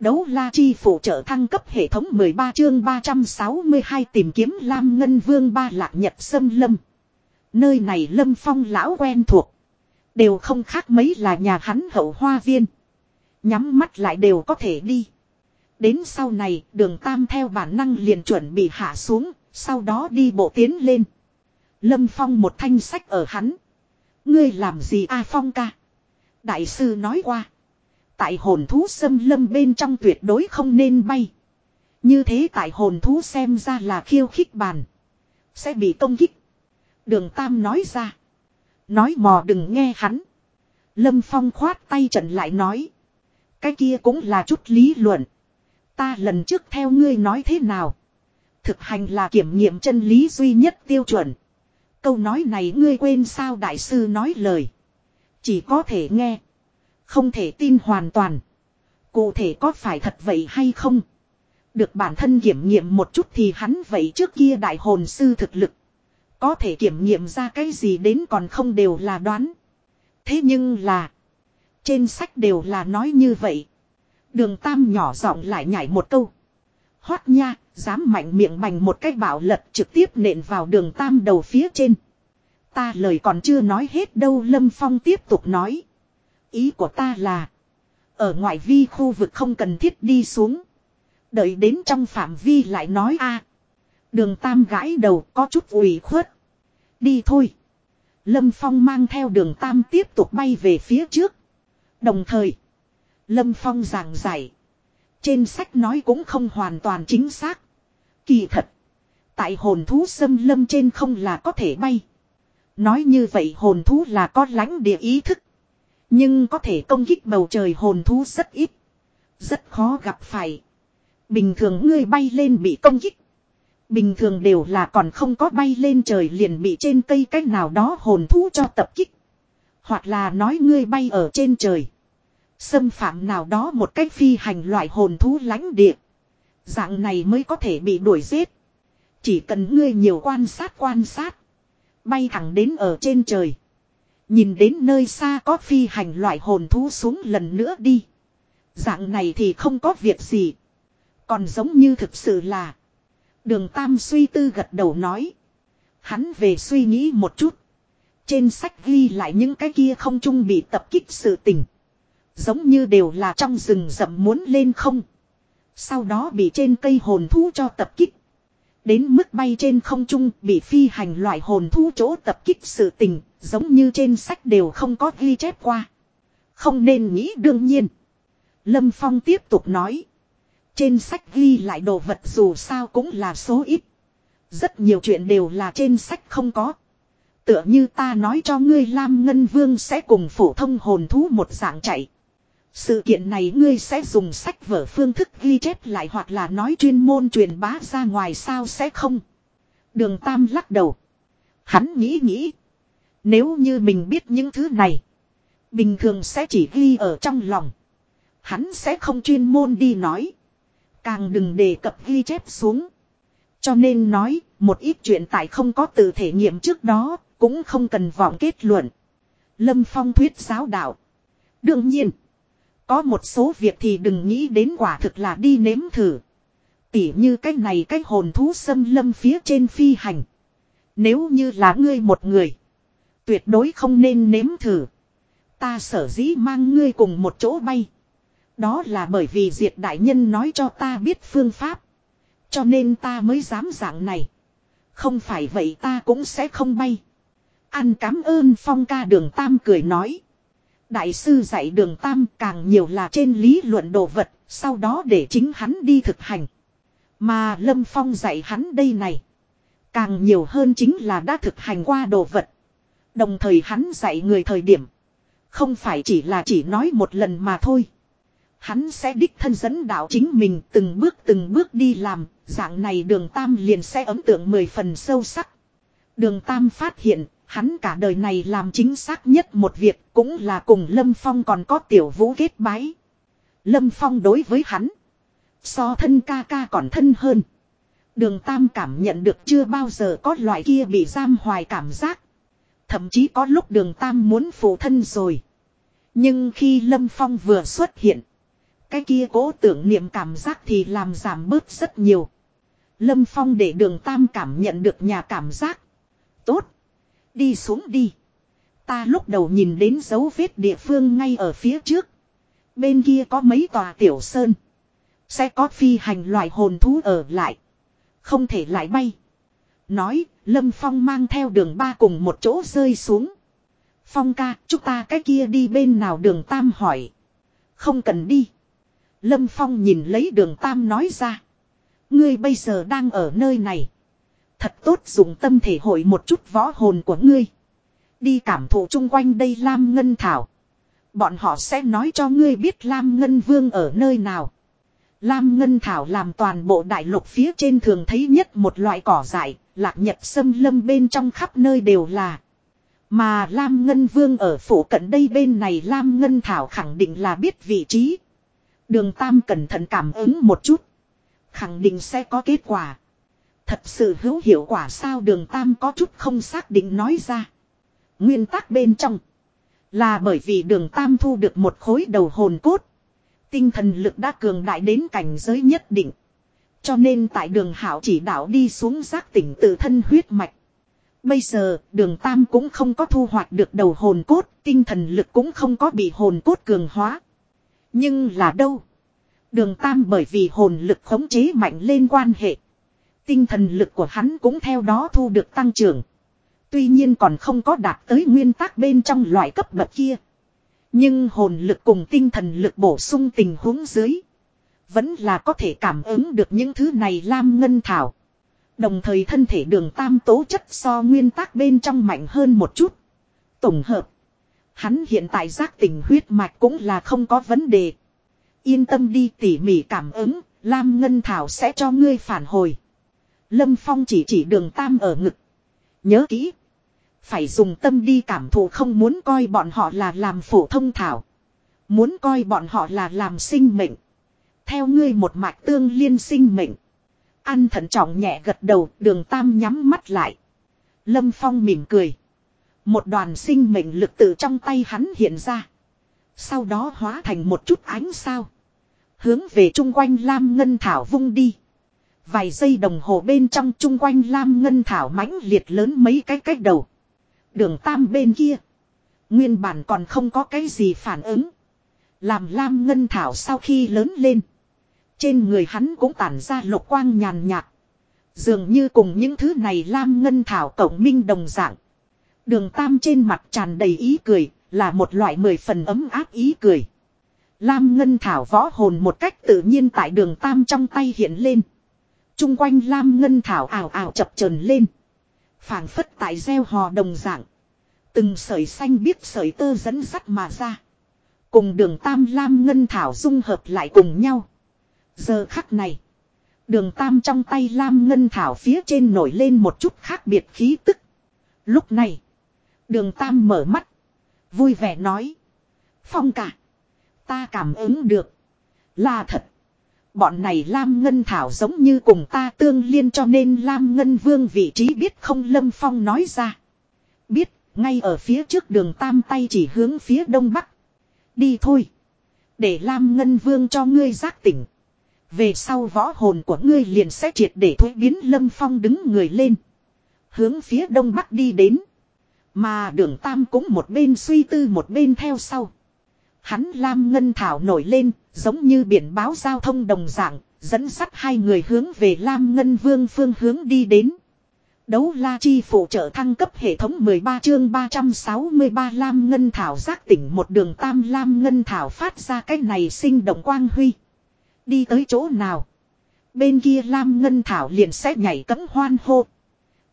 Đấu la chi phụ trợ thăng cấp hệ thống 13 chương 362 tìm kiếm Lam Ngân Vương ba lạc nhật sâm lâm. Nơi này lâm phong lão quen thuộc. Đều không khác mấy là nhà hắn hậu hoa viên. Nhắm mắt lại đều có thể đi. Đến sau này, đường tam theo bản năng liền chuẩn bị hạ xuống. Sau đó đi bộ tiến lên. Lâm phong một thanh sách ở hắn. Ngươi làm gì a phong ca. Đại sư nói qua. Tại hồn thú xâm lâm bên trong tuyệt đối không nên bay. Như thế tại hồn thú xem ra là khiêu khích bàn. Sẽ bị công kích. Đường Tam nói ra. Nói mò đừng nghe hắn. Lâm Phong khoát tay trận lại nói. Cái kia cũng là chút lý luận. Ta lần trước theo ngươi nói thế nào. Thực hành là kiểm nghiệm chân lý duy nhất tiêu chuẩn. Câu nói này ngươi quên sao đại sư nói lời. Chỉ có thể nghe. Không thể tin hoàn toàn. Cụ thể có phải thật vậy hay không? Được bản thân kiểm nghiệm một chút thì hắn vậy trước kia đại hồn sư thực lực. Có thể kiểm nghiệm ra cái gì đến còn không đều là đoán. Thế nhưng là. Trên sách đều là nói như vậy. Đường Tam nhỏ giọng lại nhảy một câu. Hoát nha, dám mạnh miệng bành một cái bảo lật trực tiếp nện vào đường Tam đầu phía trên. Ta lời còn chưa nói hết đâu Lâm Phong tiếp tục nói. Ý của ta là. Ở ngoại vi khu vực không cần thiết đi xuống. Đợi đến trong phạm vi lại nói a Đường tam gãi đầu có chút ủy khuất. Đi thôi. Lâm Phong mang theo đường tam tiếp tục bay về phía trước. Đồng thời. Lâm Phong giảng giải. Trên sách nói cũng không hoàn toàn chính xác. Kỳ thật. Tại hồn thú xâm lâm trên không là có thể bay. Nói như vậy hồn thú là có lãnh địa ý thức. Nhưng có thể công kích bầu trời hồn thú rất ít. Rất khó gặp phải. Bình thường ngươi bay lên bị công kích. Bình thường đều là còn không có bay lên trời liền bị trên cây cách nào đó hồn thú cho tập kích. Hoặc là nói ngươi bay ở trên trời. Xâm phạm nào đó một cách phi hành loại hồn thú lãnh địa. Dạng này mới có thể bị đuổi giết. Chỉ cần ngươi nhiều quan sát quan sát. Bay thẳng đến ở trên trời. Nhìn đến nơi xa có phi hành loại hồn thú xuống lần nữa đi. Dạng này thì không có việc gì. Còn giống như thực sự là. Đường Tam suy tư gật đầu nói. Hắn về suy nghĩ một chút. Trên sách ghi lại những cái kia không trung bị tập kích sự tình. Giống như đều là trong rừng rậm muốn lên không. Sau đó bị trên cây hồn thú cho tập kích. Đến mức bay trên không trung bị phi hành loại hồn thú chỗ tập kích sự tình, giống như trên sách đều không có ghi chép qua. Không nên nghĩ đương nhiên. Lâm Phong tiếp tục nói. Trên sách ghi lại đồ vật dù sao cũng là số ít. Rất nhiều chuyện đều là trên sách không có. Tựa như ta nói cho ngươi Lam Ngân Vương sẽ cùng phổ thông hồn thú một dạng chạy. Sự kiện này ngươi sẽ dùng sách vở phương thức ghi chép lại hoặc là nói chuyên môn truyền bá ra ngoài sao sẽ không. Đường Tam lắc đầu. Hắn nghĩ nghĩ. Nếu như mình biết những thứ này. Bình thường sẽ chỉ ghi ở trong lòng. Hắn sẽ không chuyên môn đi nói. Càng đừng đề cập ghi chép xuống. Cho nên nói, một ít chuyện tại không có từ thể nghiệm trước đó, cũng không cần vọng kết luận. Lâm Phong thuyết giáo đạo. Đương nhiên. Có một số việc thì đừng nghĩ đến quả thực là đi nếm thử. Tỉ như cái này cái hồn thú xâm lâm phía trên phi hành. Nếu như là ngươi một người. Tuyệt đối không nên nếm thử. Ta sở dĩ mang ngươi cùng một chỗ bay. Đó là bởi vì diệt đại nhân nói cho ta biết phương pháp. Cho nên ta mới dám dạng này. Không phải vậy ta cũng sẽ không bay. Ăn cám ơn phong ca đường tam cười nói. Đại sư dạy đường tam càng nhiều là trên lý luận đồ vật, sau đó để chính hắn đi thực hành. Mà Lâm Phong dạy hắn đây này. Càng nhiều hơn chính là đã thực hành qua đồ vật. Đồng thời hắn dạy người thời điểm. Không phải chỉ là chỉ nói một lần mà thôi. Hắn sẽ đích thân dẫn đạo chính mình từng bước từng bước đi làm. Dạng này đường Tam liền sẽ ấn tượng mười phần sâu sắc. Đường Tam phát hiện, Hắn cả đời này làm chính xác nhất một việc cũng là cùng Lâm Phong còn có tiểu vũ kết bái. Lâm Phong đối với hắn. So thân ca ca còn thân hơn. Đường Tam cảm nhận được chưa bao giờ có loại kia bị giam hoài cảm giác. Thậm chí có lúc đường Tam muốn phụ thân rồi. Nhưng khi Lâm Phong vừa xuất hiện. Cái kia cố tưởng niệm cảm giác thì làm giảm bớt rất nhiều. Lâm Phong để đường Tam cảm nhận được nhà cảm giác. Tốt. Đi xuống đi. Ta lúc đầu nhìn đến dấu vết địa phương ngay ở phía trước. Bên kia có mấy tòa tiểu sơn. Sẽ có phi hành loại hồn thú ở lại. Không thể lại bay. Nói, Lâm Phong mang theo đường ba cùng một chỗ rơi xuống. Phong ca, chúng ta cái kia đi bên nào đường Tam hỏi. Không cần đi. Lâm Phong nhìn lấy đường Tam nói ra. Ngươi bây giờ đang ở nơi này. Thật tốt dùng tâm thể hội một chút võ hồn của ngươi. Đi cảm thụ chung quanh đây Lam Ngân Thảo. Bọn họ sẽ nói cho ngươi biết Lam Ngân Vương ở nơi nào. Lam Ngân Thảo làm toàn bộ đại lục phía trên thường thấy nhất một loại cỏ dại, lạc nhật sâm lâm bên trong khắp nơi đều là. Mà Lam Ngân Vương ở phủ cận đây bên này Lam Ngân Thảo khẳng định là biết vị trí. Đường Tam cẩn thận cảm ứng một chút. Khẳng định sẽ có kết quả. Thật sự hữu hiệu quả sao đường Tam có chút không xác định nói ra. Nguyên tắc bên trong. Là bởi vì đường Tam thu được một khối đầu hồn cốt. Tinh thần lực đã cường đại đến cảnh giới nhất định. Cho nên tại đường hảo chỉ đạo đi xuống giác tỉnh tự thân huyết mạch. Bây giờ, đường Tam cũng không có thu hoạch được đầu hồn cốt, tinh thần lực cũng không có bị hồn cốt cường hóa. Nhưng là đâu? Đường Tam bởi vì hồn lực khống chế mạnh lên quan hệ. Tinh thần lực của hắn cũng theo đó thu được tăng trưởng. Tuy nhiên còn không có đạt tới nguyên tắc bên trong loại cấp bậc kia. Nhưng hồn lực cùng tinh thần lực bổ sung tình huống dưới. Vẫn là có thể cảm ứng được những thứ này lam ngân thảo. Đồng thời thân thể đường tam tố chất so nguyên tắc bên trong mạnh hơn một chút. Tổng hợp. Hắn hiện tại giác tỉnh huyết mạch cũng là không có vấn đề. Yên tâm đi tỉ mỉ cảm ứng, Lam Ngân Thảo sẽ cho ngươi phản hồi. Lâm Phong chỉ chỉ đường tam ở ngực. Nhớ kỹ. Phải dùng tâm đi cảm thụ không muốn coi bọn họ là làm phổ thông thảo. Muốn coi bọn họ là làm sinh mệnh. Theo ngươi một mạch tương liên sinh mệnh. An thận trọng nhẹ gật đầu, đường tam nhắm mắt lại. Lâm Phong mỉm cười. Một đoàn sinh mệnh lực từ trong tay hắn hiện ra. Sau đó hóa thành một chút ánh sao. Hướng về chung quanh Lam Ngân Thảo vung đi. Vài giây đồng hồ bên trong chung quanh Lam Ngân Thảo mãnh liệt lớn mấy cái cách đầu. Đường tam bên kia. Nguyên bản còn không có cái gì phản ứng. Làm Lam Ngân Thảo sau khi lớn lên. Trên người hắn cũng tản ra lục quang nhàn nhạt. Dường như cùng những thứ này Lam Ngân Thảo cộng minh đồng dạng. Đường Tam trên mặt tràn đầy ý cười, là một loại mười phần ấm áp ý cười. Lam Ngân Thảo võ hồn một cách tự nhiên tại đường Tam trong tay hiện lên. Trung quanh Lam Ngân Thảo ảo ảo chập trần lên. phảng phất tại gieo hò đồng dạng. Từng sợi xanh biết sợi tơ dẫn sắt mà ra. Cùng đường Tam Lam Ngân Thảo dung hợp lại cùng nhau. Giờ khắc này. Đường Tam trong tay Lam Ngân Thảo phía trên nổi lên một chút khác biệt khí tức. Lúc này. Đường Tam mở mắt. Vui vẻ nói. Phong cả. Ta cảm ứng được. Là thật. Bọn này Lam Ngân Thảo giống như cùng ta tương liên cho nên Lam Ngân Vương vị trí biết không Lâm Phong nói ra. Biết, ngay ở phía trước đường tam tay chỉ hướng phía đông bắc. Đi thôi. Để Lam Ngân Vương cho ngươi giác tỉnh. Về sau võ hồn của ngươi liền sẽ triệt để thuế biến Lâm Phong đứng người lên. Hướng phía đông bắc đi đến. Mà đường tam cũng một bên suy tư một bên theo sau. Hắn Lam Ngân Thảo nổi lên, giống như biển báo giao thông đồng dạng, dẫn sắt hai người hướng về Lam Ngân Vương phương hướng đi đến. Đấu la chi phụ trợ thăng cấp hệ thống 13 chương 363 Lam Ngân Thảo giác tỉnh một đường tam Lam Ngân Thảo phát ra cái này sinh động quang huy. Đi tới chỗ nào? Bên kia Lam Ngân Thảo liền sẽ nhảy cấm hoan hô.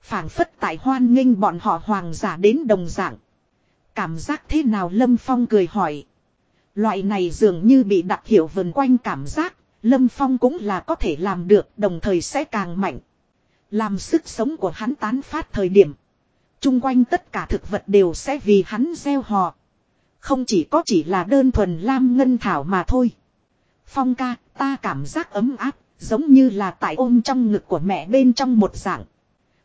phảng phất tại hoan nghênh bọn họ hoàng giả đến đồng dạng. Cảm giác thế nào Lâm Phong cười hỏi. Loại này dường như bị đặc hiệu vần quanh cảm giác, Lâm Phong cũng là có thể làm được đồng thời sẽ càng mạnh. Làm sức sống của hắn tán phát thời điểm. Trung quanh tất cả thực vật đều sẽ vì hắn gieo hò. Không chỉ có chỉ là đơn thuần lam ngân thảo mà thôi. Phong ca, ta cảm giác ấm áp, giống như là tại ôm trong ngực của mẹ bên trong một dạng.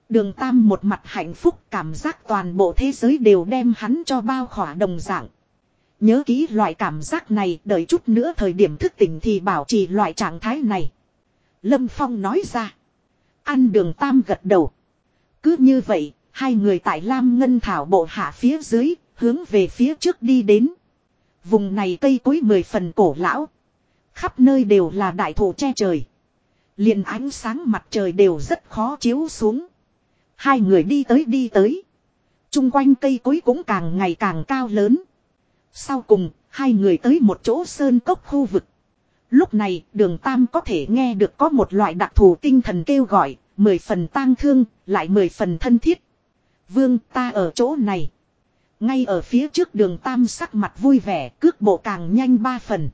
Đường Tam một mặt hạnh phúc cảm giác toàn bộ thế giới đều đem hắn cho bao khỏa đồng dạng. Nhớ kỹ loại cảm giác này đợi chút nữa thời điểm thức tỉnh thì bảo trì loại trạng thái này. Lâm Phong nói ra. Ăn đường tam gật đầu. Cứ như vậy, hai người tại Lam Ngân Thảo bộ hạ phía dưới, hướng về phía trước đi đến. Vùng này cây cối mười phần cổ lão. Khắp nơi đều là đại thụ che trời. liền ánh sáng mặt trời đều rất khó chiếu xuống. Hai người đi tới đi tới. Trung quanh cây cối cũng càng ngày càng cao lớn. Sau cùng, hai người tới một chỗ sơn cốc khu vực. Lúc này, đường Tam có thể nghe được có một loại đặc thù tinh thần kêu gọi, mười phần tang thương, lại mười phần thân thiết. Vương ta ở chỗ này. Ngay ở phía trước đường Tam sắc mặt vui vẻ, cước bộ càng nhanh ba phần.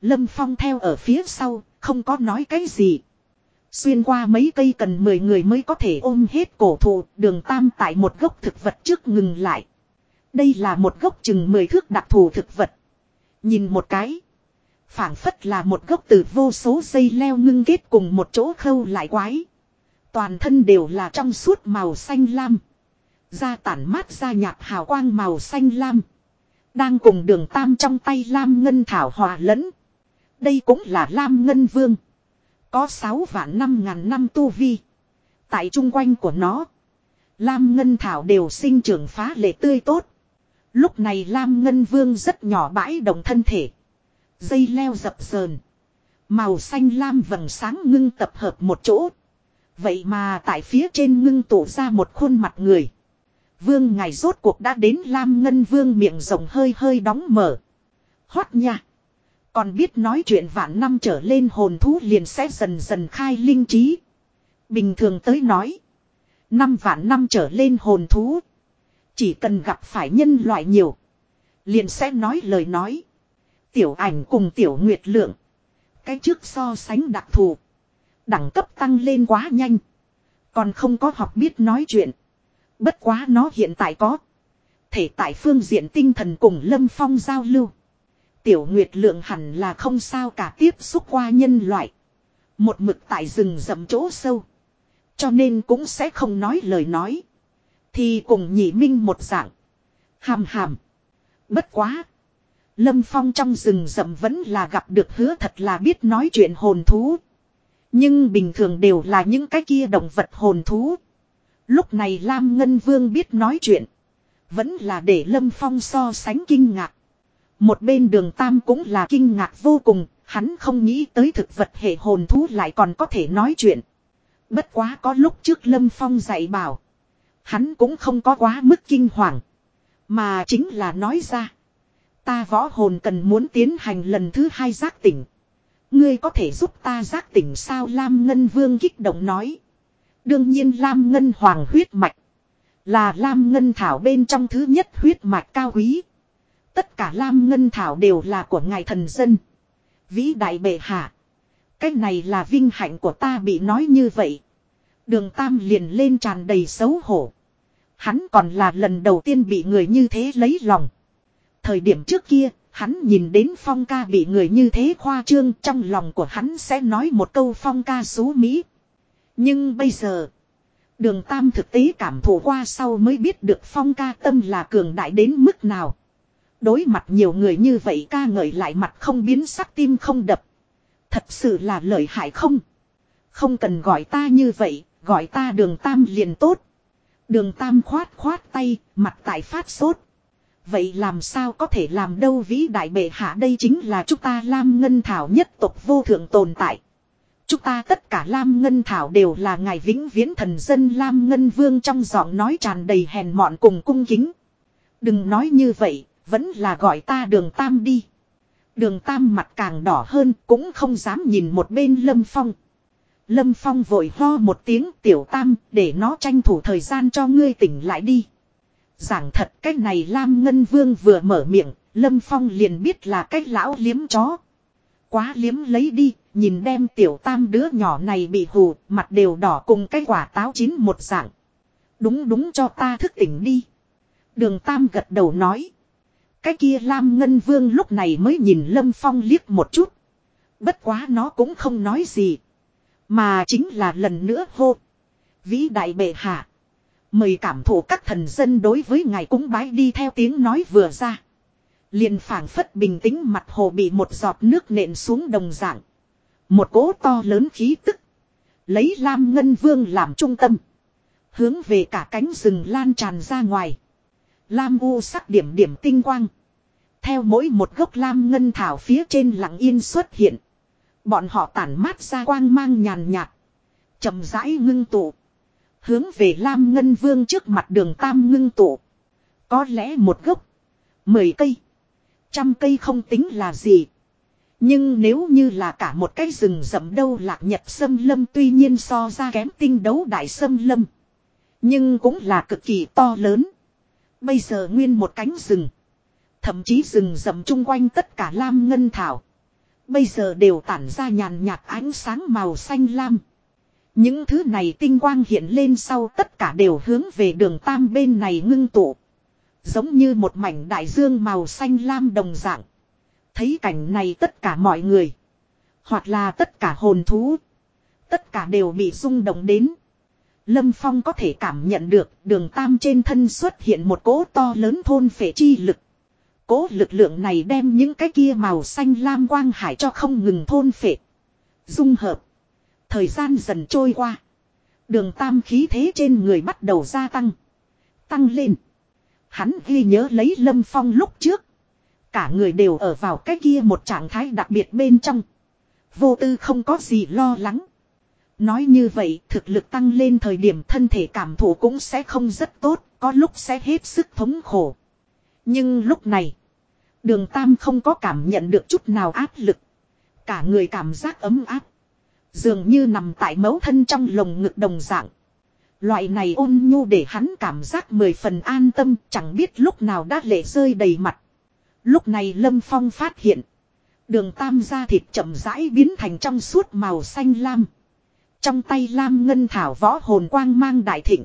Lâm Phong theo ở phía sau, không có nói cái gì. Xuyên qua mấy cây cần 10 người mới có thể ôm hết cổ thụ, đường Tam tại một gốc thực vật trước ngừng lại. Đây là một gốc chừng 10 thước đặc thù thực vật. Nhìn một cái. phảng phất là một gốc từ vô số dây leo ngưng kết cùng một chỗ khâu lại quái. Toàn thân đều là trong suốt màu xanh lam. Da tản mát ra nhạt hào quang màu xanh lam. Đang cùng đường tam trong tay lam ngân thảo hòa lẫn. Đây cũng là lam ngân vương. Có 6 vạn 5 ngàn năm tu vi. Tại trung quanh của nó. Lam ngân thảo đều sinh trưởng phá lệ tươi tốt. Lúc này Lam Ngân Vương rất nhỏ bãi động thân thể. Dây leo dập sờn. Màu xanh lam vầng sáng ngưng tập hợp một chỗ. Vậy mà tại phía trên ngưng tụ ra một khuôn mặt người. Vương ngài rốt cuộc đã đến Lam Ngân Vương miệng rồng hơi hơi đóng mở. Hót nha. Còn biết nói chuyện vạn năm trở lên hồn thú liền sẽ dần dần khai linh trí. Bình thường tới nói. Năm vạn năm trở lên hồn thú. Chỉ cần gặp phải nhân loại nhiều. Liền sẽ nói lời nói. Tiểu ảnh cùng tiểu nguyệt lượng. Cái trước so sánh đặc thù. Đẳng cấp tăng lên quá nhanh. Còn không có học biết nói chuyện. Bất quá nó hiện tại có. Thể tại phương diện tinh thần cùng Lâm Phong giao lưu. Tiểu Nguyệt Lượng hẳn là không sao cả tiếp xúc qua nhân loại. Một mực tại rừng rậm chỗ sâu. Cho nên cũng sẽ không nói lời nói. Thì cùng nhị minh một dạng. Hàm hàm. Bất quá. Lâm Phong trong rừng rậm vẫn là gặp được hứa thật là biết nói chuyện hồn thú. Nhưng bình thường đều là những cái kia động vật hồn thú. Lúc này Lam Ngân Vương biết nói chuyện. Vẫn là để Lâm Phong so sánh kinh ngạc. Một bên đường Tam cũng là kinh ngạc vô cùng. Hắn không nghĩ tới thực vật hệ hồn thú lại còn có thể nói chuyện. Bất quá có lúc trước Lâm Phong dạy bảo. Hắn cũng không có quá mức kinh hoàng. Mà chính là nói ra. Ta võ hồn cần muốn tiến hành lần thứ hai giác tỉnh. Ngươi có thể giúp ta giác tỉnh sao Lam Ngân Vương kích động nói. Đương nhiên Lam Ngân Hoàng huyết mạch. Là Lam Ngân Thảo bên trong thứ nhất huyết mạch cao quý. Tất cả Lam Ngân Thảo đều là của ngài thần dân. Vĩ đại bệ hạ. Cái này là vinh hạnh của ta bị nói như vậy. Đường Tam liền lên tràn đầy xấu hổ. Hắn còn là lần đầu tiên bị người như thế lấy lòng. Thời điểm trước kia, hắn nhìn đến phong ca bị người như thế khoa trương trong lòng của hắn sẽ nói một câu phong ca xú Mỹ. Nhưng bây giờ, đường tam thực tế cảm thụ qua sau mới biết được phong ca tâm là cường đại đến mức nào. Đối mặt nhiều người như vậy ca ngợi lại mặt không biến sắc tim không đập. Thật sự là lợi hại không? Không cần gọi ta như vậy, gọi ta đường tam liền tốt. Đường tam khoát khoát tay, mặt tại phát sốt. Vậy làm sao có thể làm đâu vĩ đại bệ hạ đây chính là chúng ta Lam Ngân Thảo nhất tộc vô thượng tồn tại. Chúng ta tất cả Lam Ngân Thảo đều là ngài vĩnh viễn thần dân Lam Ngân Vương trong giọng nói tràn đầy hèn mọn cùng cung kính. Đừng nói như vậy, vẫn là gọi ta đường Tam đi. Đường Tam mặt càng đỏ hơn cũng không dám nhìn một bên Lâm Phong. Lâm Phong vội ho một tiếng tiểu tam để nó tranh thủ thời gian cho ngươi tỉnh lại đi. Giảng thật cái này Lam Ngân Vương vừa mở miệng, Lâm Phong liền biết là cái lão liếm chó. Quá liếm lấy đi, nhìn đem tiểu tam đứa nhỏ này bị hù, mặt đều đỏ cùng cái quả táo chín một dạng. Đúng đúng cho ta thức tỉnh đi. Đường tam gật đầu nói. Cái kia Lam Ngân Vương lúc này mới nhìn Lâm Phong liếc một chút. Bất quá nó cũng không nói gì. Mà chính là lần nữa hô. Vĩ đại bệ hạ. Mời cảm thụ các thần dân đối với ngài cúng bái đi theo tiếng nói vừa ra. liền phảng phất bình tĩnh mặt hồ bị một giọt nước nện xuống đồng dạng. Một cỗ to lớn khí tức. Lấy Lam Ngân Vương làm trung tâm. Hướng về cả cánh rừng lan tràn ra ngoài. Lam u sắc điểm điểm tinh quang. Theo mỗi một gốc lam ngân thảo phía trên lặng yên xuất hiện. Bọn họ tản mát ra quang mang nhàn nhạt. chậm rãi ngưng tụ. Hướng về lam ngân vương trước mặt đường tam ngưng tụ. Có lẽ một gốc. Mười cây. Trăm cây không tính là gì. Nhưng nếu như là cả một cái rừng rậm đâu lạc nhật sâm lâm tuy nhiên so ra kém tinh đấu đại sâm lâm. Nhưng cũng là cực kỳ to lớn. Bây giờ nguyên một cánh rừng. Thậm chí rừng rậm chung quanh tất cả lam ngân thảo. Bây giờ đều tản ra nhàn nhạt ánh sáng màu xanh lam. Những thứ này tinh quang hiện lên sau tất cả đều hướng về đường tam bên này ngưng tụ. Giống như một mảnh đại dương màu xanh lam đồng dạng. Thấy cảnh này tất cả mọi người. Hoặc là tất cả hồn thú. Tất cả đều bị rung động đến. Lâm Phong có thể cảm nhận được đường tam trên thân xuất hiện một cỗ to lớn thôn phệ chi lực. Cố lực lượng này đem những cái kia màu xanh lam quang hải cho không ngừng thôn phệ. Dung hợp. Thời gian dần trôi qua. Đường tam khí thế trên người bắt đầu gia tăng. Tăng lên. Hắn ghi nhớ lấy Lâm Phong lúc trước. Cả người đều ở vào cái kia một trạng thái đặc biệt bên trong. Vô tư không có gì lo lắng. Nói như vậy thực lực tăng lên thời điểm thân thể cảm thụ cũng sẽ không rất tốt, có lúc sẽ hết sức thống khổ. Nhưng lúc này, đường Tam không có cảm nhận được chút nào áp lực. Cả người cảm giác ấm áp. Dường như nằm tại mẫu thân trong lồng ngực đồng dạng. Loại này ôn nhu để hắn cảm giác mười phần an tâm chẳng biết lúc nào đã lệ rơi đầy mặt. Lúc này Lâm Phong phát hiện. Đường tam da thịt chậm rãi biến thành trong suốt màu xanh lam. Trong tay lam ngân thảo võ hồn quang mang đại thịnh.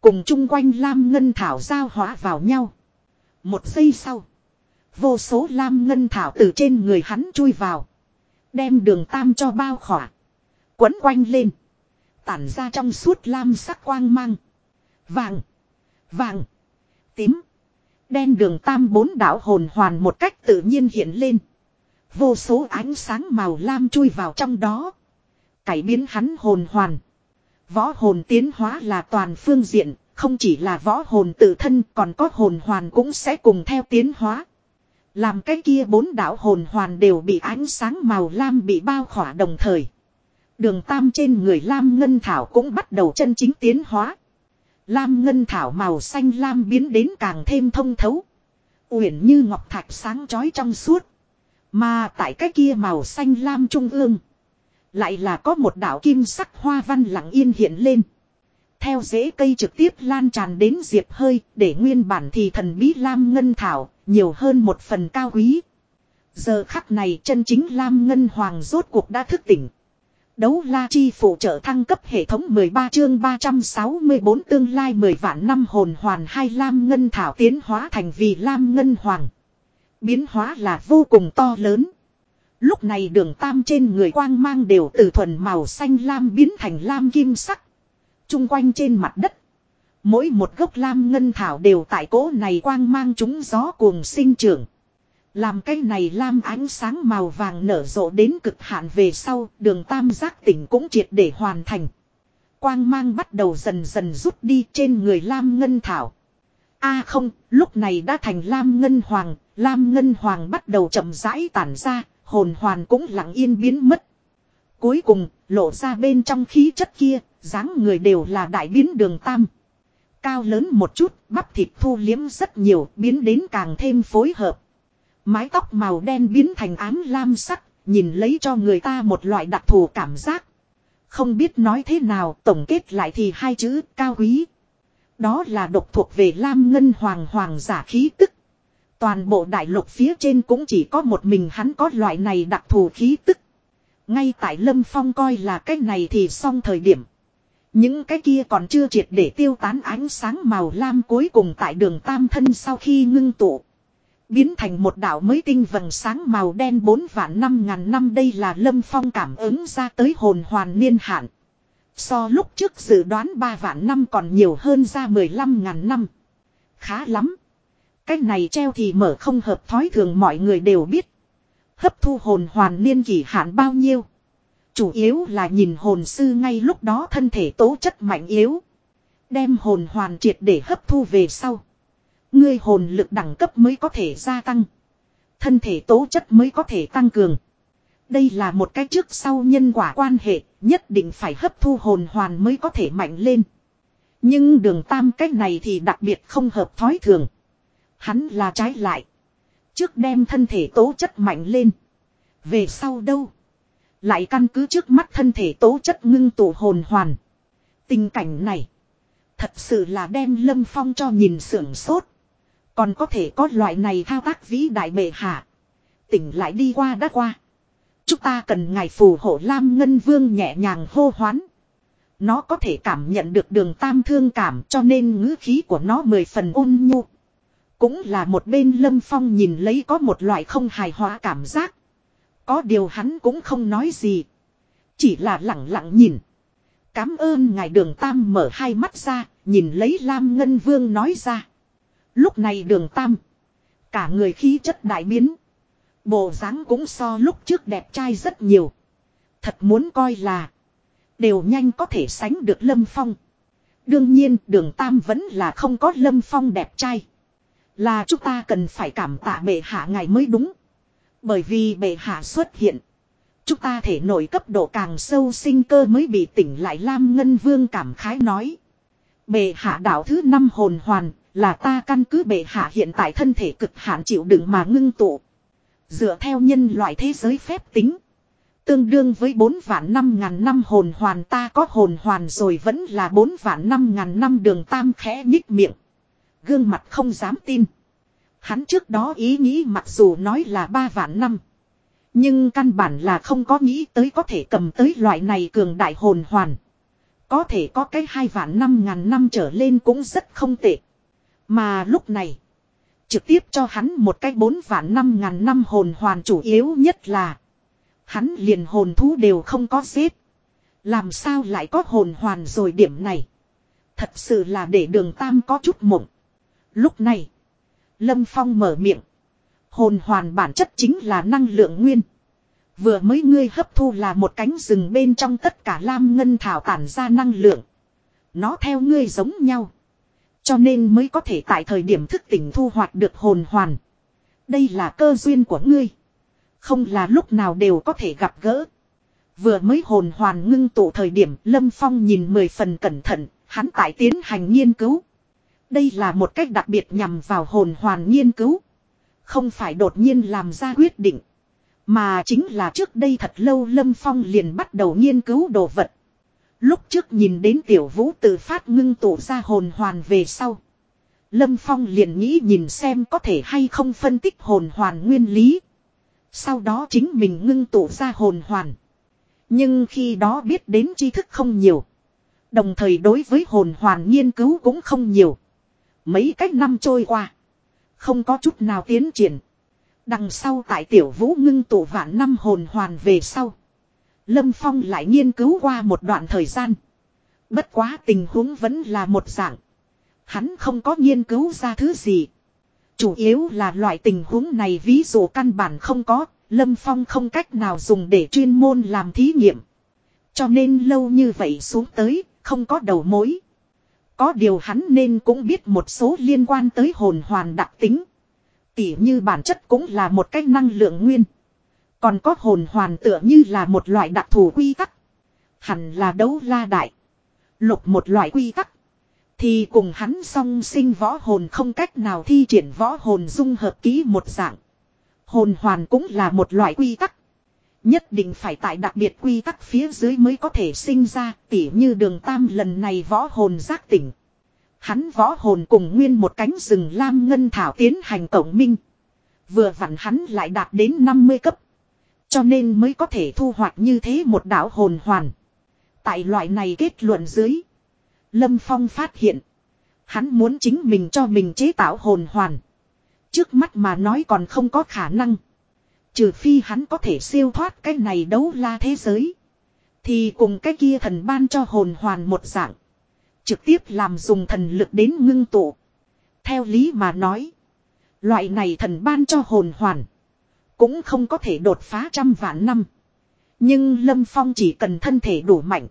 Cùng chung quanh lam ngân thảo giao hóa vào nhau. Một giây sau. Vô số lam ngân thảo từ trên người hắn chui vào. Đem đường tam cho bao khỏa. Quấn quanh lên. Tản ra trong suốt lam sắc quang mang. Vàng. Vàng. Tím. Đen đường tam bốn đảo hồn hoàn một cách tự nhiên hiện lên. Vô số ánh sáng màu lam chui vào trong đó. Cải biến hắn hồn hoàn. Võ hồn tiến hóa là toàn phương diện, không chỉ là võ hồn tự thân còn có hồn hoàn cũng sẽ cùng theo tiến hóa. Làm cái kia bốn đạo hồn hoàn đều bị ánh sáng màu lam bị bao khỏa đồng thời. Đường tam trên người lam ngân thảo cũng bắt đầu chân chính tiến hóa. Lam ngân thảo màu xanh lam biến đến càng thêm thông thấu. Uyển như ngọc thạch sáng chói trong suốt. Mà tại cái kia màu xanh lam trung ương. Lại là có một đạo kim sắc hoa văn lặng yên hiện lên. Theo rễ cây trực tiếp lan tràn đến diệp hơi, để nguyên bản thì thần bí Lam Ngân Thảo, nhiều hơn một phần cao quý. Giờ khắc này chân chính Lam Ngân Hoàng rốt cuộc đã thức tỉnh. Đấu la chi phụ trợ thăng cấp hệ thống 13 chương 364 tương lai 10 vạn năm hồn hoàn hai Lam Ngân Thảo tiến hóa thành vì Lam Ngân Hoàng. Biến hóa là vô cùng to lớn. Lúc này đường tam trên người quang mang đều từ thuần màu xanh lam biến thành lam kim sắc. Trung quanh trên mặt đất. Mỗi một gốc lam ngân thảo đều tại cỗ này quang mang chúng gió cuồng sinh trưởng. Làm cây này lam ánh sáng màu vàng nở rộ đến cực hạn về sau, đường tam giác tỉnh cũng triệt để hoàn thành. Quang mang bắt đầu dần dần rút đi trên người lam ngân thảo. a không, lúc này đã thành lam ngân hoàng, lam ngân hoàng bắt đầu chậm rãi tản ra, hồn hoàn cũng lặng yên biến mất. Cuối cùng, lộ ra bên trong khí chất kia, dáng người đều là đại biến đường tam. Cao lớn một chút, bắp thịt thu liếm rất nhiều, biến đến càng thêm phối hợp. Mái tóc màu đen biến thành ám lam sắc, nhìn lấy cho người ta một loại đặc thù cảm giác. Không biết nói thế nào, tổng kết lại thì hai chữ cao quý. Đó là độc thuộc về Lam Ngân Hoàng Hoàng giả khí tức. Toàn bộ đại lục phía trên cũng chỉ có một mình hắn có loại này đặc thù khí tức. Ngay tại Lâm Phong coi là cái này thì xong thời điểm. Những cái kia còn chưa triệt để tiêu tán ánh sáng màu lam cuối cùng tại đường tam thân sau khi ngưng tụ. Biến thành một đảo mới tinh vầng sáng màu đen bốn vạn năm ngàn năm đây là Lâm Phong cảm ứng ra tới hồn hoàn niên hạn. So lúc trước dự đoán ba vạn năm còn nhiều hơn ra mười lăm ngàn năm. Khá lắm. Cái này treo thì mở không hợp thói thường mọi người đều biết. Hấp thu hồn hoàn niên kỳ hạn bao nhiêu. Chủ yếu là nhìn hồn sư ngay lúc đó thân thể tố chất mạnh yếu. Đem hồn hoàn triệt để hấp thu về sau. Ngươi hồn lực đẳng cấp mới có thể gia tăng. Thân thể tố chất mới có thể tăng cường. Đây là một cái trước sau nhân quả quan hệ, nhất định phải hấp thu hồn hoàn mới có thể mạnh lên. Nhưng đường tam cách này thì đặc biệt không hợp thói thường. Hắn là trái lại. Trước đem thân thể tố chất mạnh lên. Về sau đâu? Lại căn cứ trước mắt thân thể tố chất ngưng tụ hồn hoàn. Tình cảnh này. Thật sự là đem lâm phong cho nhìn sưởng sốt. Còn có thể có loại này thao tác vĩ đại bệ hạ. Tỉnh lại đi qua đã qua. Chúng ta cần ngài phù hộ Lam Ngân Vương nhẹ nhàng hô hoán. Nó có thể cảm nhận được đường tam thương cảm cho nên ngữ khí của nó mười phần ôn nhu. Cũng là một bên lâm phong nhìn lấy có một loại không hài hòa cảm giác. Có điều hắn cũng không nói gì. Chỉ là lặng lặng nhìn. Cám ơn ngài đường tam mở hai mắt ra, nhìn lấy Lam Ngân Vương nói ra. Lúc này đường tam. Cả người khí chất đại biến. Bộ dáng cũng so lúc trước đẹp trai rất nhiều. Thật muốn coi là. Đều nhanh có thể sánh được Lâm Phong. Đương nhiên đường Tam vẫn là không có Lâm Phong đẹp trai. Là chúng ta cần phải cảm tạ bệ hạ ngài mới đúng. Bởi vì bệ hạ xuất hiện. Chúng ta thể nổi cấp độ càng sâu sinh cơ mới bị tỉnh lại Lam Ngân Vương cảm khái nói. Bệ hạ đạo thứ năm hồn hoàn là ta căn cứ bệ hạ hiện tại thân thể cực hạn chịu đựng mà ngưng tụ. Dựa theo nhân loại thế giới phép tính. Tương đương với 4 vạn 5 ngàn năm hồn hoàn ta có hồn hoàn rồi vẫn là 4 vạn 5 ngàn năm đường tam khẽ nhích miệng. Gương mặt không dám tin. Hắn trước đó ý nghĩ mặc dù nói là ba vạn năm. Nhưng căn bản là không có nghĩ tới có thể cầm tới loại này cường đại hồn hoàn. Có thể có cái hai vạn năm, ngàn năm trở lên cũng rất không tệ. Mà lúc này. Trực tiếp cho hắn một cái bốn vạn năm, ngàn năm hồn hoàn chủ yếu nhất là. Hắn liền hồn thú đều không có xếp. Làm sao lại có hồn hoàn rồi điểm này. Thật sự là để đường tam có chút mộng. Lúc này. Lâm Phong mở miệng. Hồn hoàn bản chất chính là năng lượng nguyên. Vừa mới ngươi hấp thu là một cánh rừng bên trong tất cả lam ngân thảo tản ra năng lượng. Nó theo ngươi giống nhau. Cho nên mới có thể tại thời điểm thức tỉnh thu hoạch được hồn hoàn. Đây là cơ duyên của ngươi. Không là lúc nào đều có thể gặp gỡ. Vừa mới hồn hoàn ngưng tụ thời điểm Lâm Phong nhìn mười phần cẩn thận, hắn tại tiến hành nghiên cứu. Đây là một cách đặc biệt nhằm vào hồn hoàn nghiên cứu. Không phải đột nhiên làm ra quyết định. Mà chính là trước đây thật lâu Lâm Phong liền bắt đầu nghiên cứu đồ vật. Lúc trước nhìn đến tiểu vũ tự phát ngưng tụ ra hồn hoàn về sau. Lâm Phong liền nghĩ nhìn xem có thể hay không phân tích hồn hoàn nguyên lý. Sau đó chính mình ngưng tụ ra hồn hoàn. Nhưng khi đó biết đến tri thức không nhiều. Đồng thời đối với hồn hoàn nghiên cứu cũng không nhiều. Mấy cách năm trôi qua. Không có chút nào tiến triển. Đằng sau tại tiểu vũ ngưng tụ vạn năm hồn hoàn về sau. Lâm Phong lại nghiên cứu qua một đoạn thời gian. Bất quá tình huống vẫn là một dạng. Hắn không có nghiên cứu ra thứ gì. Chủ yếu là loại tình huống này ví dụ căn bản không có, Lâm Phong không cách nào dùng để chuyên môn làm thí nghiệm. Cho nên lâu như vậy xuống tới, không có đầu mối. Có điều hắn nên cũng biết một số liên quan tới hồn hoàn đặc tính. Tỉ như bản chất cũng là một cách năng lượng nguyên. Còn có hồn hoàn tựa như là một loại đặc thù quy tắc. Hẳn là đấu la đại. Lục một loại quy tắc. Thì cùng hắn song sinh võ hồn không cách nào thi triển võ hồn dung hợp ký một dạng. Hồn hoàn cũng là một loại quy tắc. Nhất định phải tại đặc biệt quy tắc phía dưới mới có thể sinh ra, tỉ như đường tam lần này võ hồn giác tỉnh. Hắn võ hồn cùng nguyên một cánh rừng lam ngân thảo tiến hành tổng minh. Vừa vặn hắn lại đạt đến 50 cấp. Cho nên mới có thể thu hoạch như thế một đạo hồn hoàn. Tại loại này kết luận dưới. Lâm Phong phát hiện. Hắn muốn chính mình cho mình chế tạo hồn hoàn. Trước mắt mà nói còn không có khả năng. Trừ phi hắn có thể siêu thoát cái này đấu la thế giới. Thì cùng cái kia thần ban cho hồn hoàn một dạng. Trực tiếp làm dùng thần lực đến ngưng tụ. Theo lý mà nói. Loại này thần ban cho hồn hoàn. Cũng không có thể đột phá trăm vạn năm. Nhưng Lâm Phong chỉ cần thân thể đủ mạnh.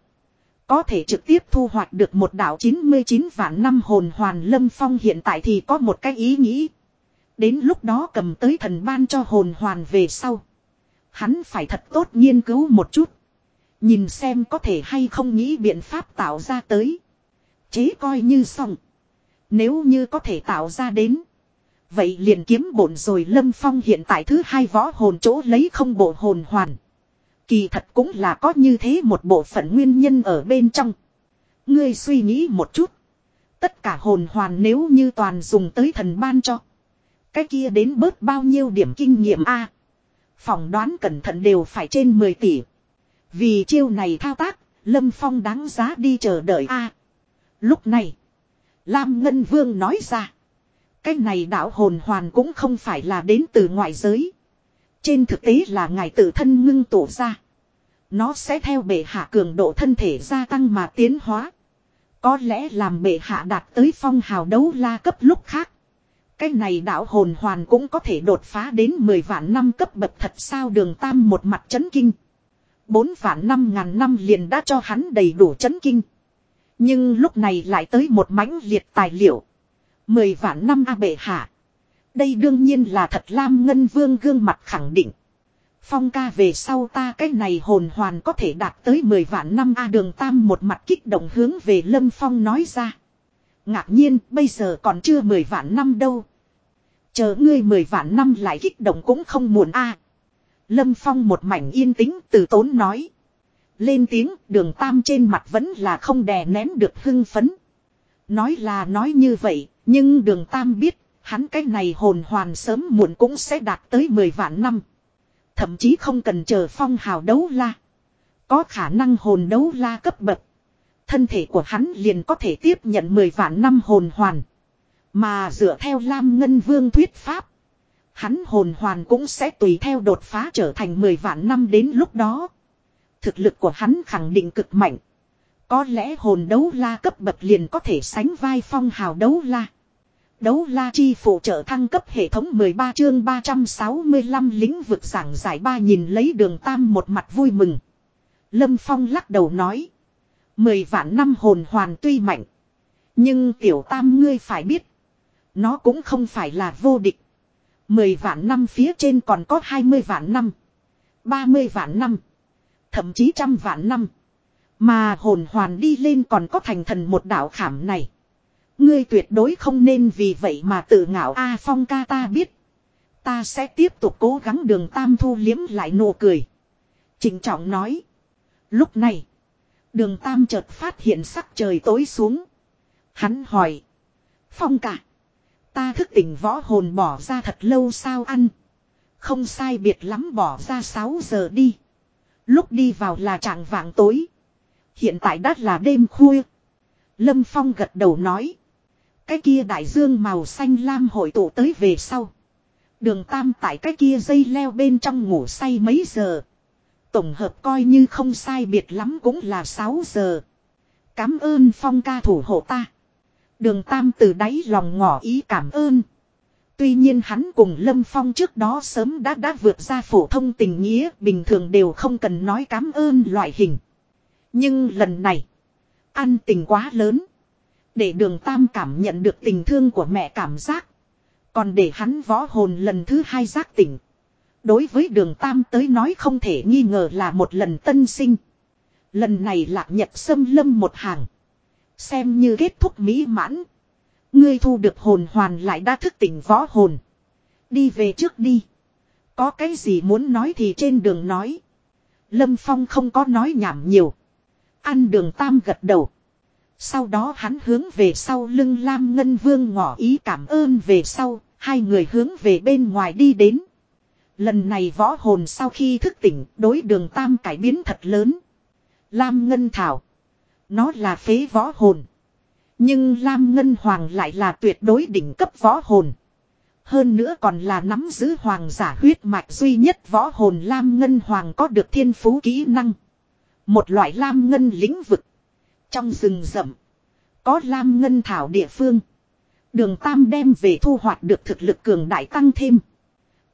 Có thể trực tiếp thu hoạch được một đảo 99 vạn năm hồn hoàn Lâm Phong hiện tại thì có một cái ý nghĩ. Đến lúc đó cầm tới thần ban cho hồn hoàn về sau. Hắn phải thật tốt nghiên cứu một chút. Nhìn xem có thể hay không nghĩ biện pháp tạo ra tới. Chế coi như xong. Nếu như có thể tạo ra đến. Vậy liền kiếm bổn rồi Lâm Phong hiện tại thứ hai võ hồn chỗ lấy không bộ hồn hoàn. Kỳ thật cũng là có như thế một bộ phận nguyên nhân ở bên trong. Ngươi suy nghĩ một chút. Tất cả hồn hoàn nếu như toàn dùng tới thần ban cho. Cái kia đến bớt bao nhiêu điểm kinh nghiệm a Phỏng đoán cẩn thận đều phải trên 10 tỷ. Vì chiêu này thao tác, Lâm Phong đáng giá đi chờ đợi a Lúc này, Lam Ngân Vương nói ra. Cái này đạo hồn hoàn cũng không phải là đến từ ngoại giới. Trên thực tế là ngài tự thân ngưng tổ ra. Nó sẽ theo bệ hạ cường độ thân thể gia tăng mà tiến hóa. Có lẽ làm bệ hạ đạt tới phong hào đấu la cấp lúc khác. Cái này đạo hồn hoàn cũng có thể đột phá đến 10 vạn năm cấp bậc thật sao đường tam một mặt chấn kinh. 4 vạn năm ngàn năm liền đã cho hắn đầy đủ chấn kinh. Nhưng lúc này lại tới một mãnh liệt tài liệu. Mười vạn năm A bệ hạ. Đây đương nhiên là thật Lam Ngân Vương gương mặt khẳng định. Phong ca về sau ta cái này hồn hoàn có thể đạt tới 10 vạn năm A đường tam một mặt kích động hướng về Lâm Phong nói ra. Ngạc nhiên bây giờ còn chưa 10 vạn năm đâu. Chờ ngươi 10 vạn năm lại kích động cũng không muộn A. Lâm Phong một mảnh yên tĩnh từ tốn nói. Lên tiếng đường tam trên mặt vẫn là không đè nén được hưng phấn. Nói là nói như vậy, nhưng đường tam biết, hắn cái này hồn hoàn sớm muộn cũng sẽ đạt tới 10 vạn năm. Thậm chí không cần chờ phong hào đấu la. Có khả năng hồn đấu la cấp bậc. Thân thể của hắn liền có thể tiếp nhận 10 vạn năm hồn hoàn. Mà dựa theo Lam Ngân Vương thuyết pháp. Hắn hồn hoàn cũng sẽ tùy theo đột phá trở thành 10 vạn năm đến lúc đó. Thực lực của hắn khẳng định cực mạnh. Có lẽ hồn đấu la cấp bậc liền có thể sánh vai phong hào đấu la. Đấu la chi phụ trợ thăng cấp hệ thống 13 chương 365 lĩnh vực giảng giải ba nhìn lấy đường tam một mặt vui mừng. Lâm Phong lắc đầu nói. Mười vạn năm hồn hoàn tuy mạnh. Nhưng tiểu tam ngươi phải biết. Nó cũng không phải là vô địch. Mười vạn năm phía trên còn có hai mươi vạn năm. ba mươi vạn năm. Thậm chí trăm vạn năm. Mà hồn hoàn đi lên còn có thành thần một đạo khảm này. Ngươi tuyệt đối không nên vì vậy mà tự ngạo A Phong ca ta biết. Ta sẽ tiếp tục cố gắng đường tam thu liếm lại nụ cười. Trịnh trọng nói. Lúc này. Đường tam chợt phát hiện sắc trời tối xuống. Hắn hỏi. Phong cả, Ta thức tỉnh võ hồn bỏ ra thật lâu sao ăn. Không sai biệt lắm bỏ ra 6 giờ đi. Lúc đi vào là trạng vạng tối. Hiện tại đã là đêm khuya. Lâm Phong gật đầu nói. Cái kia đại dương màu xanh lam hội tụ tới về sau. Đường tam tại cái kia dây leo bên trong ngủ say mấy giờ. Tổng hợp coi như không sai biệt lắm cũng là 6 giờ. Cám ơn Phong ca thủ hộ ta. Đường tam từ đáy lòng ngỏ ý cảm ơn. Tuy nhiên hắn cùng Lâm Phong trước đó sớm đã đã vượt ra phổ thông tình nghĩa bình thường đều không cần nói cảm ơn loại hình. Nhưng lần này, ăn tình quá lớn. Để đường Tam cảm nhận được tình thương của mẹ cảm giác. Còn để hắn võ hồn lần thứ hai giác tỉnh. Đối với đường Tam tới nói không thể nghi ngờ là một lần tân sinh. Lần này lạc nhật xâm lâm một hàng. Xem như kết thúc mỹ mãn. Ngươi thu được hồn hoàn lại đã thức tỉnh võ hồn. Đi về trước đi. Có cái gì muốn nói thì trên đường nói. Lâm Phong không có nói nhảm nhiều. Ăn đường tam gật đầu. Sau đó hắn hướng về sau lưng Lam Ngân Vương ngỏ ý cảm ơn về sau, hai người hướng về bên ngoài đi đến. Lần này võ hồn sau khi thức tỉnh, đối đường tam cải biến thật lớn. Lam Ngân Thảo. Nó là phế võ hồn. Nhưng Lam Ngân Hoàng lại là tuyệt đối đỉnh cấp võ hồn. Hơn nữa còn là nắm giữ hoàng giả huyết mạch duy nhất võ hồn Lam Ngân Hoàng có được thiên phú kỹ năng. Một loại Lam Ngân lĩnh vực. Trong rừng rậm. Có Lam Ngân Thảo địa phương. Đường Tam đem về thu hoạch được thực lực cường đại tăng thêm.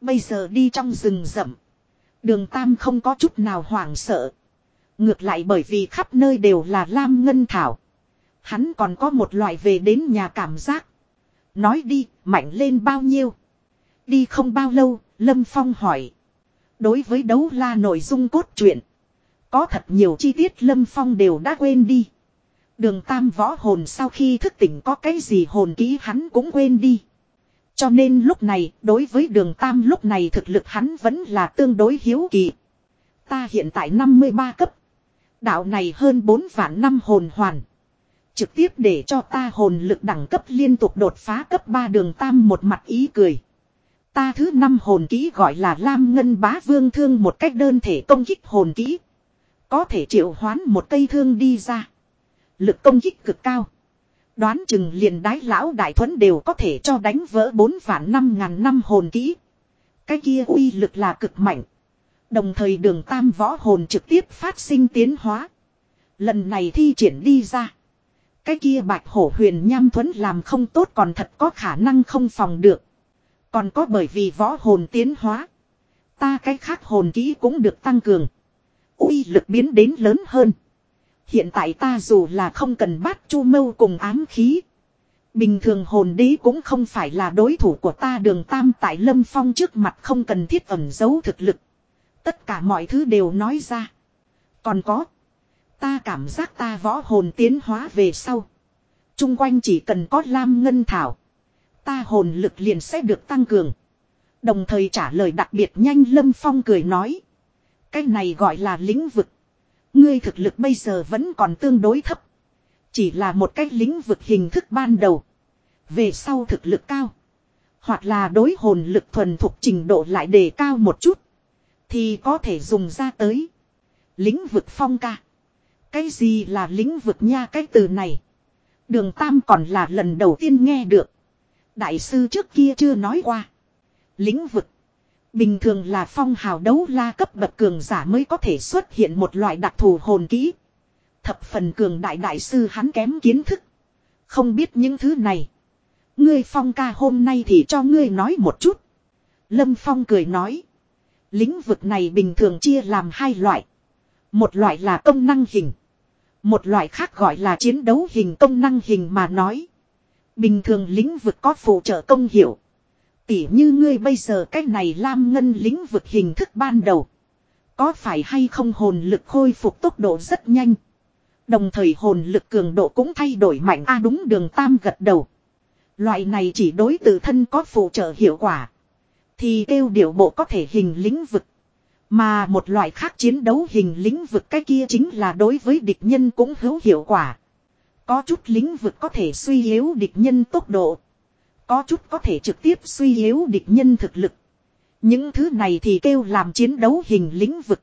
Bây giờ đi trong rừng rậm. Đường Tam không có chút nào hoảng sợ. Ngược lại bởi vì khắp nơi đều là lam ngân thảo. Hắn còn có một loại về đến nhà cảm giác. Nói đi, mạnh lên bao nhiêu. Đi không bao lâu, Lâm Phong hỏi. Đối với đấu la nội dung cốt truyện. Có thật nhiều chi tiết Lâm Phong đều đã quên đi. Đường tam võ hồn sau khi thức tỉnh có cái gì hồn ký hắn cũng quên đi. Cho nên lúc này, đối với đường tam lúc này thực lực hắn vẫn là tương đối hiếu kỳ. Ta hiện tại 53 cấp. Đạo này hơn 4 vạn năm hồn hoàn. Trực tiếp để cho ta hồn lực đẳng cấp liên tục đột phá cấp 3 đường tam một mặt ý cười. Ta thứ năm hồn kỹ gọi là Lam Ngân Bá Vương Thương một cách đơn thể công kích hồn kỹ. Có thể triệu hoán một cây thương đi ra. Lực công kích cực cao. Đoán chừng liền đái lão đại thuẫn đều có thể cho đánh vỡ bốn vạn năm ngàn năm hồn kỹ. Cái kia uy lực là cực mạnh. Đồng thời đường tam võ hồn trực tiếp phát sinh tiến hóa. Lần này thi triển đi ra. Cái kia bạch hổ huyền nham thuẫn làm không tốt còn thật có khả năng không phòng được. Còn có bởi vì võ hồn tiến hóa. Ta cái khác hồn kỹ cũng được tăng cường. uy lực biến đến lớn hơn. Hiện tại ta dù là không cần bắt chu mâu cùng ám khí. Bình thường hồn đế cũng không phải là đối thủ của ta đường tam tại lâm phong trước mặt không cần thiết ẩn giấu thực lực. Tất cả mọi thứ đều nói ra. Còn có. Ta cảm giác ta võ hồn tiến hóa về sau. Trung quanh chỉ cần có lam ngân thảo. Ta hồn lực liền sẽ được tăng cường. Đồng thời trả lời đặc biệt nhanh Lâm Phong cười nói. Cái này gọi là lĩnh vực. Ngươi thực lực bây giờ vẫn còn tương đối thấp. Chỉ là một cái lĩnh vực hình thức ban đầu. Về sau thực lực cao. Hoặc là đối hồn lực thuần thuộc trình độ lại đề cao một chút. Thì có thể dùng ra tới. Lĩnh vực phong ca. Cái gì là lĩnh vực nha cái từ này. Đường Tam còn là lần đầu tiên nghe được. Đại sư trước kia chưa nói qua. Lĩnh vực. Bình thường là phong hào đấu la cấp bậc cường giả mới có thể xuất hiện một loại đặc thù hồn kỹ. Thập phần cường đại đại sư hắn kém kiến thức. Không biết những thứ này. Ngươi phong ca hôm nay thì cho ngươi nói một chút. Lâm Phong cười nói. Lĩnh vực này bình thường chia làm hai loại. Một loại là công năng hình. Một loại khác gọi là chiến đấu hình công năng hình mà nói. Bình thường lĩnh vực có phụ trợ công hiệu. Tỉ như ngươi bây giờ cách này lam ngân lĩnh vực hình thức ban đầu. Có phải hay không hồn lực khôi phục tốc độ rất nhanh. Đồng thời hồn lực cường độ cũng thay đổi mạnh a đúng, đường tam gật đầu. Loại này chỉ đối tự thân có phụ trợ hiệu quả. Thì kêu điều bộ có thể hình lĩnh vực. Mà một loại khác chiến đấu hình lĩnh vực cái kia chính là đối với địch nhân cũng hữu hiệu quả. Có chút lĩnh vực có thể suy yếu địch nhân tốc độ. Có chút có thể trực tiếp suy yếu địch nhân thực lực. Những thứ này thì kêu làm chiến đấu hình lĩnh vực.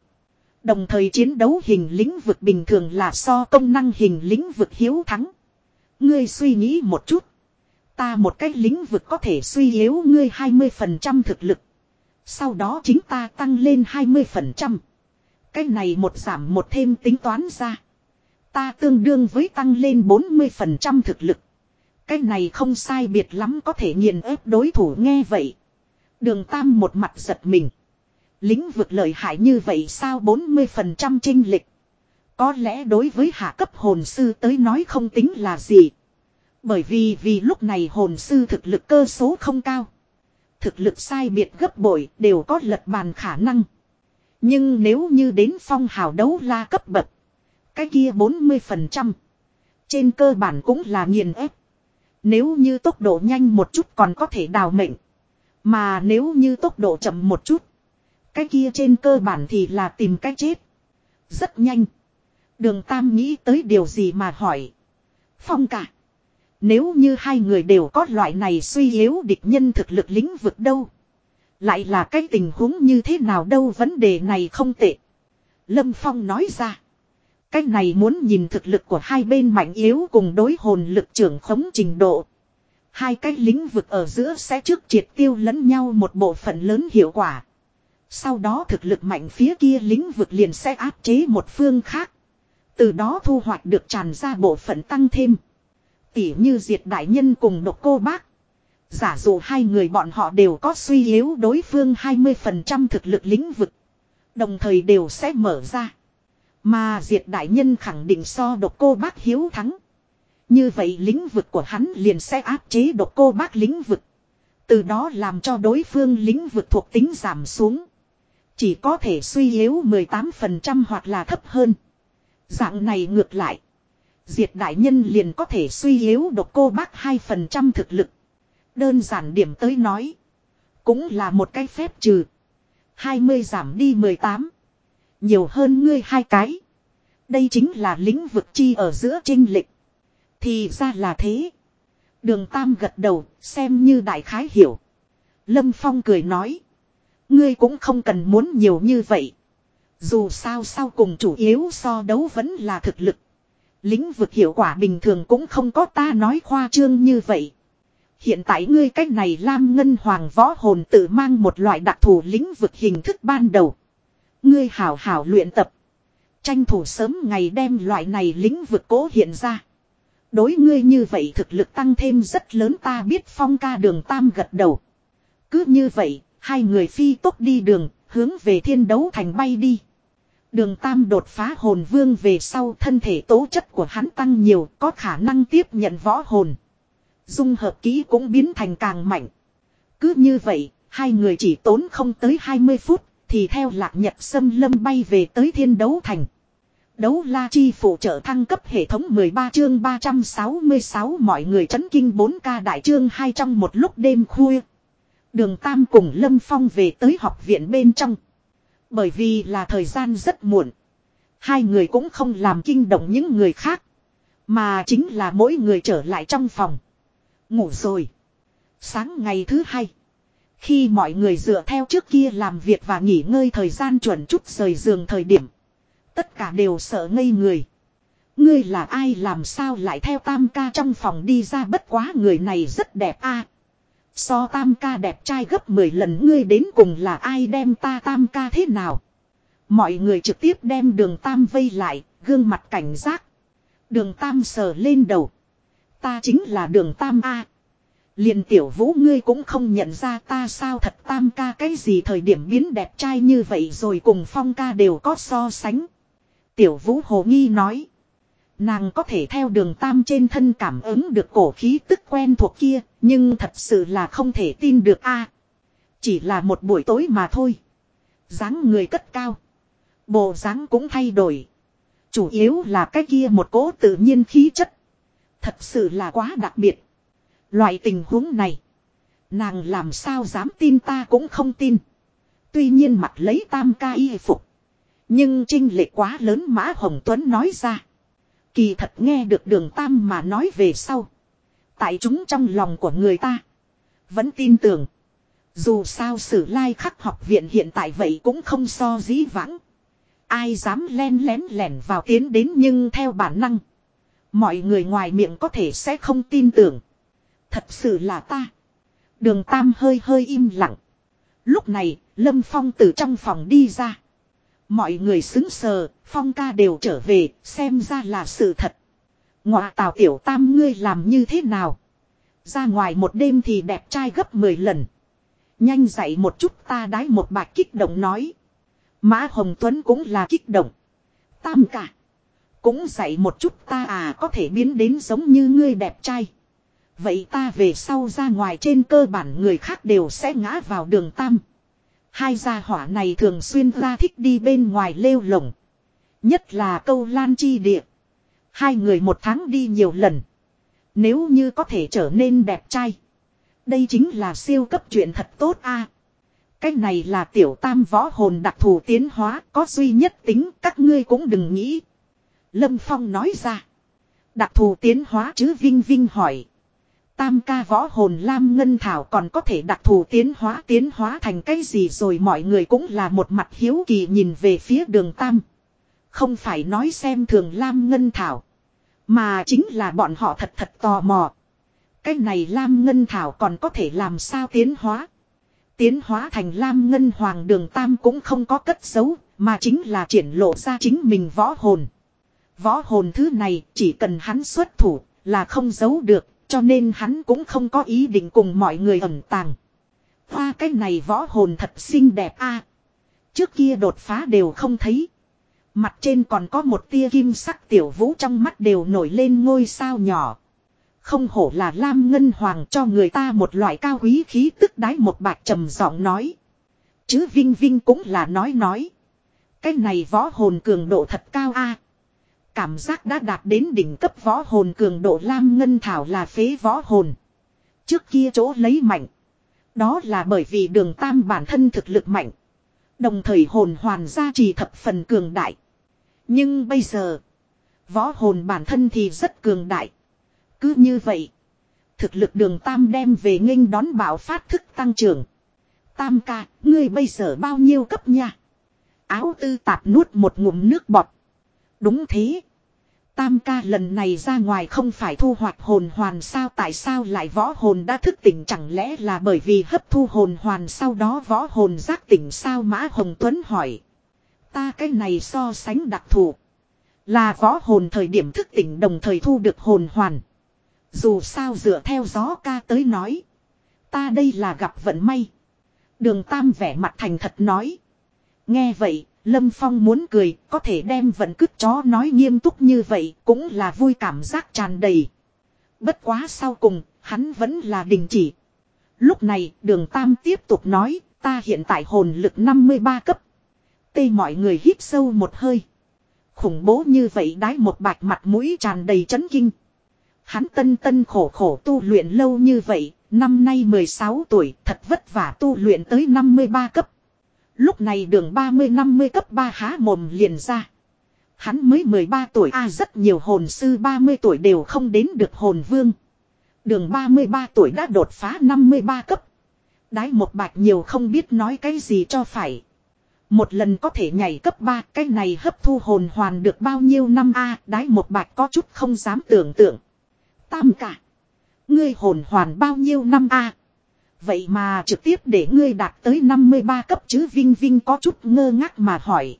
Đồng thời chiến đấu hình lĩnh vực bình thường là so công năng hình lĩnh vực hiếu thắng. Ngươi suy nghĩ một chút. Ta một cách lĩnh vực có thể suy yếu ngươi 20% thực lực. Sau đó chính ta tăng lên 20%. Cái này một giảm một thêm tính toán ra. Ta tương đương với tăng lên 40% thực lực. Cái này không sai biệt lắm có thể nghiền ép đối thủ nghe vậy. Đường Tam một mặt giật mình. Lính vực lợi hại như vậy sao 40% trinh lịch. Có lẽ đối với hạ cấp hồn sư tới nói không tính là gì. Bởi vì vì lúc này hồn sư thực lực cơ số không cao. Thực lực sai biệt gấp bội đều có lật bàn khả năng. Nhưng nếu như đến phong hào đấu la cấp bậc. Cái kia 40%. Trên cơ bản cũng là nghiền ép. Nếu như tốc độ nhanh một chút còn có thể đào mệnh. Mà nếu như tốc độ chậm một chút. Cái kia trên cơ bản thì là tìm cách chết. Rất nhanh. Đường Tam nghĩ tới điều gì mà hỏi. Phong cả. Nếu như hai người đều có loại này suy yếu địch nhân thực lực lĩnh vực đâu. Lại là cái tình huống như thế nào đâu, vấn đề này không tệ. Lâm Phong nói ra. Cái này muốn nhìn thực lực của hai bên mạnh yếu cùng đối hồn lực trưởng khống trình độ. Hai cái lĩnh vực ở giữa sẽ trước triệt tiêu lẫn nhau một bộ phận lớn hiệu quả. Sau đó thực lực mạnh phía kia lĩnh vực liền sẽ áp chế một phương khác. Từ đó thu hoạch được tràn ra bộ phận tăng thêm. Tỉ như diệt đại nhân cùng độc cô bác. Giả dụ hai người bọn họ đều có suy yếu đối phương 20% thực lực lĩnh vực. Đồng thời đều sẽ mở ra. Mà diệt đại nhân khẳng định so độc cô bác hiếu thắng. Như vậy lĩnh vực của hắn liền sẽ áp chế độc cô bác lĩnh vực. Từ đó làm cho đối phương lĩnh vực thuộc tính giảm xuống. Chỉ có thể suy yếu 18% hoặc là thấp hơn. Dạng này ngược lại. Diệt đại nhân liền có thể suy yếu độc cô bác 2% thực lực. Đơn giản điểm tới nói. Cũng là một cái phép trừ. 20 giảm đi 18. Nhiều hơn ngươi hai cái. Đây chính là lĩnh vực chi ở giữa trinh lịch. Thì ra là thế. Đường Tam gật đầu, xem như đại khái hiểu. Lâm Phong cười nói. Ngươi cũng không cần muốn nhiều như vậy. Dù sao sau cùng chủ yếu so đấu vẫn là thực lực. Lĩnh vực hiệu quả bình thường cũng không có ta nói khoa trương như vậy. Hiện tại ngươi cách này Lam Ngân Hoàng võ hồn tự mang một loại đặc thù lĩnh vực hình thức ban đầu. Ngươi hảo hảo luyện tập. Tranh thủ sớm ngày đem loại này lĩnh vực cố hiện ra. Đối ngươi như vậy thực lực tăng thêm rất lớn ta biết phong ca đường tam gật đầu. Cứ như vậy, hai người phi tốc đi đường, hướng về thiên đấu thành bay đi. Đường tam đột phá hồn vương về sau thân thể tố chất của hắn tăng nhiều, có khả năng tiếp nhận võ hồn. Dung hợp kỹ cũng biến thành càng mạnh. Cứ như vậy, hai người chỉ tốn không tới 20 phút, thì theo lạc nhật xâm lâm bay về tới thiên đấu thành. Đấu la chi phụ trợ thăng cấp hệ thống 13 chương 366 mọi người chấn kinh 4K đại chương hai trong một lúc đêm khuya. Đường Tam cùng Lâm Phong về tới học viện bên trong. Bởi vì là thời gian rất muộn. Hai người cũng không làm kinh động những người khác. Mà chính là mỗi người trở lại trong phòng. Ngủ rồi. Sáng ngày thứ hai. Khi mọi người dựa theo trước kia làm việc và nghỉ ngơi thời gian chuẩn chút rời giường thời điểm. Tất cả đều sợ ngây người. Ngươi là ai làm sao lại theo tam ca trong phòng đi ra bất quá người này rất đẹp a So tam ca đẹp trai gấp 10 lần ngươi đến cùng là ai đem ta tam ca thế nào. Mọi người trực tiếp đem đường tam vây lại, gương mặt cảnh giác. Đường tam sờ lên đầu. Ta chính là đường tam A liền tiểu vũ ngươi cũng không nhận ra ta sao thật tam ca cái gì thời điểm biến đẹp trai như vậy rồi cùng phong ca đều có so sánh. Tiểu vũ hồ nghi nói. Nàng có thể theo đường tam trên thân cảm ứng được cổ khí tức quen thuộc kia, nhưng thật sự là không thể tin được a. chỉ là một buổi tối mà thôi. dáng người cất cao. Bộ dáng cũng thay đổi. Chủ yếu là cái kia một cố tự nhiên khí chất. Thật sự là quá đặc biệt. Loại tình huống này. Nàng làm sao dám tin ta cũng không tin. Tuy nhiên mặt lấy tam ca y phục. Nhưng trinh lệ quá lớn Mã Hồng Tuấn nói ra. Kỳ thật nghe được đường tam mà nói về sau. Tại chúng trong lòng của người ta. Vẫn tin tưởng. Dù sao sử lai khắc học viện hiện tại vậy cũng không so dĩ vãng. Ai dám len lén lẻn vào tiến đến nhưng theo bản năng. Mọi người ngoài miệng có thể sẽ không tin tưởng. Thật sự là ta. Đường Tam hơi hơi im lặng. Lúc này, Lâm Phong từ trong phòng đi ra. Mọi người xứng sờ, Phong ca đều trở về, xem ra là sự thật. Ngọa tào tiểu tam ngươi làm như thế nào? Ra ngoài một đêm thì đẹp trai gấp 10 lần. Nhanh dậy một chút ta đái một bạch kích động nói. Mã Hồng Tuấn cũng là kích động. Tam cả. Cũng dạy một chút ta à có thể biến đến giống như ngươi đẹp trai. Vậy ta về sau ra ngoài trên cơ bản người khác đều sẽ ngã vào đường tam. Hai gia hỏa này thường xuyên ra thích đi bên ngoài lêu lồng. Nhất là câu lan chi địa. Hai người một tháng đi nhiều lần. Nếu như có thể trở nên đẹp trai. Đây chính là siêu cấp chuyện thật tốt a. Cái này là tiểu tam võ hồn đặc thù tiến hóa, có duy nhất tính, các ngươi cũng đừng nghĩ. Lâm Phong nói ra. Đặc thù tiến hóa chứ Vinh Vinh hỏi. Tam ca võ hồn Lam Ngân Thảo còn có thể đặc thù tiến hóa tiến hóa thành cái gì rồi mọi người cũng là một mặt hiếu kỳ nhìn về phía đường Tam. Không phải nói xem thường Lam Ngân Thảo. Mà chính là bọn họ thật thật tò mò. Cái này Lam Ngân Thảo còn có thể làm sao tiến hóa. Tiến hóa thành Lam Ngân Hoàng đường Tam cũng không có cất giấu, mà chính là triển lộ ra chính mình võ hồn. Võ hồn thứ này chỉ cần hắn xuất thủ là không giấu được, cho nên hắn cũng không có ý định cùng mọi người ẩn tàng. Hoa, cái này võ hồn thật xinh đẹp a Trước kia đột phá đều không thấy. Mặt trên còn có một tia kim sắc tiểu vũ trong mắt đều nổi lên ngôi sao nhỏ. Không hổ là Lam Ngân Hoàng cho người ta một loại cao quý khí tức đái một bạc trầm giọng nói. Chứ Vinh Vinh cũng là nói nói. Cái này võ hồn cường độ thật cao a Cảm giác đã đạt đến đỉnh cấp võ hồn cường độ Lam Ngân Thảo là phế võ hồn. Trước kia chỗ lấy mạnh. Đó là bởi vì đường tam bản thân thực lực mạnh. Đồng thời hồn hoàn gia trì thập phần cường đại. Nhưng bây giờ. Võ hồn bản thân thì rất cường đại. Cứ như vậy. Thực lực đường tam đem về nghênh đón bảo phát thức tăng trưởng. Tam ca, ngươi bây giờ bao nhiêu cấp nha? Áo tư tạp nuốt một ngụm nước bọt. Đúng thế. Tam ca lần này ra ngoài không phải thu hoạch hồn hoàn sao tại sao lại võ hồn đã thức tỉnh chẳng lẽ là bởi vì hấp thu hồn hoàn sau đó võ hồn giác tỉnh sao Mã Hồng Tuấn hỏi. Ta cái này so sánh đặc thù. Là võ hồn thời điểm thức tỉnh đồng thời thu được hồn hoàn. Dù sao dựa theo gió ca tới nói. Ta đây là gặp vận may. Đường Tam vẻ mặt thành thật nói. Nghe vậy, Lâm Phong muốn cười, có thể đem vận cứt chó nói nghiêm túc như vậy, cũng là vui cảm giác tràn đầy. Bất quá sau cùng, hắn vẫn là đình chỉ. Lúc này, đường Tam tiếp tục nói, ta hiện tại hồn lực 53 cấp. Tê mọi người hít sâu một hơi. Khủng bố như vậy đái một bạch mặt mũi tràn đầy chấn kinh. Hắn tân tân khổ khổ tu luyện lâu như vậy, năm nay 16 tuổi, thật vất vả tu luyện tới 53 cấp. Lúc này đường 30-50 cấp 3 há mồm liền ra. Hắn mới 13 tuổi, a, rất nhiều hồn sư 30 tuổi đều không đến được hồn vương. Đường 33 tuổi đã đột phá 53 cấp. Đái một bạch nhiều không biết nói cái gì cho phải. Một lần có thể nhảy cấp 3 cái này hấp thu hồn hoàn được bao nhiêu năm a, đái một bạch có chút không dám tưởng tượng. Tam cả. Ngươi hồn hoàn bao nhiêu năm a Vậy mà trực tiếp để ngươi đạt tới 53 cấp chứ Vinh Vinh có chút ngơ ngác mà hỏi.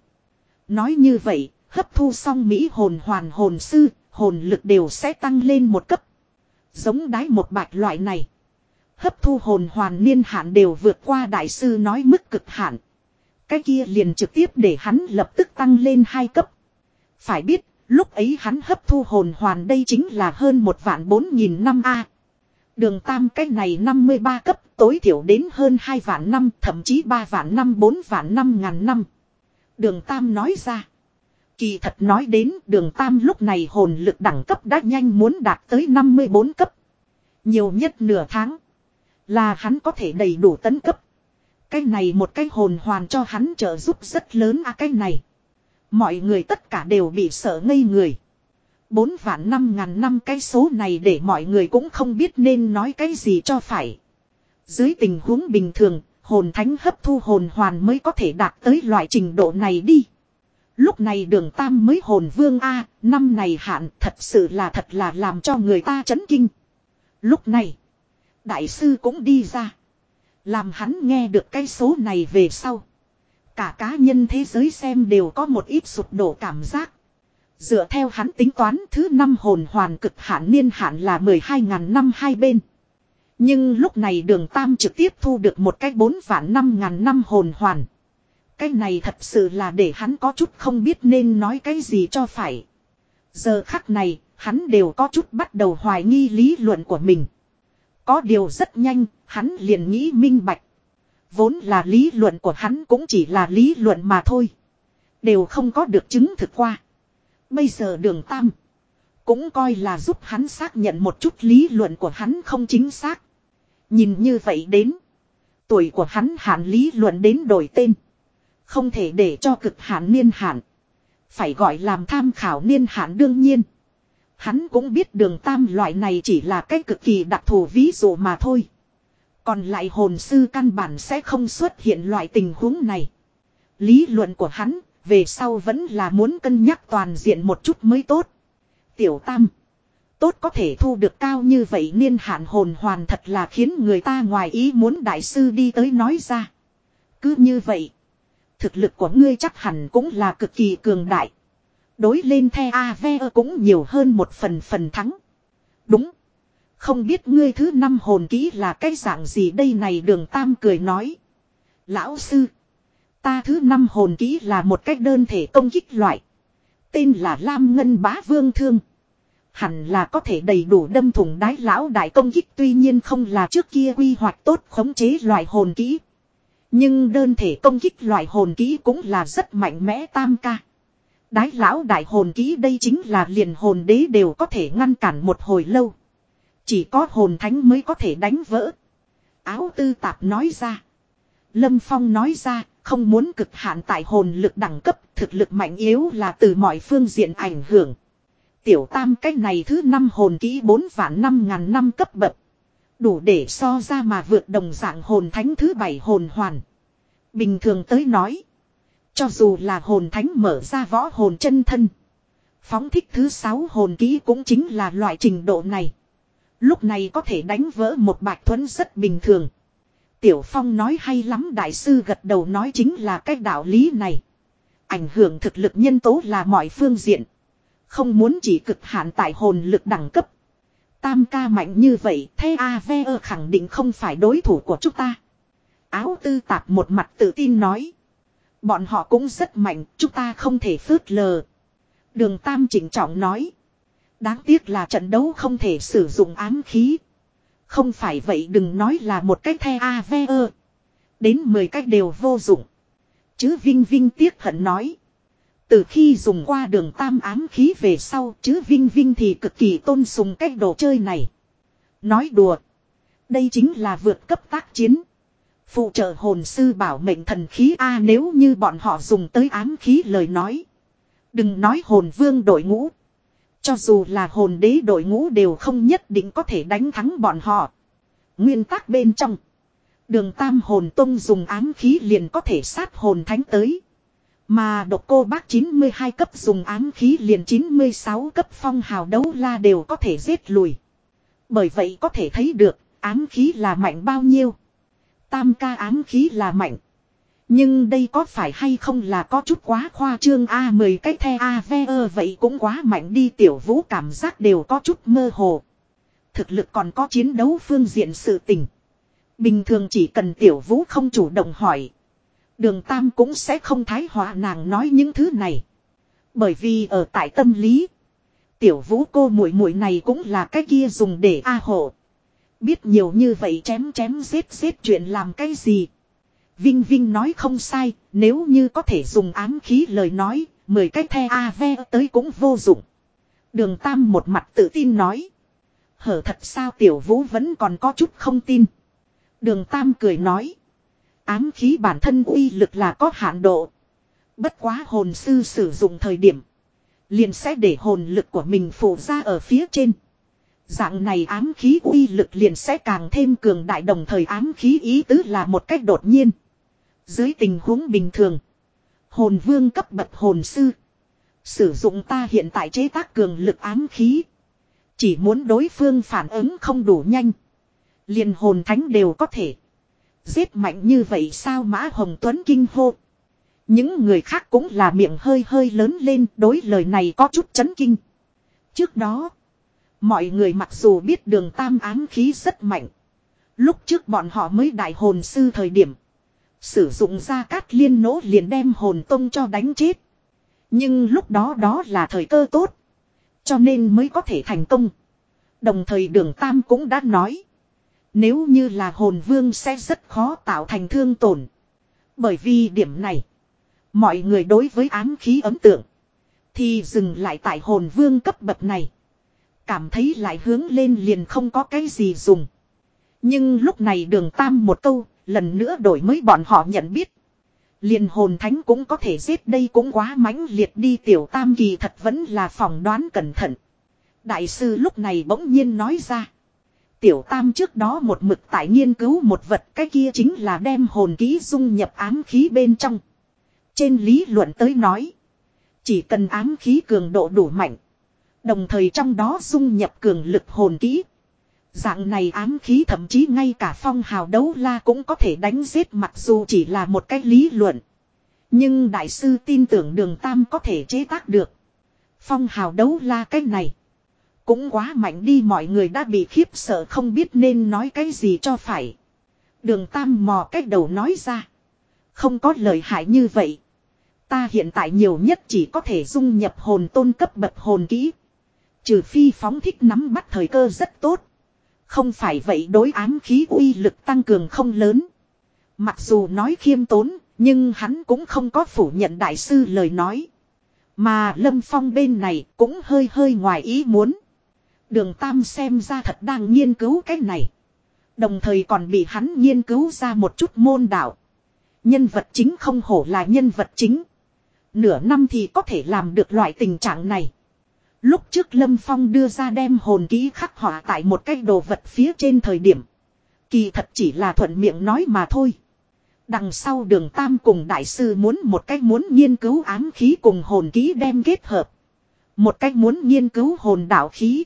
Nói như vậy, hấp thu xong Mỹ hồn hoàn hồn sư, hồn lực đều sẽ tăng lên một cấp. Giống đái một bạch loại này. Hấp thu hồn hoàn niên hạn đều vượt qua đại sư nói mức cực hạn. Cái kia liền trực tiếp để hắn lập tức tăng lên hai cấp. Phải biết, lúc ấy hắn hấp thu hồn hoàn đây chính là hơn một vạn bốn nghìn năm A. Đường tam cái này 53 cấp, tối thiểu đến hơn 2 vạn năm, thậm chí 3 vạn năm 4 vạn năm, ngàn năm. Đường tam nói ra. Kỳ thật nói đến, đường tam lúc này hồn lực đẳng cấp đã nhanh muốn đạt tới 54 cấp. Nhiều nhất nửa tháng. Là hắn có thể đầy đủ tấn cấp. Cái này một cái hồn hoàn cho hắn trợ giúp rất lớn à cái này. Mọi người tất cả đều bị sợ ngây người. Bốn vạn năm ngàn năm cái số này để mọi người cũng không biết nên nói cái gì cho phải. Dưới tình huống bình thường, hồn thánh hấp thu hồn hoàn mới có thể đạt tới loại trình độ này đi. Lúc này đường tam mới hồn vương A, năm này hạn thật sự là thật là làm cho người ta chấn kinh. Lúc này, đại sư cũng đi ra. Làm hắn nghe được cái số này về sau. Cả cá nhân thế giới xem đều có một ít sụp đổ cảm giác. Dựa theo hắn tính toán thứ năm hồn hoàn cực hạn niên hạn là 12.000 năm hai bên. Nhưng lúc này đường Tam trực tiếp thu được một cái bốn vạn năm ngàn năm hồn hoàn. Cái này thật sự là để hắn có chút không biết nên nói cái gì cho phải. Giờ khắc này, hắn đều có chút bắt đầu hoài nghi lý luận của mình. Có điều rất nhanh, hắn liền nghĩ minh bạch. Vốn là lý luận của hắn cũng chỉ là lý luận mà thôi. Đều không có được chứng thực qua. Bây giờ đường tam. Cũng coi là giúp hắn xác nhận một chút lý luận của hắn không chính xác. Nhìn như vậy đến. Tuổi của hắn hạn lý luận đến đổi tên. Không thể để cho cực hạn niên hạn. Phải gọi làm tham khảo niên hạn đương nhiên. Hắn cũng biết đường tam loại này chỉ là cái cực kỳ đặc thù ví dụ mà thôi. Còn lại hồn sư căn bản sẽ không xuất hiện loại tình huống này. Lý luận của hắn về sau vẫn là muốn cân nhắc toàn diện một chút mới tốt. Tiểu Tam. Tốt có thể thu được cao như vậy niên hạn hồn hoàn thật là khiến người ta ngoài ý muốn đại sư đi tới nói ra. Cứ như vậy. Thực lực của ngươi chắc hẳn cũng là cực kỳ cường đại. Đối lên the AVE cũng nhiều hơn một phần phần thắng. Đúng. Không biết ngươi thứ năm hồn kỹ là cái dạng gì đây này đường tam cười nói. Lão sư. Ta thứ năm hồn kỹ là một cách đơn thể công kích loại. Tên là Lam Ngân Bá Vương Thương. Hẳn là có thể đầy đủ đâm thủng đái lão đại công kích tuy nhiên không là trước kia quy hoạch tốt khống chế loại hồn kỹ. Nhưng đơn thể công kích loại hồn kỹ cũng là rất mạnh mẽ tam ca. Đái lão đại hồn kỹ đây chính là liền hồn đế đều có thể ngăn cản một hồi lâu. Chỉ có hồn thánh mới có thể đánh vỡ. Áo tư tạp nói ra. Lâm Phong nói ra, không muốn cực hạn tại hồn lực đẳng cấp, thực lực mạnh yếu là từ mọi phương diện ảnh hưởng. Tiểu tam cách này thứ năm hồn kỹ 4 vạn 5 ngàn năm cấp bậc. Đủ để so ra mà vượt đồng dạng hồn thánh thứ bảy hồn hoàn. Bình thường tới nói. Cho dù là hồn thánh mở ra võ hồn chân thân. Phóng thích thứ sáu hồn kỹ cũng chính là loại trình độ này. Lúc này có thể đánh vỡ một bạch thuẫn rất bình thường. Tiểu Phong nói hay lắm đại sư gật đầu nói chính là cái đạo lý này. Ảnh hưởng thực lực nhân tố là mọi phương diện. Không muốn chỉ cực hạn tại hồn lực đẳng cấp. Tam ca mạnh như vậy, thế AVE khẳng định không phải đối thủ của chúng ta. Áo tư tạp một mặt tự tin nói. Bọn họ cũng rất mạnh, chúng ta không thể phớt lờ. Đường Tam chỉnh trọng nói. Đáng tiếc là trận đấu không thể sử dụng ám khí. Không phải vậy đừng nói là một cách the AVE. Đến 10 cách đều vô dụng. Chứ Vinh Vinh tiếc hận nói. Từ khi dùng qua đường tam ám khí về sau, chứ Vinh Vinh thì cực kỳ tôn sùng cách đồ chơi này. Nói đùa. Đây chính là vượt cấp tác chiến. Phụ trợ hồn sư bảo mệnh thần khí A nếu như bọn họ dùng tới ám khí lời nói. Đừng nói hồn vương đội ngũ. Cho dù là hồn đế đội ngũ đều không nhất định có thể đánh thắng bọn họ. Nguyên tắc bên trong. Đường tam hồn tông dùng ám khí liền có thể sát hồn thánh tới. Mà độc cô bác 92 cấp dùng ám khí liền 96 cấp phong hào đấu la đều có thể giết lùi. Bởi vậy có thể thấy được, ám khí là mạnh bao nhiêu. Tam ca ám khí là mạnh. Nhưng đây có phải hay không là có chút quá khoa trương A 10 cái the A ve ơ vậy cũng quá mạnh đi, tiểu vũ cảm giác đều có chút mơ hồ. Thực lực còn có chiến đấu phương diện sự tình. Bình thường chỉ cần tiểu vũ không chủ động hỏi. Đường Tam cũng sẽ không thái hòa nàng nói những thứ này. Bởi vì ở tại tâm lý. Tiểu vũ cô muội muội này cũng là cái kia dùng để a hộ. Biết nhiều như vậy chém chém giết giết chuyện làm cái gì. Vinh Vinh nói không sai, nếu như có thể dùng ám khí lời nói, mười cái the a ve tới cũng vô dụng. Đường Tam một mặt tự tin nói. Hở thật sao tiểu vũ vẫn còn có chút không tin. Đường Tam cười nói. Ám khí bản thân uy lực là có hạn độ. Bất quá hồn sư sử dụng thời điểm. Liền sẽ để hồn lực của mình phủ ra ở phía trên. Dạng này ám khí uy lực liền sẽ càng thêm cường đại đồng thời ám khí ý tứ là một cách đột nhiên. Dưới tình huống bình thường. Hồn vương cấp bậc hồn sư. Sử dụng ta hiện tại chế tác cường lực ám khí. Chỉ muốn đối phương phản ứng không đủ nhanh. Liền hồn thánh đều có thể. Giết mạnh như vậy sao Mã Hồng Tuấn kinh hô. Những người khác cũng là miệng hơi hơi lớn lên đối lời này có chút chấn kinh. Trước đó, mọi người mặc dù biết đường tam ám khí rất mạnh. Lúc trước bọn họ mới đại hồn sư thời điểm. Sử dụng ra cát liên nỗ liền đem hồn tông cho đánh chết. Nhưng lúc đó đó là thời cơ tốt. Cho nên mới có thể thành công. Đồng thời đường Tam cũng đã nói. Nếu như là hồn vương sẽ rất khó tạo thành thương tổn. Bởi vì điểm này. Mọi người đối với ám khí ấn tượng. Thì dừng lại tại hồn vương cấp bậc này. Cảm thấy lại hướng lên liền không có cái gì dùng. Nhưng lúc này đường tam một câu, lần nữa đổi mới bọn họ nhận biết. Liền hồn thánh cũng có thể giết đây cũng quá mãnh liệt đi tiểu tam kỳ thật vẫn là phỏng đoán cẩn thận. Đại sư lúc này bỗng nhiên nói ra. Tiểu tam trước đó một mực tại nghiên cứu một vật, cái kia chính là đem hồn ký dung nhập ám khí bên trong. Trên lý luận tới nói. Chỉ cần ám khí cường độ đủ mạnh. Đồng thời trong đó dung nhập cường lực hồn ký. Dạng này ám khí thậm chí ngay cả phong hào đấu la cũng có thể đánh giết mặc dù chỉ là một cách lý luận. Nhưng đại sư tin tưởng đường tam có thể chế tác được. Phong hào đấu la cái này. Cũng quá mạnh đi mọi người đã bị khiếp sợ không biết nên nói cái gì cho phải. Đường Tam mò cách đầu nói ra. Không có lời hại như vậy. Ta hiện tại nhiều nhất chỉ có thể dung nhập hồn tôn cấp bậc hồn kỹ. Trừ phi phóng thích nắm bắt thời cơ rất tốt. Không phải vậy đối ám khí uy lực tăng cường không lớn. Mặc dù nói khiêm tốn, nhưng hắn cũng không có phủ nhận đại sư lời nói. Mà Lâm Phong bên này cũng hơi hơi ngoài ý muốn. Đường Tam xem ra thật đang nghiên cứu cái này. Đồng thời còn bị hắn nghiên cứu ra một chút môn đạo. Nhân vật chính không hổ là nhân vật chính. Nửa năm thì có thể làm được loại tình trạng này. Lúc trước Lâm Phong đưa ra đem hồn ký khắc họa tại một cái đồ vật phía trên thời điểm. Kỳ thật chỉ là thuận miệng nói mà thôi. Đằng sau đường Tam cùng đại sư muốn một cách muốn nghiên cứu ám khí cùng hồn ký đem kết hợp. Một cách muốn nghiên cứu hồn đạo khí.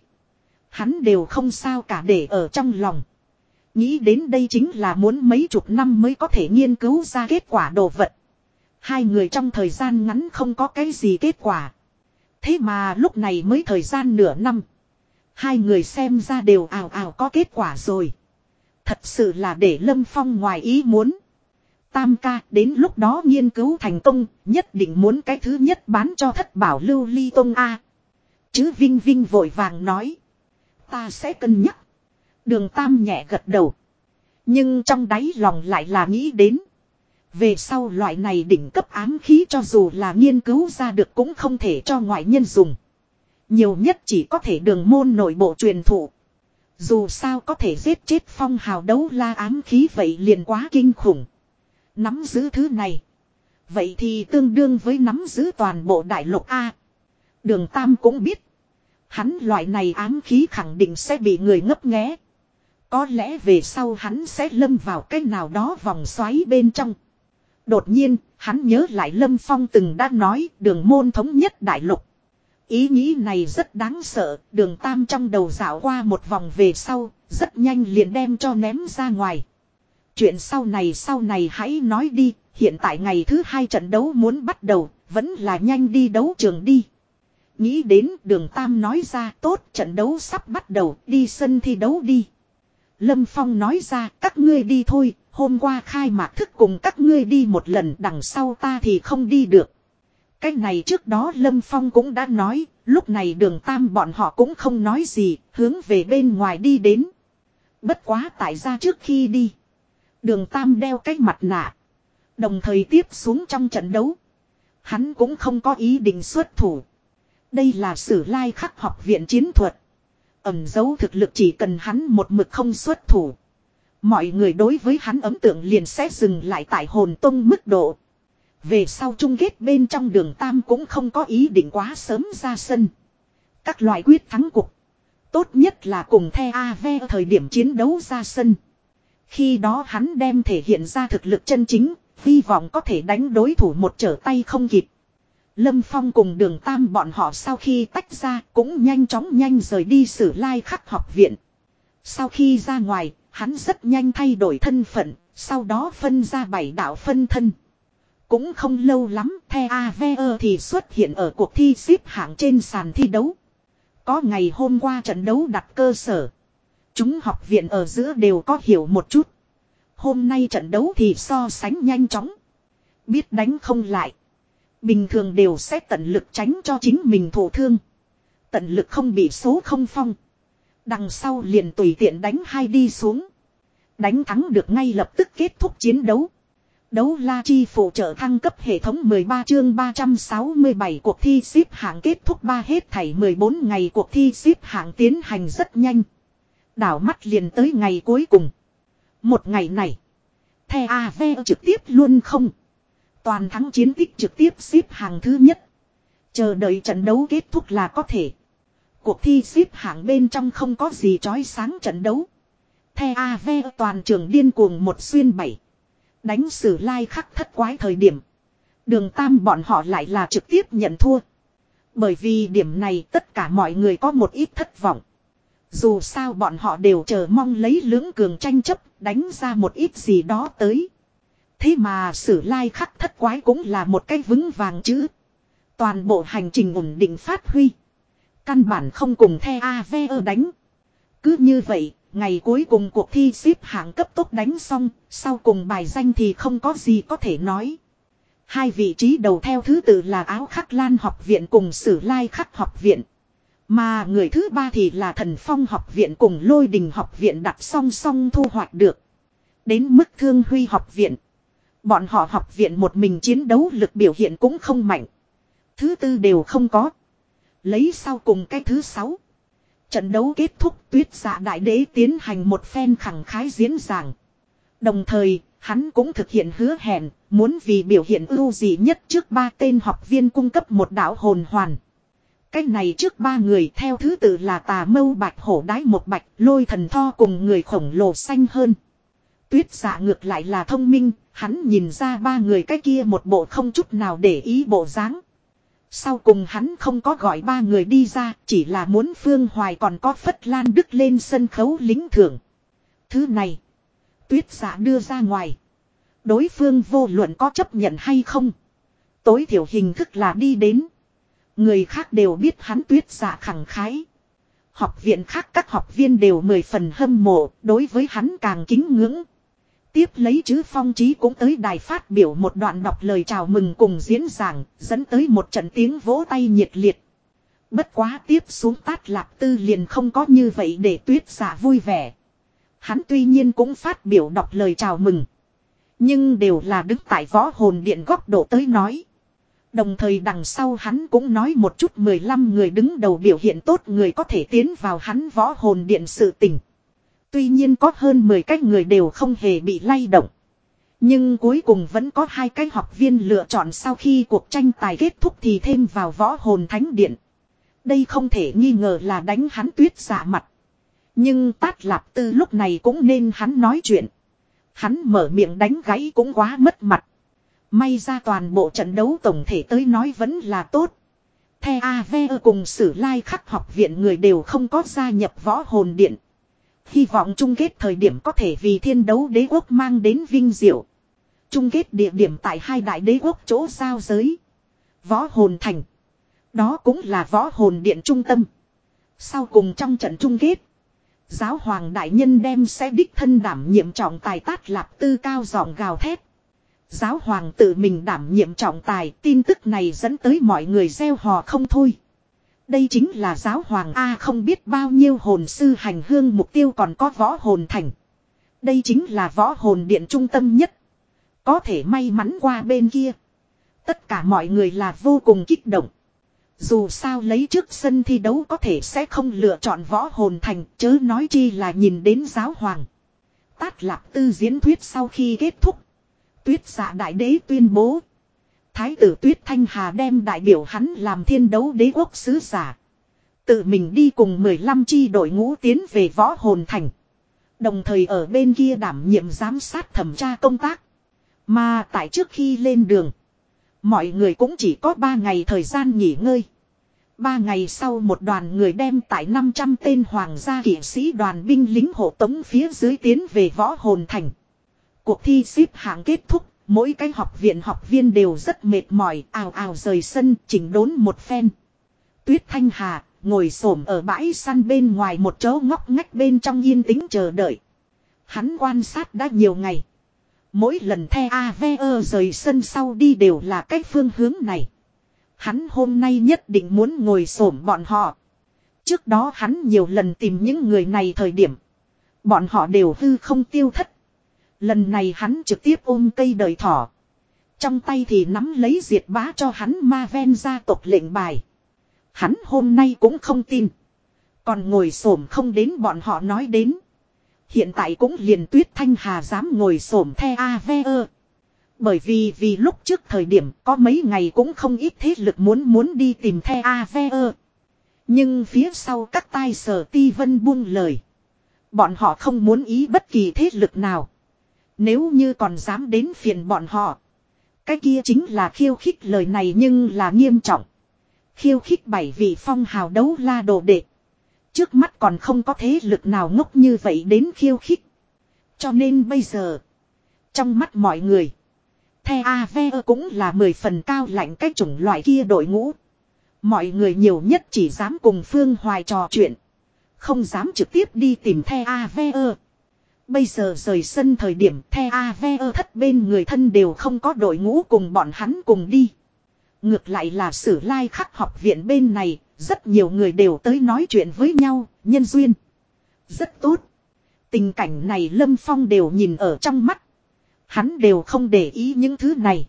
Hắn đều không sao cả để ở trong lòng. Nghĩ đến đây chính là muốn mấy chục năm mới có thể nghiên cứu ra kết quả đồ vật. Hai người trong thời gian ngắn không có cái gì kết quả. Thế mà lúc này mới thời gian nửa năm. Hai người xem ra đều ảo ảo có kết quả rồi. Thật sự là để Lâm Phong ngoài ý muốn. Tam ca, đến lúc đó nghiên cứu thành công, nhất định muốn cái thứ nhất bán cho thất bảo lưu ly tông A. Chứ Vinh Vinh vội vàng nói. Ta sẽ cân nhắc. Đường Tam nhẹ gật đầu. Nhưng trong đáy lòng lại là nghĩ đến. Về sau loại này đỉnh cấp ám khí cho dù là nghiên cứu ra được cũng không thể cho ngoại nhân dùng. Nhiều nhất chỉ có thể đường môn nội bộ truyền thụ. Dù sao có thể giết chết phong hào đấu la ám khí vậy liền quá kinh khủng. Nắm giữ thứ này. Vậy thì tương đương với nắm giữ toàn bộ đại lục A. Đường Tam cũng biết. Hắn loại này ám khí khẳng định sẽ bị người ngấp nghé. Có lẽ về sau hắn sẽ lâm vào cái nào đó vòng xoáy bên trong. Đột nhiên, hắn nhớ lại Lâm Phong từng đã nói đường môn thống nhất đại lục. Ý nghĩ này rất đáng sợ, đường tam trong đầu dạo qua một vòng về sau, rất nhanh liền đem cho ném ra ngoài. Chuyện sau này sau này hãy nói đi, hiện tại ngày thứ hai trận đấu muốn bắt đầu, vẫn là nhanh đi đấu trường đi. Nghĩ đến đường Tam nói ra tốt trận đấu sắp bắt đầu, đi sân thi đấu đi. Lâm Phong nói ra các ngươi đi thôi, hôm qua khai mạc thức cùng các ngươi đi một lần đằng sau ta thì không đi được. Cái này trước đó Lâm Phong cũng đã nói, lúc này đường Tam bọn họ cũng không nói gì, hướng về bên ngoài đi đến. Bất quá tại ra trước khi đi. Đường Tam đeo cái mặt nạ. Đồng thời tiếp xuống trong trận đấu. Hắn cũng không có ý định xuất thủ. Đây là sử lai khắc học viện chiến thuật. Ẩm dấu thực lực chỉ cần hắn một mực không xuất thủ. Mọi người đối với hắn ấm tượng liền sẽ dừng lại tại hồn tông mức độ. Về sau chung kết bên trong đường Tam cũng không có ý định quá sớm ra sân. Các loại quyết thắng cuộc Tốt nhất là cùng The AV thời điểm chiến đấu ra sân. Khi đó hắn đem thể hiện ra thực lực chân chính, hy vọng có thể đánh đối thủ một trở tay không kịp. Lâm Phong cùng đường Tam bọn họ sau khi tách ra cũng nhanh chóng nhanh rời đi sử lai khắc học viện. Sau khi ra ngoài, hắn rất nhanh thay đổi thân phận, sau đó phân ra bảy đạo phân thân. Cũng không lâu lắm, The AVE thì xuất hiện ở cuộc thi xếp hạng trên sàn thi đấu. Có ngày hôm qua trận đấu đặt cơ sở. Chúng học viện ở giữa đều có hiểu một chút. Hôm nay trận đấu thì so sánh nhanh chóng. Biết đánh không lại. Bình thường đều sẽ tận lực tránh cho chính mình thổ thương. Tận lực không bị số không phong. Đằng sau liền tùy tiện đánh hai đi xuống. Đánh thắng được ngay lập tức kết thúc chiến đấu. Đấu la chi phụ trợ thăng cấp hệ thống 13 chương 367 cuộc thi xếp hạng kết thúc ba hết thảy 14 ngày cuộc thi xếp hạng tiến hành rất nhanh. Đảo mắt liền tới ngày cuối cùng. Một ngày này. The AV trực tiếp luôn không. Toàn thắng chiến tích trực tiếp xếp hàng thứ nhất. Chờ đợi trận đấu kết thúc là có thể. Cuộc thi xếp hạng bên trong không có gì trói sáng trận đấu. The AV toàn trường điên cuồng một xuyên bảy. Đánh sử lai like khắc thất quái thời điểm. Đường tam bọn họ lại là trực tiếp nhận thua. Bởi vì điểm này tất cả mọi người có một ít thất vọng. Dù sao bọn họ đều chờ mong lấy lưỡng cường tranh chấp, đánh ra một ít gì đó tới. Thế mà sử lai like khắc thất quái cũng là một cái vững vàng chữ. Toàn bộ hành trình ổn định phát huy. Căn bản không cùng the AVE đánh. Cứ như vậy, ngày cuối cùng cuộc thi xếp hạng cấp tốc đánh xong, sau cùng bài danh thì không có gì có thể nói. Hai vị trí đầu theo thứ tự là áo khắc lan học viện cùng sử lai khắc học viện. Mà người thứ ba thì là thần phong học viện cùng lôi đình học viện đặt song song thu hoạch được. Đến mức thương huy học viện. Bọn họ học viện một mình chiến đấu lực biểu hiện cũng không mạnh. Thứ tư đều không có. Lấy sau cùng cái thứ sáu. Trận đấu kết thúc tuyết dạ đại đế tiến hành một phen khẳng khái diễn giảng. Đồng thời, hắn cũng thực hiện hứa hẹn, muốn vì biểu hiện ưu dị nhất trước ba tên học viên cung cấp một đạo hồn hoàn. Cách này trước ba người theo thứ tự là tà mâu bạch hổ đái một bạch lôi thần tho cùng người khổng lồ xanh hơn. Tuyết giả ngược lại là thông minh, hắn nhìn ra ba người cái kia một bộ không chút nào để ý bộ dáng. Sau cùng hắn không có gọi ba người đi ra, chỉ là muốn Phương Hoài còn có Phất Lan Đức lên sân khấu lính thưởng. Thứ này, tuyết giả đưa ra ngoài. Đối phương vô luận có chấp nhận hay không. Tối thiểu hình thức là đi đến. Người khác đều biết hắn tuyết giả khẳng khái. Học viện khác các học viên đều mười phần hâm mộ, đối với hắn càng kính ngưỡng. Tiếp lấy chứ phong trí cũng tới đài phát biểu một đoạn đọc lời chào mừng cùng diễn giảng, dẫn tới một trận tiếng vỗ tay nhiệt liệt. Bất quá tiếp xuống tát lạp tư liền không có như vậy để tuyết giả vui vẻ. Hắn tuy nhiên cũng phát biểu đọc lời chào mừng. Nhưng đều là đứng tại võ hồn điện góc độ tới nói. Đồng thời đằng sau hắn cũng nói một chút 15 người đứng đầu biểu hiện tốt người có thể tiến vào hắn võ hồn điện sự tình. Tuy nhiên có hơn 10 cái người đều không hề bị lay động. Nhưng cuối cùng vẫn có hai cái học viên lựa chọn sau khi cuộc tranh tài kết thúc thì thêm vào võ hồn thánh điện. Đây không thể nghi ngờ là đánh hắn tuyết giả mặt. Nhưng tát lạp tư lúc này cũng nên hắn nói chuyện. Hắn mở miệng đánh gãy cũng quá mất mặt. May ra toàn bộ trận đấu tổng thể tới nói vẫn là tốt. The Ave cùng sử lai khắc học viện người đều không có gia nhập võ hồn điện. Hy vọng chung kết thời điểm có thể vì thiên đấu đế quốc mang đến vinh diệu. Chung kết địa điểm tại hai đại đế quốc chỗ giao giới. Võ hồn thành. Đó cũng là võ hồn điện trung tâm. Sau cùng trong trận chung kết. Giáo hoàng đại nhân đem sẽ đích thân đảm nhiệm trọng tài tát lạp tư cao giọng gào thét. Giáo hoàng tự mình đảm nhiệm trọng tài, tin tức này dẫn tới mọi người gieo hò không thôi. Đây chính là giáo hoàng A không biết bao nhiêu hồn sư hành hương mục tiêu còn có võ hồn thành. Đây chính là võ hồn điện trung tâm nhất. Có thể may mắn qua bên kia. Tất cả mọi người là vô cùng kích động. Dù sao lấy trước sân thi đấu có thể sẽ không lựa chọn võ hồn thành, chớ nói chi là nhìn đến giáo hoàng. Tát lạp tư diễn thuyết sau khi kết thúc. Tuyết giả đại đế tuyên bố. Thái tử Tuyết Thanh Hà đem đại biểu hắn làm thiên đấu đế quốc sứ giả. Tự mình đi cùng 15 chi đội ngũ tiến về võ hồn thành. Đồng thời ở bên kia đảm nhiệm giám sát thẩm tra công tác. Mà tại trước khi lên đường. Mọi người cũng chỉ có 3 ngày thời gian nghỉ ngơi. Ba ngày sau một đoàn người đem tại 500 tên hoàng gia kỵ sĩ đoàn binh lính hộ tống phía dưới tiến về võ hồn thành. Cuộc thi xếp hạng kết thúc, mỗi cái học viện học viên đều rất mệt mỏi, ào ào rời sân, chỉnh đốn một phen. Tuyết Thanh Hà, ngồi xổm ở bãi săn bên ngoài một chỗ ngóc ngách bên trong yên tĩnh chờ đợi. Hắn quan sát đã nhiều ngày. Mỗi lần the AVE rời sân sau đi đều là cách phương hướng này. Hắn hôm nay nhất định muốn ngồi xổm bọn họ. Trước đó hắn nhiều lần tìm những người này thời điểm. Bọn họ đều hư không tiêu thất. Lần này hắn trực tiếp ôm cây đời thỏ. Trong tay thì nắm lấy diệt bá cho hắn ma ven gia tộc lệnh bài. Hắn hôm nay cũng không tin. Còn ngồi xổm không đến bọn họ nói đến. Hiện tại cũng liền tuyết thanh hà dám ngồi xổm the a ve ơ. Bởi vì vì lúc trước thời điểm có mấy ngày cũng không ít thế lực muốn muốn đi tìm the a ve ơ. Nhưng phía sau các tai sở ti vân buông lời. Bọn họ không muốn ý bất kỳ thế lực nào. Nếu như còn dám đến phiền bọn họ. Cái kia chính là khiêu khích lời này nhưng là nghiêm trọng. Khiêu khích bảy vị phong hào đấu la đồ đệ. Trước mắt còn không có thế lực nào ngốc như vậy đến khiêu khích. Cho nên bây giờ. Trong mắt mọi người. The Ave cũng là mười phần cao lạnh cái chủng loại kia đội ngũ. Mọi người nhiều nhất chỉ dám cùng Phương Hoài trò chuyện. Không dám trực tiếp đi tìm The Ave. Bây giờ rời sân thời điểm The veo thất bên người thân đều không có đội ngũ cùng bọn hắn cùng đi. Ngược lại là sử lai khắc học viện bên này, rất nhiều người đều tới nói chuyện với nhau, nhân duyên. Rất tốt. Tình cảnh này Lâm Phong đều nhìn ở trong mắt. Hắn đều không để ý những thứ này.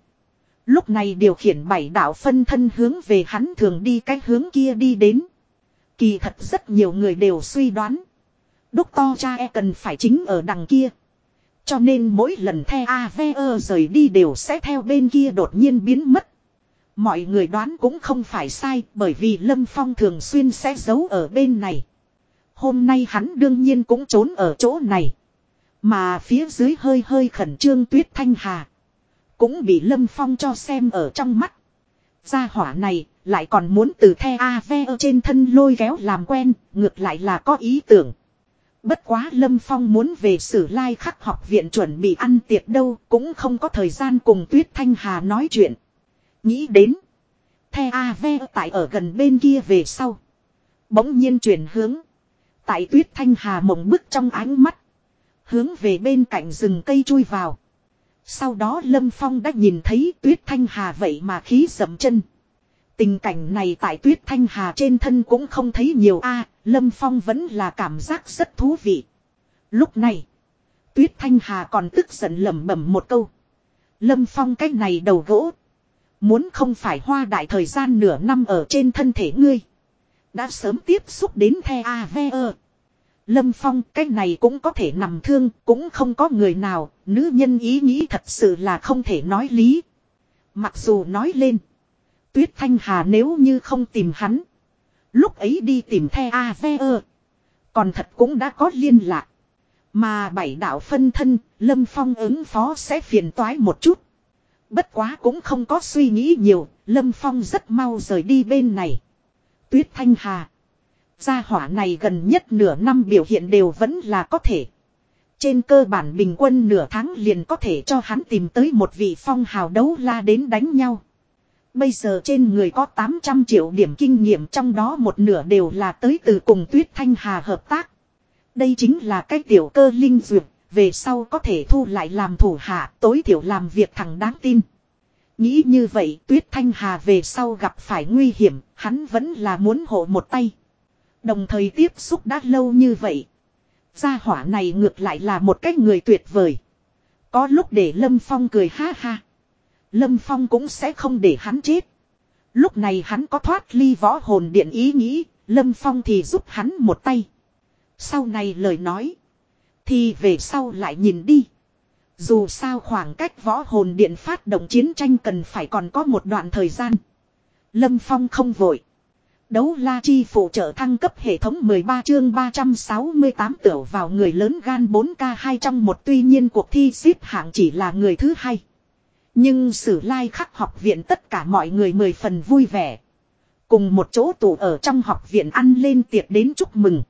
Lúc này điều khiển bảy đạo phân thân hướng về hắn thường đi cái hướng kia đi đến. Kỳ thật rất nhiều người đều suy đoán. Đúc to cha e cần phải chính ở đằng kia. Cho nên mỗi lần the AVE rời đi đều sẽ theo bên kia đột nhiên biến mất. Mọi người đoán cũng không phải sai bởi vì Lâm Phong thường xuyên sẽ giấu ở bên này. Hôm nay hắn đương nhiên cũng trốn ở chỗ này. Mà phía dưới hơi hơi khẩn trương tuyết thanh hà. Cũng bị Lâm Phong cho xem ở trong mắt. Gia hỏa này lại còn muốn từ the AVE trên thân lôi kéo làm quen, ngược lại là có ý tưởng. Bất quá Lâm Phong muốn về sử lai khắc học viện chuẩn bị ăn tiệc đâu, cũng không có thời gian cùng Tuyết Thanh Hà nói chuyện. Nghĩ đến, the ve tại ở gần bên kia về sau. Bỗng nhiên chuyển hướng. Tại Tuyết Thanh Hà mộng bức trong ánh mắt. Hướng về bên cạnh rừng cây chui vào. Sau đó Lâm Phong đã nhìn thấy Tuyết Thanh Hà vậy mà khí dậm chân. Tình cảnh này tại Tuyết Thanh Hà trên thân cũng không thấy nhiều a Lâm Phong vẫn là cảm giác rất thú vị. Lúc này, Tuyết Thanh Hà còn tức giận lẩm bẩm một câu. Lâm Phong cái này đầu gỗ. Muốn không phải hoa đại thời gian nửa năm ở trên thân thể ngươi. Đã sớm tiếp xúc đến the AVE. Lâm Phong cái này cũng có thể nằm thương, cũng không có người nào, nữ nhân ý nghĩ thật sự là không thể nói lý. Mặc dù nói lên, Tuyết Thanh Hà nếu như không tìm hắn, lúc ấy đi tìm the AVE, còn thật cũng đã có liên lạc. Mà bảy đạo phân thân, Lâm Phong ứng phó sẽ phiền toái một chút. Bất quá cũng không có suy nghĩ nhiều, Lâm Phong rất mau rời đi bên này. Tuyết Thanh Hà. Gia hỏa này gần nhất nửa năm biểu hiện đều vẫn là có thể. Trên cơ bản bình quân nửa tháng liền có thể cho hắn tìm tới một vị phong hào đấu la đến đánh nhau. Bây giờ trên người có 800 triệu điểm kinh nghiệm trong đó một nửa đều là tới từ cùng Tuyết Thanh Hà hợp tác. Đây chính là cái tiểu cơ linh duyệt, về sau có thể thu lại làm thủ hạ tối thiểu làm việc thằng đáng tin. Nghĩ như vậy Tuyết Thanh Hà về sau gặp phải nguy hiểm, hắn vẫn là muốn hộ một tay. Đồng thời tiếp xúc đã lâu như vậy. Gia hỏa này ngược lại là một cách người tuyệt vời. Có lúc để Lâm Phong cười ha ha. Lâm Phong cũng sẽ không để hắn chết. Lúc này hắn có thoát ly võ hồn điện ý nghĩ, Lâm Phong thì giúp hắn một tay. Sau này lời nói. Thì về sau lại nhìn đi. Dù sao khoảng cách võ hồn điện phát động chiến tranh cần phải còn có một đoạn thời gian. Lâm Phong không vội. Đấu la chi phụ trợ thăng cấp hệ thống 13 chương 368 tiểu vào người lớn gan 4K 2 trong một tuy nhiên cuộc thi xếp hạng chỉ là người thứ hai. Nhưng sử lai khắc học viện tất cả mọi người mười phần vui vẻ. Cùng một chỗ tụ ở trong học viện ăn lên tiệc đến chúc mừng.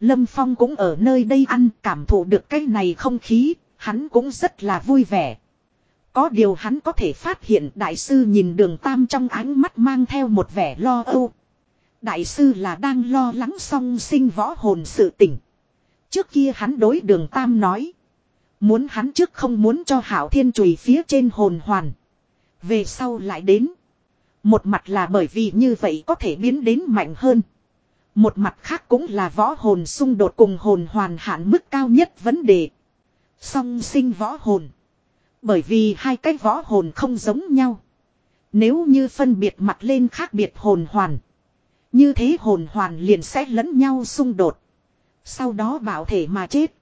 Lâm Phong cũng ở nơi đây ăn cảm thụ được cái này không khí, hắn cũng rất là vui vẻ. Có điều hắn có thể phát hiện đại sư nhìn đường tam trong ánh mắt mang theo một vẻ lo âu. Đại sư là đang lo lắng song sinh võ hồn sự tỉnh. Trước kia hắn đối đường tam nói. Muốn hắn trước không muốn cho hảo thiên chùy phía trên hồn hoàn. Về sau lại đến. Một mặt là bởi vì như vậy có thể biến đến mạnh hơn. Một mặt khác cũng là võ hồn xung đột cùng hồn hoàn hạn mức cao nhất vấn đề. Song sinh võ hồn. Bởi vì hai cái võ hồn không giống nhau. Nếu như phân biệt mặt lên khác biệt hồn hoàn. Như thế hồn hoàn liền sẽ lẫn nhau xung đột. Sau đó bảo thể mà chết.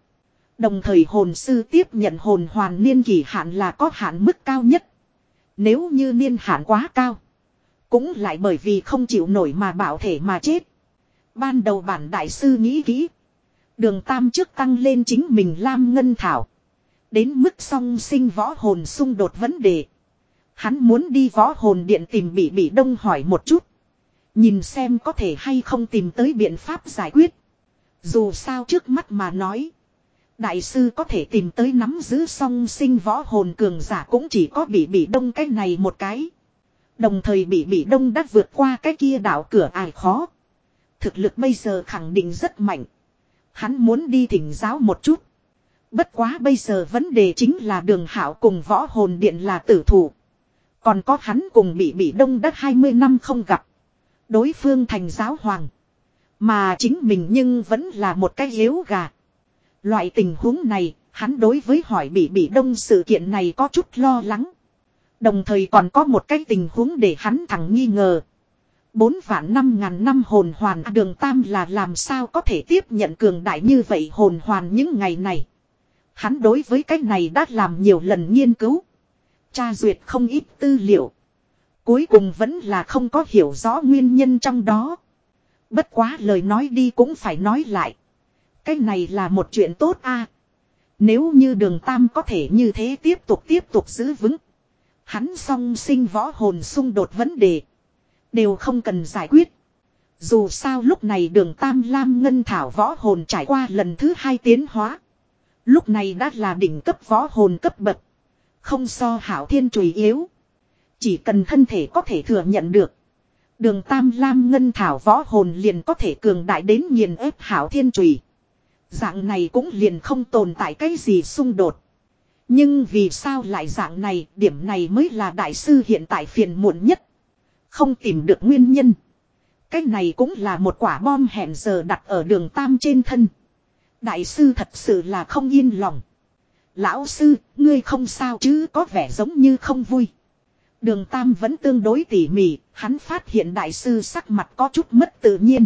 Đồng thời hồn sư tiếp nhận hồn hoàn niên kỳ hạn là có hạn mức cao nhất. Nếu như niên hạn quá cao. Cũng lại bởi vì không chịu nổi mà bảo thể mà chết. Ban đầu bản đại sư nghĩ kỹ. Đường tam trước tăng lên chính mình Lam Ngân Thảo. Đến mức song sinh võ hồn xung đột vấn đề. Hắn muốn đi võ hồn điện tìm bị bị đông hỏi một chút. Nhìn xem có thể hay không tìm tới biện pháp giải quyết. Dù sao trước mắt mà nói. Đại sư có thể tìm tới nắm giữ song sinh võ hồn cường giả cũng chỉ có bị bị đông cái này một cái. Đồng thời bị bị đông đã vượt qua cái kia đảo cửa ai khó. Thực lực bây giờ khẳng định rất mạnh. Hắn muốn đi thỉnh giáo một chút. Bất quá bây giờ vấn đề chính là đường hảo cùng võ hồn điện là tử thủ. Còn có hắn cùng bị bị đông đất 20 năm không gặp. Đối phương thành giáo hoàng. Mà chính mình nhưng vẫn là một cái yếu gà. Loại tình huống này, hắn đối với hỏi bị bị đông sự kiện này có chút lo lắng. Đồng thời còn có một cái tình huống để hắn thẳng nghi ngờ. Bốn vạn năm ngàn năm hồn hoàn à, đường tam là làm sao có thể tiếp nhận cường đại như vậy hồn hoàn những ngày này. Hắn đối với cái này đã làm nhiều lần nghiên cứu. Cha duyệt không ít tư liệu. Cuối cùng vẫn là không có hiểu rõ nguyên nhân trong đó. Bất quá lời nói đi cũng phải nói lại. Cái này là một chuyện tốt a. Nếu như đường tam có thể như thế tiếp tục tiếp tục giữ vững. Hắn song sinh võ hồn xung đột vấn đề. Đều không cần giải quyết. Dù sao lúc này đường Tam Lam Ngân Thảo võ hồn trải qua lần thứ hai tiến hóa. Lúc này đã là đỉnh cấp võ hồn cấp bậc. Không so hảo thiên trùy yếu. Chỉ cần thân thể có thể thừa nhận được. Đường Tam Lam Ngân Thảo võ hồn liền có thể cường đại đến nghiền ép hảo thiên trùy. Dạng này cũng liền không tồn tại cái gì xung đột. Nhưng vì sao lại dạng này, điểm này mới là đại sư hiện tại phiền muộn nhất. Không tìm được nguyên nhân. Cái này cũng là một quả bom hẹn giờ đặt ở đường Tam trên thân. Đại sư thật sự là không yên lòng. Lão sư, ngươi không sao chứ có vẻ giống như không vui. Đường Tam vẫn tương đối tỉ mỉ, hắn phát hiện đại sư sắc mặt có chút mất tự nhiên.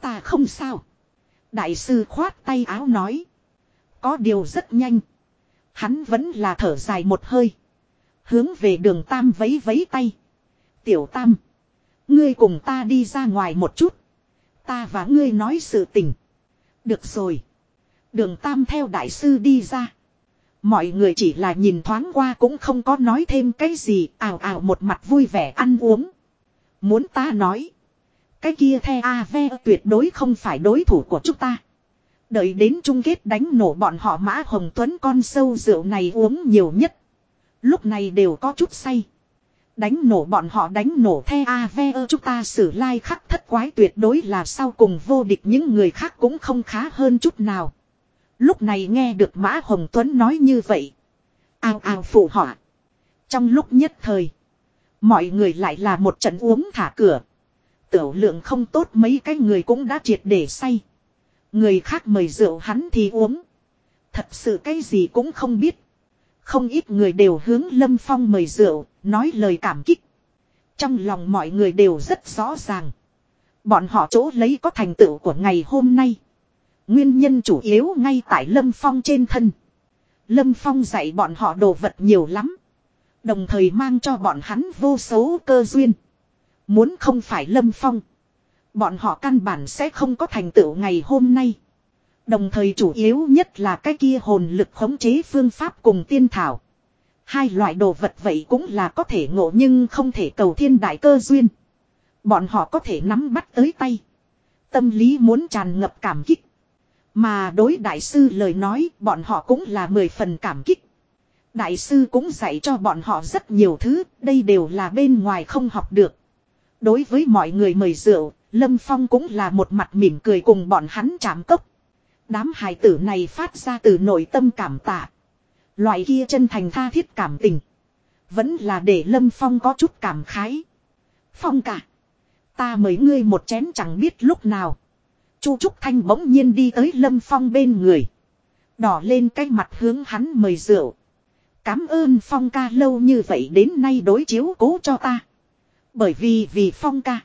Ta không sao. Đại sư khoát tay áo nói. Có điều rất nhanh. Hắn vẫn là thở dài một hơi. Hướng về đường Tam vấy vấy tay. Tiểu Tam. Ngươi cùng ta đi ra ngoài một chút. Ta và ngươi nói sự tình. Được rồi. Đường Tam theo đại sư đi ra. Mọi người chỉ là nhìn thoáng qua cũng không có nói thêm cái gì, ảo ảo một mặt vui vẻ ăn uống. Muốn ta nói. Cái kia the A-ve tuyệt đối không phải đối thủ của chúng ta. Đợi đến chung kết đánh nổ bọn họ mã hồng tuấn con sâu rượu này uống nhiều nhất. Lúc này đều có chút say. Đánh nổ bọn họ đánh nổ the A-ve chúng ta xử lai like khắc thất quái tuyệt đối là sau cùng vô địch, những người khác cũng không khá hơn chút nào. Lúc này nghe được Mã Hồng Tuấn nói như vậy. Ao ao phụ họa. Trong lúc nhất thời. Mọi người lại là một trận uống thả cửa. Tiểu lượng không tốt mấy cái người cũng đã triệt để say. Người khác mời rượu hắn thì uống. Thật sự cái gì cũng không biết. Không ít người đều hướng Lâm Phong mời rượu, nói lời cảm kích. Trong lòng mọi người đều rất rõ ràng. Bọn họ chỗ lấy có thành tựu của ngày hôm nay. Nguyên nhân chủ yếu ngay tại Lâm Phong trên thân. Lâm Phong dạy bọn họ đồ vật nhiều lắm. Đồng thời mang cho bọn hắn vô số cơ duyên. Muốn không phải Lâm Phong. Bọn họ căn bản sẽ không có thành tựu ngày hôm nay. Đồng thời chủ yếu nhất là cái kia hồn lực khống chế phương pháp cùng tiên thảo. Hai loại đồ vật vậy cũng là có thể ngộ nhưng không thể cầu thiên đại cơ duyên. Bọn họ có thể nắm bắt tới tay. Tâm lý muốn tràn ngập cảm kích. Mà đối đại sư lời nói bọn họ cũng là mười phần cảm kích. Đại sư cũng dạy cho bọn họ rất nhiều thứ, đây đều là bên ngoài không học được. Đối với mọi người mời rượu, Lâm Phong cũng là một mặt mỉm cười cùng bọn hắn chạm cốc. Đám hài tử này phát ra từ nội tâm cảm tạ. Loại kia chân thành tha thiết cảm tình. Vẫn là để Lâm Phong có chút cảm khái. Phong cả. Ta mời ngươi một chén chẳng biết lúc nào. Chu Trúc Thanh bỗng nhiên đi tới Lâm Phong bên người. Đỏ lên cái mặt hướng hắn mời rượu. Cám ơn Phong ca lâu như vậy đến nay đối chiếu cố cho ta. Bởi vì vì Phong ca.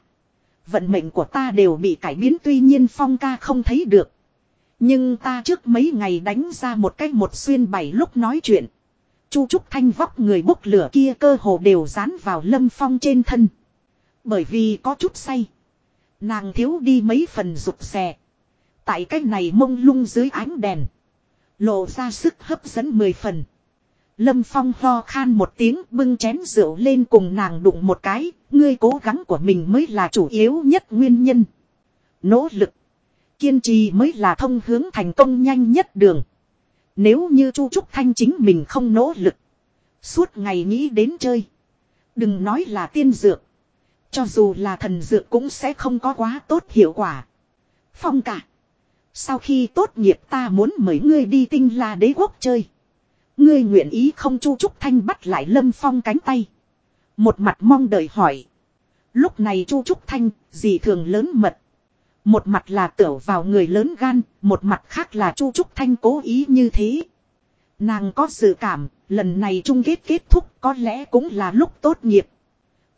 Vận mệnh của ta đều bị cải biến, tuy nhiên Phong ca không thấy được. Nhưng ta trước mấy ngày đánh ra một cách một xuyên bảy lúc nói chuyện. Chu Trúc Thanh vóc người bốc lửa kia cơ hồ đều dán vào Lâm Phong trên thân. Bởi vì có chút say. Nàng thiếu đi mấy phần rụt xè. Tại cái này mông lung dưới ánh đèn. Lộ ra sức hấp dẫn mười phần. Lâm Phong ho khan một tiếng, bưng chén rượu lên cùng nàng đụng một cái. Ngươi cố gắng của mình mới là chủ yếu nhất nguyên nhân. Nỗ lực. Kiên trì mới là thông hướng thành công nhanh nhất đường. Nếu như Chu Trúc Thanh chính mình không nỗ lực. Suốt ngày nghĩ đến chơi. Đừng nói là tiên dược. Cho dù là thần dược cũng sẽ không có quá tốt hiệu quả. Phong cả. Sau khi tốt nghiệp ta muốn mời ngươi đi tinh la đế quốc chơi. Ngươi nguyện ý không chu trúc thanh bắt lại lâm phong cánh tay. Một mặt mong đợi hỏi. Lúc này chu trúc thanh, gì thường lớn mật. Một mặt là tưởng vào người lớn gan, một mặt khác là chu trúc thanh cố ý như thế. Nàng có dự cảm, lần này chung kết kết thúc có lẽ cũng là lúc tốt nghiệp.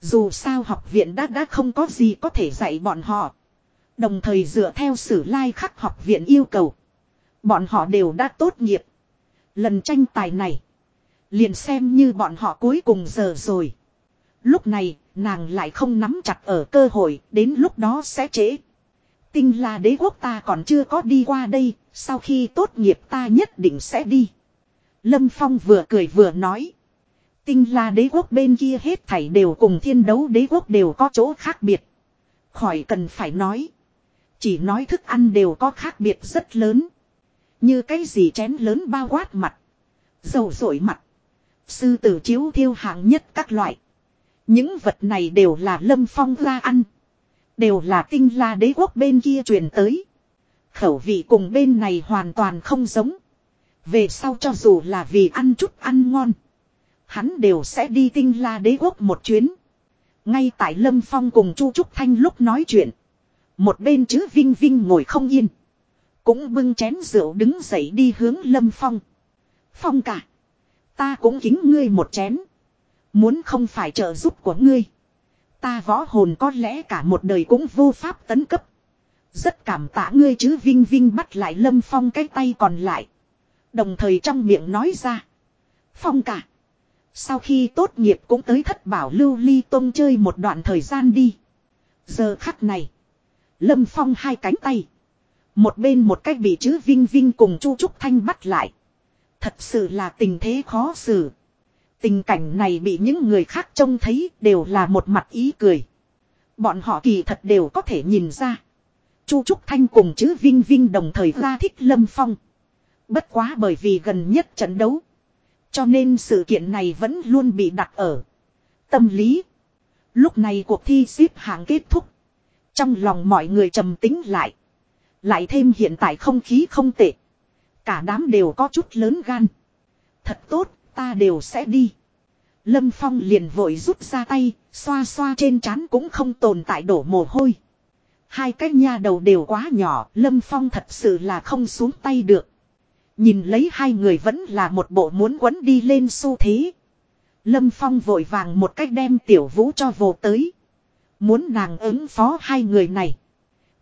Dù sao học viện đã đã không có gì có thể dạy bọn họ. Đồng thời dựa theo sử lai like khắc học viện yêu cầu. Bọn họ đều đã tốt nghiệp. Lần tranh tài này. Liền xem như bọn họ cuối cùng giờ rồi. Lúc này, nàng lại không nắm chặt ở cơ hội, đến lúc đó sẽ trễ. Tinh là đế quốc ta còn chưa có đi qua đây, sau khi tốt nghiệp ta nhất định sẽ đi. Lâm Phong vừa cười vừa nói. Tinh là đế quốc bên kia hết thảy đều cùng thiên đấu đế quốc đều có chỗ khác biệt. Khỏi cần phải nói. Chỉ nói thức ăn đều có khác biệt rất lớn. Như cái gì chén lớn bao quát mặt. Dầu sổi mặt. Sư tử chiếu thiêu hạng nhất các loại. Những vật này đều là lâm phong ra ăn. Đều là tinh la đế quốc bên kia truyền tới. Khẩu vị cùng bên này hoàn toàn không giống. Về sau cho dù là vì ăn chút ăn ngon. Hắn đều sẽ đi tinh la đế quốc một chuyến. Ngay tại Lâm Phong cùng Chu Trúc Thanh lúc nói chuyện. Một bên chứ Vinh Vinh ngồi không yên. Cũng bưng chén rượu đứng dậy đi hướng Lâm Phong. Phong cả. Ta cũng kính ngươi một chén. Muốn không phải trợ giúp của ngươi. Ta võ hồn có lẽ cả một đời cũng vô pháp tấn cấp. Rất cảm tạ ngươi chứ, Vinh Vinh bắt lại Lâm Phong cái tay còn lại. Đồng thời trong miệng nói ra. Phong cả. Sau khi tốt nghiệp cũng tới thất bảo lưu ly tông chơi một đoạn thời gian đi. Giờ khắc này. Lâm Phong hai cánh tay. Một bên một cách bị chữ Vinh Vinh cùng Chu Trúc Thanh bắt lại. Thật sự là tình thế khó xử. Tình cảnh này bị những người khác trông thấy đều là một mặt ý cười. Bọn họ kỳ thật đều có thể nhìn ra. Chu Trúc Thanh cùng chữ Vinh Vinh đồng thời ra thích Lâm Phong. Bất quá bởi vì gần nhất trận đấu. Cho nên sự kiện này vẫn luôn bị đặt ở tâm lý. Lúc này cuộc thi xếp hạng kết thúc. Trong lòng mọi người trầm tính lại. Lại thêm hiện tại không khí không tệ. Cả đám đều có chút lớn gan. Thật tốt, ta đều sẽ đi. Lâm Phong liền vội rút ra tay, xoa xoa trên trán cũng không tồn tại đổ mồ hôi. Hai cái nha đầu đều quá nhỏ, Lâm Phong thật sự là không xuống tay được. Nhìn lấy hai người vẫn là một bộ muốn quấn đi lên xu thế. Lâm Phong vội vàng một cách đem tiểu vũ cho vô tới. Muốn nàng ứng phó hai người này.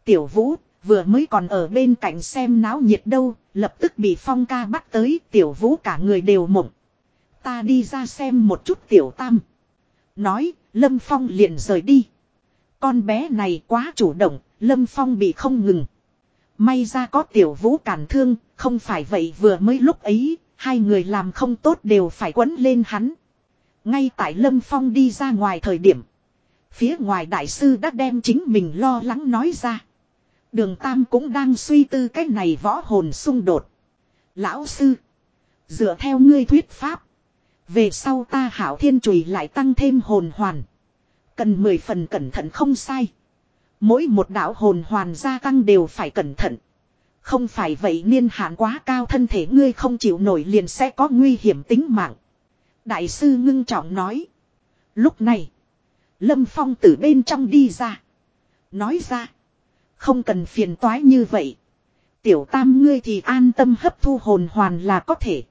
Tiểu vũ vừa mới còn ở bên cạnh xem náo nhiệt đâu, lập tức bị Phong ca bắt tới tiểu vũ cả người đều mộng. Ta đi ra xem một chút tiểu tam. Nói, Lâm Phong liền rời đi. Con bé này quá chủ động, Lâm Phong bị không ngừng. May ra có tiểu vũ cản thương, không phải vậy vừa mới lúc ấy, hai người làm không tốt đều phải quấn lên hắn. Ngay tại Lâm Phong đi ra ngoài thời điểm. Phía ngoài đại sư đã đem chính mình lo lắng nói ra. Đường Tam cũng đang suy tư cách này võ hồn xung đột. Lão sư. Dựa theo ngươi thuyết pháp. Về sau ta hảo thiên chùy lại tăng thêm hồn hoàn. Cần mười phần cẩn thận không sai. Mỗi một đạo hồn hoàn gia tăng đều phải cẩn thận. Không phải vậy niên hạn quá cao thân thể ngươi không chịu nổi liền sẽ có nguy hiểm tính mạng. Đại sư ngưng trọng nói. Lúc này. Lâm Phong từ bên trong đi ra. Nói ra. Không cần phiền toái như vậy. Tiểu tam ngươi thì an tâm hấp thu hồn hoàn là có thể.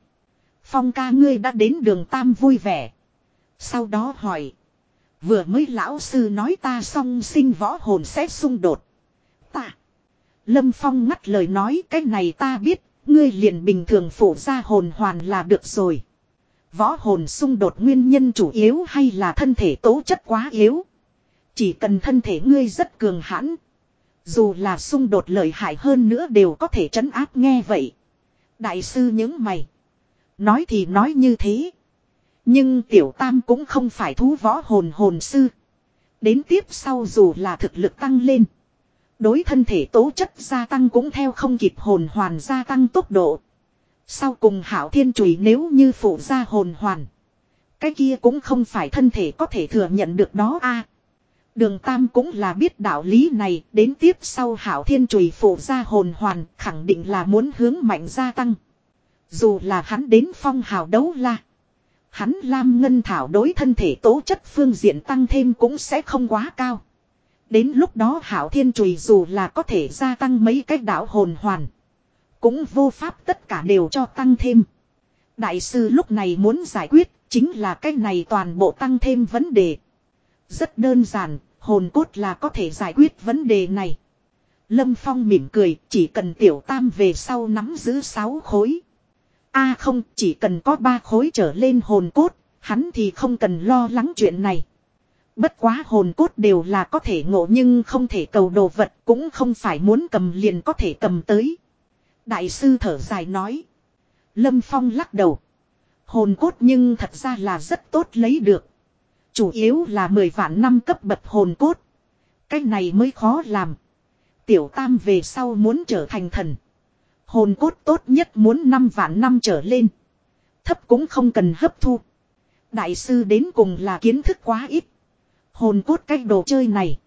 Phong ca ngươi đã đến đường tam vui vẻ. Sau đó hỏi. Vừa mới lão sư nói ta song sinh võ hồn sẽ xung đột. Ta. Lâm Phong ngắt lời nói cái này ta biết, ngươi liền bình thường phủ ra hồn hoàn là được rồi. Võ hồn xung đột nguyên nhân chủ yếu hay là thân thể tố chất quá yếu. Chỉ cần thân thể ngươi rất cường hãn. Dù là xung đột lợi hại hơn nữa đều có thể trấn áp nghe vậy. Đại sư những mày. Nói thì nói như thế. Nhưng tiểu tam cũng không phải thú võ hồn hồn sư. Đến tiếp sau dù là thực lực tăng lên. Đối thân thể tố chất gia tăng cũng theo không kịp hồn hoàn gia tăng tốc độ. Sau cùng hảo thiên chùy nếu như phụ ra hồn hoàn. Cái kia cũng không phải thân thể có thể thừa nhận được đó a. Đường Tam cũng là biết đạo lý này, đến tiếp sau Hảo Thiên Chùy phụ ra hồn hoàn, khẳng định là muốn hướng mạnh gia tăng. Dù là hắn đến phong hào đấu la. Hắn Lam Ngân Thảo đối thân thể tố chất phương diện tăng thêm cũng sẽ không quá cao. Đến lúc đó Hảo Thiên Chùy dù là có thể gia tăng mấy cái đạo hồn hoàn. Cũng vô pháp tất cả đều cho tăng thêm. Đại sư lúc này muốn giải quyết chính là cái này toàn bộ tăng thêm vấn đề. Rất đơn giản, hồn cốt là có thể giải quyết vấn đề này. Lâm Phong mỉm cười, chỉ cần tiểu tam về sau nắm giữ 6 khối. a không, chỉ cần có 3 khối trở lên hồn cốt, hắn thì không cần lo lắng chuyện này. Bất quá hồn cốt đều là có thể ngộ nhưng không thể cầu đồ vật cũng không phải muốn cầm liền có thể cầm tới. Đại sư thở dài nói. Lâm Phong lắc đầu. Hồn cốt nhưng thật ra là rất tốt lấy được. Chủ yếu là 10 vạn năm cấp bậc hồn cốt. Cái này mới khó làm. Tiểu tam về sau muốn trở thành thần. Hồn cốt tốt nhất muốn 5 vạn năm trở lên. Thấp cũng không cần hấp thu. Đại sư đến cùng là kiến thức quá ít. Hồn cốt cái đồ chơi này.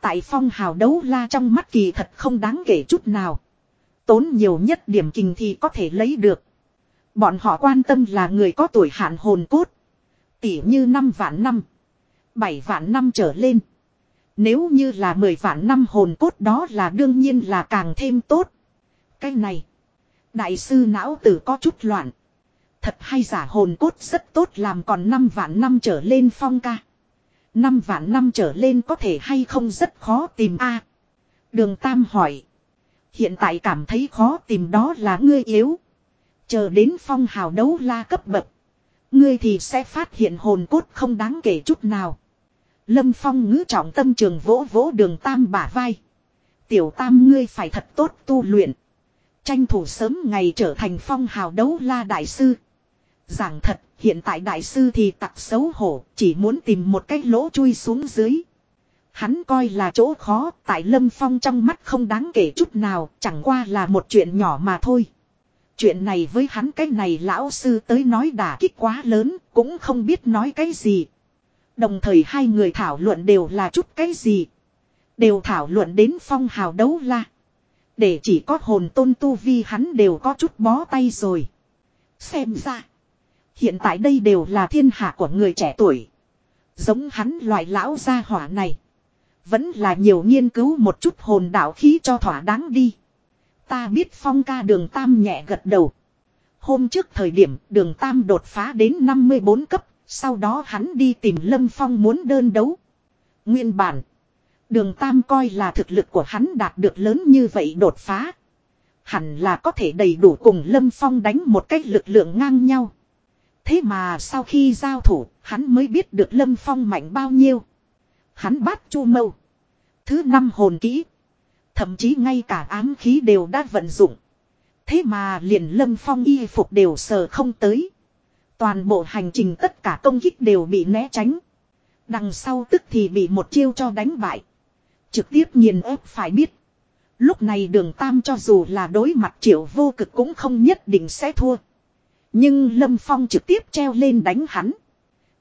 Tại phong hào đấu la trong mắt kỳ thật không đáng kể chút nào. Tốn nhiều nhất điểm kinh thì có thể lấy được. Bọn họ quan tâm là người có tuổi hạn hồn cốt. Tỉ như 5 vạn năm. 7 vạn năm trở lên. Nếu như là 10 vạn năm hồn cốt đó là đương nhiên là càng thêm tốt. Cái này. Đại sư não tử có chút loạn. Thật hay giả hồn cốt rất tốt làm còn 5 vạn năm trở lên phong ca. 5 vạn năm trở lên có thể hay không rất khó tìm a Đường Tam hỏi. Hiện tại cảm thấy khó tìm đó là ngươi yếu. Chờ đến phong hào đấu la cấp bậc. Ngươi thì sẽ phát hiện hồn cốt không đáng kể chút nào. Lâm Phong ngữ trọng tâm trường vỗ vỗ đường Tam bả vai. Tiểu Tam ngươi phải thật tốt tu luyện. Tranh thủ sớm ngày trở thành phong hào đấu la đại sư. Giảng thật, hiện tại đại sư thì tặc xấu hổ, chỉ muốn tìm một cái lỗ chui xuống dưới. Hắn coi là chỗ khó, tại Lâm Phong trong mắt không đáng kể chút nào, chẳng qua là một chuyện nhỏ mà thôi. Chuyện này với hắn cái này lão sư tới nói đả kích quá lớn, cũng không biết nói cái gì. Đồng thời hai người thảo luận đều là chút cái gì. Đều thảo luận đến phong hào đấu la. Để chỉ có hồn tôn tu vi hắn đều có chút bó tay rồi. Xem ra. Hiện tại đây đều là thiên hạ của người trẻ tuổi. Giống hắn loại lão gia hỏa này. Vẫn là nhiều nghiên cứu một chút hồn đạo khí cho thỏa đáng đi. Ta biết phong ca đường tam nhẹ gật đầu. Hôm trước thời điểm đường tam đột phá đến 54 cấp, sau đó hắn đi tìm Lâm Phong muốn đơn đấu. Nguyên bản, đường tam coi là thực lực của hắn đạt được lớn như vậy đột phá. Hẳn là có thể đầy đủ cùng Lâm Phong đánh một cách lực lượng ngang nhau. Thế mà sau khi giao thủ, hắn mới biết được Lâm Phong mạnh bao nhiêu. Hắn bắt chu mâu. Thứ năm hồn kỹ. Thậm chí ngay cả ám khí đều đã vận dụng. Thế mà liền lâm phong y phục đều sờ không tới. Toàn bộ hành trình tất cả công kích đều bị né tránh. Đằng sau tức thì bị một chiêu cho đánh bại. Trực tiếp nhìn ép phải biết. Lúc này đường tam cho dù là đối mặt triệu vô cực cũng không nhất định sẽ thua. Nhưng Lâm Phong trực tiếp treo lên đánh hắn.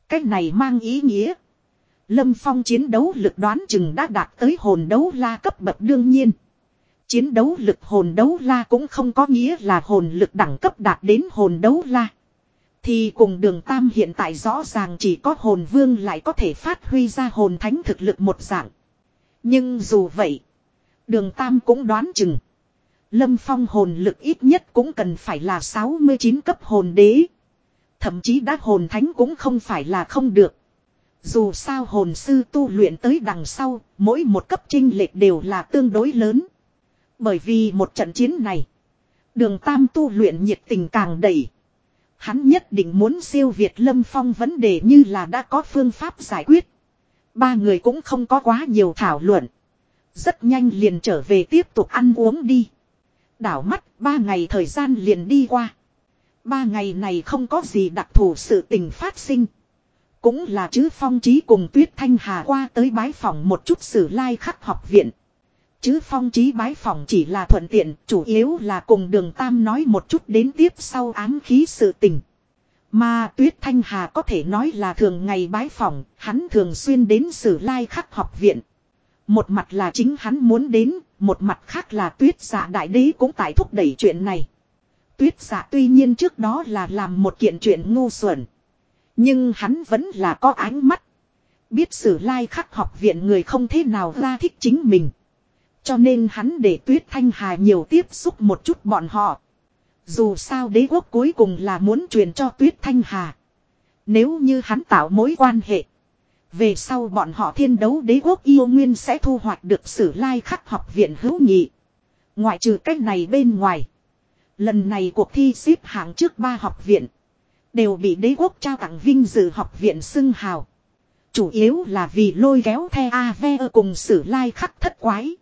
Cái này mang ý nghĩa. Lâm Phong chiến đấu lực đoán chừng đã đạt tới hồn đấu la cấp bậc đương nhiên. Chiến đấu lực hồn đấu la cũng không có nghĩa là hồn lực đẳng cấp đạt đến hồn đấu la. Thì cùng đường tam hiện tại rõ ràng chỉ có hồn vương lại có thể phát huy ra hồn thánh thực lực một dạng. Nhưng dù vậy, đường tam cũng đoán chừng. Lâm phong hồn lực ít nhất cũng cần phải là 69 cấp hồn đế. Thậm chí đã hồn thánh cũng không phải là không được. Dù sao hồn sư tu luyện tới đằng sau, mỗi một cấp trinh lệch đều là tương đối lớn. Bởi vì một trận chiến này, đường tam tu luyện nhiệt tình càng đầy. Hắn nhất định muốn siêu Việt Lâm Phong vấn đề như là đã có phương pháp giải quyết. Ba người cũng không có quá nhiều thảo luận. Rất nhanh liền trở về tiếp tục ăn uống đi. Đảo mắt ba ngày thời gian liền đi qua. Ba ngày này không có gì đặc thù sự tình phát sinh. Cũng là chứ phong trí cùng tuyết thanh hà qua tới bái phòng một chút sử lai khắc học viện. Chứ phong trí bái phòng chỉ là thuận tiện, chủ yếu là cùng đường tam nói một chút đến tiếp sau ám khí sự tình. Mà Tuyết Thanh Hà có thể nói là thường ngày bái phòng, hắn thường xuyên đến sử lai khắc học viện. Một mặt là chính hắn muốn đến, một mặt khác là tuyết giả đại đế cũng tại thúc đẩy chuyện này. Tuyết giả tuy nhiên trước đó là làm một kiện chuyện ngu xuẩn. Nhưng hắn vẫn là có ánh mắt. Biết sử lai khắc học viện người không thế nào ra thích chính mình. Cho nên hắn để tuyết thanh hà nhiều tiếp xúc một chút bọn họ. Dù sao đế quốc cuối cùng là muốn truyền cho tuyết thanh hà. Nếu như hắn tạo mối quan hệ. Về sau bọn họ thiên đấu đế quốc yêu nguyên sẽ thu hoạch được sử lai khắc học viện hữu nghị. Ngoại trừ cách này bên ngoài. Lần này cuộc thi xếp hạng trước ba học viện. Đều bị đế quốc trao tặng vinh dự học viện xưng hào. Chủ yếu là vì lôi kéo the AVE cùng sử lai khắc thất quái.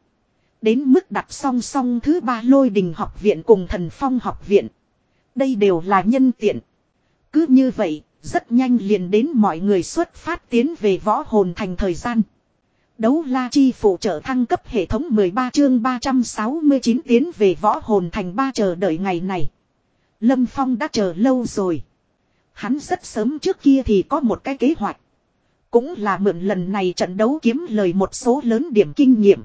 Đến mức đặt song song thứ ba lôi đình học viện cùng thần phong học viện. Đây đều là nhân tiện. Cứ như vậy, rất nhanh liền đến mọi người xuất phát tiến về võ hồn thành thời gian. Đấu la chi phụ trợ thăng cấp hệ thống 13 chương 369 tiến về võ hồn thành ba chờ đợi ngày này. Lâm Phong đã chờ lâu rồi. Hắn rất sớm trước kia thì có một cái kế hoạch. Cũng là mượn lần này trận đấu kiếm lời một số lớn điểm kinh nghiệm.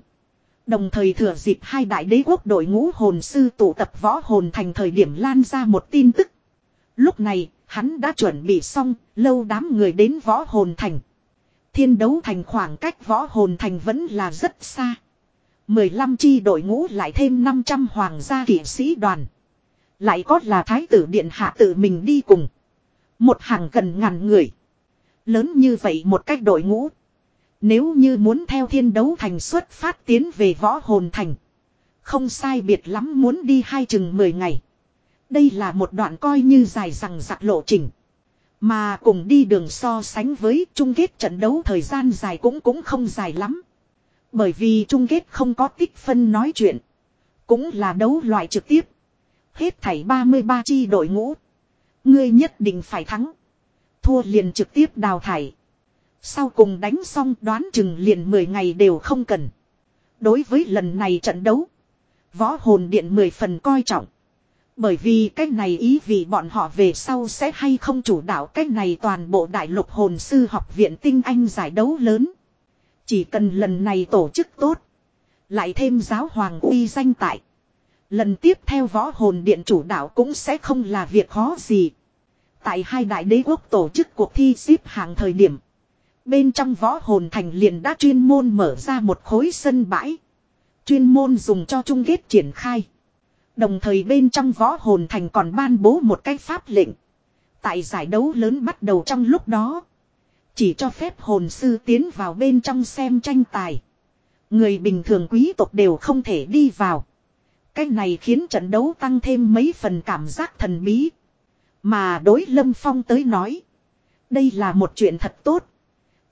Đồng thời thừa dịp hai đại đế quốc đội ngũ hồn sư tụ tập võ hồn thành thời điểm lan ra một tin tức. Lúc này, hắn đã chuẩn bị xong, lâu đám người đến võ hồn thành. Thiên đấu thành khoảng cách võ hồn thành vẫn là rất xa. 15 chi đội ngũ lại thêm 500 hoàng gia kỷ sĩ đoàn. Lại có là thái tử điện hạ tự mình đi cùng. Một hàng gần ngàn người. Lớn như vậy một cách đội ngũ. Nếu như muốn theo thiên đấu thành xuất phát tiến về võ hồn thành. Không sai biệt lắm muốn đi hai chừng 10 ngày. Đây là một đoạn coi như dài rằng giặc lộ trình. Mà cùng đi đường so sánh với chung kết trận đấu thời gian dài cũng cũng không dài lắm. Bởi vì chung kết không có tích phân nói chuyện. Cũng là đấu loại trực tiếp. Hết thảy 33 chi đội ngũ. Ngươi nhất định phải thắng. Thua liền trực tiếp đào thải. Sau cùng đánh xong đoán chừng liền 10 ngày đều không cần. Đối với lần này trận đấu. Võ hồn điện 10 phần coi trọng. Bởi vì cái này ý vì bọn họ về sau sẽ hay không chủ đạo cái này toàn bộ đại lục hồn sư học viện tinh anh giải đấu lớn. Chỉ cần lần này tổ chức tốt. Lại thêm giáo hoàng uy danh tại. Lần tiếp theo võ hồn điện chủ đạo cũng sẽ không là việc khó gì. Tại hai đại đế quốc tổ chức cuộc thi xếp hạng thời điểm. Bên trong võ hồn thành liền đã chuyên môn mở ra một khối sân bãi. Chuyên môn dùng cho chung kết triển khai. Đồng thời bên trong võ hồn thành còn ban bố một cái pháp lệnh. Tại giải đấu lớn bắt đầu trong lúc đó. Chỉ cho phép hồn sư tiến vào bên trong xem tranh tài. Người bình thường quý tộc đều không thể đi vào. Cái này khiến trận đấu tăng thêm mấy phần cảm giác thần bí. Mà đối Lâm Phong tới nói. Đây là một chuyện thật tốt.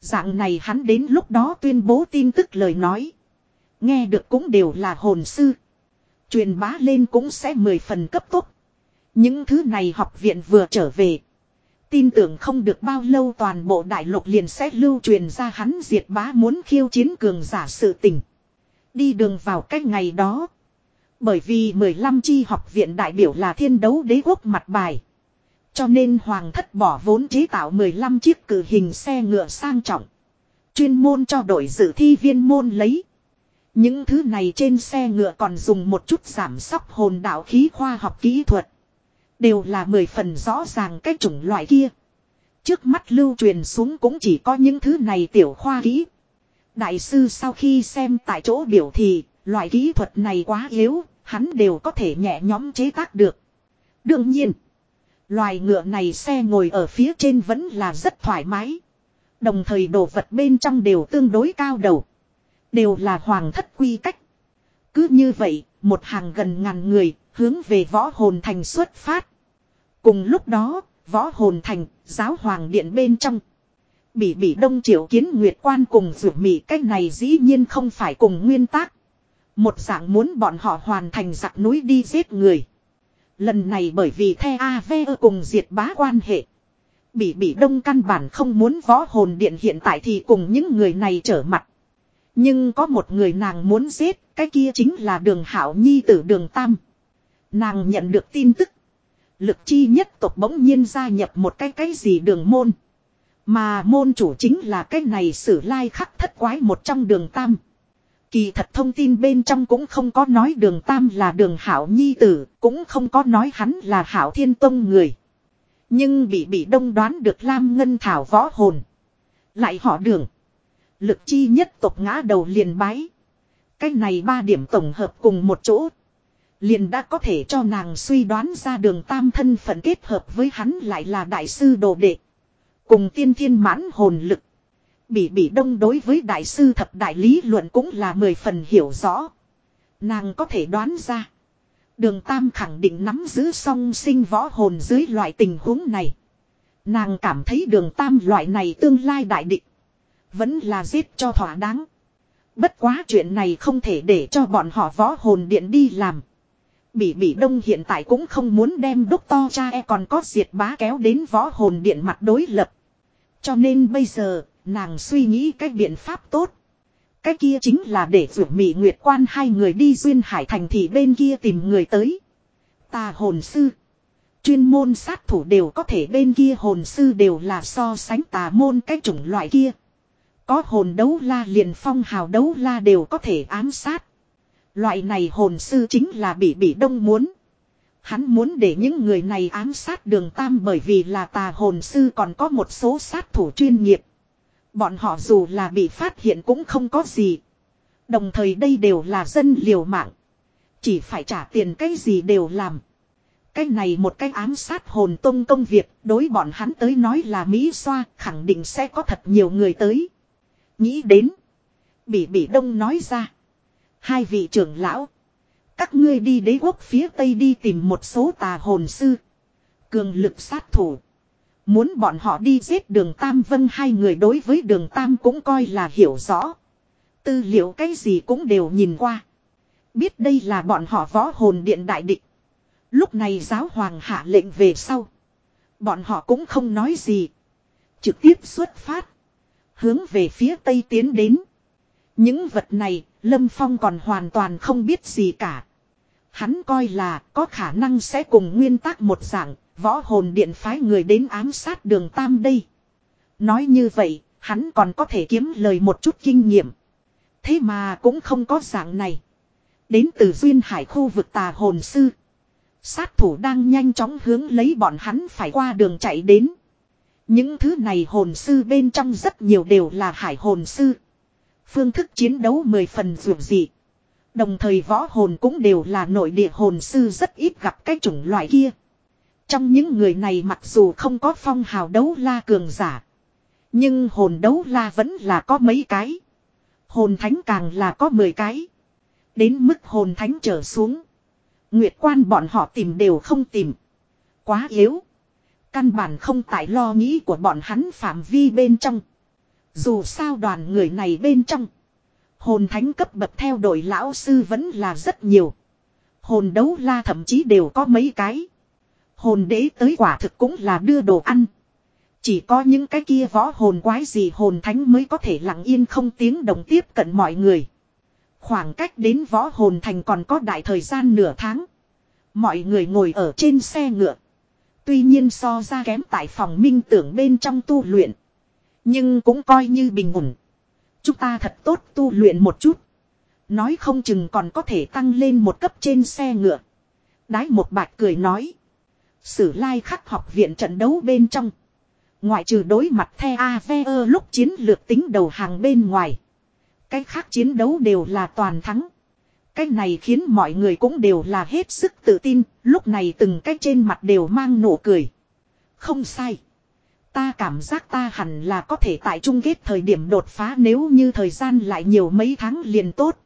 Dạng này hắn đến lúc đó tuyên bố tin tức lời nói. Nghe được cũng đều là hồn sư. Truyền bá lên cũng sẽ mười phần cấp tốc. Những thứ này học viện vừa trở về. Tin tưởng không được bao lâu toàn bộ đại lục liền sẽ lưu truyền ra hắn diệt bá muốn khiêu chiến cường giả sự tình. Đi đường vào cách ngày đó. Bởi vì 15 chi học viện đại biểu là thiên đấu đế quốc mặt bài. Cho nên hoàng thất bỏ vốn chế tạo 15 chiếc cử hình xe ngựa sang trọng. Chuyên môn cho đội dự thi viên môn lấy. Những thứ này trên xe ngựa còn dùng một chút giảm sóc hồn đạo khí khoa học kỹ thuật. Đều là mười phần rõ ràng cái chủng loại kia. Trước mắt lưu truyền xuống cũng chỉ có những thứ này tiểu khoa kỹ. Đại sư sau khi xem tại chỗ biểu thì, loại kỹ thuật này quá yếu, hắn đều có thể nhẹ nhóm chế tác được. Đương nhiên, loài ngựa này xe ngồi ở phía trên vẫn là rất thoải mái. Đồng thời đồ vật bên trong đều tương đối cao đầu. Đều là hoàng thất quy cách. Cứ như vậy, một hàng gần ngàn người, hướng về võ hồn thành xuất phát. Cùng lúc đó, võ hồn thành, giáo hoàng điện bên trong. Bỉ bỉ đông triệu kiến nguyệt quan cùng rủ mỉ cách này dĩ nhiên không phải cùng nguyên tác. Một dạng muốn bọn họ hoàn thành giặc núi đi giết người. Lần này bởi vì the Ave cùng diệt bá quan hệ. Bỉ bỉ đông căn bản không muốn võ hồn điện hiện tại thì cùng những người này trở mặt. Nhưng có một người nàng muốn giết, cái kia chính là đường hảo nhi tử đường tam. Nàng nhận được tin tức. Lực chi nhất tộc bỗng nhiên gia nhập một cái cái gì đường môn. Mà môn chủ chính là cái này sử lai khắc thất quái một trong đường tam. Kỳ thật thông tin bên trong cũng không có nói đường tam là đường hảo nhi tử, cũng không có nói hắn là hảo thiên tông người. Nhưng bị bị đông đoán được Lam Ngân Thảo võ hồn. Lại họ đường. Lực chi nhất tộc ngã đầu liền bái. Cái này ba điểm tổng hợp cùng một chỗ. Liền đã có thể cho nàng suy đoán ra đường tam thân phận kết hợp với hắn lại là đại sư đồ đệ. Cùng tiên thiên mãn hồn lực. Bỉ bỉ đông đối với đại sư thập đại lý luận cũng là mười phần hiểu rõ. Nàng có thể đoán ra. Đường Tam khẳng định nắm giữ song sinh võ hồn dưới loại tình huống này. Nàng cảm thấy đường Tam loại này tương lai đại định. Vẫn là giết cho thỏa đáng. Bất quá chuyện này không thể để cho bọn họ võ hồn điện đi làm. Bỉ bỉ đông hiện tại cũng không muốn đem đúc to cha e còn có diệt bá kéo đến võ hồn điện mặt đối lập. Cho nên bây giờ, nàng suy nghĩ cách biện pháp tốt. Cái kia chính là để vượt mị nguyệt quan hai người đi duyên hải thành thị bên kia tìm người tới. Tà hồn sư. Chuyên môn sát thủ đều có thể bên kia hồn sư đều là so sánh tà môn cái chủng loại kia. Có hồn đấu la liền phong hào đấu la đều có thể ám sát. Loại này hồn sư chính là bị bị đông muốn. Hắn muốn để những người này ám sát đường tam bởi vì là tà hồn sư còn có một số sát thủ chuyên nghiệp. Bọn họ dù là bị phát hiện cũng không có gì. Đồng thời đây đều là dân liều mạng. Chỉ phải trả tiền cái gì đều làm. Cái này một cái ám sát hồn tông công việc, đối bọn hắn tới nói là Mỹ xoa, khẳng định sẽ có thật nhiều người tới. Nghĩ đến. Bỉ bỉ đông nói ra. Hai vị trưởng lão. Các ngươi đi đế quốc phía tây đi tìm một số tà hồn sư. Cường lực sát thủ. Muốn bọn họ đi giết đường Tam Vân hai người đối với đường Tam cũng coi là hiểu rõ. Tư liệu cái gì cũng đều nhìn qua. Biết đây là bọn họ võ hồn điện đại địch. Lúc này giáo hoàng hạ lệnh về sau. Bọn họ cũng không nói gì. Trực tiếp xuất phát. Hướng về phía tây tiến đến. Những vật này, Lâm Phong còn hoàn toàn không biết gì cả. Hắn coi là có khả năng sẽ cùng nguyên tắc một dạng, võ hồn điện phái người đến ám sát đường Tam đây. Nói như vậy, hắn còn có thể kiếm lời một chút kinh nghiệm. Thế mà cũng không có dạng này. Đến từ duyên hải khu vực tà hồn sư. Sát thủ đang nhanh chóng hướng lấy bọn hắn phải qua đường chạy đến. Những thứ này hồn sư bên trong rất nhiều đều là hải hồn sư. Phương thức chiến đấu mười phần dường dị. Đồng thời võ hồn cũng đều là nội địa hồn sư rất ít gặp cái chủng loại kia. Trong những người này mặc dù không có phong hào đấu la cường giả. Nhưng hồn đấu la vẫn là có mấy cái. Hồn thánh càng là có 10 cái. Đến mức hồn thánh trở xuống. Nguyệt quan bọn họ tìm đều không tìm. Quá yếu. Căn bản không tại lo nghĩ của bọn hắn phạm vi bên trong. Dù sao đoàn người này bên trong. Hồn thánh cấp bậc theo đội lão sư vẫn là rất nhiều. Hồn đấu la thậm chí đều có mấy cái. Hồn đế tới quả thực cũng là đưa đồ ăn. Chỉ có những cái kia võ hồn quái gì hồn thánh mới có thể lặng yên không tiếng đồng tiếp cận mọi người. Khoảng cách đến võ hồn thành còn có đại thời gian nửa tháng. Mọi người ngồi ở trên xe ngựa. Tuy nhiên so ra kém tại phòng minh tưởng bên trong tu luyện. Nhưng cũng coi như bình ổn. Chúng ta thật tốt tu luyện một chút. Nói không chừng còn có thể tăng lên một cấp trên xe ngựa. Đái một bạch cười nói. Sử lai khắc học viện trận đấu bên trong. Ngoại trừ đối mặt the AVE lúc chiến lược tính đầu hàng bên ngoài. Cái khác chiến đấu đều là toàn thắng. Cái này khiến mọi người cũng đều là hết sức tự tin, lúc này từng cái trên mặt đều mang nụ cười. Không sai. Ta cảm giác ta hẳn là có thể tại chung kết thời điểm đột phá nếu như thời gian lại nhiều mấy tháng liền tốt.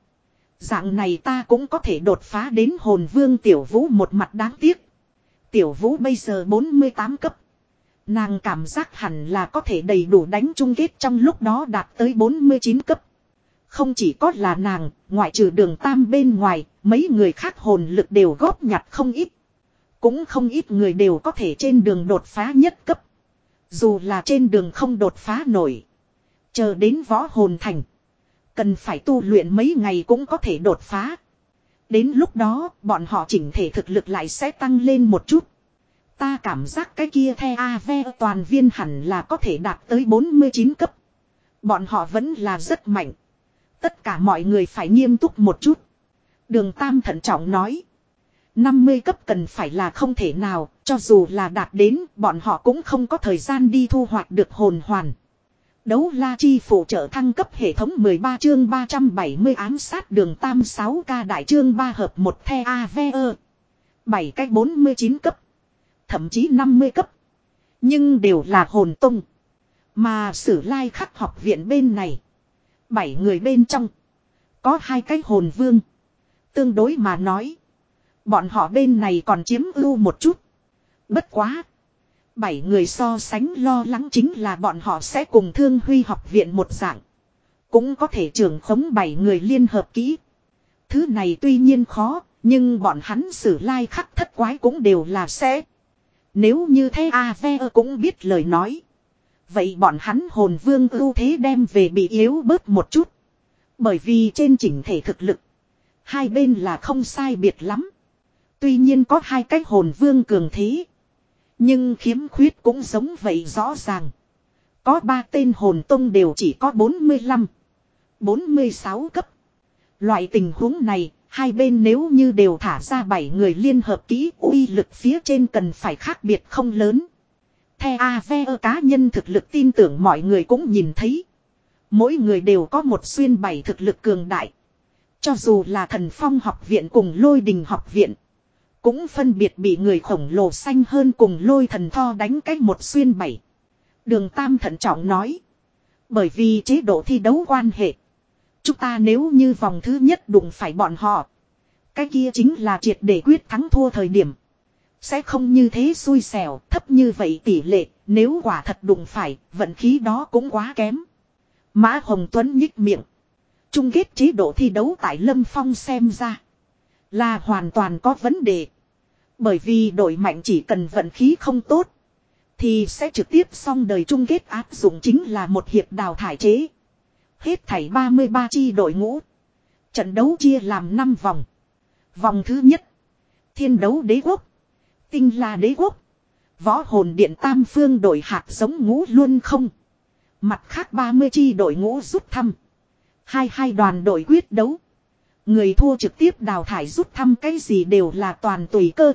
Dạng này ta cũng có thể đột phá đến hồn vương tiểu vũ một mặt đáng tiếc. Tiểu vũ bây giờ 48 cấp. Nàng cảm giác hẳn là có thể đầy đủ đánh chung kết trong lúc đó đạt tới 49 cấp. Không chỉ có là nàng, ngoại trừ đường tam bên ngoài, mấy người khác hồn lực đều góp nhặt không ít. Cũng không ít người đều có thể trên đường đột phá nhất cấp. Dù là trên đường không đột phá nổi. Chờ đến võ hồn thành. Cần phải tu luyện mấy ngày cũng có thể đột phá. Đến lúc đó, bọn họ chỉnh thể thực lực lại sẽ tăng lên một chút. Ta cảm giác cái kia the AV toàn viên hẳn là có thể đạt tới 49 cấp. Bọn họ vẫn là rất mạnh. Tất cả mọi người phải nghiêm túc một chút. Đường Tam thận trọng nói. 50 cấp cần phải là không thể nào, cho dù là đạt đến, bọn họ cũng không có thời gian đi thu hoạch được hồn hoàn. Đấu la chi phụ trợ thăng cấp hệ thống 13 chương 370 ám sát đường tam 6K đại chương 3 hợp 1 the AVE. 7 cách 49 cấp. Thậm chí 50 cấp. Nhưng đều là hồn tung. Mà sử lai khắc học viện bên này. 7 người bên trong. Có hai cái hồn vương. Tương đối mà nói. Bọn họ bên này còn chiếm ưu một chút. Bất quá. Bảy người so sánh lo lắng chính là bọn họ sẽ cùng thương huy học viện một dạng. Cũng có thể trưởng khống bảy người liên hợp kỹ. Thứ này tuy nhiên khó, nhưng bọn hắn xử lai like khắc thất quái cũng đều là sẽ. Nếu như thế A.V. cũng biết lời nói. Vậy bọn hắn hồn vương ưu thế đem về bị yếu bớt một chút. Bởi vì trên chỉnh thể thực lực. Hai bên là không sai biệt lắm. Tuy nhiên có hai cái hồn vương cường thế. Nhưng khiếm khuyết cũng giống vậy rõ ràng. Có ba tên hồn tông đều chỉ có 45, 46 cấp. Loại tình huống này, hai bên nếu như đều thả ra bảy người liên hợp kỹ uy lực phía trên cần phải khác biệt không lớn. The AVE cá nhân thực lực tin tưởng mọi người cũng nhìn thấy. Mỗi người đều có một xuyên bảy thực lực cường đại. Cho dù là thần phong học viện cùng lôi đình học viện. Cũng phân biệt bị người khổng lồ xanh hơn cùng lôi thần tho đánh cách một xuyên bảy. Đường Tam thận trọng nói. Bởi vì chế độ thi đấu quan hệ. Chúng ta nếu như vòng thứ nhất đụng phải bọn họ. Cái kia chính là triệt để quyết thắng thua thời điểm. Sẽ không như thế xui xẻo, thấp như vậy tỷ lệ, nếu quả thật đụng phải, vận khí đó cũng quá kém. Mã Hồng Tuấn nhích miệng. Trung kết chế độ thi đấu tại Lâm Phong xem ra. Là hoàn toàn có vấn đề. Bởi vì đội mạnh chỉ cần vận khí không tốt. Thì sẽ trực tiếp xong đời chung kết áp dụng chính là một hiệp đào thải chế. Hết thảy 33 chi đội ngũ. Trận đấu chia làm 5 vòng. Vòng thứ nhất. Thiên đấu đế quốc. Tinh la đế quốc. Võ hồn điện tam phương đội hạt giống ngũ luôn không. Mặt khác 30 chi đội ngũ rút thăm. Hai hai đoàn đội quyết đấu. Người thua trực tiếp đào thải rút thăm cái gì đều là toàn tùy cơ.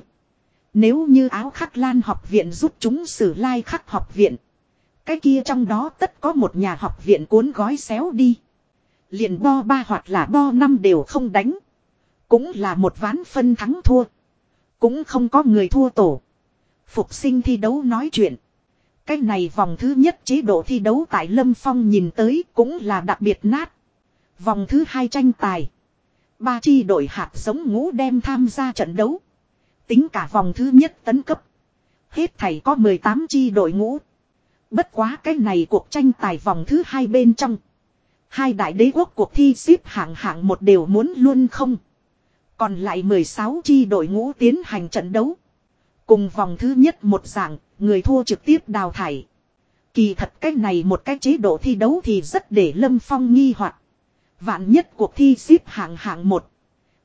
Nếu như áo khắc lan học viện rút chúng sử lai khắc học viện. Cái kia trong đó tất có một nhà học viện cuốn gói xéo đi. liền bo ba hoặc là bo năm đều không đánh. Cũng là một ván phân thắng thua. Cũng không có người thua tổ. Phục sinh thi đấu nói chuyện. Cái này vòng thứ nhất chế độ thi đấu tại Lâm Phong nhìn tới cũng là đặc biệt nát. Vòng thứ hai tranh tài. Ba chi đội hạt giống ngũ đem tham gia trận đấu. Tính cả vòng thứ nhất tấn cấp. Hết thảy có 18 chi đội ngũ. Bất quá cái này cuộc tranh tài vòng thứ hai bên trong. Hai đại đế quốc cuộc thi xếp hạng hạng một đều muốn luôn không. Còn lại 16 chi đội ngũ tiến hành trận đấu. Cùng vòng thứ nhất một dạng, người thua trực tiếp đào thải. Kỳ thật cái này một cái chế độ thi đấu thì rất để Lâm Phong nghi hoặc Vạn nhất cuộc thi xếp hạng hạng một.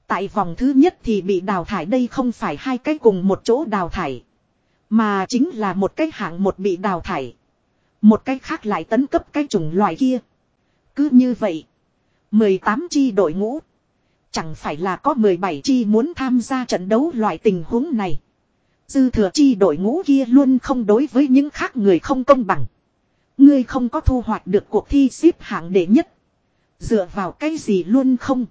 Tại vòng thứ nhất thì bị đào thải đây không phải hai cái cùng một chỗ đào thải. Mà chính là một cái hạng một bị đào thải. Một cái khác lại tấn cấp cái chủng loại kia. Cứ như vậy. 18 chi đội ngũ. Chẳng phải là có 17 chi muốn tham gia trận đấu loại tình huống này. Dư thừa chi đội ngũ kia luôn không đối với những khác người không công bằng. Ngươi không có thu hoạch được cuộc thi xếp hạng đệ nhất. Dựa vào cái gì luôn không.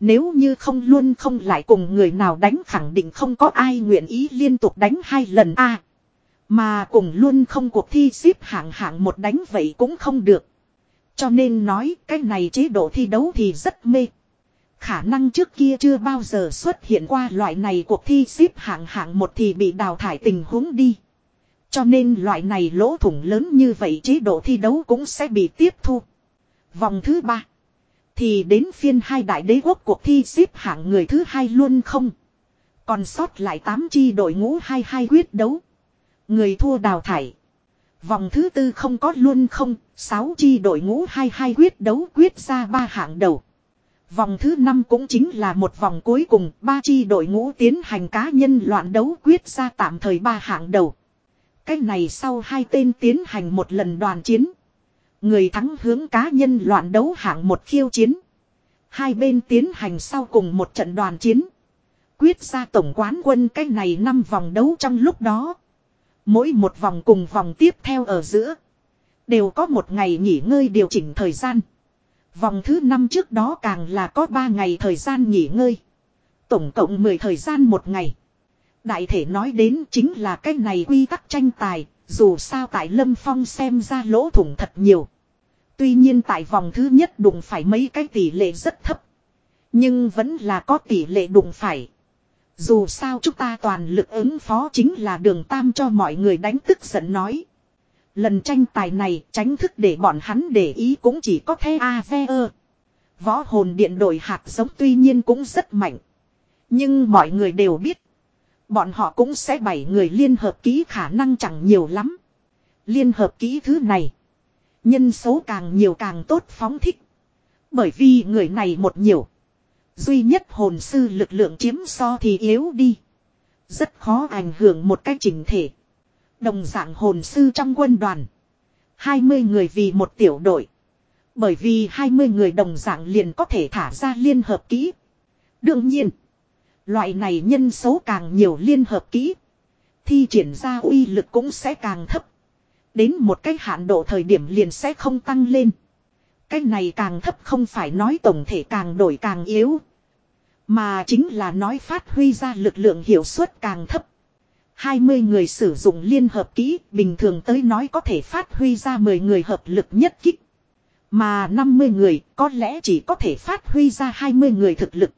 Nếu như không luôn không lại cùng người nào đánh khẳng định không có ai nguyện ý liên tục đánh hai lần a Mà cùng luôn không cuộc thi xếp hạng hạng một đánh vậy cũng không được. Cho nên nói cái này chế độ thi đấu thì rất mê. Khả năng trước kia chưa bao giờ xuất hiện qua loại này cuộc thi xếp hạng hạng một thì bị đào thải tình huống đi. Cho nên loại này lỗ thủng lớn như vậy chế độ thi đấu cũng sẽ bị tiếp thu. Vòng thứ ba. Thì đến phiên hai đại đế quốc cuộc thi xếp hạng người thứ hai luôn không. Còn sót lại 8 chi đội ngũ hai hai quyết đấu. Người thua đào thải. Vòng thứ tư không có luôn không, 6 chi đội ngũ hai hai quyết đấu quyết ra ba hạng đầu. Vòng thứ 5 cũng chính là một vòng cuối cùng, ba chi đội ngũ tiến hành cá nhân loạn đấu quyết ra tạm thời ba hạng đầu. Cách này sau hai tên tiến hành một lần đoàn chiến. Người thắng hướng cá nhân loạn đấu hạng một khiêu chiến. Hai bên tiến hành sau cùng một trận đoàn chiến. Quyết ra tổng quán quân cái này năm vòng đấu trong lúc đó. Mỗi một vòng cùng vòng tiếp theo ở giữa. Đều có một ngày nghỉ ngơi điều chỉnh thời gian. Vòng thứ năm trước đó càng là có 3 ngày thời gian nghỉ ngơi. Tổng cộng 10 thời gian một ngày. Đại thể nói đến chính là cái này quy tắc tranh tài, dù sao tại Lâm Phong xem ra lỗ thủng thật nhiều. Tuy nhiên tại vòng thứ nhất đụng phải mấy cái tỷ lệ rất thấp. Nhưng vẫn là có tỷ lệ đụng phải. Dù sao chúng ta toàn lực ứng phó chính là đường tam cho mọi người đánh tức giận nói. Lần tranh tài này tránh thức để bọn hắn để ý cũng chỉ có the ơ Võ hồn điện đội hạt giống tuy nhiên cũng rất mạnh. Nhưng mọi người đều biết. Bọn họ cũng sẽ bảy người liên hợp ký khả năng chẳng nhiều lắm. Liên hợp ký thứ này. Nhân số càng nhiều càng tốt phóng thích. Bởi vì người này một nhiều. Duy nhất hồn sư lực lượng chiếm so thì yếu đi. Rất khó ảnh hưởng một cách chỉnh thể. Đồng dạng hồn sư trong quân đoàn. 20 người vì một tiểu đội. Bởi vì 20 người đồng dạng liền có thể thả ra liên hợp kỹ. Đương nhiên. Loại này nhân xấu càng nhiều liên hợp kỹ. Thi triển ra uy lực cũng sẽ càng thấp. Đến một cái hạn độ thời điểm liền sẽ không tăng lên. Cái này càng thấp không phải nói tổng thể càng đổi càng yếu. Mà chính là nói phát huy ra lực lượng hiệu suất càng thấp. 20 người sử dụng liên hợp kỹ, bình thường tới nói có thể phát huy ra 10 người hợp lực nhất kích. Mà 50 người có lẽ chỉ có thể phát huy ra 20 người thực lực.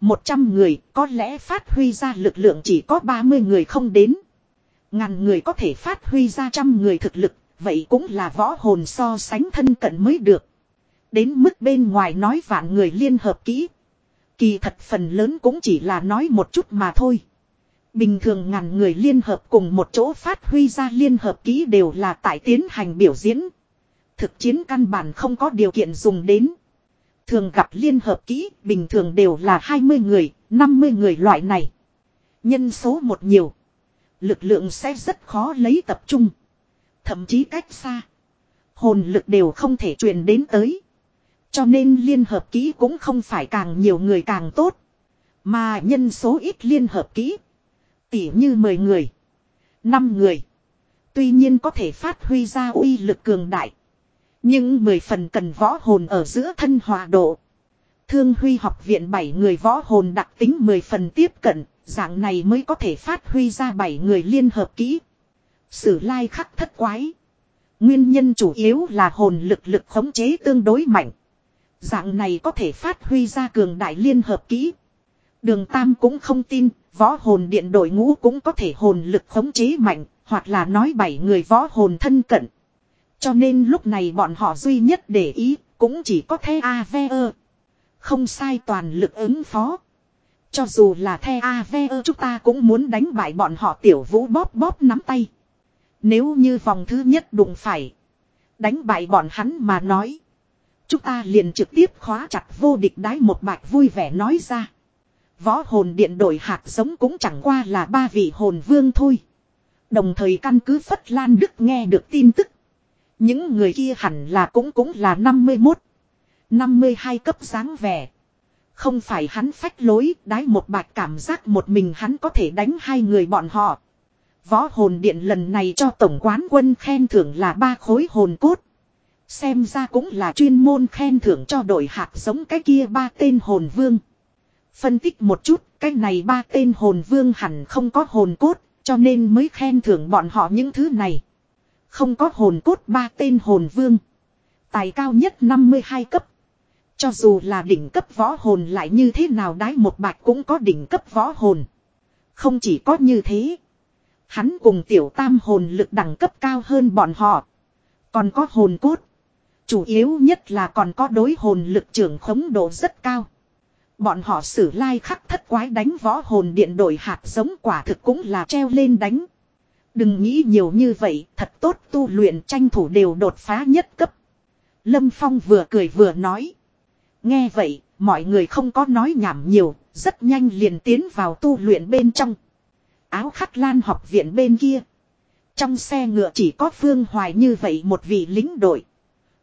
100 người có lẽ phát huy ra lực lượng chỉ có 30 người không đến. Ngàn người có thể phát huy ra trăm người thực lực, vậy cũng là võ hồn so sánh thân cận mới được. Đến mức bên ngoài nói vạn người liên hợp kỹ. Kỳ thật phần lớn cũng chỉ là nói một chút mà thôi. Bình thường ngàn người liên hợp cùng một chỗ phát huy ra liên hợp ký đều là tại tiến hành biểu diễn. Thực chiến căn bản không có điều kiện dùng đến. Thường gặp liên hợp kỹ bình thường đều là 20 người, 50 người loại này. Nhân số một nhiều. Lực lượng sẽ rất khó lấy tập trung. Thậm chí cách xa. Hồn lực đều không thể truyền đến tới. Cho nên liên hợp kỹ cũng không phải càng nhiều người càng tốt. Mà nhân số ít liên hợp kỹ Tỉ như 10 người. 5 người. Tuy nhiên có thể phát huy ra uy lực cường đại. Nhưng 10 phần cần võ hồn ở giữa thân hòa độ. Thương huy học viện bảy người võ hồn đặc tính 10 phần tiếp cận. Dạng này mới có thể phát huy ra bảy người liên hợp kỹ. Sử lai khắc thất quái. Nguyên nhân chủ yếu là hồn lực lực khống chế tương đối mạnh. Dạng này có thể phát huy ra cường đại liên hợp kỹ. Đường Tam cũng không tin, võ hồn điện đội ngũ cũng có thể hồn lực khống chế mạnh, hoặc là nói bảy người võ hồn thân cận. Cho nên lúc này bọn họ duy nhất để ý, cũng chỉ có the AVE. Không sai toàn lực ứng phó. Cho dù là the AVE chúng ta cũng muốn đánh bại bọn họ tiểu vũ bóp bóp nắm tay. Nếu như vòng thứ nhất đụng phải. Đánh bại bọn hắn mà nói. Chúng ta liền trực tiếp khóa chặt vô địch đái một bạch vui vẻ nói ra. Võ hồn điện đổi hạt giống cũng chẳng qua là ba vị hồn vương thôi. Đồng thời căn cứ Phất Lan Đức nghe được tin tức. Những người kia hẳn là cũng cũng là 51, 52 cấp dáng vẻ. Không phải hắn phách lối, đái một bạch cảm giác một mình hắn có thể đánh hai người bọn họ. Võ hồn điện lần này cho tổng quán quân khen thưởng là ba khối hồn cốt. Xem ra cũng là chuyên môn khen thưởng cho đội hạt giống cái kia ba tên hồn vương. Phân tích một chút, cái này ba tên hồn vương hẳn không có hồn cốt, cho nên mới khen thưởng bọn họ những thứ này. Không có hồn cốt ba tên hồn vương. Tài cao nhất 52 cấp. Cho dù là đỉnh cấp võ hồn lại như thế nào đái một bạch cũng có đỉnh cấp võ hồn. Không chỉ có như thế. Hắn cùng tiểu tam hồn lực đẳng cấp cao hơn bọn họ. Còn có hồn cốt. Chủ yếu nhất là còn có đối hồn lực trưởng khống độ rất cao. Bọn họ xử lai khắc thất quái đánh võ hồn điện đổi hạt giống quả thực cũng là treo lên đánh. Đừng nghĩ nhiều như vậy, thật tốt tu luyện tranh thủ đều đột phá nhất cấp. Lâm Phong vừa cười vừa nói. Nghe vậy, mọi người không có nói nhảm nhiều, rất nhanh liền tiến vào tu luyện bên trong. Áo khắc lan học viện bên kia. Trong xe ngựa chỉ có Phương Hoài như vậy một vị lính đội.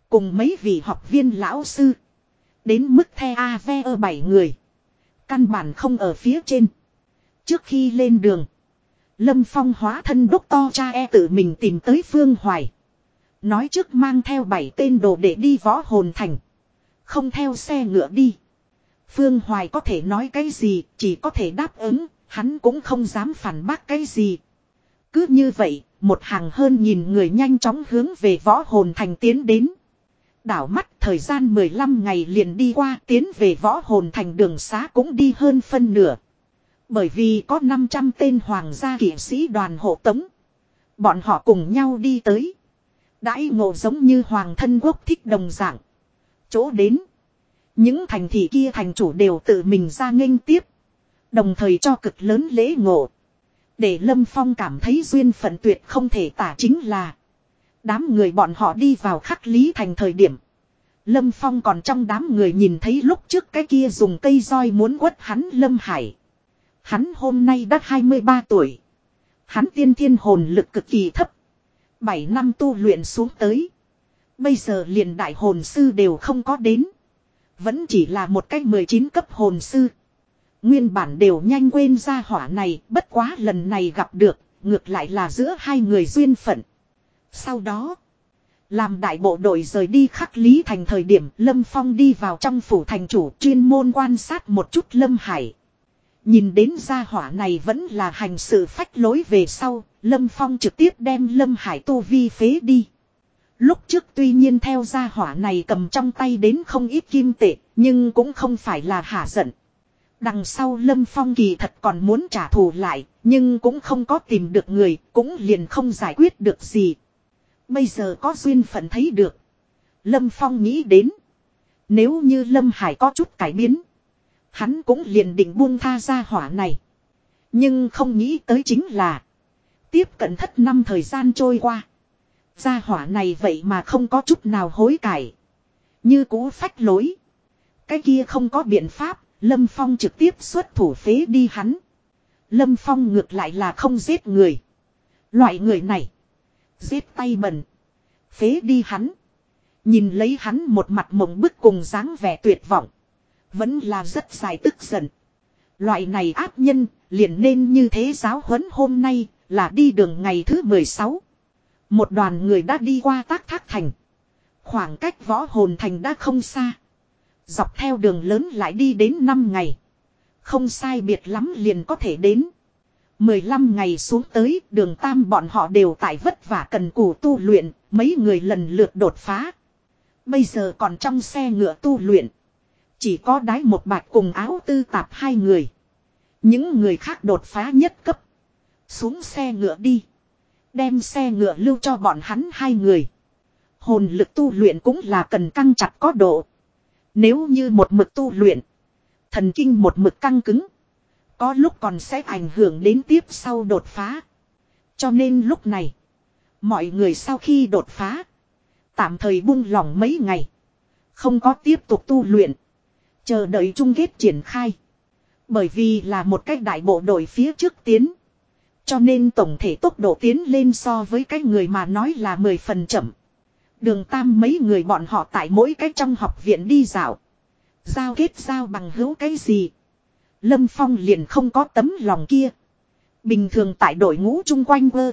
Cùng mấy vị học viên lão sư. Đến mức the AVE bảy người. Căn bản không ở phía trên. Trước khi lên đường. Lâm Phong hóa thân đốc to cha e tự mình tìm tới Phương Hoài. Nói trước mang theo bảy tên đồ để đi võ hồn thành. Không theo xe ngựa đi. Phương Hoài có thể nói cái gì, chỉ có thể đáp ứng, hắn cũng không dám phản bác cái gì. Cứ như vậy, một hàng hơn nhìn người nhanh chóng hướng về võ hồn thành tiến đến. Đảo mắt thời gian 15 ngày liền đi qua tiến về võ hồn thành đường xá cũng đi hơn phân nửa. Bởi vì có 500 tên hoàng gia kỷ sĩ đoàn hộ tống. Bọn họ cùng nhau đi tới. Đãi ngộ giống như hoàng thân quốc thích đồng dạng. Chỗ đến. Những thành thị kia thành chủ đều tự mình ra nghênh tiếp. Đồng thời cho cực lớn lễ ngộ. Để Lâm Phong cảm thấy duyên phận tuyệt không thể tả chính là. Đám người bọn họ đi vào khắc lý thành thời điểm. Lâm Phong còn trong đám người nhìn thấy lúc trước cái kia dùng cây roi muốn quất hắn Lâm Hải. Hắn hôm nay đã 23 tuổi. Hắn tiên thiên hồn lực cực kỳ thấp. 7 năm tu luyện xuống tới. Bây giờ liền đại hồn sư đều không có đến. Vẫn chỉ là một cách 19 cấp hồn sư. Nguyên bản đều nhanh quên ra hỏa này, bất quá lần này gặp được, ngược lại là giữa hai người duyên phận. Sau đó, làm đại bộ đội rời đi khắc lý thành thời điểm Lâm Phong đi vào trong phủ thành chủ chuyên môn quan sát một chút Lâm Hải. Nhìn đến gia hỏa này vẫn là hành sự phách lối về sau, Lâm Phong trực tiếp đem Lâm Hải tu vi phế đi. Lúc trước tuy nhiên theo gia hỏa này cầm trong tay đến không ít kim tệ, nhưng cũng không phải là hạ giận. Đằng sau Lâm Phong kỳ thật còn muốn trả thù lại, nhưng cũng không có tìm được người, cũng liền không giải quyết được gì. Bây giờ có duyên phận thấy được. Lâm Phong nghĩ đến. Nếu như Lâm Hải có chút cải biến. Hắn cũng liền định buông tha ra hỏa này. Nhưng không nghĩ tới chính là. Tiếp cận thất năm thời gian trôi qua. Gia hỏa này vậy mà không có chút nào hối cải. Như cũ phách lối. Cái kia không có biện pháp, Lâm Phong trực tiếp xuất thủ phế đi hắn. Lâm Phong ngược lại là không giết người. Loại người này. Giết tay bẩn. Phế đi hắn. Nhìn lấy hắn một mặt mộng bức cùng dáng vẻ tuyệt vọng. Vẫn là rất dài tức giận. Loại này áp nhân, liền nên như thế giáo huấn hôm nay, là đi đường ngày thứ 16. Một đoàn người đã đi qua tác thác thành. Khoảng cách võ hồn thành đã không xa. Dọc theo đường lớn lại đi đến 5 ngày. Không sai biệt lắm liền có thể đến. 15 ngày xuống tới đường tam bọn họ đều tại vất vả cần cù tu luyện, mấy người lần lượt đột phá. Bây giờ còn trong xe ngựa tu luyện. Chỉ có đái một bạch cùng áo tư tạp hai người. Những người khác đột phá nhất cấp. Xuống xe ngựa đi. Đem xe ngựa lưu cho bọn hắn hai người. Hồn lực tu luyện cũng là cần căng chặt có độ. Nếu như một mực tu luyện. Thần kinh một mực căng cứng. Có lúc còn sẽ ảnh hưởng đến tiếp sau đột phá. Cho nên lúc này. Mọi người sau khi đột phá. Tạm thời buông lỏng mấy ngày. Không có tiếp tục tu luyện. Chờ đợi chung kết triển khai. Bởi vì là một cách đại bộ đội phía trước tiến. Cho nên tổng thể tốc độ tiến lên so với cái người mà nói là 10 phần chậm. Đường tam mấy người bọn họ tại mỗi cái trong học viện đi dạo. Giao kết giao bằng hữu cái gì. Lâm Phong liền không có tấm lòng kia. Bình thường tại đội ngũ chung quanh vơ.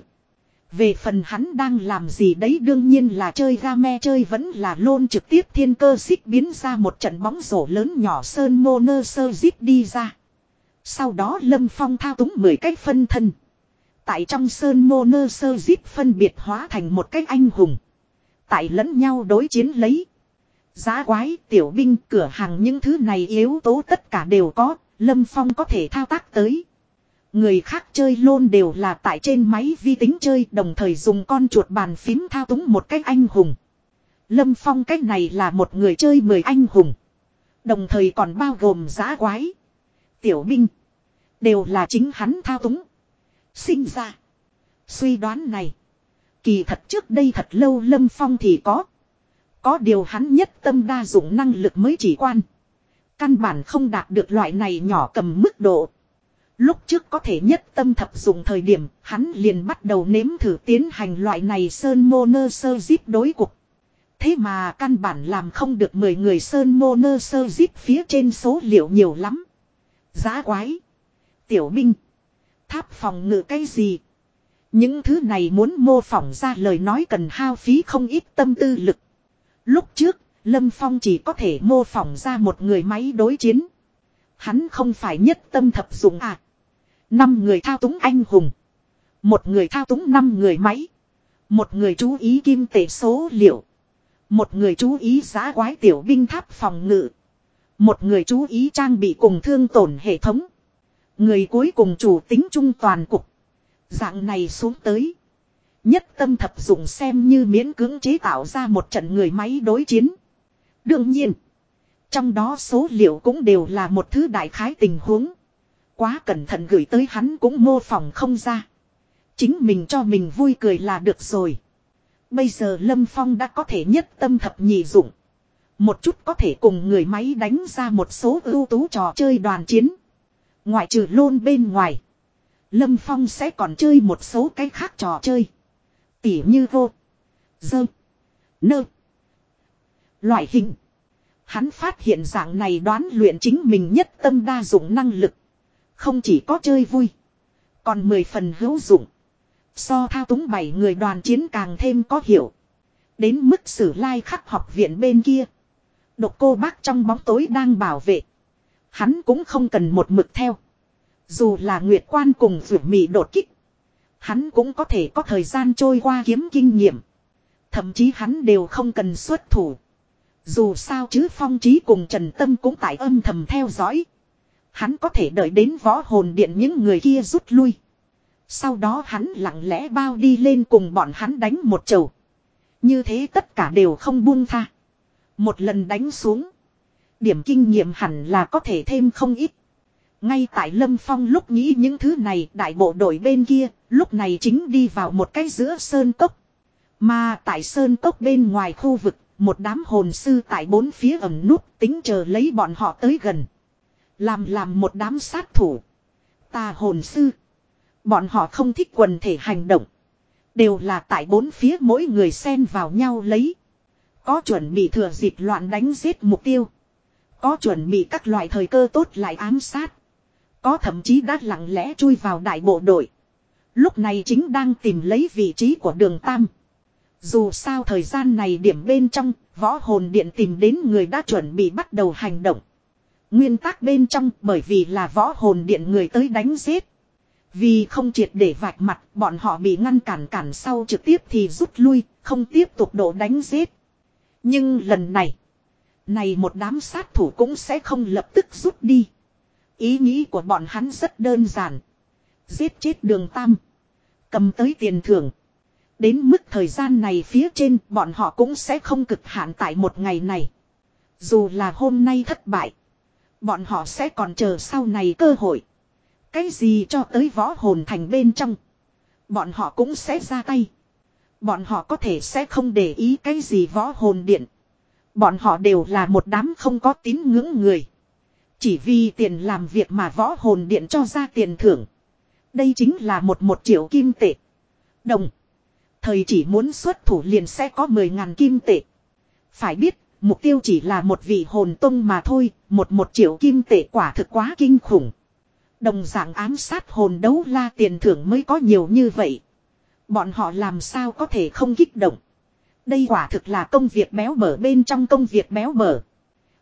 Về phần hắn đang làm gì đấy đương nhiên là chơi game chơi vẫn là lôn trực tiếp thiên cơ xích biến ra một trận bóng rổ lớn nhỏ sơn mô nơ sơ zip đi ra. Sau đó Lâm Phong thao túng 10 cách phân thân. Tại trong sơn mô nơ sơ zip phân biệt hóa thành một cách anh hùng. Tại lẫn nhau đối chiến lấy. Giá quái, tiểu binh, cửa hàng những thứ này yếu tố tất cả đều có, Lâm Phong có thể thao tác tới. Người khác chơi lôn đều là tại trên máy vi tính chơi, đồng thời dùng con chuột bàn phím thao túng một cách anh hùng. Lâm Phong cách này là một người chơi mười anh hùng. Đồng thời còn bao gồm giã quái. Tiểu binh. Đều là chính hắn thao túng. Sinh ra. Suy đoán này. Kỳ thật trước đây thật lâu Lâm Phong thì có. Có điều hắn nhất tâm đa dụng năng lực mới chỉ quan. Căn bản không đạt được loại này nhỏ cầm mức độ. Lúc trước có thể nhất tâm thập dụng thời điểm, hắn liền bắt đầu nếm thử tiến hành loại này sơn mô nơ sơ díp đối cục. Thế mà căn bản làm không được 10 người sơn mô nơ sơ díp phía trên số liệu nhiều lắm. Giá quái. Tiểu binh. Tháp phòng ngự cái gì. Những thứ này muốn mô phỏng ra lời nói cần hao phí không ít tâm tư lực. Lúc trước, Lâm Phong chỉ có thể mô phỏng ra một người máy đối chiến. Hắn không phải nhất tâm thập dụng à. Năm người thao túng anh hùng. Một người thao túng năm người máy. Một người chú ý kim tệ số liệu. Một người chú ý giá quái tiểu binh tháp phòng ngự. Một người chú ý trang bị cùng thương tổn hệ thống. Người cuối cùng chủ tính trung toàn cục. Dạng này xuống tới. Nhất tâm thập dụng xem như miễn cưỡng chế tạo ra một trận người máy đối chiến. Đương nhiên. Trong đó số liệu cũng đều là một thứ đại khái tình huống. Quá cẩn thận gửi tới hắn cũng mô phỏng không ra. Chính mình cho mình vui cười là được rồi. Bây giờ Lâm Phong đã có thể nhất tâm thập nhị dụng. Một chút có thể cùng người máy đánh ra một số ưu tú trò chơi đoàn chiến. Ngoại trừ lôn bên ngoài. Lâm Phong sẽ còn chơi một số cái khác trò chơi. Tỉ như vô. Dơ. Nơ. Loại hình. Hắn phát hiện dạng này đoán luyện chính mình nhất tâm đa dụng năng lực. Không chỉ có chơi vui. Còn mười phần hữu dụng. So thao túng bảy người đoàn chiến càng thêm có hiểu. Đến mức sử lai khắc học viện bên kia. Độc cô bác trong bóng tối đang bảo vệ. Hắn cũng không cần một mực theo. Dù là Nguyệt Quan cùng vượt mị đột kích. Hắn cũng có thể có thời gian trôi qua kiếm kinh nghiệm. Thậm chí hắn đều không cần xuất thủ. Dù sao chứ phong trí cùng Trần Tâm cũng tại âm thầm theo dõi. Hắn có thể đợi đến võ hồn điện những người kia rút lui. Sau đó hắn lặng lẽ bao đi lên cùng bọn hắn đánh một chầu. Như thế tất cả đều không buông tha. Một lần đánh xuống. Điểm kinh nghiệm hẳn là có thể thêm không ít. Ngay tại Lâm Phong lúc nghĩ những thứ này đại bộ đội bên kia, lúc này chính đi vào một cái giữa sơn cốc. Mà tại sơn cốc bên ngoài khu vực, một đám hồn sư tại bốn phía ẩm nút tính chờ lấy bọn họ tới gần. Làm làm một đám sát thủ. Ta hồn sư. Bọn họ không thích quần thể hành động. Đều là tại bốn phía mỗi người xen vào nhau lấy. Có chuẩn bị thừa dịp loạn đánh giết mục tiêu. Có chuẩn bị các loại thời cơ tốt lại ám sát. Có thậm chí đã lặng lẽ chui vào đại bộ đội. Lúc này chính đang tìm lấy vị trí của đường Tam. Dù sao thời gian này điểm bên trong, võ hồn điện tìm đến người đã chuẩn bị bắt đầu hành động. Nguyên tắc bên trong bởi vì là võ hồn điện người tới đánh giết. Vì không triệt để vạch mặt, bọn họ bị ngăn cản cản sau trực tiếp thì rút lui, không tiếp tục độ đánh giết. Nhưng lần này, này một đám sát thủ cũng sẽ không lập tức rút đi. Ý nghĩ của bọn hắn rất đơn giản. Giết chết đường tam. Cầm tới tiền thưởng. Đến mức thời gian này phía trên, bọn họ cũng sẽ không cực hạn tại một ngày này. Dù là hôm nay thất bại. Bọn họ sẽ còn chờ sau này cơ hội. Cái gì cho tới võ hồn thành bên trong. Bọn họ cũng sẽ ra tay. Bọn họ có thể sẽ không để ý cái gì võ hồn điện. Bọn họ đều là một đám không có tín ngưỡng người. Chỉ vì tiền làm việc mà võ hồn điện cho ra tiền thưởng. Đây chính là một một triệu kim tệ. Đồng. Thời chỉ muốn xuất thủ liền sẽ có 10.000 kim tệ. Phải biết, mục tiêu chỉ là một vị hồn tông mà thôi, một một triệu kim tệ quả thực quá kinh khủng. Đồng dạng ám sát hồn đấu la tiền thưởng mới có nhiều như vậy. Bọn họ làm sao có thể không kích động. Đây quả thực là công việc béo bở bên trong công việc béo bở.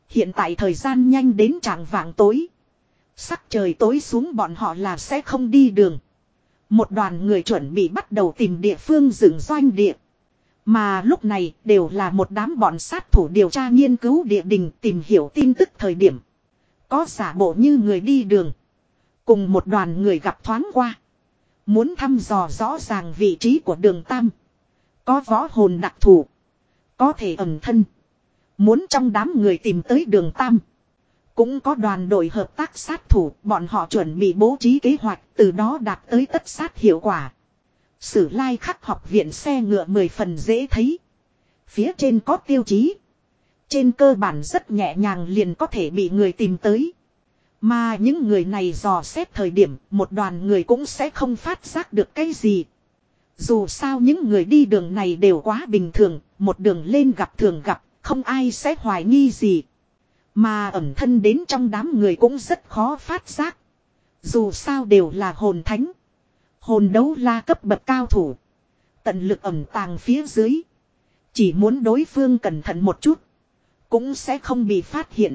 Hiện tại thời gian nhanh đến trạng vạng tối. Sắc trời tối xuống bọn họ là sẽ không đi đường. Một đoàn người chuẩn bị bắt đầu tìm địa phương dựng doanh địa. Mà lúc này đều là một đám bọn sát thủ điều tra nghiên cứu địa đình tìm hiểu tin tức thời điểm. Có giả bộ như người đi đường. Cùng một đoàn người gặp thoáng qua. Muốn thăm dò rõ ràng vị trí của đường Tam. Có võ hồn đặc thù. Có thể ẩn thân. Muốn trong đám người tìm tới đường Tam. Cũng có đoàn đội hợp tác sát thủ, bọn họ chuẩn bị bố trí kế hoạch, từ đó đạt tới tất sát hiệu quả. Sử lai khắc học viện xe ngựa mười phần dễ thấy. Phía trên có tiêu chí. Trên cơ bản rất nhẹ nhàng liền có thể bị người tìm tới. Mà những người này dò xét thời điểm một đoàn người cũng sẽ không phát giác được cái gì. Dù sao những người đi đường này đều quá bình thường, một đường lên gặp thường gặp, không ai sẽ hoài nghi gì. Mà ẩn thân đến trong đám người cũng rất khó phát giác. Dù sao đều là hồn thánh. Hồn đấu la cấp bậc cao thủ. Tận lực ẩn tàng phía dưới. Chỉ muốn đối phương cẩn thận một chút. Cũng sẽ không bị phát hiện.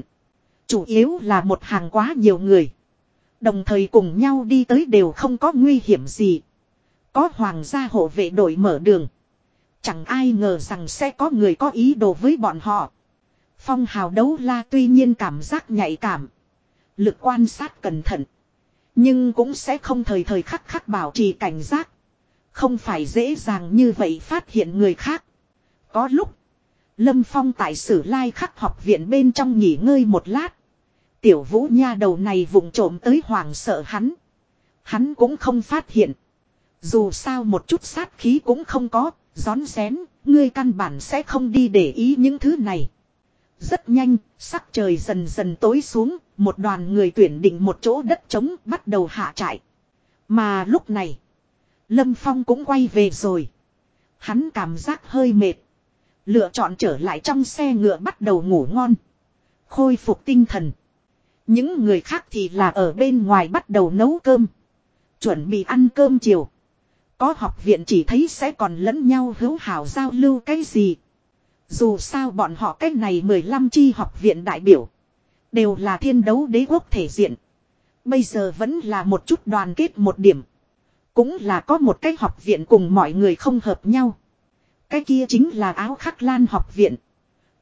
Chủ yếu là một hàng quá nhiều người. Đồng thời cùng nhau đi tới đều không có nguy hiểm gì. Có hoàng gia hộ vệ đội mở đường. Chẳng ai ngờ rằng sẽ có người có ý đồ với bọn họ. Phong hào đấu la tuy nhiên cảm giác nhạy cảm. Lực quan sát cẩn thận. Nhưng cũng sẽ không thời thời khắc khắc bảo trì cảnh giác. Không phải dễ dàng như vậy phát hiện người khác. Có lúc. Lâm Phong tại sử lai khắc học viện bên trong nghỉ ngơi một lát. Tiểu vũ nha đầu này vụng trộm tới hoàng sợ hắn. Hắn cũng không phát hiện. Dù sao một chút sát khí cũng không có, gión xén, ngươi căn bản sẽ không đi để ý những thứ này. Rất nhanh, sắc trời dần dần tối xuống, một đoàn người tuyển định một chỗ đất trống bắt đầu hạ trại. Mà lúc này, Lâm Phong cũng quay về rồi. Hắn cảm giác hơi mệt. Lựa chọn trở lại trong xe ngựa bắt đầu ngủ ngon. Khôi phục tinh thần. Những người khác thì là ở bên ngoài bắt đầu nấu cơm. Chuẩn bị ăn cơm chiều. Có học viện chỉ thấy sẽ còn lẫn nhau hữu hảo giao lưu cái gì. Dù sao bọn họ cách này 15 chi học viện đại biểu. Đều là thiên đấu đế quốc thể diện. Bây giờ vẫn là một chút đoàn kết một điểm. Cũng là có một cái học viện cùng mọi người không hợp nhau. Cái kia chính là áo khắc lan học viện.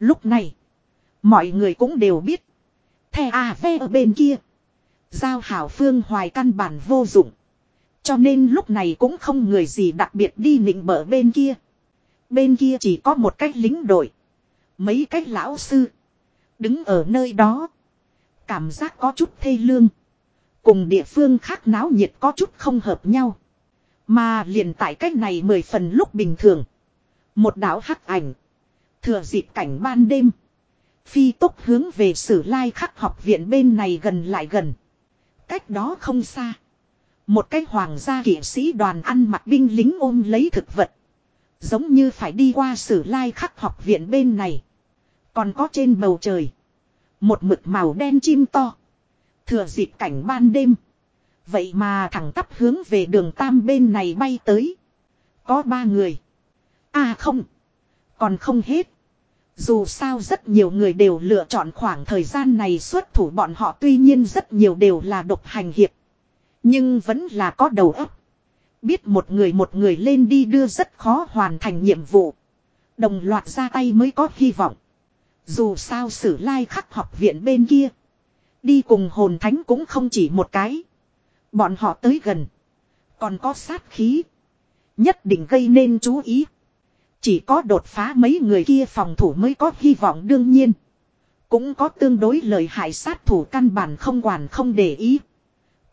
Lúc này, mọi người cũng đều biết. The AV ở bên kia. Giao hảo phương hoài căn bản vô dụng. Cho nên lúc này cũng không người gì đặc biệt đi nịnh bở bên kia. Bên kia chỉ có một cách lính đội. Mấy cách lão sư. Đứng ở nơi đó. Cảm giác có chút thê lương. Cùng địa phương khác náo nhiệt có chút không hợp nhau. Mà liền tại cách này mười phần lúc bình thường. Một đảo hắc ảnh. Thừa dịp cảnh ban đêm. Phi tốc hướng về sử lai khắc học viện bên này gần lại gần. Cách đó không xa. Một cái hoàng gia kỵ sĩ đoàn ăn mặc binh lính ôm lấy thực vật. Giống như phải đi qua sử lai khắc học viện bên này. Còn có trên bầu trời. Một mực màu đen chim to. Thừa dịp cảnh ban đêm. Vậy mà thẳng tắp hướng về đường tam bên này bay tới. Có ba người. À không. Còn không hết. Dù sao rất nhiều người đều lựa chọn khoảng thời gian này xuất thủ bọn họ tuy nhiên rất nhiều đều là độc hành hiệp. Nhưng vẫn là có đầu óc. Biết một người một người lên đi đưa rất khó hoàn thành nhiệm vụ. Đồng loạt ra tay mới có hy vọng. Dù sao sử lai khắc học viện bên kia. Đi cùng hồn thánh cũng không chỉ một cái. Bọn họ tới gần. Còn có sát khí. Nhất định gây nên chú ý. Chỉ có đột phá mấy người kia phòng thủ mới có hy vọng đương nhiên. Cũng có tương đối lời hại sát thủ căn bản không quản không để ý.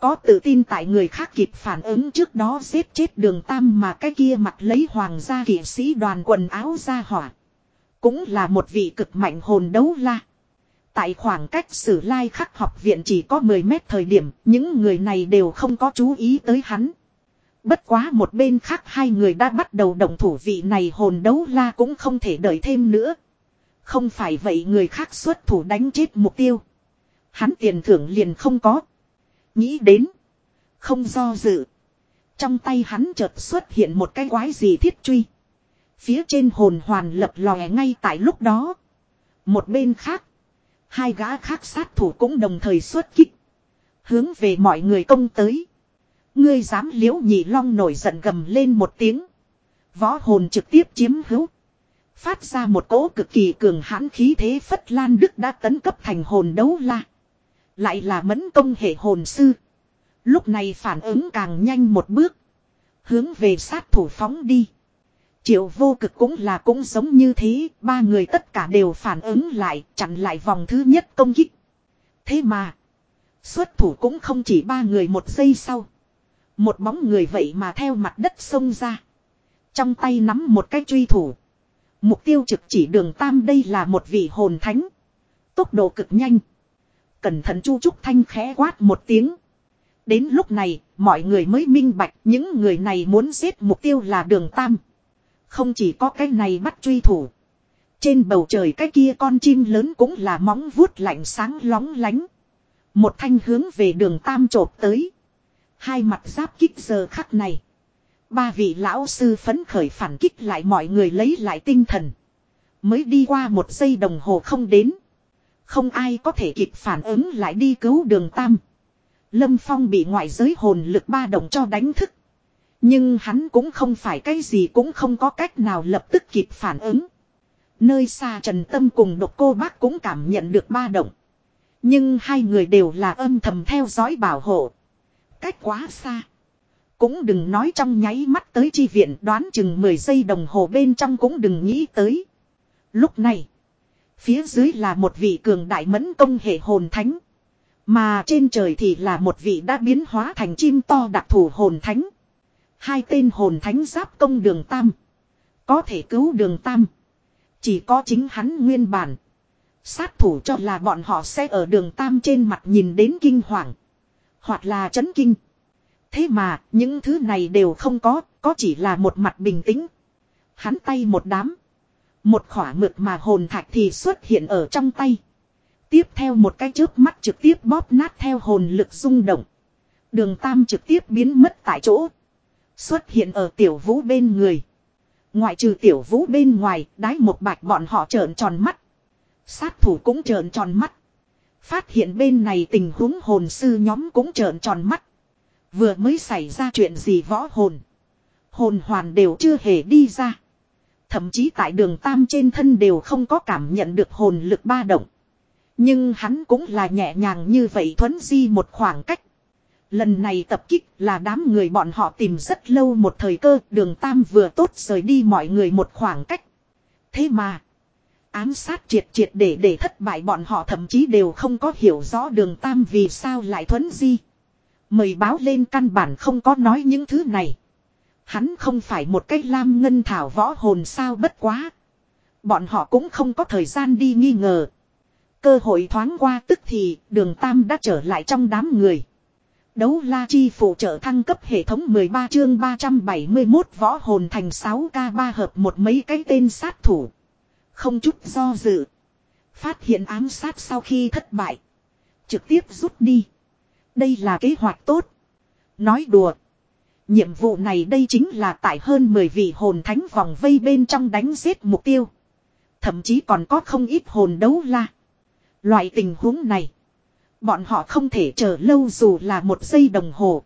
Có tự tin tại người khác kịp phản ứng trước đó giết chết đường tam mà cái kia mặt lấy hoàng gia kỵ sĩ đoàn quần áo ra hỏa. Cũng là một vị cực mạnh hồn đấu la. Tại khoảng cách sử lai khắc học viện chỉ có 10 mét thời điểm, những người này đều không có chú ý tới hắn. Bất quá một bên khác hai người đã bắt đầu động thủ vị này hồn đấu la cũng không thể đợi thêm nữa. Không phải vậy người khác xuất thủ đánh chết mục tiêu. Hắn tiền thưởng liền không có. Nghĩ đến. Không do dự. Trong tay hắn chợt xuất hiện một cái quái gì thiết truy. Phía trên hồn hoàn lập lòe ngay tại lúc đó. Một bên khác. Hai gã khác sát thủ cũng đồng thời xuất kích. Hướng về mọi người công tới. Ngươi dám liễu nhị long nổi giận gầm lên một tiếng. Võ hồn trực tiếp chiếm hữu. Phát ra một cỗ cực kỳ cường hãn khí thế phất lan đức đã tấn cấp thành hồn đấu la. Lại là mẫn công hệ hồn sư. Lúc này phản ứng càng nhanh một bước. Hướng về sát thủ phóng đi. Triệu vô cực cũng là cũng giống như thế, ba người tất cả đều phản ứng lại, chặn lại vòng thứ nhất công kích. Thế mà, xuất thủ cũng không chỉ ba người một giây sau. Một bóng người vậy mà theo mặt đất xông ra. Trong tay nắm một cái truy thủ. Mục tiêu trực chỉ đường Tam đây là một vị hồn thánh. Tốc độ cực nhanh. Cẩn thận Chu Trúc Thanh khẽ quát một tiếng. Đến lúc này, mọi người mới minh bạch những người này muốn giết mục tiêu là đường Tam. Không chỉ có cái này bắt truy thủ. Trên bầu trời cái kia con chim lớn cũng là móng vuốt lạnh sáng lóng lánh. Một thanh hướng về đường Tam trộp tới. Hai mặt giáp kích giờ khắc này. Ba vị lão sư phấn khởi phản kích lại mọi người lấy lại tinh thần. Mới đi qua một giây đồng hồ không đến. Không ai có thể kịp phản ứng lại đi cứu đường Tam. Lâm Phong bị ngoại giới hồn lực ba động cho đánh thức. Nhưng hắn cũng không phải cái gì cũng không có cách nào lập tức kịp phản ứng. Nơi xa Trần Tâm cùng độc cô bác cũng cảm nhận được ba động. Nhưng hai người đều là âm thầm theo dõi bảo hộ. Cách quá xa. Cũng đừng nói trong nháy mắt tới chi viện đoán chừng 10 giây đồng hồ bên trong cũng đừng nghĩ tới. Lúc này. Phía dưới là một vị cường đại mẫn công hệ hồn thánh. Mà trên trời thì là một vị đã biến hóa thành chim to đặc thù hồn thánh. Hai tên hồn thánh giáp công đường tam. Có thể cứu đường tam. Chỉ có chính hắn nguyên bản. Sát thủ cho là bọn họ sẽ ở đường tam trên mặt nhìn đến kinh hoàng. Hoặc là chấn kinh. Thế mà những thứ này đều không có, có chỉ là một mặt bình tĩnh. Hắn tay một đám. Một khỏa mực mà hồn thạch thì xuất hiện ở trong tay. Tiếp theo một cái chớp mắt trực tiếp bóp nát theo hồn lực rung động. Đường Tam trực tiếp biến mất tại chỗ. Xuất hiện ở tiểu vũ bên người. Ngoại trừ tiểu vũ bên ngoài, đái một bạch bọn họ trợn tròn mắt. Sát thủ cũng trợn tròn mắt. Phát hiện bên này tình huống hồn sư nhóm cũng trợn tròn mắt. Vừa mới xảy ra chuyện gì võ hồn. Hồn hoàn đều chưa hề đi ra. Thậm chí tại đường tam trên thân đều không có cảm nhận được hồn lực ba động. Nhưng hắn cũng là nhẹ nhàng như vậy thuấn di một khoảng cách. Lần này tập kích là đám người bọn họ tìm rất lâu một thời cơ đường tam vừa tốt rời đi mọi người một khoảng cách. Thế mà, ám sát triệt triệt để để thất bại bọn họ thậm chí đều không có hiểu rõ đường tam vì sao lại thuấn di. Mời báo lên căn bản không có nói những thứ này. Hắn không phải một cái lam ngân thảo võ hồn sao bất quá. Bọn họ cũng không có thời gian đi nghi ngờ. Cơ hội thoáng qua tức thì đường Tam đã trở lại trong đám người. Đấu la chi phụ trợ thăng cấp hệ thống 13 chương 371 võ hồn thành 6K3 hợp một mấy cái tên sát thủ. Không chút do dự. Phát hiện ám sát sau khi thất bại. Trực tiếp rút đi. Đây là kế hoạch tốt. Nói đùa. Nhiệm vụ này đây chính là tại hơn 10 vị hồn thánh vòng vây bên trong đánh giết mục tiêu. Thậm chí còn có không ít hồn đấu la. Loại tình huống này. Bọn họ không thể chờ lâu dù là một giây đồng hồ.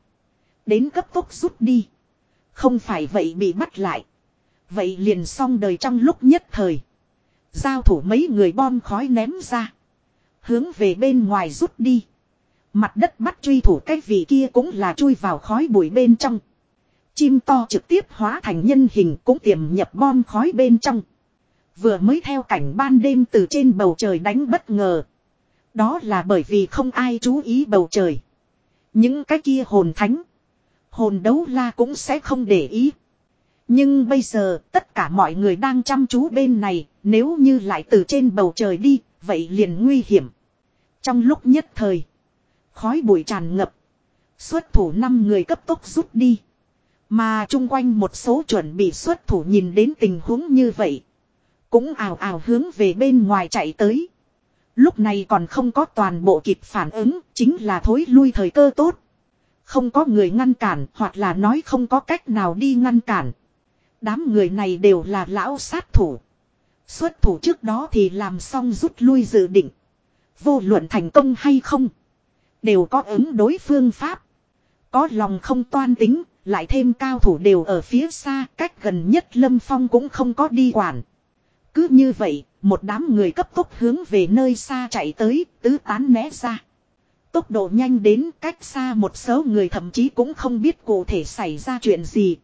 Đến cấp tốc rút đi. Không phải vậy bị bắt lại. Vậy liền xong đời trong lúc nhất thời. Giao thủ mấy người bom khói ném ra. Hướng về bên ngoài rút đi. Mặt đất bắt truy thủ cái vị kia cũng là chui vào khói bụi bên trong. Chim to trực tiếp hóa thành nhân hình cũng tiềm nhập bom khói bên trong. Vừa mới theo cảnh ban đêm từ trên bầu trời đánh bất ngờ. Đó là bởi vì không ai chú ý bầu trời. Những cái kia hồn thánh. Hồn đấu la cũng sẽ không để ý. Nhưng bây giờ, tất cả mọi người đang chăm chú bên này. Nếu như lại từ trên bầu trời đi. Vậy liền nguy hiểm. Trong lúc nhất thời. Khói bụi tràn ngập. Xuất thủ năm người cấp tốc rút đi. Mà chung quanh một số chuẩn bị xuất thủ nhìn đến tình huống như vậy. Cũng ào ào hướng về bên ngoài chạy tới. Lúc này còn không có toàn bộ kịp phản ứng, chính là thối lui thời cơ tốt. Không có người ngăn cản, hoặc là nói không có cách nào đi ngăn cản. Đám người này đều là lão sát thủ. Xuất thủ trước đó thì làm xong rút lui dự định. Vô luận thành công hay không. Đều có ứng đối phương pháp. Có lòng không toan tính, lại thêm cao thủ đều ở phía xa, cách gần nhất Lâm Phong cũng không có đi quản. Cứ như vậy, một đám người cấp tốc hướng về nơi xa chạy tới, tứ tán né ra. Tốc độ nhanh đến cách xa một số người thậm chí cũng không biết cụ thể xảy ra chuyện gì.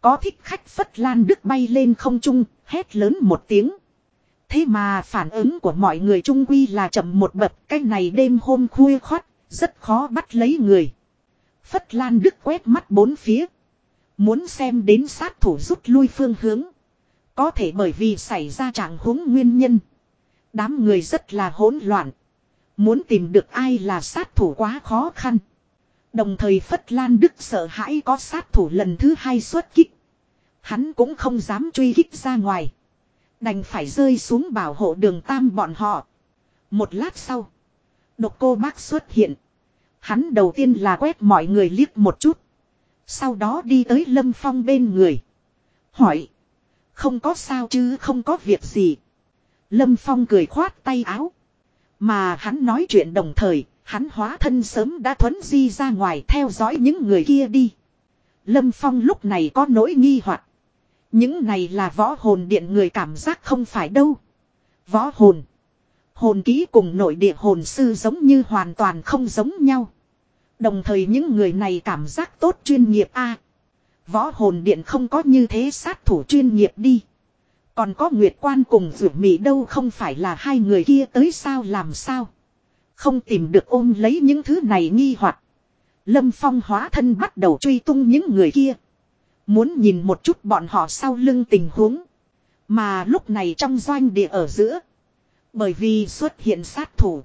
Có thích khách phất lan đức bay lên không trung, hét lớn một tiếng. Thế mà phản ứng của mọi người trung quy là chậm một bậc, cái này đêm hôm khuya khoắt, rất khó bắt lấy người. Phất Lan Đức quét mắt bốn phía. Muốn xem đến sát thủ rút lui phương hướng. Có thể bởi vì xảy ra trạng huống nguyên nhân. Đám người rất là hỗn loạn. Muốn tìm được ai là sát thủ quá khó khăn. Đồng thời Phất Lan Đức sợ hãi có sát thủ lần thứ hai xuất kích. Hắn cũng không dám truy kích ra ngoài. Đành phải rơi xuống bảo hộ đường tam bọn họ. Một lát sau. Độc cô bác xuất hiện. Hắn đầu tiên là quét mọi người liếc một chút. Sau đó đi tới Lâm Phong bên người. Hỏi. Không có sao chứ không có việc gì. Lâm Phong cười khoát tay áo. Mà hắn nói chuyện đồng thời, hắn hóa thân sớm đã thuấn di ra ngoài theo dõi những người kia đi. Lâm Phong lúc này có nỗi nghi hoặc Những này là võ hồn điện người cảm giác không phải đâu. Võ hồn. Hồn ký cùng nội địa hồn sư giống như hoàn toàn không giống nhau. Đồng thời những người này cảm giác tốt chuyên nghiệp a Võ hồn điện không có như thế sát thủ chuyên nghiệp đi. Còn có Nguyệt Quan cùng Dược Mỹ đâu không phải là hai người kia tới sao làm sao. Không tìm được ôm lấy những thứ này nghi hoặc Lâm Phong hóa thân bắt đầu truy tung những người kia. Muốn nhìn một chút bọn họ sau lưng tình huống. Mà lúc này trong doanh địa ở giữa. Bởi vì xuất hiện sát thủ.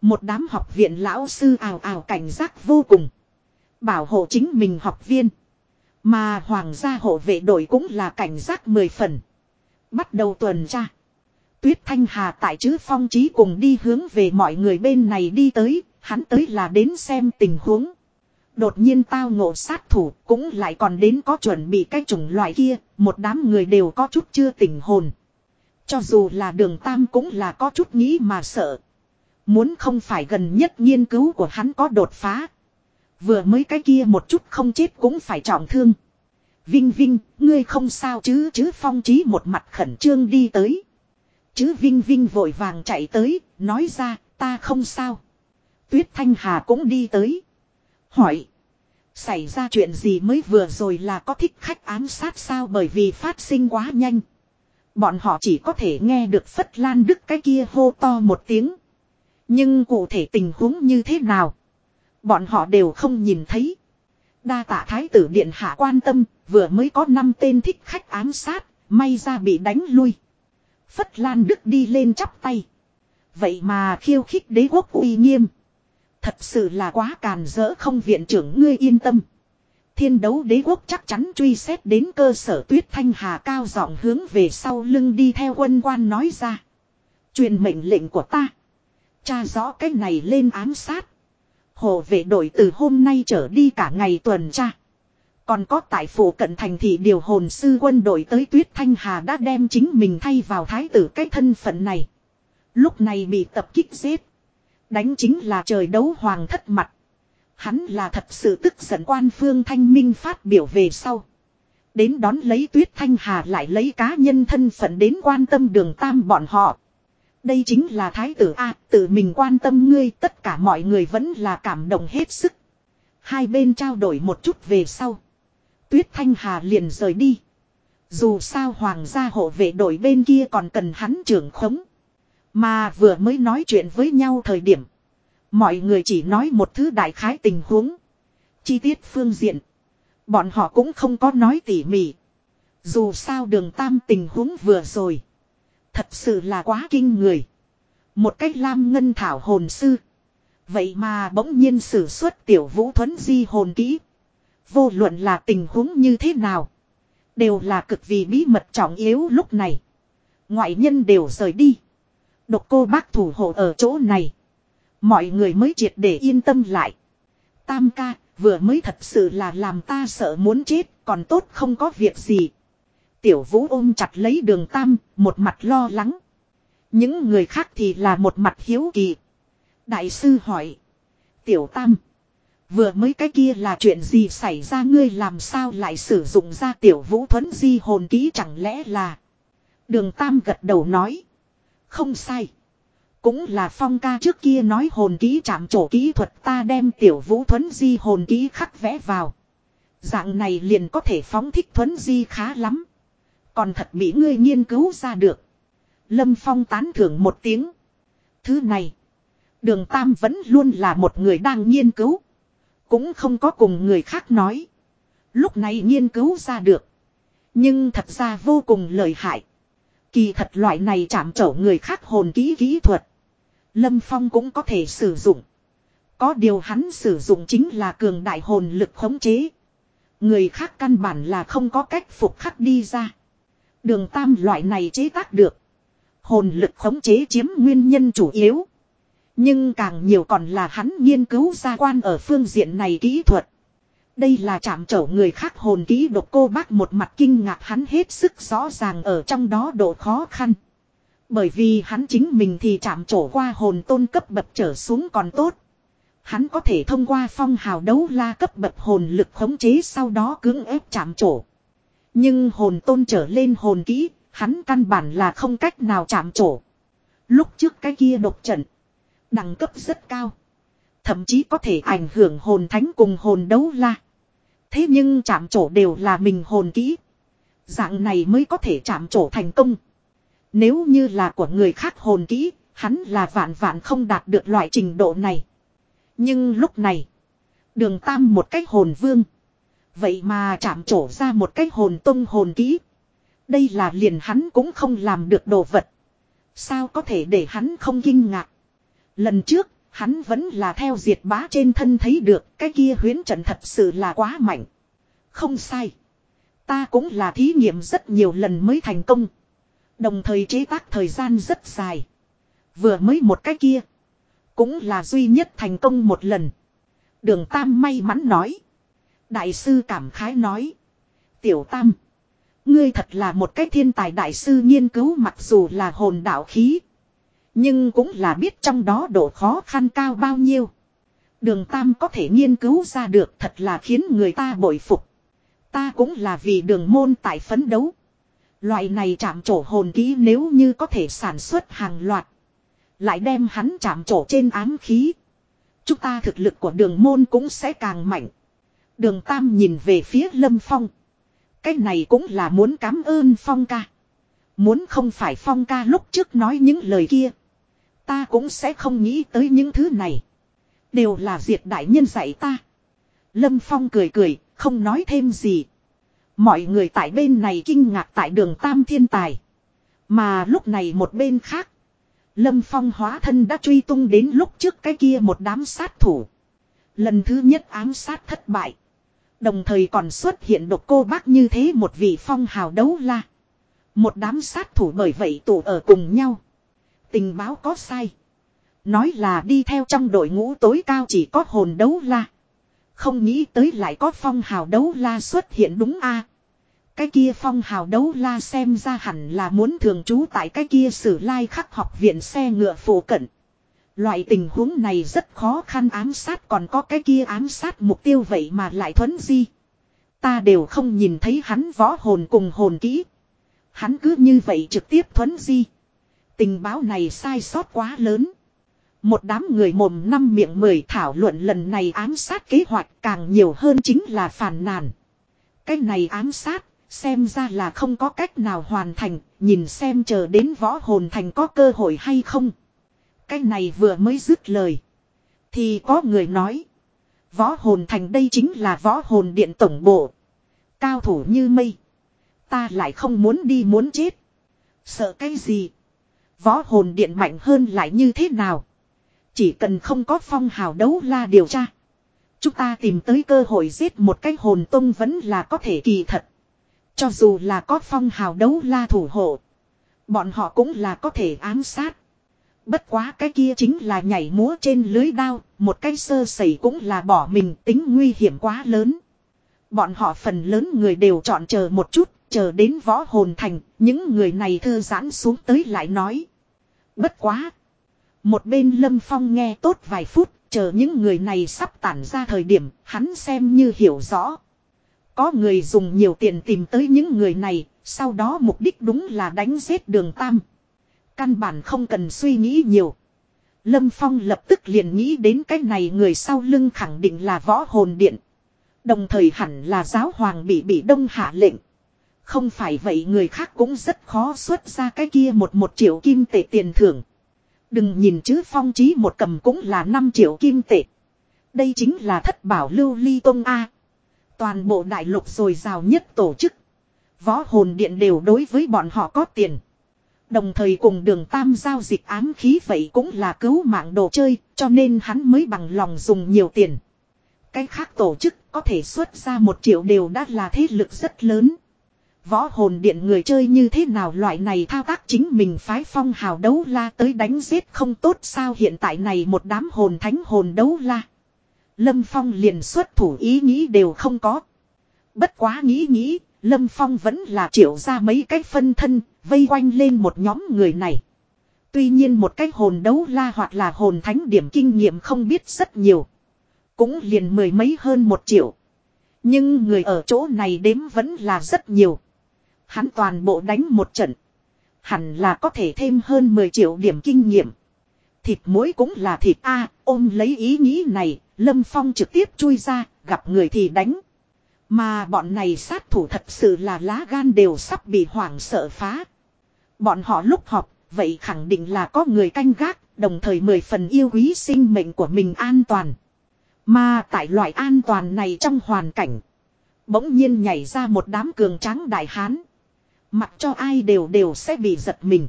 Một đám học viện lão sư ảo ào cảnh giác vô cùng. Bảo hộ chính mình học viên. Mà hoàng gia hộ vệ đội cũng là cảnh giác mười phần. Bắt đầu tuần tra. Tuyết Thanh Hà tại chữ phong trí cùng đi hướng về mọi người bên này đi tới, hắn tới là đến xem tình huống. Đột nhiên tao ngộ sát thủ cũng lại còn đến có chuẩn bị cái chủng loại kia, một đám người đều có chút chưa tỉnh hồn. Cho dù là đường tam cũng là có chút nghĩ mà sợ. Muốn không phải gần nhất nghiên cứu của hắn có đột phá. Vừa mới cái kia một chút không chết cũng phải trọng thương. Vinh Vinh, ngươi không sao chứ chứ phong trí một mặt khẩn trương đi tới. Chứ Vinh Vinh vội vàng chạy tới, nói ra, ta không sao. Tuyết Thanh Hà cũng đi tới. Hỏi. Xảy ra chuyện gì mới vừa rồi là có thích khách ám sát sao bởi vì phát sinh quá nhanh. Bọn họ chỉ có thể nghe được Phất Lan Đức cái kia hô to một tiếng. Nhưng cụ thể tình huống như thế nào? Bọn họ đều không nhìn thấy. Đa tạ thái tử điện hạ quan tâm, vừa mới có 5 tên thích khách ám sát, may ra bị đánh lui. Phất Lan Đức đi lên chắp tay. Vậy mà khiêu khích đế quốc uy nghiêm. Thật sự là quá càn rỡ không viện trưởng ngươi yên tâm. Thiên đấu đế quốc chắc chắn truy xét đến cơ sở tuyết thanh hà cao giọng hướng về sau lưng đi theo quân quan nói ra. Truyền mệnh lệnh của ta. Cha rõ cái này lên ám sát. Hồ vệ đội từ hôm nay trở đi cả ngày tuần tra. Còn có tại phủ cận thành thị điều hồn sư quân đội tới Tuyết Thanh Hà đã đem chính mình thay vào thái tử cái thân phận này. Lúc này bị tập kích giết. Đánh chính là trời đấu hoàng thất mặt. Hắn là thật sự tức giận quan phương thanh minh phát biểu về sau. Đến đón lấy Tuyết Thanh Hà lại lấy cá nhân thân phận đến quan tâm đường tam bọn họ. Đây chính là thái tử A, tự mình quan tâm ngươi tất cả mọi người vẫn là cảm động hết sức. Hai bên trao đổi một chút về sau. Tuyết Thanh Hà liền rời đi. Dù sao hoàng gia hộ vệ đội bên kia còn cần hắn trưởng khống. Mà vừa mới nói chuyện với nhau thời điểm. Mọi người chỉ nói một thứ đại khái tình huống. Chi tiết phương diện. Bọn họ cũng không có nói tỉ mỉ. Dù sao đường tam tình huống vừa rồi. Thật sự là quá kinh người. Một cách lam ngân thảo hồn sư. Vậy mà bỗng nhiên sử xuất tiểu vũ thuấn di hồn kỹ. Vô luận là tình huống như thế nào. Đều là cực vì bí mật trọng yếu lúc này. Ngoại nhân đều rời đi. Độc cô bác thủ hộ ở chỗ này. Mọi người mới triệt để yên tâm lại. Tam ca, vừa mới thật sự là làm ta sợ muốn chết, còn tốt không có việc gì. Tiểu vũ ôm chặt lấy đường tam, một mặt lo lắng. Những người khác thì là một mặt hiếu kỳ. Đại sư hỏi. Tiểu tam. Vừa mới cái kia là chuyện gì xảy ra ngươi làm sao lại sử dụng ra tiểu vũ thuấn di hồn ký chẳng lẽ là. Đường tam gật đầu nói. Không sai. Cũng là phong ca trước kia nói hồn ký chạm trổ kỹ thuật ta đem tiểu vũ thuấn di hồn ký khắc vẽ vào. Dạng này liền có thể phóng thích thuấn di khá lắm. Còn thật bị ngươi nghiên cứu ra được. Lâm Phong tán thưởng một tiếng. Thứ này. Đường Tam vẫn luôn là một người đang nghiên cứu. Cũng không có cùng người khác nói. Lúc này nghiên cứu ra được. Nhưng thật ra vô cùng lợi hại. Kỳ thật loại này chạm trổ người khác hồn kỹ kỹ thuật. Lâm Phong cũng có thể sử dụng. Có điều hắn sử dụng chính là cường đại hồn lực khống chế. Người khác căn bản là không có cách phục khắc đi ra. Đường tam loại này chế tác được. Hồn lực khống chế chiếm nguyên nhân chủ yếu. Nhưng càng nhiều còn là hắn nghiên cứu ra quan ở phương diện này kỹ thuật. Đây là chạm trổ người khác hồn kỹ độc cô bác một mặt kinh ngạc hắn hết sức rõ ràng ở trong đó độ khó khăn. Bởi vì hắn chính mình thì chạm trổ qua hồn tôn cấp bậc trở xuống còn tốt. Hắn có thể thông qua phong hào đấu la cấp bậc hồn lực khống chế sau đó cưỡng ép chạm trổ. Nhưng hồn tôn trở lên hồn kỹ, hắn căn bản là không cách nào chạm trổ. Lúc trước cái kia độc trận, đẳng cấp rất cao. Thậm chí có thể ảnh hưởng hồn thánh cùng hồn đấu la. Thế nhưng chạm trổ đều là mình hồn kỹ. Dạng này mới có thể chạm trổ thành công. Nếu như là của người khác hồn kỹ, hắn là vạn vạn không đạt được loại trình độ này. Nhưng lúc này, đường tam một cách hồn vương. Vậy mà chạm trổ ra một cách hồn tông hồn kỹ. Đây là liền hắn cũng không làm được đồ vật. Sao có thể để hắn không kinh ngạc. Lần trước, hắn vẫn là theo diệt bá trên thân thấy được cái kia huyến trận thật sự là quá mạnh. Không sai. Ta cũng là thí nghiệm rất nhiều lần mới thành công. Đồng thời chế tác thời gian rất dài. Vừa mới một cái kia. Cũng là duy nhất thành công một lần. Đường Tam may mắn nói. Đại sư cảm khái nói. Tiểu Tam. Ngươi thật là một cái thiên tài đại sư nghiên cứu mặc dù là hồn đạo khí. Nhưng cũng là biết trong đó độ khó khăn cao bao nhiêu. Đường Tam có thể nghiên cứu ra được thật là khiến người ta bội phục. Ta cũng là vì đường môn tại phấn đấu. Loại này chạm trổ hồn ký nếu như có thể sản xuất hàng loạt. Lại đem hắn chạm trổ trên ám khí. Chúng ta thực lực của đường môn cũng sẽ càng mạnh. Đường Tam nhìn về phía Lâm Phong. Cái này cũng là muốn cảm ơn Phong ca. Muốn không phải Phong ca lúc trước nói những lời kia. Ta cũng sẽ không nghĩ tới những thứ này. Đều là diệt đại nhân dạy ta. Lâm Phong cười cười, không nói thêm gì. Mọi người tại bên này kinh ngạc tại đường Tam Thiên Tài. Mà lúc này một bên khác. Lâm Phong hóa thân đã truy tung đến lúc trước cái kia một đám sát thủ. Lần thứ nhất ám sát thất bại. Đồng thời còn xuất hiện độc cô bác như thế một vị phong hào đấu la. Một đám sát thủ bởi vậy tụ ở cùng nhau. Tình báo có sai. Nói là đi theo trong đội ngũ tối cao chỉ có hồn đấu la. Không nghĩ tới lại có phong hào đấu la xuất hiện đúng a Cái kia phong hào đấu la xem ra hẳn là muốn thường trú tại cái kia sử lai khắc học viện xe ngựa phổ cận. Loại tình huống này rất khó khăn ám sát còn có cái kia ám sát mục tiêu vậy mà lại thuấn di. Ta đều không nhìn thấy hắn võ hồn cùng hồn kỹ. Hắn cứ như vậy trực tiếp thuấn di. Tình báo này sai sót quá lớn. Một đám người mồm năm miệng mười thảo luận lần này ám sát kế hoạch càng nhiều hơn chính là phàn nàn. Cái này ám sát, xem ra là không có cách nào hoàn thành, nhìn xem chờ đến võ hồn thành có cơ hội hay không. Cái này vừa mới dứt lời. Thì có người nói. Võ hồn thành đây chính là võ hồn điện tổng bộ. Cao thủ như mây. Ta lại không muốn đi muốn chết. Sợ cái gì? Võ hồn điện mạnh hơn lại như thế nào? Chỉ cần không có phong hào đấu la điều tra. Chúng ta tìm tới cơ hội giết một cái hồn tông vẫn là có thể kỳ thật. Cho dù là có phong hào đấu la thủ hộ. Bọn họ cũng là có thể ám sát. Bất quá cái kia chính là nhảy múa trên lưới đao, một cái sơ sẩy cũng là bỏ mình tính nguy hiểm quá lớn. Bọn họ phần lớn người đều chọn chờ một chút, chờ đến võ hồn thành, những người này thư giãn xuống tới lại nói. Bất quá. Một bên Lâm Phong nghe tốt vài phút, chờ những người này sắp tản ra thời điểm, hắn xem như hiểu rõ. Có người dùng nhiều tiền tìm tới những người này, sau đó mục đích đúng là đánh giết đường Tam. Căn bản không cần suy nghĩ nhiều. Lâm Phong lập tức liền nghĩ đến cái này người sau lưng khẳng định là võ hồn điện. Đồng thời hẳn là giáo hoàng bị bị đông hạ lệnh. Không phải vậy người khác cũng rất khó xuất ra cái kia một một triệu kim tệ tiền thưởng. Đừng nhìn chứ phong trí một cầm cũng là 5 triệu kim tệ. Đây chính là thất bảo lưu ly công A. Toàn bộ đại lục rồi giàu nhất tổ chức. Võ hồn điện đều đối với bọn họ có tiền. Đồng thời cùng đường tam giao dịch ám khí vậy cũng là cứu mạng đồ chơi, cho nên hắn mới bằng lòng dùng nhiều tiền. Cái khác tổ chức có thể xuất ra một triệu đều đã là thế lực rất lớn. Võ hồn điện người chơi như thế nào loại này thao tác chính mình phái phong hào đấu la tới đánh giết không tốt sao hiện tại này một đám hồn thánh hồn đấu la. Lâm Phong liền xuất thủ ý nghĩ đều không có. Bất quá nghĩ nghĩ, Lâm Phong vẫn là triệu ra mấy cái phân thân, vây quanh lên một nhóm người này. Tuy nhiên một cái hồn đấu la hoặc là hồn thánh điểm kinh nghiệm không biết rất nhiều. Cũng liền mười mấy hơn một triệu. Nhưng người ở chỗ này đếm vẫn là rất nhiều. Hắn toàn bộ đánh một trận. Hẳn là có thể thêm hơn 10 triệu điểm kinh nghiệm. Thịt muối cũng là thịt A, ôm lấy ý nghĩ này, Lâm Phong trực tiếp chui ra, gặp người thì đánh. Mà bọn này sát thủ thật sự là lá gan đều sắp bị hoảng sợ phá. Bọn họ lúc họp, vậy khẳng định là có người canh gác, đồng thời mười phần yêu quý sinh mệnh của mình an toàn. Mà tại loại an toàn này trong hoàn cảnh, bỗng nhiên nhảy ra một đám cường tráng đại hán. Mặc cho ai đều đều sẽ bị giật mình.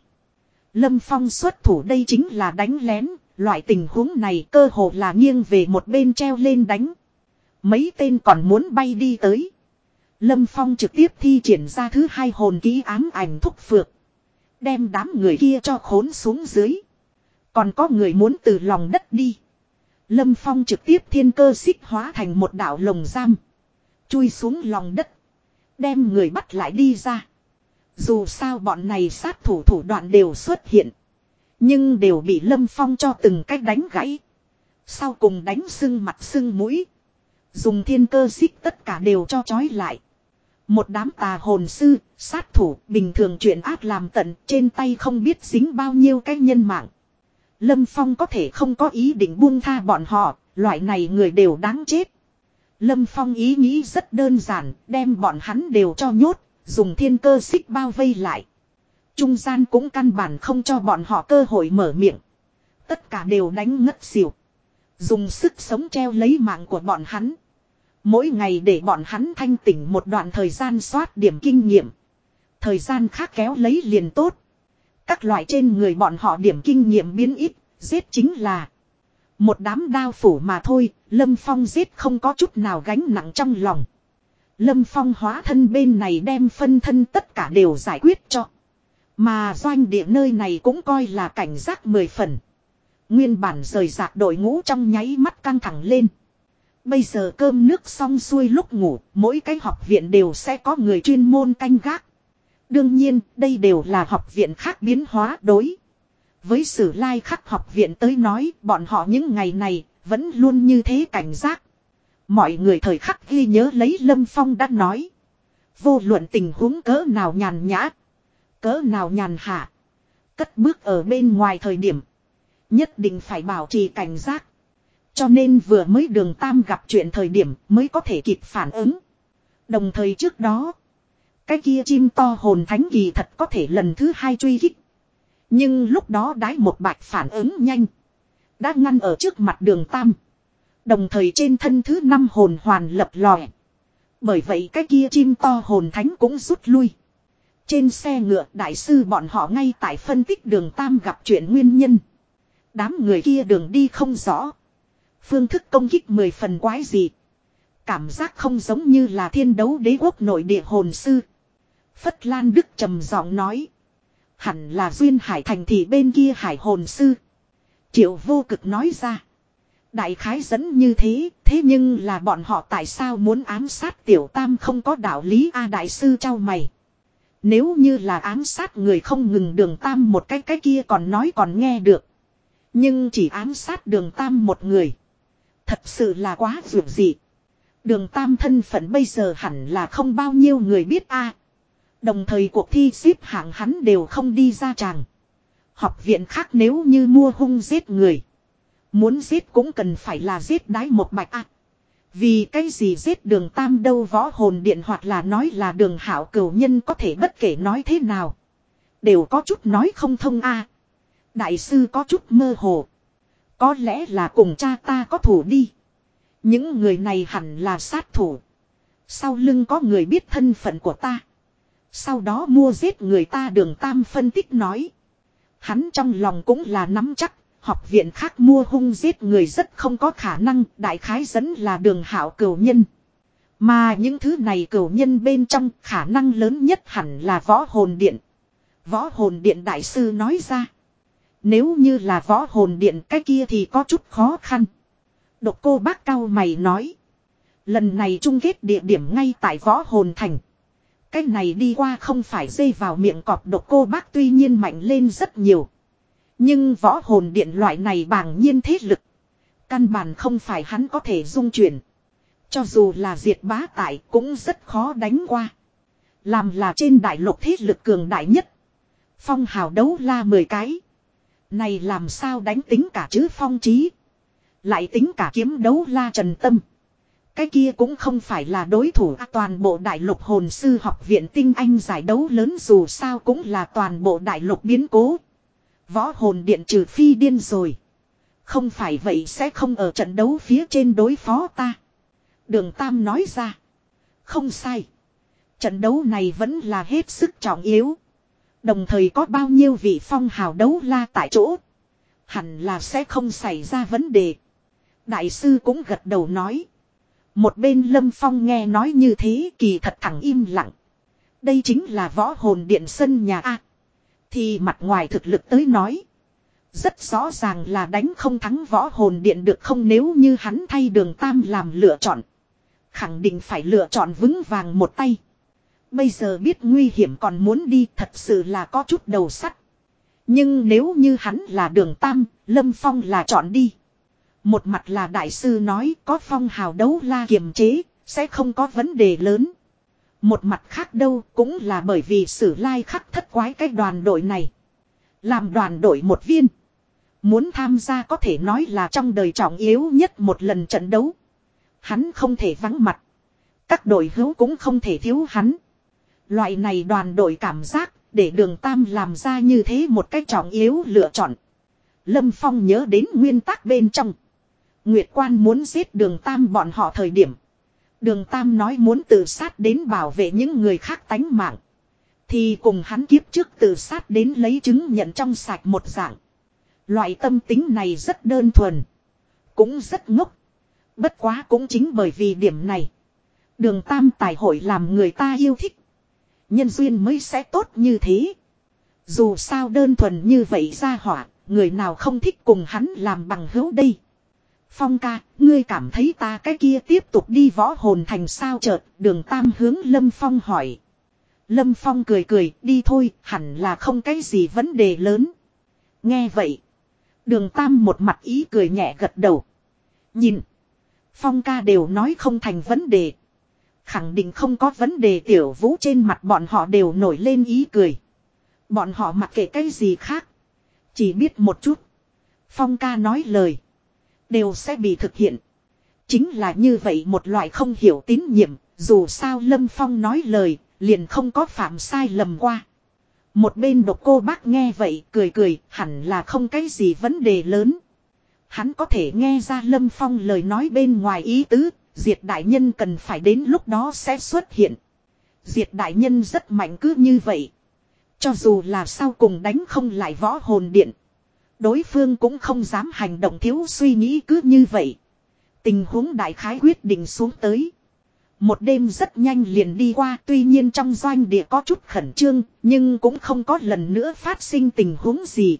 Lâm Phong xuất thủ đây chính là đánh lén, loại tình huống này cơ hồ là nghiêng về một bên treo lên đánh. Mấy tên còn muốn bay đi tới. Lâm Phong trực tiếp thi triển ra thứ hai hồn ký ám ảnh thúc phược. Đem đám người kia cho khốn xuống dưới. Còn có người muốn từ lòng đất đi. Lâm Phong trực tiếp thiên cơ xích hóa thành một đảo lồng giam. Chui xuống lòng đất. Đem người bắt lại đi ra. Dù sao bọn này sát thủ thủ đoạn đều xuất hiện. Nhưng đều bị Lâm Phong cho từng cách đánh gãy. Sau cùng đánh sưng mặt sưng mũi. Dùng thiên cơ xích tất cả đều cho trói lại. Một đám tà hồn sư, sát thủ, bình thường chuyện ác làm tận, trên tay không biết dính bao nhiêu cái nhân mạng. Lâm Phong có thể không có ý định buông tha bọn họ, loại này người đều đáng chết. Lâm Phong ý nghĩ rất đơn giản, đem bọn hắn đều cho nhốt, dùng thiên cơ xích bao vây lại. Trung gian cũng căn bản không cho bọn họ cơ hội mở miệng. Tất cả đều đánh ngất xỉu. Dùng sức sống treo lấy mạng của bọn hắn. Mỗi ngày để bọn hắn thanh tỉnh một đoạn thời gian soát điểm kinh nghiệm. Thời gian khác kéo lấy liền tốt. Các loại trên người bọn họ điểm kinh nghiệm biến ít, giết chính là một đám đao phủ mà thôi, Lâm Phong giết không có chút nào gánh nặng trong lòng. Lâm Phong hóa thân bên này đem phân thân tất cả đều giải quyết cho. Mà doanh địa nơi này cũng coi là cảnh giác mười phần. Nguyên bản rời rạc đội ngũ trong nháy mắt căng thẳng lên. Bây giờ cơm nước xong xuôi lúc ngủ, mỗi cái học viện đều sẽ có người chuyên môn canh gác. Đương nhiên, đây đều là học viện khác biến hóa đối. Với sử lai khắc học viện tới nói, bọn họ những ngày này, vẫn luôn như thế cảnh giác. Mọi người thời khắc ghi nhớ lấy Lâm Phong đã nói. Vô luận tình huống cỡ nào nhàn nhã. Cỡ nào nhàn hạ. Cất bước ở bên ngoài thời điểm. Nhất định phải bảo trì cảnh giác. Cho nên vừa mới đường Tam gặp chuyện thời điểm mới có thể kịp phản ứng. Đồng thời trước đó. Cái kia chim to hồn thánh kỳ thật có thể lần thứ hai truy kích. Nhưng lúc đó đái một bạch phản ứng nhanh. Đã ngăn ở trước mặt đường Tam. Đồng thời trên thân thứ năm hồn hoàn lập lòe. Bởi vậy cái kia chim to hồn thánh cũng rút lui. Trên xe ngựa, đại sư bọn họ ngay tại phân tích đường Tam gặp chuyện nguyên nhân. Đám người kia đường đi không rõ. Phương thức công kích mười phần quái gì. Cảm giác không giống như là thiên đấu đế quốc nội địa hồn sư. Phất Lan Đức trầm giọng nói. Hẳn là duyên hải thành thị bên kia hải hồn sư. Triệu vô cực nói ra. Đại khái dẫn như thế, thế nhưng là bọn họ tại sao muốn ám sát tiểu tam không có đạo lý a đại sư trao mày. Nếu như là ám sát người không ngừng đường tam một cái cái kia còn nói còn nghe được. Nhưng chỉ ám sát đường tam một người. Thật sự là quá vượt dị. Đường tam thân phận bây giờ hẳn là không bao nhiêu người biết a. Đồng thời cuộc thi xếp hạng hắn đều không đi ra tràng. Học viện khác nếu như mua hung giết người. Muốn giết cũng cần phải là giết đái một bạch a. Vì cái gì giết đường tam đâu võ hồn điện hoặc là nói là đường hảo cửu nhân có thể bất kể nói thế nào. Đều có chút nói không thông a. Đại sư có chút mơ hồ. Có lẽ là cùng cha ta có thủ đi. Những người này hẳn là sát thủ. Sau lưng có người biết thân phận của ta. Sau đó mua giết người ta đường Tam phân tích nói. Hắn trong lòng cũng là nắm chắc, học viện khác mua hung giết người rất không có khả năng, đại khái dẫn là đường hảo cửu nhân. Mà những thứ này cửu nhân bên trong khả năng lớn nhất hẳn là võ hồn điện. Võ hồn điện đại sư nói ra. Nếu như là võ hồn điện cái kia thì có chút khó khăn. Độc cô bác cao mày nói. Lần này chung kết địa điểm ngay tại võ hồn thành. Cái này đi qua không phải dây vào miệng cọp độc cô bác tuy nhiên mạnh lên rất nhiều. Nhưng võ hồn điện loại này bàng nhiên thế lực. Căn bản không phải hắn có thể dung chuyển. Cho dù là diệt bá tại cũng rất khó đánh qua. Làm là trên đại lục thế lực cường đại nhất. Phong hào đấu la 10 cái. Này làm sao đánh tính cả chữ phong trí. Lại tính cả kiếm đấu la trần tâm. Cái kia cũng không phải là đối thủ à, toàn bộ đại lục hồn sư học viện tinh anh giải đấu lớn dù sao cũng là toàn bộ đại lục biến cố. Võ hồn điện trừ phi điên rồi. Không phải vậy sẽ không ở trận đấu phía trên đối phó ta. Đường Tam nói ra. Không sai. Trận đấu này vẫn là hết sức trọng yếu. Đồng thời có bao nhiêu vị phong hào đấu la tại chỗ. Hẳn là sẽ không xảy ra vấn đề. Đại sư cũng gật đầu nói. Một bên lâm phong nghe nói như thế kỳ thật thẳng im lặng. Đây chính là võ hồn điện sân nhà A. Thì mặt ngoài thực lực tới nói. Rất rõ ràng là đánh không thắng võ hồn điện được không nếu như hắn thay đường tam làm lựa chọn. Khẳng định phải lựa chọn vững vàng một tay. Bây giờ biết nguy hiểm còn muốn đi thật sự là có chút đầu sắt. Nhưng nếu như hắn là đường tam, lâm phong là chọn đi. Một mặt là đại sư nói có phong hào đấu la kiềm chế, sẽ không có vấn đề lớn. Một mặt khác đâu cũng là bởi vì sử lai khắc thất quái cái đoàn đội này. Làm đoàn đội một viên. Muốn tham gia có thể nói là trong đời trọng yếu nhất một lần trận đấu. Hắn không thể vắng mặt. Các đội hữu cũng không thể thiếu hắn. Loại này đoàn đội cảm giác để đường Tam làm ra như thế một cách trọng yếu lựa chọn. Lâm Phong nhớ đến nguyên tắc bên trong. Nguyệt quan muốn giết đường Tam bọn họ thời điểm. Đường Tam nói muốn tự sát đến bảo vệ những người khác tánh mạng. Thì cùng hắn kiếp trước tự sát đến lấy chứng nhận trong sạch một dạng. Loại tâm tính này rất đơn thuần. Cũng rất ngốc. Bất quá cũng chính bởi vì điểm này. Đường Tam tài hội làm người ta yêu thích. Nhân duyên mới sẽ tốt như thế. Dù sao đơn thuần như vậy ra hỏa, người nào không thích cùng hắn làm bằng hữu đây. Phong ca, ngươi cảm thấy ta cái kia tiếp tục đi võ hồn thành sao chợt, đường tam hướng Lâm Phong hỏi. Lâm Phong cười cười, đi thôi, hẳn là không cái gì vấn đề lớn. Nghe vậy. Đường tam một mặt ý cười nhẹ gật đầu. Nhìn. Phong ca đều nói không thành vấn đề. Khẳng định không có vấn đề tiểu vũ trên mặt bọn họ đều nổi lên ý cười. Bọn họ mặc kệ cái gì khác. Chỉ biết một chút. Phong ca nói lời. Đều sẽ bị thực hiện. Chính là như vậy một loại không hiểu tín nhiệm. Dù sao Lâm Phong nói lời. Liền không có phạm sai lầm qua. Một bên độc cô bác nghe vậy cười cười, hẳn là không cái gì vấn đề lớn. Hắn có thể nghe ra Lâm Phong lời nói bên ngoài ý tứ, Diệt đại nhân cần phải đến lúc đó sẽ xuất hiện. Diệt đại nhân rất mạnh cứ như vậy. Cho dù là sau cùng đánh không lại võ hồn điện. Đối phương cũng không dám hành động thiếu suy nghĩ cứ như vậy. Tình huống đại khái quyết định xuống tới. Một đêm rất nhanh liền đi qua tuy nhiên trong doanh địa có chút khẩn trương nhưng cũng không có lần nữa phát sinh tình huống gì.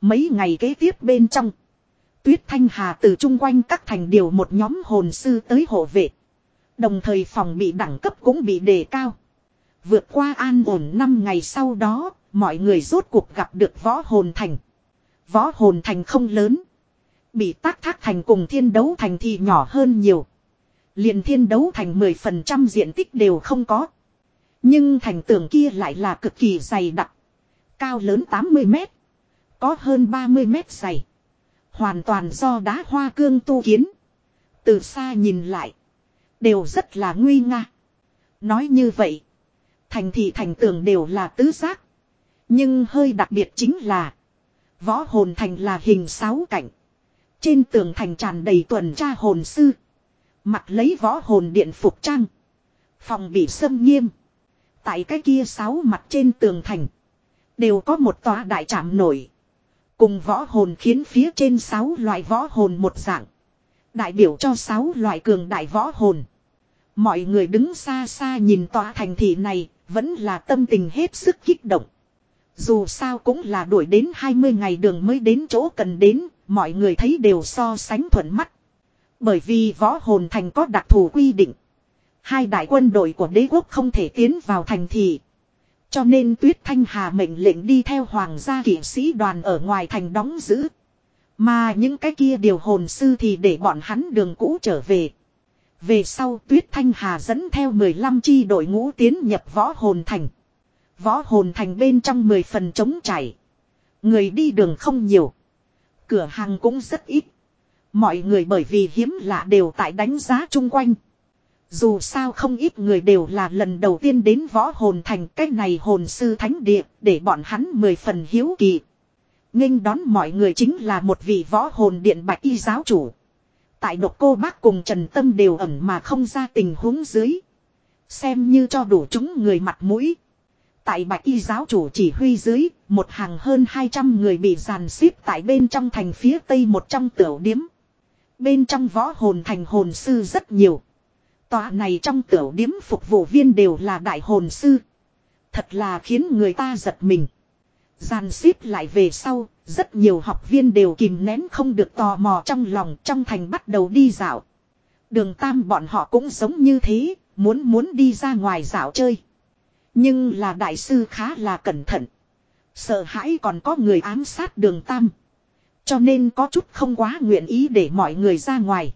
Mấy ngày kế tiếp bên trong. Tuyết Thanh Hà từ chung quanh các thành điều một nhóm hồn sư tới hộ vệ. Đồng thời phòng bị đẳng cấp cũng bị đề cao. Vượt qua an ổn 5 ngày sau đó, mọi người rốt cuộc gặp được võ hồn thành. Võ hồn thành không lớn. Bị tác thác thành cùng thiên đấu thành thì nhỏ hơn nhiều. liền thiên đấu thành 10% diện tích đều không có. Nhưng thành tường kia lại là cực kỳ dày đặc. Cao lớn 80 mét. Có hơn 30 mét dày. Hoàn toàn do đá hoa cương tu kiến. Từ xa nhìn lại. Đều rất là nguy nga. Nói như vậy. Thành thị thành tường đều là tứ giác. Nhưng hơi đặc biệt chính là. Võ hồn thành là hình sáu cảnh. Trên tường thành tràn đầy tuần tra hồn sư. Mặt lấy võ hồn điện phục trang. Phòng bị xâm nghiêm. Tại cái kia sáu mặt trên tường thành. Đều có một tòa đại trạm nổi. Cùng võ hồn khiến phía trên sáu loại võ hồn một dạng. Đại biểu cho sáu loại cường đại võ hồn. Mọi người đứng xa xa nhìn tòa thành thị này, vẫn là tâm tình hết sức kích động. Dù sao cũng là đuổi đến 20 ngày đường mới đến chỗ cần đến, mọi người thấy đều so sánh thuận mắt. Bởi vì võ hồn thành có đặc thù quy định. Hai đại quân đội của đế quốc không thể tiến vào thành thị. Cho nên Tuyết Thanh Hà mệnh lệnh đi theo hoàng gia kỵ sĩ đoàn ở ngoài thành đóng giữ. Mà những cái kia điều hồn sư thì để bọn hắn đường cũ trở về. Về sau Tuyết Thanh Hà dẫn theo 15 chi đội ngũ tiến nhập võ hồn thành. Võ hồn thành bên trong 10 phần trống chảy. Người đi đường không nhiều. Cửa hàng cũng rất ít. Mọi người bởi vì hiếm lạ đều tại đánh giá chung quanh. Dù sao không ít người đều là lần đầu tiên đến võ hồn thành cách này hồn sư thánh địa, để bọn hắn mười phần hiếu kỳ. nghênh đón mọi người chính là một vị võ hồn điện bạch y giáo chủ. Tại độc cô bác cùng Trần Tâm đều ẩn mà không ra tình huống dưới. Xem như cho đủ chúng người mặt mũi. Tại bạch y giáo chủ chỉ huy dưới, một hàng hơn 200 người bị giàn xếp tại bên trong thành phía tây một trong tiểu điếm. Bên trong võ hồn thành hồn sư rất nhiều. Tòa này trong tiểu điếm phục vụ viên đều là đại hồn sư. Thật là khiến người ta giật mình. Giàn xếp lại về sau, rất nhiều học viên đều kìm nén không được tò mò trong lòng trong thành bắt đầu đi dạo. Đường tam bọn họ cũng giống như thế, muốn muốn đi ra ngoài dạo chơi. Nhưng là đại sư khá là cẩn thận. Sợ hãi còn có người ám sát đường tam. Cho nên có chút không quá nguyện ý để mọi người ra ngoài.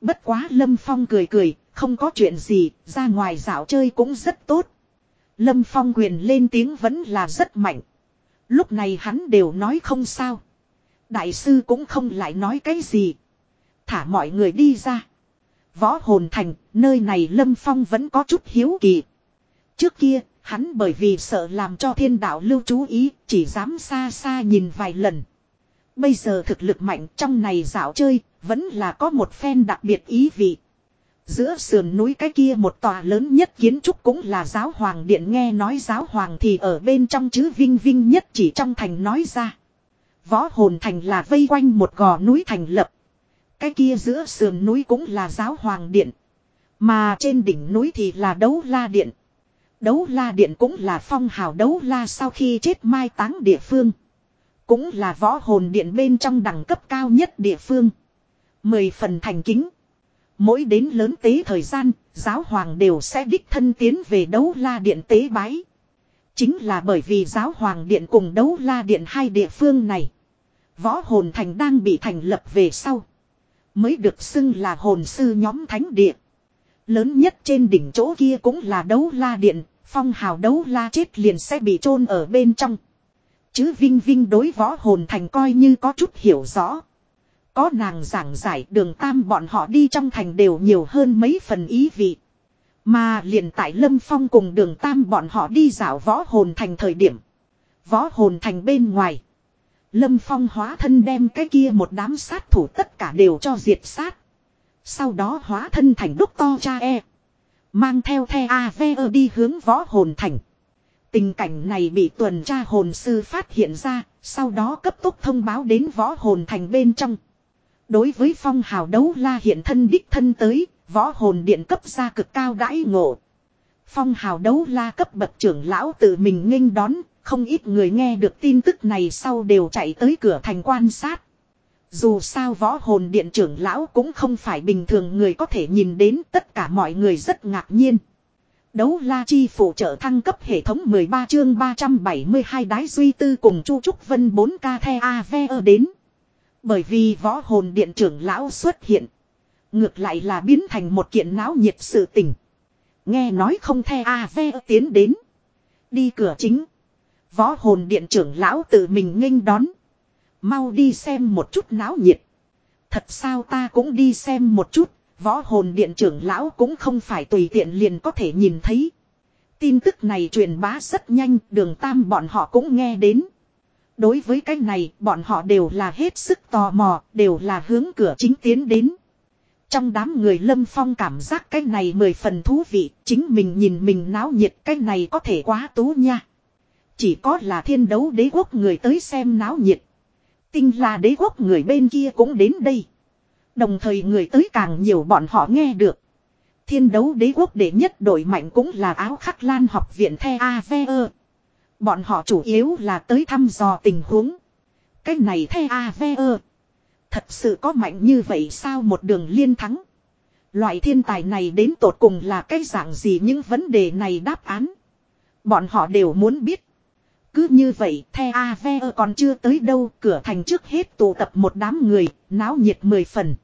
Bất quá Lâm Phong cười cười, không có chuyện gì, ra ngoài dạo chơi cũng rất tốt. Lâm Phong quyền lên tiếng vẫn là rất mạnh. Lúc này hắn đều nói không sao. Đại sư cũng không lại nói cái gì. Thả mọi người đi ra. Võ hồn thành, nơi này Lâm Phong vẫn có chút hiếu kỳ. Trước kia, hắn bởi vì sợ làm cho thiên đạo lưu chú ý, chỉ dám xa xa nhìn vài lần. Bây giờ thực lực mạnh trong này dạo chơi, vẫn là có một phen đặc biệt ý vị. Giữa sườn núi cái kia một tòa lớn nhất kiến trúc cũng là giáo hoàng điện nghe nói giáo hoàng thì ở bên trong chứ vinh vinh nhất chỉ trong thành nói ra. Võ hồn thành là vây quanh một gò núi thành lập. Cái kia giữa sườn núi cũng là giáo hoàng điện. Mà trên đỉnh núi thì là đấu la điện. Đấu la điện cũng là phong hào đấu la sau khi chết mai táng địa phương. Cũng là võ hồn điện bên trong đẳng cấp cao nhất địa phương. Mười phần thành kính. Mỗi đến lớn tế thời gian, giáo hoàng đều sẽ đích thân tiến về đấu la điện tế bái. Chính là bởi vì giáo hoàng điện cùng đấu la điện hai địa phương này. Võ hồn thành đang bị thành lập về sau. Mới được xưng là hồn sư nhóm thánh địa. Lớn nhất trên đỉnh chỗ kia cũng là đấu la điện, phong hào đấu la chết liền sẽ bị chôn ở bên trong. Chứ Vinh Vinh đối võ hồn thành coi như có chút hiểu rõ. Có nàng giảng giải đường tam bọn họ đi trong thành đều nhiều hơn mấy phần ý vị. Mà liền tại Lâm Phong cùng đường tam bọn họ đi dạo võ hồn thành thời điểm. Võ hồn thành bên ngoài. Lâm Phong hóa thân đem cái kia một đám sát thủ tất cả đều cho diệt sát. Sau đó hóa thân thành đúc to cha e. Mang theo the AVE đi hướng võ hồn thành. Tình cảnh này bị tuần tra hồn sư phát hiện ra, sau đó cấp tốc thông báo đến võ hồn thành bên trong. Đối với phong hào đấu la hiện thân đích thân tới, võ hồn điện cấp ra cực cao đãi ngộ. Phong hào đấu la cấp bậc trưởng lão tự mình nghênh đón, không ít người nghe được tin tức này sau đều chạy tới cửa thành quan sát. Dù sao võ hồn điện trưởng lão cũng không phải bình thường người có thể nhìn đến, tất cả mọi người rất ngạc nhiên. Đấu la chi phụ trợ thăng cấp hệ thống 13 chương 372 đái duy tư cùng Chu Trúc Vân 4K the AVE đến. Bởi vì võ hồn điện trưởng lão xuất hiện. Ngược lại là biến thành một kiện náo nhiệt sự tình. Nghe nói không the AVE tiến đến. Đi cửa chính. Võ hồn điện trưởng lão tự mình nghênh đón. Mau đi xem một chút náo nhiệt. Thật sao ta cũng đi xem một chút, võ hồn điện trưởng lão cũng không phải tùy tiện liền có thể nhìn thấy. Tin tức này truyền bá rất nhanh, đường tam bọn họ cũng nghe đến. Đối với cái này, bọn họ đều là hết sức tò mò, đều là hướng cửa chính tiến đến. Trong đám người lâm phong cảm giác cái này mười phần thú vị, chính mình nhìn mình náo nhiệt cái này có thể quá tú nha. Chỉ có là thiên đấu đế quốc người tới xem náo nhiệt. Tinh là đế quốc người bên kia cũng đến đây. Đồng thời người tới càng nhiều bọn họ nghe được. Thiên đấu đế quốc đệ nhất đội mạnh cũng là áo khắc lan học viện The AVE. Bọn họ chủ yếu là tới thăm dò tình huống. Cái này The AVE. Thật sự có mạnh như vậy sao một đường liên thắng. Loại thiên tài này đến tột cùng là cái dạng gì những vấn đề này đáp án. Bọn họ đều muốn biết. Cứ như vậy, The AVE còn chưa tới đâu, cửa thành trước hết tụ tập một đám người, náo nhiệt mười phần.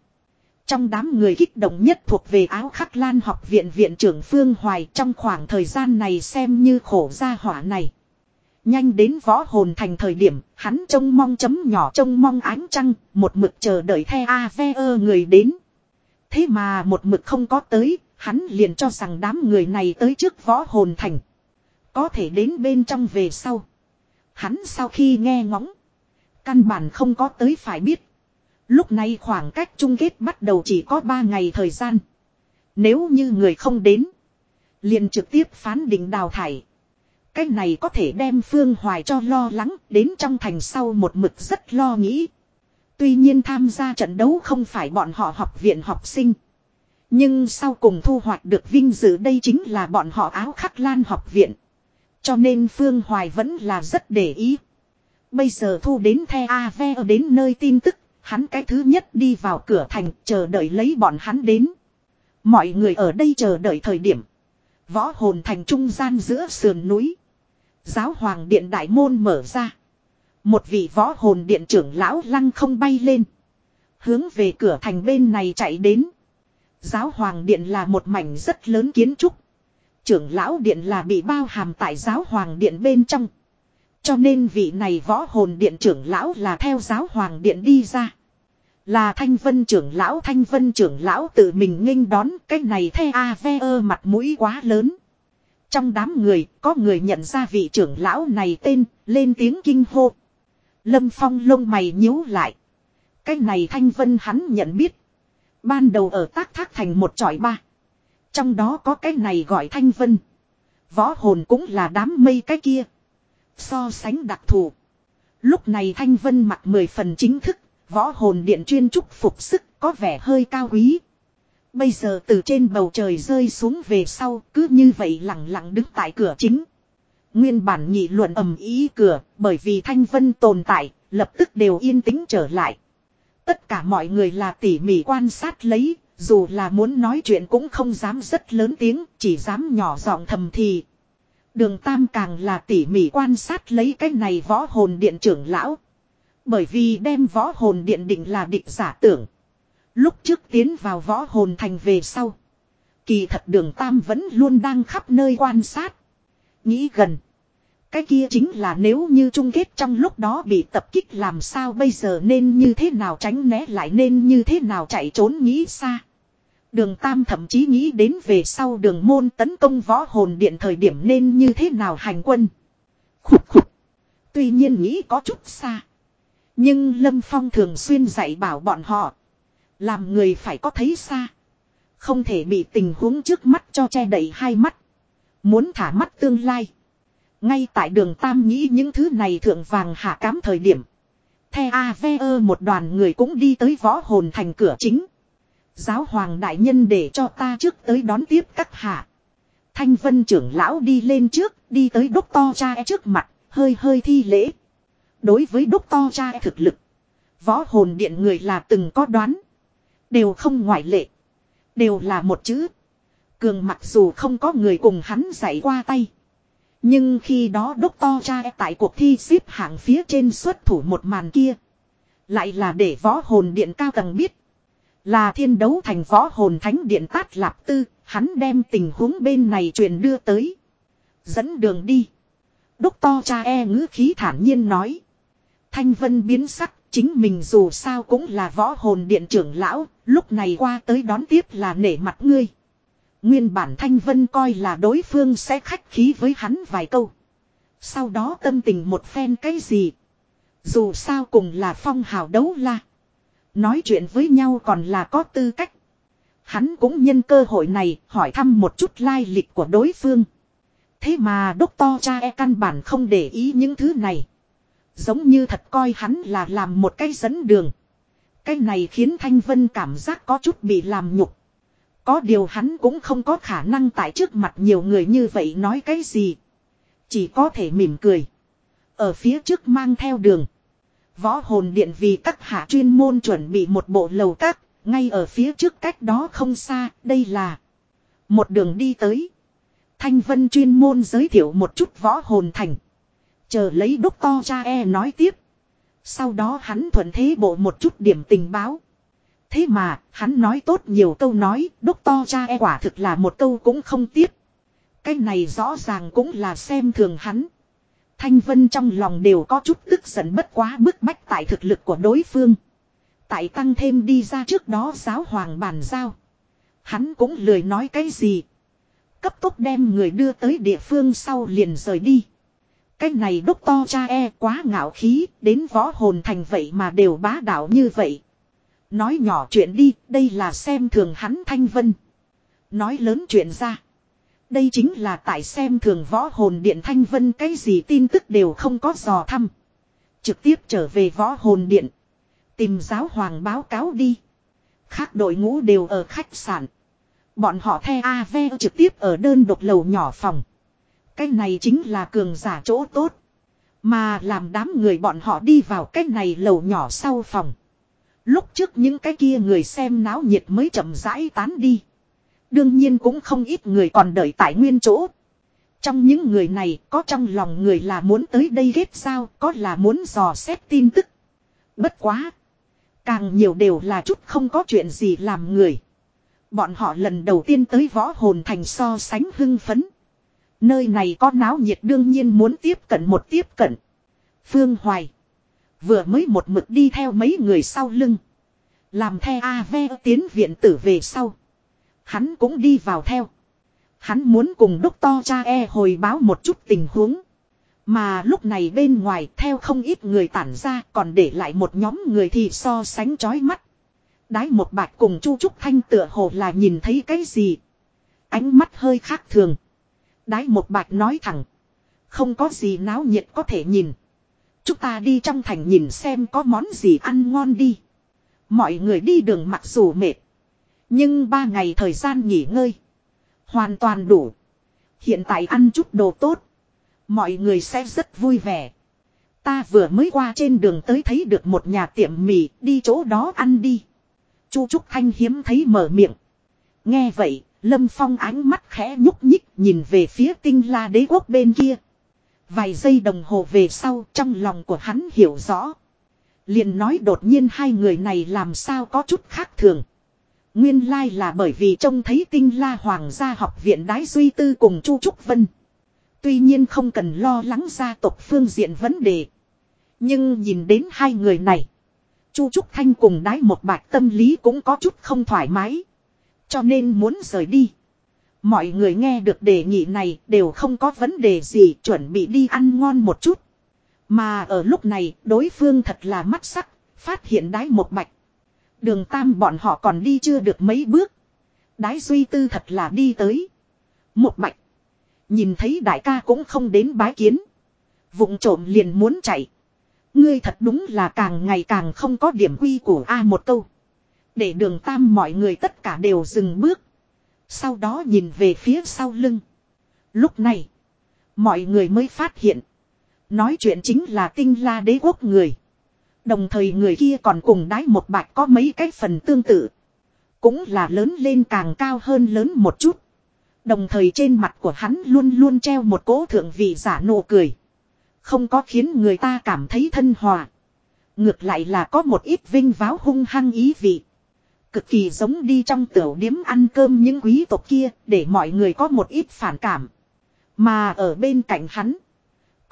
Trong đám người kích động nhất thuộc về áo khắc lan học viện viện trưởng Phương Hoài trong khoảng thời gian này xem như khổ gia hỏa này. Nhanh đến võ hồn thành thời điểm, hắn trông mong chấm nhỏ trông mong ánh trăng, một mực chờ đợi the AVE người đến. Thế mà một mực không có tới, hắn liền cho rằng đám người này tới trước võ hồn thành. Có thể đến bên trong về sau. Hắn sau khi nghe ngóng, căn bản không có tới phải biết. Lúc này khoảng cách chung kết bắt đầu chỉ có 3 ngày thời gian. Nếu như người không đến, liền trực tiếp phán định đào thải. Cái này có thể đem Phương Hoài cho lo lắng đến trong thành sau một mực rất lo nghĩ. Tuy nhiên tham gia trận đấu không phải bọn họ học viện học sinh. Nhưng sau cùng thu hoạch được vinh dự đây chính là bọn họ áo khắc lan học viện. Cho nên Phương Hoài vẫn là rất để ý. Bây giờ thu đến The AVE đến nơi tin tức, hắn cái thứ nhất đi vào cửa thành chờ đợi lấy bọn hắn đến. Mọi người ở đây chờ đợi thời điểm. Võ hồn thành trung gian giữa sườn núi. Giáo hoàng điện đại môn mở ra. Một vị võ hồn điện trưởng lão lăng không bay lên. Hướng về cửa thành bên này chạy đến. Giáo hoàng điện là một mảnh rất lớn kiến trúc. Trưởng lão điện là bị bao hàm tại giáo hoàng điện bên trong. Cho nên vị này võ hồn điện trưởng lão là theo giáo hoàng điện đi ra. Là thanh vân trưởng lão, thanh vân trưởng lão tự mình nghênh đón, cái này the a ve ơ mặt mũi quá lớn. Trong đám người, có người nhận ra vị trưởng lão này tên, lên tiếng kinh hô. Lâm phong lông mày nhíu lại. Cái này thanh vân hắn nhận biết. Ban đầu ở tác thác thành một tròi ba. Trong đó có cái này gọi thanh vân. Võ hồn cũng là đám mây cái kia. So sánh đặc thù. Lúc này thanh vân mặc mười phần chính thức. Võ hồn điện chuyên trúc phục sức có vẻ hơi cao quý. Bây giờ từ trên bầu trời rơi xuống về sau, cứ như vậy lặng lặng đứng tại cửa chính. Nguyên bản nghị luận ầm ý cửa, bởi vì thanh vân tồn tại, lập tức đều yên tĩnh trở lại. Tất cả mọi người là tỉ mỉ quan sát lấy dù là muốn nói chuyện cũng không dám rất lớn tiếng, chỉ dám nhỏ giọng thầm thì. Đường Tam càng là tỉ mỉ quan sát lấy cái này võ hồn điện trưởng lão. Bởi vì đem võ hồn điện định là định giả tưởng. Lúc trước tiến vào võ hồn thành về sau. Kỳ thật đường Tam vẫn luôn đang khắp nơi quan sát. Nghĩ gần. Cái kia chính là nếu như chung kết trong lúc đó bị tập kích làm sao bây giờ nên như thế nào tránh né lại nên như thế nào chạy trốn nghĩ xa. Đường Tam thậm chí nghĩ đến về sau đường môn tấn công võ hồn điện thời điểm nên như thế nào hành quân. Khục khục. Tuy nhiên nghĩ có chút xa. Nhưng Lâm Phong thường xuyên dạy bảo bọn họ. Làm người phải có thấy xa. Không thể bị tình huống trước mắt cho che đậy hai mắt. Muốn thả mắt tương lai. Ngay tại đường Tam nghĩ những thứ này thượng vàng hạ cám thời điểm. The AVE một đoàn người cũng đi tới võ hồn thành cửa chính. Giáo hoàng đại nhân để cho ta trước tới đón tiếp các hạ. Thanh vân trưởng lão đi lên trước, đi tới đốc to cha e trước mặt, hơi hơi thi lễ. Đối với đốc to cha e thực lực, võ hồn điện người là từng có đoán. Đều không ngoại lệ. Đều là một chữ. Cường mặc dù không có người cùng hắn dạy qua tay. Nhưng khi đó đốc to cha e tại cuộc thi xếp hạng phía trên xuất thủ một màn kia. Lại là để võ hồn điện cao tầng biết. Là thiên đấu thành võ hồn thánh điện tát lạp tư, hắn đem tình huống bên này truyền đưa tới. Dẫn đường đi. Đốc to cha e ngữ khí thản nhiên nói. Thanh vân biến sắc, chính mình dù sao cũng là võ hồn điện trưởng lão, lúc này qua tới đón tiếp là nể mặt ngươi. Nguyên bản Thanh Vân coi là đối phương sẽ khách khí với hắn vài câu. Sau đó tâm tình một phen cái gì. Dù sao cùng là phong hào đấu la. Nói chuyện với nhau còn là có tư cách. Hắn cũng nhân cơ hội này hỏi thăm một chút lai lịch của đối phương. Thế mà đốc to cha e căn bản không để ý những thứ này. Giống như thật coi hắn là làm một cái dẫn đường. Cái này khiến Thanh Vân cảm giác có chút bị làm nhục. Có điều hắn cũng không có khả năng tại trước mặt nhiều người như vậy nói cái gì. Chỉ có thể mỉm cười. Ở phía trước mang theo đường. Võ hồn điện vì các hạ chuyên môn chuẩn bị một bộ lầu các, ngay ở phía trước cách đó không xa, đây là một đường đi tới. Thanh Vân chuyên môn giới thiệu một chút võ hồn thành. Chờ lấy đúc to cha e nói tiếp. Sau đó hắn thuận thế bộ một chút điểm tình báo. Thế mà, hắn nói tốt nhiều câu nói, đúc to cha e quả thực là một câu cũng không tiếp. Cái này rõ ràng cũng là xem thường hắn. Thanh Vân trong lòng đều có chút tức giận bất quá bức bách tại thực lực của đối phương. Tại tăng thêm đi ra trước đó giáo hoàng bàn giao. Hắn cũng lười nói cái gì. Cấp tốc đem người đưa tới địa phương sau liền rời đi. Cái này đốc to cha e quá ngạo khí, đến võ hồn thành vậy mà đều bá đạo như vậy. Nói nhỏ chuyện đi, đây là xem thường hắn Thanh Vân. Nói lớn chuyện ra. Đây chính là tại xem thường võ hồn điện Thanh Vân, cái gì tin tức đều không có dò thăm. Trực tiếp trở về võ hồn điện. Tìm giáo hoàng báo cáo đi. Khác đội ngũ đều ở khách sạn. Bọn họ the AV trực tiếp ở đơn độc lầu nhỏ phòng. Cái này chính là cường giả chỗ tốt. Mà làm đám người bọn họ đi vào cái này lầu nhỏ sau phòng. Lúc trước những cái kia người xem náo nhiệt mới chậm rãi tán đi. Đương nhiên cũng không ít người còn đợi tại nguyên chỗ. Trong những người này có trong lòng người là muốn tới đây ghét sao, có là muốn dò xét tin tức. Bất quá. Càng nhiều đều là chút không có chuyện gì làm người. Bọn họ lần đầu tiên tới võ hồn thành so sánh hưng phấn. Nơi này có náo nhiệt đương nhiên muốn tiếp cận một tiếp cận. Phương Hoài. Vừa mới một mực đi theo mấy người sau lưng. Làm the a ve tiến viện tử về sau. Hắn cũng đi vào theo. Hắn muốn cùng đốc to cha e hồi báo một chút tình huống. Mà lúc này bên ngoài, theo không ít người tản ra, còn để lại một nhóm người thì so sánh chói mắt. Đái một bạch cùng Chu Trúc Thanh tựa hồ là nhìn thấy cái gì. Ánh mắt hơi khác thường. Đái một bạch nói thẳng. Không có gì náo nhiệt có thể nhìn. Chúng ta đi trong thành nhìn xem có món gì ăn ngon đi. Mọi người đi đường mặc dù mệt. Nhưng ba ngày thời gian nghỉ ngơi. Hoàn toàn đủ. Hiện tại ăn chút đồ tốt. Mọi người sẽ rất vui vẻ. Ta vừa mới qua trên đường tới thấy được một nhà tiệm mì đi chỗ đó ăn đi. Chu Trúc Thanh hiếm thấy mở miệng. Nghe vậy, Lâm Phong ánh mắt khẽ nhúc nhích nhìn về phía tinh la đế quốc bên kia. Vài giây đồng hồ về sau trong lòng của hắn hiểu rõ. liền nói đột nhiên hai người này làm sao có chút khác thường. Nguyên lai là bởi vì trông thấy tinh la hoàng gia học viện đái duy tư cùng Chu Trúc Vân. Tuy nhiên không cần lo lắng gia tộc phương diện vấn đề. Nhưng nhìn đến hai người này. Chu Trúc Thanh cùng đái một bạch tâm lý cũng có chút không thoải mái. Cho nên muốn rời đi. Mọi người nghe được đề nghị này đều không có vấn đề gì chuẩn bị đi ăn ngon một chút. Mà ở lúc này đối phương thật là mắt sắc, phát hiện đái một bạch. Đường tam bọn họ còn đi chưa được mấy bước. Đái duy tư thật là đi tới. Một bạch. Nhìn thấy đại ca cũng không đến bái kiến. Vụng trộm liền muốn chạy. Ngươi thật đúng là càng ngày càng không có điểm quy của A một câu. Để đường tam mọi người tất cả đều dừng bước. Sau đó nhìn về phía sau lưng. Lúc này. Mọi người mới phát hiện. Nói chuyện chính là tinh la đế quốc người. Đồng thời người kia còn cùng đái một bạch có mấy cái phần tương tự. Cũng là lớn lên càng cao hơn lớn một chút. Đồng thời trên mặt của hắn luôn luôn treo một cố thượng vị giả nụ cười. Không có khiến người ta cảm thấy thân hòa. Ngược lại là có một ít vinh váo hung hăng ý vị. Cực kỳ giống đi trong tiểu điếm ăn cơm những quý tộc kia để mọi người có một ít phản cảm. Mà ở bên cạnh hắn.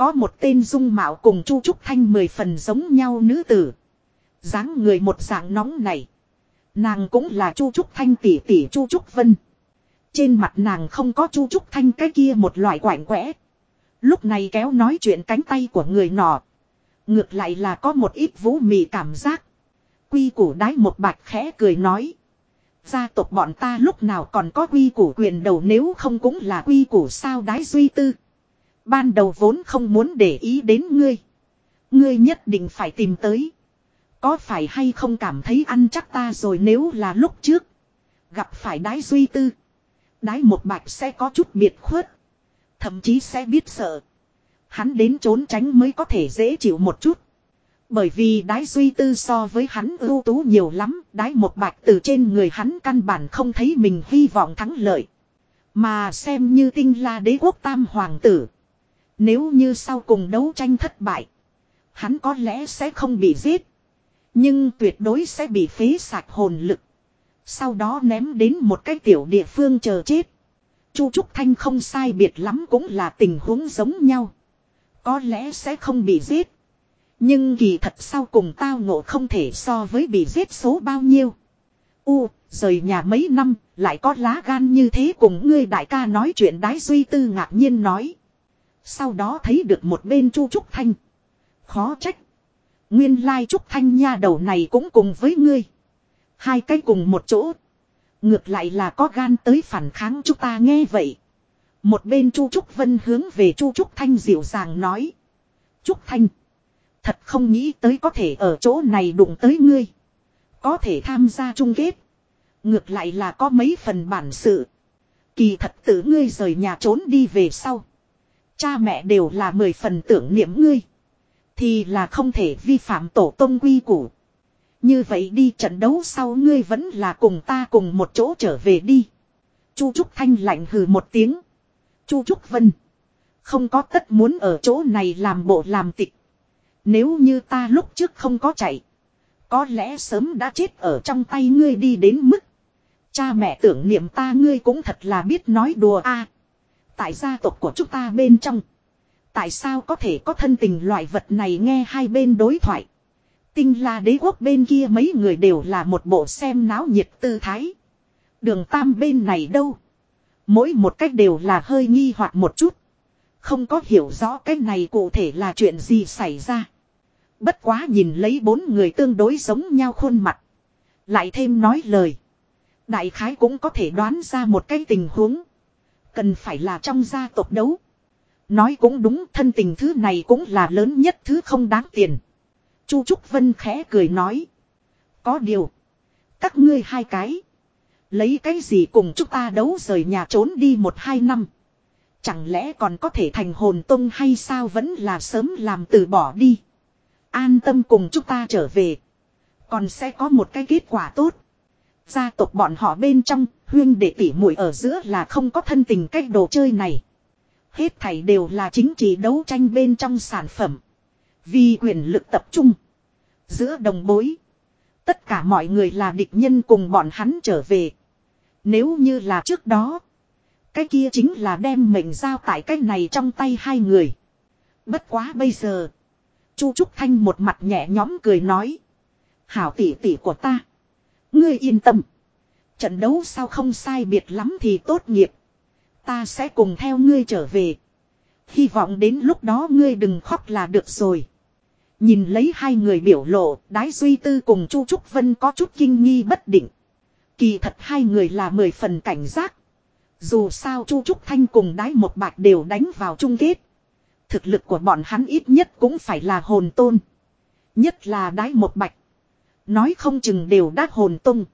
Có một tên dung mạo cùng Chu Trúc Thanh mười phần giống nhau nữ tử. dáng người một dạng nóng này. Nàng cũng là Chu Trúc Thanh tỷ tỷ Chu Trúc Vân. Trên mặt nàng không có Chu Trúc Thanh cái kia một loại quạnh quẽ. Lúc này kéo nói chuyện cánh tay của người nọ. Ngược lại là có một ít vũ mị cảm giác. Quy củ đái một bạch khẽ cười nói. Gia tộc bọn ta lúc nào còn có quy củ quyền đầu nếu không cũng là quy củ sao đái duy tư. Ban đầu vốn không muốn để ý đến ngươi. Ngươi nhất định phải tìm tới. Có phải hay không cảm thấy ăn chắc ta rồi nếu là lúc trước. Gặp phải đái duy tư. Đái một bạch sẽ có chút biệt khuất. Thậm chí sẽ biết sợ. Hắn đến trốn tránh mới có thể dễ chịu một chút. Bởi vì đái duy tư so với hắn ưu tú nhiều lắm, đái một bạch từ trên người hắn căn bản không thấy mình hy vọng thắng lợi. Mà xem như tinh la đế quốc tam hoàng tử. Nếu như sau cùng đấu tranh thất bại, hắn có lẽ sẽ không bị giết. Nhưng tuyệt đối sẽ bị phế sạch hồn lực. Sau đó ném đến một cái tiểu địa phương chờ chết. Chu Trúc Thanh không sai biệt lắm cũng là tình huống giống nhau. Có lẽ sẽ không bị giết. Nhưng kỳ thật sau cùng tao ngộ không thể so với bị giết số bao nhiêu. U, rời nhà mấy năm, lại có lá gan như thế cùng ngươi đại ca nói chuyện đái duy tư ngạc nhiên nói. Sau đó thấy được một bên Chu Trúc Thanh. Khó trách. Nguyên lai Trúc Thanh nha đầu này cũng cùng với ngươi. Hai cái cùng một chỗ. Ngược lại là có gan tới phản kháng chúng ta nghe vậy. Một bên Chu Trúc Vân hướng về Chu Trúc Thanh dịu dàng nói. Trúc Thanh. Thật không nghĩ tới có thể ở chỗ này đụng tới ngươi. Có thể tham gia chung kết. Ngược lại là có mấy phần bản sự. Kỳ thật tử ngươi rời nhà trốn đi về sau. Cha mẹ đều là mười phần tưởng niệm ngươi. Thì là không thể vi phạm tổ tông quy củ. Như vậy đi trận đấu sau ngươi vẫn là cùng ta cùng một chỗ trở về đi. Chu Trúc Thanh lạnh hừ một tiếng. Chu Trúc Vân. Không có tất muốn ở chỗ này làm bộ làm tịch. Nếu như ta lúc trước không có chạy. Có lẽ sớm đã chết ở trong tay ngươi đi đến mức. Cha mẹ tưởng niệm ta ngươi cũng thật là biết nói đùa a tại gia tộc của chúng ta bên trong. Tại sao có thể có thân tình loại vật này nghe hai bên đối thoại. Tinh la đế quốc bên kia mấy người đều là một bộ xem náo nhiệt tư thái. Đường tam bên này đâu. Mỗi một cách đều là hơi nghi hoặc một chút. Không có hiểu rõ cái này cụ thể là chuyện gì xảy ra. Bất quá nhìn lấy bốn người tương đối giống nhau khuôn mặt. Lại thêm nói lời. Đại khái cũng có thể đoán ra một cái tình huống. Cần phải là trong gia tộc đấu. Nói cũng đúng thân tình thứ này cũng là lớn nhất thứ không đáng tiền. Chu Trúc Vân khẽ cười nói. Có điều. Các ngươi hai cái. Lấy cái gì cùng chúng ta đấu rời nhà trốn đi một hai năm. Chẳng lẽ còn có thể thành hồn tông hay sao vẫn là sớm làm từ bỏ đi. An tâm cùng chúng ta trở về. Còn sẽ có một cái kết quả tốt. Gia tộc bọn họ bên trong, huyên để tỉ muội ở giữa là không có thân tình cách đồ chơi này. Hết thảy đều là chính trị đấu tranh bên trong sản phẩm. Vì quyền lực tập trung. Giữa đồng bối. Tất cả mọi người là địch nhân cùng bọn hắn trở về. Nếu như là trước đó. Cái kia chính là đem mệnh giao tại cái này trong tay hai người. Bất quá bây giờ. Chu Trúc Thanh một mặt nhẹ nhõm cười nói. Hảo tỷ tỷ của ta. Ngươi yên tâm. Trận đấu sao không sai biệt lắm thì tốt nghiệp. Ta sẽ cùng theo ngươi trở về. Hy vọng đến lúc đó ngươi đừng khóc là được rồi. Nhìn lấy hai người biểu lộ, Đái Duy Tư cùng Chu Trúc Vân có chút kinh nghi bất định. Kỳ thật hai người là mười phần cảnh giác. Dù sao Chu Trúc Thanh cùng Đái Một Bạch đều đánh vào chung kết. Thực lực của bọn hắn ít nhất cũng phải là hồn tôn. Nhất là Đái Một Bạch. Nói không chừng đều đát hồn tung.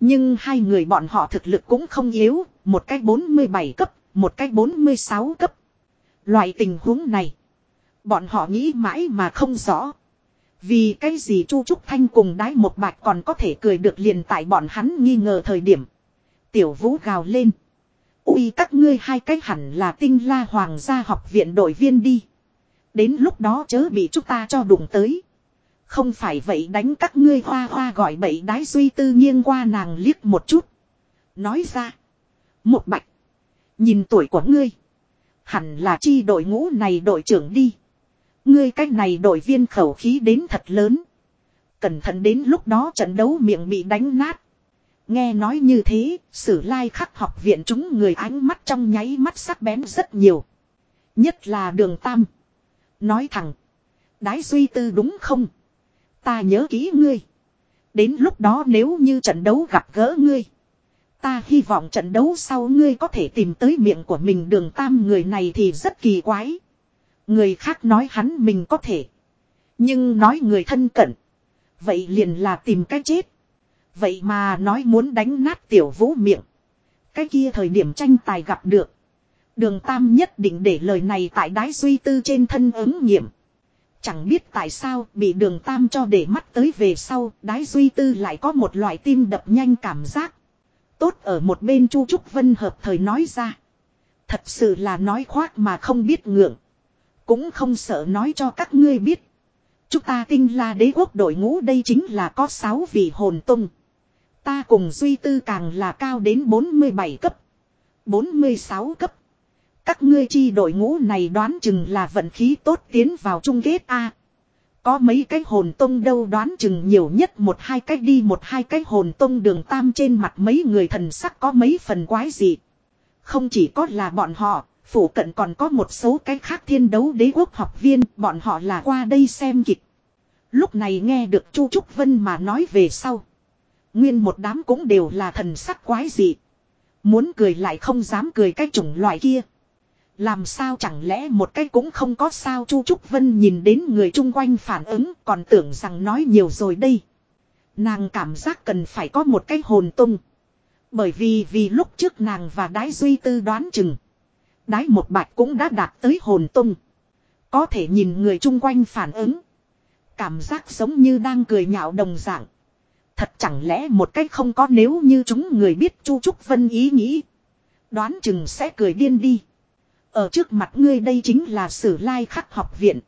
Nhưng hai người bọn họ thực lực cũng không yếu, một cách 47 cấp, một cách 46 cấp. Loại tình huống này, bọn họ nghĩ mãi mà không rõ. Vì cái gì Chu Trúc Thanh cùng đái một bạch còn có thể cười được liền tại bọn hắn nghi ngờ thời điểm. Tiểu vũ gào lên. Ui các ngươi hai cách hẳn là tinh la hoàng gia học viện đội viên đi. Đến lúc đó chớ bị chúng ta cho đụng tới. Không phải vậy đánh các ngươi hoa hoa gọi bậy đái duy tư nghiêng qua nàng liếc một chút. Nói ra. Một bạch. Nhìn tuổi của ngươi. Hẳn là chi đội ngũ này đội trưởng đi. Ngươi cách này đội viên khẩu khí đến thật lớn. Cẩn thận đến lúc đó trận đấu miệng bị đánh nát. Nghe nói như thế, sử lai khắc học viện chúng người ánh mắt trong nháy mắt sắc bén rất nhiều. Nhất là đường tam. Nói thẳng. Đái duy tư đúng không? Ta nhớ kỹ ngươi. Đến lúc đó nếu như trận đấu gặp gỡ ngươi. Ta hy vọng trận đấu sau ngươi có thể tìm tới miệng của mình đường tam người này thì rất kỳ quái. Người khác nói hắn mình có thể. Nhưng nói người thân cận. Vậy liền là tìm cách chết. Vậy mà nói muốn đánh nát tiểu vũ miệng. Cái kia thời điểm tranh tài gặp được. Đường Tam nhất định để lời này tại đái suy tư trên thân ứng nghiệm. Chẳng biết tại sao bị đường Tam cho để mắt tới về sau, đái duy tư lại có một loại tim đập nhanh cảm giác. Tốt ở một bên Chu Trúc Vân hợp thời nói ra. Thật sự là nói khoác mà không biết ngượng. Cũng không sợ nói cho các ngươi biết. Chúng ta tinh là đế quốc đội ngũ đây chính là có 6 vị hồn tung. Ta cùng Duy Tư càng là cao đến 47 cấp. 46 cấp. Các ngươi chi đội ngũ này đoán chừng là vận khí tốt tiến vào chung kết A. Có mấy cái hồn tông đâu đoán chừng nhiều nhất một hai cách đi một hai cái hồn tông đường tam trên mặt mấy người thần sắc có mấy phần quái gì. Không chỉ có là bọn họ, phủ cận còn có một số cái khác thiên đấu đế quốc học viên, bọn họ là qua đây xem kịch. Lúc này nghe được Chu Trúc Vân mà nói về sau. Nguyên một đám cũng đều là thần sắc quái dị. Muốn cười lại không dám cười cái chủng loại kia. Làm sao chẳng lẽ một cái cũng không có sao Chu Trúc Vân nhìn đến người chung quanh phản ứng, còn tưởng rằng nói nhiều rồi đây. Nàng cảm giác cần phải có một cái hồn tung. Bởi vì vì lúc trước nàng và đái duy tư đoán chừng. Đái một bạch cũng đã đạt tới hồn tung. Có thể nhìn người chung quanh phản ứng. Cảm giác giống như đang cười nhạo đồng dạng. Thật chẳng lẽ một cách không có nếu như chúng người biết Chu Trúc Vân ý nghĩ. Đoán chừng sẽ cười điên đi. Ở trước mặt ngươi đây chính là sử lai khắc học viện.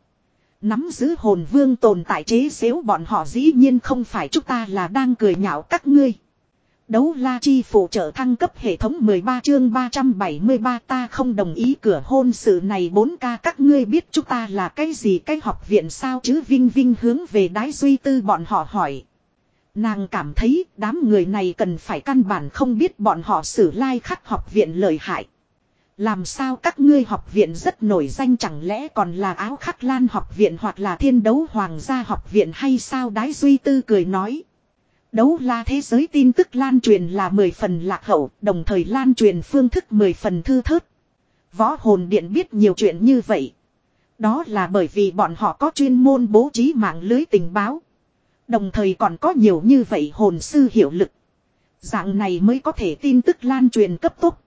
Nắm giữ hồn vương tồn tại chế xếu bọn họ dĩ nhiên không phải chúng ta là đang cười nhạo các ngươi. Đấu la chi phụ trợ thăng cấp hệ thống 13 chương 373 ta không đồng ý cửa hôn sự này 4K các ngươi biết chúng ta là cái gì, cái học viện sao chứ Vinh Vinh hướng về đái duy tư bọn họ hỏi. Nàng cảm thấy đám người này cần phải căn bản không biết bọn họ xử lai like khắc học viện lợi hại. Làm sao các ngươi học viện rất nổi danh chẳng lẽ còn là áo khắc lan học viện hoặc là thiên đấu hoàng gia học viện hay sao đái duy tư cười nói. Đấu la thế giới tin tức lan truyền là 10 phần lạc hậu, đồng thời lan truyền phương thức 10 phần thư thớt. Võ hồn điện biết nhiều chuyện như vậy. Đó là bởi vì bọn họ có chuyên môn bố trí mạng lưới tình báo. Đồng thời còn có nhiều như vậy hồn sư hiệu lực. Dạng này mới có thể tin tức lan truyền cấp tốc.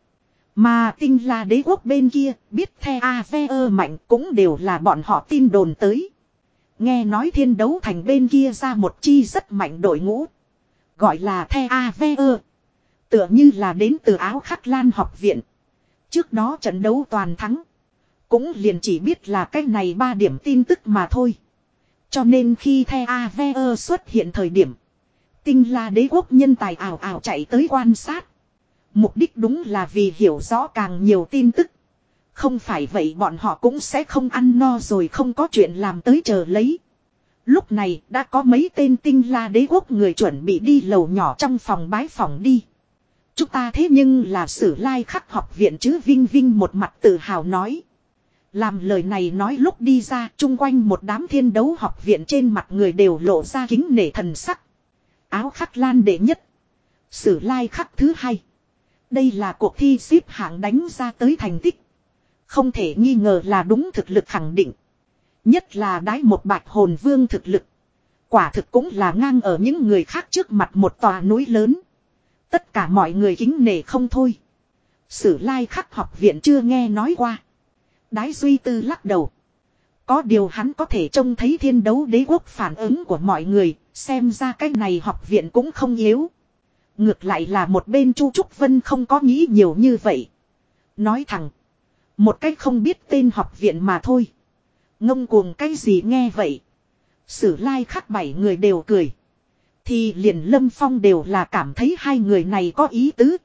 Mà tinh la đế quốc bên kia, biết the veo mạnh cũng đều là bọn họ tin đồn tới. Nghe nói thiên đấu thành bên kia ra một chi rất mạnh đội ngũ. Gọi là the Aver. Tựa như là đến từ áo khắc lan học viện. Trước đó trận đấu toàn thắng. Cũng liền chỉ biết là cái này ba điểm tin tức mà thôi. Cho nên khi the veo xuất hiện thời điểm. Tinh la đế quốc nhân tài ảo ảo chạy tới quan sát. Mục đích đúng là vì hiểu rõ càng nhiều tin tức. Không phải vậy bọn họ cũng sẽ không ăn no rồi không có chuyện làm tới chờ lấy. Lúc này đã có mấy tên tinh la đế quốc người chuẩn bị đi lầu nhỏ trong phòng bái phòng đi. Chúng ta thế nhưng là sử lai khắc học viện chứ Vinh Vinh một mặt tự hào nói. Làm lời này nói lúc đi ra chung quanh một đám thiên đấu học viện trên mặt người đều lộ ra kính nể thần sắc. Áo khắc lan đệ nhất. Sử lai khắc thứ hai. Đây là cuộc thi xếp hạng đánh ra tới thành tích. Không thể nghi ngờ là đúng thực lực khẳng định. Nhất là đái một bạch hồn vương thực lực. Quả thực cũng là ngang ở những người khác trước mặt một tòa núi lớn. Tất cả mọi người kính nể không thôi. Sử lai khắc học viện chưa nghe nói qua. Đái duy tư lắc đầu. Có điều hắn có thể trông thấy thiên đấu đế quốc phản ứng của mọi người, xem ra cái này học viện cũng không yếu. Ngược lại là một bên Chu Trúc Vân không có nghĩ nhiều như vậy. Nói thẳng. Một cách không biết tên học viện mà thôi. Ngông cuồng cái gì nghe vậy. Sử lai like khắc bảy người đều cười. Thì liền Lâm Phong đều là cảm thấy hai người này có ý tứ.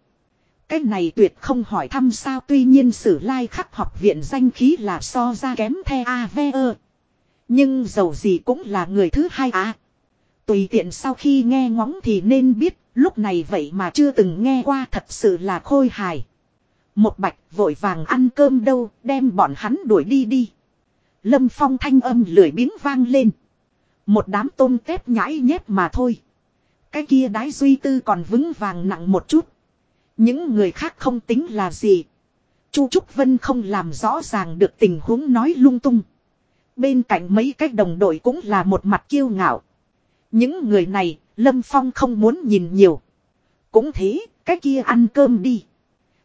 Cái này tuyệt không hỏi thăm sao tuy nhiên sử lai like khắc học viện danh khí là so ra kém the AVE. Nhưng dầu gì cũng là người thứ hai à. Tùy tiện sau khi nghe ngóng thì nên biết lúc này vậy mà chưa từng nghe qua thật sự là khôi hài. Một bạch vội vàng ăn cơm đâu đem bọn hắn đuổi đi đi. Lâm phong thanh âm lười biếng vang lên. Một đám tôm tép nhãi nhép mà thôi. Cái kia đái duy tư còn vững vàng nặng một chút. Những người khác không tính là gì. Chu Trúc Vân không làm rõ ràng được tình huống nói lung tung. Bên cạnh mấy cái đồng đội cũng là một mặt kiêu ngạo. Những người này, Lâm Phong không muốn nhìn nhiều. Cũng thế, cái kia ăn cơm đi.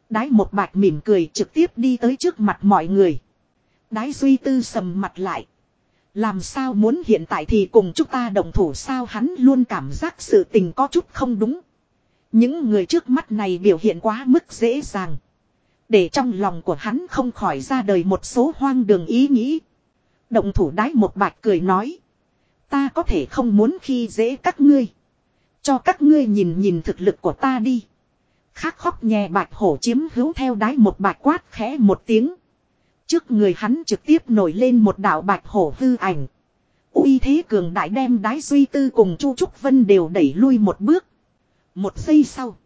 Đái một bạch mỉm cười trực tiếp đi tới trước mặt mọi người. Đái duy tư sầm mặt lại. Làm sao muốn hiện tại thì cùng chúng ta đồng thủ sao hắn luôn cảm giác sự tình có chút không đúng. Những người trước mắt này biểu hiện quá mức dễ dàng. Để trong lòng của hắn không khỏi ra đời một số hoang đường ý nghĩ. Động thủ đái một bạch cười nói. Ta có thể không muốn khi dễ các ngươi. Cho các ngươi nhìn nhìn thực lực của ta đi. Khắc khóc nhẹ bạch hổ chiếm hữu theo đái một bạch quát khẽ một tiếng. Trước người hắn trực tiếp nổi lên một đạo bạch hổ hư ảnh. uy thế cường đại đem đái duy tư cùng Chu Trúc Vân đều đẩy lui một bước. Một giây sau.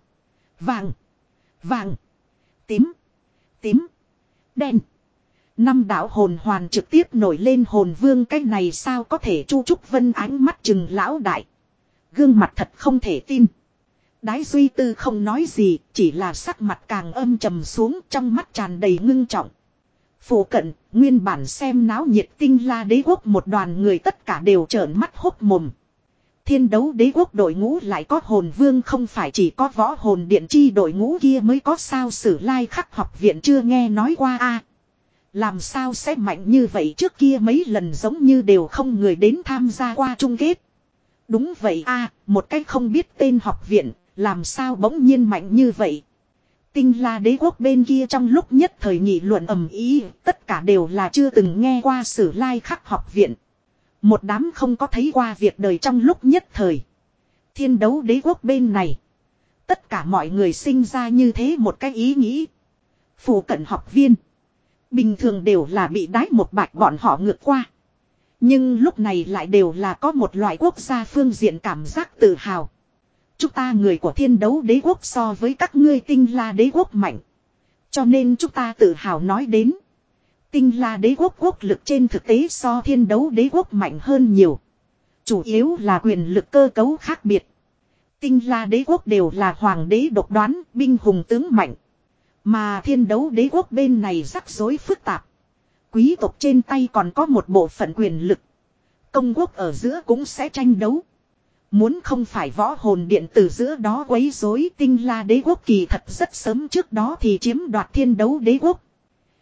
Vàng. Vàng. Tím. Tím. Đen. Năm đạo hồn hoàn trực tiếp nổi lên hồn vương cái này sao có thể Chu Trúc Vân ánh mắt chừng lão đại. Gương mặt thật không thể tin. Đái duy tư không nói gì, chỉ là sắc mặt càng âm trầm xuống trong mắt tràn đầy ngưng trọng. Phủ cận, nguyên bản xem náo nhiệt tinh la đế quốc một đoàn người tất cả đều trợn mắt hốt mồm. Thiên đấu đế quốc đội ngũ lại có hồn vương không phải chỉ có võ hồn điện chi đội ngũ kia mới có sao sử lai khắc học viện chưa nghe nói qua a Làm sao sẽ mạnh như vậy trước kia mấy lần giống như đều không người đến tham gia qua chung kết. Đúng vậy a một cách không biết tên học viện, làm sao bỗng nhiên mạnh như vậy. Tinh la đế quốc bên kia trong lúc nhất thời nghị luận ầm ý, tất cả đều là chưa từng nghe qua sử lai khắc học viện. Một đám không có thấy qua việc đời trong lúc nhất thời. Thiên đấu đế quốc bên này. Tất cả mọi người sinh ra như thế một cái ý nghĩ. Phủ cận học viên. Bình thường đều là bị đái một bạch bọn họ ngược qua. Nhưng lúc này lại đều là có một loại quốc gia phương diện cảm giác tự hào. Chúng ta người của thiên đấu đế quốc so với các ngươi tinh la đế quốc mạnh. Cho nên chúng ta tự hào nói đến. Tinh la đế quốc quốc lực trên thực tế so thiên đấu đế quốc mạnh hơn nhiều. Chủ yếu là quyền lực cơ cấu khác biệt. Tinh la đế quốc đều là hoàng đế độc đoán, binh hùng tướng mạnh. Mà thiên đấu đế quốc bên này rắc rối phức tạp. Quý tộc trên tay còn có một bộ phận quyền lực. Công quốc ở giữa cũng sẽ tranh đấu. Muốn không phải võ hồn điện từ giữa đó quấy rối tinh la đế quốc kỳ thật rất sớm trước đó thì chiếm đoạt thiên đấu đế quốc.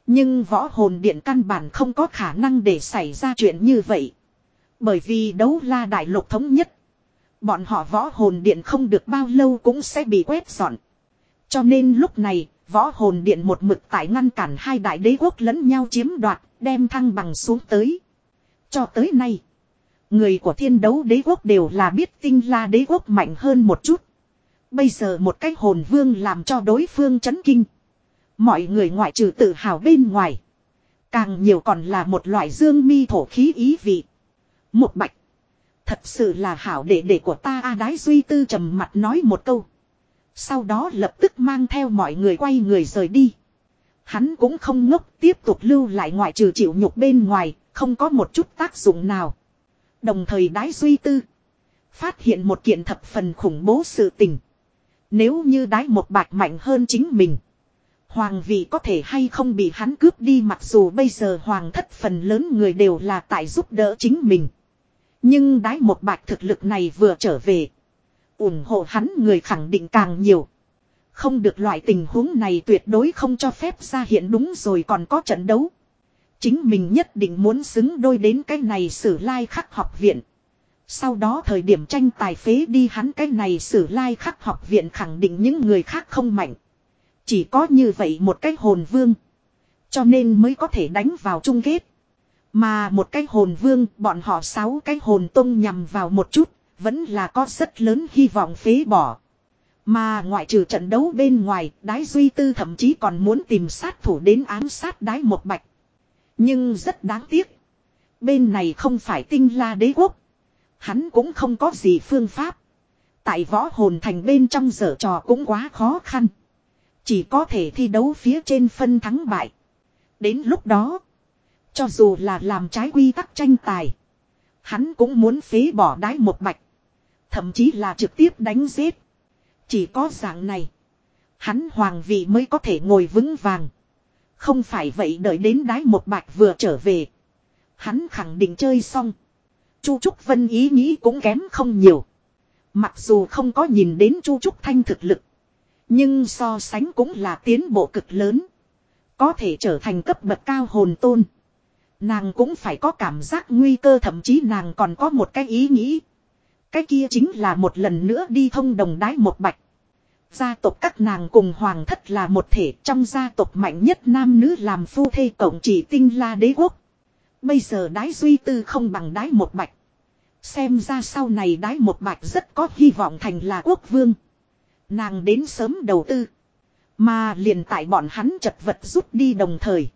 Nhưng võ hồn điện căn bản không có khả năng để xảy ra chuyện như vậy. Bởi vì đấu la đại lục thống nhất. Bọn họ võ hồn điện không được bao lâu cũng sẽ bị quét dọn. Cho nên lúc này, võ hồn điện một mực tại ngăn cản hai đại đế quốc lẫn nhau chiếm đoạt, đem thăng bằng xuống tới. Cho tới nay, người của thiên đấu đế quốc đều là biết tinh la đế quốc mạnh hơn một chút. Bây giờ một cái hồn vương làm cho đối phương chấn kinh. Mọi người ngoại trừ tự hào bên ngoài. Càng nhiều còn là một loại dương mi thổ khí ý vị. Một bạch. Thật sự là hảo đệ đệ của ta A Đái Duy Tư trầm mặt nói một câu. Sau đó lập tức mang theo mọi người quay người rời đi. Hắn cũng không ngốc tiếp tục lưu lại ngoại trừ chịu nhục bên ngoài, không có một chút tác dụng nào. Đồng thời Đái suy Tư. Phát hiện một kiện thập phần khủng bố sự tình. Nếu như đái một bạch mạnh hơn chính mình. Hoàng vị có thể hay không bị hắn cướp đi mặc dù bây giờ hoàng thất phần lớn người đều là tại giúp đỡ chính mình. Nhưng đái một bạch thực lực này vừa trở về ủng hộ hắn người khẳng định càng nhiều. Không được loại tình huống này tuyệt đối không cho phép ra hiện đúng rồi còn có trận đấu. Chính mình nhất định muốn xứng đôi đến cái này sử lai khắc học viện. Sau đó thời điểm tranh tài phế đi hắn cái này sử lai khắc học viện khẳng định những người khác không mạnh. Chỉ có như vậy một cái hồn vương. Cho nên mới có thể đánh vào chung kết. Mà một cái hồn vương, bọn họ sáu cái hồn tông nhằm vào một chút. Vẫn là có rất lớn hy vọng phế bỏ. Mà ngoại trừ trận đấu bên ngoài, đái duy tư thậm chí còn muốn tìm sát thủ đến ám sát đái một bạch. Nhưng rất đáng tiếc. Bên này không phải tinh la đế quốc. Hắn cũng không có gì phương pháp. Tại võ hồn thành bên trong dở trò cũng quá khó khăn. Chỉ có thể thi đấu phía trên phân thắng bại. Đến lúc đó. Cho dù là làm trái quy tắc tranh tài. Hắn cũng muốn phế bỏ đái một bạch. Thậm chí là trực tiếp đánh giết. Chỉ có dạng này. Hắn hoàng vị mới có thể ngồi vững vàng. Không phải vậy đợi đến đái một bạch vừa trở về. Hắn khẳng định chơi xong. Chu Trúc Vân ý nghĩ cũng kém không nhiều. Mặc dù không có nhìn đến Chu Trúc Thanh thực lực. Nhưng so sánh cũng là tiến bộ cực lớn. Có thể trở thành cấp bậc cao hồn tôn. Nàng cũng phải có cảm giác nguy cơ, thậm chí nàng còn có một cái ý nghĩ. Cái kia chính là một lần nữa đi thông đồng đái một bạch. Gia tộc các nàng cùng hoàng thất là một thể, trong gia tộc mạnh nhất nam nữ làm phu thê cộng chỉ tinh la đế quốc. Bây giờ đái duy tư không bằng đái một bạch. Xem ra sau này đái một bạch rất có hy vọng thành là quốc vương. Nàng đến sớm đầu tư. Mà liền tại bọn hắn chật vật rút đi đồng thời.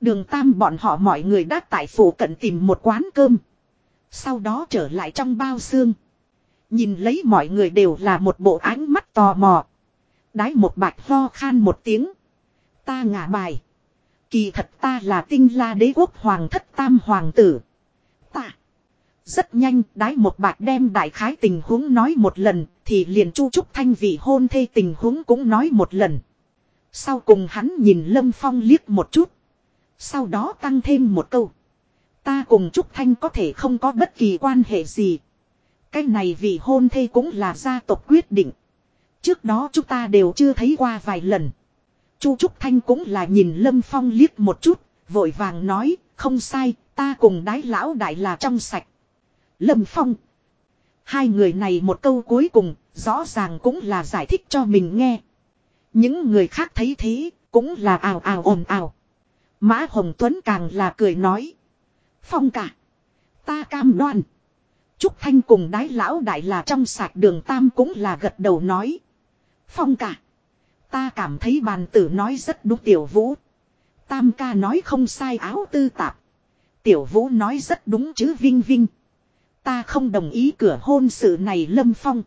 Đường tam bọn họ mọi người đã tại phủ cận tìm một quán cơm. Sau đó trở lại trong bao xương. Nhìn lấy mọi người đều là một bộ ánh mắt tò mò. Đái một bạch ho khan một tiếng. Ta ngả bài. Kỳ thật ta là tinh la đế quốc hoàng thất tam hoàng tử. Ta. Rất nhanh, đái một bạch đem đại khái tình huống nói một lần. Thì liền chu trúc thanh vị hôn thê tình huống cũng nói một lần. Sau cùng hắn nhìn Lâm Phong liếc một chút. Sau đó tăng thêm một câu. Ta cùng Trúc Thanh có thể không có bất kỳ quan hệ gì. Cái này vì hôn thê cũng là gia tộc quyết định. Trước đó chúng ta đều chưa thấy qua vài lần. Chu Trúc Thanh cũng là nhìn Lâm Phong liếc một chút, vội vàng nói, không sai, ta cùng đái lão đại là trong sạch. Lâm Phong. Hai người này một câu cuối cùng, rõ ràng cũng là giải thích cho mình nghe. Những người khác thấy thế, cũng là ào ào ồn ào. Mã Hồng Tuấn càng là cười nói. Phong cả. Ta cam đoan. Trúc Thanh cùng đái lão đại là trong sạch đường Tam cũng là gật đầu nói. Phong cả. Ta cảm thấy bàn tử nói rất đúng tiểu vũ. Tam ca nói không sai áo tư tạp. Tiểu vũ nói rất đúng chứ vinh vinh. Ta không đồng ý cửa hôn sự này lâm phong.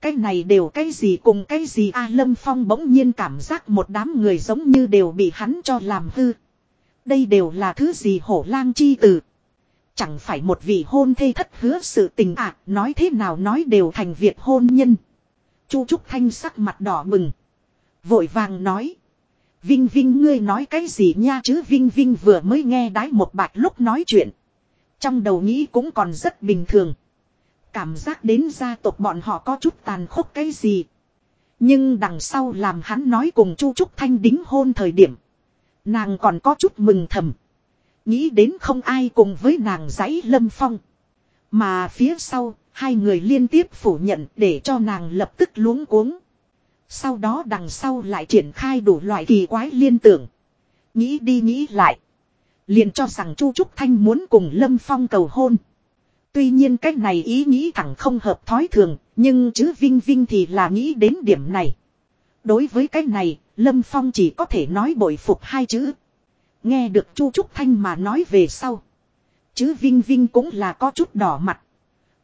Cái này đều cái gì cùng cái gì a à, lâm phong bỗng nhiên cảm giác một đám người giống như đều bị hắn cho làm hư. Đây đều là thứ gì hổ lang chi từ. Chẳng phải một vị hôn thê thất hứa sự tình ạ, nói thế nào nói đều thành việc hôn nhân. Chu Trúc Thanh sắc mặt đỏ bừng. Vội vàng nói. Vinh Vinh ngươi nói cái gì nha chứ Vinh Vinh vừa mới nghe đái một bạch lúc nói chuyện. Trong đầu nghĩ cũng còn rất bình thường. Cảm giác đến gia tộc bọn họ có chút tàn khốc cái gì. Nhưng đằng sau làm hắn nói cùng Chu Trúc Thanh đính hôn thời điểm. Nàng còn có chút mừng thầm. Nghĩ đến không ai cùng với nàng giấy lâm phong. Mà phía sau, hai người liên tiếp phủ nhận để cho nàng lập tức luống cuống. Sau đó đằng sau lại triển khai đủ loại kỳ quái liên tưởng. Nghĩ đi nghĩ lại. Liền cho rằng Chu Trúc Thanh muốn cùng Lâm Phong cầu hôn. Tuy nhiên cách này ý nghĩ thẳng không hợp thói thường, nhưng chứ Vinh Vinh thì là nghĩ đến điểm này. Đối với cách này, Lâm Phong chỉ có thể nói bội phục hai chữ. Nghe được Chu Trúc Thanh mà nói về sau. Chứ Vinh Vinh cũng là có chút đỏ mặt.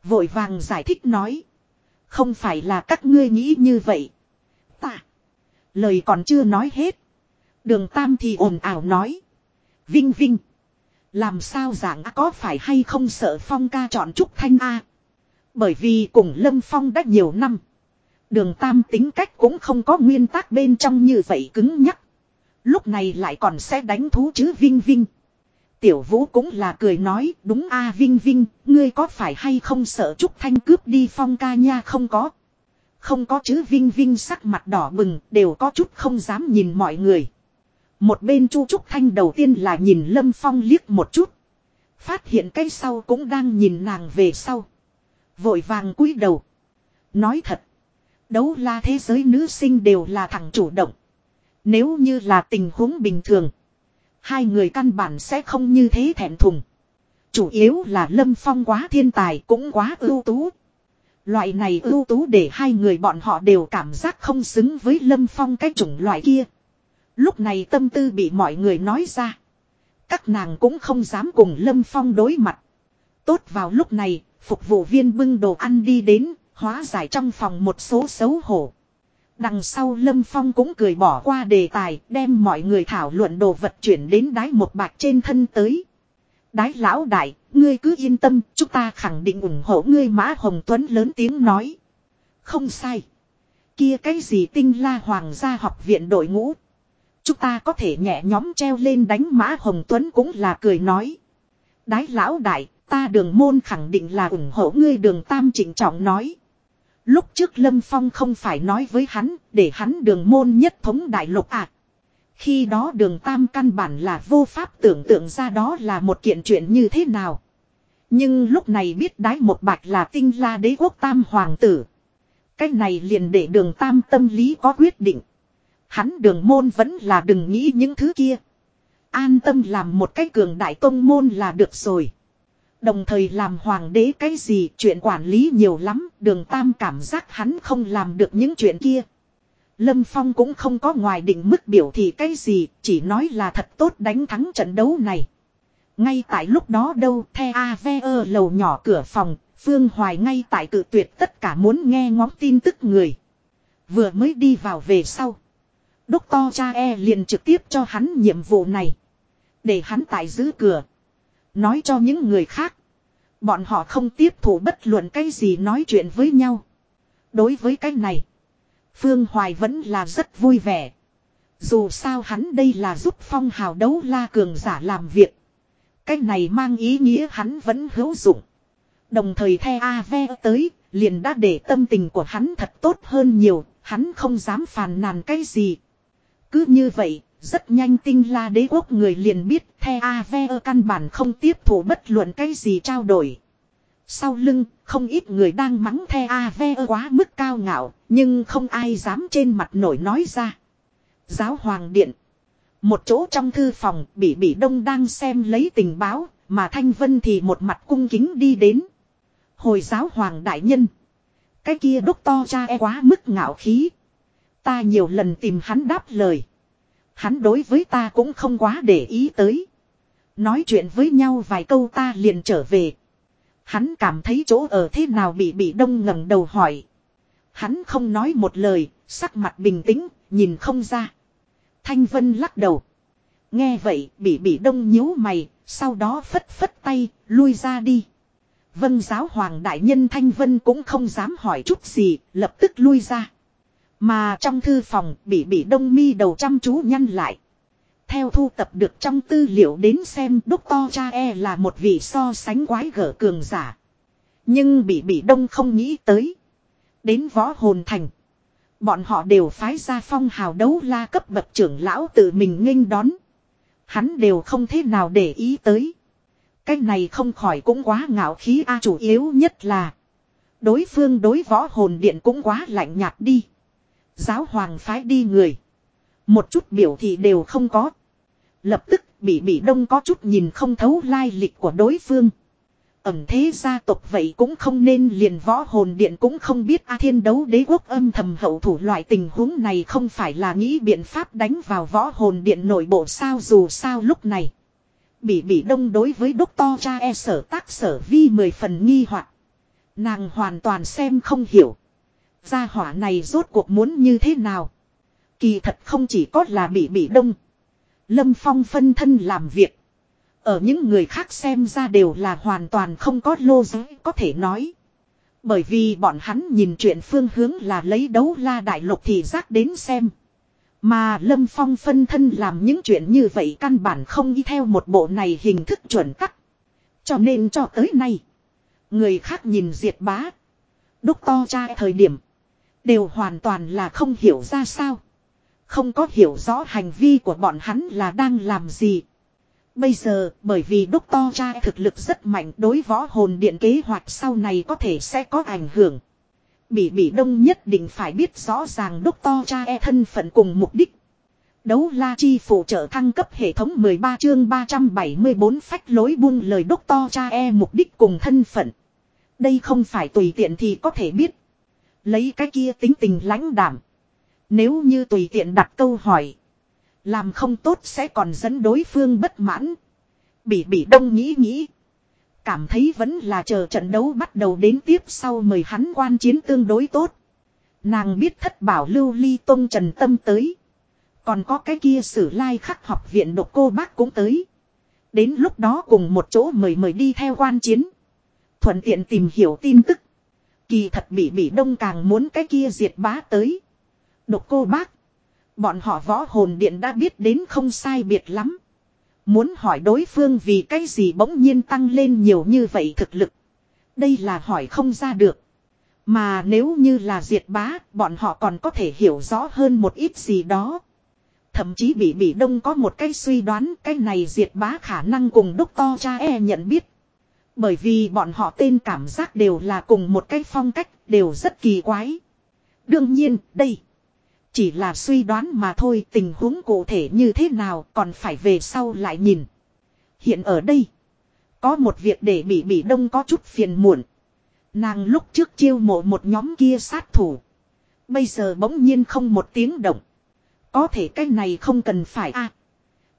Vội vàng giải thích nói. Không phải là các ngươi nghĩ như vậy. Ta. Lời còn chưa nói hết. Đường Tam thì ồn ào nói. Vinh Vinh. Làm sao giảng có phải hay không sợ Phong ca chọn Trúc Thanh A. Bởi vì cùng Lâm Phong đã nhiều năm. Đường Tam tính cách cũng không có nguyên tắc bên trong như vậy cứng nhắc. Lúc này lại còn sẽ đánh thú chứ Vinh Vinh. Tiểu Vũ cũng là cười nói đúng a Vinh Vinh, ngươi có phải hay không sợ Trúc Thanh cướp đi phong ca nha không có. Không có chứ Vinh Vinh sắc mặt đỏ bừng đều có chút không dám nhìn mọi người. Một bên Chu Trúc Thanh đầu tiên là nhìn Lâm Phong liếc một chút. Phát hiện cái sau cũng đang nhìn nàng về sau. Vội vàng cúi đầu. Nói thật. Đấu la thế giới nữ sinh đều là thằng chủ động. Nếu như là tình huống bình thường. Hai người căn bản sẽ không như thế thẹn thùng. Chủ yếu là Lâm Phong quá thiên tài cũng quá ưu tú. Loại này ưu tú để hai người bọn họ đều cảm giác không xứng với Lâm Phong cái chủng loại kia. Lúc này tâm tư bị mọi người nói ra. Các nàng cũng không dám cùng Lâm Phong đối mặt. Tốt vào lúc này, phục vụ viên bưng đồ ăn đi đến, hóa giải trong phòng một số xấu hổ. Đằng sau Lâm Phong cũng cười bỏ qua đề tài, đem mọi người thảo luận đồ vật chuyển đến đái một bạc trên thân tới. Đái lão đại, ngươi cứ yên tâm, chúng ta khẳng định ủng hộ ngươi Mã Hồng Tuấn lớn tiếng nói. Không sai. Kia cái gì tinh la hoàng gia học viện đội ngũ. Chúng ta có thể nhẹ nhóm treo lên đánh Mã Hồng Tuấn cũng là cười nói. Đái lão đại, ta đường môn khẳng định là ủng hộ ngươi đường tam chỉnh trọng nói. Lúc trước Lâm Phong không phải nói với hắn, để hắn đường môn nhất thống đại lục ạ. À. Khi đó đường tam căn bản là vô pháp tưởng tượng ra đó là một kiện chuyện như thế nào. Nhưng lúc này biết đái một bạch là tinh la đế quốc tam hoàng tử. Cái này liền để đường tam tâm lý có quyết định. Hắn đường môn vẫn là đừng nghĩ những thứ kia. An tâm làm một cái cường đại công môn là được rồi. Đồng thời làm hoàng đế cái gì chuyện quản lý nhiều lắm, đường tam cảm giác hắn không làm được những chuyện kia. Lâm Phong cũng không có ngoài định mức biểu thì cái gì, chỉ nói là thật tốt đánh thắng trận đấu này. Ngay tại lúc đó đâu, the AVE lầu nhỏ cửa phòng, Phương Hoài ngay tại cự tuyệt tất cả muốn nghe ngóng tin tức người. Vừa mới đi vào về sau. Đốc to cha e liền trực tiếp cho hắn nhiệm vụ này. Để hắn tại giữ cửa. Nói cho những người khác. Bọn họ không tiếp thủ bất luận cái gì nói chuyện với nhau. Đối với cái này. Phương Hoài vẫn là rất vui vẻ. Dù sao hắn đây là giúp phong hào đấu la cường giả làm việc. Cái này mang ý nghĩa hắn vẫn hữu dụng. Đồng thời the AVE tới, liền đã để tâm tình của hắn thật tốt hơn nhiều, hắn không dám phàn nàn cái gì. Cứ như vậy, rất nhanh tinh la đế quốc người liền biết the AVE căn bản không tiếp thủ bất luận cái gì trao đổi. Sau lưng, không ít người đang mắng the AVE quá mức cao ngạo, nhưng không ai dám trên mặt nổi nói ra. Giáo hoàng điện. Một chỗ trong thư phòng, Bỉ Bỉ Đông đang xem lấy tình báo, mà Thanh Vân thì một mặt cung kính đi đến. Hồi giáo hoàng đại nhân. Cái kia đốc to cha e quá mức ngạo khí. Ta nhiều lần tìm hắn đáp lời. Hắn đối với ta cũng không quá để ý tới. Nói chuyện với nhau vài câu ta liền trở về. Hắn cảm thấy chỗ ở thế nào bị bị đông ngẩng đầu hỏi. Hắn không nói một lời, sắc mặt bình tĩnh, nhìn không ra. Thanh Vân lắc đầu. Nghe vậy, bị bị đông nhíu mày, sau đó phất phất tay, lui ra đi. Vân giáo hoàng đại nhân Thanh Vân cũng không dám hỏi chút gì, lập tức lui ra. Mà trong thư phòng, bị bị đông mi đầu chăm chú nhăn lại. Theo thu tập được trong tư liệu đến xem đúc to cha e là một vị so sánh quái gở cường giả. Nhưng bị bị đông không nghĩ tới. Đến võ hồn thành. Bọn họ đều phái ra phong hào đấu la cấp bậc trưởng lão tự mình nghênh đón. Hắn đều không thế nào để ý tới. Cái này không khỏi cũng quá ngạo khí a chủ yếu nhất là. Đối phương đối võ hồn điện cũng quá lạnh nhạt đi. Giáo hoàng phái đi người. Một chút biểu thị đều không có. Lập tức bị bị đông có chút nhìn không thấu lai lịch của đối phương. Ẩm thế gia tộc vậy cũng không nên liền võ hồn điện cũng không biết A thiên đấu đế quốc âm thầm hậu thủ loại tình huống này không phải là nghĩ biện pháp đánh vào võ hồn điện nội bộ sao dù sao lúc này. Bị bị đông đối với đốc to cha e sở tác sở vi mười phần nghi hoặc Nàng hoàn toàn xem không hiểu. Gia hỏa này rốt cuộc muốn như thế nào. Kỳ thật không chỉ có là bị bị đông. Lâm Phong phân thân làm việc. Ở những người khác xem ra đều là hoàn toàn không có lô giới có thể nói. Bởi vì bọn hắn nhìn chuyện phương hướng là lấy đấu la đại lục thì giác đến xem. Mà Lâm Phong phân thân làm những chuyện như vậy căn bản không y theo một bộ này hình thức chuẩn tắc. Cho nên cho tới nay. Người khác nhìn diệt bá. Đúc to cha thời điểm. Đều hoàn toàn là không hiểu ra sao. Không có hiểu rõ hành vi của bọn hắn là đang làm gì. Bây giờ, bởi vì đúc to cha thực lực rất mạnh đối võ hồn điện kế hoạch sau này có thể sẽ có ảnh hưởng. Bỉ Bỉ Đông nhất định phải biết rõ ràng đúc to cha e thân phận cùng mục đích. Đấu la chi phụ trợ thăng cấp hệ thống 13 chương 374 phách lối buông lời đúc to cha e mục đích cùng thân phận. Đây không phải tùy tiện thì có thể biết. Lấy cái kia tính tình lãnh đảm. Nếu như tùy tiện đặt câu hỏi. Làm không tốt sẽ còn dẫn đối phương bất mãn. Bỉ bỉ đông nghĩ nghĩ. Cảm thấy vẫn là chờ trận đấu bắt đầu đến tiếp sau mời hắn quan chiến tương đối tốt. Nàng biết thất bảo lưu ly tông trần tâm tới. Còn có cái kia sử lai khắc học viện độc cô bác cũng tới. Đến lúc đó cùng một chỗ mời mời đi theo quan chiến. Thuận tiện tìm hiểu tin tức. Kỳ thật bị bị đông càng muốn cái kia diệt bá tới. Độc cô bác. Bọn họ võ hồn điện đã biết đến không sai biệt lắm. Muốn hỏi đối phương vì cái gì bỗng nhiên tăng lên nhiều như vậy thực lực. Đây là hỏi không ra được. Mà nếu như là diệt bá, bọn họ còn có thể hiểu rõ hơn một ít gì đó. Thậm chí bị bị đông có một cái suy đoán cái này diệt bá khả năng cùng đúc to cha e nhận biết. Bởi vì bọn họ tên cảm giác đều là cùng một cái phong cách, đều rất kỳ quái. Đương nhiên, đây chỉ là suy đoán mà thôi tình huống cụ thể như thế nào còn phải về sau lại nhìn. Hiện ở đây, có một việc để bị bị đông có chút phiền muộn. Nàng lúc trước chiêu mộ một nhóm kia sát thủ. Bây giờ bỗng nhiên không một tiếng động. Có thể cái này không cần phải a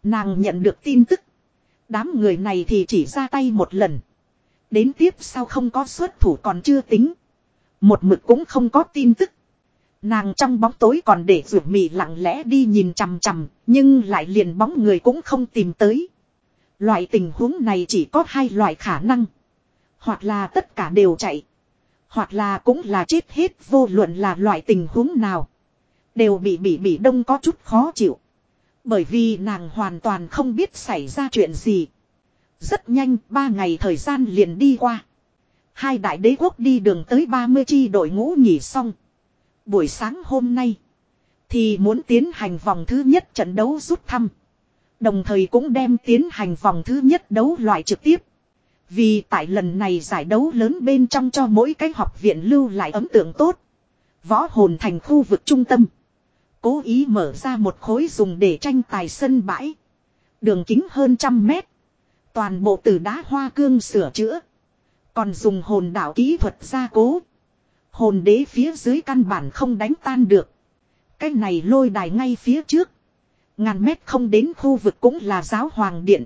Nàng nhận được tin tức. Đám người này thì chỉ ra tay một lần. Đến tiếp sau không có xuất thủ còn chưa tính. Một mực cũng không có tin tức. Nàng trong bóng tối còn để rủ mì lặng lẽ đi nhìn chằm chằm, nhưng lại liền bóng người cũng không tìm tới. Loại tình huống này chỉ có hai loại khả năng. Hoặc là tất cả đều chạy. Hoặc là cũng là chết hết vô luận là loại tình huống nào. Đều bị bị bị đông có chút khó chịu. Bởi vì nàng hoàn toàn không biết xảy ra chuyện gì. Rất nhanh, ba ngày thời gian liền đi qua. Hai đại đế quốc đi đường tới 30 chi đội ngũ nghỉ xong. Buổi sáng hôm nay, thì muốn tiến hành vòng thứ nhất trận đấu rút thăm. Đồng thời cũng đem tiến hành vòng thứ nhất đấu loại trực tiếp. Vì tại lần này giải đấu lớn bên trong cho mỗi cái học viện lưu lại ấn tượng tốt. Võ hồn thành khu vực trung tâm. Cố ý mở ra một khối dùng để tranh tài sân bãi. Đường kính hơn trăm mét. Toàn bộ từ đá hoa cương sửa chữa. Còn dùng hồn đạo kỹ thuật gia cố. Hồn đế phía dưới căn bản không đánh tan được. Cái này lôi đài ngay phía trước. Ngàn mét không đến khu vực cũng là giáo hoàng điện.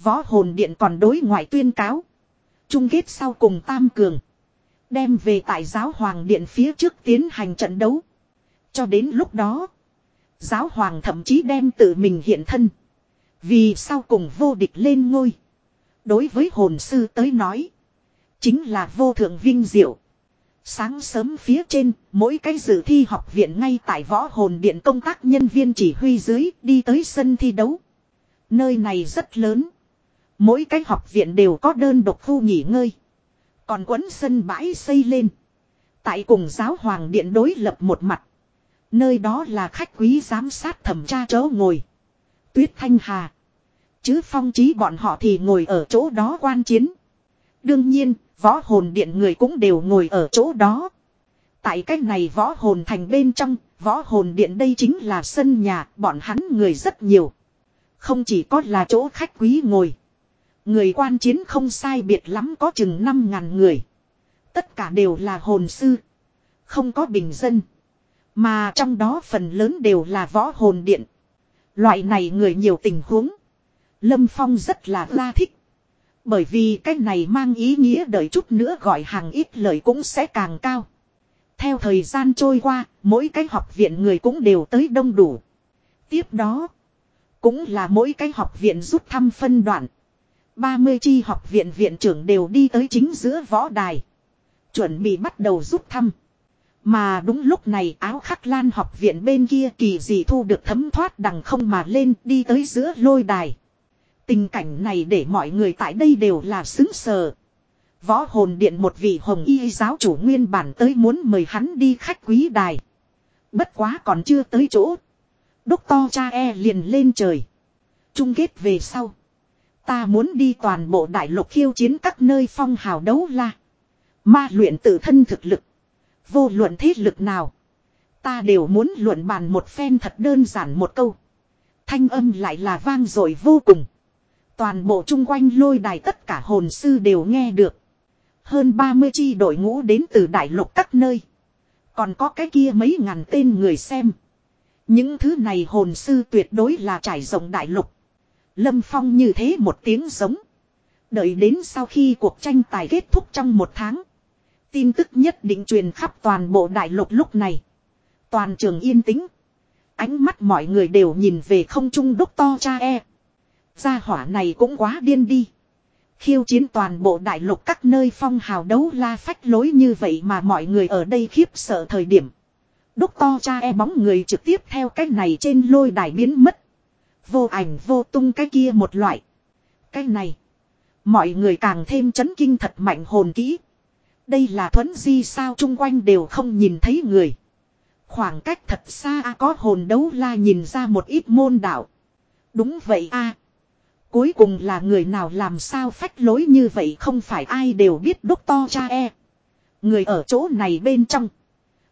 Võ hồn điện còn đối ngoại tuyên cáo. Chung kết sau cùng tam cường. Đem về tại giáo hoàng điện phía trước tiến hành trận đấu. Cho đến lúc đó. Giáo hoàng thậm chí đem tự mình hiện thân. Vì sau cùng vô địch lên ngôi. Đối với hồn sư tới nói. Chính là vô thượng vinh diệu. Sáng sớm phía trên, mỗi cái dự thi học viện ngay tại võ hồn điện công tác nhân viên chỉ huy dưới đi tới sân thi đấu. Nơi này rất lớn. Mỗi cái học viện đều có đơn độc khu nghỉ ngơi. Còn quấn sân bãi xây lên. Tại cùng giáo hoàng điện đối lập một mặt. Nơi đó là khách quý giám sát thẩm tra chỗ ngồi. Tuyết Thanh Hà. Chứ phong trí bọn họ thì ngồi ở chỗ đó quan chiến. Đương nhiên, võ hồn điện người cũng đều ngồi ở chỗ đó. Tại cách này võ hồn thành bên trong, võ hồn điện đây chính là sân nhà, bọn hắn người rất nhiều. Không chỉ có là chỗ khách quý ngồi. Người quan chiến không sai biệt lắm có chừng 5.000 người. Tất cả đều là hồn sư. Không có bình dân. Mà trong đó phần lớn đều là võ hồn điện. Loại này người nhiều tình huống. Lâm Phong rất là la thích. Bởi vì cái này mang ý nghĩa đợi chút nữa gọi hàng ít lời cũng sẽ càng cao. Theo thời gian trôi qua, mỗi cái học viện người cũng đều tới đông đủ. Tiếp đó, cũng là mỗi cái học viện rút thăm phân đoạn. 30 chi học viện viện trưởng đều đi tới chính giữa võ đài. Chuẩn bị bắt đầu rút thăm. Mà đúng lúc này áo khắc lan học viện bên kia kỳ dị thu được thấm thoát đằng không mà lên đi tới giữa lôi đài. Tình cảnh này để mọi người tại đây đều là xứng sờ. Võ hồn điện một vị hồng y giáo chủ nguyên bản tới muốn mời hắn đi khách quý đài. Bất quá còn chưa tới chỗ. Đốc to cha e liền lên trời. Chung kết về sau. Ta muốn đi toàn bộ đại lục khiêu chiến các nơi phong hào đấu la. Ma luyện tự thân thực lực. Vô luận thế lực nào. Ta đều muốn luận bàn một phen thật đơn giản một câu. Thanh âm lại là vang dội vô cùng. Toàn bộ chung quanh lôi đài tất cả hồn sư đều nghe được. Hơn 30 chi đội ngũ đến từ đại lục các nơi. Còn có cái kia mấy ngàn tên người xem. Những thứ này hồn sư tuyệt đối là trải rộng đại lục. Lâm Phong như thế một tiếng giống. Đợi đến sau khi cuộc tranh tài kết thúc trong một tháng. Tin tức nhất định truyền khắp toàn bộ đại lục lúc này. Toàn trường yên tĩnh. Ánh mắt mọi người đều nhìn về không trung đúc to cha e. Gia hỏa này cũng quá điên đi. Khiêu chiến toàn bộ đại lục các nơi phong hào đấu la phách lối như vậy mà mọi người ở đây khiếp sợ thời điểm. Đúc to cha e bóng người trực tiếp theo cách này trên lôi đài biến mất. Vô ảnh vô tung cái kia một loại. Cái này. Mọi người càng thêm chấn kinh thật mạnh hồn kỹ. Đây là thuấn di sao chung quanh đều không nhìn thấy người. Khoảng cách thật xa có hồn đấu la nhìn ra một ít môn đạo. Đúng vậy a Cuối cùng là người nào làm sao phách lối như vậy không phải ai đều biết đúc to cha e. Người ở chỗ này bên trong.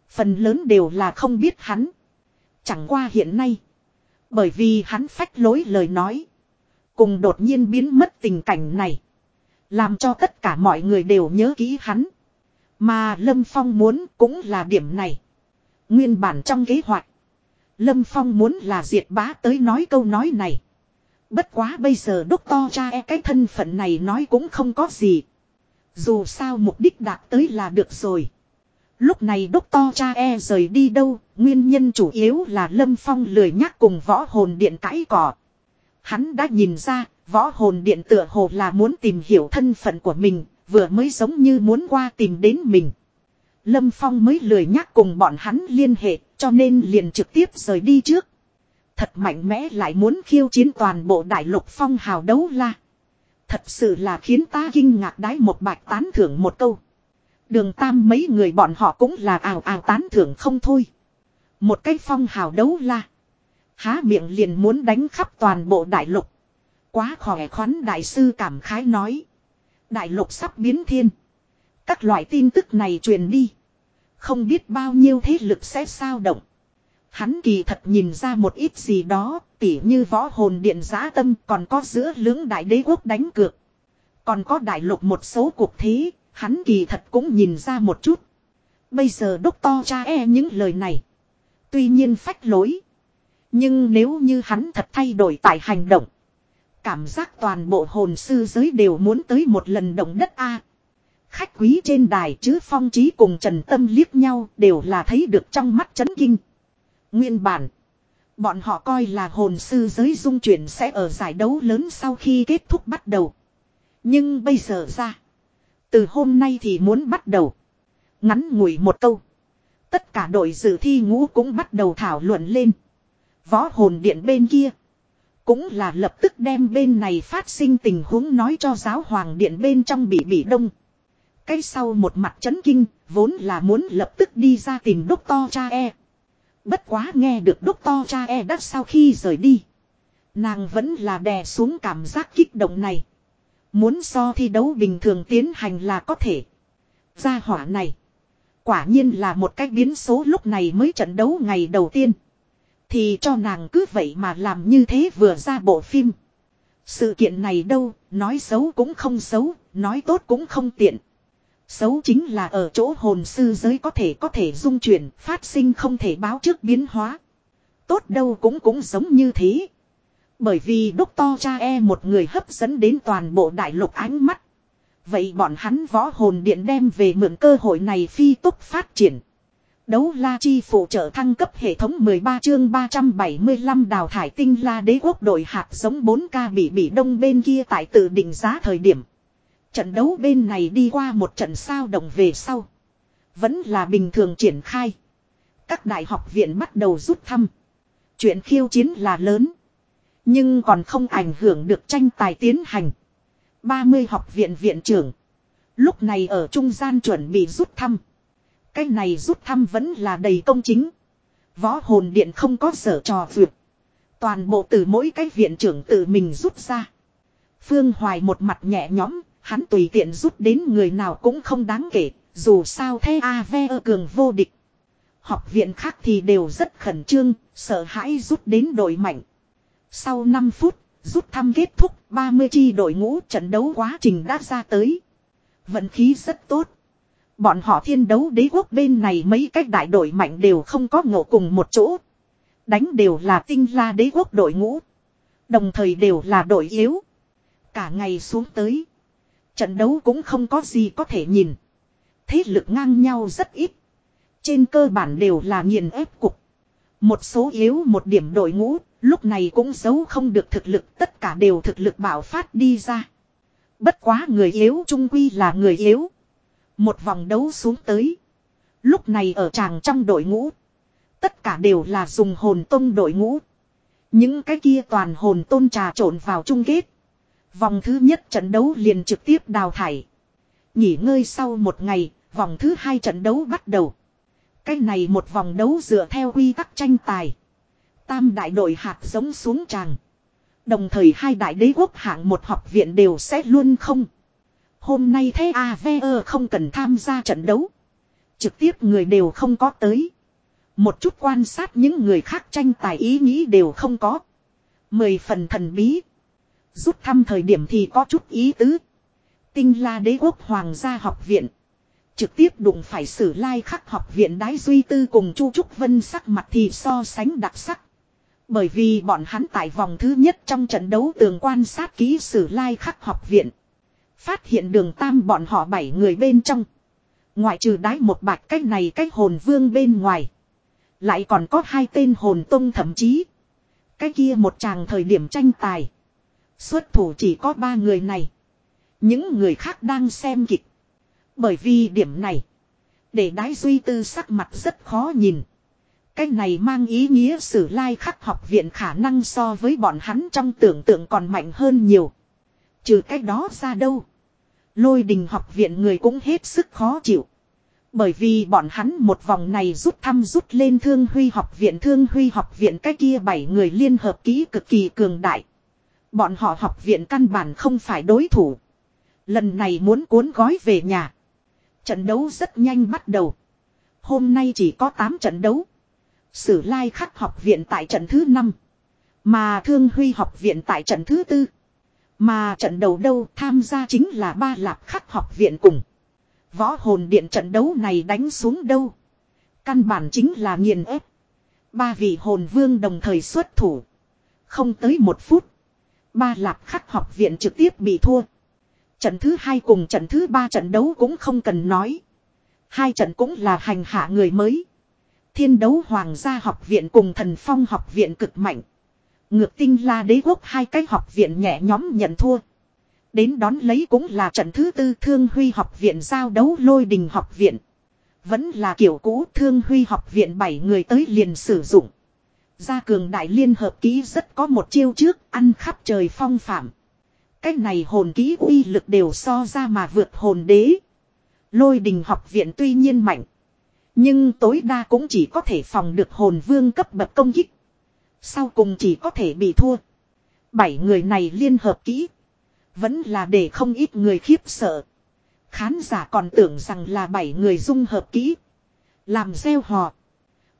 Phần lớn đều là không biết hắn. Chẳng qua hiện nay. Bởi vì hắn phách lối lời nói. Cùng đột nhiên biến mất tình cảnh này. Làm cho tất cả mọi người đều nhớ kỹ hắn. Mà Lâm Phong muốn cũng là điểm này. Nguyên bản trong kế hoạch. Lâm Phong muốn là diệt bá tới nói câu nói này. Bất quá bây giờ đúc to cha e cái thân phận này nói cũng không có gì. Dù sao mục đích đạt tới là được rồi. Lúc này đốc to cha e rời đi đâu, nguyên nhân chủ yếu là Lâm Phong lười nhắc cùng võ hồn điện cãi cỏ. Hắn đã nhìn ra, võ hồn điện tựa hồ là muốn tìm hiểu thân phận của mình, vừa mới giống như muốn qua tìm đến mình. Lâm Phong mới lười nhắc cùng bọn hắn liên hệ, cho nên liền trực tiếp rời đi trước. Thật mạnh mẽ lại muốn khiêu chiến toàn bộ đại lục phong hào đấu la. Thật sự là khiến ta kinh ngạc đái một bạch tán thưởng một câu. Đường tam mấy người bọn họ cũng là ảo ảo tán thưởng không thôi. Một cái phong hào đấu la. Há miệng liền muốn đánh khắp toàn bộ đại lục. Quá khỏe khoắn đại sư cảm khái nói. Đại lục sắp biến thiên. Các loại tin tức này truyền đi. Không biết bao nhiêu thế lực sẽ sao động. Hắn kỳ thật nhìn ra một ít gì đó, tỉ như võ hồn điện giã tâm còn có giữa lưỡng đại đế quốc đánh cược. Còn có đại lục một số cuộc thí hắn kỳ thật cũng nhìn ra một chút. Bây giờ đốc to cha e những lời này. Tuy nhiên phách lối. Nhưng nếu như hắn thật thay đổi tại hành động. Cảm giác toàn bộ hồn sư giới đều muốn tới một lần động đất A. Khách quý trên đài chứ phong trí cùng trần tâm liếc nhau đều là thấy được trong mắt chấn kinh. Nguyên bản. Bọn họ coi là hồn sư giới dung chuyển sẽ ở giải đấu lớn sau khi kết thúc bắt đầu. Nhưng bây giờ ra. Từ hôm nay thì muốn bắt đầu. Ngắn ngủi một câu. Tất cả đội dự thi ngũ cũng bắt đầu thảo luận lên. Võ hồn điện bên kia. Cũng là lập tức đem bên này phát sinh tình huống nói cho giáo hoàng điện bên trong bị bị đông. Cái sau một mặt chấn kinh, vốn là muốn lập tức đi ra tìm đốc to cha e. Bất quá nghe được đốc to cha e đắt sau khi rời đi. Nàng vẫn là đè xuống cảm giác kích động này. Muốn so thi đấu bình thường tiến hành là có thể. Gia hỏa này. Quả nhiên là một cách biến số lúc này mới trận đấu ngày đầu tiên. Thì cho nàng cứ vậy mà làm như thế vừa ra bộ phim. Sự kiện này đâu, nói xấu cũng không xấu, nói tốt cũng không tiện. Xấu chính là ở chỗ hồn sư giới có thể có thể dung chuyển, phát sinh không thể báo trước biến hóa. Tốt đâu cũng cũng giống như thế. Bởi vì đúc to cha e một người hấp dẫn đến toàn bộ đại lục ánh mắt. Vậy bọn hắn võ hồn điện đem về mượn cơ hội này phi túc phát triển. Đấu la chi phụ trợ thăng cấp hệ thống 13 chương 375 đào thải tinh la đế quốc đội hạt giống 4K bị bị đông bên kia tại tự định giá thời điểm. Trận đấu bên này đi qua một trận sao động về sau. Vẫn là bình thường triển khai. Các đại học viện bắt đầu rút thăm. Chuyện khiêu chiến là lớn. Nhưng còn không ảnh hưởng được tranh tài tiến hành. 30 học viện viện trưởng. Lúc này ở trung gian chuẩn bị rút thăm. Cái này rút thăm vẫn là đầy công chính. Võ hồn điện không có sở trò vượt. Toàn bộ từ mỗi cái viện trưởng tự mình rút ra. Phương Hoài một mặt nhẹ nhõm, hắn tùy tiện rút đến người nào cũng không đáng kể, dù sao thế Ave cường vô địch. Học viện khác thì đều rất khẩn trương, sợ hãi rút đến đội mạnh. Sau 5 phút, rút thăm kết thúc, 30 chi đội ngũ trận đấu quá trình đã ra tới. Vận khí rất tốt. Bọn họ thiên đấu đế quốc bên này mấy cách đại đội mạnh đều không có ngộ cùng một chỗ. Đánh đều là tinh la đế quốc đội ngũ. Đồng thời đều là đội yếu. Cả ngày xuống tới. Trận đấu cũng không có gì có thể nhìn. Thế lực ngang nhau rất ít. Trên cơ bản đều là nghiền ép cục. Một số yếu một điểm đội ngũ, Lúc này cũng giấu không được thực lực tất cả đều thực lực bảo phát đi ra. Bất quá người yếu trung quy là người yếu. Một vòng đấu xuống tới. Lúc này ở tràng trong đội ngũ. Tất cả đều là dùng hồn tông đội ngũ. Những cái kia toàn hồn tôn trà trộn vào chung kết. Vòng thứ nhất trận đấu liền trực tiếp đào thải. Nghỉ ngơi sau một ngày, vòng thứ hai trận đấu bắt đầu. Cái này một vòng đấu dựa theo quy tắc tranh tài. Tam đại đội hạt giống xuống tràng. Đồng thời hai đại đế quốc hạng một học viện đều sẽ luôn không. Hôm nay thế AVE không cần tham gia trận đấu. Trực tiếp người đều không có tới. Một chút quan sát những người khác tranh tài ý nghĩ đều không có. Mười phần thần bí. Rút thăm thời điểm thì có chút ý tứ. Tinh la đế quốc hoàng gia học viện. Trực tiếp đụng phải sử lai khắc học viện đái duy tư cùng Chu Trúc Vân sắc mặt thì so sánh đặc sắc. Bởi vì bọn hắn tại vòng thứ nhất trong trận đấu tường quan sát ký sử lai khắc học viện. Phát hiện đường tam bọn họ bảy người bên trong. Ngoại trừ đái một bạch cách này cách hồn vương bên ngoài. Lại còn có hai tên hồn tông thậm chí. Cái kia một chàng thời điểm tranh tài. Xuất thủ chỉ có ba người này. Những người khác đang xem kịch. Bởi vì điểm này. Để đái duy tư sắc mặt rất khó nhìn. Cái này mang ý nghĩa sử lai khắc học viện khả năng so với bọn hắn trong tưởng tượng còn mạnh hơn nhiều. Trừ cái đó ra đâu. Lôi đình học viện người cũng hết sức khó chịu. Bởi vì bọn hắn một vòng này rút thăm rút lên thương huy học viện, thương huy học viện cái kia bảy người liên hợp ký cực kỳ cường đại. Bọn họ học viện căn bản không phải đối thủ. Lần này muốn cuốn gói về nhà. Trận đấu rất nhanh bắt đầu. Hôm nay chỉ có 8 trận đấu. Sử lai khắc học viện tại trận thứ 5. Mà thương huy học viện tại trận thứ 4. Mà trận đầu đâu tham gia chính là ba lạp khắc học viện cùng. Võ hồn điện trận đấu này đánh xuống đâu. Căn bản chính là nghiền ép. Ba vị hồn vương đồng thời xuất thủ. Không tới một phút. Ba lạp khắc học viện trực tiếp bị thua. Trận thứ hai cùng trận thứ ba trận đấu cũng không cần nói. Hai trận cũng là hành hạ người mới. Thiên đấu hoàng gia học viện cùng thần phong học viện cực mạnh. Ngược tinh la đế quốc hai cái học viện nhẹ nhóm nhận thua. Đến đón lấy cũng là trận thứ tư thương huy học viện giao đấu lôi đình học viện. Vẫn là kiểu cũ thương huy học viện bảy người tới liền sử dụng. Gia cường đại liên hợp ký rất có một chiêu trước, ăn khắp trời phong phạm. Cách này hồn ký uy lực đều so ra mà vượt hồn đế. Lôi đình học viện tuy nhiên mạnh. Nhưng tối đa cũng chỉ có thể phòng được hồn vương cấp bậc công kích. Sau cùng chỉ có thể bị thua. Bảy người này liên hợp kỹ. Vẫn là để không ít người khiếp sợ. Khán giả còn tưởng rằng là bảy người dung hợp kỹ. Làm gieo họ.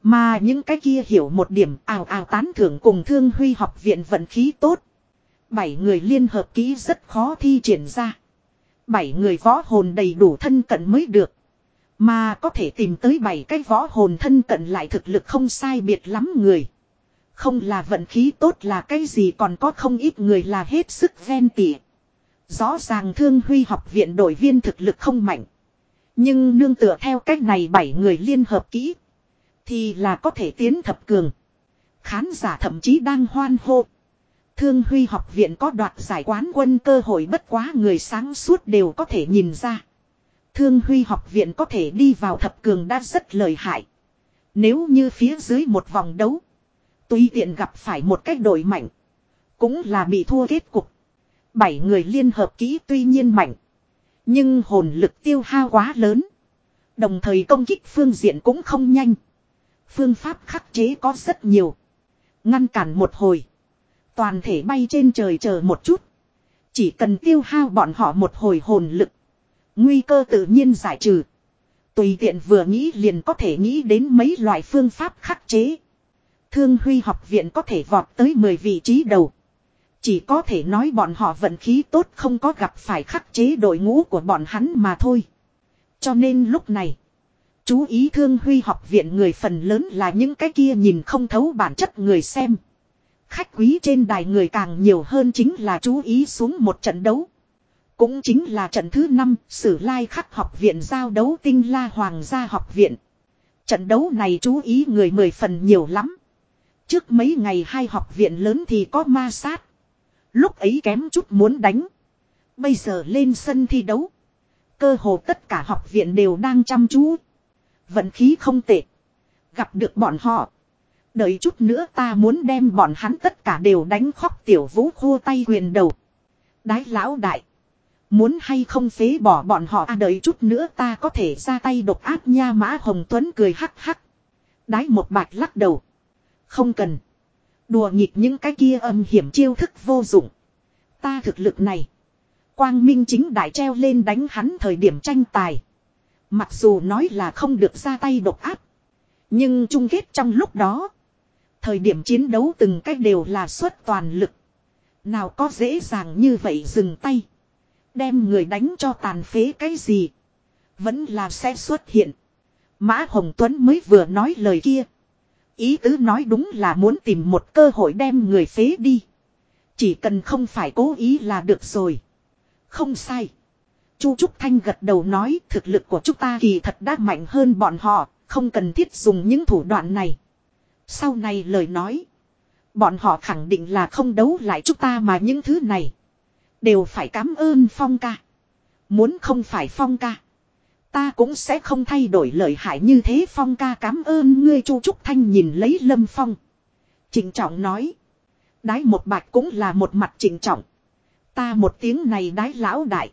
Mà những cái kia hiểu một điểm, ào ào tán thưởng cùng thương huy học viện vận khí tốt. Bảy người liên hợp kỹ rất khó thi triển ra. Bảy người võ hồn đầy đủ thân cận mới được. Mà có thể tìm tới bảy cái võ hồn thân cận lại thực lực không sai biệt lắm người. Không là vận khí tốt là cái gì còn có không ít người là hết sức ven tỉa. Rõ ràng thương huy học viện đội viên thực lực không mạnh. Nhưng nương tựa theo cách này bảy người liên hợp kỹ. Thì là có thể tiến thập cường. Khán giả thậm chí đang hoan hô. Thương huy học viện có đoạt giải quán quân cơ hội bất quá người sáng suốt đều có thể nhìn ra. Thương huy học viện có thể đi vào thập cường đã rất lợi hại. Nếu như phía dưới một vòng đấu. tuy tiện gặp phải một cách đội mạnh. Cũng là bị thua kết cục. Bảy người liên hợp kỹ tuy nhiên mạnh. Nhưng hồn lực tiêu hao quá lớn. Đồng thời công kích phương diện cũng không nhanh. Phương pháp khắc chế có rất nhiều. Ngăn cản một hồi. Toàn thể bay trên trời chờ một chút. Chỉ cần tiêu hao bọn họ một hồi hồn lực. Nguy cơ tự nhiên giải trừ. Tùy tiện vừa nghĩ liền có thể nghĩ đến mấy loại phương pháp khắc chế. Thương Huy học viện có thể vọt tới 10 vị trí đầu. Chỉ có thể nói bọn họ vận khí tốt không có gặp phải khắc chế đội ngũ của bọn hắn mà thôi. Cho nên lúc này, chú ý Thương Huy học viện người phần lớn là những cái kia nhìn không thấu bản chất người xem. Khách quý trên đài người càng nhiều hơn chính là chú ý xuống một trận đấu. Cũng chính là trận thứ 5, Sử Lai Khắc học viện giao đấu Tinh La Hoàng gia học viện. Trận đấu này chú ý người mười phần nhiều lắm. Trước mấy ngày hai học viện lớn thì có ma sát. Lúc ấy kém chút muốn đánh. Bây giờ lên sân thi đấu. Cơ hồ tất cả học viện đều đang chăm chú. Vận khí không tệ. Gặp được bọn họ. Đợi chút nữa ta muốn đem bọn hắn tất cả đều đánh khóc tiểu vũ khô tay quyền đầu. Đái lão đại. Muốn hay không phế bỏ bọn họ à đợi chút nữa ta có thể ra tay độc ác nha mã Hồng Tuấn cười hắc hắc. Đái một bạch lắc đầu. Không cần. Đùa nghịch những cái kia âm hiểm chiêu thức vô dụng. Ta thực lực này. Quang Minh chính đại treo lên đánh hắn thời điểm tranh tài. Mặc dù nói là không được ra tay độc áp. Nhưng chung kết trong lúc đó. Thời điểm chiến đấu từng cách đều là xuất toàn lực. Nào có dễ dàng như vậy dừng tay. Đem người đánh cho tàn phế cái gì. Vẫn là sẽ xuất hiện. Mã Hồng Tuấn mới vừa nói lời kia. Ý tứ nói đúng là muốn tìm một cơ hội đem người phế đi. Chỉ cần không phải cố ý là được rồi. Không sai. Chu Trúc Thanh gật đầu nói thực lực của chúng ta kỳ thật đã mạnh hơn bọn họ, không cần thiết dùng những thủ đoạn này. Sau này lời nói. Bọn họ khẳng định là không đấu lại chúng ta mà những thứ này. Đều phải cảm ơn Phong ca. Muốn không phải Phong ca. Ta cũng sẽ không thay đổi lợi hại như thế Phong ca cảm ơn ngươi Chu Trúc Thanh nhìn lấy Lâm Phong. Trịnh trọng nói. Đái một bạch cũng là một mặt trịnh trọng. Ta một tiếng này đái lão đại.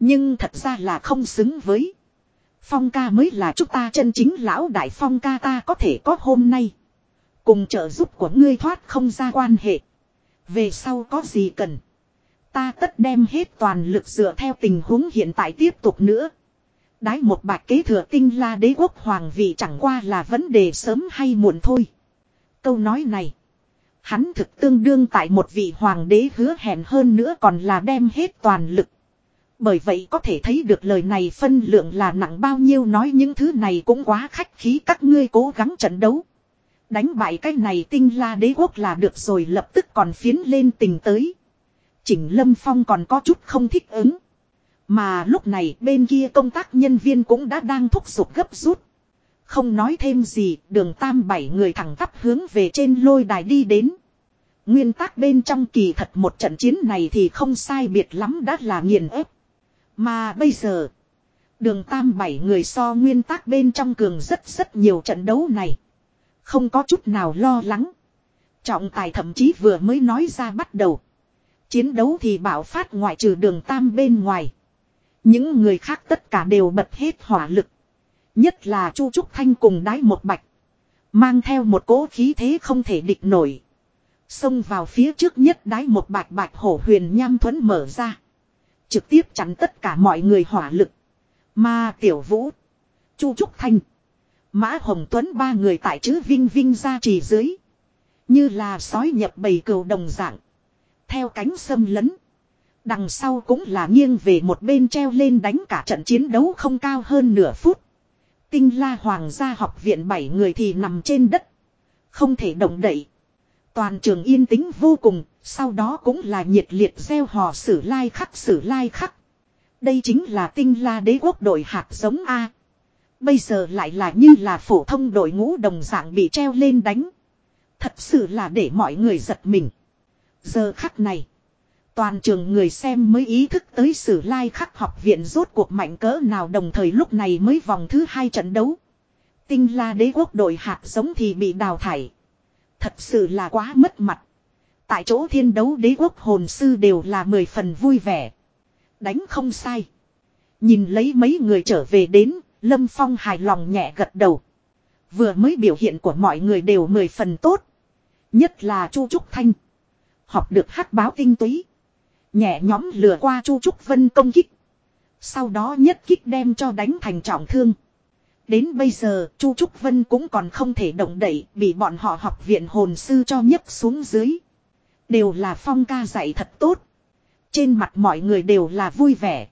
Nhưng thật ra là không xứng với. Phong ca mới là chúng ta chân chính lão đại phong ca ta có thể có hôm nay. Cùng trợ giúp của ngươi thoát không ra quan hệ. Về sau có gì cần. Ta tất đem hết toàn lực dựa theo tình huống hiện tại tiếp tục nữa. Đái một bạc kế thừa tinh la đế quốc hoàng vị chẳng qua là vấn đề sớm hay muộn thôi. Câu nói này. Hắn thực tương đương tại một vị hoàng đế hứa hẹn hơn nữa còn là đem hết toàn lực. Bởi vậy có thể thấy được lời này phân lượng là nặng bao nhiêu nói những thứ này cũng quá khách khí các ngươi cố gắng trận đấu. Đánh bại cái này tinh la đế quốc là được rồi lập tức còn phiến lên tình tới. Chỉnh Lâm Phong còn có chút không thích ứng. Mà lúc này bên kia công tác nhân viên cũng đã đang thúc giục gấp rút. Không nói thêm gì, đường tam bảy người thẳng tắp hướng về trên lôi đài đi đến. Nguyên tắc bên trong kỳ thật một trận chiến này thì không sai biệt lắm đã là nghiền ép. Mà bây giờ, đường tam bảy người so nguyên tắc bên trong cường rất rất nhiều trận đấu này. Không có chút nào lo lắng. Trọng tài thậm chí vừa mới nói ra bắt đầu. Chiến đấu thì bảo phát ngoại trừ đường tam bên ngoài. Những người khác tất cả đều bật hết hỏa lực. Nhất là Chu Trúc Thanh cùng đái một bạch. Mang theo một cỗ khí thế không thể địch nổi. Xông vào phía trước nhất đái một bạch bạch hổ huyền nham thuẫn mở ra. Trực tiếp chắn tất cả mọi người hỏa lực. Mà tiểu vũ. Chu Trúc Thanh. Mã Hồng Tuấn ba người tại chữ Vinh Vinh ra trì dưới. Như là sói nhập bầy cừu đồng dạng. Theo cánh xâm lấn. Đằng sau cũng là nghiêng về một bên treo lên đánh cả trận chiến đấu không cao hơn nửa phút. Tinh la hoàng gia học viện bảy người thì nằm trên đất. Không thể động đậy. Toàn trường yên tĩnh vô cùng, sau đó cũng là nhiệt liệt gieo hò sử lai khắc, sử lai khắc. Đây chính là tinh la đế quốc đội hạt giống A. Bây giờ lại là như là phổ thông đội ngũ đồng dạng bị treo lên đánh. Thật sự là để mọi người giật mình. Giờ khắc này. Toàn trường người xem mới ý thức tới sử lai khắc học viện rốt cuộc mạnh cỡ nào đồng thời lúc này mới vòng thứ hai trận đấu. Tinh la đế quốc đội hạt giống thì bị đào thải. Thật sự là quá mất mặt. Tại chỗ thiên đấu đế quốc hồn sư đều là mười phần vui vẻ. Đánh không sai. Nhìn lấy mấy người trở về đến, Lâm Phong hài lòng nhẹ gật đầu. Vừa mới biểu hiện của mọi người đều mười phần tốt. Nhất là Chu Trúc Thanh. Học được hát báo tinh túy. Nhẹ nhóm lừa qua Chu Trúc Vân công kích. Sau đó nhất kích đem cho đánh thành trọng thương. Đến bây giờ, Chu Trúc Vân cũng còn không thể động đậy, bị bọn họ học viện hồn sư cho nhấc xuống dưới. Đều là phong ca dạy thật tốt. Trên mặt mọi người đều là vui vẻ.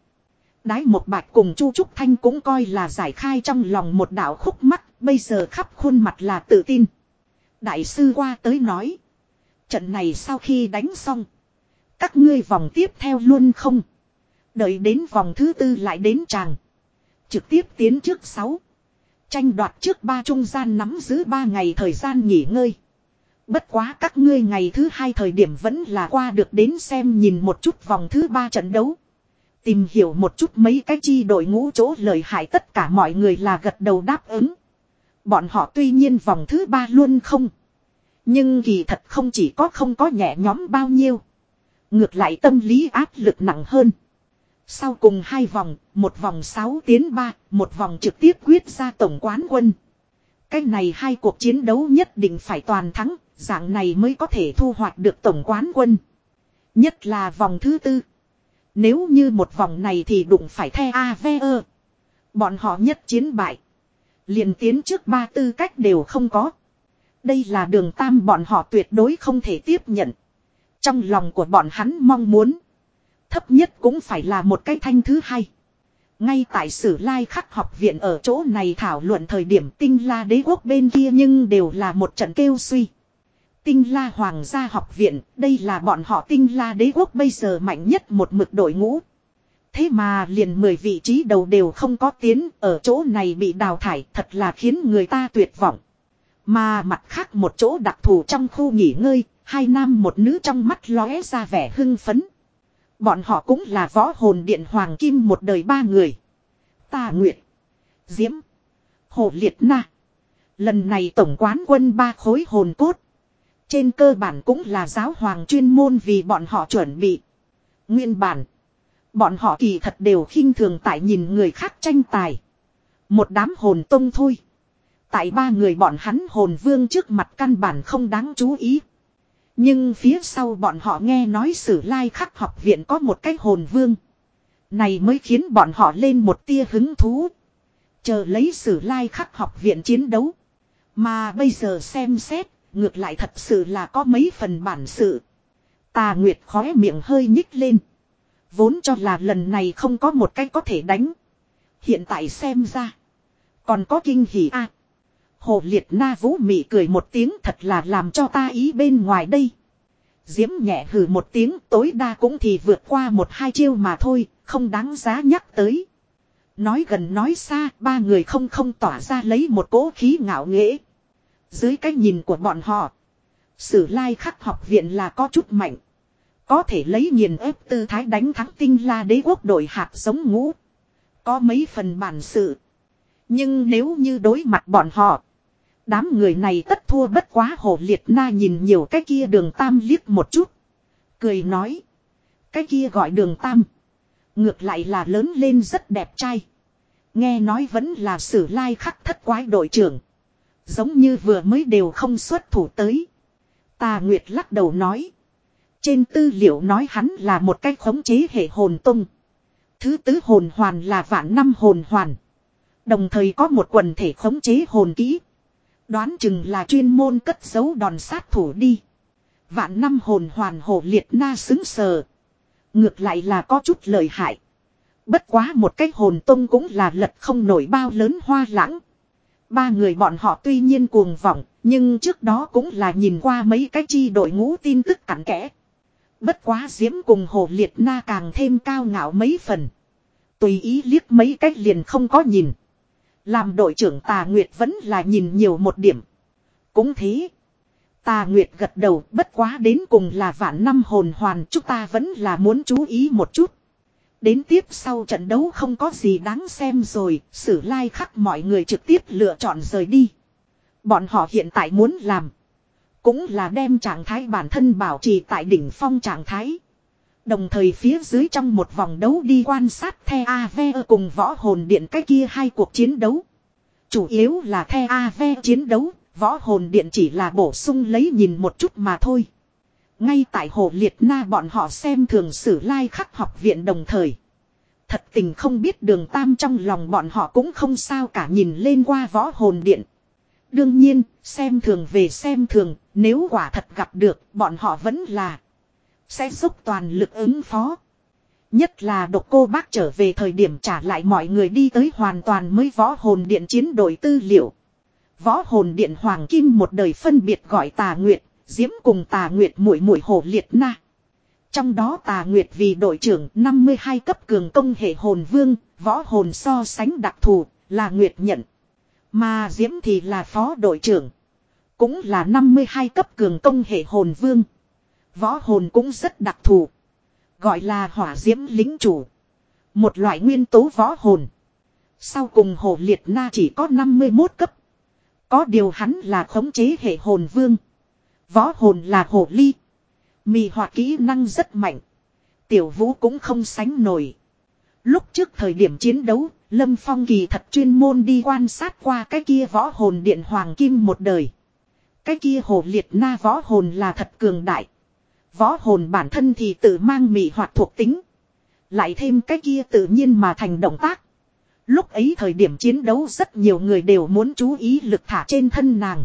Đái một bạch cùng Chu Trúc Thanh cũng coi là giải khai trong lòng một đạo khúc mắt, bây giờ khắp khuôn mặt là tự tin. Đại sư qua tới nói. Trận này sau khi đánh xong. Các ngươi vòng tiếp theo luôn không? Đợi đến vòng thứ tư lại đến chàng. Trực tiếp tiến trước sáu. Tranh đoạt trước ba trung gian nắm giữ ba ngày thời gian nghỉ ngơi. Bất quá các ngươi ngày thứ hai thời điểm vẫn là qua được đến xem nhìn một chút vòng thứ ba trận đấu. Tìm hiểu một chút mấy cái chi đội ngũ chỗ lời hại tất cả mọi người là gật đầu đáp ứng. Bọn họ tuy nhiên vòng thứ ba luôn không. Nhưng kỳ thật không chỉ có không có nhẹ nhóm bao nhiêu. Ngược lại tâm lý áp lực nặng hơn. Sau cùng hai vòng, một vòng 6 tiến 3, một vòng trực tiếp quyết ra tổng quán quân. Cái này hai cuộc chiến đấu nhất định phải toàn thắng, dạng này mới có thể thu hoạch được tổng quán quân. Nhất là vòng thứ tư. Nếu như một vòng này thì đụng phải the AVE. Bọn họ nhất chiến bại. liền tiến trước ba tư cách đều không có. Đây là đường tam bọn họ tuyệt đối không thể tiếp nhận. Trong lòng của bọn hắn mong muốn. Thấp nhất cũng phải là một cái thanh thứ hai. Ngay tại sử lai khắc học viện ở chỗ này thảo luận thời điểm tinh la đế quốc bên kia nhưng đều là một trận kêu suy. Tinh la hoàng gia học viện, đây là bọn họ tinh la đế quốc bây giờ mạnh nhất một mực đội ngũ. Thế mà liền 10 vị trí đầu đều không có tiến, ở chỗ này bị đào thải thật là khiến người ta tuyệt vọng. Mà mặt khác một chỗ đặc thù trong khu nghỉ ngơi, hai nam một nữ trong mắt lóe ra vẻ hưng phấn. Bọn họ cũng là võ hồn điện hoàng kim một đời ba người. Tà Nguyệt, Diễm, Hồ Liệt Na. Lần này tổng quán quân ba khối hồn cốt. Trên cơ bản cũng là giáo hoàng chuyên môn vì bọn họ chuẩn bị. Nguyên bản. Bọn họ kỳ thật đều khinh thường tại nhìn người khác tranh tài. Một đám hồn tông thôi. Tại ba người bọn hắn hồn vương trước mặt căn bản không đáng chú ý. Nhưng phía sau bọn họ nghe nói sử lai khắc học viện có một cái hồn vương. Này mới khiến bọn họ lên một tia hứng thú. Chờ lấy sử lai khắc học viện chiến đấu. Mà bây giờ xem xét, ngược lại thật sự là có mấy phần bản sự. Tà Nguyệt khóe miệng hơi nhích lên. Vốn cho là lần này không có một cái có thể đánh. Hiện tại xem ra. Còn có kinh hỉ a Hồ liệt na vũ mị cười một tiếng thật là làm cho ta ý bên ngoài đây. Diễm nhẹ hừ một tiếng tối đa cũng thì vượt qua một hai chiêu mà thôi, không đáng giá nhắc tới. Nói gần nói xa, ba người không không tỏa ra lấy một cỗ khí ngạo nghễ. Dưới cái nhìn của bọn họ, sử lai khắc học viện là có chút mạnh. Có thể lấy nghiền ép tư thái đánh thắng tinh la đế quốc đội hạt giống ngũ. Có mấy phần bản sự. Nhưng nếu như đối mặt bọn họ, Đám người này tất thua bất quá hồ liệt na nhìn nhiều cái kia đường tam liếc một chút. Cười nói. Cái kia gọi đường tam. Ngược lại là lớn lên rất đẹp trai. Nghe nói vẫn là sử lai khắc thất quái đội trưởng. Giống như vừa mới đều không xuất thủ tới. Tà Nguyệt lắc đầu nói. Trên tư liệu nói hắn là một cái khống chế hệ hồn tung. Thứ tứ hồn hoàn là vạn năm hồn hoàn. Đồng thời có một quần thể khống chế hồn kỹ. Đoán chừng là chuyên môn cất giấu đòn sát thủ đi. Vạn năm hồn hoàn hổ liệt na xứng sờ. Ngược lại là có chút lợi hại. Bất quá một cái hồn tông cũng là lật không nổi bao lớn hoa lãng. Ba người bọn họ tuy nhiên cuồng vọng, nhưng trước đó cũng là nhìn qua mấy cái chi đội ngũ tin tức cặn kẽ. Bất quá diễm cùng hồ liệt na càng thêm cao ngạo mấy phần. Tùy ý liếc mấy cách liền không có nhìn. Làm đội trưởng Tà Nguyệt vẫn là nhìn nhiều một điểm. Cũng thế. Tà Nguyệt gật đầu bất quá đến cùng là vạn năm hồn hoàn chúng ta vẫn là muốn chú ý một chút. Đến tiếp sau trận đấu không có gì đáng xem rồi, sử lai like khắc mọi người trực tiếp lựa chọn rời đi. Bọn họ hiện tại muốn làm. Cũng là đem trạng thái bản thân bảo trì tại đỉnh phong trạng thái. Đồng thời phía dưới trong một vòng đấu đi quan sát The AVE cùng võ hồn điện cái kia hai cuộc chiến đấu. Chủ yếu là The AVE chiến đấu, võ hồn điện chỉ là bổ sung lấy nhìn một chút mà thôi. Ngay tại hồ liệt na bọn họ xem thường sử lai like khắc học viện đồng thời. Thật tình không biết đường tam trong lòng bọn họ cũng không sao cả nhìn lên qua võ hồn điện. Đương nhiên, xem thường về xem thường, nếu quả thật gặp được, bọn họ vẫn là sẽ giúp toàn lực ứng phó. Nhất là độc cô bác trở về thời điểm trả lại mọi người đi tới hoàn toàn mới võ hồn điện chiến đội tư liệu. Võ hồn điện hoàng kim một đời phân biệt gọi tà nguyệt, diễm cùng tà nguyệt mũi mũi hồ liệt na. Trong đó tà nguyệt vì đội trưởng 52 cấp cường công hệ hồn vương, võ hồn so sánh đặc thù, là nguyệt nhận. Mà diễm thì là phó đội trưởng. Cũng là 52 cấp cường công hệ hồn vương. Võ hồn cũng rất đặc thù. Gọi là hỏa diễm lính chủ. Một loại nguyên tố võ hồn. Sau cùng hồ liệt na chỉ có 51 cấp. Có điều hắn là khống chế hệ hồn vương. Võ hồn là hồ ly. Mì họa kỹ năng rất mạnh. Tiểu vũ cũng không sánh nổi. Lúc trước thời điểm chiến đấu, Lâm Phong kỳ thật chuyên môn đi quan sát qua cái kia võ hồn điện hoàng kim một đời. Cái kia hồ liệt na võ hồn là thật cường đại. Võ hồn bản thân thì tự mang mị hoạt thuộc tính. Lại thêm cái kia tự nhiên mà thành động tác. Lúc ấy thời điểm chiến đấu rất nhiều người đều muốn chú ý lực thả trên thân nàng.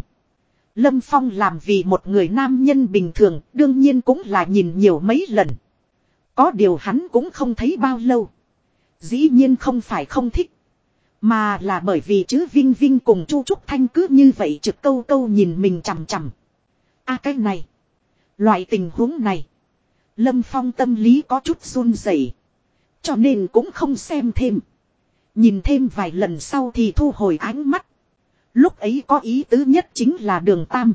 Lâm Phong làm vì một người nam nhân bình thường đương nhiên cũng là nhìn nhiều mấy lần. Có điều hắn cũng không thấy bao lâu. Dĩ nhiên không phải không thích. Mà là bởi vì chữ Vinh Vinh cùng Chu Trúc Thanh cứ như vậy trực câu câu nhìn mình chằm chằm. a cái này. Loại tình huống này. Lâm Phong tâm lý có chút run rẩy, Cho nên cũng không xem thêm. Nhìn thêm vài lần sau thì thu hồi ánh mắt. Lúc ấy có ý tứ nhất chính là đường tam.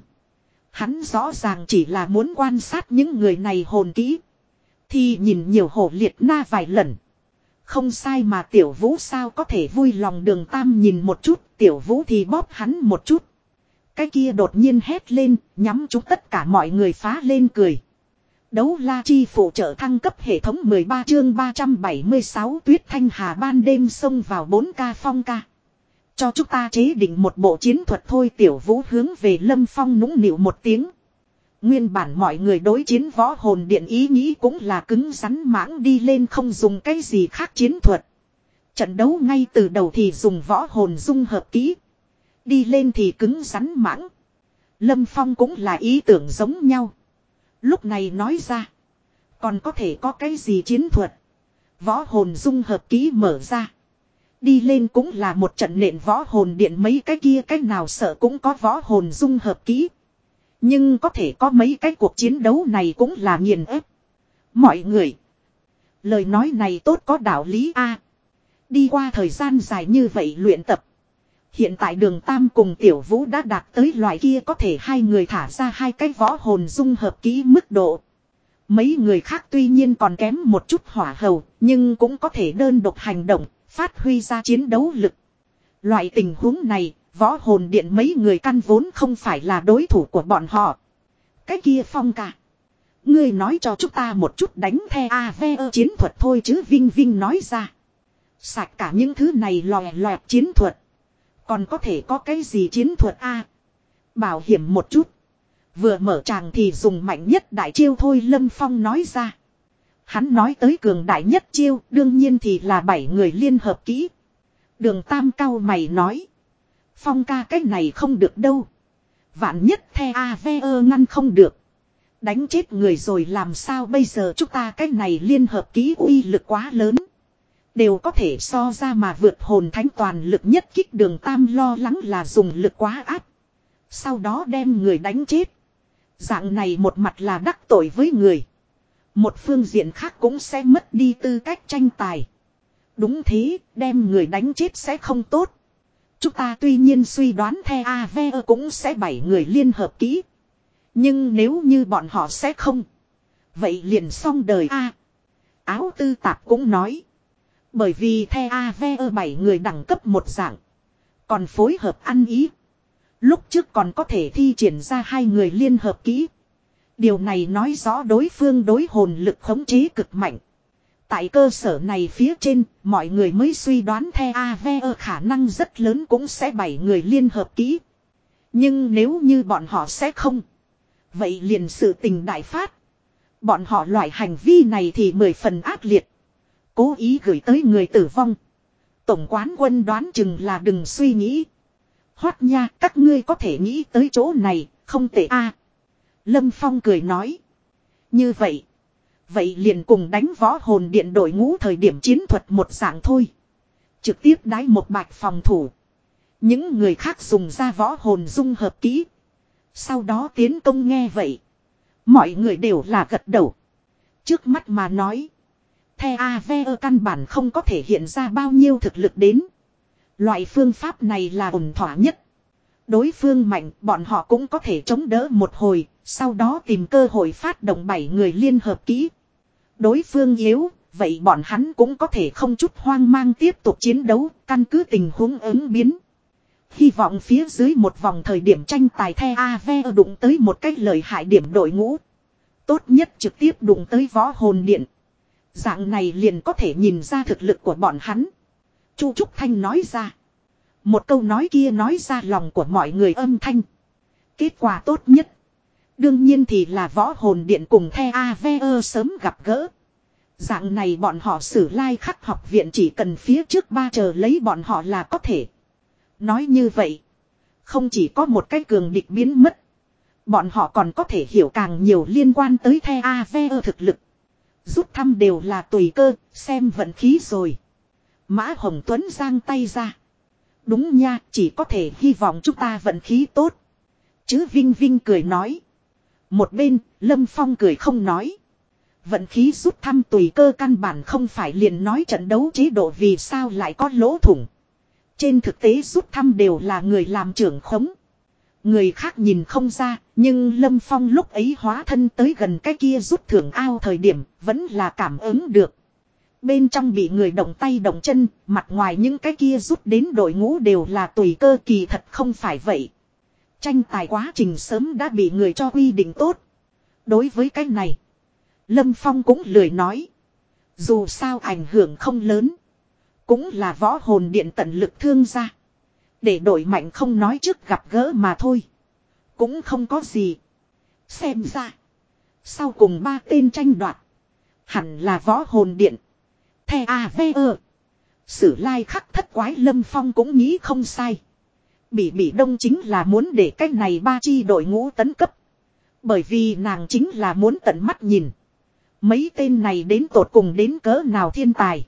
Hắn rõ ràng chỉ là muốn quan sát những người này hồn kỹ. Thì nhìn nhiều hổ liệt na vài lần. Không sai mà tiểu vũ sao có thể vui lòng đường tam nhìn một chút, tiểu vũ thì bóp hắn một chút. Cái kia đột nhiên hét lên, nhắm chúng tất cả mọi người phá lên cười. Đấu la chi phụ trợ thăng cấp hệ thống 13 chương 376 tuyết thanh hà ban đêm xông vào 4 ca phong ca. Cho chúng ta chế định một bộ chiến thuật thôi, tiểu vũ hướng về lâm phong nũng nịu một tiếng. Nguyên bản mọi người đối chiến võ hồn điện ý nghĩ cũng là cứng rắn mãng đi lên không dùng cái gì khác chiến thuật. Trận đấu ngay từ đầu thì dùng võ hồn dung hợp kỹ. Đi lên thì cứng rắn mãng. Lâm Phong cũng là ý tưởng giống nhau. Lúc này nói ra. Còn có thể có cái gì chiến thuật. Võ hồn dung hợp kỹ mở ra. Đi lên cũng là một trận nện võ hồn điện mấy cái kia cách nào sợ cũng có võ hồn dung hợp kỹ. Nhưng có thể có mấy cái cuộc chiến đấu này cũng là nghiền ép. Mọi người. Lời nói này tốt có đạo lý a. đi qua thời gian dài như vậy luyện tập. Hiện tại đường Tam cùng Tiểu Vũ đã đạt tới loại kia có thể hai người thả ra hai cái võ hồn dung hợp kỹ mức độ. Mấy người khác tuy nhiên còn kém một chút hỏa hầu, nhưng cũng có thể đơn độc hành động, phát huy ra chiến đấu lực. Loại tình huống này, võ hồn điện mấy người căn vốn không phải là đối thủ của bọn họ. Cái kia phong cả. Ngươi nói cho chúng ta một chút đánh the AVE chiến thuật thôi chứ Vinh Vinh nói ra. Sạch cả những thứ này lòe loẹt chiến thuật. Còn có thể có cái gì chiến thuật a Bảo hiểm một chút. Vừa mở tràng thì dùng mạnh nhất đại chiêu thôi Lâm Phong nói ra. Hắn nói tới cường đại nhất chiêu, đương nhiên thì là bảy người liên hợp kỹ. Đường Tam cao mày nói. Phong ca cách này không được đâu. Vạn nhất the AVE ngăn không được. Đánh chết người rồi làm sao bây giờ chúng ta cách này liên hợp ký uy lực quá lớn. Đều có thể so ra mà vượt hồn thánh toàn lực nhất kích đường tam lo lắng là dùng lực quá áp. Sau đó đem người đánh chết. Dạng này một mặt là đắc tội với người. Một phương diện khác cũng sẽ mất đi tư cách tranh tài. Đúng thế, đem người đánh chết sẽ không tốt. Chúng ta tuy nhiên suy đoán the AVE cũng sẽ bảy người liên hợp kỹ. Nhưng nếu như bọn họ sẽ không. Vậy liền xong đời A. Áo tư tạp cũng nói. Bởi vì the AVE bảy người đẳng cấp một dạng. Còn phối hợp ăn ý. Lúc trước còn có thể thi triển ra hai người liên hợp kỹ. Điều này nói rõ đối phương đối hồn lực khống chế cực mạnh. Tại cơ sở này phía trên, mọi người mới suy đoán the AVE khả năng rất lớn cũng sẽ bảy người liên hợp kỹ. Nhưng nếu như bọn họ sẽ không. Vậy liền sự tình đại phát. Bọn họ loại hành vi này thì mười phần ác liệt. Cố ý gửi tới người tử vong. Tổng quán quân đoán chừng là đừng suy nghĩ. Hoát nha, các ngươi có thể nghĩ tới chỗ này, không tệ a. Lâm Phong cười nói. Như vậy. Vậy liền cùng đánh võ hồn điện đội ngũ thời điểm chiến thuật một dạng thôi. Trực tiếp đái một bạch phòng thủ. Những người khác dùng ra võ hồn dung hợp kỹ. Sau đó tiến công nghe vậy. Mọi người đều là gật đầu. Trước mắt mà nói. The AVE căn bản không có thể hiện ra bao nhiêu thực lực đến. Loại phương pháp này là ổn thỏa nhất. Đối phương mạnh bọn họ cũng có thể chống đỡ một hồi, sau đó tìm cơ hội phát động bảy người liên hợp kỹ. Đối phương yếu, vậy bọn hắn cũng có thể không chút hoang mang tiếp tục chiến đấu, căn cứ tình huống ứng biến. Hy vọng phía dưới một vòng thời điểm tranh tài the AV đụng tới một cách lời hại điểm đội ngũ. Tốt nhất trực tiếp đụng tới võ hồn điện. Dạng này liền có thể nhìn ra thực lực của bọn hắn. Chu Trúc Thanh nói ra. Một câu nói kia nói ra lòng của mọi người âm thanh. Kết quả tốt nhất. Đương nhiên thì là võ hồn điện cùng the AVE sớm gặp gỡ. Dạng này bọn họ xử lai like khắc học viện chỉ cần phía trước ba chờ lấy bọn họ là có thể. Nói như vậy. Không chỉ có một cái cường địch biến mất. Bọn họ còn có thể hiểu càng nhiều liên quan tới the AVE thực lực. Rút thăm đều là tùy cơ, xem vận khí rồi. Mã Hồng Tuấn giang tay ra. Đúng nha, chỉ có thể hy vọng chúng ta vận khí tốt. Chứ Vinh Vinh cười nói. Một bên, Lâm Phong cười không nói. Vận khí rút thăm tùy cơ căn bản không phải liền nói trận đấu chế độ vì sao lại có lỗ thủng. Trên thực tế rút thăm đều là người làm trưởng khống. Người khác nhìn không ra, nhưng Lâm Phong lúc ấy hóa thân tới gần cái kia rút thưởng ao thời điểm, vẫn là cảm ứng được. Bên trong bị người động tay động chân, mặt ngoài những cái kia rút đến đội ngũ đều là tùy cơ kỳ thật không phải vậy. Tranh tài quá trình sớm đã bị người cho quy định tốt. Đối với cái này, Lâm Phong cũng lười nói. Dù sao ảnh hưởng không lớn, cũng là võ hồn điện tận lực thương ra. Để đổi mạnh không nói trước gặp gỡ mà thôi. Cũng không có gì. Xem ra. Sau cùng ba tên tranh đoạt. Hẳn là võ hồn điện. The A.V.E. Sử lai khắc thất quái lâm phong cũng nghĩ không sai. Bỉ bỉ đông chính là muốn để cách này ba chi đội ngũ tấn cấp. Bởi vì nàng chính là muốn tận mắt nhìn. Mấy tên này đến tột cùng đến cỡ nào thiên tài.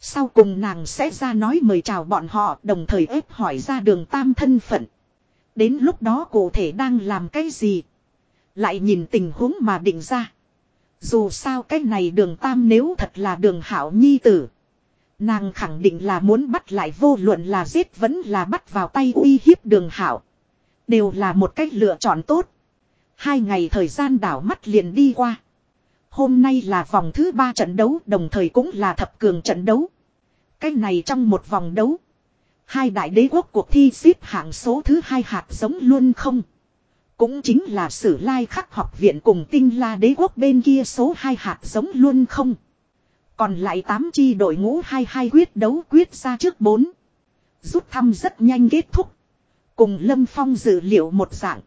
Sau cùng nàng sẽ ra nói mời chào bọn họ, đồng thời ép hỏi ra đường tam thân phận. Đến lúc đó cụ thể đang làm cái gì. Lại nhìn tình huống mà định ra. Dù sao cái này đường tam nếu thật là đường hảo nhi tử. Nàng khẳng định là muốn bắt lại vô luận là giết vẫn là bắt vào tay uy hiếp đường hảo. Đều là một cách lựa chọn tốt. Hai ngày thời gian đảo mắt liền đi qua. Hôm nay là vòng thứ ba trận đấu, đồng thời cũng là thập cường trận đấu. Cái này trong một vòng đấu. Hai đại đế quốc cuộc thi xếp hạng số thứ hai hạt giống luôn không. Cũng chính là sử lai khắc học viện cùng tinh la đế quốc bên kia số hai hạt giống luôn không. Còn lại 8 chi đội ngũ hai hai quyết đấu quyết ra trước 4. Rút thăm rất nhanh kết thúc. Cùng Lâm Phong dự liệu một dạng.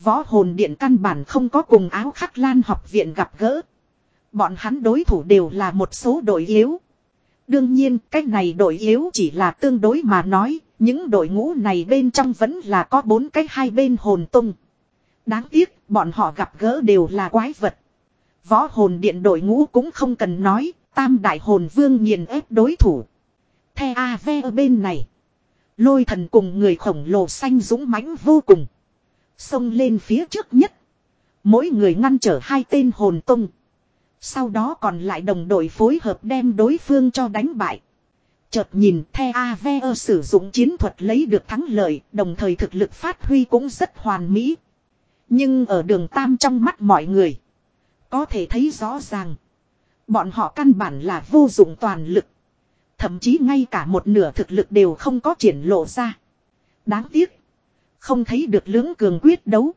Võ hồn điện căn bản không có cùng áo khắc lan học viện gặp gỡ. Bọn hắn đối thủ đều là một số đội yếu. Đương nhiên cái này đội yếu chỉ là tương đối mà nói, những đội ngũ này bên trong vẫn là có bốn cái hai bên hồn tung. Đáng tiếc, bọn họ gặp gỡ đều là quái vật. Võ hồn điện đội ngũ cũng không cần nói, tam đại hồn vương nghiền ép đối thủ. The AV ở bên này. Lôi thần cùng người khổng lồ xanh dũng mãnh vô cùng. Xông lên phía trước nhất. Mỗi người ngăn trở hai tên hồn tung. Sau đó còn lại đồng đội phối hợp đem đối phương cho đánh bại. Chợt nhìn The Aver sử dụng chiến thuật lấy được thắng lợi, đồng thời thực lực phát huy cũng rất hoàn mỹ. Nhưng ở đường Tam trong mắt mọi người, có thể thấy rõ ràng. Bọn họ căn bản là vô dụng toàn lực. Thậm chí ngay cả một nửa thực lực đều không có triển lộ ra. Đáng tiếc. Không thấy được lưỡng cường quyết đấu.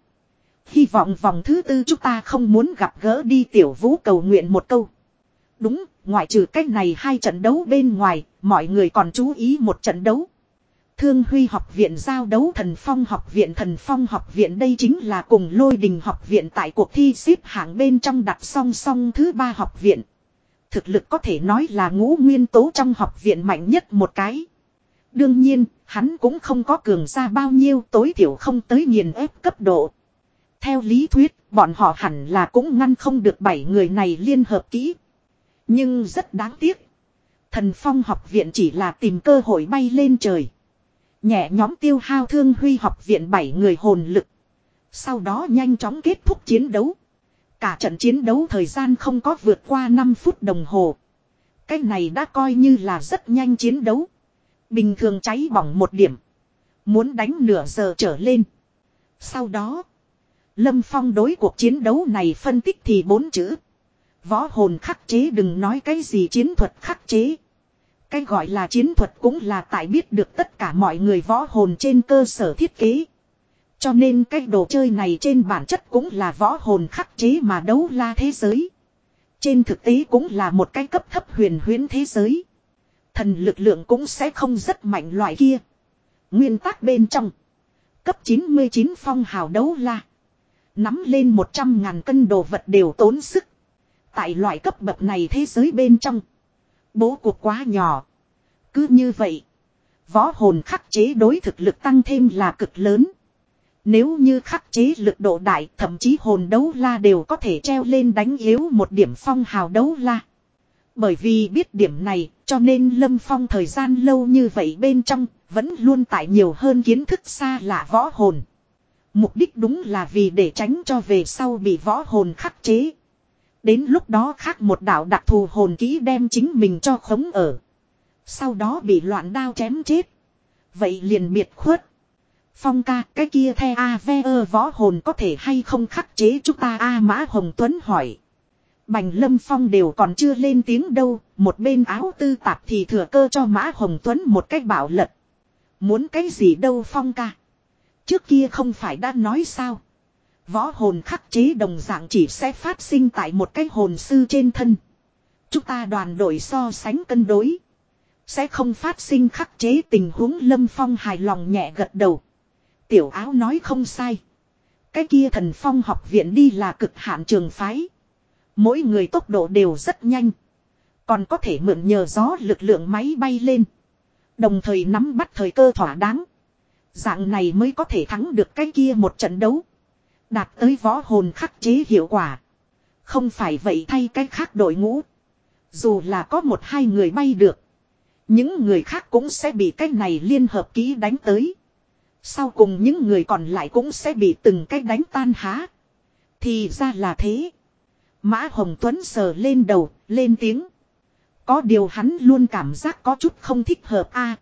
Hy vọng vòng thứ tư chúng ta không muốn gặp gỡ đi tiểu vũ cầu nguyện một câu. Đúng, ngoại trừ cách này hai trận đấu bên ngoài, mọi người còn chú ý một trận đấu. Thương Huy học viện giao đấu thần phong học viện thần phong học viện đây chính là cùng lôi đình học viện tại cuộc thi xếp hạng bên trong đặt song song thứ ba học viện. Thực lực có thể nói là ngũ nguyên tố trong học viện mạnh nhất một cái. Đương nhiên, hắn cũng không có cường ra bao nhiêu tối thiểu không tới nghiền ép cấp độ. Theo lý thuyết, bọn họ hẳn là cũng ngăn không được bảy người này liên hợp kỹ. Nhưng rất đáng tiếc. Thần phong học viện chỉ là tìm cơ hội bay lên trời. Nhẹ nhóm tiêu hao thương huy học viện bảy người hồn lực. Sau đó nhanh chóng kết thúc chiến đấu. Cả trận chiến đấu thời gian không có vượt qua 5 phút đồng hồ. Cái này đã coi như là rất nhanh chiến đấu. Bình thường cháy bỏng một điểm. Muốn đánh nửa giờ trở lên. Sau đó. Lâm Phong đối cuộc chiến đấu này phân tích thì bốn chữ. Võ hồn khắc chế đừng nói cái gì chiến thuật khắc chế. Cái gọi là chiến thuật cũng là tại biết được tất cả mọi người võ hồn trên cơ sở thiết kế. Cho nên cái đồ chơi này trên bản chất cũng là võ hồn khắc chế mà đấu la thế giới. Trên thực tế cũng là một cái cấp thấp huyền huyễn thế giới. Thần lực lượng cũng sẽ không rất mạnh loại kia. Nguyên tắc bên trong. Cấp 99 phong hào đấu la. Nắm lên 100 ngàn cân đồ vật đều tốn sức. Tại loại cấp bậc này thế giới bên trong. Bố cuộc quá nhỏ. Cứ như vậy. Võ hồn khắc chế đối thực lực tăng thêm là cực lớn. Nếu như khắc chế lực độ đại, thậm chí hồn đấu la đều có thể treo lên đánh yếu một điểm phong hào đấu la. Bởi vì biết điểm này, cho nên Lâm Phong thời gian lâu như vậy bên trong, vẫn luôn tại nhiều hơn kiến thức xa lạ võ hồn. Mục đích đúng là vì để tránh cho về sau bị võ hồn khắc chế. Đến lúc đó khác một đạo đặc thù hồn kỹ đem chính mình cho khống ở. Sau đó bị loạn đao chém chết. Vậy liền biệt khuất. Phong ca cái kia the A ve ơ võ hồn có thể hay không khắc chế chúng ta A Mã Hồng Tuấn hỏi. Bành Lâm Phong đều còn chưa lên tiếng đâu, một bên áo tư tạp thì thừa cơ cho Mã Hồng Tuấn một cách bảo lật. Muốn cái gì đâu Phong ca. Trước kia không phải đã nói sao. Võ hồn khắc chế đồng dạng chỉ sẽ phát sinh tại một cái hồn sư trên thân. Chúng ta đoàn đội so sánh cân đối. Sẽ không phát sinh khắc chế tình huống Lâm Phong hài lòng nhẹ gật đầu. Tiểu áo nói không sai. Cái kia thần phong học viện đi là cực hạn trường phái. Mỗi người tốc độ đều rất nhanh. Còn có thể mượn nhờ gió lực lượng máy bay lên. Đồng thời nắm bắt thời cơ thỏa đáng. Dạng này mới có thể thắng được cái kia một trận đấu. Đạt tới võ hồn khắc chế hiệu quả. Không phải vậy thay cái khác đội ngũ. Dù là có một hai người bay được. Những người khác cũng sẽ bị cái này liên hợp ký đánh tới. Sau cùng những người còn lại cũng sẽ bị từng cái đánh tan há. Thì ra là thế. Mã Hồng Tuấn sờ lên đầu, lên tiếng. Có điều hắn luôn cảm giác có chút không thích hợp a.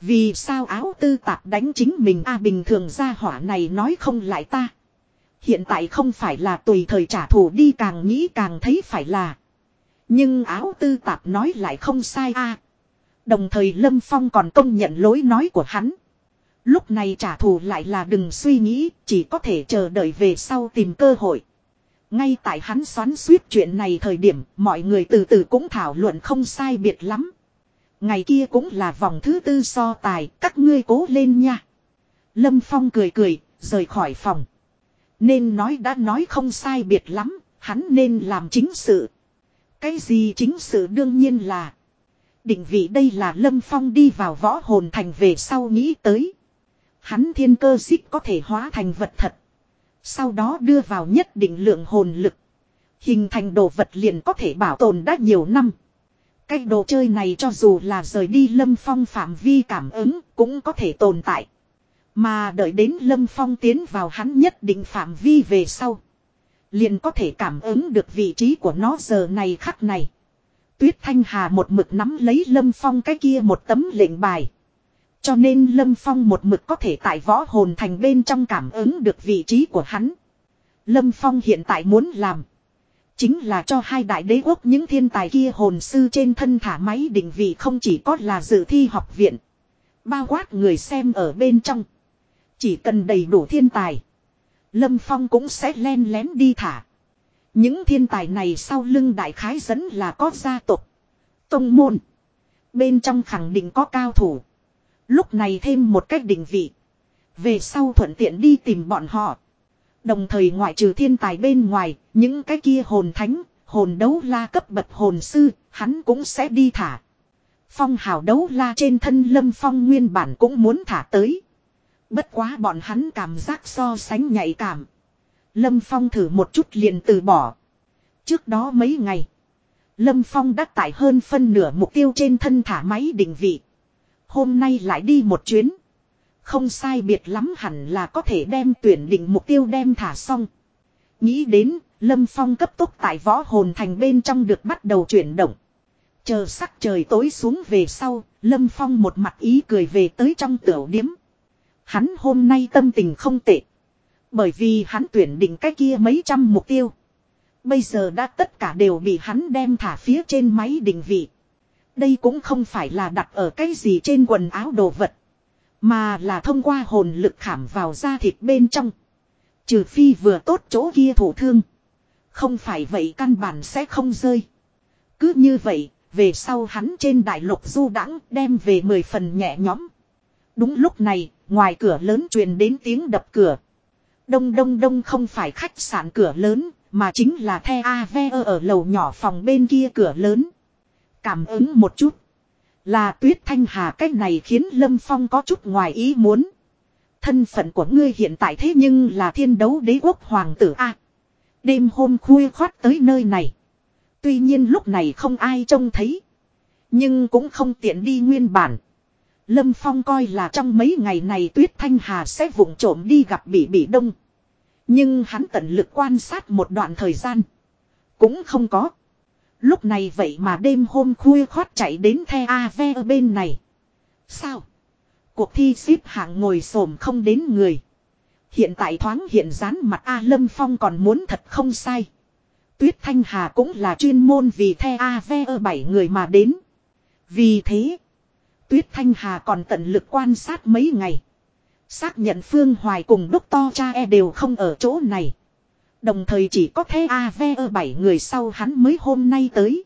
vì sao áo tư tạp đánh chính mình a bình thường ra hỏa này nói không lại ta. Hiện tại không phải là tùy thời trả thù đi càng nghĩ càng thấy phải là. Nhưng áo tư tạp nói lại không sai a. Đồng thời Lâm Phong còn công nhận lối nói của hắn. Lúc này trả thù lại là đừng suy nghĩ, chỉ có thể chờ đợi về sau tìm cơ hội. Ngay tại hắn xoắn suýt chuyện này thời điểm, mọi người từ từ cũng thảo luận không sai biệt lắm. Ngày kia cũng là vòng thứ tư so tài, các ngươi cố lên nha. Lâm Phong cười cười, rời khỏi phòng. Nên nói đã nói không sai biệt lắm, hắn nên làm chính sự. Cái gì chính sự đương nhiên là. Định vị đây là Lâm Phong đi vào võ hồn thành về sau nghĩ tới. Hắn thiên cơ xích có thể hóa thành vật thật. Sau đó đưa vào nhất định lượng hồn lực. Hình thành đồ vật liền có thể bảo tồn đã nhiều năm. Cái đồ chơi này cho dù là rời đi lâm phong phạm vi cảm ứng cũng có thể tồn tại. Mà đợi đến lâm phong tiến vào hắn nhất định phạm vi về sau. Liền có thể cảm ứng được vị trí của nó giờ này khắc này. Tuyết Thanh Hà một mực nắm lấy lâm phong cái kia một tấm lệnh bài. Cho nên Lâm Phong một mực có thể tại võ hồn thành bên trong cảm ứng được vị trí của hắn. Lâm Phong hiện tại muốn làm. Chính là cho hai đại đế quốc những thiên tài kia hồn sư trên thân thả máy định vị không chỉ có là dự thi học viện. Bao quát người xem ở bên trong. Chỉ cần đầy đủ thiên tài. Lâm Phong cũng sẽ len lén đi thả. Những thiên tài này sau lưng đại khái dẫn là có gia tộc. Tông môn. Bên trong khẳng định có cao thủ. Lúc này thêm một cách định vị. Về sau thuận tiện đi tìm bọn họ. Đồng thời ngoại trừ thiên tài bên ngoài, những cái kia hồn thánh, hồn đấu la cấp bậc hồn sư, hắn cũng sẽ đi thả. Phong hào đấu la trên thân lâm phong nguyên bản cũng muốn thả tới. Bất quá bọn hắn cảm giác so sánh nhạy cảm. Lâm phong thử một chút liền từ bỏ. Trước đó mấy ngày, Lâm phong đã tải hơn phân nửa mục tiêu trên thân thả máy định vị. Hôm nay lại đi một chuyến. Không sai biệt lắm hẳn là có thể đem tuyển định mục tiêu đem thả xong. Nghĩ đến, Lâm Phong cấp tốc tại võ hồn thành bên trong được bắt đầu chuyển động. Chờ sắc trời tối xuống về sau, Lâm Phong một mặt ý cười về tới trong tiểu điếm. Hắn hôm nay tâm tình không tệ. Bởi vì hắn tuyển định cái kia mấy trăm mục tiêu. Bây giờ đã tất cả đều bị hắn đem thả phía trên máy định vị. Đây cũng không phải là đặt ở cái gì trên quần áo đồ vật. Mà là thông qua hồn lực khảm vào da thịt bên trong. Trừ phi vừa tốt chỗ kia thủ thương. Không phải vậy căn bản sẽ không rơi. Cứ như vậy, về sau hắn trên đại lục du đãng đem về mười phần nhẹ nhõm. Đúng lúc này, ngoài cửa lớn truyền đến tiếng đập cửa. Đông đông đông không phải khách sạn cửa lớn, mà chính là The Ave ở lầu nhỏ phòng bên kia cửa lớn. Cảm ứng một chút. Là tuyết thanh hà cách này khiến Lâm Phong có chút ngoài ý muốn. Thân phận của ngươi hiện tại thế nhưng là thiên đấu đế quốc hoàng tử A. đêm hôm khuya khoát tới nơi này. Tuy nhiên lúc này không ai trông thấy. Nhưng cũng không tiện đi nguyên bản. Lâm Phong coi là trong mấy ngày này Tuyết Thanh Hà sẽ vụng trộm đi gặp Bỉ Bỉ Đông. Nhưng hắn tận lực quan sát một đoạn thời gian. Cũng không có. Lúc này vậy mà đêm hôm khuya khoát chạy đến The Ave ở bên này. Sao? Cuộc thi xếp hạng ngồi xổm không đến người. Hiện tại thoáng hiện dán mặt A Lâm Phong còn muốn thật không sai. Tuyết Thanh Hà cũng là chuyên môn vì The Ave ở bảy người mà đến. Vì thế, Tuyết Thanh Hà còn tận lực quan sát mấy ngày. Xác nhận Phương Hoài cùng đốc to cha e đều không ở chỗ này. Đồng thời chỉ có thế AVE bảy người sau hắn mới hôm nay tới.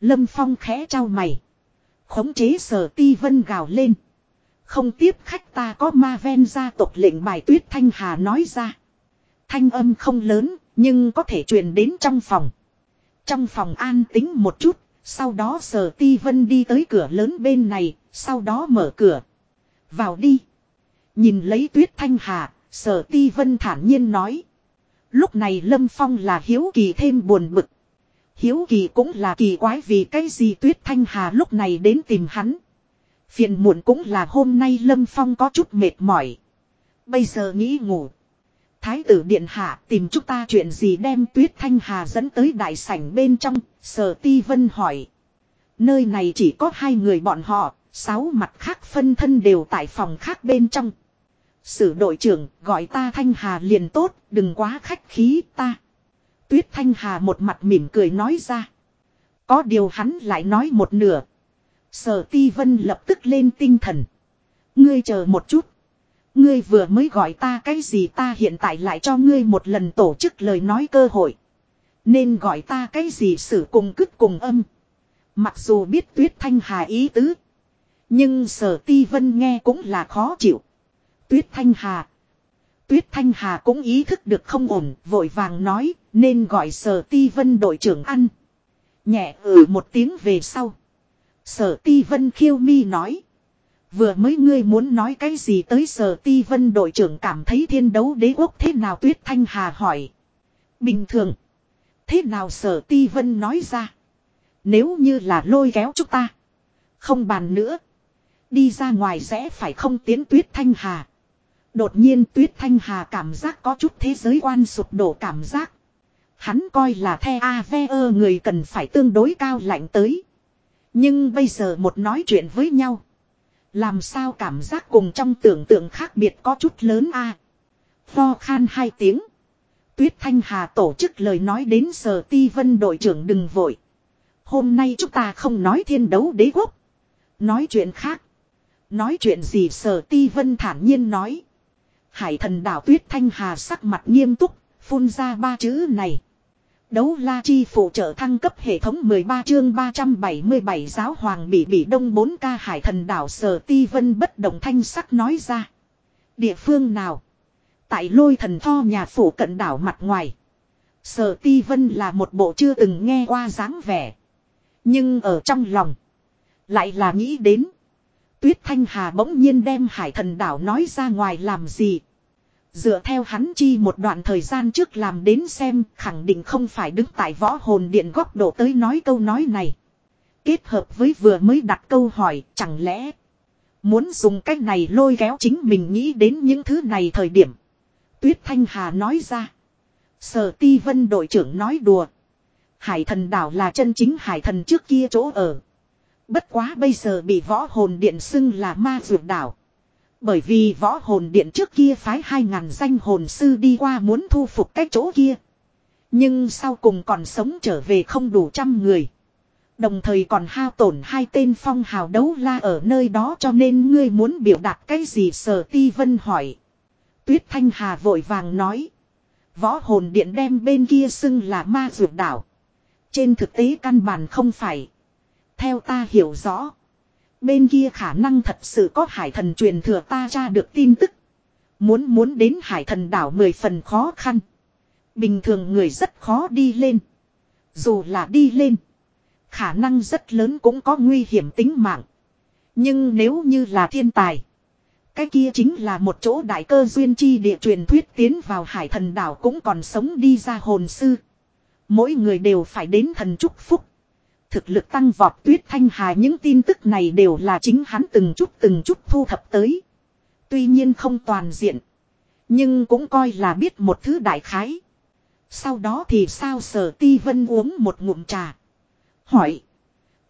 Lâm Phong khẽ trao mày. Khống chế sở ti vân gào lên. Không tiếp khách ta có ma ven gia tộc lệnh bài tuyết Thanh Hà nói ra. Thanh âm không lớn, nhưng có thể truyền đến trong phòng. Trong phòng an tính một chút, sau đó sở ti vân đi tới cửa lớn bên này, sau đó mở cửa. Vào đi. Nhìn lấy tuyết thanh hà, sở ti vân thản nhiên nói. Lúc này Lâm Phong là hiếu kỳ thêm buồn bực. Hiếu kỳ cũng là kỳ quái vì cái gì tuyết thanh hà lúc này đến tìm hắn. Phiền muộn cũng là hôm nay Lâm Phong có chút mệt mỏi. Bây giờ nghĩ ngủ. Thái tử Điện Hạ tìm chúng ta chuyện gì đem Tuyết Thanh Hà dẫn tới đại sảnh bên trong, sở ti vân hỏi. Nơi này chỉ có hai người bọn họ, sáu mặt khác phân thân đều tại phòng khác bên trong. Sử đội trưởng gọi ta Thanh Hà liền tốt, đừng quá khách khí ta. Tuyết Thanh Hà một mặt mỉm cười nói ra. Có điều hắn lại nói một nửa. Sở ti vân lập tức lên tinh thần. Ngươi chờ một chút. Ngươi vừa mới gọi ta cái gì ta hiện tại lại cho ngươi một lần tổ chức lời nói cơ hội. Nên gọi ta cái gì xử cùng cứt cùng âm. Mặc dù biết tuyết thanh hà ý tứ. Nhưng sở ti vân nghe cũng là khó chịu. Tuyết thanh hà. Tuyết thanh hà cũng ý thức được không ổn, vội vàng nói, nên gọi sở ti vân đội trưởng ăn. Nhẹ ừ một tiếng về sau. Sở ti vân khiêu mi nói. Vừa mới ngươi muốn nói cái gì tới sở ti vân đội trưởng cảm thấy thiên đấu đế quốc thế nào tuyết thanh hà hỏi. Bình thường. Thế nào sở ti vân nói ra. Nếu như là lôi kéo chúng ta. Không bàn nữa. Đi ra ngoài sẽ phải không tiến tuyết thanh hà. Đột nhiên tuyết thanh hà cảm giác có chút thế giới quan sụp đổ cảm giác. Hắn coi là the AVE người cần phải tương đối cao lạnh tới. Nhưng bây giờ một nói chuyện với nhau. Làm sao cảm giác cùng trong tưởng tượng khác biệt có chút lớn a à? Pho khan hai tiếng. Tuyết Thanh Hà tổ chức lời nói đến sở ti vân đội trưởng đừng vội. Hôm nay chúng ta không nói thiên đấu đế quốc. Nói chuyện khác. Nói chuyện gì sở ti vân thản nhiên nói. Hải thần đảo Tuyết Thanh Hà sắc mặt nghiêm túc, phun ra ba chữ này. Đấu la chi phụ trợ thăng cấp hệ thống 13 chương 377 giáo hoàng bị bị đông 4 ca hải thần đảo sở ti vân bất động thanh sắc nói ra. Địa phương nào? Tại lôi thần tho nhà phủ cận đảo mặt ngoài. Sở ti vân là một bộ chưa từng nghe qua dáng vẻ. Nhưng ở trong lòng. Lại là nghĩ đến. Tuyết Thanh Hà bỗng nhiên đem hải thần đảo nói ra ngoài làm gì. Dựa theo hắn chi một đoạn thời gian trước làm đến xem, khẳng định không phải đứng tại võ hồn điện góc độ tới nói câu nói này. Kết hợp với vừa mới đặt câu hỏi, chẳng lẽ muốn dùng cách này lôi kéo chính mình nghĩ đến những thứ này thời điểm. Tuyết Thanh Hà nói ra. Sở ti vân đội trưởng nói đùa. Hải thần đảo là chân chính hải thần trước kia chỗ ở. Bất quá bây giờ bị võ hồn điện xưng là ma dược đảo. Bởi vì võ hồn điện trước kia phái hai ngàn danh hồn sư đi qua muốn thu phục cái chỗ kia. Nhưng sau cùng còn sống trở về không đủ trăm người. Đồng thời còn hao tổn hai tên phong hào đấu la ở nơi đó cho nên ngươi muốn biểu đạt cái gì sở ti vân hỏi. Tuyết Thanh Hà vội vàng nói. Võ hồn điện đem bên kia xưng là ma dược đảo. Trên thực tế căn bản không phải. Theo ta hiểu rõ. Bên kia khả năng thật sự có hải thần truyền thừa ta tra được tin tức. Muốn muốn đến hải thần đảo mười phần khó khăn. Bình thường người rất khó đi lên. Dù là đi lên. Khả năng rất lớn cũng có nguy hiểm tính mạng. Nhưng nếu như là thiên tài. Cái kia chính là một chỗ đại cơ duyên chi địa truyền thuyết tiến vào hải thần đảo cũng còn sống đi ra hồn sư. Mỗi người đều phải đến thần chúc phúc. Thực lực tăng vọt tuyết thanh hà, những tin tức này đều là chính hắn từng chút từng chút thu thập tới. Tuy nhiên không toàn diện. Nhưng cũng coi là biết một thứ đại khái. Sau đó thì sao sở ti vân uống một ngụm trà. Hỏi.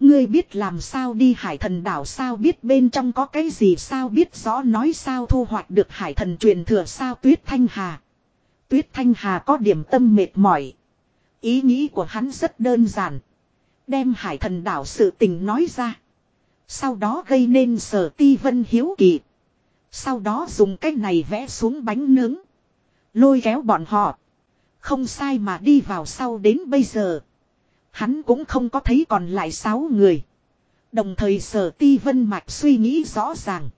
Ngươi biết làm sao đi hải thần đảo, sao biết bên trong có cái gì, sao biết rõ nói sao thu hoạch được hải thần truyền thừa, sao tuyết thanh hà. Tuyết thanh hà có điểm tâm mệt mỏi. Ý nghĩ của hắn rất đơn giản. Đem hải thần đảo sự tình nói ra. Sau đó gây nên sở ti vân hiếu kỳ. Sau đó dùng cái này vẽ xuống bánh nướng. Lôi kéo bọn họ. Không sai mà đi vào sau đến bây giờ. Hắn cũng không có thấy còn lại sáu người. Đồng thời sở ti vân mạch suy nghĩ rõ ràng.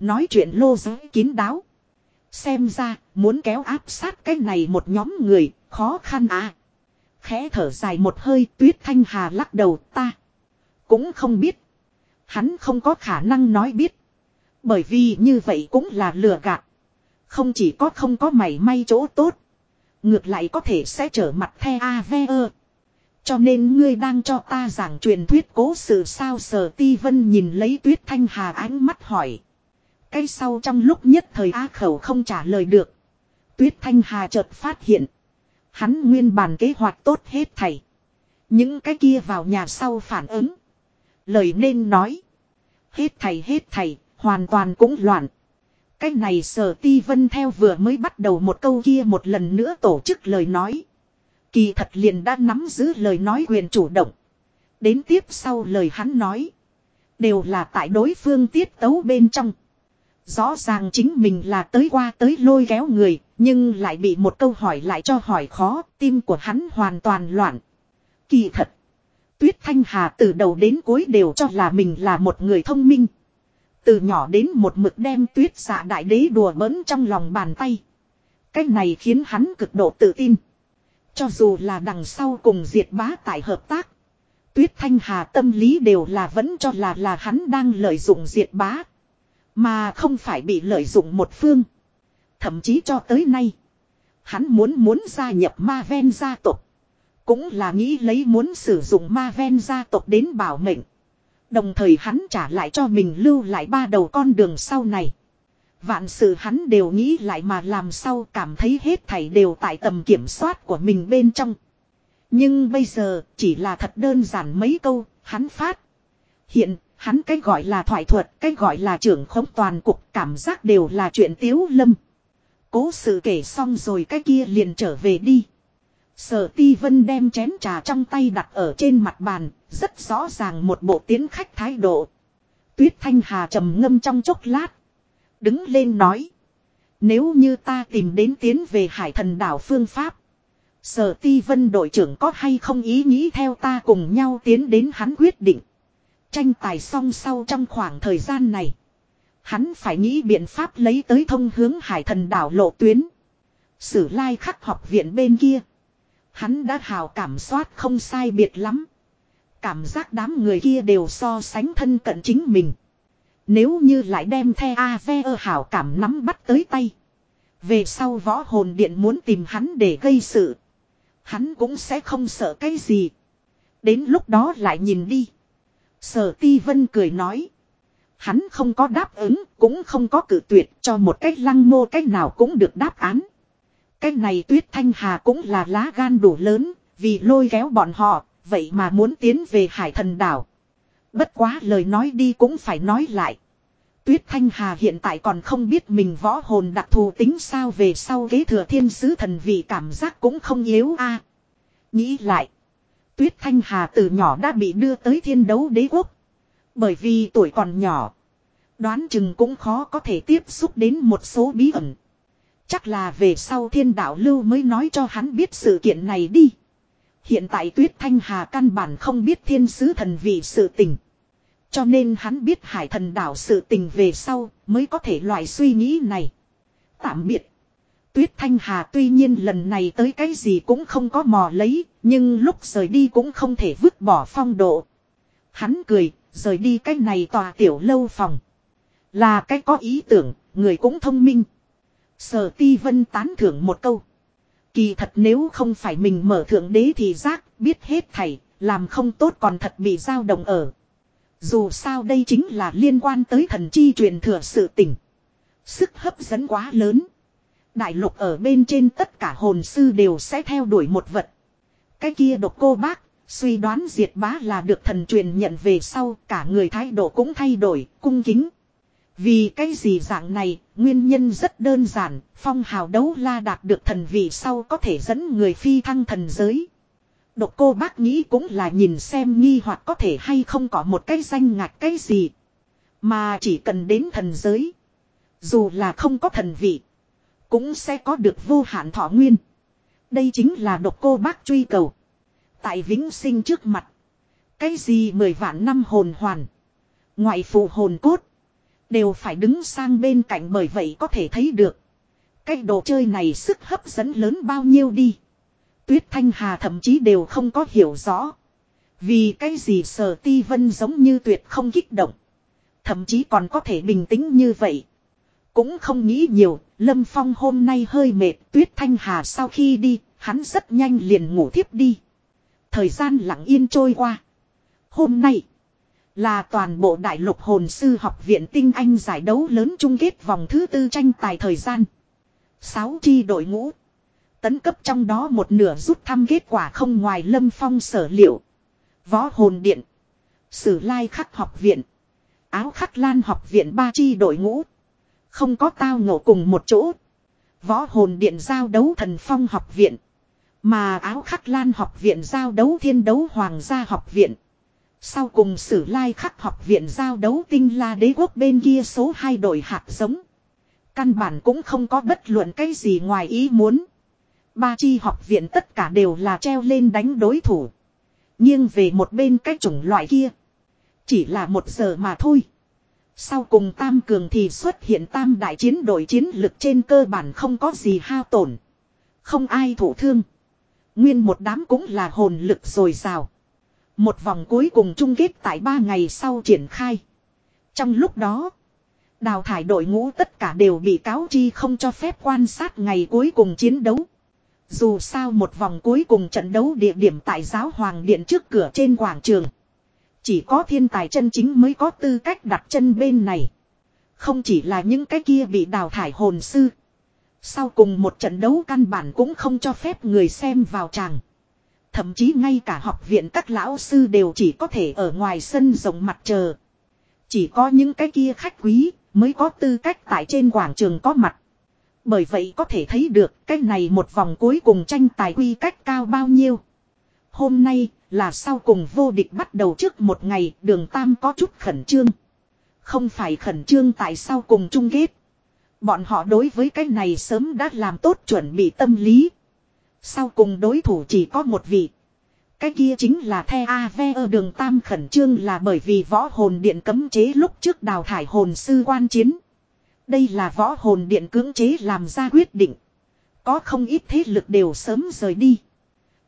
Nói chuyện lô giới kín đáo. Xem ra, muốn kéo áp sát cái này một nhóm người, khó khăn à. Khẽ thở dài một hơi, tuyết thanh hà lắc đầu, ta. Cũng không biết. Hắn không có khả năng nói biết. Bởi vì như vậy cũng là lừa gạt. Không chỉ có không có mảy may chỗ tốt. Ngược lại có thể sẽ trở mặt the a ve ơ. Cho nên ngươi đang cho ta giảng truyền thuyết cố sự sao sở ti vân nhìn lấy tuyết thanh hà ánh mắt hỏi. Cái sau trong lúc nhất thời A khẩu không trả lời được. Tuyết thanh hà chợt phát hiện. Hắn nguyên bản kế hoạch tốt hết thầy. Những cái kia vào nhà sau phản ứng. Lời nên nói. Hết thầy hết thầy, hoàn toàn cũng loạn. Cái này sở ti vân theo vừa mới bắt đầu một câu kia một lần nữa tổ chức lời nói. Kỳ thật liền đã nắm giữ lời nói quyền chủ động. Đến tiếp sau lời hắn nói. Đều là tại đối phương tiết tấu bên trong. Rõ ràng chính mình là tới qua tới lôi kéo người, nhưng lại bị một câu hỏi lại cho hỏi khó, tim của hắn hoàn toàn loạn. Kỳ thật. Tuyết Thanh Hà từ đầu đến cuối đều cho là mình là một người thông minh. Từ nhỏ đến một mực đem tuyết xạ đại đế đùa bỡn trong lòng bàn tay. Cách này khiến hắn cực độ tự tin. Cho dù là đằng sau cùng diệt bá tại hợp tác. Tuyết Thanh Hà tâm lý đều là vẫn cho là là hắn đang lợi dụng diệt bá. Mà không phải bị lợi dụng một phương. Thậm chí cho tới nay. Hắn muốn muốn gia nhập ma ven gia tộc. Cũng là nghĩ lấy muốn sử dụng ma ven gia tộc đến bảo mệnh. Đồng thời hắn trả lại cho mình lưu lại ba đầu con đường sau này. Vạn sự hắn đều nghĩ lại mà làm sao cảm thấy hết thảy đều tại tầm kiểm soát của mình bên trong. Nhưng bây giờ chỉ là thật đơn giản mấy câu, hắn phát. Hiện, hắn cái gọi là thoại thuật, cái gọi là trưởng khống toàn cục cảm giác đều là chuyện tiếu lâm. Cố sự kể xong rồi cái kia liền trở về đi. Sở ti vân đem chén trà trong tay đặt ở trên mặt bàn, rất rõ ràng một bộ tiến khách thái độ. Tuyết Thanh Hà trầm ngâm trong chốc lát. Đứng lên nói. Nếu như ta tìm đến tiến về hải thần đảo phương pháp. Sở ti vân đội trưởng có hay không ý nghĩ theo ta cùng nhau tiến đến hắn quyết định. Tranh tài xong sau trong khoảng thời gian này. Hắn phải nghĩ biện pháp lấy tới thông hướng hải thần đảo lộ tuyến. Sử lai khắc học viện bên kia. Hắn đã hào cảm soát không sai biệt lắm. Cảm giác đám người kia đều so sánh thân cận chính mình. Nếu như lại đem the AVE hào hảo cảm nắm bắt tới tay. Về sau võ hồn điện muốn tìm hắn để gây sự. Hắn cũng sẽ không sợ cái gì. Đến lúc đó lại nhìn đi. Sở ti vân cười nói. Hắn không có đáp ứng, cũng không có cử tuyệt cho một cách lăng mô cách nào cũng được đáp án. Cách này tuyết thanh hà cũng là lá gan đủ lớn, vì lôi kéo bọn họ, vậy mà muốn tiến về hải thần đảo. Bất quá lời nói đi cũng phải nói lại. Tuyết Thanh Hà hiện tại còn không biết mình võ hồn đặc thù tính sao về sau kế thừa thiên sứ thần vị cảm giác cũng không yếu a. Nghĩ lại. Tuyết Thanh Hà từ nhỏ đã bị đưa tới thiên đấu đế quốc. Bởi vì tuổi còn nhỏ. Đoán chừng cũng khó có thể tiếp xúc đến một số bí ẩn. Chắc là về sau thiên đạo lưu mới nói cho hắn biết sự kiện này đi. Hiện tại Tuyết Thanh Hà căn bản không biết thiên sứ thần vị sự tình. Cho nên hắn biết hải thần đảo sự tình về sau mới có thể loại suy nghĩ này. Tạm biệt. Tuyết Thanh Hà tuy nhiên lần này tới cái gì cũng không có mò lấy, nhưng lúc rời đi cũng không thể vứt bỏ phong độ. Hắn cười, rời đi cái này tòa tiểu lâu phòng. Là cái có ý tưởng, người cũng thông minh. Sở ti vân tán thưởng một câu. Kỳ thật nếu không phải mình mở thượng đế thì giác, biết hết thầy, làm không tốt còn thật bị dao động ở. Dù sao đây chính là liên quan tới thần chi truyền thừa sự tình. Sức hấp dẫn quá lớn. Đại lục ở bên trên tất cả hồn sư đều sẽ theo đuổi một vật. Cái kia độc cô bác, suy đoán diệt bá là được thần truyền nhận về sau, cả người thái độ cũng thay đổi, cung kính. Vì cái gì dạng này, nguyên nhân rất đơn giản, phong hào đấu la đạt được thần vị sau có thể dẫn người phi thăng thần giới. Độc cô bác nghĩ cũng là nhìn xem nghi hoặc có thể hay không có một cái danh ngạch cái gì. Mà chỉ cần đến thần giới. Dù là không có thần vị. Cũng sẽ có được vô hạn thọ nguyên. Đây chính là độc cô bác truy cầu. Tại vĩnh sinh trước mặt. Cái gì mười vạn năm hồn hoàn. Ngoại phụ hồn cốt. Đều phải đứng sang bên cạnh bởi vậy có thể thấy được. Cái đồ chơi này sức hấp dẫn lớn bao nhiêu đi. Tuyết Thanh Hà thậm chí đều không có hiểu rõ. Vì cái gì sở ti vân giống như tuyệt không kích động. Thậm chí còn có thể bình tĩnh như vậy. Cũng không nghĩ nhiều, Lâm Phong hôm nay hơi mệt, Tuyết Thanh Hà sau khi đi, hắn rất nhanh liền ngủ thiếp đi. Thời gian lặng yên trôi qua. Hôm nay, là toàn bộ đại lục hồn sư học viện tinh anh giải đấu lớn chung kết vòng thứ tư tranh tài thời gian. Sáu chi đội ngũ. Tấn cấp trong đó một nửa rút thăm kết quả không ngoài lâm phong sở liệu. Võ hồn điện. Sử lai khắc học viện. Áo khắc lan học viện ba chi đội ngũ. Không có tao ngộ cùng một chỗ. Võ hồn điện giao đấu thần phong học viện. Mà áo khắc lan học viện giao đấu thiên đấu hoàng gia học viện. Sau cùng sử lai khắc học viện giao đấu tinh la đế quốc bên kia số 2 đội hạt giống. Căn bản cũng không có bất luận cái gì ngoài ý muốn. Ba chi học viện tất cả đều là treo lên đánh đối thủ. Nhưng về một bên cái chủng loại kia. Chỉ là một giờ mà thôi. Sau cùng tam cường thì xuất hiện tam đại chiến đội chiến lực trên cơ bản không có gì hao tổn. Không ai thổ thương. Nguyên một đám cũng là hồn lực rồi rào. Một vòng cuối cùng chung kết tại ba ngày sau triển khai. Trong lúc đó, đào thải đội ngũ tất cả đều bị cáo chi không cho phép quan sát ngày cuối cùng chiến đấu. Dù sao một vòng cuối cùng trận đấu địa điểm tại giáo hoàng điện trước cửa trên quảng trường. Chỉ có thiên tài chân chính mới có tư cách đặt chân bên này. Không chỉ là những cái kia bị đào thải hồn sư. Sau cùng một trận đấu căn bản cũng không cho phép người xem vào tràng. Thậm chí ngay cả học viện các lão sư đều chỉ có thể ở ngoài sân rộng mặt chờ. Chỉ có những cái kia khách quý mới có tư cách tại trên quảng trường có mặt. Bởi vậy có thể thấy được cái này một vòng cuối cùng tranh tài quy cách cao bao nhiêu. Hôm nay là sau cùng vô địch bắt đầu trước một ngày, đường Tam có chút khẩn trương. Không phải khẩn trương tại sao cùng chung kết. Bọn họ đối với cái này sớm đã làm tốt chuẩn bị tâm lý. Sau cùng đối thủ chỉ có một vị. Cái kia chính là The Ave ở đường Tam khẩn trương là bởi vì võ hồn điện cấm chế lúc trước đào thải hồn sư quan chiến. Đây là võ hồn điện cưỡng chế làm ra quyết định. Có không ít thế lực đều sớm rời đi.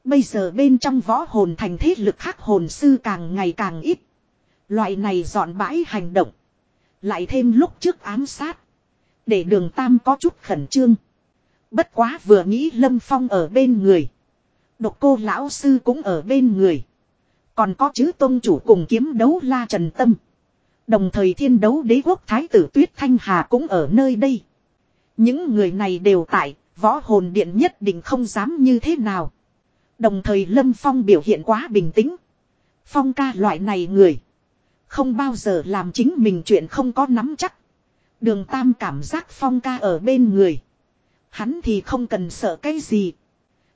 Bây giờ bên trong võ hồn thành thế lực khác hồn sư càng ngày càng ít. Loại này dọn bãi hành động. Lại thêm lúc trước ám sát. Để đường Tam có chút khẩn trương. Bất quá vừa nghĩ Lâm Phong ở bên người. Độc cô lão sư cũng ở bên người. Còn có chữ tôn chủ cùng kiếm đấu la trần tâm. Đồng thời thiên đấu đế quốc thái tử Tuyết Thanh Hà cũng ở nơi đây. Những người này đều tại, võ hồn điện nhất định không dám như thế nào. Đồng thời Lâm Phong biểu hiện quá bình tĩnh. Phong ca loại này người. Không bao giờ làm chính mình chuyện không có nắm chắc. Đường Tam cảm giác phong ca ở bên người. Hắn thì không cần sợ cái gì.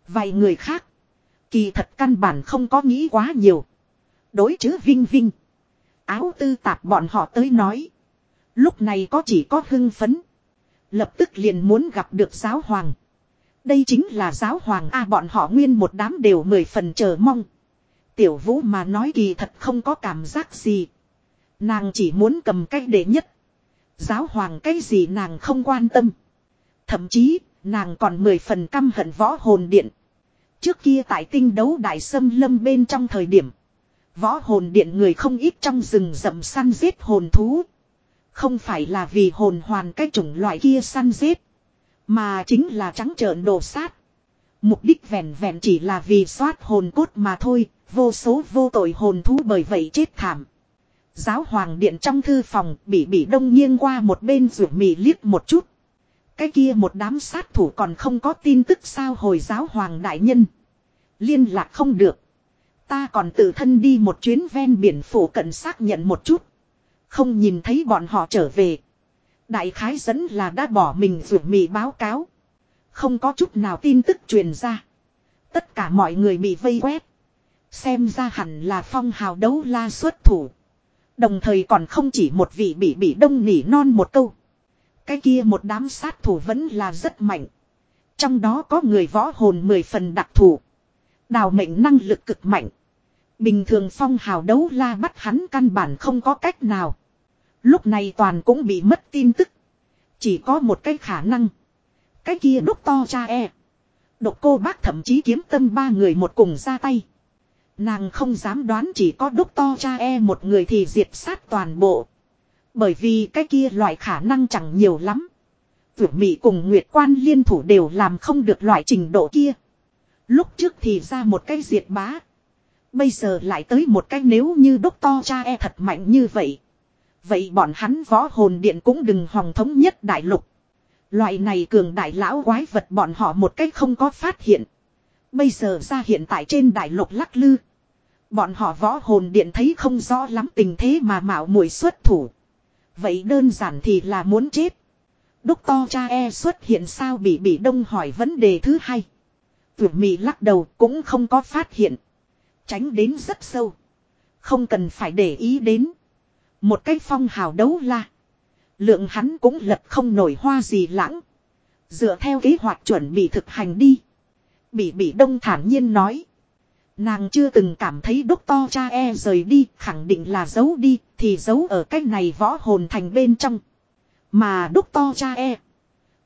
Vài người khác. Kỳ thật căn bản không có nghĩ quá nhiều. Đối chứ Vinh Vinh. Áo tư tạp bọn họ tới nói. Lúc này có chỉ có hưng phấn. Lập tức liền muốn gặp được giáo hoàng. Đây chính là giáo hoàng A, bọn họ nguyên một đám đều mười phần chờ mong. Tiểu vũ mà nói kỳ thật không có cảm giác gì. Nàng chỉ muốn cầm cách để nhất. Giáo hoàng cái gì nàng không quan tâm. Thậm chí, nàng còn mười phần căm hận võ hồn điện. Trước kia tại tinh đấu đại sâm lâm bên trong thời điểm. Võ hồn điện người không ít trong rừng rậm săn giết hồn thú. Không phải là vì hồn hoàn cái chủng loại kia săn giết. Mà chính là trắng trợn đồ sát. Mục đích vẹn vẹn chỉ là vì soát hồn cốt mà thôi, vô số vô tội hồn thú bởi vậy chết thảm. Giáo hoàng điện trong thư phòng bị bị đông nghiêng qua một bên ruột mì liếc một chút. Cái kia một đám sát thủ còn không có tin tức sao hồi giáo hoàng đại nhân. Liên lạc không được. Ta còn tự thân đi một chuyến ven biển phủ cận xác nhận một chút. Không nhìn thấy bọn họ trở về. Đại khái dẫn là đã bỏ mình ruột mì báo cáo. Không có chút nào tin tức truyền ra. Tất cả mọi người bị vây quét. Xem ra hẳn là phong hào đấu la xuất thủ. Đồng thời còn không chỉ một vị bị bị đông nỉ non một câu. Cái kia một đám sát thủ vẫn là rất mạnh. Trong đó có người võ hồn mười phần đặc thù. Đào mệnh năng lực cực mạnh. Bình thường phong hào đấu la bắt hắn căn bản không có cách nào. Lúc này toàn cũng bị mất tin tức. Chỉ có một cái khả năng. Cái kia đúc to cha e. Độc cô bác thậm chí kiếm tâm ba người một cùng ra tay. Nàng không dám đoán chỉ có đúc to cha e một người thì diệt sát toàn bộ. Bởi vì cái kia loại khả năng chẳng nhiều lắm. Vượt Mỹ cùng Nguyệt Quan liên thủ đều làm không được loại trình độ kia. Lúc trước thì ra một cái diệt bá. Bây giờ lại tới một cái nếu như đúc to cha e thật mạnh như vậy. Vậy bọn hắn võ hồn điện cũng đừng hòng thống nhất đại lục. Loại này cường đại lão quái vật bọn họ một cách không có phát hiện. Bây giờ ra hiện tại trên đại lục lắc lư. Bọn họ võ hồn điện thấy không rõ lắm tình thế mà mạo muội xuất thủ. Vậy đơn giản thì là muốn chết. Đúc to cha e xuất hiện sao bị bị đông hỏi vấn đề thứ hai. Tuyệt mị lắc đầu cũng không có phát hiện. Tránh đến rất sâu. Không cần phải để ý đến. Một cái phong hào đấu la. Lượng hắn cũng lật không nổi hoa gì lãng. Dựa theo kế hoạch chuẩn bị thực hành đi. Bị bị đông thản nhiên nói. Nàng chưa từng cảm thấy đốc to cha e rời đi, khẳng định là giấu đi, thì giấu ở cách này võ hồn thành bên trong. Mà đốc to cha e.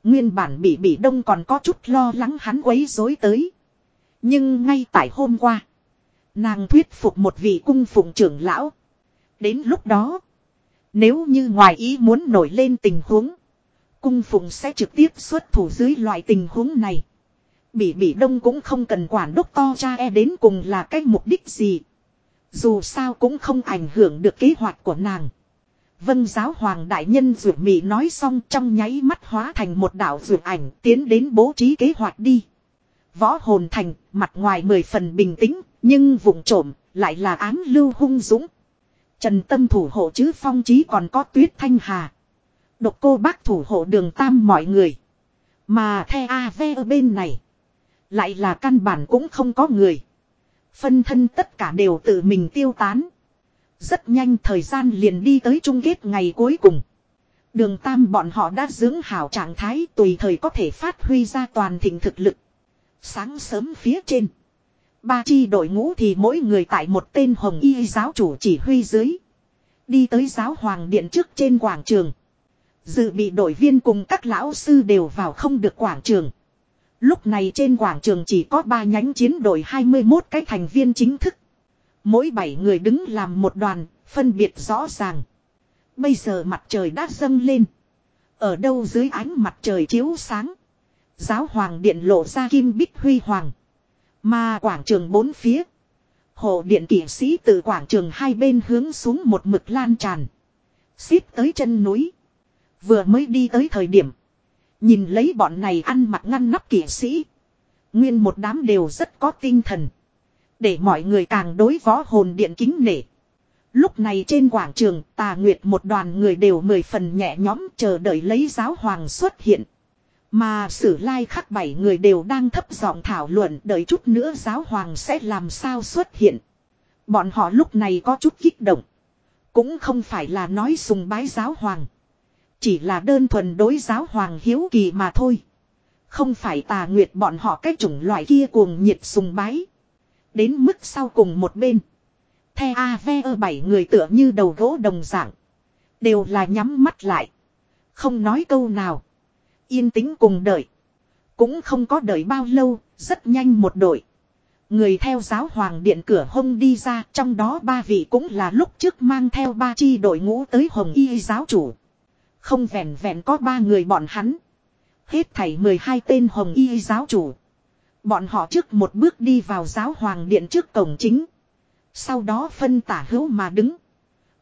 Nguyên bản bị bị đông còn có chút lo lắng hắn quấy rối tới. Nhưng ngay tại hôm qua. Nàng thuyết phục một vị cung phụng trưởng lão. Đến lúc đó. Nếu như ngoài ý muốn nổi lên tình huống. Cung phụng sẽ trực tiếp xuất thủ dưới loại tình huống này. Bỉ bỉ đông cũng không cần quản đốc to cha e đến cùng là cái mục đích gì. Dù sao cũng không ảnh hưởng được kế hoạch của nàng. Vân giáo hoàng đại nhân rượu mị nói xong trong nháy mắt hóa thành một đạo rượu ảnh tiến đến bố trí kế hoạch đi. Võ hồn thành, mặt ngoài mười phần bình tĩnh, nhưng vùng trộm, lại là án lưu hung dũng. Trần tâm thủ hộ chứ phong trí còn có tuyết thanh hà. Độc cô bác thủ hộ đường tam mọi người. Mà the AV ở bên này. Lại là căn bản cũng không có người. Phân thân tất cả đều tự mình tiêu tán. Rất nhanh thời gian liền đi tới chung kết ngày cuối cùng. Đường Tam bọn họ đã dưỡng hảo trạng thái tùy thời có thể phát huy ra toàn thịnh thực lực. Sáng sớm phía trên. Ba chi đội ngũ thì mỗi người tại một tên hồng y giáo chủ chỉ huy dưới. Đi tới giáo hoàng điện trước trên quảng trường. Dự bị đội viên cùng các lão sư đều vào không được quảng trường. Lúc này trên quảng trường chỉ có 3 nhánh chiến đội 21 cái thành viên chính thức. Mỗi 7 người đứng làm một đoàn, phân biệt rõ ràng. Bây giờ mặt trời đã dâng lên. Ở đâu dưới ánh mặt trời chiếu sáng. Giáo hoàng điện lộ ra kim bích huy hoàng. Mà quảng trường bốn phía. Hộ điện kỷ sĩ từ quảng trường hai bên hướng xuống một mực lan tràn. Xếp tới chân núi. Vừa mới đi tới thời điểm. Nhìn lấy bọn này ăn mặc ngăn nắp kỷ sĩ. Nguyên một đám đều rất có tinh thần. Để mọi người càng đối võ hồn điện kính nể. Lúc này trên quảng trường, tà nguyệt một đoàn người đều mười phần nhẹ nhõm chờ đợi lấy giáo hoàng xuất hiện. Mà sử lai khắc bảy người đều đang thấp giọng thảo luận đợi chút nữa giáo hoàng sẽ làm sao xuất hiện. Bọn họ lúc này có chút kích động. Cũng không phải là nói sùng bái giáo hoàng. Chỉ là đơn thuần đối giáo hoàng hiếu kỳ mà thôi. Không phải tà nguyệt bọn họ cái chủng loại kia cuồng nhiệt sùng bái. Đến mức sau cùng một bên. The AVE bảy người tựa như đầu gỗ đồng dạng. Đều là nhắm mắt lại. Không nói câu nào. Yên tĩnh cùng đợi. Cũng không có đợi bao lâu, rất nhanh một đội. Người theo giáo hoàng điện cửa hông đi ra, trong đó ba vị cũng là lúc trước mang theo ba chi đội ngũ tới hồng y giáo chủ. Không vẹn vẹn có ba người bọn hắn. Hết thảy 12 tên hồng y giáo chủ. Bọn họ trước một bước đi vào giáo hoàng điện trước cổng chính. Sau đó phân tả hữu mà đứng.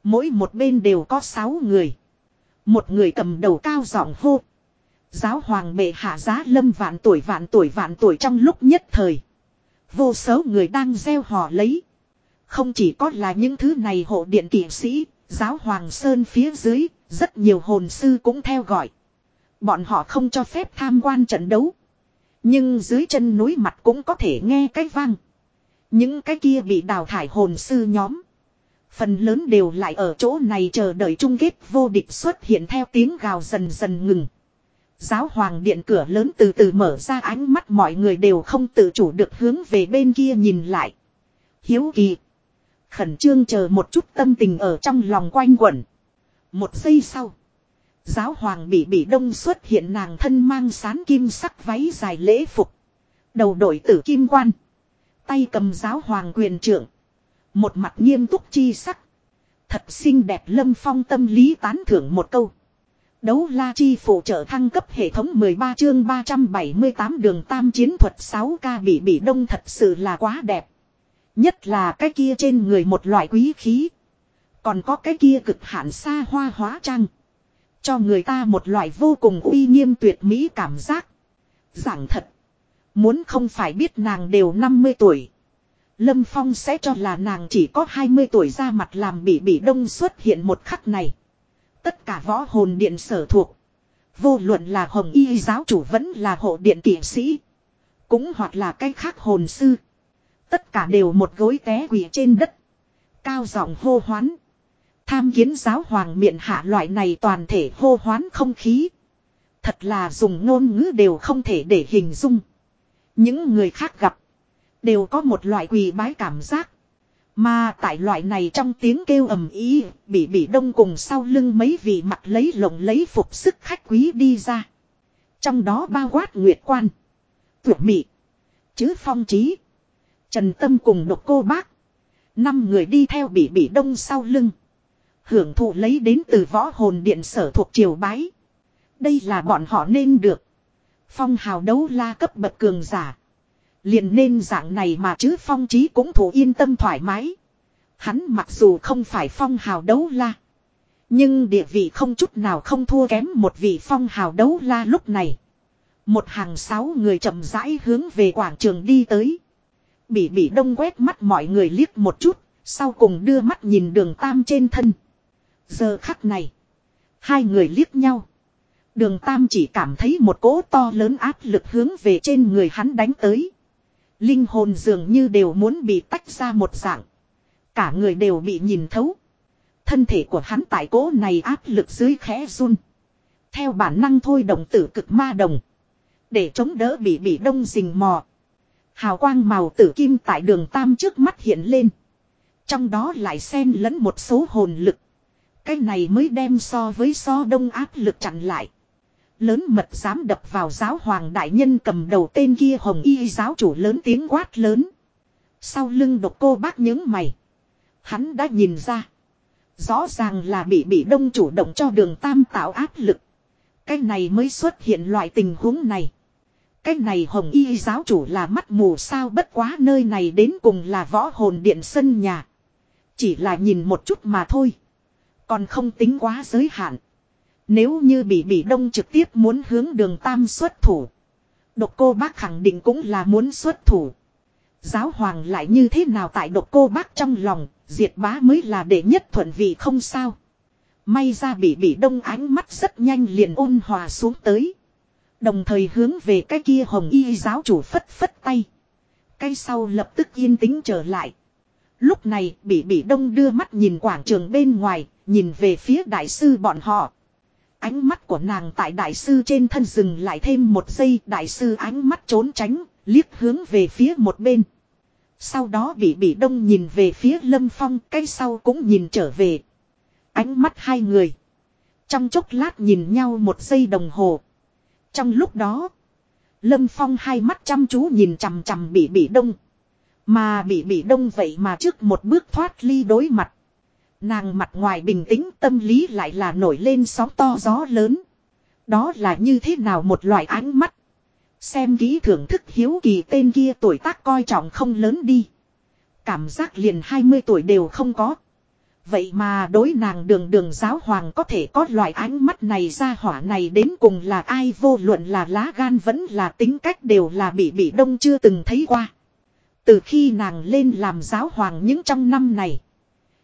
Mỗi một bên đều có 6 người. Một người cầm đầu cao giọng hô. Giáo hoàng bệ hạ giá lâm vạn tuổi vạn tuổi vạn tuổi trong lúc nhất thời. Vô số người đang gieo họ lấy. Không chỉ có là những thứ này hộ điện kỵ sĩ, giáo hoàng sơn phía dưới, rất nhiều hồn sư cũng theo gọi. Bọn họ không cho phép tham quan trận đấu. Nhưng dưới chân núi mặt cũng có thể nghe cái vang. Những cái kia bị đào thải hồn sư nhóm. Phần lớn đều lại ở chỗ này chờ đợi chung kết vô địch xuất hiện theo tiếng gào dần dần ngừng. Giáo hoàng điện cửa lớn từ từ mở ra ánh mắt mọi người đều không tự chủ được hướng về bên kia nhìn lại. Hiếu kỳ. Khẩn trương chờ một chút tâm tình ở trong lòng quanh quẩn. Một giây sau. Giáo hoàng bị bị đông xuất hiện nàng thân mang sán kim sắc váy dài lễ phục. Đầu đội tử kim quan. Tay cầm giáo hoàng quyền trưởng. Một mặt nghiêm túc chi sắc. Thật xinh đẹp lâm phong tâm lý tán thưởng một câu. Đấu la chi phụ trợ thăng cấp hệ thống 13 chương 378 đường tam chiến thuật 6K bị bị đông thật sự là quá đẹp. Nhất là cái kia trên người một loại quý khí. Còn có cái kia cực hạn xa hoa hóa trang. Cho người ta một loại vô cùng uy nghiêm tuyệt mỹ cảm giác. Giảng thật. Muốn không phải biết nàng đều 50 tuổi. Lâm Phong sẽ cho là nàng chỉ có 20 tuổi ra mặt làm bị bị đông xuất hiện một khắc này. Tất cả võ hồn điện sở thuộc. Vô luận là hồng y giáo chủ vẫn là hộ điện kỷ sĩ. Cũng hoặc là cái khác hồn sư. Tất cả đều một gối té quỷ trên đất. Cao giọng hô hoán. Tham kiến giáo hoàng miệng hạ loại này toàn thể hô hoán không khí. Thật là dùng ngôn ngữ đều không thể để hình dung. Những người khác gặp. Đều có một loại quỳ bái cảm giác. Mà tại loại này trong tiếng kêu ầm ý, bị bị đông cùng sau lưng mấy vị mặt lấy lồng lấy phục sức khách quý đi ra. Trong đó bao quát nguyệt quan, tuyệt mị, chứ phong trí, trần tâm cùng độc cô bác. Năm người đi theo bị bị đông sau lưng. Hưởng thụ lấy đến từ võ hồn điện sở thuộc triều bái. Đây là bọn họ nên được. Phong hào đấu la cấp bậc cường giả. Liền nên dạng này mà chứ phong trí cũng thủ yên tâm thoải mái. Hắn mặc dù không phải phong hào đấu la. Nhưng địa vị không chút nào không thua kém một vị phong hào đấu la lúc này. Một hàng sáu người chậm rãi hướng về quảng trường đi tới. bị bị đông quét mắt mọi người liếc một chút, sau cùng đưa mắt nhìn đường tam trên thân. Giờ khắc này, hai người liếc nhau. Đường tam chỉ cảm thấy một cỗ to lớn áp lực hướng về trên người hắn đánh tới. Linh hồn dường như đều muốn bị tách ra một dạng. Cả người đều bị nhìn thấu. Thân thể của hắn tại cố này áp lực dưới khẽ run. Theo bản năng thôi động tử cực ma đồng. Để chống đỡ bị bị đông rình mò. Hào quang màu tử kim tại đường tam trước mắt hiện lên. Trong đó lại xen lẫn một số hồn lực. Cái này mới đem so với so đông áp lực chặn lại. Lớn mật dám đập vào giáo hoàng đại nhân cầm đầu tên kia hồng y giáo chủ lớn tiếng quát lớn. Sau lưng độc cô bác những mày. Hắn đã nhìn ra. Rõ ràng là bị bị đông chủ động cho đường tam tạo áp lực. Cái này mới xuất hiện loại tình huống này. Cái này hồng y giáo chủ là mắt mù sao bất quá nơi này đến cùng là võ hồn điện sân nhà. Chỉ là nhìn một chút mà thôi. Còn không tính quá giới hạn. Nếu như bị bị đông trực tiếp muốn hướng đường tam xuất thủ. Độc cô bác khẳng định cũng là muốn xuất thủ. Giáo hoàng lại như thế nào tại độc cô bác trong lòng, diệt bá mới là đệ nhất thuận vị không sao. May ra bị bị đông ánh mắt rất nhanh liền ôn hòa xuống tới. Đồng thời hướng về cái kia hồng y giáo chủ phất phất tay. Cái sau lập tức yên tĩnh trở lại. Lúc này bị bị đông đưa mắt nhìn quảng trường bên ngoài, nhìn về phía đại sư bọn họ. Ánh mắt của nàng tại đại sư trên thân dừng lại thêm một giây đại sư ánh mắt trốn tránh, liếc hướng về phía một bên. Sau đó bị bị đông nhìn về phía lâm phong cái sau cũng nhìn trở về. Ánh mắt hai người. Trong chốc lát nhìn nhau một giây đồng hồ. Trong lúc đó. Lâm phong hai mắt chăm chú nhìn chằm chằm bị bị đông. Mà bị bị đông vậy mà trước một bước thoát ly đối mặt. Nàng mặt ngoài bình tĩnh, tâm lý lại là nổi lên sóng to gió lớn. Đó là như thế nào một loại ánh mắt. Xem kỹ thưởng thức hiếu kỳ tên kia tuổi tác coi trọng không lớn đi. Cảm giác liền 20 tuổi đều không có. Vậy mà đối nàng đường đường giáo hoàng có thể có loại ánh mắt này ra hỏa này đến cùng là ai vô luận là lá gan vẫn là tính cách đều là bị bị đông chưa từng thấy qua. Từ khi nàng lên làm giáo hoàng những trong năm này.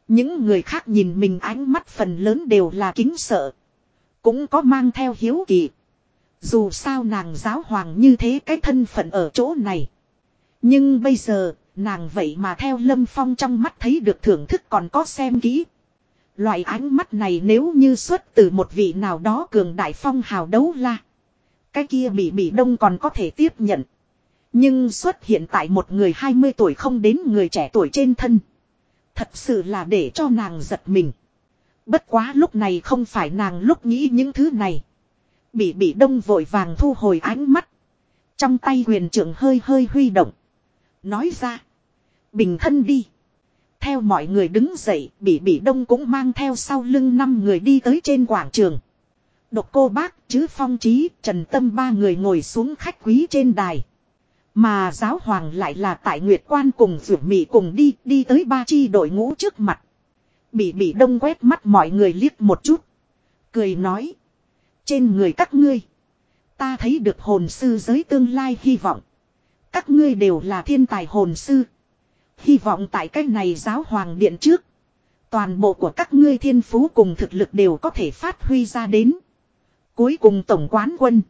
Những người khác nhìn mình ánh mắt phần lớn đều là kính sợ. Cũng có mang theo hiếu kỳ. Dù sao nàng giáo hoàng như thế cái thân phận ở chỗ này. Nhưng bây giờ, nàng vậy mà theo Lâm Phong trong mắt thấy được thưởng thức còn có xem kỹ. Loại ánh mắt này nếu như xuất từ một vị nào đó cường đại phong hào đấu la. Cái kia bị bị đông còn có thể tiếp nhận. Nhưng xuất hiện tại một người 20 tuổi không đến người trẻ tuổi trên thân. Thật sự là để cho nàng giật mình. Bất quá lúc này không phải nàng lúc nghĩ những thứ này. Bị bị đông vội vàng thu hồi ánh mắt. Trong tay huyền trưởng hơi hơi huy động. Nói ra. Bình thân đi. Theo mọi người đứng dậy, bị bị đông cũng mang theo sau lưng năm người đi tới trên quảng trường. Độc cô bác, chứ phong trí, trần tâm ba người ngồi xuống khách quý trên đài. Mà giáo hoàng lại là tại Nguyệt Quan cùng Dược Mỹ cùng đi, đi tới ba chi đội ngũ trước mặt. Bị bị đông quét mắt mọi người liếc một chút. Cười nói. Trên người các ngươi. Ta thấy được hồn sư giới tương lai hy vọng. Các ngươi đều là thiên tài hồn sư. Hy vọng tại cách này giáo hoàng điện trước. Toàn bộ của các ngươi thiên phú cùng thực lực đều có thể phát huy ra đến. Cuối cùng tổng quán quân.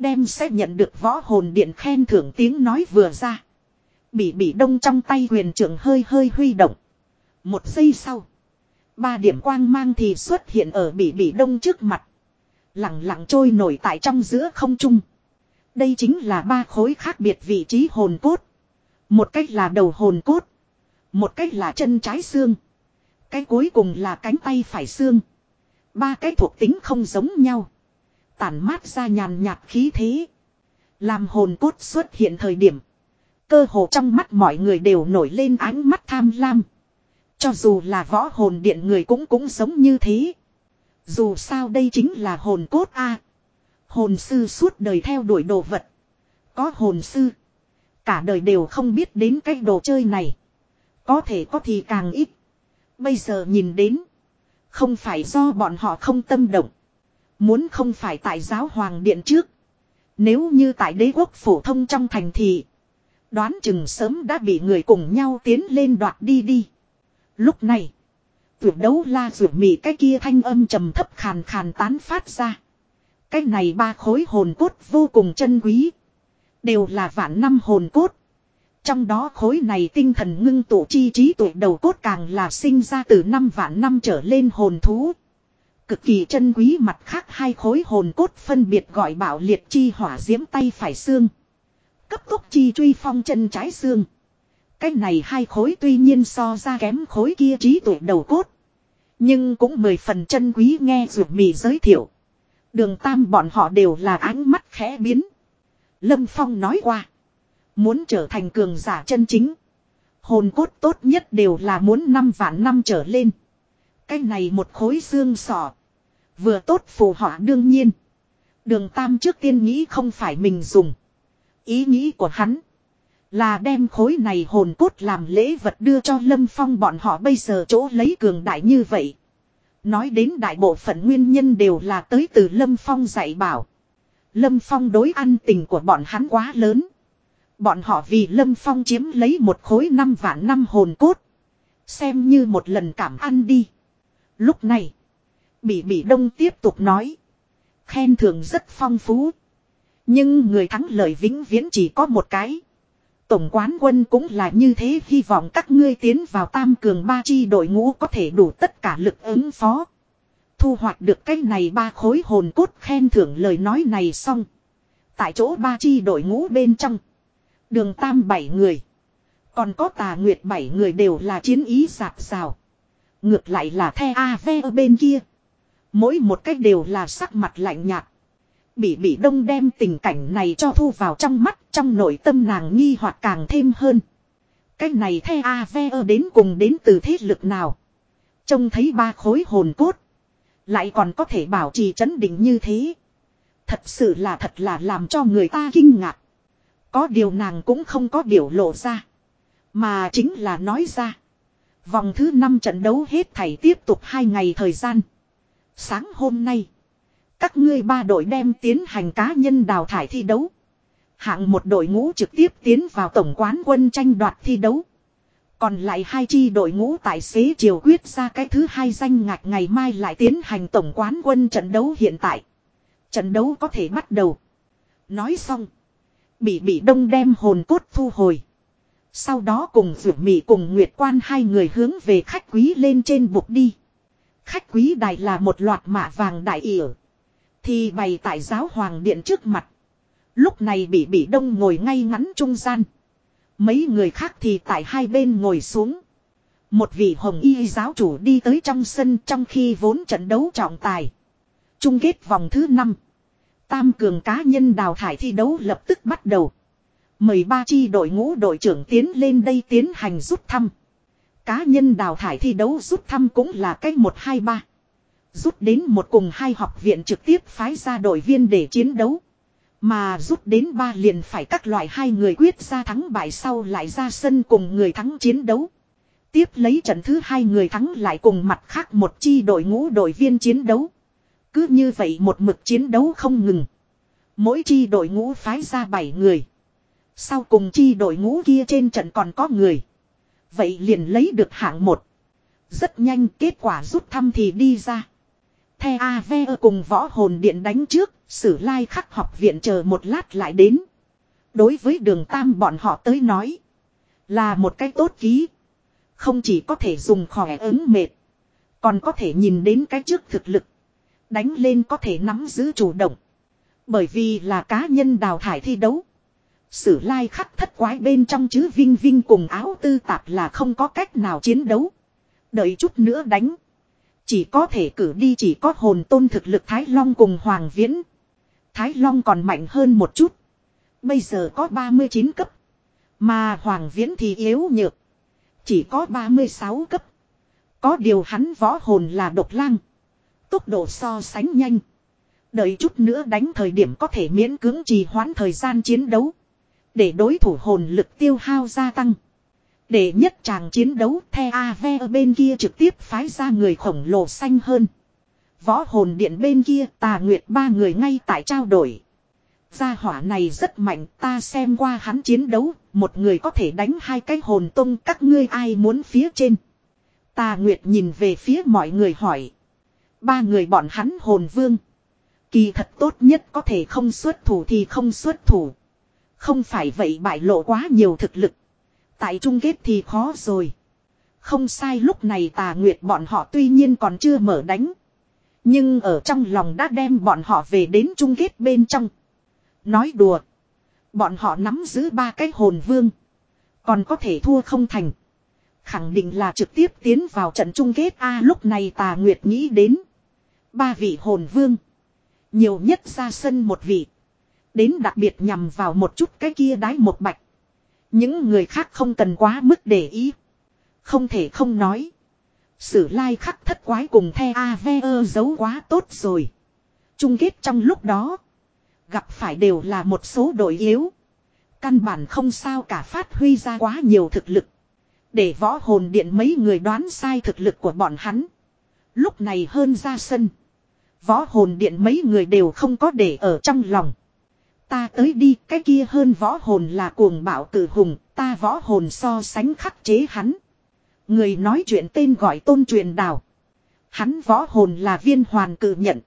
Đem sẽ nhận được võ hồn điện khen thưởng tiếng nói vừa ra. Bỉ bỉ đông trong tay huyền trưởng hơi hơi huy động. Một giây sau. Ba điểm quang mang thì xuất hiện ở bỉ bỉ đông trước mặt. Lặng lặng trôi nổi tại trong giữa không trung. Đây chính là ba khối khác biệt vị trí hồn cốt. Một cách là đầu hồn cốt. Một cách là chân trái xương. Cái cuối cùng là cánh tay phải xương. Ba cái thuộc tính không giống nhau. Tản mát ra nhàn nhạt khí thế. Làm hồn cốt xuất hiện thời điểm. Cơ hồ trong mắt mọi người đều nổi lên ánh mắt tham lam. Cho dù là võ hồn điện người cũng cũng sống như thế. Dù sao đây chính là hồn cốt a. Hồn sư suốt đời theo đuổi đồ vật. Có hồn sư. Cả đời đều không biết đến cái đồ chơi này. Có thể có thì càng ít. Bây giờ nhìn đến. Không phải do bọn họ không tâm động. Muốn không phải tại giáo hoàng điện trước. Nếu như tại đế quốc phổ thông trong thành thị. Đoán chừng sớm đã bị người cùng nhau tiến lên đoạt đi đi. Lúc này. Tuyệt đấu la rượu mì cái kia thanh âm trầm thấp khàn khàn tán phát ra. Cái này ba khối hồn cốt vô cùng chân quý. Đều là vạn năm hồn cốt. Trong đó khối này tinh thần ngưng tụ chi trí tuổi đầu cốt càng là sinh ra từ năm vạn năm trở lên hồn thú. Cực kỳ chân quý mặt khác hai khối hồn cốt phân biệt gọi bảo liệt chi hỏa diễm tay phải xương. Cấp tốc chi truy phong chân trái xương. Cái này hai khối tuy nhiên so ra kém khối kia trí tuệ đầu cốt. Nhưng cũng mười phần chân quý nghe ruột mì giới thiệu. Đường tam bọn họ đều là ánh mắt khẽ biến. Lâm Phong nói qua. Muốn trở thành cường giả chân chính. Hồn cốt tốt nhất đều là muốn năm vạn năm trở lên. Cái này một khối xương sọ. Vừa tốt phù họa đương nhiên. Đường Tam trước tiên nghĩ không phải mình dùng. Ý nghĩ của hắn. Là đem khối này hồn cốt làm lễ vật đưa cho Lâm Phong bọn họ bây giờ chỗ lấy cường đại như vậy. Nói đến đại bộ phận nguyên nhân đều là tới từ Lâm Phong dạy bảo. Lâm Phong đối ăn tình của bọn hắn quá lớn. Bọn họ vì Lâm Phong chiếm lấy một khối năm vạn năm hồn cốt. Xem như một lần cảm ăn đi. Lúc này. Bỉ Bỉ Đông tiếp tục nói. Khen thưởng rất phong phú. Nhưng người thắng lợi vĩnh viễn chỉ có một cái. Tổng quán quân cũng là như thế, hy vọng các ngươi tiến vào tam cường ba chi đội ngũ có thể đủ tất cả lực ứng phó. Thu hoạch được cái này ba khối hồn cốt khen thưởng lời nói này xong. Tại chỗ ba chi đội ngũ bên trong. Đường tam bảy người. Còn có tà nguyệt bảy người đều là chiến ý sạp sào. Ngược lại là the A-V ở bên kia. Mỗi một cách đều là sắc mặt lạnh nhạt. Bị bị đông đem tình cảnh này cho thu vào trong mắt, trong nội tâm nàng nghi hoặc càng thêm hơn. cách này the A-V đến cùng đến từ thế lực nào. Trông thấy ba khối hồn cốt. Lại còn có thể bảo trì chấn định như thế. Thật sự là thật là làm cho người ta kinh ngạc. Có điều nàng cũng không có biểu lộ ra. Mà chính là nói ra. Vòng thứ 5 trận đấu hết thảy tiếp tục 2 ngày thời gian. Sáng hôm nay. Các ngươi ba đội đem tiến hành cá nhân đào thải thi đấu. Hạng một đội ngũ trực tiếp tiến vào tổng quán quân tranh đoạt thi đấu. Còn lại hai chi đội ngũ tại xế chiều quyết ra cái thứ hai danh ngạch ngày mai lại tiến hành tổng quán quân trận đấu hiện tại. Trận đấu có thể bắt đầu. Nói xong. Bị bị đông đem hồn cốt thu hồi. Sau đó cùng vượt mị cùng Nguyệt Quan hai người hướng về khách quý lên trên bục đi. Khách quý đài là một loạt mạ vàng đại ỉa. Thì bày tại giáo hoàng điện trước mặt. Lúc này bị bị đông ngồi ngay ngắn trung gian. Mấy người khác thì tại hai bên ngồi xuống. Một vị hồng y giáo chủ đi tới trong sân trong khi vốn trận đấu trọng tài. Chung kết vòng thứ 5. Tam cường cá nhân đào thải thi đấu lập tức bắt đầu. Mời ba chi đội ngũ đội trưởng tiến lên đây tiến hành rút thăm. Cá nhân đào thải thi đấu rút thăm cũng là cách 1-2-3. Rút đến một cùng hai học viện trực tiếp phái ra đội viên để chiến đấu. Mà rút đến ba liền phải các loại hai người quyết ra thắng bại sau lại ra sân cùng người thắng chiến đấu. Tiếp lấy trận thứ hai người thắng lại cùng mặt khác một chi đội ngũ đội viên chiến đấu. Cứ như vậy một mực chiến đấu không ngừng. Mỗi chi đội ngũ phái ra bảy người. Sau cùng chi đội ngũ kia trên trận còn có người. Vậy liền lấy được hạng một. Rất nhanh kết quả rút thăm thì đi ra. The Ave cùng võ hồn điện đánh trước, sử lai khắc học viện chờ một lát lại đến. Đối với đường tam bọn họ tới nói. Là một cái tốt ký. Không chỉ có thể dùng khỏe ứng mệt. Còn có thể nhìn đến cái trước thực lực. Đánh lên có thể nắm giữ chủ động. Bởi vì là cá nhân đào thải thi đấu. Sử lai khắc thất quái bên trong chứ vinh vinh cùng áo tư tạp là không có cách nào chiến đấu. Đợi chút nữa đánh. Chỉ có thể cử đi chỉ có hồn tôn thực lực Thái Long cùng Hoàng Viễn. Thái Long còn mạnh hơn một chút. Bây giờ có 39 cấp. Mà Hoàng Viễn thì yếu nhược. Chỉ có 36 cấp. Có điều hắn võ hồn là độc lang. Tốc độ so sánh nhanh. Đợi chút nữa đánh thời điểm có thể miễn cưỡng trì hoãn thời gian chiến đấu. Để đối thủ hồn lực tiêu hao gia tăng. Để nhất chàng chiến đấu, the Ave ở bên kia trực tiếp phái ra người khổng lồ xanh hơn. Võ hồn điện bên kia, tà nguyệt ba người ngay tại trao đổi. Gia hỏa này rất mạnh, ta xem qua hắn chiến đấu. Một người có thể đánh hai cái hồn tung các ngươi ai muốn phía trên. Tà nguyệt nhìn về phía mọi người hỏi. Ba người bọn hắn hồn vương. Kỳ thật tốt nhất có thể không xuất thủ thì không xuất thủ. Không phải vậy bại lộ quá nhiều thực lực. Tại chung kết thì khó rồi. Không sai lúc này tà nguyệt bọn họ tuy nhiên còn chưa mở đánh. Nhưng ở trong lòng đã đem bọn họ về đến chung kết bên trong. Nói đùa. Bọn họ nắm giữ ba cái hồn vương. Còn có thể thua không thành. Khẳng định là trực tiếp tiến vào trận chung kết A, lúc này tà nguyệt nghĩ đến. Ba vị hồn vương. Nhiều nhất ra sân một vị. Đến đặc biệt nhằm vào một chút cái kia đái một bạch. Những người khác không cần quá mức để ý. Không thể không nói. Sử lai khắc thất quái cùng the A-ve-ơ giấu quá tốt rồi. Chung kết trong lúc đó. Gặp phải đều là một số đội yếu. Căn bản không sao cả phát huy ra quá nhiều thực lực. Để võ hồn điện mấy người đoán sai thực lực của bọn hắn. Lúc này hơn ra sân. Võ hồn điện mấy người đều không có để ở trong lòng. Ta tới đi, cái kia hơn võ hồn là cuồng bạo cử hùng, ta võ hồn so sánh khắc chế hắn. Người nói chuyện tên gọi tôn truyền đào. Hắn võ hồn là viên hoàn cử nhận.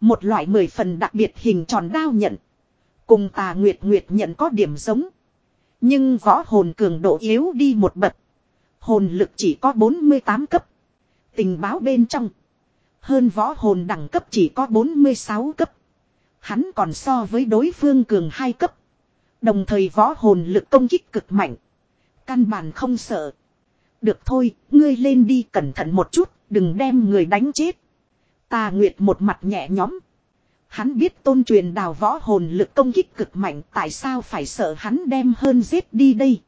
Một loại mười phần đặc biệt hình tròn đao nhận. Cùng tà nguyệt nguyệt nhận có điểm giống. Nhưng võ hồn cường độ yếu đi một bậc. Hồn lực chỉ có 48 cấp. Tình báo bên trong. Hơn võ hồn đẳng cấp chỉ có 46 cấp. Hắn còn so với đối phương cường hai cấp. Đồng thời võ hồn lực công kích cực mạnh. Căn bản không sợ. Được thôi, ngươi lên đi cẩn thận một chút, đừng đem người đánh chết. Tà Nguyệt một mặt nhẹ nhõm. Hắn biết tôn truyền đào võ hồn lực công kích cực mạnh tại sao phải sợ hắn đem hơn giết đi đây.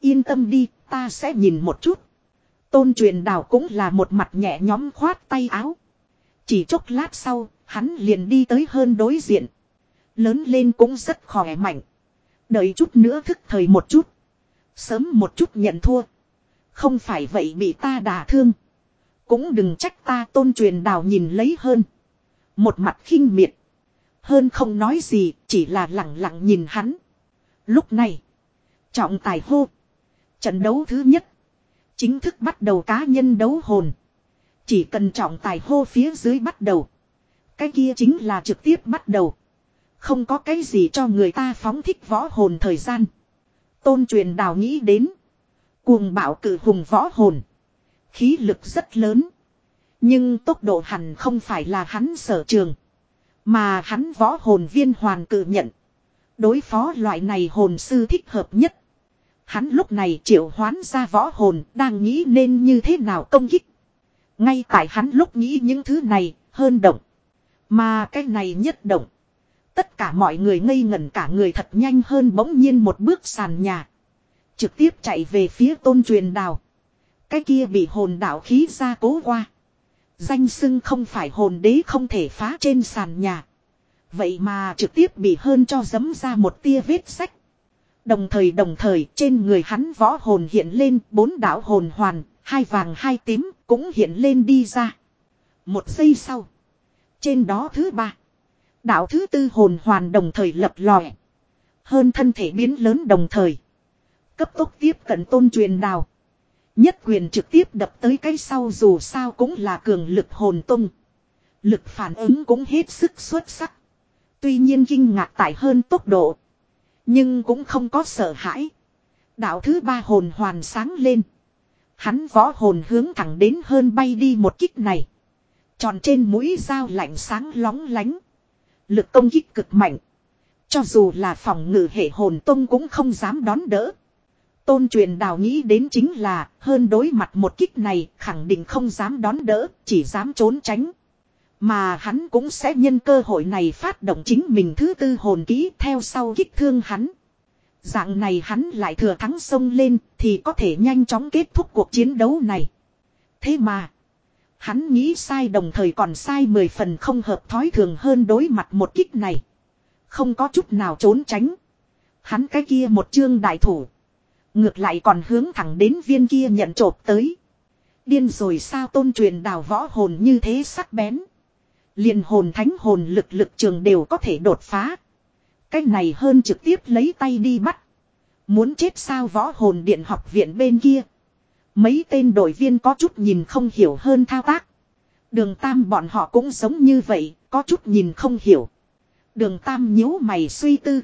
Yên tâm đi, ta sẽ nhìn một chút. Tôn truyền đào cũng là một mặt nhẹ nhõm khoát tay áo. Chỉ chốc lát sau, hắn liền đi tới hơn đối diện. Lớn lên cũng rất khỏe mạnh. Đợi chút nữa thức thời một chút. Sớm một chút nhận thua. Không phải vậy bị ta đả thương. Cũng đừng trách ta tôn truyền đào nhìn lấy hơn. Một mặt khinh miệt. Hơn không nói gì, chỉ là lặng lặng nhìn hắn. Lúc này, trọng tài hô. Trận đấu thứ nhất. Chính thức bắt đầu cá nhân đấu hồn. Chỉ cần trọng tài hô phía dưới bắt đầu. Cái kia chính là trực tiếp bắt đầu. Không có cái gì cho người ta phóng thích võ hồn thời gian. Tôn truyền đào nghĩ đến. Cuồng bảo cử hùng võ hồn. Khí lực rất lớn. Nhưng tốc độ hẳn không phải là hắn sở trường. Mà hắn võ hồn viên hoàn cử nhận. Đối phó loại này hồn sư thích hợp nhất. Hắn lúc này triệu hoán ra võ hồn đang nghĩ nên như thế nào công kích. Ngay tại hắn lúc nghĩ những thứ này, hơn động. Mà cái này nhất động. Tất cả mọi người ngây ngẩn cả người thật nhanh hơn bỗng nhiên một bước sàn nhà. Trực tiếp chạy về phía tôn truyền đào. Cái kia bị hồn đạo khí ra cố qua. Danh sưng không phải hồn đế không thể phá trên sàn nhà. Vậy mà trực tiếp bị hơn cho dấm ra một tia vết sách. Đồng thời đồng thời trên người hắn võ hồn hiện lên bốn đạo hồn hoàn, hai vàng hai tím cũng hiện lên đi ra. Một giây sau. Trên đó thứ ba. Đạo thứ tư hồn hoàn đồng thời lập lòe. Hơn thân thể biến lớn đồng thời. Cấp tốc tiếp cận tôn truyền đào. Nhất quyền trực tiếp đập tới cái sau dù sao cũng là cường lực hồn tung. Lực phản ứng cũng hết sức xuất sắc. Tuy nhiên kinh ngạc tại hơn tốc độ. Nhưng cũng không có sợ hãi. Đạo thứ ba hồn hoàn sáng lên. Hắn võ hồn hướng thẳng đến hơn bay đi một kích này. Tròn trên mũi dao lạnh sáng lóng lánh. Lực công kích cực mạnh. Cho dù là phòng ngự hệ hồn tông cũng không dám đón đỡ. Tôn truyền đào nghĩ đến chính là hơn đối mặt một kích này khẳng định không dám đón đỡ, chỉ dám trốn tránh. Mà hắn cũng sẽ nhân cơ hội này phát động chính mình thứ tư hồn ký theo sau kích thương hắn. Dạng này hắn lại thừa thắng sông lên thì có thể nhanh chóng kết thúc cuộc chiến đấu này. Thế mà, hắn nghĩ sai đồng thời còn sai mười phần không hợp thói thường hơn đối mặt một kích này. Không có chút nào trốn tránh. Hắn cái kia một chương đại thủ. Ngược lại còn hướng thẳng đến viên kia nhận trộp tới. Điên rồi sao tôn truyền đào võ hồn như thế sắc bén. liền hồn thánh hồn lực lực trường đều có thể đột phá. Cái này hơn trực tiếp lấy tay đi bắt. Muốn chết sao võ hồn điện học viện bên kia. Mấy tên đội viên có chút nhìn không hiểu hơn thao tác. Đường tam bọn họ cũng giống như vậy, có chút nhìn không hiểu. Đường tam nhíu mày suy tư.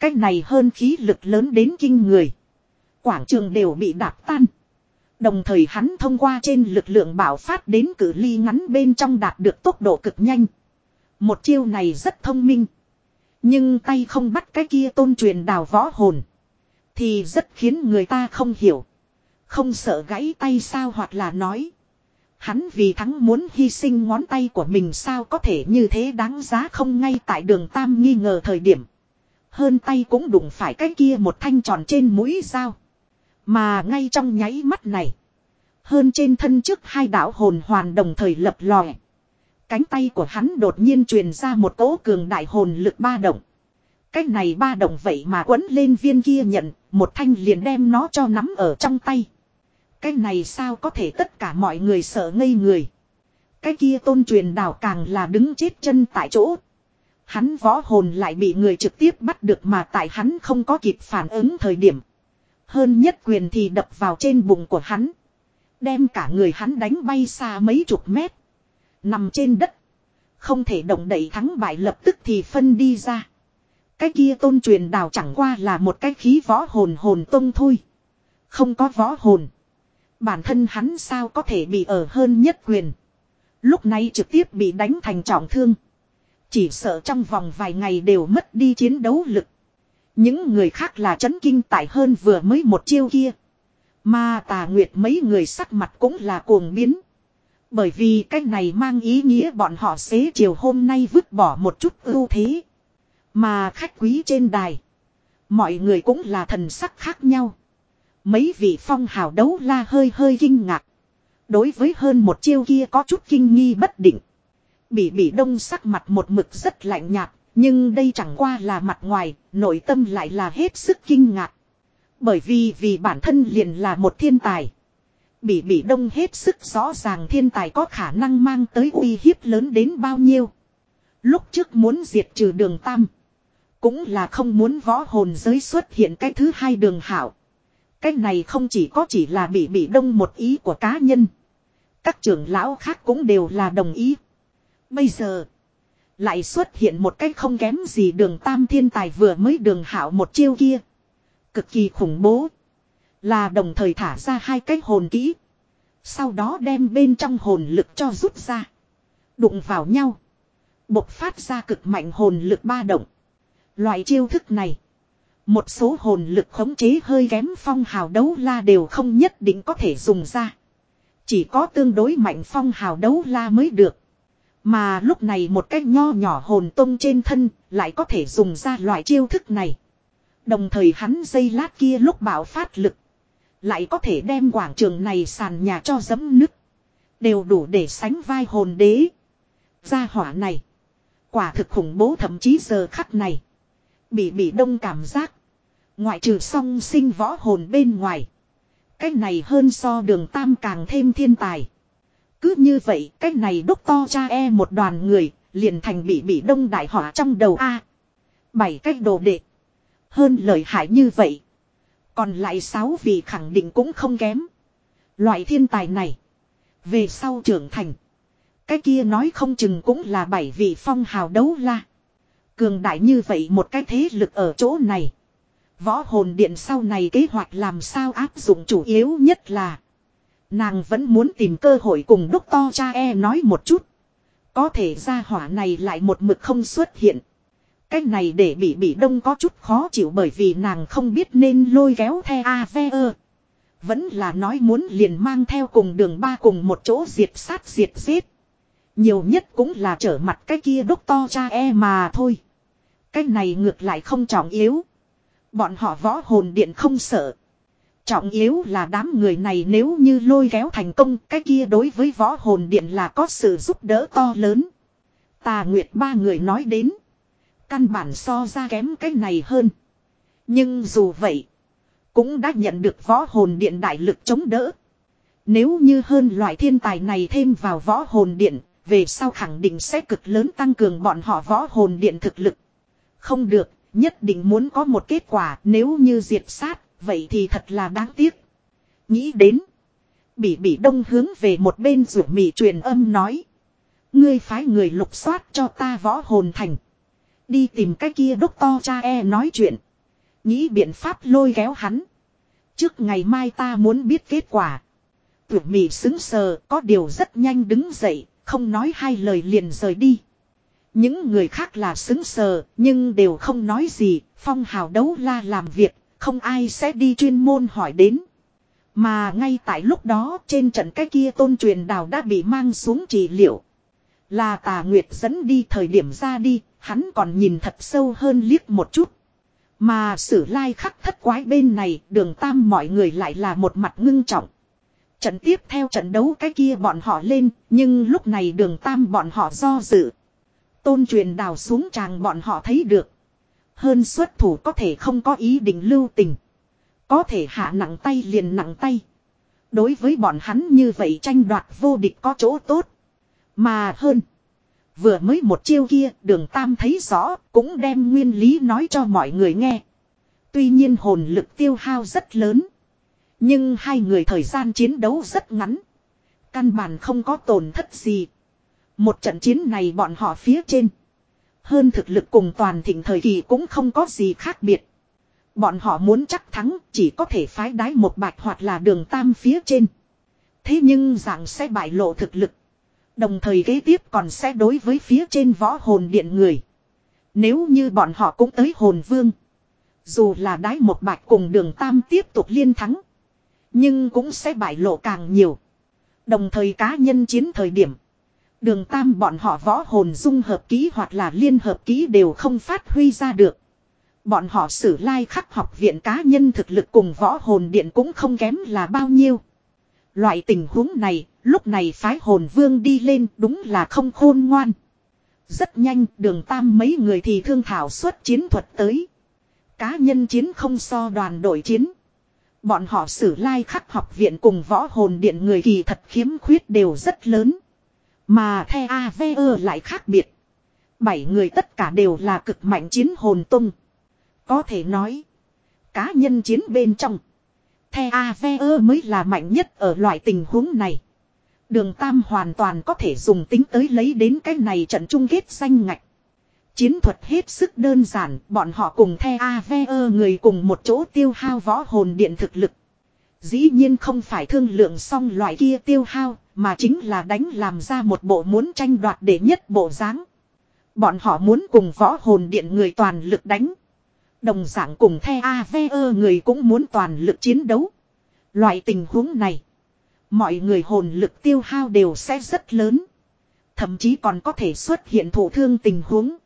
Cách này hơn khí lực lớn đến kinh người. Quảng trường đều bị đạp tan. Đồng thời hắn thông qua trên lực lượng bảo phát đến cử ly ngắn bên trong đạt được tốc độ cực nhanh. Một chiêu này rất thông minh. Nhưng tay không bắt cái kia tôn truyền đào võ hồn. Thì rất khiến người ta không hiểu. Không sợ gãy tay sao hoặc là nói. Hắn vì thắng muốn hy sinh ngón tay của mình sao có thể như thế đáng giá không ngay tại đường Tam nghi ngờ thời điểm. Hơn tay cũng đụng phải cái kia một thanh tròn trên mũi dao. Mà ngay trong nháy mắt này. Hơn trên thân trước hai đạo hồn hoàn đồng thời lập lòe. Cánh tay của hắn đột nhiên truyền ra một cỗ cường đại hồn lực ba động. Cái này ba động vậy mà quấn lên viên kia nhận, một thanh liền đem nó cho nắm ở trong tay. Cái này sao có thể tất cả mọi người sợ ngây người. Cái kia tôn truyền đảo càng là đứng chết chân tại chỗ. Hắn võ hồn lại bị người trực tiếp bắt được mà tại hắn không có kịp phản ứng thời điểm. Hơn nhất quyền thì đập vào trên bụng của hắn. Đem cả người hắn đánh bay xa mấy chục mét. Nằm trên đất. Không thể động đậy thắng bại lập tức thì phân đi ra. Cái kia tôn truyền đào chẳng qua là một cái khí võ hồn hồn tông thôi. Không có võ hồn. Bản thân hắn sao có thể bị ở hơn nhất quyền. Lúc này trực tiếp bị đánh thành trọng thương. Chỉ sợ trong vòng vài ngày đều mất đi chiến đấu lực. Những người khác là chấn kinh tại hơn vừa mới một chiêu kia. Mà tà nguyệt mấy người sắc mặt cũng là cuồng biến. Bởi vì cái này mang ý nghĩa bọn họ xế chiều hôm nay vứt bỏ một chút ưu thế. Mà khách quý trên đài. Mọi người cũng là thần sắc khác nhau. Mấy vị phong hào đấu la hơi hơi kinh ngạc. Đối với hơn một chiêu kia có chút kinh nghi bất định. Bỉ bỉ đông sắc mặt một mực rất lạnh nhạt. Nhưng đây chẳng qua là mặt ngoài, nội tâm lại là hết sức kinh ngạc. Bởi vì vì bản thân liền là một thiên tài. Bỉ bỉ đông hết sức rõ ràng thiên tài có khả năng mang tới uy hiếp lớn đến bao nhiêu. Lúc trước muốn diệt trừ đường tam. Cũng là không muốn võ hồn giới xuất hiện cái thứ hai đường hảo. Cái này không chỉ có chỉ là bị bị đông một ý của cá nhân. Các trưởng lão khác cũng đều là đồng ý. Bây giờ. Lại xuất hiện một cách không kém gì đường tam thiên tài vừa mới đường hảo một chiêu kia. Cực kỳ khủng bố. Là đồng thời thả ra hai cái hồn kỹ. Sau đó đem bên trong hồn lực cho rút ra. Đụng vào nhau. Bộc phát ra cực mạnh hồn lực ba động. Loại chiêu thức này. Một số hồn lực khống chế hơi kém phong hào đấu la đều không nhất định có thể dùng ra. Chỉ có tương đối mạnh phong hào đấu la mới được. Mà lúc này một cách nho nhỏ hồn tông trên thân lại có thể dùng ra loại chiêu thức này. Đồng thời hắn dây lát kia lúc bảo phát lực. Lại có thể đem quảng trường này sàn nhà cho dấm nứt. Đều đủ để sánh vai hồn đế. Gia hỏa này. Quả thực khủng bố thậm chí giờ khắc này. Bị bị đông cảm giác. Ngoại trừ song sinh võ hồn bên ngoài. Cái này hơn so đường tam càng thêm thiên tài. Cứ như vậy, cái này đốc to cha e một đoàn người, liền thành bị bị đông đại họa trong đầu A. Bảy cách đồ đệ. Hơn lợi hại như vậy. Còn lại sáu vị khẳng định cũng không kém. Loại thiên tài này. Về sau trưởng thành. Cái kia nói không chừng cũng là bảy vị phong hào đấu la. Cường đại như vậy một cái thế lực ở chỗ này. Võ hồn điện sau này kế hoạch làm sao áp dụng chủ yếu nhất là. Nàng vẫn muốn tìm cơ hội cùng đúc to cha e nói một chút. Có thể ra hỏa này lại một mực không xuất hiện. Cái này để bị bị đông có chút khó chịu bởi vì nàng không biết nên lôi kéo the A.V.E. Vẫn là nói muốn liền mang theo cùng đường ba cùng một chỗ diệt sát diệt giết. Nhiều nhất cũng là trở mặt cái kia đúc to cha e mà thôi. Cái này ngược lại không trọng yếu. Bọn họ võ hồn điện không sợ. Trọng yếu là đám người này nếu như lôi kéo thành công cái kia đối với võ hồn điện là có sự giúp đỡ to lớn. Tà Nguyệt ba người nói đến. Căn bản so ra kém cái này hơn. Nhưng dù vậy. Cũng đã nhận được võ hồn điện đại lực chống đỡ. Nếu như hơn loại thiên tài này thêm vào võ hồn điện. Về sau khẳng định sẽ cực lớn tăng cường bọn họ võ hồn điện thực lực. Không được, nhất định muốn có một kết quả nếu như diệt sát, vậy thì thật là đáng tiếc. Nghĩ đến. Bỉ bỉ đông hướng về một bên rủ mì truyền âm nói. Ngươi phái người lục soát cho ta võ hồn thành. Đi tìm cái kia đốc to cha e nói chuyện. Nghĩ biện pháp lôi kéo hắn. Trước ngày mai ta muốn biết kết quả. Tử mì xứng sờ có điều rất nhanh đứng dậy, không nói hai lời liền rời đi. Những người khác là xứng sờ, nhưng đều không nói gì, phong hào đấu la làm việc, không ai sẽ đi chuyên môn hỏi đến. Mà ngay tại lúc đó trên trận cái kia tôn truyền đào đã bị mang xuống trị liệu. Là tà nguyệt dẫn đi thời điểm ra đi, hắn còn nhìn thật sâu hơn liếc một chút. Mà sử lai khắc thất quái bên này đường tam mọi người lại là một mặt ngưng trọng. Trận tiếp theo trận đấu cái kia bọn họ lên, nhưng lúc này đường tam bọn họ do dự. Tôn truyền đào xuống chàng bọn họ thấy được. Hơn xuất thủ có thể không có ý định lưu tình. Có thể hạ nặng tay liền nặng tay. Đối với bọn hắn như vậy tranh đoạt vô địch có chỗ tốt. Mà hơn. Vừa mới một chiêu kia, đường tam thấy rõ, cũng đem nguyên lý nói cho mọi người nghe. Tuy nhiên hồn lực tiêu hao rất lớn. Nhưng hai người thời gian chiến đấu rất ngắn. Căn bản không có tổn thất gì. Một trận chiến này bọn họ phía trên. Hơn thực lực cùng toàn thịnh thời kỳ cũng không có gì khác biệt. Bọn họ muốn chắc thắng, chỉ có thể phái đái một bạch hoặc là đường tam phía trên. Thế nhưng dạng sẽ bại lộ thực lực. Đồng thời kế tiếp còn sẽ đối với phía trên võ hồn điện người. Nếu như bọn họ cũng tới hồn vương. Dù là đái một bạch cùng đường tam tiếp tục liên thắng. Nhưng cũng sẽ bại lộ càng nhiều. Đồng thời cá nhân chiến thời điểm. Đường tam bọn họ võ hồn dung hợp ký hoặc là liên hợp ký đều không phát huy ra được. Bọn họ sử lai khắc học viện cá nhân thực lực cùng võ hồn điện cũng không kém là bao nhiêu. Loại tình huống này, lúc này phái hồn vương đi lên đúng là không khôn ngoan. Rất nhanh đường tam mấy người thì thương thảo xuất chiến thuật tới. Cá nhân chiến không so đoàn đội chiến. Bọn họ sử lai khắc học viện cùng võ hồn điện người kỳ thật khiếm khuyết đều rất lớn. Mà the AVE lại khác biệt. Bảy người tất cả đều là cực mạnh chiến hồn tung. Có thể nói. Cá nhân chiến bên trong. The AVE mới là mạnh nhất ở loại tình huống này. Đường Tam hoàn toàn có thể dùng tính tới lấy đến cái này trận chung kết danh ngạch. Chiến thuật hết sức đơn giản, bọn họ cùng The AVE người cùng một chỗ tiêu hao võ hồn điện thực lực. Dĩ nhiên không phải thương lượng xong loại kia tiêu hao, mà chính là đánh làm ra một bộ muốn tranh đoạt để nhất bộ dáng. Bọn họ muốn cùng võ hồn điện người toàn lực đánh. Đồng dạng cùng The AVE người cũng muốn toàn lực chiến đấu. Loại tình huống này. Mọi người hồn lực tiêu hao đều sẽ rất lớn. Thậm chí còn có thể xuất hiện thổ thương tình huống.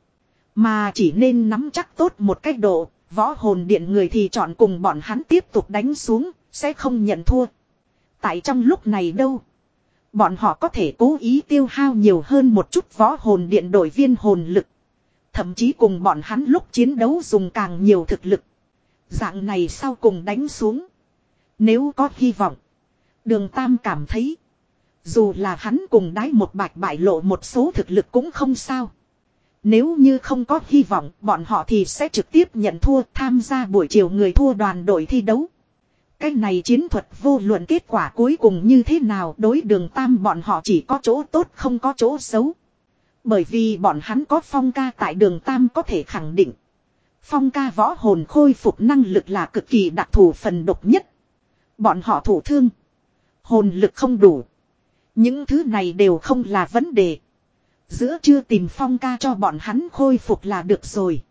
Mà chỉ nên nắm chắc tốt một cách độ, võ hồn điện người thì chọn cùng bọn hắn tiếp tục đánh xuống, sẽ không nhận thua. Tại trong lúc này đâu, bọn họ có thể cố ý tiêu hao nhiều hơn một chút võ hồn điện đội viên hồn lực. Thậm chí cùng bọn hắn lúc chiến đấu dùng càng nhiều thực lực. Dạng này sau cùng đánh xuống. Nếu có hy vọng. Đường Tam cảm thấy. Dù là hắn cùng đái một bạch bại lộ một số thực lực cũng không sao. Nếu như không có hy vọng, bọn họ thì sẽ trực tiếp nhận thua tham gia buổi chiều người thua đoàn đội thi đấu. Cái này chiến thuật vô luận kết quả cuối cùng như thế nào đối đường tam bọn họ chỉ có chỗ tốt không có chỗ xấu. Bởi vì bọn hắn có phong ca tại đường tam có thể khẳng định. Phong ca võ hồn khôi phục năng lực là cực kỳ đặc thù phần độc nhất. Bọn họ thủ thương. Hồn lực không đủ. Những thứ này đều không là vấn đề. Giữa chưa tìm phong ca cho bọn hắn khôi phục là được rồi.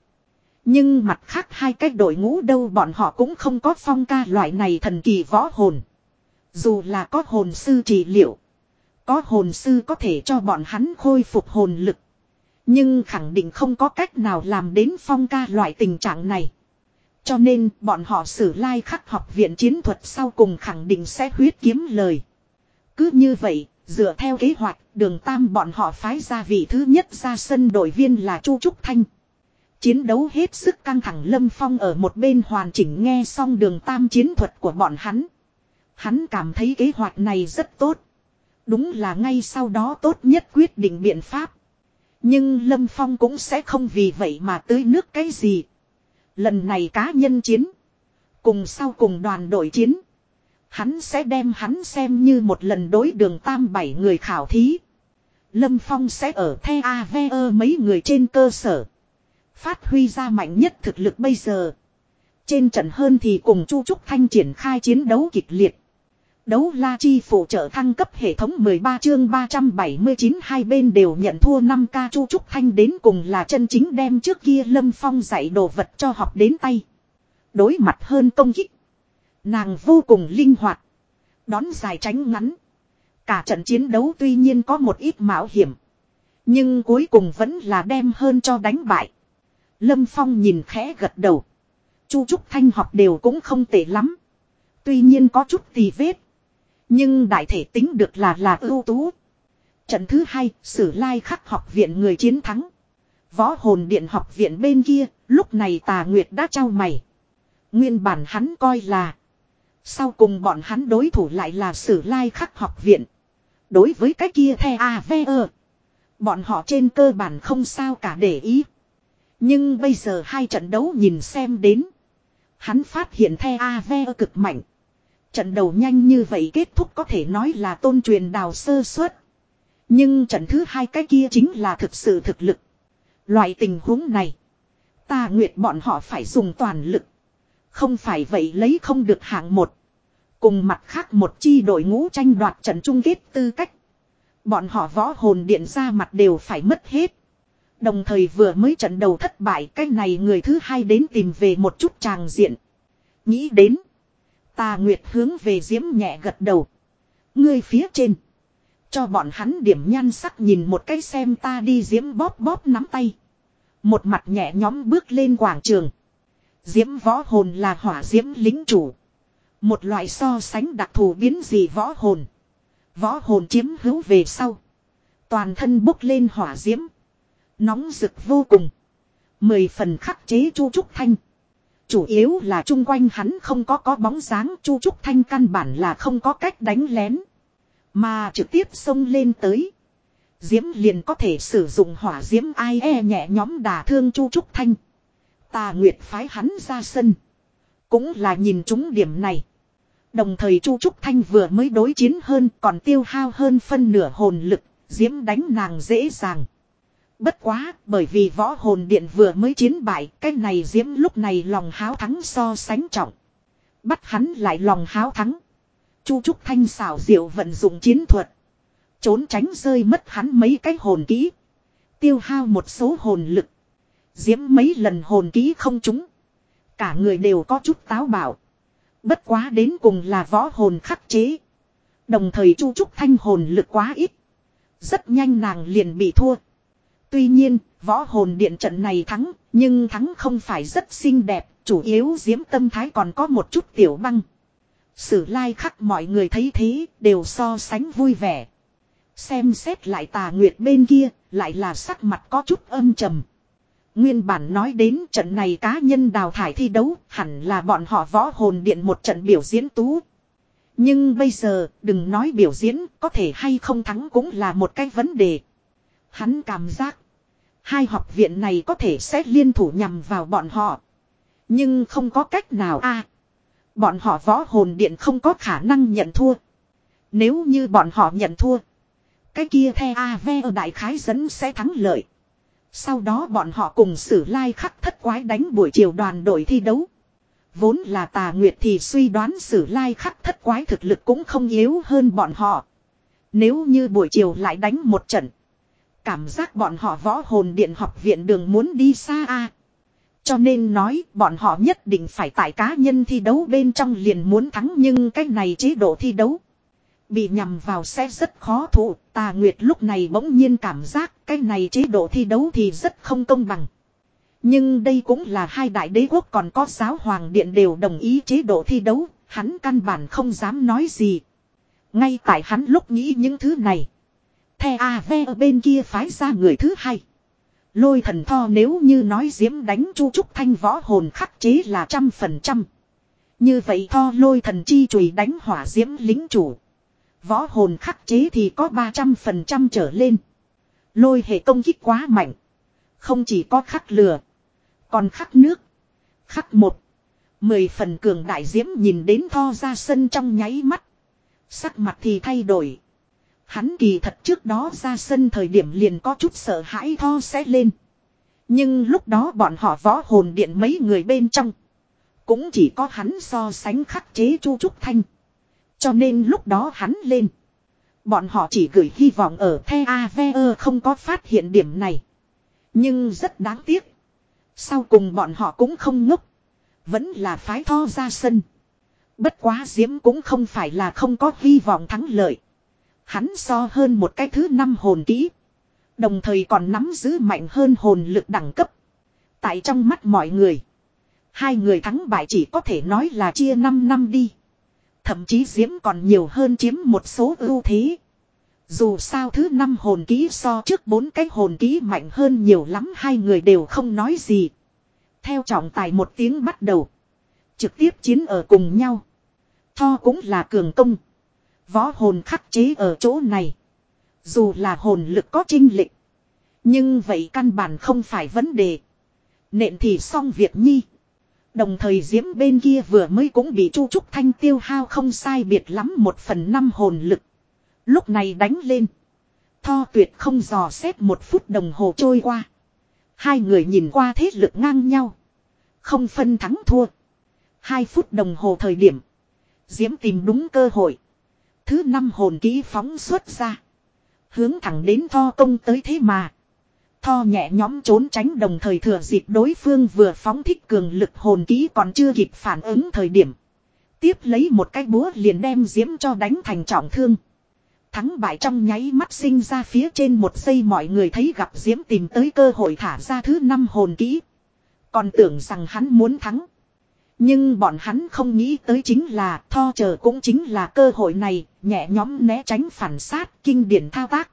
Nhưng mặt khác hai cách đội ngũ đâu bọn họ cũng không có phong ca loại này thần kỳ võ hồn. Dù là có hồn sư trị liệu. Có hồn sư có thể cho bọn hắn khôi phục hồn lực. Nhưng khẳng định không có cách nào làm đến phong ca loại tình trạng này. Cho nên bọn họ sử lai khắc học viện chiến thuật sau cùng khẳng định sẽ huyết kiếm lời. Cứ như vậy, dựa theo kế hoạch, đường tam bọn họ phái ra vị thứ nhất ra sân đội viên là Chu Trúc Thanh. Chiến đấu hết sức căng thẳng Lâm Phong ở một bên hoàn chỉnh nghe xong đường tam chiến thuật của bọn hắn. Hắn cảm thấy kế hoạch này rất tốt. Đúng là ngay sau đó tốt nhất quyết định biện pháp. Nhưng Lâm Phong cũng sẽ không vì vậy mà tưới nước cái gì. Lần này cá nhân chiến. Cùng sau cùng đoàn đội chiến. Hắn sẽ đem hắn xem như một lần đối đường tam bảy người khảo thí. Lâm Phong sẽ ở The AVE mấy người trên cơ sở. Phát huy ra mạnh nhất thực lực bây giờ. Trên trận hơn thì cùng Chu Trúc Thanh triển khai chiến đấu kịch liệt. Đấu la chi phụ trợ thăng cấp hệ thống 13 chương 379 hai bên đều nhận thua 5 ca Chu Trúc Thanh đến cùng là chân chính đem trước kia Lâm Phong dạy đồ vật cho học đến tay. Đối mặt hơn công kích. Nàng vô cùng linh hoạt. Đón dài tránh ngắn. Cả trận chiến đấu tuy nhiên có một ít mạo hiểm. Nhưng cuối cùng vẫn là đem hơn cho đánh bại. Lâm Phong nhìn khẽ gật đầu. Chu Trúc Thanh học đều cũng không tệ lắm. Tuy nhiên có chút tì vết. Nhưng đại thể tính được là là ưu tú. Trận thứ hai, Sử Lai khắc học viện người chiến thắng. Võ hồn điện học viện bên kia, lúc này tà Nguyệt đã trao mày. Nguyên bản hắn coi là. Sau cùng bọn hắn đối thủ lại là Sử Lai khắc học viện. Đối với cái kia the a ve ơ. Bọn họ trên cơ bản không sao cả để ý. Nhưng bây giờ hai trận đấu nhìn xem đến. Hắn phát hiện the AV cực mạnh. Trận đầu nhanh như vậy kết thúc có thể nói là tôn truyền đào sơ suất. Nhưng trận thứ hai cái kia chính là thực sự thực lực. Loại tình huống này. Ta nguyện bọn họ phải dùng toàn lực. Không phải vậy lấy không được hạng một. Cùng mặt khác một chi đội ngũ tranh đoạt trận chung kết tư cách. Bọn họ võ hồn điện ra mặt đều phải mất hết. Đồng thời vừa mới trận đầu thất bại, cái này người thứ hai đến tìm về một chút tràng diện. Nghĩ đến. Tà Nguyệt hướng về Diễm nhẹ gật đầu. Ngươi phía trên. Cho bọn hắn điểm nhan sắc nhìn một cái xem ta đi, Diễm bóp bóp nắm tay. Một mặt nhẹ nhóm bước lên quảng trường. Diễm võ hồn là hỏa diễm lính chủ. Một loại so sánh đặc thù biến gì võ hồn. Võ hồn chiếm hữu về sau. Toàn thân bốc lên hỏa diễm. Nóng rực vô cùng. Mười phần khắc chế chu trúc thanh. Chủ yếu là chung quanh hắn không có có bóng dáng chu trúc thanh căn bản là không có cách đánh lén. Mà trực tiếp xông lên tới. Diễm liền có thể sử dụng hỏa diễm ai e nhẹ nhóm đả thương chu trúc thanh. Tà Nguyệt phái hắn ra sân. Cũng là nhìn chúng điểm này. Đồng thời Chu Trúc Thanh vừa mới đối chiến hơn còn tiêu hao hơn phân nửa hồn lực, diễm đánh nàng dễ dàng. Bất quá, bởi vì võ hồn điện vừa mới chiến bại, cái này diễm lúc này lòng háo thắng so sánh trọng. Bắt hắn lại lòng háo thắng. Chu Trúc Thanh xảo diệu vận dụng chiến thuật. Trốn tránh rơi mất hắn mấy cái hồn kỹ. Tiêu hao một số hồn lực. Diễm mấy lần hồn kỹ không trúng. Cả người đều có chút táo bạo Bất quá đến cùng là võ hồn khắc chế. Đồng thời Chu Trúc Thanh hồn lực quá ít. Rất nhanh nàng liền bị thua. Tuy nhiên, võ hồn điện trận này thắng, nhưng thắng không phải rất xinh đẹp, chủ yếu diễm tâm thái còn có một chút tiểu băng. Sử lai like khắc mọi người thấy thế, đều so sánh vui vẻ. Xem xét lại tà nguyệt bên kia, lại là sắc mặt có chút âm trầm. Nguyên bản nói đến trận này cá nhân đào thải thi đấu, hẳn là bọn họ võ hồn điện một trận biểu diễn tú. Nhưng bây giờ, đừng nói biểu diễn, có thể hay không thắng cũng là một cái vấn đề. Hắn cảm giác, hai học viện này có thể sẽ liên thủ nhằm vào bọn họ. Nhưng không có cách nào a Bọn họ võ hồn điện không có khả năng nhận thua. Nếu như bọn họ nhận thua, cái kia the AV ở đại khái dẫn sẽ thắng lợi. Sau đó bọn họ cùng sử lai khắc thất quái đánh buổi chiều đoàn đội thi đấu. Vốn là tà nguyệt thì suy đoán sử lai khắc thất quái thực lực cũng không yếu hơn bọn họ. Nếu như buổi chiều lại đánh một trận. Cảm giác bọn họ võ hồn điện học viện đường muốn đi xa a Cho nên nói bọn họ nhất định phải tại cá nhân thi đấu bên trong liền muốn thắng nhưng cái này chế độ thi đấu. Bị nhầm vào sẽ rất khó thụ, tà nguyệt lúc này bỗng nhiên cảm giác cái này chế độ thi đấu thì rất không công bằng. Nhưng đây cũng là hai đại đế quốc còn có giáo hoàng điện đều đồng ý chế độ thi đấu, hắn căn bản không dám nói gì. Ngay tại hắn lúc nghĩ những thứ này. The AV ở bên kia phái ra người thứ hai. Lôi thần tho nếu như nói diễm đánh chu trúc thanh võ hồn khắc chế là trăm phần trăm. Như vậy tho lôi thần chi chùy đánh hỏa diễm lính chủ. Võ hồn khắc chế thì có 300% trở lên. Lôi hệ công kích quá mạnh. Không chỉ có khắc lửa. Còn khắc nước. Khắc một. Mười phần cường đại diễm nhìn đến tho ra sân trong nháy mắt. Sắc mặt thì thay đổi. Hắn kỳ thật trước đó ra sân thời điểm liền có chút sợ hãi tho sẽ lên. Nhưng lúc đó bọn họ võ hồn điện mấy người bên trong. Cũng chỉ có hắn so sánh khắc chế chu trúc thanh. Cho nên lúc đó hắn lên. Bọn họ chỉ gửi hy vọng ở The Aver không có phát hiện điểm này. Nhưng rất đáng tiếc. Sau cùng bọn họ cũng không ngốc. Vẫn là phái tho ra sân. Bất quá Diễm cũng không phải là không có hy vọng thắng lợi. Hắn so hơn một cái thứ năm hồn kỹ. Đồng thời còn nắm giữ mạnh hơn hồn lực đẳng cấp. Tại trong mắt mọi người. Hai người thắng bại chỉ có thể nói là chia 5 năm đi. Thậm chí Diễm còn nhiều hơn chiếm một số ưu thế. Dù sao thứ năm hồn ký so trước bốn cái hồn ký mạnh hơn nhiều lắm, hai người đều không nói gì. Theo trọng tài một tiếng bắt đầu. Trực tiếp chiến ở cùng nhau. Tho cũng là cường công. Võ hồn khắc chế ở chỗ này. Dù là hồn lực có trinh lịch. Nhưng vậy căn bản không phải vấn đề. Nện thì xong việc nhi. Đồng thời diễm bên kia vừa mới cũng bị Chu Trúc Thanh tiêu hao không sai biệt lắm một phần năm hồn lực. Lúc này đánh lên. Tho tuyệt không dò xét một phút đồng hồ trôi qua. Hai người nhìn qua thế lực ngang nhau. Không phân thắng thua. Hai phút đồng hồ thời điểm. Diễm tìm đúng cơ hội. Thứ năm hồn ký phóng xuất ra. Hướng thẳng đến Tho công tới thế mà. Tho nhẹ nhóm trốn tránh đồng thời thừa dịp đối phương vừa phóng thích cường lực hồn ký còn chưa kịp phản ứng thời điểm. Tiếp lấy một cái búa liền đem Diễm cho đánh thành trọng thương. Thắng bại trong nháy mắt sinh ra phía trên một giây mọi người thấy gặp Diễm tìm tới cơ hội thả ra thứ năm hồn kỹ. Còn tưởng rằng hắn muốn thắng. Nhưng bọn hắn không nghĩ tới chính là tho chờ cũng chính là cơ hội này, nhẹ nhóm né tránh phản sát, kinh điển thao tác.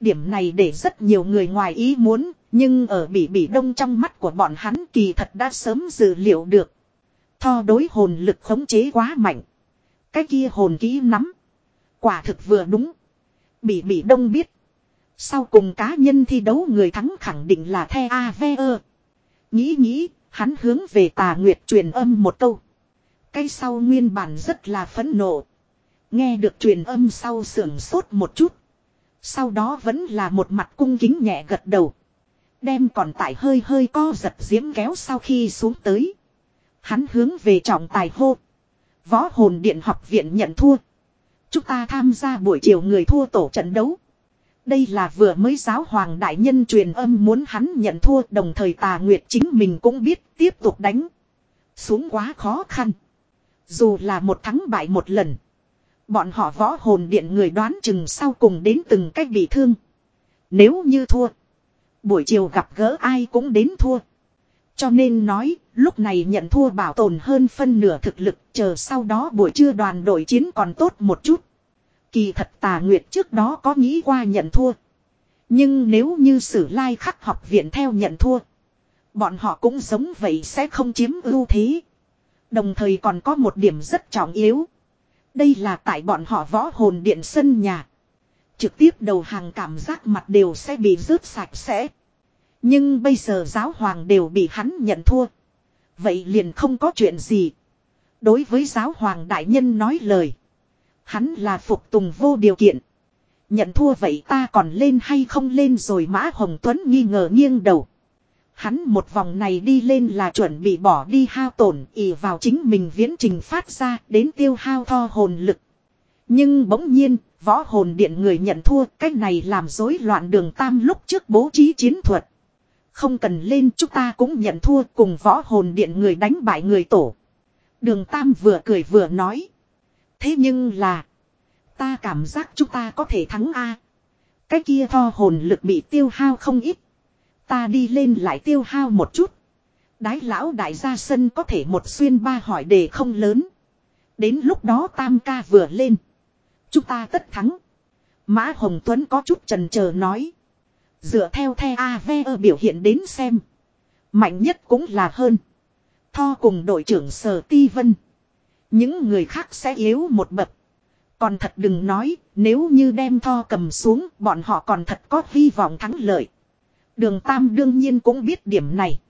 Điểm này để rất nhiều người ngoài ý muốn, nhưng ở bị bị đông trong mắt của bọn hắn kỳ thật đã sớm dự liệu được. Tho đối hồn lực khống chế quá mạnh. Cái kia hồn kỹ nắm. Quả thực vừa đúng. Bị bị đông biết. Sau cùng cá nhân thi đấu người thắng khẳng định là The AVE. Nghĩ nghĩ, hắn hướng về tà nguyệt truyền âm một câu. Cái sau nguyên bản rất là phẫn nộ. Nghe được truyền âm sau sưởng sốt một chút. Sau đó vẫn là một mặt cung kính nhẹ gật đầu. Đem còn tại hơi hơi co giật diễm kéo sau khi xuống tới. Hắn hướng về trọng tài hô. Võ hồn điện học viện nhận thua. Chúng ta tham gia buổi chiều người thua tổ trận đấu. Đây là vừa mới giáo hoàng đại nhân truyền âm muốn hắn nhận thua, đồng thời tà nguyệt chính mình cũng biết tiếp tục đánh. Xuống quá khó khăn. Dù là một thắng bại một lần. Bọn họ võ hồn điện người đoán chừng sau cùng đến từng cách bị thương. Nếu như thua. Buổi chiều gặp gỡ ai cũng đến thua. Cho nên nói, lúc này nhận thua bảo tồn hơn phân nửa thực lực, chờ sau đó buổi trưa đoàn đội chiến còn tốt một chút. Kỳ thật tà nguyệt trước đó có nghĩ qua nhận thua. Nhưng nếu như sử lai khắc học viện theo nhận thua. Bọn họ cũng giống vậy sẽ không chiếm ưu thế. Đồng thời còn có một điểm rất trọng yếu. Đây là tại bọn họ võ hồn điện sân nhà. Trực tiếp đầu hàng cảm giác mặt đều sẽ bị rớt sạch sẽ. Nhưng bây giờ giáo hoàng đều bị hắn nhận thua. Vậy liền không có chuyện gì. Đối với giáo hoàng đại nhân nói lời. Hắn là phục tùng vô điều kiện. Nhận thua vậy ta còn lên hay không lên rồi Mã Hồng Tuấn nghi ngờ nghiêng đầu. Hắn một vòng này đi lên là chuẩn bị bỏ đi hao tổn ỉ vào chính mình viễn trình phát ra đến tiêu hao tho hồn lực. Nhưng bỗng nhiên, võ hồn điện người nhận thua cách này làm rối loạn đường tam lúc trước bố trí chiến thuật. Không cần lên chúng ta cũng nhận thua cùng võ hồn điện người đánh bại người tổ. Đường tam vừa cười vừa nói. Thế nhưng là. Ta cảm giác chúng ta có thể thắng A. Cái kia tho hồn lực bị tiêu hao không ít. Ta đi lên lại tiêu hao một chút. Đái lão đại gia sân có thể một xuyên ba hỏi đề không lớn. Đến lúc đó tam ca vừa lên. Chúng ta tất thắng. Mã Hồng Tuấn có chút trần chờ nói. Dựa theo the AVE biểu hiện đến xem. Mạnh nhất cũng là hơn. Tho cùng đội trưởng Sở Ti Vân. Những người khác sẽ yếu một bậc. Còn thật đừng nói, nếu như đem Tho cầm xuống, bọn họ còn thật có hy vọng thắng lợi. Đường Tam đương nhiên cũng biết điểm này.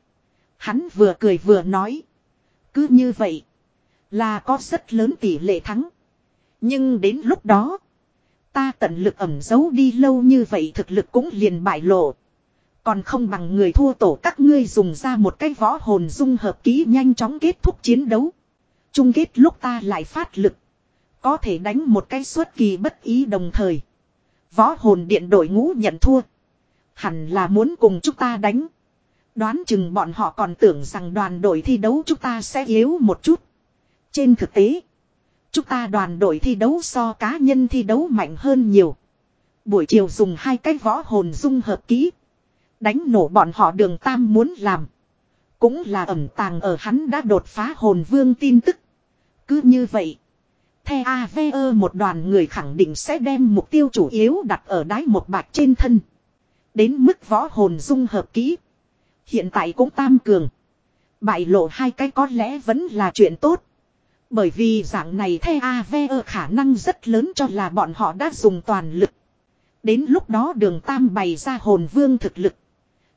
Hắn vừa cười vừa nói. Cứ như vậy, là có rất lớn tỷ lệ thắng. Nhưng đến lúc đó, ta tận lực ẩm giấu đi lâu như vậy thực lực cũng liền bại lộ. Còn không bằng người thua tổ các ngươi dùng ra một cái võ hồn dung hợp ký nhanh chóng kết thúc chiến đấu. Chung kết lúc ta lại phát lực. Có thể đánh một cái suốt kỳ bất ý đồng thời. Võ hồn điện đội ngũ nhận thua. Hẳn là muốn cùng chúng ta đánh. Đoán chừng bọn họ còn tưởng rằng đoàn đội thi đấu chúng ta sẽ yếu một chút. Trên thực tế. Chúng ta đoàn đội thi đấu so cá nhân thi đấu mạnh hơn nhiều. Buổi chiều dùng hai cái võ hồn dung hợp kỹ. Đánh nổ bọn họ đường tam muốn làm. Cũng là ẩm tàng ở hắn đã đột phá hồn vương tin tức. Cứ như vậy. The AVE một đoàn người khẳng định sẽ đem mục tiêu chủ yếu đặt ở đáy một bạc trên thân. Đến mức võ hồn dung hợp kỹ. Hiện tại cũng tam cường. Bại lộ hai cái có lẽ vẫn là chuyện tốt. Bởi vì dạng này The AVE khả năng rất lớn cho là bọn họ đã dùng toàn lực. Đến lúc đó đường tam bày ra hồn vương thực lực.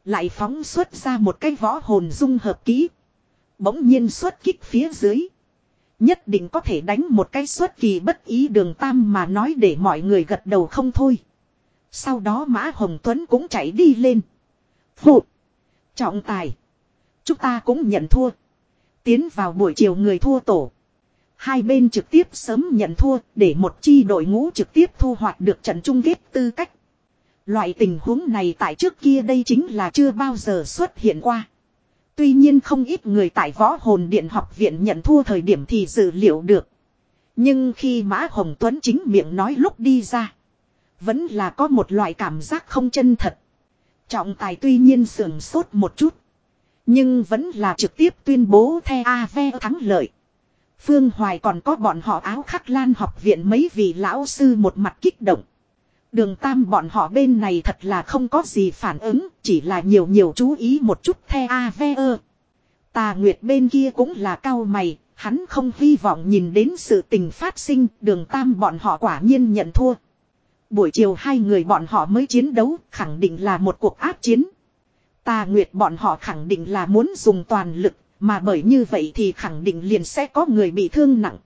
Lại phóng xuất ra một cái võ hồn dung hợp kỹ. Bỗng nhiên xuất kích phía dưới. Nhất định có thể đánh một cái xuất kỳ bất ý đường tam mà nói để mọi người gật đầu không thôi. Sau đó Mã Hồng Tuấn cũng chạy đi lên. Phụ. Trọng tài. Chúng ta cũng nhận thua. Tiến vào buổi chiều người thua tổ. Hai bên trực tiếp sớm nhận thua, để một chi đội ngũ trực tiếp thu hoạch được trận chung kết tư cách. Loại tình huống này tại trước kia đây chính là chưa bao giờ xuất hiện qua. Tuy nhiên không ít người tại võ hồn điện học viện nhận thua thời điểm thì dự liệu được. Nhưng khi Mã Hồng Tuấn chính miệng nói lúc đi ra. Vẫn là có một loại cảm giác không chân thật. Trọng tài tuy nhiên sườn sốt một chút. Nhưng vẫn là trực tiếp tuyên bố the AV thắng lợi. Phương Hoài còn có bọn họ áo khắc lan học viện mấy vị lão sư một mặt kích động. Đường tam bọn họ bên này thật là không có gì phản ứng, chỉ là nhiều nhiều chú ý một chút the AVE. Tà Nguyệt bên kia cũng là cao mày, hắn không hy vọng nhìn đến sự tình phát sinh, đường tam bọn họ quả nhiên nhận thua. Buổi chiều hai người bọn họ mới chiến đấu, khẳng định là một cuộc áp chiến. Tà Nguyệt bọn họ khẳng định là muốn dùng toàn lực, mà bởi như vậy thì khẳng định liền sẽ có người bị thương nặng.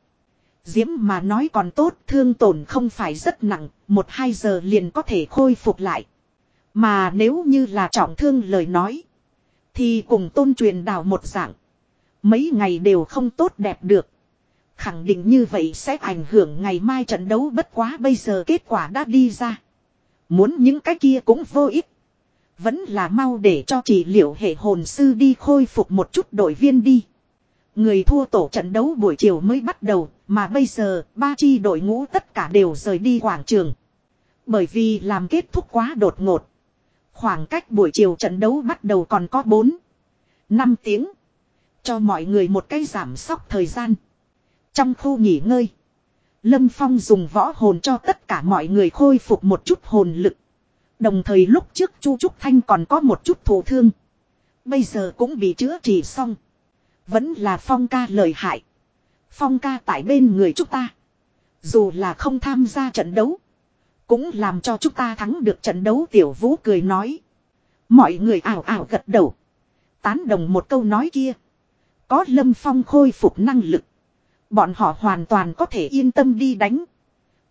Diễm mà nói còn tốt thương tổn không phải rất nặng, một hai giờ liền có thể khôi phục lại. Mà nếu như là trọng thương lời nói, thì cùng tôn truyền đào một dạng. Mấy ngày đều không tốt đẹp được. Khẳng định như vậy sẽ ảnh hưởng ngày mai trận đấu bất quá bây giờ kết quả đã đi ra. Muốn những cái kia cũng vô ích. Vẫn là mau để cho chỉ liệu hệ hồn sư đi khôi phục một chút đội viên đi. Người thua tổ trận đấu buổi chiều mới bắt đầu, mà bây giờ ba chi đội ngũ tất cả đều rời đi quảng trường. Bởi vì làm kết thúc quá đột ngột. Khoảng cách buổi chiều trận đấu bắt đầu còn có 4, 5 tiếng. Cho mọi người một cái giảm sóc thời gian. Trong khu nghỉ ngơi, Lâm Phong dùng võ hồn cho tất cả mọi người khôi phục một chút hồn lực. Đồng thời lúc trước Chu Trúc Thanh còn có một chút thổ thương. Bây giờ cũng bị chữa trị xong. Vẫn là Phong ca lời hại. Phong ca tại bên người chúng ta. Dù là không tham gia trận đấu. Cũng làm cho chúng ta thắng được trận đấu tiểu vũ cười nói. Mọi người ảo ảo gật đầu. Tán đồng một câu nói kia. Có lâm phong khôi phục năng lực. Bọn họ hoàn toàn có thể yên tâm đi đánh.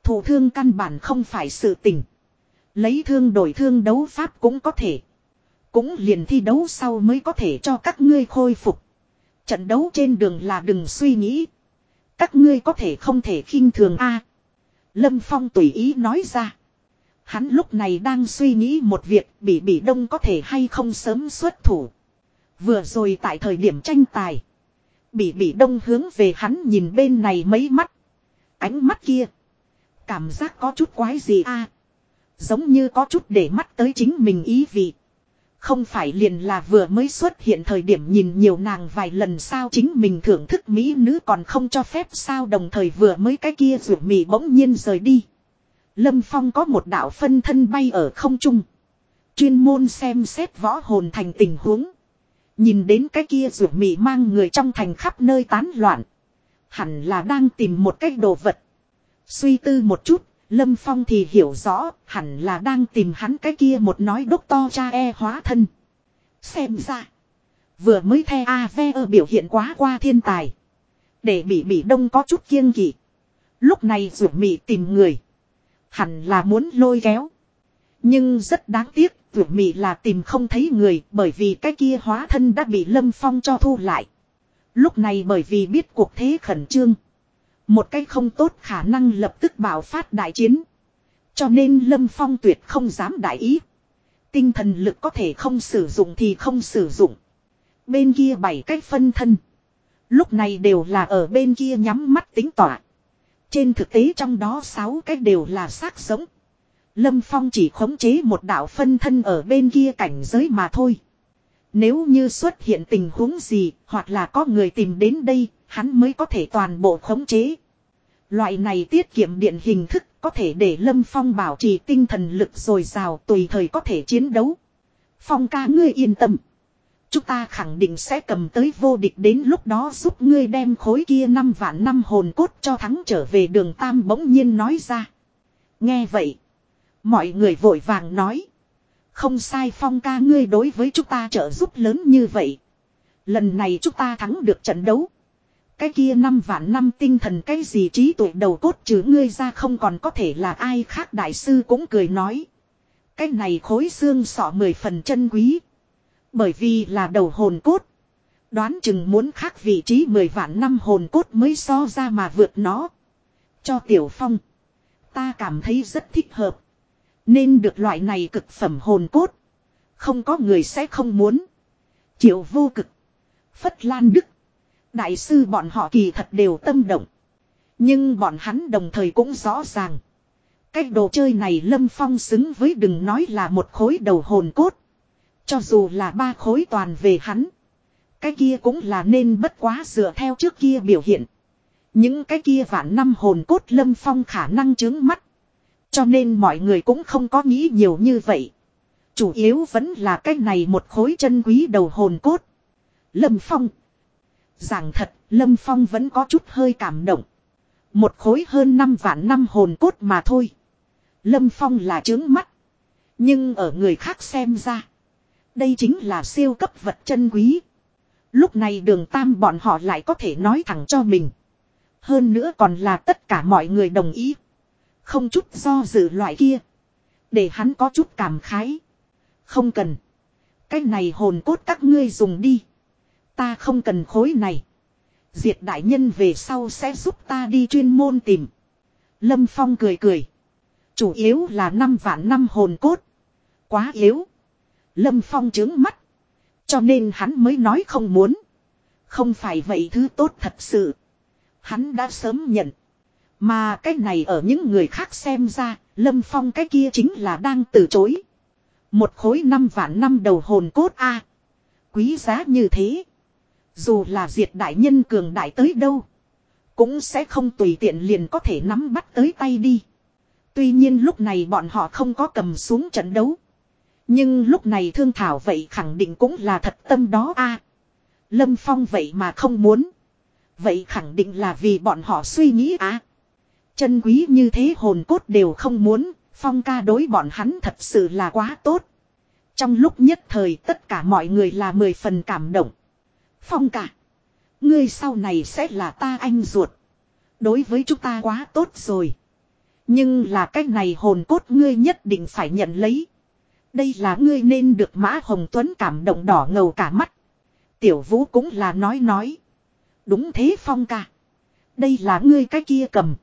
Thủ thương căn bản không phải sự tình. Lấy thương đổi thương đấu pháp cũng có thể. Cũng liền thi đấu sau mới có thể cho các ngươi khôi phục. Trận đấu trên đường là đừng suy nghĩ. Các ngươi có thể không thể khinh thường a. Lâm Phong tùy ý nói ra. Hắn lúc này đang suy nghĩ một việc bị bị đông có thể hay không sớm xuất thủ. Vừa rồi tại thời điểm tranh tài. Bị bị đông hướng về hắn nhìn bên này mấy mắt. Ánh mắt kia. Cảm giác có chút quái gì a Giống như có chút để mắt tới chính mình ý vị. Không phải liền là vừa mới xuất hiện thời điểm nhìn nhiều nàng vài lần sao chính mình thưởng thức mỹ nữ còn không cho phép sao đồng thời vừa mới cái kia rủ mì bỗng nhiên rời đi. Lâm Phong có một đạo phân thân bay ở không trung. Chuyên môn xem xét võ hồn thành tình huống. Nhìn đến cái kia rủ mị mang người trong thành khắp nơi tán loạn. Hẳn là đang tìm một cái đồ vật. Suy tư một chút, Lâm Phong thì hiểu rõ, hẳn là đang tìm hắn cái kia một nói đốc to cha e hóa thân. Xem ra, vừa mới the AVE biểu hiện quá qua thiên tài. Để bị bị đông có chút kiêng kỵ. Lúc này rủ mị tìm người. Hẳn là muốn lôi kéo. Nhưng rất đáng tiếc, Vượt mị là tìm không thấy người bởi vì cái kia hóa thân đã bị Lâm Phong cho thu lại. Lúc này bởi vì biết cuộc thế khẩn trương. Một cái không tốt khả năng lập tức bảo phát đại chiến. Cho nên Lâm Phong tuyệt không dám đại ý. Tinh thần lực có thể không sử dụng thì không sử dụng. Bên kia bảy cái phân thân. Lúc này đều là ở bên kia nhắm mắt tính tỏa. Trên thực tế trong đó sáu cái đều là xác sống. Lâm Phong chỉ khống chế một đạo phân thân ở bên kia cảnh giới mà thôi. Nếu như xuất hiện tình huống gì, hoặc là có người tìm đến đây, hắn mới có thể toàn bộ khống chế. Loại này tiết kiệm điện hình thức có thể để Lâm Phong bảo trì tinh thần lực dồi dào tùy thời có thể chiến đấu. Phong ca ngươi yên tâm. Chúng ta khẳng định sẽ cầm tới vô địch đến lúc đó giúp ngươi đem khối kia năm vạn năm hồn cốt cho thắng trở về đường Tam bỗng nhiên nói ra. Nghe vậy. Mọi người vội vàng nói. Không sai phong ca ngươi đối với chúng ta trợ giúp lớn như vậy. Lần này chúng ta thắng được trận đấu. Cái kia năm vạn năm tinh thần cái gì trí tuệ đầu cốt trừ ngươi ra không còn có thể là ai khác đại sư cũng cười nói. Cái này khối xương sọ mười phần chân quý. Bởi vì là đầu hồn cốt. Đoán chừng muốn khác vị trí mười vạn năm hồn cốt mới so ra mà vượt nó. Cho Tiểu Phong. Ta cảm thấy rất thích hợp. Nên được loại này cực phẩm hồn cốt. Không có người sẽ không muốn. Triệu vô cực. Phất Lan Đức. Đại sư bọn họ kỳ thật đều tâm động. Nhưng bọn hắn đồng thời cũng rõ ràng. Cái đồ chơi này Lâm Phong xứng với đừng nói là một khối đầu hồn cốt. Cho dù là ba khối toàn về hắn. Cái kia cũng là nên bất quá dựa theo trước kia biểu hiện. Những cái kia vạn năm hồn cốt Lâm Phong khả năng chứng mắt. Cho nên mọi người cũng không có nghĩ nhiều như vậy. Chủ yếu vẫn là cái này một khối chân quý đầu hồn cốt. Lâm Phong. Giảng thật, Lâm Phong vẫn có chút hơi cảm động. Một khối hơn năm vạn năm hồn cốt mà thôi. Lâm Phong là trướng mắt. Nhưng ở người khác xem ra. Đây chính là siêu cấp vật chân quý. Lúc này đường tam bọn họ lại có thể nói thẳng cho mình. Hơn nữa còn là tất cả mọi người đồng ý. Không chút do dự loại kia. Để hắn có chút cảm khái. Không cần. Cái này hồn cốt các ngươi dùng đi. Ta không cần khối này. Diệt đại nhân về sau sẽ giúp ta đi chuyên môn tìm. Lâm Phong cười cười. Chủ yếu là năm vạn năm hồn cốt. Quá yếu. Lâm Phong trướng mắt. Cho nên hắn mới nói không muốn. Không phải vậy thứ tốt thật sự. Hắn đã sớm nhận. Mà cái này ở những người khác xem ra, Lâm Phong cái kia chính là đang từ chối. Một khối năm vạn năm đầu hồn cốt a Quý giá như thế. Dù là diệt đại nhân cường đại tới đâu. Cũng sẽ không tùy tiện liền có thể nắm bắt tới tay đi. Tuy nhiên lúc này bọn họ không có cầm xuống trận đấu. Nhưng lúc này thương thảo vậy khẳng định cũng là thật tâm đó a Lâm Phong vậy mà không muốn. Vậy khẳng định là vì bọn họ suy nghĩ á. Chân quý như thế hồn cốt đều không muốn, Phong ca đối bọn hắn thật sự là quá tốt. Trong lúc nhất thời tất cả mọi người là mười phần cảm động. Phong ca. Ngươi sau này sẽ là ta anh ruột. Đối với chúng ta quá tốt rồi. Nhưng là cái này hồn cốt ngươi nhất định phải nhận lấy. Đây là ngươi nên được Mã Hồng Tuấn cảm động đỏ ngầu cả mắt. Tiểu Vũ cũng là nói nói. Đúng thế Phong ca. Đây là ngươi cái kia cầm.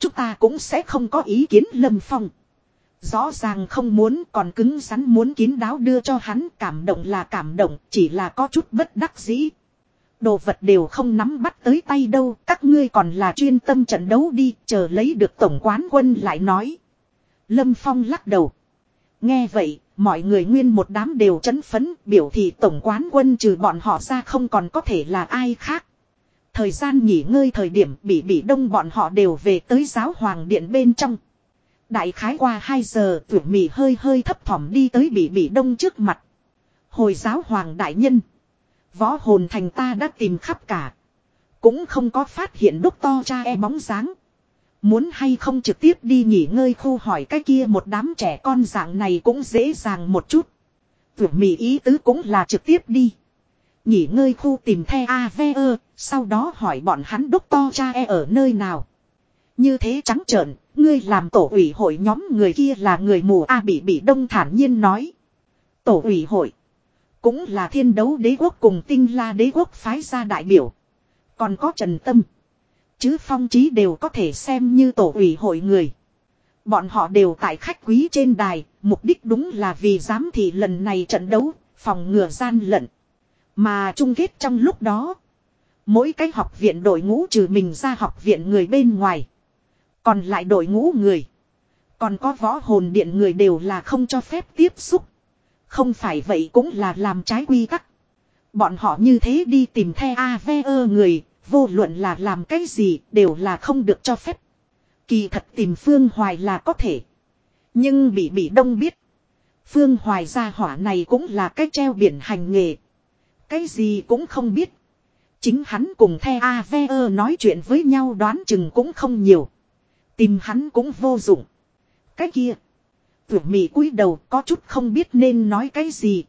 Chúng ta cũng sẽ không có ý kiến Lâm Phong. Rõ ràng không muốn còn cứng rắn muốn kín đáo đưa cho hắn cảm động là cảm động chỉ là có chút bất đắc dĩ. Đồ vật đều không nắm bắt tới tay đâu, các ngươi còn là chuyên tâm trận đấu đi, chờ lấy được tổng quán quân lại nói. Lâm Phong lắc đầu. Nghe vậy, mọi người nguyên một đám đều chấn phấn, biểu thị tổng quán quân trừ bọn họ ra không còn có thể là ai khác. Thời gian nghỉ ngơi thời điểm bị bị đông bọn họ đều về tới giáo hoàng điện bên trong. Đại khái qua 2 giờ tuyển mì hơi hơi thấp thỏm đi tới bị bị đông trước mặt. Hồi giáo hoàng đại nhân. Võ hồn thành ta đã tìm khắp cả. Cũng không có phát hiện đúc to cha e bóng dáng. Muốn hay không trực tiếp đi nghỉ ngơi khu hỏi cái kia một đám trẻ con dạng này cũng dễ dàng một chút. Tuyển mì ý tứ cũng là trực tiếp đi. Nghỉ ngơi khu tìm the AVE, sau đó hỏi bọn hắn đốc to cha e ở nơi nào. Như thế trắng trợn, ngươi làm tổ ủy hội nhóm người kia là người mù A bị bị đông thản nhiên nói. Tổ ủy hội. Cũng là thiên đấu đế quốc cùng tinh la đế quốc phái ra đại biểu. Còn có Trần Tâm. Chứ phong trí đều có thể xem như tổ ủy hội người. Bọn họ đều tại khách quý trên đài, mục đích đúng là vì giám thị lần này trận đấu, phòng ngừa gian lận. Mà chung kết trong lúc đó, mỗi cái học viện đội ngũ trừ mình ra học viện người bên ngoài. Còn lại đội ngũ người. Còn có võ hồn điện người đều là không cho phép tiếp xúc. Không phải vậy cũng là làm trái quy tắc. Bọn họ như thế đi tìm the AVE người, vô luận là làm cái gì đều là không được cho phép. Kỳ thật tìm Phương Hoài là có thể. Nhưng bị bị đông biết. Phương Hoài gia hỏa này cũng là cái treo biển hành nghề. Cái gì cũng không biết. Chính hắn cùng the Aver nói chuyện với nhau đoán chừng cũng không nhiều. Tìm hắn cũng vô dụng. Cái kia. Vượt mị cúi đầu có chút không biết nên nói cái gì.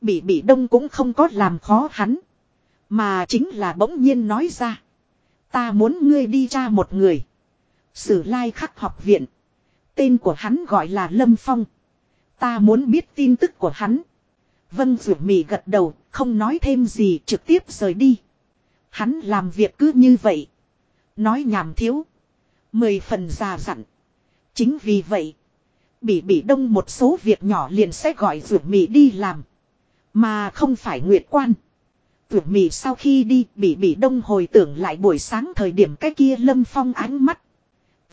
Bị bị đông cũng không có làm khó hắn. Mà chính là bỗng nhiên nói ra. Ta muốn ngươi đi ra một người. Sử lai khắc học viện. Tên của hắn gọi là Lâm Phong. Ta muốn biết tin tức của hắn. Vân Dụ Mị gật đầu, không nói thêm gì trực tiếp rời đi. Hắn làm việc cứ như vậy. Nói nhảm thiếu. Mười phần già dặn. Chính vì vậy. Bỉ bỉ đông một số việc nhỏ liền sẽ gọi Dụ Mị đi làm. Mà không phải Nguyệt Quan. Dụ Mị sau khi đi, bỉ bỉ đông hồi tưởng lại buổi sáng thời điểm cái kia lâm phong ánh mắt.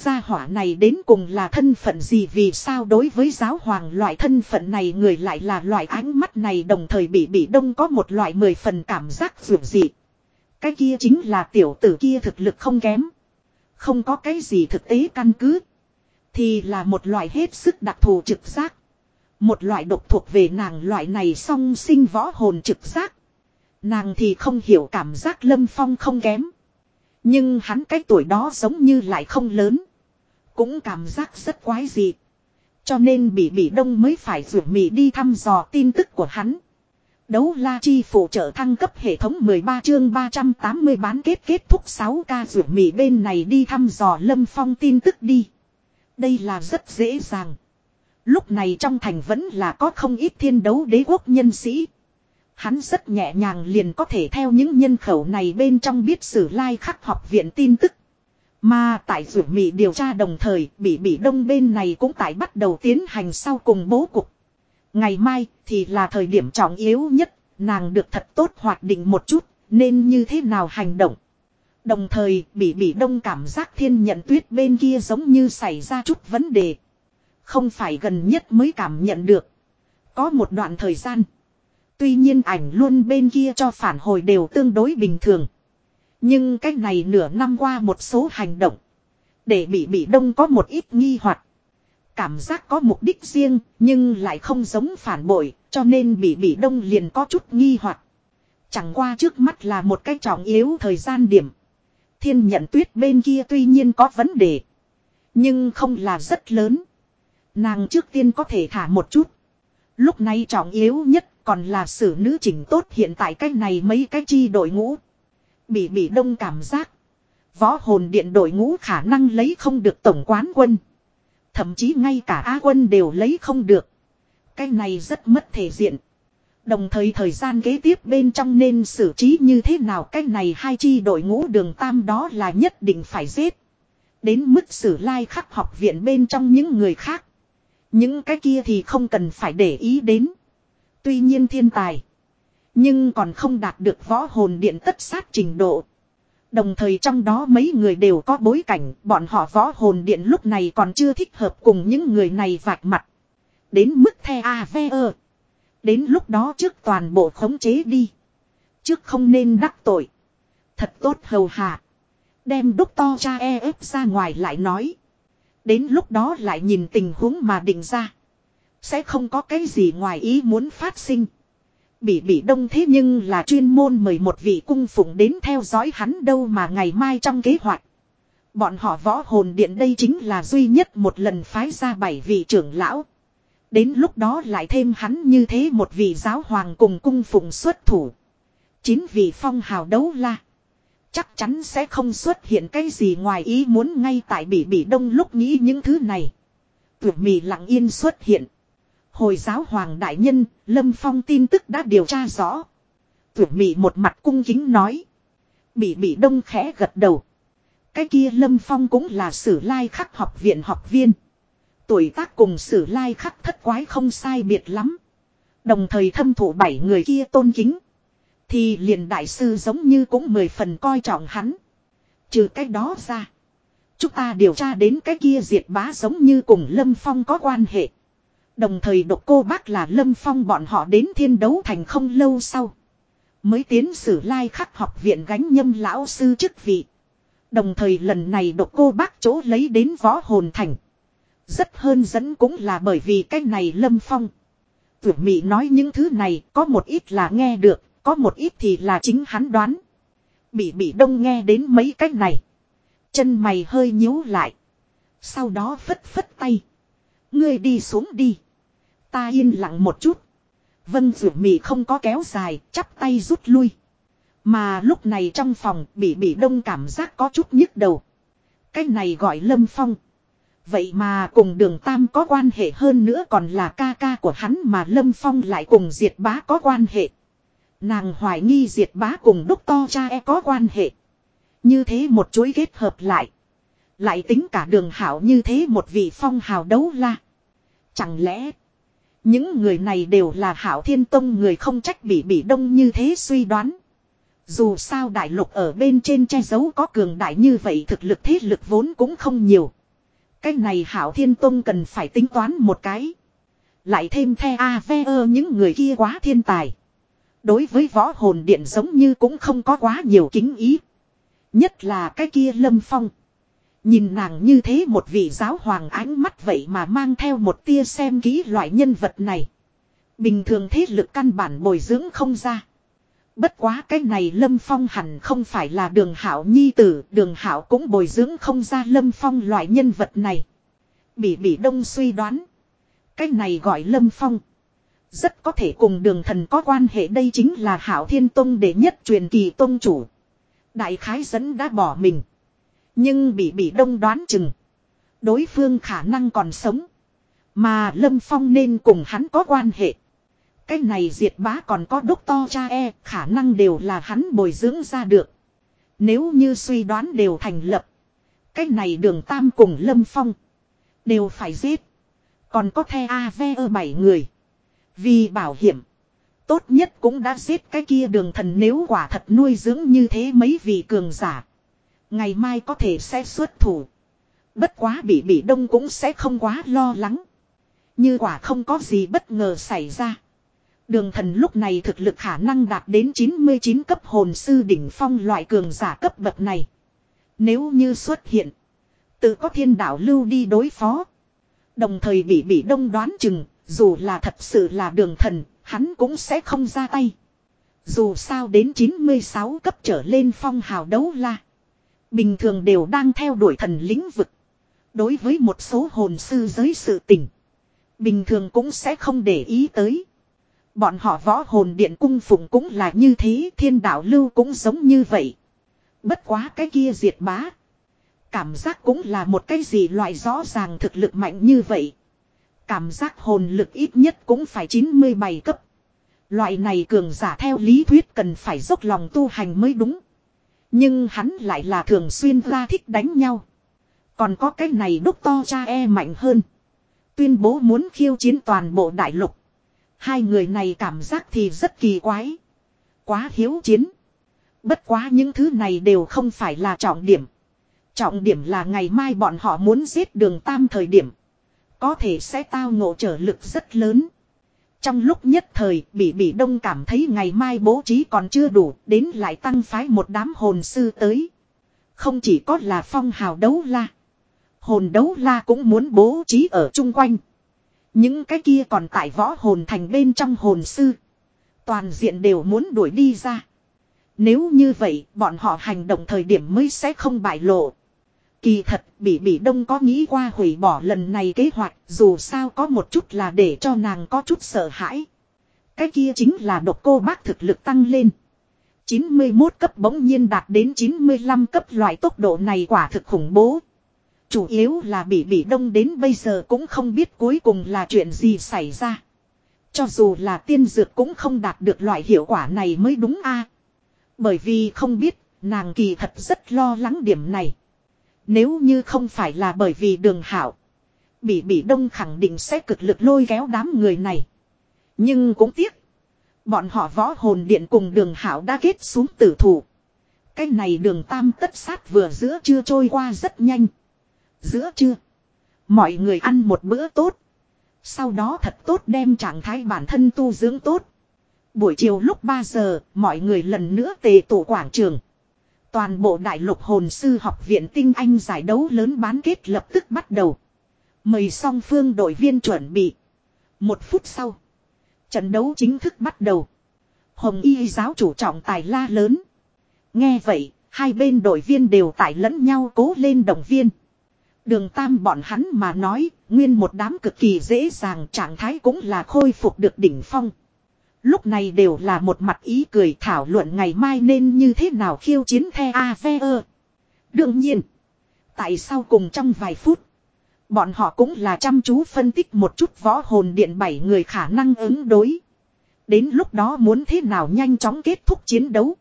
Gia hỏa này đến cùng là thân phận gì vì sao đối với giáo hoàng loại thân phận này người lại là loại ánh mắt này đồng thời bị bị đông có một loại mười phần cảm giác dược dị. Cái kia chính là tiểu tử kia thực lực không kém. Không có cái gì thực tế căn cứ. Thì là một loại hết sức đặc thù trực giác. Một loại độc thuộc về nàng loại này song sinh võ hồn trực giác. Nàng thì không hiểu cảm giác lâm phong không kém. Nhưng hắn cái tuổi đó giống như lại không lớn. Cũng cảm giác rất quái dị. Cho nên bị bị đông mới phải rủ mì đi thăm dò tin tức của hắn. Đấu la chi phụ trợ thăng cấp hệ thống 13 chương 380 bán kết kết thúc 6 ca rủ mì bên này đi thăm dò lâm phong tin tức đi. Đây là rất dễ dàng. Lúc này trong thành vẫn là có không ít thiên đấu đế quốc nhân sĩ. Hắn rất nhẹ nhàng liền có thể theo những nhân khẩu này bên trong biết sử lai like khắc học viện tin tức. Mà tại rủ mị điều tra đồng thời, bị bị đông bên này cũng tại bắt đầu tiến hành sau cùng bố cục. Ngày mai thì là thời điểm trọng yếu nhất, nàng được thật tốt hoạt định một chút, nên như thế nào hành động. Đồng thời, bị bị đông cảm giác thiên nhận tuyết bên kia giống như xảy ra chút vấn đề. Không phải gần nhất mới cảm nhận được. Có một đoạn thời gian. Tuy nhiên ảnh luôn bên kia cho phản hồi đều tương đối bình thường. Nhưng cách này nửa năm qua một số hành động. Để bị bị đông có một ít nghi hoặc Cảm giác có mục đích riêng, nhưng lại không giống phản bội, cho nên bị bị đông liền có chút nghi hoặc Chẳng qua trước mắt là một cái trọng yếu thời gian điểm. Thiên nhận tuyết bên kia tuy nhiên có vấn đề. Nhưng không là rất lớn. Nàng trước tiên có thể thả một chút. Lúc này trọng yếu nhất còn là xử nữ chỉnh tốt hiện tại cách này mấy cái chi đội ngũ. Bị bị đông cảm giác. Võ hồn điện đội ngũ khả năng lấy không được tổng quán quân. Thậm chí ngay cả Á quân đều lấy không được. Cái này rất mất thể diện. Đồng thời thời gian kế tiếp bên trong nên xử trí như thế nào cái này hai chi đội ngũ đường tam đó là nhất định phải giết. Đến mức xử lai like khắc học viện bên trong những người khác. Những cái kia thì không cần phải để ý đến. Tuy nhiên thiên tài. Nhưng còn không đạt được võ hồn điện tất sát trình độ. Đồng thời trong đó mấy người đều có bối cảnh, bọn họ võ hồn điện lúc này còn chưa thích hợp cùng những người này vạch mặt. Đến mức the AVE. Đến lúc đó trước toàn bộ khống chế đi. Trước không nên đắc tội. Thật tốt hầu hạ. Đem đúc to cha e ép ra ngoài lại nói. Đến lúc đó lại nhìn tình huống mà định ra. Sẽ không có cái gì ngoài ý muốn phát sinh. Bị bị đông thế nhưng là chuyên môn mời một vị cung phụng đến theo dõi hắn đâu mà ngày mai trong kế hoạch. Bọn họ võ hồn điện đây chính là duy nhất một lần phái ra bảy vị trưởng lão. Đến lúc đó lại thêm hắn như thế một vị giáo hoàng cùng cung phụng xuất thủ. Chín vị phong hào đấu la. Chắc chắn sẽ không xuất hiện cái gì ngoài ý muốn ngay tại bị bị đông lúc nghĩ những thứ này. Tuyệt mì lặng yên xuất hiện. Hồi giáo hoàng đại nhân, Lâm Phong tin tức đã điều tra rõ. Tuyệt mị một mặt cung kính nói. Bị bị đông khẽ gật đầu. Cái kia Lâm Phong cũng là sử lai khắc học viện học viên. Tuổi tác cùng sử lai khắc thất quái không sai biệt lắm. Đồng thời thâm thủ bảy người kia tôn kính. Thì liền đại sư giống như cũng mười phần coi trọng hắn. Trừ cái đó ra. Chúng ta điều tra đến cái kia diệt bá giống như cùng Lâm Phong có quan hệ. Đồng thời độc cô bác là Lâm Phong bọn họ đến thiên đấu thành không lâu sau. Mới tiến sử lai khắc học viện gánh nhâm lão sư chức vị. Đồng thời lần này độc cô bác chỗ lấy đến võ hồn thành. Rất hơn dẫn cũng là bởi vì cái này Lâm Phong. Tuyển Mỹ nói những thứ này có một ít là nghe được, có một ít thì là chính hắn đoán. Bị bị đông nghe đến mấy cách này. Chân mày hơi nhíu lại. Sau đó phất phất tay. Ngươi đi xuống đi. Ta yên lặng một chút. Vân Dược mì không có kéo dài, chắp tay rút lui. Mà lúc này trong phòng bị bị đông cảm giác có chút nhức đầu. Cái này gọi Lâm Phong. Vậy mà cùng đường Tam có quan hệ hơn nữa còn là ca ca của hắn mà Lâm Phong lại cùng Diệt Bá có quan hệ. Nàng hoài nghi Diệt Bá cùng Đúc To cha e có quan hệ. Như thế một chuỗi kết hợp lại. Lại tính cả đường hảo như thế một vị phong hào đấu la. Chẳng lẽ những người này đều là hảo thiên tông người không trách bị bị đông như thế suy đoán. Dù sao đại lục ở bên trên che giấu có cường đại như vậy thực lực thế lực vốn cũng không nhiều. Cái này hảo thiên tông cần phải tính toán một cái. Lại thêm the a ve ơ những người kia quá thiên tài. Đối với võ hồn điện giống như cũng không có quá nhiều kính ý. Nhất là cái kia lâm phong. Nhìn nàng như thế một vị giáo hoàng ánh mắt vậy mà mang theo một tia xem kỹ loại nhân vật này. Bình thường thế lực căn bản bồi dưỡng không ra. Bất quá cái này Lâm Phong hẳn không phải là đường hảo nhi tử, đường hảo cũng bồi dưỡng không ra Lâm Phong loại nhân vật này. Bỉ bỉ đông suy đoán. Cái này gọi Lâm Phong. Rất có thể cùng đường thần có quan hệ đây chính là hảo thiên tông đệ nhất truyền kỳ tông chủ. Đại khái dẫn đã bỏ mình. Nhưng bị bị đông đoán chừng. Đối phương khả năng còn sống. Mà Lâm Phong nên cùng hắn có quan hệ. Cái này diệt bá còn có đốc to cha e, khả năng đều là hắn bồi dưỡng ra được. Nếu như suy đoán đều thành lập. Cái này đường tam cùng Lâm Phong. Đều phải giết. Còn có the AVE ve bảy người. Vì bảo hiểm. Tốt nhất cũng đã giết cái kia đường thần nếu quả thật nuôi dưỡng như thế mấy vị cường giả. Ngày mai có thể sẽ xuất thủ. Bất quá bị bị đông cũng sẽ không quá lo lắng. Như quả không có gì bất ngờ xảy ra. Đường thần lúc này thực lực khả năng đạt đến 99 cấp hồn sư đỉnh phong loại cường giả cấp bậc này. Nếu như xuất hiện. Tự có thiên đạo lưu đi đối phó. Đồng thời bị bị đông đoán chừng. Dù là thật sự là đường thần. Hắn cũng sẽ không ra tay. Dù sao đến 96 cấp trở lên phong hào đấu la. Bình thường đều đang theo đuổi thần lĩnh vực. Đối với một số hồn sư giới sự tình. Bình thường cũng sẽ không để ý tới. Bọn họ võ hồn điện cung phụng cũng là như thế. Thiên đạo lưu cũng giống như vậy. Bất quá cái kia diệt bá. Cảm giác cũng là một cái gì loại rõ ràng thực lực mạnh như vậy. Cảm giác hồn lực ít nhất cũng phải 97 cấp. Loại này cường giả theo lý thuyết cần phải dốc lòng tu hành mới đúng. Nhưng hắn lại là thường xuyên ra thích đánh nhau. Còn có cái này đúc to cha e mạnh hơn. Tuyên bố muốn khiêu chiến toàn bộ đại lục. Hai người này cảm giác thì rất kỳ quái. Quá hiếu chiến. Bất quá những thứ này đều không phải là trọng điểm. Trọng điểm là ngày mai bọn họ muốn giết đường tam thời điểm. Có thể sẽ tao ngộ trở lực rất lớn. Trong lúc nhất thời, Bỉ Bỉ Đông cảm thấy ngày mai bố trí còn chưa đủ, đến lại tăng phái một đám hồn sư tới. Không chỉ có là phong hào đấu la. Hồn đấu la cũng muốn bố trí ở chung quanh. Những cái kia còn tại võ hồn thành bên trong hồn sư. Toàn diện đều muốn đuổi đi ra. Nếu như vậy, bọn họ hành động thời điểm mới sẽ không bại lộ. Kỳ thật, Bỉ Bỉ Đông có nghĩ qua hủy bỏ lần này kế hoạch, dù sao có một chút là để cho nàng có chút sợ hãi. Cái kia chính là độc cô bác thực lực tăng lên. 91 cấp bỗng nhiên đạt đến 95 cấp loại tốc độ này quả thực khủng bố. Chủ yếu là Bỉ Bỉ Đông đến bây giờ cũng không biết cuối cùng là chuyện gì xảy ra. Cho dù là tiên dược cũng không đạt được loại hiệu quả này mới đúng a. Bởi vì không biết, nàng kỳ thật rất lo lắng điểm này. Nếu như không phải là bởi vì đường hảo. Bỉ bỉ đông khẳng định sẽ cực lực lôi kéo đám người này. Nhưng cũng tiếc. Bọn họ võ hồn điện cùng đường hảo đã kết xuống tử thủ. Cái này đường tam tất sát vừa giữa chưa trôi qua rất nhanh. Giữa trưa. Mọi người ăn một bữa tốt. Sau đó thật tốt đem trạng thái bản thân tu dưỡng tốt. Buổi chiều lúc 3 giờ, mọi người lần nữa tề tụ quảng trường. Toàn bộ đại lục hồn sư học viện tinh anh giải đấu lớn bán kết lập tức bắt đầu. Mời song phương đội viên chuẩn bị. Một phút sau. Trận đấu chính thức bắt đầu. Hồng y giáo chủ trọng tài la lớn. Nghe vậy, hai bên đội viên đều tại lẫn nhau cố lên động viên. Đường tam bọn hắn mà nói, Nguyên một đám cực kỳ dễ dàng trạng thái cũng là khôi phục được đỉnh phong. Lúc này đều là một mặt ý cười thảo luận ngày mai nên như thế nào khiêu chiến the AVE. Đương nhiên. Tại sao cùng trong vài phút. Bọn họ cũng là chăm chú phân tích một chút võ hồn điện bảy người khả năng ứng đối. Đến lúc đó muốn thế nào nhanh chóng kết thúc chiến đấu.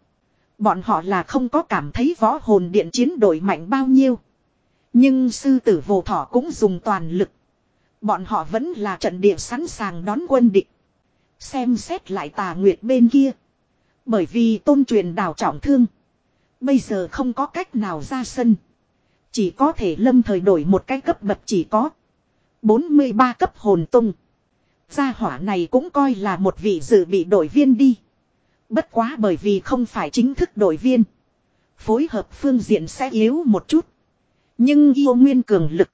Bọn họ là không có cảm thấy võ hồn điện chiến đội mạnh bao nhiêu. Nhưng sư tử vô thỏ cũng dùng toàn lực. Bọn họ vẫn là trận địa sẵn sàng đón quân địch. Xem xét lại tà nguyệt bên kia. Bởi vì tôn truyền đào trọng thương. Bây giờ không có cách nào ra sân. Chỉ có thể lâm thời đổi một cái cấp bậc chỉ có. 43 cấp hồn tung. Gia hỏa này cũng coi là một vị dự bị đội viên đi. Bất quá bởi vì không phải chính thức đội viên. Phối hợp phương diện sẽ yếu một chút. Nhưng yêu nguyên cường lực.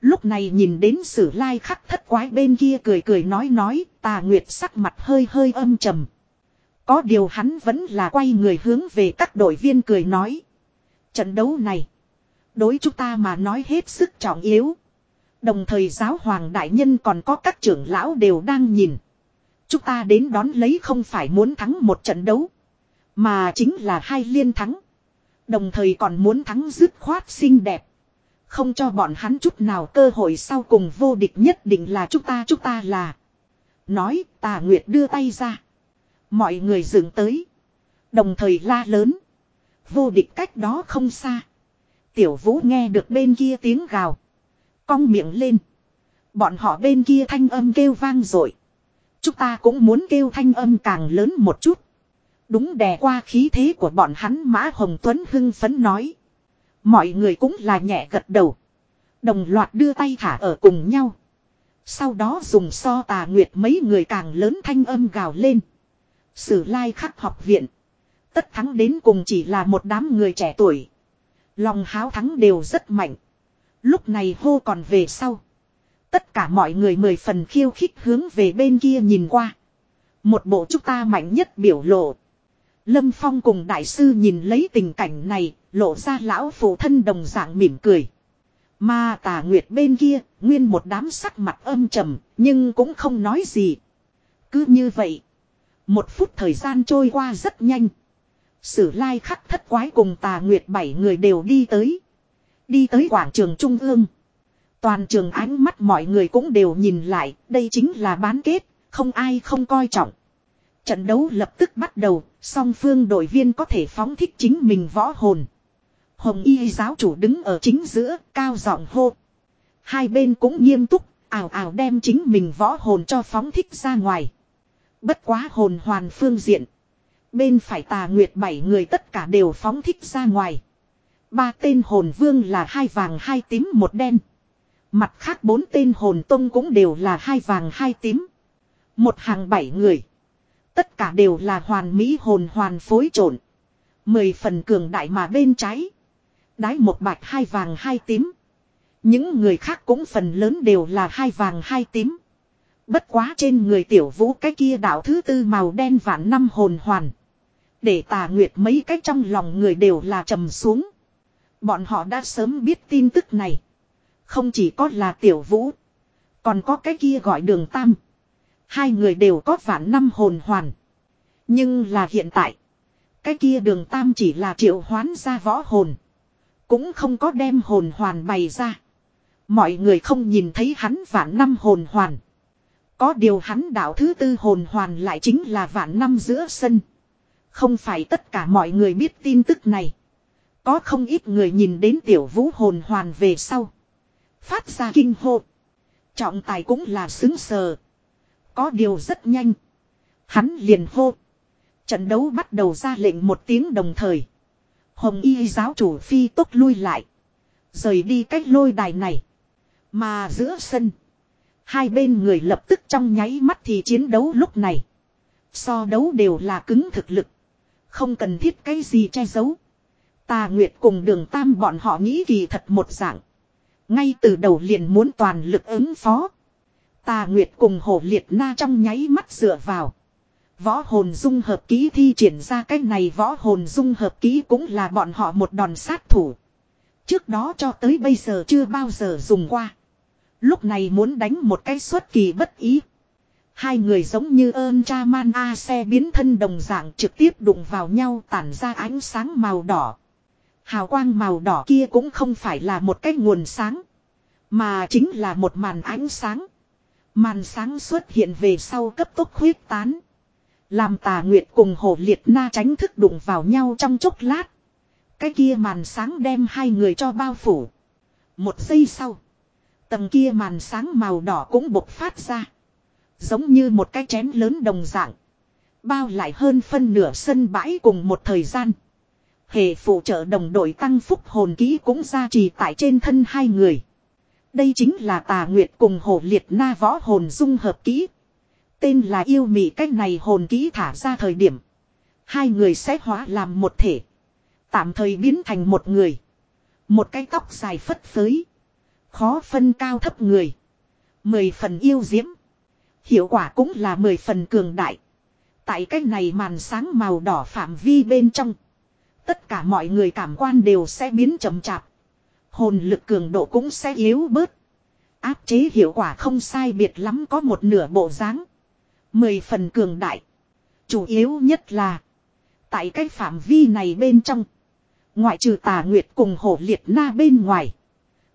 Lúc này nhìn đến sử lai khắc thất quái bên kia cười cười nói nói, tà nguyệt sắc mặt hơi hơi âm trầm. Có điều hắn vẫn là quay người hướng về các đội viên cười nói. Trận đấu này, đối chúng ta mà nói hết sức trọng yếu. Đồng thời giáo hoàng đại nhân còn có các trưởng lão đều đang nhìn. Chúng ta đến đón lấy không phải muốn thắng một trận đấu. Mà chính là hai liên thắng. Đồng thời còn muốn thắng dứt khoát xinh đẹp. Không cho bọn hắn chút nào cơ hội sau cùng vô địch nhất định là chúng ta chúng ta là. Nói, tà nguyệt đưa tay ra. Mọi người dừng tới. Đồng thời la lớn. Vô địch cách đó không xa. Tiểu vũ nghe được bên kia tiếng gào. Cong miệng lên. Bọn họ bên kia thanh âm kêu vang rồi. Chúng ta cũng muốn kêu thanh âm càng lớn một chút. Đúng đè qua khí thế của bọn hắn, Mã Hồng Tuấn hưng phấn nói. Mọi người cũng là nhẹ gật đầu. Đồng loạt đưa tay thả ở cùng nhau. Sau đó dùng so tà nguyệt mấy người càng lớn thanh âm gào lên. Sử lai khắc học viện. Tất thắng đến cùng chỉ là một đám người trẻ tuổi. Lòng háo thắng đều rất mạnh. Lúc này hô còn về sau. Tất cả mọi người mười phần khiêu khích hướng về bên kia nhìn qua. Một bộ chúng ta mạnh nhất biểu lộ. Lâm Phong cùng đại sư nhìn lấy tình cảnh này, lộ ra lão phụ thân đồng dạng mỉm cười. Mà tà nguyệt bên kia, nguyên một đám sắc mặt âm trầm, nhưng cũng không nói gì. Cứ như vậy, một phút thời gian trôi qua rất nhanh. Sử lai khắc thất quái cùng tà nguyệt bảy người đều đi tới. Đi tới quảng trường trung ương. Toàn trường ánh mắt mọi người cũng đều nhìn lại, đây chính là bán kết, không ai không coi trọng. Trận đấu lập tức bắt đầu, song phương đội viên có thể phóng thích chính mình võ hồn. Hồng y giáo chủ đứng ở chính giữa, cao giọng hô. Hai bên cũng nghiêm túc, ảo ảo đem chính mình võ hồn cho phóng thích ra ngoài. Bất quá hồn hoàn phương diện. Bên phải tà nguyệt bảy người tất cả đều phóng thích ra ngoài. Ba tên hồn vương là hai vàng hai tím một đen. Mặt khác bốn tên hồn tông cũng đều là hai vàng hai tím. Một hàng bảy người. Tất cả đều là hoàn mỹ hồn hoàn phối trộn. Mười phần cường đại mà bên trái. Đái một bạch hai vàng hai tím. Những người khác cũng phần lớn đều là hai vàng hai tím. Bất quá trên người tiểu vũ cái kia đạo thứ tư màu đen vạn năm hồn hoàn. Để tà nguyệt mấy cái trong lòng người đều là trầm xuống. Bọn họ đã sớm biết tin tức này. Không chỉ có là tiểu vũ. Còn có cái kia gọi đường tam. Hai người đều có vạn năm hồn hoàn. Nhưng là hiện tại. Cái kia đường tam chỉ là triệu hoán ra võ hồn. Cũng không có đem hồn hoàn bày ra. Mọi người không nhìn thấy hắn vạn năm hồn hoàn. Có điều hắn đạo thứ tư hồn hoàn lại chính là vạn năm giữa sân. Không phải tất cả mọi người biết tin tức này. Có không ít người nhìn đến tiểu vũ hồn hoàn về sau. Phát ra kinh hô. Trọng tài cũng là xứng sờ. Có điều rất nhanh. Hắn liền hô. Trận đấu bắt đầu ra lệnh một tiếng đồng thời. Hồng y giáo chủ phi tốc lui lại. Rời đi cách lôi đài này. Mà giữa sân. Hai bên người lập tức trong nháy mắt thì chiến đấu lúc này. So đấu đều là cứng thực lực. Không cần thiết cái gì che giấu. Tà Nguyệt cùng đường Tam bọn họ nghĩ kỳ thật một dạng. Ngay từ đầu liền muốn toàn lực ứng phó. Tà Nguyệt cùng Hổ Liệt Na trong nháy mắt dựa vào. Võ hồn dung hợp ký thi triển ra cái này võ hồn dung hợp ký cũng là bọn họ một đòn sát thủ. Trước đó cho tới bây giờ chưa bao giờ dùng qua. Lúc này muốn đánh một cái xuất kỳ bất ý. Hai người giống như ơn cha man A xe biến thân đồng dạng trực tiếp đụng vào nhau tản ra ánh sáng màu đỏ. Hào quang màu đỏ kia cũng không phải là một cái nguồn sáng. Mà chính là một màn ánh sáng. Màn sáng xuất hiện về sau cấp tốc khuyết tán. Làm tà nguyệt cùng hồ liệt na tránh thức đụng vào nhau trong chốc lát. Cái kia màn sáng đem hai người cho bao phủ. Một giây sau. Tầng kia màn sáng màu đỏ cũng bộc phát ra. Giống như một cái chén lớn đồng dạng. Bao lại hơn phân nửa sân bãi cùng một thời gian. Hệ phụ trợ đồng đội tăng phúc hồn ký cũng ra trì tại trên thân hai người. Đây chính là tà nguyệt cùng hồ liệt na võ hồn dung hợp kỹ Tên là yêu mị cách này hồn kỹ thả ra thời điểm. Hai người sẽ hóa làm một thể. Tạm thời biến thành một người. Một cái tóc dài phất phới. Khó phân cao thấp người. Mười phần yêu diễm. Hiệu quả cũng là mười phần cường đại. Tại cái này màn sáng màu đỏ phạm vi bên trong. Tất cả mọi người cảm quan đều sẽ biến chậm chạp. Hồn lực cường độ cũng sẽ yếu bớt. Áp chế hiệu quả không sai biệt lắm có một nửa bộ dáng. Mười phần cường đại. Chủ yếu nhất là. Tại cái phạm vi này bên trong. Ngoại trừ tà nguyệt cùng hổ liệt na bên ngoài.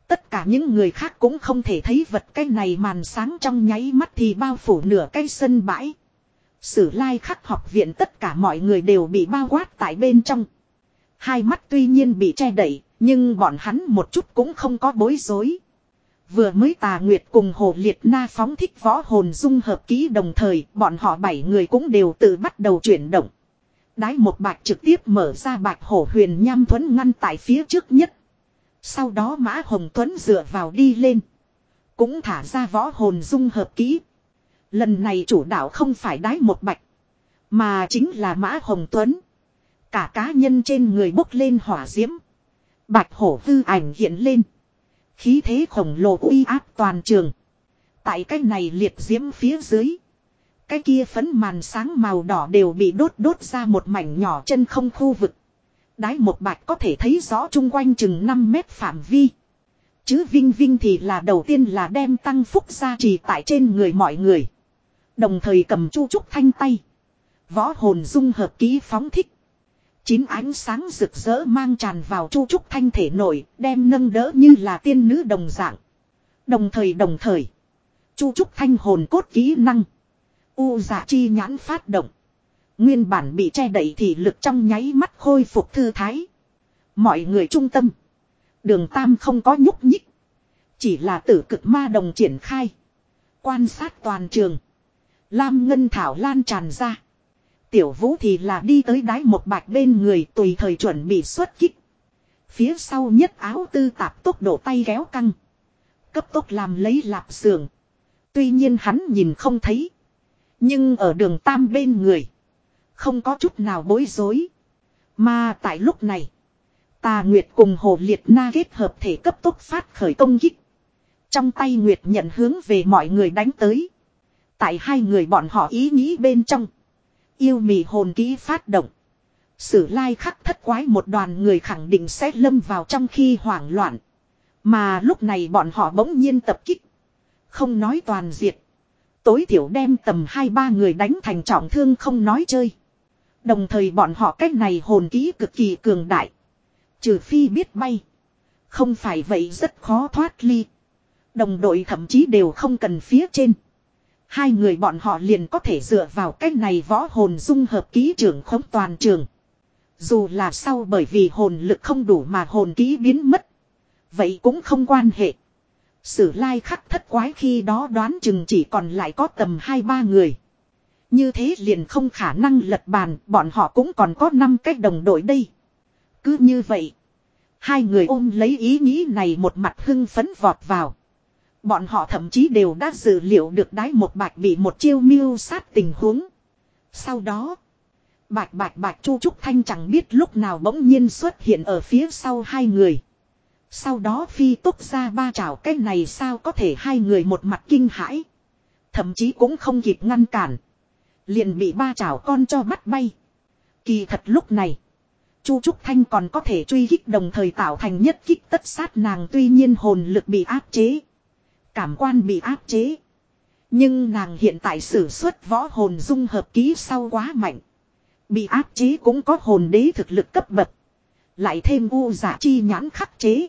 Tất cả những người khác cũng không thể thấy vật cái này màn sáng trong nháy mắt thì bao phủ nửa cái sân bãi. Sử lai khắc học viện tất cả mọi người đều bị bao quát tại bên trong. Hai mắt tuy nhiên bị che đậy, nhưng bọn hắn một chút cũng không có bối rối. Vừa mới tà nguyệt cùng hồ liệt na phóng thích võ hồn dung hợp ký đồng thời, bọn họ bảy người cũng đều tự bắt đầu chuyển động. Đái một bạch trực tiếp mở ra bạch hổ huyền nham thuấn ngăn tại phía trước nhất. Sau đó mã hồng tuấn dựa vào đi lên. Cũng thả ra võ hồn dung hợp ký. Lần này chủ đạo không phải đái một bạch. Mà chính là mã hồng tuấn. Cả cá nhân trên người bốc lên hỏa diễm. Bạch hổ hư ảnh hiện lên. Khí thế khổng lồ uy áp toàn trường. Tại cái này liệt diễm phía dưới. Cái kia phấn màn sáng màu đỏ đều bị đốt đốt ra một mảnh nhỏ chân không khu vực. Đái một bạch có thể thấy rõ chung quanh chừng 5 mét phạm vi. Chứ Vinh Vinh thì là đầu tiên là đem tăng phúc ra trì tại trên người mọi người. Đồng thời cầm chu trúc thanh tay. Võ hồn dung hợp ký phóng thích. Chín ánh sáng rực rỡ mang tràn vào chu trúc thanh thể nổi, đem nâng đỡ như là tiên nữ đồng dạng. Đồng thời đồng thời. Chu trúc thanh hồn cốt kỹ năng. U dạ chi nhãn phát động. Nguyên bản bị che đậy thì lực trong nháy mắt khôi phục thư thái. Mọi người trung tâm. Đường Tam không có nhúc nhích. Chỉ là tử cực ma đồng triển khai. Quan sát toàn trường. Lam Ngân Thảo lan tràn ra. Tiểu vũ thì là đi tới đáy một bạch bên người tùy thời chuẩn bị xuất kích. Phía sau nhất áo tư tạp tốc độ tay kéo căng. Cấp tốc làm lấy lạp sườn. Tuy nhiên hắn nhìn không thấy. Nhưng ở đường tam bên người. Không có chút nào bối rối. Mà tại lúc này. Tà Nguyệt cùng Hồ Liệt Na kết hợp thể cấp tốc phát khởi công kích. Trong tay Nguyệt nhận hướng về mọi người đánh tới. Tại hai người bọn họ ý nghĩ bên trong. Yêu mị hồn ký phát động. Sử lai khắc thất quái một đoàn người khẳng định sẽ lâm vào trong khi hoảng loạn. Mà lúc này bọn họ bỗng nhiên tập kích. Không nói toàn diệt. Tối thiểu đem tầm hai ba người đánh thành trọng thương không nói chơi. Đồng thời bọn họ cách này hồn ký cực kỳ cường đại. Trừ phi biết bay. Không phải vậy rất khó thoát ly. Đồng đội thậm chí đều không cần phía trên. Hai người bọn họ liền có thể dựa vào cách này võ hồn dung hợp ký trưởng khống toàn trường. Dù là sau bởi vì hồn lực không đủ mà hồn ký biến mất. Vậy cũng không quan hệ. Sử lai khắc thất quái khi đó đoán chừng chỉ còn lại có tầm hai ba người. Như thế liền không khả năng lật bàn, bọn họ cũng còn có năm cách đồng đội đây. Cứ như vậy, hai người ôm lấy ý nghĩ này một mặt hưng phấn vọt vào. Bọn họ thậm chí đều đã dự liệu được đái một bạch bị một chiêu mưu sát tình huống. Sau đó, bạch bạch bạch chu trúc thanh chẳng biết lúc nào bỗng nhiên xuất hiện ở phía sau hai người. Sau đó phi túc ra ba chảo cái này sao có thể hai người một mặt kinh hãi. Thậm chí cũng không kịp ngăn cản. Liền bị ba chảo con cho bắt bay. Kỳ thật lúc này. Chu Trúc Thanh còn có thể truy kích đồng thời tạo thành nhất kích tất sát nàng tuy nhiên hồn lực bị áp chế. Cảm quan bị áp chế. Nhưng nàng hiện tại sử xuất võ hồn dung hợp ký sau quá mạnh. Bị áp chế cũng có hồn đế thực lực cấp bậc. Lại thêm u giả chi nhãn khắc chế.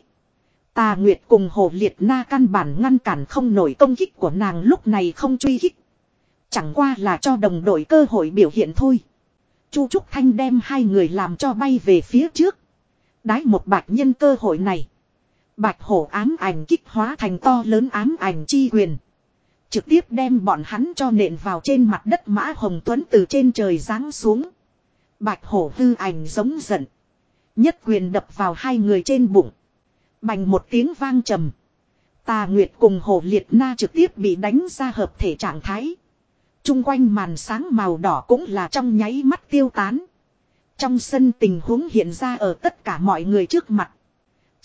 Tà Nguyệt cùng Hồ Liệt Na căn bản ngăn cản không nổi công kích của nàng lúc này không truy kích. Chẳng qua là cho đồng đội cơ hội biểu hiện thôi. Chu Trúc Thanh đem hai người làm cho bay về phía trước. Đái một bạch nhân cơ hội này. Bạch hổ ám ảnh kích hóa thành to lớn ám ảnh chi quyền. Trực tiếp đem bọn hắn cho nện vào trên mặt đất mã hồng tuấn từ trên trời giáng xuống. Bạch hổ hư ảnh giống giận. Nhất quyền đập vào hai người trên bụng. Bành một tiếng vang trầm. Tà Nguyệt cùng Hồ Liệt Na trực tiếp bị đánh ra hợp thể trạng thái. Trung quanh màn sáng màu đỏ cũng là trong nháy mắt tiêu tán. Trong sân tình huống hiện ra ở tất cả mọi người trước mặt.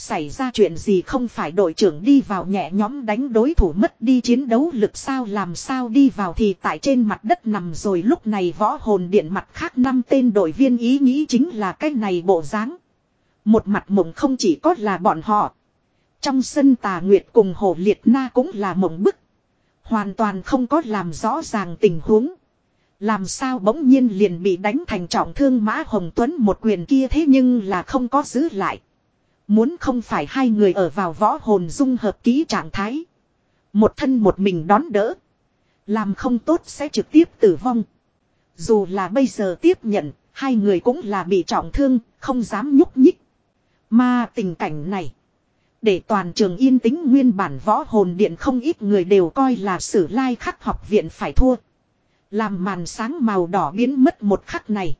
Xảy ra chuyện gì không phải đội trưởng đi vào nhẹ nhóm đánh đối thủ mất đi chiến đấu lực sao làm sao đi vào thì tại trên mặt đất nằm rồi lúc này võ hồn điện mặt khác năm tên đội viên ý nghĩ chính là cái này bộ dáng Một mặt mộng không chỉ có là bọn họ. Trong sân tà nguyệt cùng hồ liệt na cũng là mộng bức. Hoàn toàn không có làm rõ ràng tình huống. Làm sao bỗng nhiên liền bị đánh thành trọng thương Mã Hồng Tuấn một quyền kia thế nhưng là không có giữ lại. Muốn không phải hai người ở vào võ hồn dung hợp ký trạng thái. Một thân một mình đón đỡ. Làm không tốt sẽ trực tiếp tử vong. Dù là bây giờ tiếp nhận, hai người cũng là bị trọng thương, không dám nhúc nhích. Mà tình cảnh này. Để toàn trường yên tĩnh nguyên bản võ hồn điện không ít người đều coi là sử lai khắc học viện phải thua. Làm màn sáng màu đỏ biến mất một khắc này.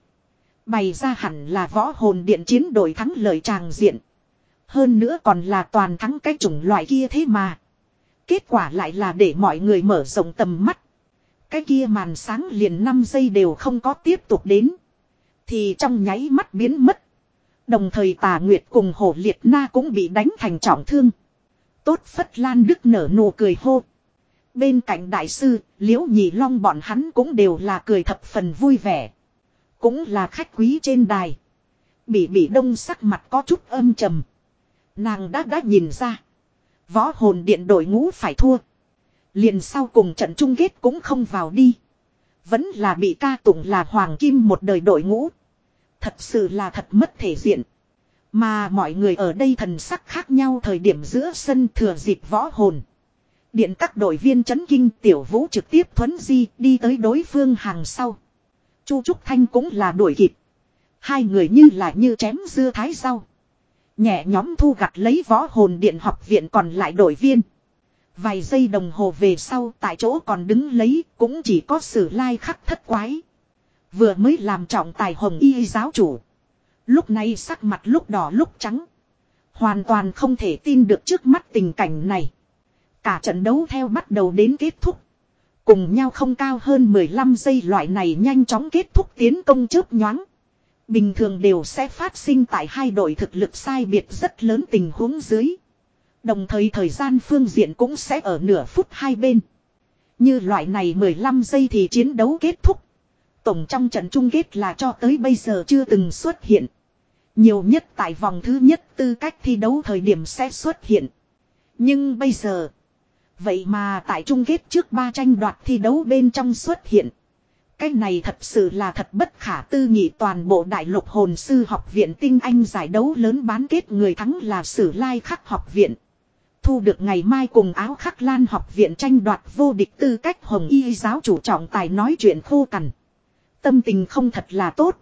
Bày ra hẳn là võ hồn điện chiến đội thắng lợi tràng diện. Hơn nữa còn là toàn thắng cái chủng loại kia thế mà. Kết quả lại là để mọi người mở rộng tầm mắt. Cái kia màn sáng liền 5 giây đều không có tiếp tục đến. Thì trong nháy mắt biến mất. Đồng thời tà Nguyệt cùng hổ liệt na cũng bị đánh thành trọng thương. Tốt phất lan đức nở nụ cười hô. Bên cạnh đại sư, liễu nhị long bọn hắn cũng đều là cười thập phần vui vẻ. Cũng là khách quý trên đài. Bị bị đông sắc mặt có chút âm trầm. Nàng đã đã nhìn ra. Võ hồn điện đội ngũ phải thua. Liền sau cùng trận chung kết cũng không vào đi. Vẫn là bị ca tụng là hoàng kim một đời đội ngũ. Thật sự là thật mất thể diện. Mà mọi người ở đây thần sắc khác nhau thời điểm giữa sân thừa dịp võ hồn. Điện các đội viên chấn kinh tiểu vũ trực tiếp thuấn di đi tới đối phương hàng sau. Chu Trúc Thanh cũng là đuổi kịp. Hai người như là như chém dưa thái rau. Nhẹ nhóm thu gặt lấy võ hồn điện học viện còn lại đội viên. Vài giây đồng hồ về sau tại chỗ còn đứng lấy cũng chỉ có sử lai khắc thất quái. Vừa mới làm trọng tài hồng y giáo chủ. Lúc này sắc mặt lúc đỏ lúc trắng. Hoàn toàn không thể tin được trước mắt tình cảnh này. Cả trận đấu theo bắt đầu đến kết thúc. Cùng nhau không cao hơn 15 giây loại này nhanh chóng kết thúc tiến công chớp nhoáng. Bình thường đều sẽ phát sinh tại hai đội thực lực sai biệt rất lớn tình huống dưới. Đồng thời thời gian phương diện cũng sẽ ở nửa phút hai bên. Như loại này 15 giây thì chiến đấu kết thúc. Tổng trong trận chung kết là cho tới bây giờ chưa từng xuất hiện. Nhiều nhất tại vòng thứ nhất tư cách thi đấu thời điểm sẽ xuất hiện. Nhưng bây giờ. Vậy mà tại chung kết trước ba tranh đoạt thi đấu bên trong xuất hiện. Cái này thật sự là thật bất khả tư nghị toàn bộ đại lục hồn sư học viện tinh anh giải đấu lớn bán kết người thắng là sử lai khắc học viện. Thu được ngày mai cùng áo khắc lan học viện tranh đoạt vô địch tư cách hồng y giáo chủ trọng tài nói chuyện khô cằn. Tâm tình không thật là tốt.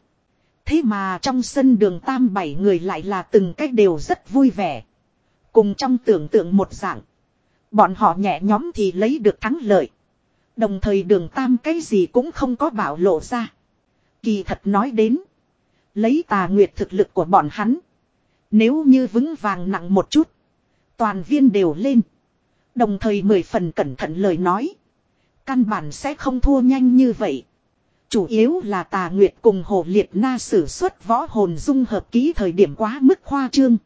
Thế mà trong sân đường tam bảy người lại là từng cách đều rất vui vẻ. Cùng trong tưởng tượng một dạng. Bọn họ nhẹ nhóm thì lấy được thắng lợi. Đồng thời đường tam cái gì cũng không có bảo lộ ra. Kỳ thật nói đến. Lấy tà nguyệt thực lực của bọn hắn. Nếu như vững vàng nặng một chút. Toàn viên đều lên. Đồng thời mười phần cẩn thận lời nói. Căn bản sẽ không thua nhanh như vậy. Chủ yếu là tà nguyệt cùng hồ liệt na sử xuất võ hồn dung hợp ký thời điểm quá mức khoa trương.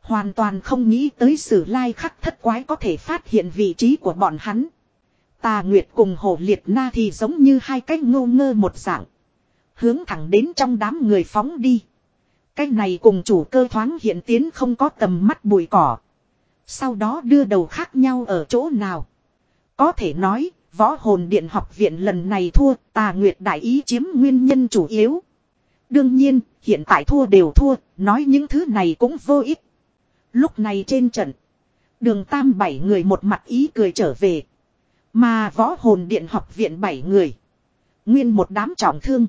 Hoàn toàn không nghĩ tới sử lai khắc thất quái có thể phát hiện vị trí của bọn hắn. Tà Nguyệt cùng Hồ Liệt Na thì giống như hai cái ngô ngơ một dạng. Hướng thẳng đến trong đám người phóng đi. Cái này cùng chủ cơ thoáng hiện tiến không có tầm mắt bụi cỏ. Sau đó đưa đầu khác nhau ở chỗ nào. Có thể nói, võ hồn điện học viện lần này thua, tà nguyệt đại ý chiếm nguyên nhân chủ yếu. Đương nhiên, hiện tại thua đều thua, nói những thứ này cũng vô ích. Lúc này trên trận, đường tam bảy người một mặt ý cười trở về. Mà võ hồn điện học viện bảy người. Nguyên một đám trọng thương.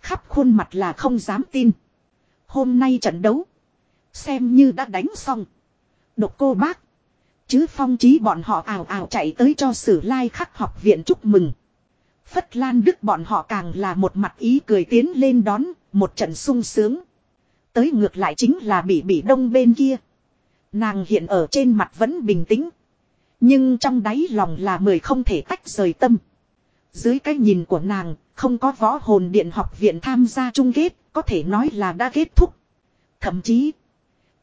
Khắp khuôn mặt là không dám tin. Hôm nay trận đấu. Xem như đã đánh xong. Độc cô bác. Chứ phong trí bọn họ ảo ảo chạy tới cho sử lai khắc học viện chúc mừng. Phất Lan Đức bọn họ càng là một mặt ý cười tiến lên đón, một trận sung sướng. Tới ngược lại chính là bị bị đông bên kia. Nàng hiện ở trên mặt vẫn bình tĩnh. Nhưng trong đáy lòng là mười không thể tách rời tâm. Dưới cái nhìn của nàng, không có võ hồn điện học viện tham gia chung kết, có thể nói là đã kết thúc. Thậm chí,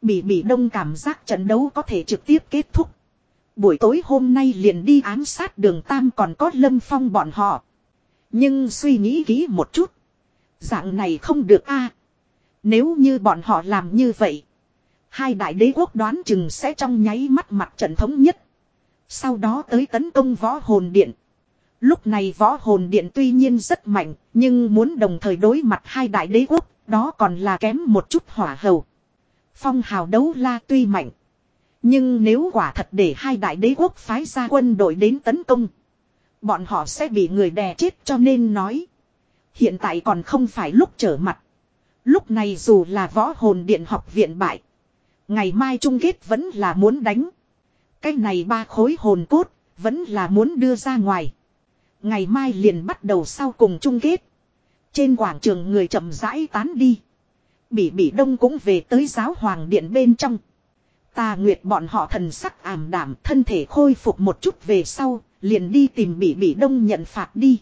bị bị đông cảm giác trận đấu có thể trực tiếp kết thúc. Buổi tối hôm nay liền đi ám sát đường Tam còn có lâm phong bọn họ. Nhưng suy nghĩ kỹ một chút. Dạng này không được a Nếu như bọn họ làm như vậy. Hai đại đế quốc đoán chừng sẽ trong nháy mắt mặt trận thống nhất. Sau đó tới tấn công võ hồn điện. Lúc này võ hồn điện tuy nhiên rất mạnh, nhưng muốn đồng thời đối mặt hai đại đế quốc, đó còn là kém một chút hỏa hầu. Phong hào đấu la tuy mạnh. Nhưng nếu quả thật để hai đại đế quốc phái ra quân đội đến tấn công. Bọn họ sẽ bị người đè chết cho nên nói. Hiện tại còn không phải lúc trở mặt. Lúc này dù là võ hồn điện học viện bại. Ngày mai chung kết vẫn là muốn đánh. Cái này ba khối hồn cốt, vẫn là muốn đưa ra ngoài. Ngày mai liền bắt đầu sau cùng chung kết. Trên quảng trường người chậm rãi tán đi. Bỉ bỉ đông cũng về tới giáo hoàng điện bên trong. Tà Nguyệt bọn họ thần sắc ảm đảm thân thể khôi phục một chút về sau, liền đi tìm Bỉ Bỉ Đông nhận phạt đi.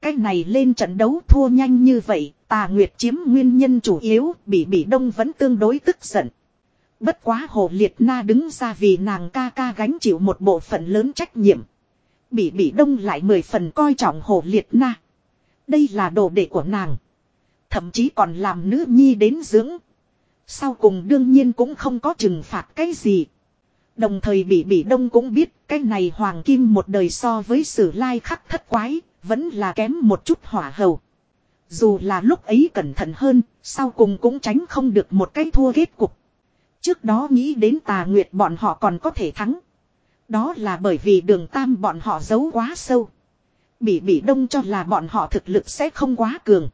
Cái này lên trận đấu thua nhanh như vậy, Tà Nguyệt chiếm nguyên nhân chủ yếu, Bỉ Bỉ Đông vẫn tương đối tức giận. Bất quá Hồ Liệt Na đứng ra vì nàng ca ca gánh chịu một bộ phận lớn trách nhiệm. bị bị Đông lại mười phần coi trọng Hồ Liệt Na. Đây là đồ đệ của nàng. Thậm chí còn làm nữ nhi đến dưỡng. Sau cùng đương nhiên cũng không có trừng phạt cái gì. Đồng thời bị bị đông cũng biết cái này hoàng kim một đời so với sử lai khắc thất quái, vẫn là kém một chút hỏa hầu. Dù là lúc ấy cẩn thận hơn, sau cùng cũng tránh không được một cái thua kết cục. Trước đó nghĩ đến tà nguyệt bọn họ còn có thể thắng. Đó là bởi vì đường tam bọn họ giấu quá sâu. Bị bị đông cho là bọn họ thực lực sẽ không quá cường.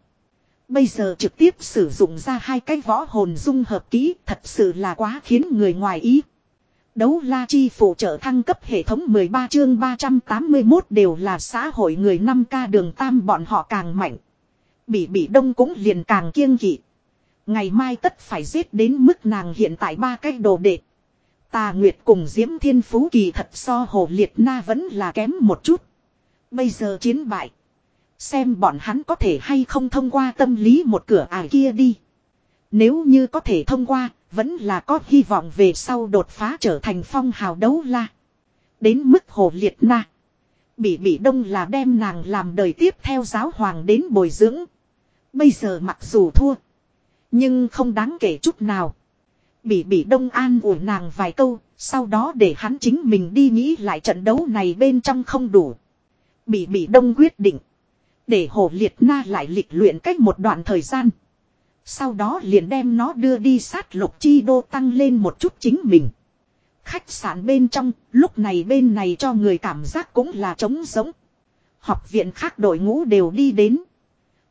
Bây giờ trực tiếp sử dụng ra hai cái võ hồn dung hợp kỹ thật sự là quá khiến người ngoài ý. Đấu la chi phụ trợ thăng cấp hệ thống 13 chương 381 đều là xã hội người 5K đường tam bọn họ càng mạnh. Bị bị đông cũng liền càng kiêng kỵ. Ngày mai tất phải giết đến mức nàng hiện tại ba cái đồ đệ. Tà Nguyệt cùng Diễm Thiên Phú kỳ thật so hồ liệt na vẫn là kém một chút. Bây giờ chiến bại. Xem bọn hắn có thể hay không thông qua tâm lý một cửa ải kia đi. Nếu như có thể thông qua, vẫn là có hy vọng về sau đột phá trở thành phong hào đấu la. Đến mức hồ liệt na. Bị bị đông là đem nàng làm đời tiếp theo giáo hoàng đến bồi dưỡng. Bây giờ mặc dù thua. Nhưng không đáng kể chút nào. Bỉ Bỉ đông an ủi nàng vài câu. Sau đó để hắn chính mình đi nghĩ lại trận đấu này bên trong không đủ. Bỉ Bỉ đông quyết định. Để hồ liệt na lại lịch luyện cách một đoạn thời gian. Sau đó liền đem nó đưa đi sát lục chi đô tăng lên một chút chính mình. Khách sạn bên trong, lúc này bên này cho người cảm giác cũng là trống giống. Học viện khác đội ngũ đều đi đến.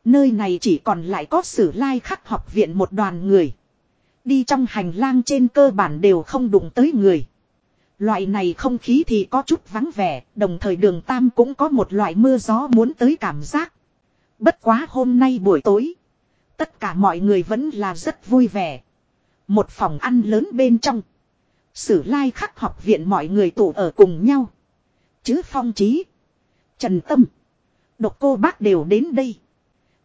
Nơi này chỉ còn lại có sử lai khắc học viện một đoàn người. Đi trong hành lang trên cơ bản đều không đụng tới người. Loại này không khí thì có chút vắng vẻ, đồng thời đường Tam cũng có một loại mưa gió muốn tới cảm giác. Bất quá hôm nay buổi tối, tất cả mọi người vẫn là rất vui vẻ. Một phòng ăn lớn bên trong. Sử lai khắc học viện mọi người tụ ở cùng nhau. Chứ phong trí, trần tâm, độc cô bác đều đến đây.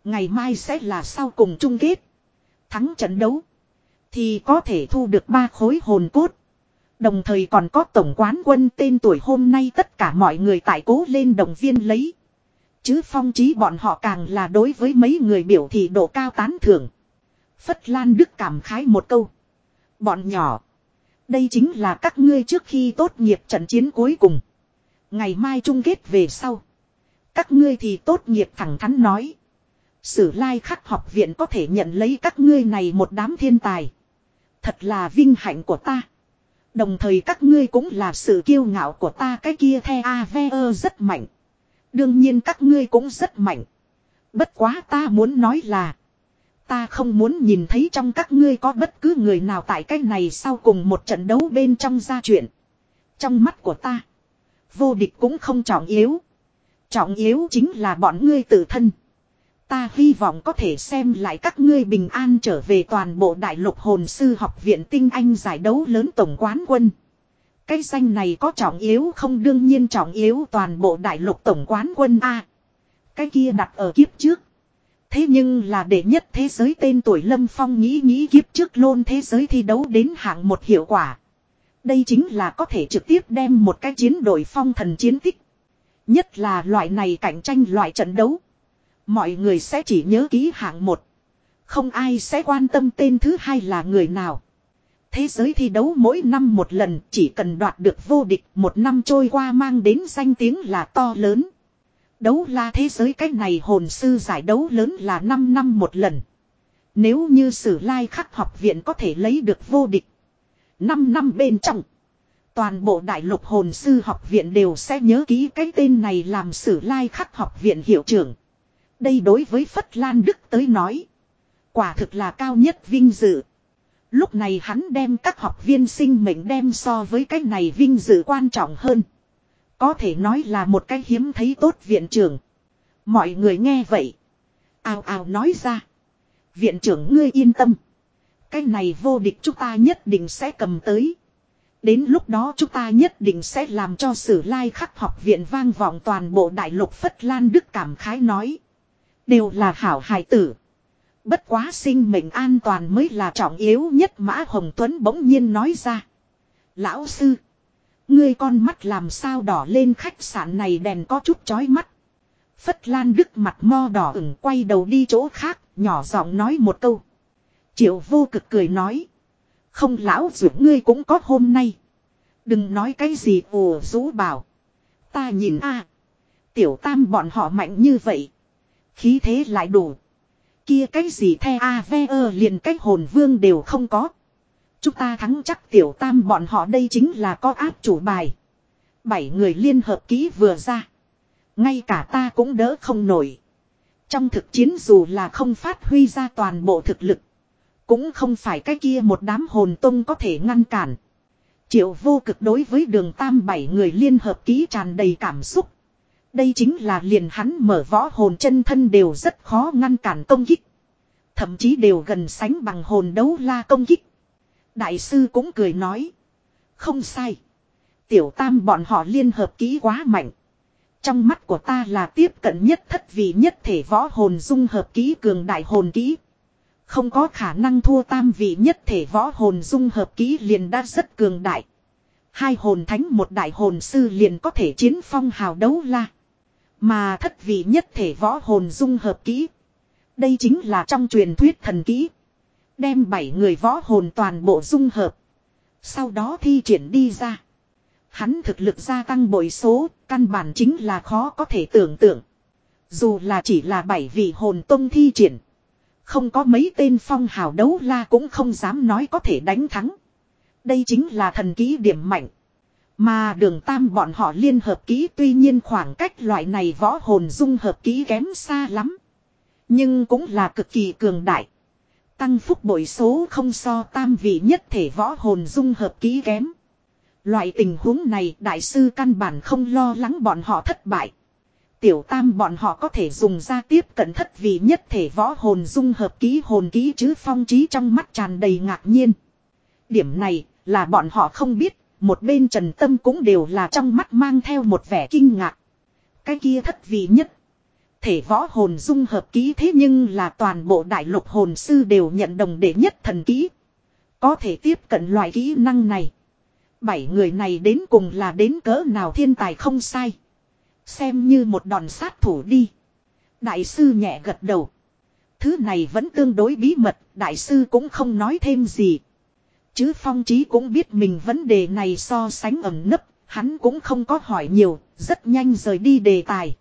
Ngày mai sẽ là sau cùng chung kết. Thắng trận đấu. Thì có thể thu được ba khối hồn cốt. Đồng thời còn có tổng quán quân tên tuổi hôm nay tất cả mọi người tại cố lên đồng viên lấy. Chứ phong trí bọn họ càng là đối với mấy người biểu thị độ cao tán thưởng. Phất Lan Đức cảm khái một câu. Bọn nhỏ. Đây chính là các ngươi trước khi tốt nghiệp trận chiến cuối cùng. Ngày mai chung kết về sau. Các ngươi thì tốt nghiệp thẳng thắn nói. Sử lai khắc học viện có thể nhận lấy các ngươi này một đám thiên tài. Thật là vinh hạnh của ta. Đồng thời các ngươi cũng là sự kiêu ngạo của ta, cái kia the Veo rất mạnh. Đương nhiên các ngươi cũng rất mạnh. Bất quá ta muốn nói là. Ta không muốn nhìn thấy trong các ngươi có bất cứ người nào tại cái này sau cùng một trận đấu bên trong gia chuyện. Trong mắt của ta. Vô địch cũng không trọng yếu. Trọng yếu chính là bọn ngươi tự thân. Ta hy vọng có thể xem lại các ngươi bình an trở về toàn bộ đại lục hồn sư học viện tinh anh giải đấu lớn tổng quán quân. Cái danh này có trọng yếu không đương nhiên trọng yếu toàn bộ đại lục tổng quán quân A. Cái kia đặt ở kiếp trước. Thế nhưng là đệ nhất thế giới tên tuổi Lâm Phong nghĩ nghĩ kiếp trước luôn thế giới thi đấu đến hạng một hiệu quả. Đây chính là có thể trực tiếp đem một cái chiến đội phong thần chiến tích. Nhất là loại này cạnh tranh loại trận đấu. Mọi người sẽ chỉ nhớ ký hạng một. Không ai sẽ quan tâm tên thứ hai là người nào. Thế giới thi đấu mỗi năm một lần, chỉ cần đoạt được vô địch, một năm trôi qua mang đến danh tiếng là to lớn. Đấu la thế giới cách này hồn sư giải đấu lớn là 5 năm một lần. Nếu như sử lai khắc học viện có thể lấy được vô địch. 5 năm bên trong. Toàn bộ đại lục hồn sư học viện đều sẽ nhớ ký cái tên này làm sử lai khắc học viện hiệu trưởng. Đây đối với Phất Lan Đức tới nói. Quả thực là cao nhất vinh dự. Lúc này hắn đem các học viên sinh mệnh đem so với cái này vinh dự quan trọng hơn. Có thể nói là một cái hiếm thấy tốt viện trưởng. Mọi người nghe vậy. Ào ào nói ra. Viện trưởng ngươi yên tâm. Cái này vô địch chúng ta nhất định sẽ cầm tới. Đến lúc đó chúng ta nhất định sẽ làm cho sử lai khắc học viện vang vọng toàn bộ đại lục Phất Lan Đức cảm khái nói. Đều là hảo hài tử. Bất quá sinh mệnh an toàn mới là trọng yếu nhất Mã Hồng Tuấn bỗng nhiên nói ra. Lão sư. Ngươi con mắt làm sao đỏ lên khách sạn này đèn có chút chói mắt. Phất Lan Đức mặt mo đỏ ửng quay đầu đi chỗ khác, nhỏ giọng nói một câu. Triệu vô cực cười nói. Không lão dù ngươi cũng có hôm nay. Đừng nói cái gì ồ rũ bảo. Ta nhìn a Tiểu tam bọn họ mạnh như vậy. Khí thế lại đủ. Kia cái gì the a ve ơ liền cách hồn vương đều không có. Chúng ta thắng chắc tiểu tam bọn họ đây chính là có áp chủ bài. Bảy người liên hợp ký vừa ra. Ngay cả ta cũng đỡ không nổi. Trong thực chiến dù là không phát huy ra toàn bộ thực lực. Cũng không phải cái kia một đám hồn tông có thể ngăn cản. Triệu vô cực đối với đường tam bảy người liên hợp ký tràn đầy cảm xúc. Đây chính là liền hắn mở võ hồn chân thân đều rất khó ngăn cản công kích. Thậm chí đều gần sánh bằng hồn đấu la công kích. Đại sư cũng cười nói. Không sai. Tiểu tam bọn họ liên hợp kỹ quá mạnh. Trong mắt của ta là tiếp cận nhất thất vị nhất thể võ hồn dung hợp kỹ cường đại hồn kỹ Không có khả năng thua tam vị nhất thể võ hồn dung hợp kỹ liền đã rất cường đại. Hai hồn thánh một đại hồn sư liền có thể chiến phong hào đấu la. Mà thất vị nhất thể võ hồn dung hợp kỹ. Đây chính là trong truyền thuyết thần kỹ. Đem bảy người võ hồn toàn bộ dung hợp. Sau đó thi triển đi ra. Hắn thực lực gia tăng bội số, căn bản chính là khó có thể tưởng tượng. Dù là chỉ là bảy vị hồn tông thi triển. Không có mấy tên phong hào đấu la cũng không dám nói có thể đánh thắng. Đây chính là thần kỹ điểm mạnh. Mà đường tam bọn họ liên hợp ký tuy nhiên khoảng cách loại này võ hồn dung hợp ký kém xa lắm. Nhưng cũng là cực kỳ cường đại. Tăng phúc bội số không so tam vị nhất thể võ hồn dung hợp ký kém. Loại tình huống này đại sư căn bản không lo lắng bọn họ thất bại. Tiểu tam bọn họ có thể dùng ra tiếp cận thất vị nhất thể võ hồn dung hợp ký hồn ký chứ phong trí trong mắt tràn đầy ngạc nhiên. Điểm này là bọn họ không biết một bên trần tâm cũng đều là trong mắt mang theo một vẻ kinh ngạc. Cái kia thất vị nhất. Thể võ hồn dung hợp ký thế nhưng là toàn bộ đại lục hồn sư đều nhận đồng đệ nhất thần ký. Có thể tiếp cận loại kỹ năng này. Bảy người này đến cùng là đến cỡ nào thiên tài không sai. Xem như một đòn sát thủ đi. Đại sư nhẹ gật đầu. Thứ này vẫn tương đối bí mật, đại sư cũng không nói thêm gì. Chứ phong trí cũng biết mình vấn đề này so sánh ẩm nấp, hắn cũng không có hỏi nhiều, rất nhanh rời đi đề tài.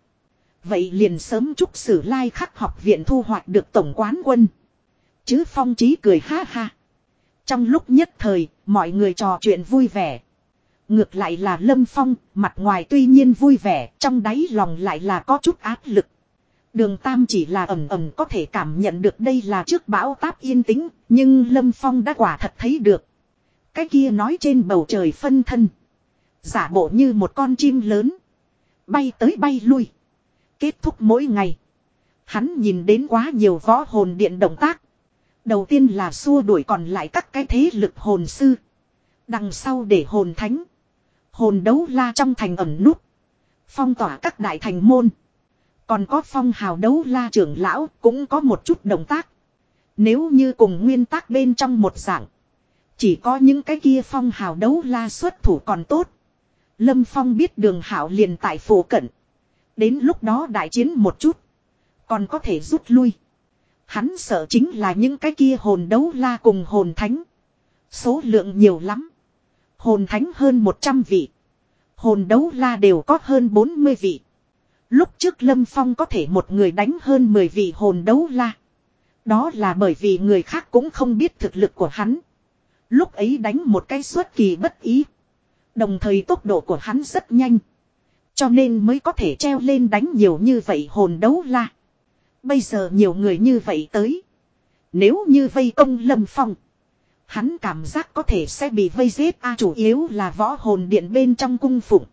Vậy liền sớm chúc sử lai khắc học viện thu hoạch được tổng quán quân. Chứ phong trí cười ha ha. Trong lúc nhất thời, mọi người trò chuyện vui vẻ. Ngược lại là Lâm Phong, mặt ngoài tuy nhiên vui vẻ, trong đáy lòng lại là có chút áp lực. Đường Tam chỉ là ẩm ẩm có thể cảm nhận được đây là trước bão táp yên tĩnh, nhưng Lâm Phong đã quả thật thấy được. Cái kia nói trên bầu trời phân thân. Giả bộ như một con chim lớn. Bay tới bay lui. Kết thúc mỗi ngày. Hắn nhìn đến quá nhiều võ hồn điện động tác. Đầu tiên là xua đuổi còn lại các cái thế lực hồn sư. Đằng sau để hồn thánh. Hồn đấu la trong thành ẩn nút. Phong tỏa các đại thành môn. Còn có phong hào đấu la trưởng lão cũng có một chút động tác. Nếu như cùng nguyên tắc bên trong một dạng. Chỉ có những cái kia phong hào đấu la xuất thủ còn tốt. Lâm Phong biết đường hảo liền tại phố cận. Đến lúc đó đại chiến một chút. Còn có thể rút lui. Hắn sợ chính là những cái kia hồn đấu la cùng hồn thánh. Số lượng nhiều lắm. Hồn thánh hơn 100 vị. Hồn đấu la đều có hơn 40 vị. Lúc trước Lâm Phong có thể một người đánh hơn 10 vị hồn đấu la. Đó là bởi vì người khác cũng không biết thực lực của hắn. Lúc ấy đánh một cái suất kỳ bất ý. Đồng thời tốc độ của hắn rất nhanh. Cho nên mới có thể treo lên đánh nhiều như vậy hồn đấu la. Bây giờ nhiều người như vậy tới. Nếu như vây công lâm phong. Hắn cảm giác có thể sẽ bị vây giết a, chủ yếu là võ hồn điện bên trong cung phụng.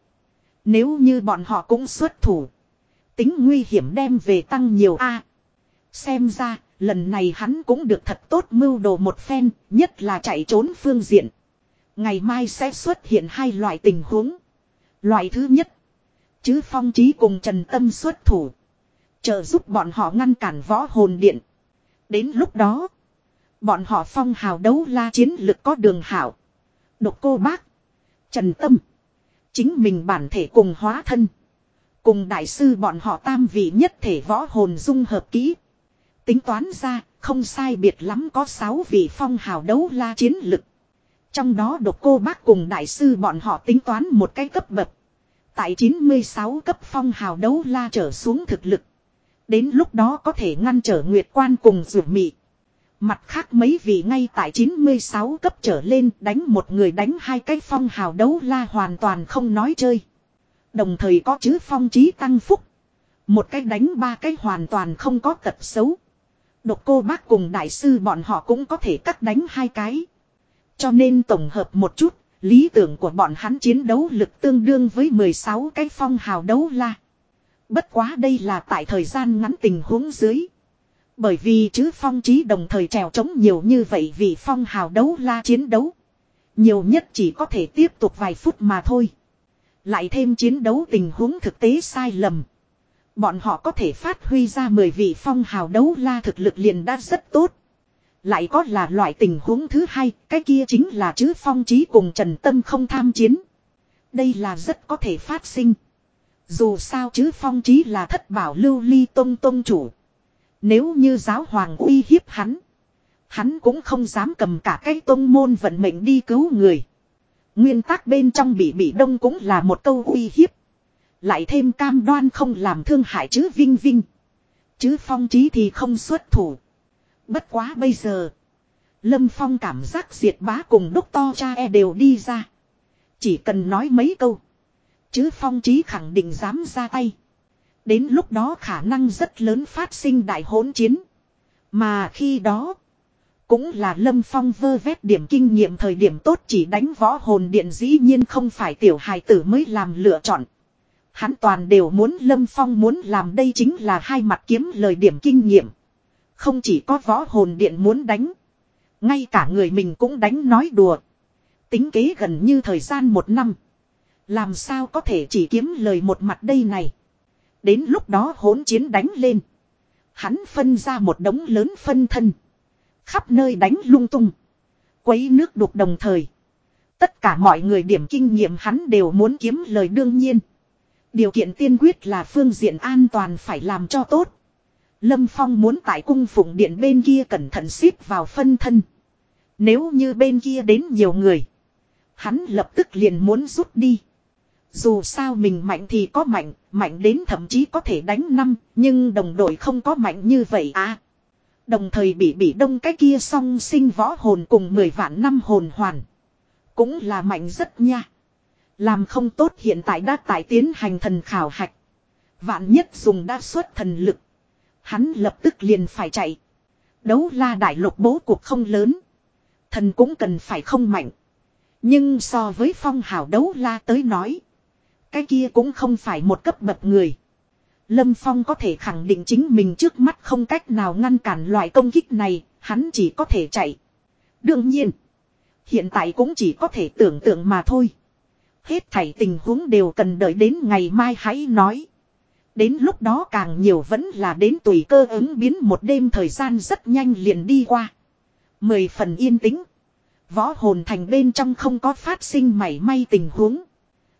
Nếu như bọn họ cũng xuất thủ. Tính nguy hiểm đem về tăng nhiều a Xem ra, lần này hắn cũng được thật tốt mưu đồ một phen, nhất là chạy trốn phương diện. Ngày mai sẽ xuất hiện hai loại tình huống. Loại thứ nhất. Chứ phong trí cùng Trần Tâm xuất thủ. Trợ giúp bọn họ ngăn cản võ hồn điện. Đến lúc đó. Bọn họ phong hào đấu la chiến lực có đường hảo. Độc cô bác. Trần Tâm. Chính mình bản thể cùng hóa thân. Cùng đại sư bọn họ tam vị nhất thể võ hồn dung hợp kỹ. Tính toán ra, không sai biệt lắm có sáu vị phong hào đấu la chiến lực. Trong đó độc cô bác cùng đại sư bọn họ tính toán một cái cấp bậc. Tại 96 cấp phong hào đấu la trở xuống thực lực. Đến lúc đó có thể ngăn trở Nguyệt Quan cùng rượu mị. Mặt khác mấy vị ngay tại 96 cấp trở lên đánh một người đánh hai cái phong hào đấu la hoàn toàn không nói chơi. Đồng thời có chứ phong trí tăng phúc. Một cái đánh ba cái hoàn toàn không có tật xấu. Độc cô bác cùng đại sư bọn họ cũng có thể cắt đánh hai cái. Cho nên tổng hợp một chút, lý tưởng của bọn hắn chiến đấu lực tương đương với 16 cái phong hào đấu la. Bất quá đây là tại thời gian ngắn tình huống dưới. Bởi vì chứ phong trí đồng thời trèo trống nhiều như vậy vì phong hào đấu la chiến đấu. Nhiều nhất chỉ có thể tiếp tục vài phút mà thôi. Lại thêm chiến đấu tình huống thực tế sai lầm. Bọn họ có thể phát huy ra 10 vị phong hào đấu la thực lực liền đã rất tốt. Lại có là loại tình huống thứ hai, cái kia chính là chứ phong trí cùng Trần Tâm không tham chiến. Đây là rất có thể phát sinh. Dù sao chứ phong trí là thất bảo lưu ly tông tông chủ. Nếu như giáo hoàng uy hiếp hắn. Hắn cũng không dám cầm cả cái tông môn vận mệnh đi cứu người. Nguyên tắc bên trong bị bị đông cũng là một câu uy hiếp. Lại thêm cam đoan không làm thương hại chứ vinh vinh. Chứ phong trí thì không xuất thủ. Bất quá bây giờ. Lâm Phong cảm giác diệt bá cùng đúc to cha e đều đi ra. Chỉ cần nói mấy câu. Chứ Phong trí khẳng định dám ra tay. Đến lúc đó khả năng rất lớn phát sinh đại hỗn chiến. Mà khi đó. Cũng là Lâm Phong vơ vét điểm kinh nghiệm thời điểm tốt chỉ đánh võ hồn điện dĩ nhiên không phải tiểu hài tử mới làm lựa chọn. Hắn toàn đều muốn Lâm Phong muốn làm đây chính là hai mặt kiếm lời điểm kinh nghiệm. Không chỉ có võ hồn điện muốn đánh. Ngay cả người mình cũng đánh nói đùa. Tính kế gần như thời gian một năm. Làm sao có thể chỉ kiếm lời một mặt đây này. Đến lúc đó hỗn chiến đánh lên. Hắn phân ra một đống lớn phân thân. Khắp nơi đánh lung tung. Quấy nước đục đồng thời. Tất cả mọi người điểm kinh nghiệm hắn đều muốn kiếm lời đương nhiên. Điều kiện tiên quyết là phương diện an toàn phải làm cho tốt. Lâm Phong muốn tại cung phụng điện bên kia cẩn thận xếp vào phân thân. Nếu như bên kia đến nhiều người. Hắn lập tức liền muốn rút đi. Dù sao mình mạnh thì có mạnh, mạnh đến thậm chí có thể đánh năm, nhưng đồng đội không có mạnh như vậy à. Đồng thời bị bị đông cái kia song sinh võ hồn cùng 10 vạn năm hồn hoàn. Cũng là mạnh rất nha. Làm không tốt hiện tại đã tại tiến hành thần khảo hạch. Vạn nhất dùng đa suất thần lực. Hắn lập tức liền phải chạy. Đấu la đại lục bố cuộc không lớn. Thần cũng cần phải không mạnh. Nhưng so với phong hào đấu la tới nói. Cái kia cũng không phải một cấp bậc người. Lâm Phong có thể khẳng định chính mình trước mắt không cách nào ngăn cản loại công kích này, hắn chỉ có thể chạy. Đương nhiên, hiện tại cũng chỉ có thể tưởng tượng mà thôi. Hết thảy tình huống đều cần đợi đến ngày mai hãy nói. Đến lúc đó càng nhiều vẫn là đến tùy cơ ứng biến một đêm thời gian rất nhanh liền đi qua. Mười phần yên tĩnh. Võ hồn thành bên trong không có phát sinh mảy may tình huống.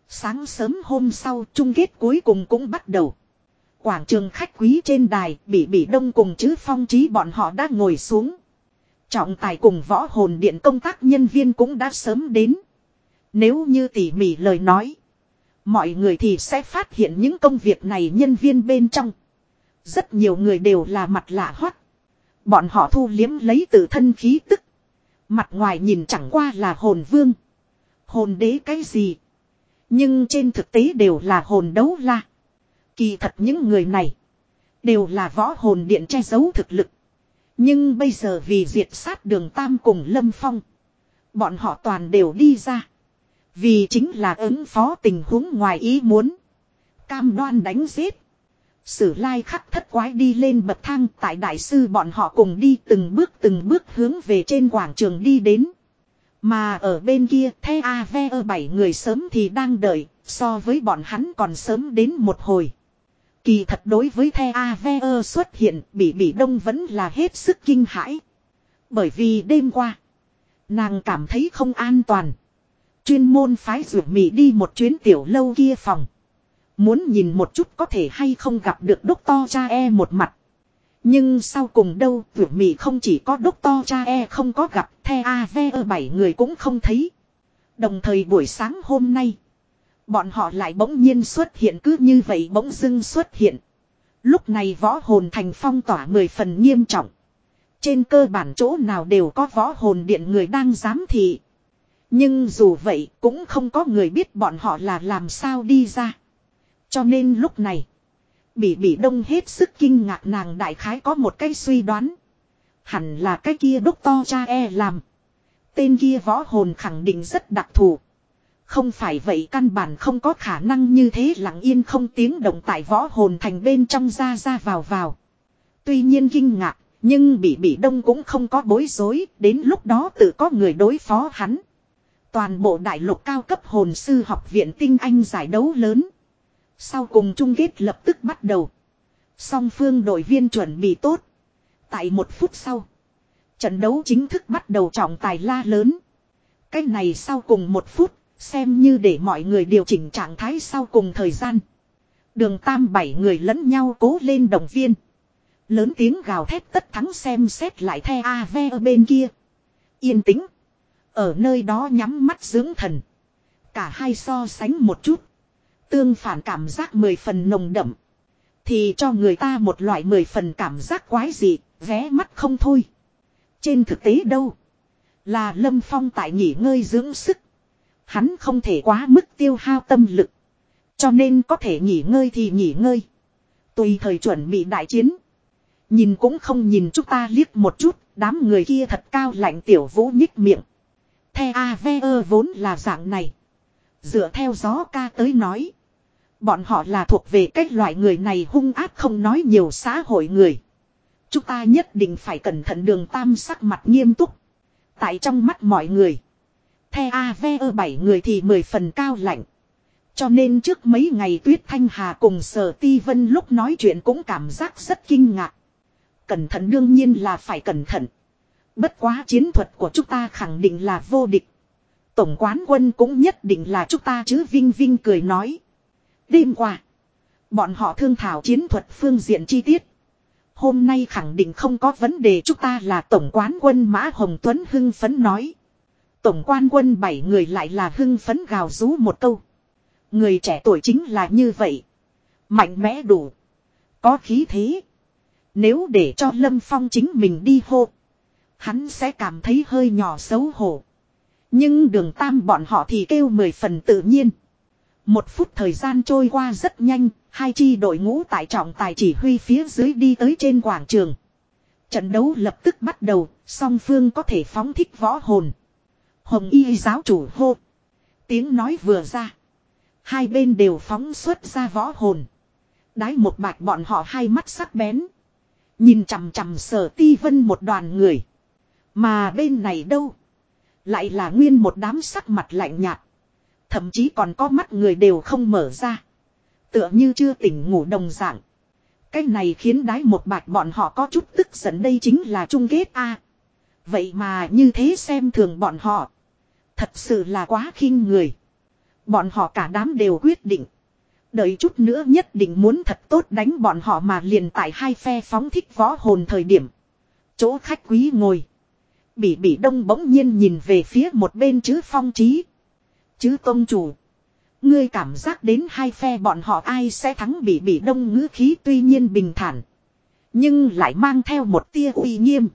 Sáng sớm hôm sau chung kết cuối cùng cũng bắt đầu. Quảng trường khách quý trên đài bị bị đông cùng chứ phong trí bọn họ đã ngồi xuống. Trọng tài cùng võ hồn điện công tác nhân viên cũng đã sớm đến. Nếu như tỉ mỉ lời nói. Mọi người thì sẽ phát hiện những công việc này nhân viên bên trong. Rất nhiều người đều là mặt lạ hoắt. Bọn họ thu liếm lấy từ thân khí tức. Mặt ngoài nhìn chẳng qua là hồn vương. Hồn đế cái gì. Nhưng trên thực tế đều là hồn đấu la. Kỳ thật những người này. Đều là võ hồn điện che giấu thực lực. Nhưng bây giờ vì diệt sát đường Tam cùng Lâm Phong. Bọn họ toàn đều đi ra. Vì chính là ứng phó tình huống ngoài ý muốn. Cam đoan đánh giết. Sử lai khắc thất quái đi lên bậc thang tại đại sư bọn họ cùng đi từng bước từng bước hướng về trên quảng trường đi đến. Mà ở bên kia the AVE bảy người sớm thì đang đợi, so với bọn hắn còn sớm đến một hồi. Kỳ thật đối với the AVE xuất hiện bị bị đông vẫn là hết sức kinh hãi. Bởi vì đêm qua, nàng cảm thấy không an toàn. Chuyên môn phái rượu mì đi một chuyến tiểu lâu kia phòng. Muốn nhìn một chút có thể hay không gặp được đốc to cha e một mặt. Nhưng sau cùng đâu rượu mì không chỉ có đốc to cha e không có gặp the AVE bảy người cũng không thấy. Đồng thời buổi sáng hôm nay. Bọn họ lại bỗng nhiên xuất hiện cứ như vậy bỗng dưng xuất hiện. Lúc này võ hồn thành phong tỏa mười phần nghiêm trọng. Trên cơ bản chỗ nào đều có võ hồn điện người đang giám thị. Nhưng dù vậy cũng không có người biết bọn họ là làm sao đi ra. Cho nên lúc này. Bỉ bỉ đông hết sức kinh ngạc nàng đại khái có một cái suy đoán. Hẳn là cái kia đúc to cha e làm. Tên kia võ hồn khẳng định rất đặc thù. Không phải vậy căn bản không có khả năng như thế lặng yên không tiếng động tại võ hồn thành bên trong ra ra vào vào. Tuy nhiên kinh ngạc, nhưng bị bị đông cũng không có bối rối, đến lúc đó tự có người đối phó hắn. Toàn bộ đại lục cao cấp hồn sư học viện tinh anh giải đấu lớn. Sau cùng chung kết lập tức bắt đầu. Song phương đội viên chuẩn bị tốt. Tại một phút sau. Trận đấu chính thức bắt đầu trọng tài la lớn. Cái này sau cùng một phút. Xem như để mọi người điều chỉnh trạng thái sau cùng thời gian. Đường tam bảy người lẫn nhau cố lên động viên. Lớn tiếng gào thét tất thắng xem xét lại the A-ve ở bên kia. Yên tĩnh. Ở nơi đó nhắm mắt dưỡng thần. Cả hai so sánh một chút. Tương phản cảm giác mười phần nồng đậm. Thì cho người ta một loại mười phần cảm giác quái dị, vé mắt không thôi. Trên thực tế đâu? Là Lâm Phong tại nghỉ ngơi dưỡng sức. Hắn không thể quá mức tiêu hao tâm lực. Cho nên có thể nghỉ ngơi thì nghỉ ngơi. Tùy thời chuẩn bị đại chiến. Nhìn cũng không nhìn chúng ta liếc một chút, đám người kia thật cao lạnh tiểu vũ nhích miệng. The AVE vốn là dạng này. Dựa theo gió ca tới nói. Bọn họ là thuộc về cách loại người này hung ác không nói nhiều xã hội người. Chúng ta nhất định phải cẩn thận đường tam sắc mặt nghiêm túc. Tại trong mắt mọi người. The AVE bảy người thì mười phần cao lạnh. Cho nên trước mấy ngày Tuyết Thanh Hà cùng Sở Ti Vân lúc nói chuyện cũng cảm giác rất kinh ngạc. Cẩn thận đương nhiên là phải cẩn thận. Bất quá chiến thuật của chúng ta khẳng định là vô địch. Tổng quán quân cũng nhất định là chúng ta chứ, Vinh Vinh cười nói. Đêm qua. Bọn họ thương thảo chiến thuật phương diện chi tiết. Hôm nay khẳng định không có vấn đề, chúng ta là tổng quán quân Mã Hồng Tuấn hưng phấn nói. Tổng quan quân bảy người lại là hưng phấn gào rú một câu. Người trẻ tuổi chính là như vậy. Mạnh mẽ đủ. Có khí thế. Nếu để cho Lâm Phong chính mình đi hô. Hắn sẽ cảm thấy hơi nhỏ xấu hổ. Nhưng đường tam bọn họ thì kêu mười phần tự nhiên. Một phút thời gian trôi qua rất nhanh, hai chi đội ngũ tại trọng tài chỉ huy phía dưới đi tới trên quảng trường. Trận đấu lập tức bắt đầu, song phương có thể phóng thích võ hồn. Hồng y giáo chủ hô. Tiếng nói vừa ra. Hai bên đều phóng xuất ra võ hồn. Đái một bạch bọn họ hai mắt sắc bén. Nhìn chằm chằm sở ti vân một đoàn người. Mà bên này đâu? Lại là nguyên một đám sắc mặt lạnh nhạt. Thậm chí còn có mắt người đều không mở ra. Tựa như chưa tỉnh ngủ đồng dạng. Cái này khiến đái một bạch bọn họ có chút tức giận đây chính là chung kết a. vậy mà như thế xem thường bọn họ. Thật sự là quá khinh người. Bọn họ cả đám đều quyết định. Đợi chút nữa nhất định muốn thật tốt đánh bọn họ mà liền tại hai phe phóng thích võ hồn thời điểm. Chỗ khách quý ngồi. Bỉ bỉ đông bỗng nhiên nhìn về phía một bên chứ phong trí. Chứ Tông chủ. Ngươi cảm giác đến hai phe bọn họ ai sẽ thắng bỉ bỉ đông ngữ khí tuy nhiên bình thản. Nhưng lại mang theo một tia uy nghiêm.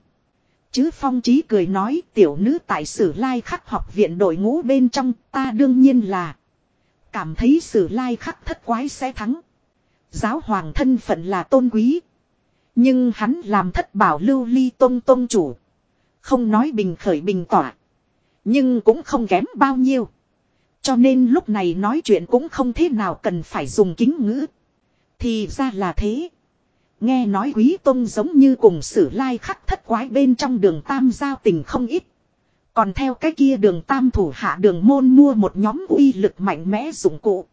Chứ phong trí cười nói, tiểu nữ tại sử lai khắc học viện đội ngũ bên trong, ta đương nhiên là. Cảm thấy sử lai khắc thất quái sẽ thắng. Giáo hoàng thân phận là tôn quý. Nhưng hắn làm thất bảo lưu ly tôn tôn chủ. Không nói bình khởi bình tỏa. Nhưng cũng không kém bao nhiêu. Cho nên lúc này nói chuyện cũng không thế nào cần phải dùng kính ngữ. Thì ra là thế. Nghe nói quý tông giống như cùng sử lai khắc thất quái bên trong đường tam giao tình không ít. Còn theo cái kia đường tam thủ hạ đường môn mua một nhóm uy lực mạnh mẽ dụng cụ.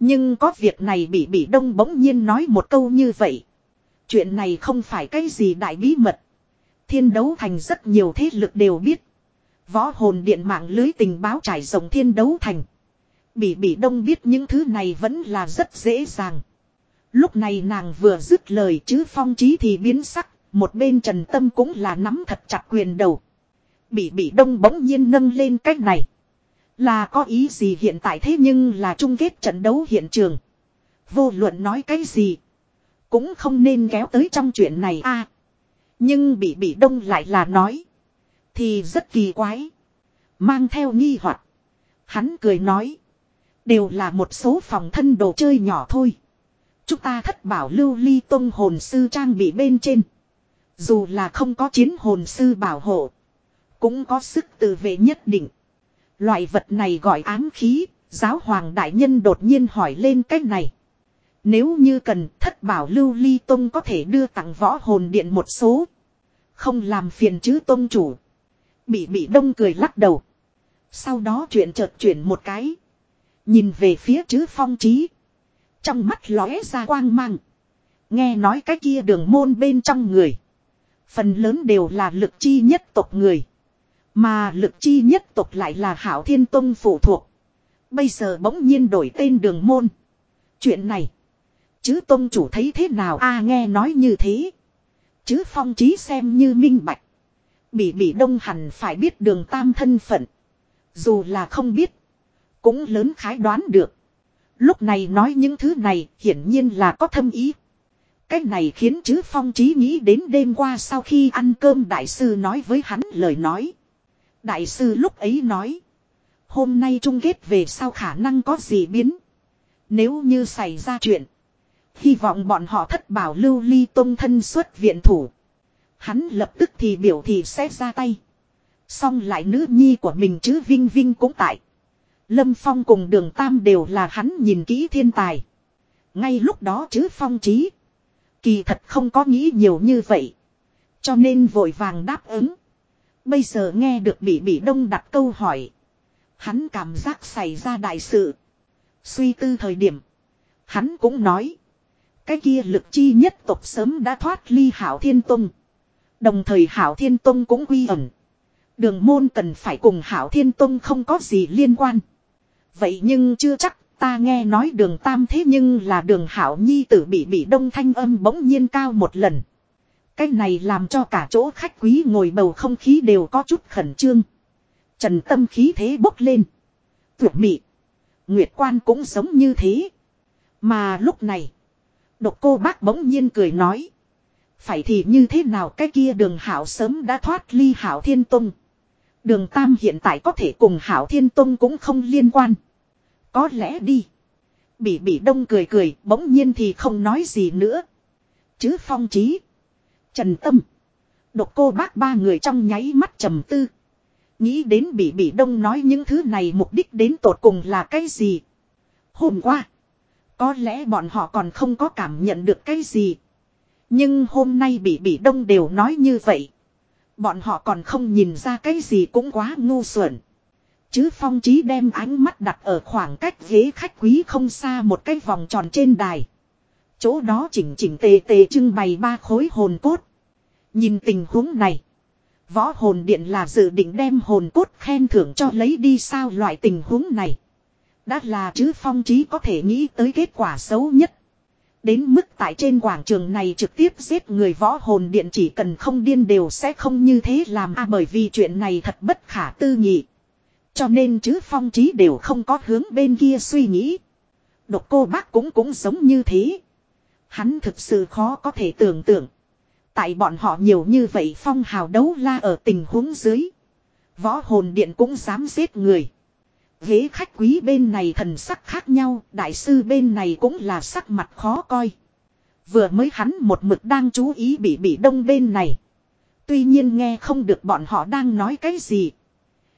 Nhưng có việc này bị bị đông bỗng nhiên nói một câu như vậy. Chuyện này không phải cái gì đại bí mật. Thiên đấu thành rất nhiều thế lực đều biết. Võ hồn điện mạng lưới tình báo trải rộng thiên đấu thành. Bị bị đông biết những thứ này vẫn là rất dễ dàng. Lúc này nàng vừa dứt lời chứ phong trí thì biến sắc, một bên trần tâm cũng là nắm thật chặt quyền đầu. Bị bị đông bỗng nhiên nâng lên cách này. Là có ý gì hiện tại thế nhưng là chung kết trận đấu hiện trường. Vô luận nói cái gì. Cũng không nên kéo tới trong chuyện này a Nhưng bị bị đông lại là nói. Thì rất kỳ quái. Mang theo nghi hoặc Hắn cười nói. Đều là một số phòng thân đồ chơi nhỏ thôi. Chúng ta thất bảo lưu ly tông hồn sư trang bị bên trên. Dù là không có chiến hồn sư bảo hộ. Cũng có sức tự vệ nhất định. Loại vật này gọi ám khí. Giáo hoàng đại nhân đột nhiên hỏi lên cách này. Nếu như cần, thất bảo lưu ly tông có thể đưa tặng võ hồn điện một số. Không làm phiền chứ tông chủ. Bị bị đông cười lắc đầu. Sau đó chuyện chợt chuyển một cái. Nhìn về phía chứ phong trí. Trong mắt lóe ra quang mang. Nghe nói cái kia đường môn bên trong người. Phần lớn đều là lực chi nhất tộc người. Mà lực chi nhất tộc lại là hảo thiên tông phụ thuộc. Bây giờ bỗng nhiên đổi tên đường môn. Chuyện này. Chứ tông chủ thấy thế nào a nghe nói như thế. Chứ phong trí xem như minh bạch. bị bị đông hẳn phải biết đường tam thân phận. Dù là không biết. Cũng lớn khái đoán được. Lúc này nói những thứ này hiển nhiên là có thâm ý. Cái này khiến chứ phong trí nghĩ đến đêm qua sau khi ăn cơm đại sư nói với hắn lời nói. Đại sư lúc ấy nói. Hôm nay chung kết về sau khả năng có gì biến. Nếu như xảy ra chuyện. Hy vọng bọn họ thất bảo lưu ly tôn thân xuất viện thủ. Hắn lập tức thì biểu thị sẽ ra tay. Xong lại nữ nhi của mình chứ Vinh Vinh cũng tại. Lâm Phong cùng đường Tam đều là hắn nhìn kỹ thiên tài. Ngay lúc đó chứ Phong trí. Kỳ thật không có nghĩ nhiều như vậy. Cho nên vội vàng đáp ứng. Bây giờ nghe được bị bị đông đặt câu hỏi. Hắn cảm giác xảy ra đại sự. Suy tư thời điểm. Hắn cũng nói. Cái kia lực chi nhất tộc sớm đã thoát ly Hảo Thiên Tông. Đồng thời Hảo Thiên Tông cũng quy ẩn. Đường môn cần phải cùng Hảo Thiên Tông không có gì liên quan. Vậy nhưng chưa chắc, ta nghe nói đường tam thế nhưng là đường Hảo Nhi tử bị bị đông thanh âm bỗng nhiên cao một lần. Cái này làm cho cả chỗ khách quý ngồi bầu không khí đều có chút khẩn trương. Trần tâm khí thế bốc lên. Tuyệt mị. Nguyệt quan cũng giống như thế. Mà lúc này. Độc cô bác bỗng nhiên cười nói. Phải thì như thế nào cái kia đường hảo sớm đã thoát ly hảo thiên tông. Đường Tam hiện tại có thể cùng hảo thiên tông cũng không liên quan. Có lẽ đi. Bỉ bỉ đông cười cười, bỗng nhiên thì không nói gì nữa. Chứ phong trí. Trần tâm. Độc cô bác ba người trong nháy mắt trầm tư. Nghĩ đến bỉ bỉ đông nói những thứ này mục đích đến tột cùng là cái gì. Hôm qua. Có lẽ bọn họ còn không có cảm nhận được cái gì. Nhưng hôm nay bị bị đông đều nói như vậy. Bọn họ còn không nhìn ra cái gì cũng quá ngu xuẩn. Chứ phong trí đem ánh mắt đặt ở khoảng cách ghế khách quý không xa một cái vòng tròn trên đài. Chỗ đó chỉnh chỉnh tề tề trưng bày ba khối hồn cốt. Nhìn tình huống này. Võ hồn điện là dự định đem hồn cốt khen thưởng cho lấy đi sao loại tình huống này. Đã là chứ phong trí có thể nghĩ tới kết quả xấu nhất. Đến mức tại trên quảng trường này trực tiếp giết người võ hồn điện chỉ cần không điên đều sẽ không như thế làm à bởi vì chuyện này thật bất khả tư nghị. Cho nên chứ phong trí đều không có hướng bên kia suy nghĩ. Độc cô bác cũng cũng giống như thế. Hắn thực sự khó có thể tưởng tượng. Tại bọn họ nhiều như vậy phong hào đấu la ở tình huống dưới. Võ hồn điện cũng dám giết người. Ghế khách quý bên này thần sắc khác nhau, đại sư bên này cũng là sắc mặt khó coi. Vừa mới hắn một mực đang chú ý bị bị đông bên này. Tuy nhiên nghe không được bọn họ đang nói cái gì.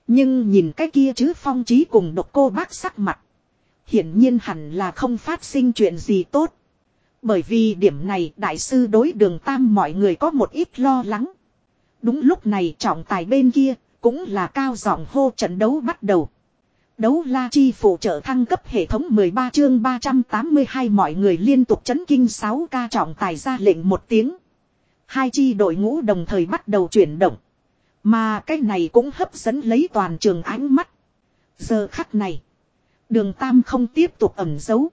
Nhưng nhìn cái kia chứ phong trí cùng độc cô bác sắc mặt. Hiển nhiên hẳn là không phát sinh chuyện gì tốt. Bởi vì điểm này đại sư đối đường tam mọi người có một ít lo lắng. Đúng lúc này trọng tài bên kia cũng là cao giọng hô trận đấu bắt đầu. Đấu la chi phụ trợ thăng cấp hệ thống 13 chương 382 mọi người liên tục chấn kinh 6 ca trọng tài ra lệnh một tiếng. Hai chi đội ngũ đồng thời bắt đầu chuyển động. Mà cái này cũng hấp dẫn lấy toàn trường ánh mắt. Giờ khắc này. Đường Tam không tiếp tục ẩn giấu.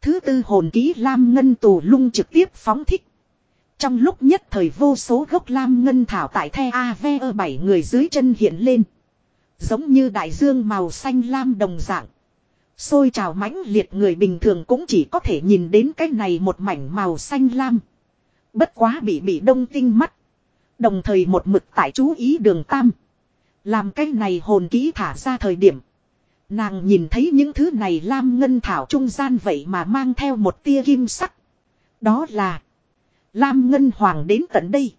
Thứ tư hồn ký Lam Ngân tù lung trực tiếp phóng thích. Trong lúc nhất thời vô số gốc Lam Ngân thảo tại the AVE bảy người dưới chân hiện lên. Giống như đại dương màu xanh lam đồng dạng. Xôi trào mãnh liệt người bình thường cũng chỉ có thể nhìn đến cái này một mảnh màu xanh lam. Bất quá bị bị đông tinh mắt. Đồng thời một mực tại chú ý đường tam. Làm cái này hồn kỹ thả ra thời điểm. Nàng nhìn thấy những thứ này lam ngân thảo trung gian vậy mà mang theo một tia kim sắc. Đó là. Lam ngân hoàng đến tận đây.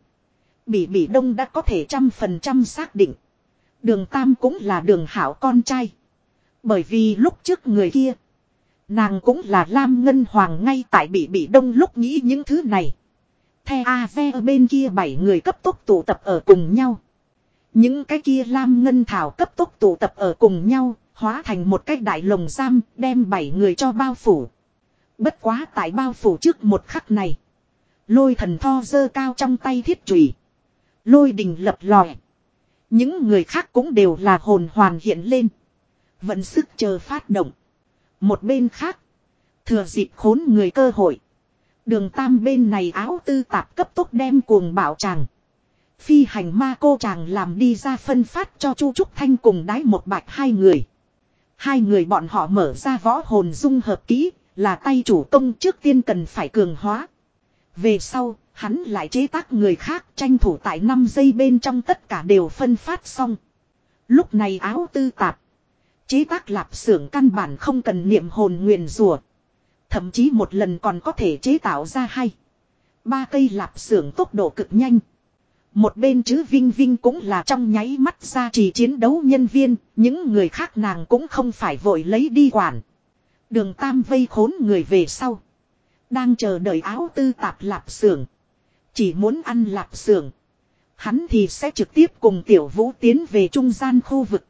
Bị bị đông đã có thể trăm phần trăm xác định. Đường Tam cũng là đường hảo con trai. Bởi vì lúc trước người kia. Nàng cũng là Lam Ngân Hoàng ngay tại bị bị đông lúc nghĩ những thứ này. The AV ở bên kia bảy người cấp tốc tụ tập ở cùng nhau. Những cái kia Lam Ngân Thảo cấp tốc tụ tập ở cùng nhau, hóa thành một cái đại lồng giam, đem bảy người cho bao phủ. Bất quá tại bao phủ trước một khắc này. Lôi thần tho dơ cao trong tay thiết trùy. Lôi đình lập lòi những người khác cũng đều là hồn hoàn hiện lên. Vận sức chờ phát động. Một bên khác. Thừa dịp khốn người cơ hội. Đường tam bên này áo tư tạp cấp tốc đem cuồng bảo chàng. Phi hành ma cô chàng làm đi ra phân phát cho Chu Trúc Thanh cùng đái một bạch hai người. Hai người bọn họ mở ra võ hồn dung hợp kỹ, là tay chủ công trước tiên cần phải cường hóa. Về sau, Hắn lại chế tác người khác tranh thủ tại 5 giây bên trong tất cả đều phân phát xong. Lúc này áo tư tạp. Chế tác lạp xưởng căn bản không cần niệm hồn nguyền rùa. Thậm chí một lần còn có thể chế tạo ra hay Ba cây lạp xưởng tốc độ cực nhanh. Một bên chứ Vinh Vinh cũng là trong nháy mắt ra chỉ chiến đấu nhân viên, những người khác nàng cũng không phải vội lấy đi quản. Đường Tam vây khốn người về sau. Đang chờ đợi áo tư tạp lạp xưởng. Chỉ muốn ăn lạp xưởng. Hắn thì sẽ trực tiếp cùng tiểu vũ tiến về trung gian khu vực.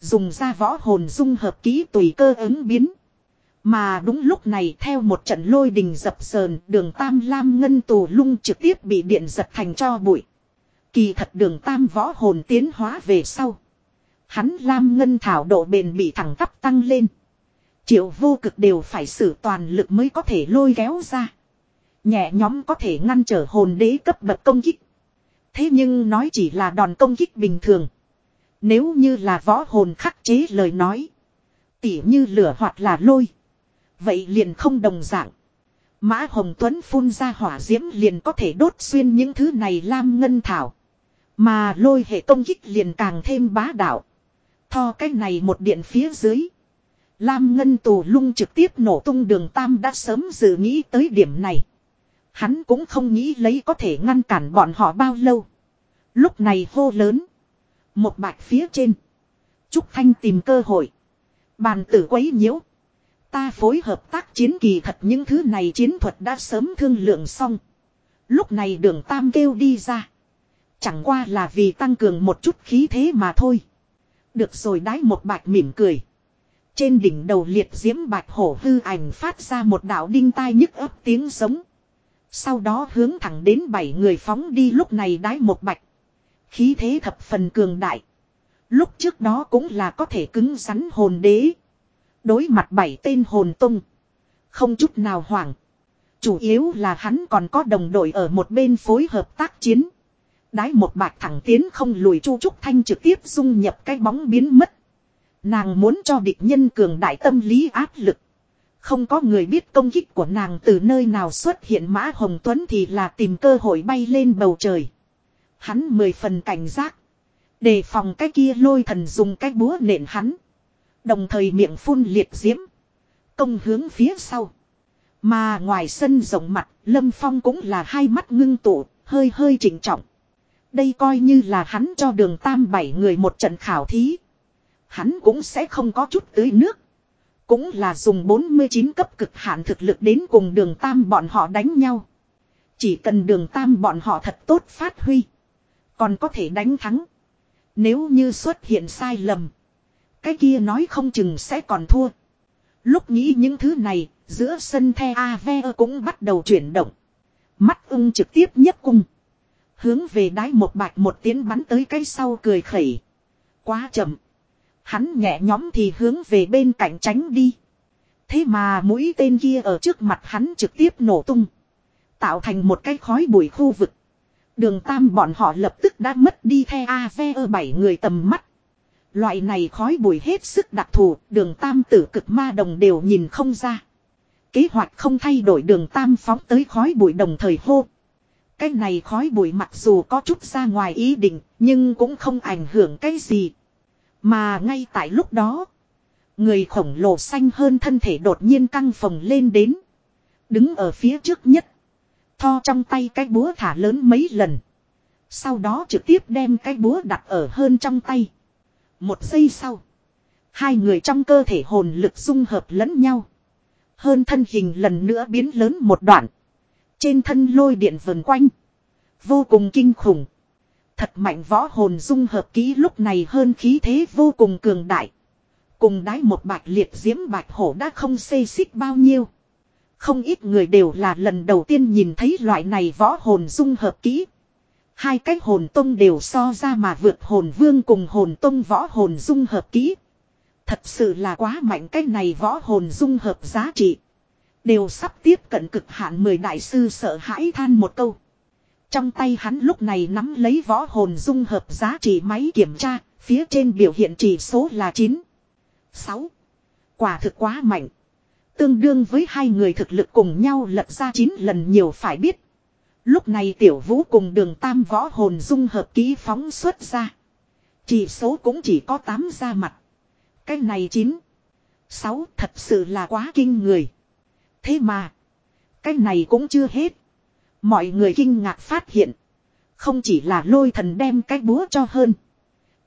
Dùng ra võ hồn dung hợp ký tùy cơ ứng biến. Mà đúng lúc này theo một trận lôi đình dập sờn, đường Tam Lam Ngân Tù lung trực tiếp bị điện giật thành cho bụi. Kỳ thật đường Tam võ hồn tiến hóa về sau. Hắn Lam Ngân Thảo độ bền bị thẳng tắp tăng lên. Triệu vô cực đều phải sử toàn lực mới có thể lôi kéo ra. Nhẹ nhóm có thể ngăn trở hồn đế cấp bậc công kích. Thế nhưng nói chỉ là đòn công kích bình thường. Nếu như là võ hồn khắc chế lời nói. Tỉ như lửa hoặc là lôi. Vậy liền không đồng dạng. Mã Hồng Tuấn phun ra hỏa diễm liền có thể đốt xuyên những thứ này lam ngân thảo. Mà lôi hệ công kích liền càng thêm bá đạo. Tho cái này một điện phía dưới. Lam ngân tù lung trực tiếp nổ tung đường tam đã sớm dự nghĩ tới điểm này. Hắn cũng không nghĩ lấy có thể ngăn cản bọn họ bao lâu. Lúc này hô lớn. Một bạch phía trên. Trúc Thanh tìm cơ hội. Bàn tử quấy nhiễu. Ta phối hợp tác chiến kỳ thật những thứ này chiến thuật đã sớm thương lượng xong. Lúc này đường Tam kêu đi ra. Chẳng qua là vì tăng cường một chút khí thế mà thôi. Được rồi đái một bạch mỉm cười. Trên đỉnh đầu liệt diễm bạch hổ hư ảnh phát ra một đạo đinh tai nhức ấp tiếng giống. Sau đó hướng thẳng đến bảy người phóng đi lúc này đái một bạch. Khí thế thập phần cường đại. Lúc trước đó cũng là có thể cứng rắn hồn đế. Đối mặt bảy tên hồn tung. Không chút nào hoảng. Chủ yếu là hắn còn có đồng đội ở một bên phối hợp tác chiến. Đái một bạch thẳng tiến không lùi chu trúc thanh trực tiếp dung nhập cái bóng biến mất. Nàng muốn cho địch nhân cường đại tâm lý áp lực. Không có người biết công kích của nàng từ nơi nào xuất hiện Mã Hồng Tuấn thì là tìm cơ hội bay lên bầu trời. Hắn mười phần cảnh giác. Đề phòng cái kia lôi thần dùng cái búa nện hắn. Đồng thời miệng phun liệt diễm. Công hướng phía sau. Mà ngoài sân rộng mặt, Lâm Phong cũng là hai mắt ngưng tụ, hơi hơi chỉnh trọng. Đây coi như là hắn cho đường tam bảy người một trận khảo thí. Hắn cũng sẽ không có chút tưới nước. Cũng là dùng 49 cấp cực hạn thực lực đến cùng đường tam bọn họ đánh nhau. Chỉ cần đường tam bọn họ thật tốt phát huy. Còn có thể đánh thắng. Nếu như xuất hiện sai lầm. Cái kia nói không chừng sẽ còn thua. Lúc nghĩ những thứ này, giữa sân the Ave cũng bắt đầu chuyển động. Mắt ưng trực tiếp nhất cung. Hướng về đáy một bạch một tiếng bắn tới cái sau cười khẩy. Quá chậm. Hắn nhẹ nhóm thì hướng về bên cạnh tránh đi. Thế mà mũi tên kia ở trước mặt hắn trực tiếp nổ tung. Tạo thành một cái khói bụi khu vực. Đường tam bọn họ lập tức đã mất đi the AVE bảy người tầm mắt. Loại này khói bụi hết sức đặc thù, đường tam tử cực ma đồng đều nhìn không ra. Kế hoạch không thay đổi đường tam phóng tới khói bụi đồng thời hô. Cái này khói bụi mặc dù có chút ra ngoài ý định, nhưng cũng không ảnh hưởng cái gì. Mà ngay tại lúc đó, người khổng lồ xanh hơn thân thể đột nhiên căng phồng lên đến. Đứng ở phía trước nhất. Tho trong tay cái búa thả lớn mấy lần. Sau đó trực tiếp đem cái búa đặt ở hơn trong tay. Một giây sau. Hai người trong cơ thể hồn lực dung hợp lẫn nhau. Hơn thân hình lần nữa biến lớn một đoạn. Trên thân lôi điện vần quanh. Vô cùng kinh khủng. Thật mạnh võ hồn dung hợp ký lúc này hơn khí thế vô cùng cường đại. Cùng đái một bạch liệt diễm bạch hổ đã không xê xích bao nhiêu. Không ít người đều là lần đầu tiên nhìn thấy loại này võ hồn dung hợp kỹ. Hai cái hồn tông đều so ra mà vượt hồn vương cùng hồn tông võ hồn dung hợp kỹ. Thật sự là quá mạnh cái này võ hồn dung hợp giá trị. Đều sắp tiếp cận cực hạn mười đại sư sợ hãi than một câu. Trong tay hắn lúc này nắm lấy võ hồn dung hợp giá trị máy kiểm tra, phía trên biểu hiện chỉ số là 9. 6. Quả thực quá mạnh. Tương đương với hai người thực lực cùng nhau lật ra 9 lần nhiều phải biết. Lúc này tiểu vũ cùng đường tam võ hồn dung hợp ký phóng xuất ra. Chỉ số cũng chỉ có 8 ra mặt. Cái này 9. 6 thật sự là quá kinh người. Thế mà. Cái này cũng chưa hết. Mọi người kinh ngạc phát hiện. Không chỉ là lôi thần đem cái búa cho hơn.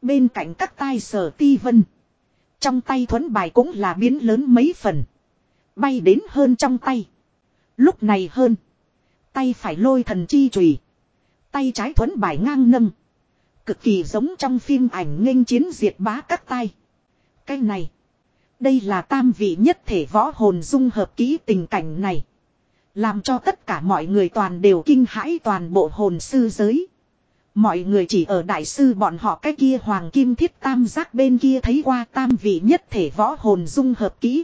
Bên cạnh các tai sở ti vân. Trong tay thuấn bài cũng là biến lớn mấy phần. Bay đến hơn trong tay. Lúc này hơn. Tay phải lôi thần chi trùy. Tay trái thuấn bài ngang nâng. Cực kỳ giống trong phim ảnh nghênh chiến diệt bá các tay. Cái này. Đây là tam vị nhất thể võ hồn dung hợp kỹ tình cảnh này. Làm cho tất cả mọi người toàn đều kinh hãi toàn bộ hồn sư giới. Mọi người chỉ ở đại sư bọn họ cái kia hoàng kim thiết tam giác bên kia thấy qua tam vị nhất thể võ hồn dung hợp kỹ.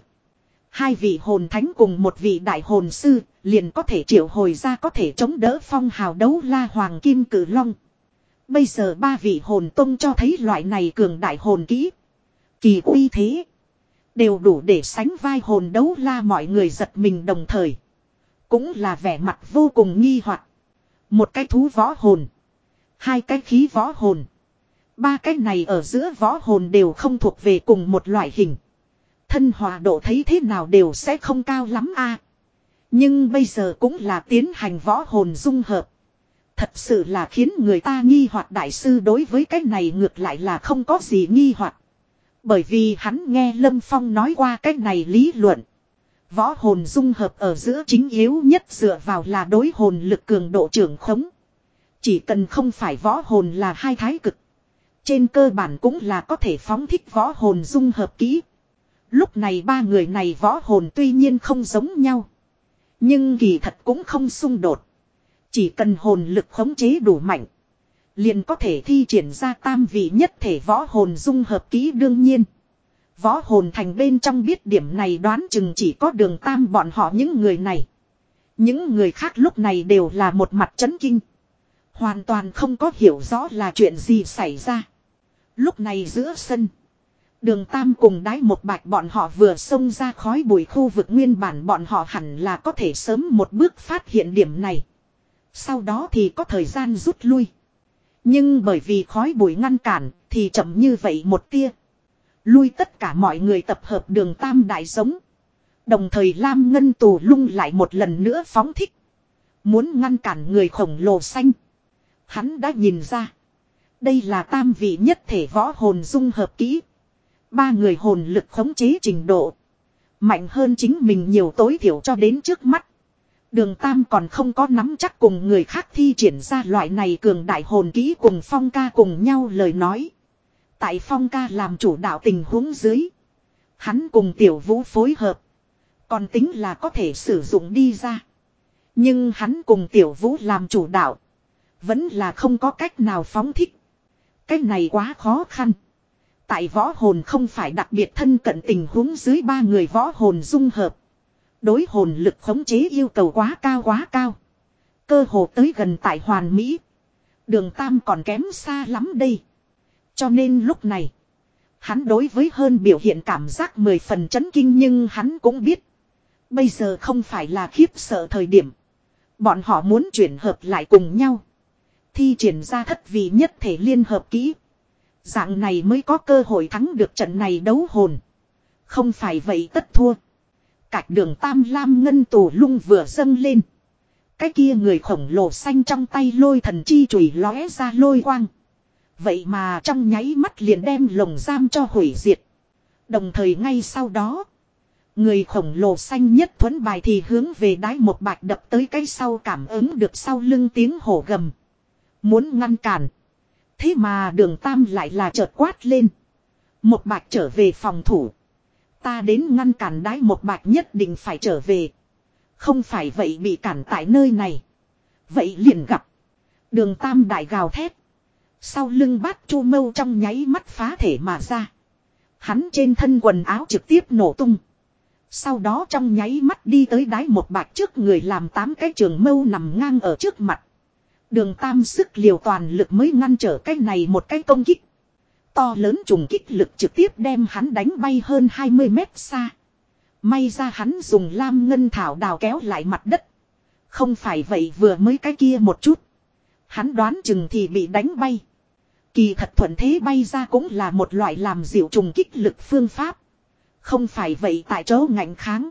Hai vị hồn thánh cùng một vị đại hồn sư, liền có thể triệu hồi ra có thể chống đỡ phong hào đấu la hoàng kim cử long. Bây giờ ba vị hồn tông cho thấy loại này cường đại hồn kỹ. Kỳ uy thế. Đều đủ để sánh vai hồn đấu la mọi người giật mình đồng thời. Cũng là vẻ mặt vô cùng nghi hoặc Một cái thú võ hồn. Hai cái khí võ hồn. Ba cái này ở giữa võ hồn đều không thuộc về cùng một loại hình. Thân hòa độ thấy thế nào đều sẽ không cao lắm a. Nhưng bây giờ cũng là tiến hành võ hồn dung hợp. Thật sự là khiến người ta nghi hoặc đại sư đối với cái này ngược lại là không có gì nghi hoặc. Bởi vì hắn nghe Lâm Phong nói qua cái này lý luận. Võ hồn dung hợp ở giữa chính yếu nhất dựa vào là đối hồn lực cường độ trưởng khống. Chỉ cần không phải võ hồn là hai thái cực. Trên cơ bản cũng là có thể phóng thích võ hồn dung hợp kỹ. Lúc này ba người này võ hồn tuy nhiên không giống nhau. Nhưng kỳ thật cũng không xung đột. Chỉ cần hồn lực khống chế đủ mạnh. Liền có thể thi triển ra tam vị nhất thể võ hồn dung hợp kỹ đương nhiên. Võ hồn thành bên trong biết điểm này đoán chừng chỉ có đường tam bọn họ những người này. Những người khác lúc này đều là một mặt chấn kinh. Hoàn toàn không có hiểu rõ là chuyện gì xảy ra. Lúc này giữa sân. Đường Tam cùng đái một bạch bọn họ vừa xông ra khói bụi khu vực nguyên bản bọn họ hẳn là có thể sớm một bước phát hiện điểm này. Sau đó thì có thời gian rút lui. Nhưng bởi vì khói bụi ngăn cản thì chậm như vậy một tia. Lui tất cả mọi người tập hợp đường Tam đại giống. Đồng thời Lam Ngân tù lung lại một lần nữa phóng thích. Muốn ngăn cản người khổng lồ xanh. Hắn đã nhìn ra. Đây là tam vị nhất thể võ hồn dung hợp kỹ. Ba người hồn lực khống chế trình độ. Mạnh hơn chính mình nhiều tối thiểu cho đến trước mắt. Đường Tam còn không có nắm chắc cùng người khác thi triển ra loại này cường đại hồn kỹ cùng Phong ca cùng nhau lời nói. Tại Phong ca làm chủ đạo tình huống dưới. Hắn cùng Tiểu Vũ phối hợp. Còn tính là có thể sử dụng đi ra. Nhưng hắn cùng Tiểu Vũ làm chủ đạo. Vẫn là không có cách nào phóng thích. Cách này quá khó khăn. Tại võ hồn không phải đặc biệt thân cận tình huống dưới ba người võ hồn dung hợp. Đối hồn lực khống chế yêu cầu quá cao quá cao. Cơ hồ tới gần tại hoàn mỹ. Đường Tam còn kém xa lắm đây. Cho nên lúc này. Hắn đối với hơn biểu hiện cảm giác mười phần chấn kinh nhưng hắn cũng biết. Bây giờ không phải là khiếp sợ thời điểm. Bọn họ muốn chuyển hợp lại cùng nhau. Thi triển ra thất vị nhất thể liên hợp kỹ. Dạng này mới có cơ hội thắng được trận này đấu hồn. Không phải vậy tất thua. Cạch đường tam lam ngân tù lung vừa dâng lên. Cái kia người khổng lồ xanh trong tay lôi thần chi chùy lóe ra lôi quang. Vậy mà trong nháy mắt liền đem lồng giam cho hủy diệt. Đồng thời ngay sau đó. Người khổng lồ xanh nhất thuấn bài thì hướng về đáy một bạch đập tới cái sau cảm ứng được sau lưng tiếng hổ gầm. Muốn ngăn cản. Thế mà đường tam lại là chợt quát lên. Một bạch trở về phòng thủ. Ta đến ngăn cản đái một bạch nhất định phải trở về. Không phải vậy bị cản tại nơi này. Vậy liền gặp. Đường tam đại gào thét. Sau lưng bát chu mâu trong nháy mắt phá thể mà ra. Hắn trên thân quần áo trực tiếp nổ tung. Sau đó trong nháy mắt đi tới đái một bạch trước người làm tám cái trường mâu nằm ngang ở trước mặt. Đường tam sức liều toàn lực mới ngăn trở cái này một cái công kích. To lớn trùng kích lực trực tiếp đem hắn đánh bay hơn 20 mét xa. May ra hắn dùng lam ngân thảo đào kéo lại mặt đất. Không phải vậy vừa mới cái kia một chút. Hắn đoán chừng thì bị đánh bay. Kỳ thật thuận thế bay ra cũng là một loại làm dịu trùng kích lực phương pháp. Không phải vậy tại chỗ ngạnh kháng.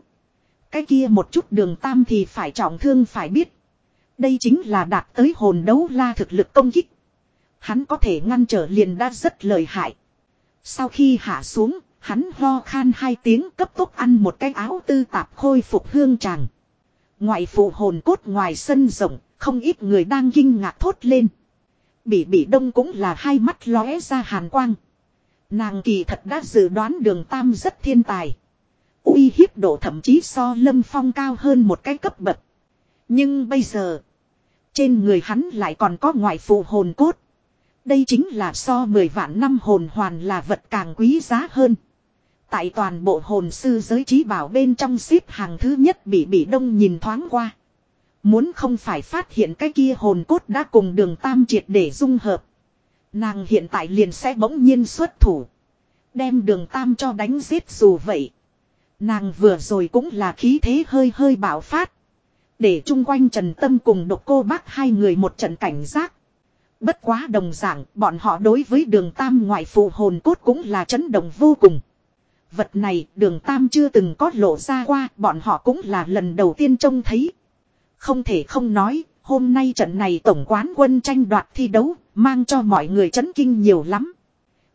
Cái kia một chút đường tam thì phải trọng thương phải biết. Đây chính là đạt tới hồn đấu la thực lực công kích. Hắn có thể ngăn trở liền đã rất lợi hại. Sau khi hạ xuống, hắn ho khan hai tiếng cấp tốc ăn một cái áo tư tạp khôi phục hương tràng. Ngoại phụ hồn cốt ngoài sân rộng, không ít người đang kinh ngạc thốt lên. Bỉ bỉ đông cũng là hai mắt lóe ra hàn quang. Nàng kỳ thật đã dự đoán đường tam rất thiên tài. uy hiếp độ thậm chí so lâm phong cao hơn một cái cấp bậc. Nhưng bây giờ, trên người hắn lại còn có ngoại phụ hồn cốt. Đây chính là so 10 vạn năm hồn hoàn là vật càng quý giá hơn. Tại toàn bộ hồn sư giới trí bảo bên trong xếp hàng thứ nhất bị bị đông nhìn thoáng qua. Muốn không phải phát hiện cái kia hồn cốt đã cùng đường tam triệt để dung hợp. Nàng hiện tại liền sẽ bỗng nhiên xuất thủ. Đem đường tam cho đánh giết dù vậy. Nàng vừa rồi cũng là khí thế hơi hơi bạo phát. Để chung quanh Trần Tâm cùng độc cô bác hai người một trận cảnh giác. Bất quá đồng dạng, bọn họ đối với đường tam ngoại phụ hồn cốt cũng là chấn động vô cùng. Vật này đường tam chưa từng có lộ ra qua, bọn họ cũng là lần đầu tiên trông thấy. Không thể không nói, hôm nay trận này tổng quán quân tranh đoạt thi đấu, mang cho mọi người chấn kinh nhiều lắm.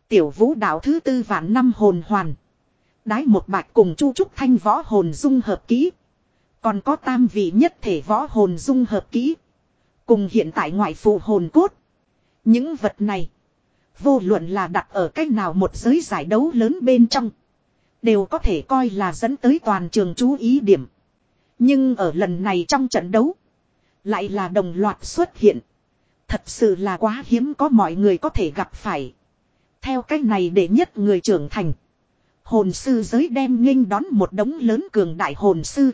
Tiểu vũ đạo thứ tư vạn năm hồn hoàn. Đái một bạch cùng chu trúc thanh võ hồn dung hợp ký Còn có tam vị nhất thể võ hồn dung hợp ký Cùng hiện tại ngoại phụ hồn cốt. Những vật này. Vô luận là đặt ở cách nào một giới giải đấu lớn bên trong. Đều có thể coi là dẫn tới toàn trường chú ý điểm. Nhưng ở lần này trong trận đấu. Lại là đồng loạt xuất hiện. Thật sự là quá hiếm có mọi người có thể gặp phải. Theo cách này để nhất người trưởng thành. Hồn sư giới đem nghênh đón một đống lớn cường đại hồn sư.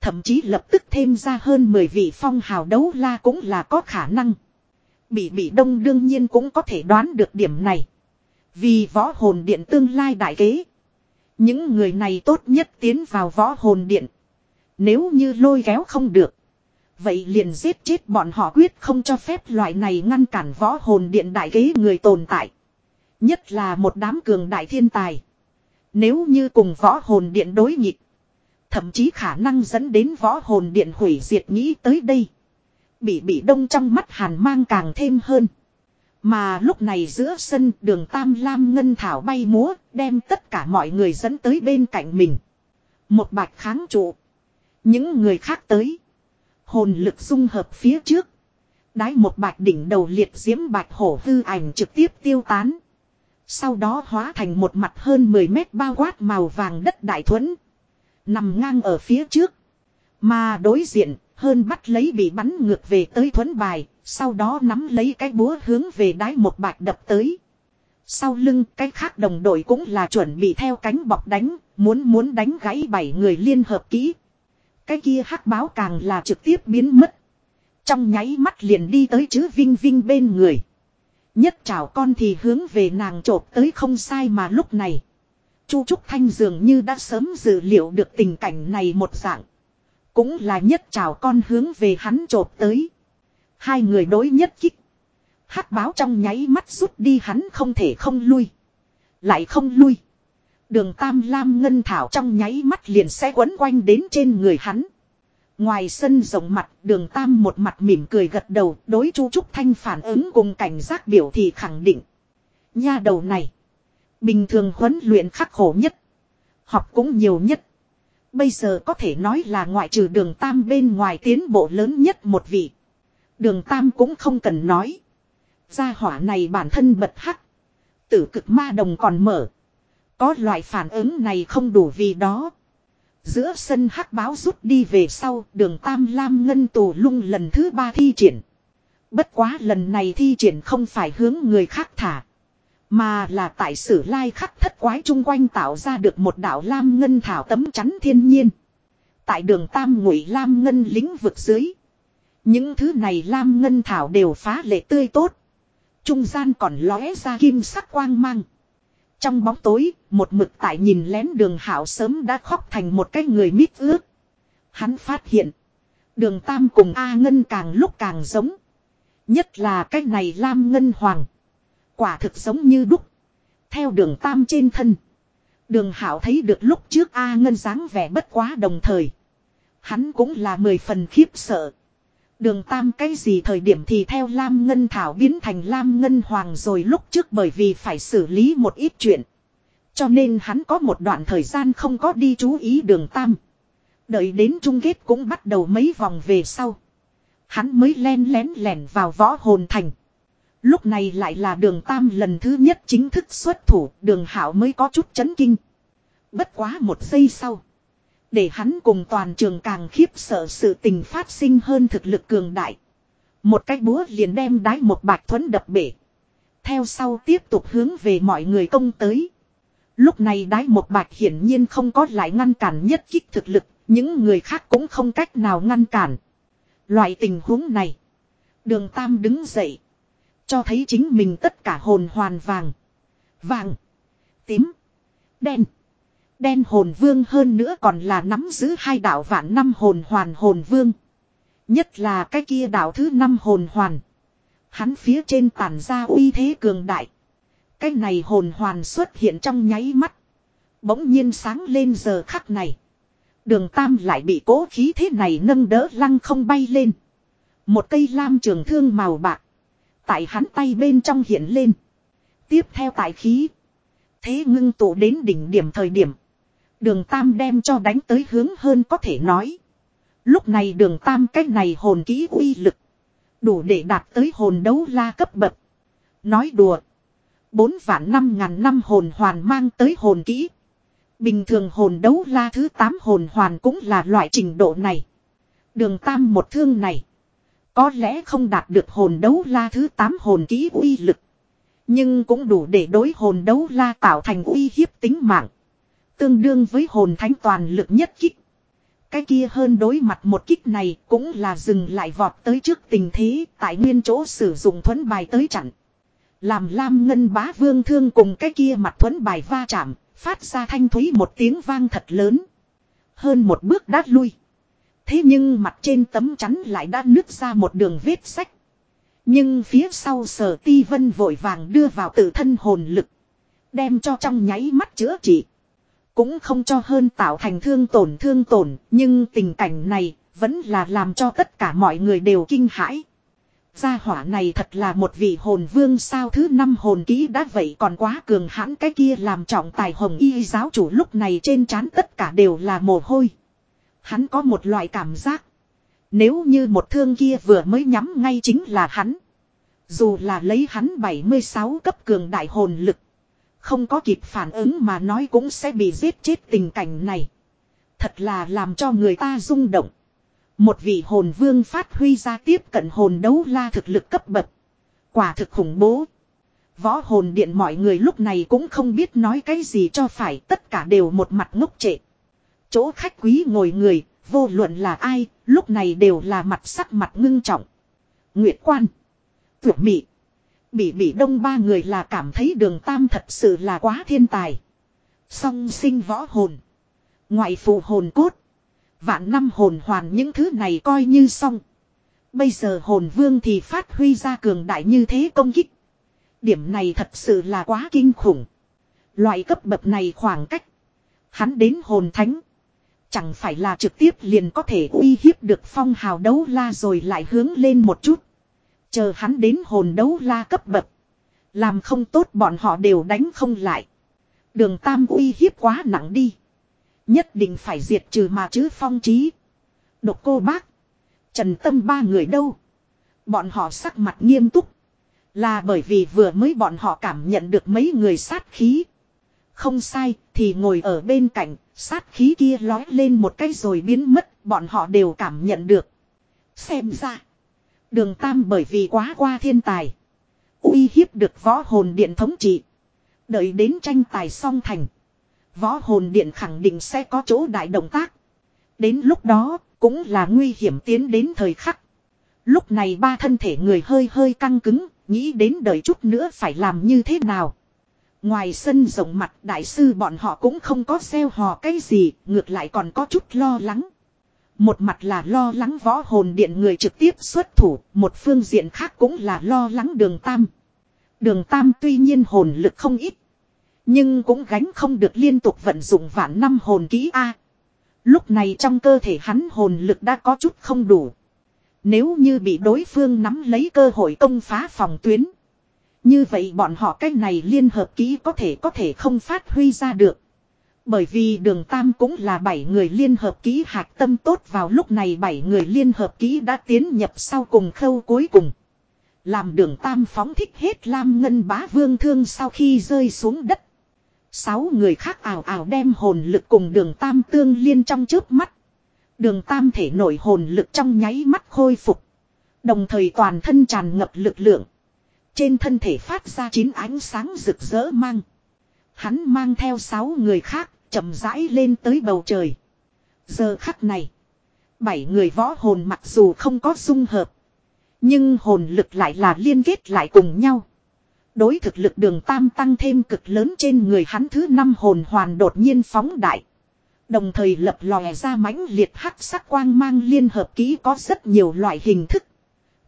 Thậm chí lập tức thêm ra hơn 10 vị phong hào đấu la cũng là có khả năng. Bị bị đông đương nhiên cũng có thể đoán được điểm này. Vì võ hồn điện tương lai đại kế. Những người này tốt nhất tiến vào võ hồn điện. Nếu như lôi kéo không được. Vậy liền giết chết bọn họ quyết không cho phép loại này ngăn cản võ hồn điện đại kế người tồn tại. Nhất là một đám cường đại thiên tài. Nếu như cùng võ hồn điện đối nghịch. Thậm chí khả năng dẫn đến võ hồn điện hủy diệt nghĩ tới đây. Bị bị đông trong mắt hàn mang càng thêm hơn. Mà lúc này giữa sân đường Tam Lam Ngân Thảo bay múa, đem tất cả mọi người dẫn tới bên cạnh mình. Một bạch kháng trụ. Những người khác tới. Hồn lực dung hợp phía trước. Đái một bạch đỉnh đầu liệt diễm bạch hổ hư ảnh trực tiếp tiêu tán. Sau đó hóa thành một mặt hơn 10 mét bao quát màu vàng đất đại thuẫn. Nằm ngang ở phía trước. Mà đối diện, hơn bắt lấy bị bắn ngược về tới thuẫn bài, sau đó nắm lấy cái búa hướng về đáy một bạch đập tới. Sau lưng cái khác đồng đội cũng là chuẩn bị theo cánh bọc đánh, muốn muốn đánh gãy bảy người liên hợp kỹ. Cái kia hắc báo càng là trực tiếp biến mất. Trong nháy mắt liền đi tới chứ Vinh Vinh bên người. Nhất chào con thì hướng về nàng trộp tới không sai mà lúc này. Chu Trúc Thanh dường như đã sớm dự liệu được tình cảnh này một dạng. Cũng là nhất chào con hướng về hắn trộp tới. Hai người đối nhất kích. hắc báo trong nháy mắt rút đi hắn không thể không lui. Lại không lui. Đường Tam Lam Ngân Thảo trong nháy mắt liền sẽ quấn quanh đến trên người hắn. Ngoài sân rộng mặt, đường Tam một mặt mỉm cười gật đầu, đối Chu Trúc Thanh phản ứng cùng cảnh giác biểu thì khẳng định. Nha đầu này. Bình thường huấn luyện khắc khổ nhất. Học cũng nhiều nhất. Bây giờ có thể nói là ngoại trừ đường Tam bên ngoài tiến bộ lớn nhất một vị. Đường Tam cũng không cần nói. Gia hỏa này bản thân bật hắc. Tử cực ma đồng còn mở. Có loại phản ứng này không đủ vì đó. Giữa sân hắc báo rút đi về sau, đường Tam Lam Ngân Tù lung lần thứ ba thi triển. Bất quá lần này thi triển không phải hướng người khác thả. Mà là tại sử lai khắc thất quái chung quanh tạo ra được một đảo Lam Ngân Thảo tấm chắn thiên nhiên. Tại đường Tam Ngụy Lam Ngân lĩnh vực dưới. Những thứ này Lam Ngân Thảo đều phá lệ tươi tốt. Trung gian còn lóe ra kim sắc quang mang. Trong bóng tối, một mực tại nhìn lén đường hảo sớm đã khóc thành một cái người mít ướt. Hắn phát hiện. Đường Tam cùng A Ngân càng lúc càng giống. Nhất là cái này Lam Ngân Hoàng. Quả thực giống như đúc. Theo đường Tam trên thân. Đường Hảo thấy được lúc trước A Ngân dáng vẻ bất quá đồng thời. Hắn cũng là mười phần khiếp sợ. Đường Tam cái gì thời điểm thì theo Lam Ngân Thảo biến thành Lam Ngân Hoàng rồi lúc trước bởi vì phải xử lý một ít chuyện. Cho nên hắn có một đoạn thời gian không có đi chú ý đường Tam. Đợi đến chung kết cũng bắt đầu mấy vòng về sau. Hắn mới len lén lẻn vào võ hồn thành. Lúc này lại là đường Tam lần thứ nhất chính thức xuất thủ, đường Hảo mới có chút chấn kinh. Bất quá một giây sau. Để hắn cùng toàn trường càng khiếp sợ sự tình phát sinh hơn thực lực cường đại. Một cái búa liền đem đái một bạch thuẫn đập bể. Theo sau tiếp tục hướng về mọi người công tới. Lúc này đái một bạch hiển nhiên không có lại ngăn cản nhất kích thực lực, những người khác cũng không cách nào ngăn cản. Loại tình huống này. Đường Tam đứng dậy. Cho thấy chính mình tất cả hồn hoàn vàng. Vàng. Tím. Đen. Đen hồn vương hơn nữa còn là nắm giữ hai đạo vạn năm hồn hoàn hồn vương. Nhất là cái kia đạo thứ năm hồn hoàn. Hắn phía trên tàn ra uy thế cường đại. Cái này hồn hoàn xuất hiện trong nháy mắt. Bỗng nhiên sáng lên giờ khắc này. Đường Tam lại bị cố khí thế này nâng đỡ lăng không bay lên. Một cây lam trường thương màu bạc. Tại hắn tay bên trong hiện lên. Tiếp theo tại khí. Thế ngưng tụ đến đỉnh điểm thời điểm. Đường Tam đem cho đánh tới hướng hơn có thể nói. Lúc này đường Tam cái này hồn kỹ uy lực. Đủ để đạt tới hồn đấu la cấp bậc. Nói đùa. Bốn vạn năm ngàn năm hồn hoàn mang tới hồn kỹ. Bình thường hồn đấu la thứ 8 hồn hoàn cũng là loại trình độ này. Đường tam một thương này. Có lẽ không đạt được hồn đấu la thứ 8 hồn kỹ uy lực. Nhưng cũng đủ để đối hồn đấu la tạo thành uy hiếp tính mạng. Tương đương với hồn thánh toàn lực nhất kích. Cái kia hơn đối mặt một kích này cũng là dừng lại vọt tới trước tình thế tại nguyên chỗ sử dụng thuẫn bài tới chặn. Làm Lam Ngân bá vương thương cùng cái kia mặt thuẫn bài va chạm, phát ra thanh thúy một tiếng vang thật lớn. Hơn một bước đát lui. Thế nhưng mặt trên tấm chắn lại đã nứt ra một đường vết sách. Nhưng phía sau sở ti vân vội vàng đưa vào tự thân hồn lực. Đem cho trong nháy mắt chữa trị. Cũng không cho hơn tạo thành thương tổn thương tổn. Nhưng tình cảnh này vẫn là làm cho tất cả mọi người đều kinh hãi. Gia hỏa này thật là một vị hồn vương sao thứ năm hồn kỹ đã vậy còn quá cường hãn cái kia làm trọng tài hồng y giáo chủ lúc này trên trán tất cả đều là mồ hôi. Hắn có một loại cảm giác. Nếu như một thương kia vừa mới nhắm ngay chính là hắn. Dù là lấy hắn 76 cấp cường đại hồn lực. Không có kịp phản ứng mà nói cũng sẽ bị giết chết tình cảnh này. Thật là làm cho người ta rung động. Một vị hồn vương phát huy ra tiếp cận hồn đấu la thực lực cấp bậc. Quả thực khủng bố. Võ hồn điện mọi người lúc này cũng không biết nói cái gì cho phải tất cả đều một mặt ngốc trệ. Chỗ khách quý ngồi người, vô luận là ai, lúc này đều là mặt sắc mặt ngưng trọng. Nguyệt quan. Tuyệt mị. Bị bị đông ba người là cảm thấy đường tam thật sự là quá thiên tài. Song sinh võ hồn. Ngoại phụ hồn cốt. Vạn năm hồn hoàn những thứ này coi như xong. Bây giờ hồn vương thì phát huy ra cường đại như thế công kích. Điểm này thật sự là quá kinh khủng. Loại cấp bậc này khoảng cách. Hắn đến hồn thánh. Chẳng phải là trực tiếp liền có thể uy hiếp được phong hào đấu la rồi lại hướng lên một chút. Chờ hắn đến hồn đấu la cấp bậc. Làm không tốt bọn họ đều đánh không lại. Đường tam uy hiếp quá nặng đi. Nhất định phải diệt trừ mà chứ phong trí. Độc cô bác. Trần tâm ba người đâu. Bọn họ sắc mặt nghiêm túc. Là bởi vì vừa mới bọn họ cảm nhận được mấy người sát khí. Không sai, thì ngồi ở bên cạnh. Sát khí kia lói lên một cái rồi biến mất. Bọn họ đều cảm nhận được. Xem ra. Đường Tam bởi vì quá qua thiên tài. uy hiếp được võ hồn điện thống trị. Đợi đến tranh tài song thành. Võ hồn điện khẳng định sẽ có chỗ đại động tác. Đến lúc đó, cũng là nguy hiểm tiến đến thời khắc. Lúc này ba thân thể người hơi hơi căng cứng, nghĩ đến đợi chút nữa phải làm như thế nào. Ngoài sân rộng mặt đại sư bọn họ cũng không có xeo hò cái gì, ngược lại còn có chút lo lắng. Một mặt là lo lắng võ hồn điện người trực tiếp xuất thủ, một phương diện khác cũng là lo lắng đường tam. Đường tam tuy nhiên hồn lực không ít, nhưng cũng gánh không được liên tục vận dụng vạn năm hồn kỹ A. Lúc này trong cơ thể hắn hồn lực đã có chút không đủ. Nếu như bị đối phương nắm lấy cơ hội công phá phòng tuyến. Như vậy bọn họ cách này liên hợp kỹ có thể có thể không phát huy ra được. Bởi vì đường Tam cũng là bảy người liên hợp ký hạt tâm tốt vào lúc này bảy người liên hợp ký đã tiến nhập sau cùng khâu cuối cùng. Làm đường Tam phóng thích hết Lam Ngân bá vương thương sau khi rơi xuống đất. Sáu người khác ảo ảo đem hồn lực cùng đường tam tương liên trong trước mắt. Đường tam thể nổi hồn lực trong nháy mắt khôi phục. Đồng thời toàn thân tràn ngập lực lượng. Trên thân thể phát ra chín ánh sáng rực rỡ mang. Hắn mang theo sáu người khác, chậm rãi lên tới bầu trời. Giờ khắc này, bảy người võ hồn mặc dù không có dung hợp, nhưng hồn lực lại là liên kết lại cùng nhau. Đối thực lực đường tam tăng thêm cực lớn trên người hắn thứ năm hồn hoàn đột nhiên phóng đại. Đồng thời lập lòe ra mãnh liệt hắc sắc quang mang liên hợp ký có rất nhiều loại hình thức.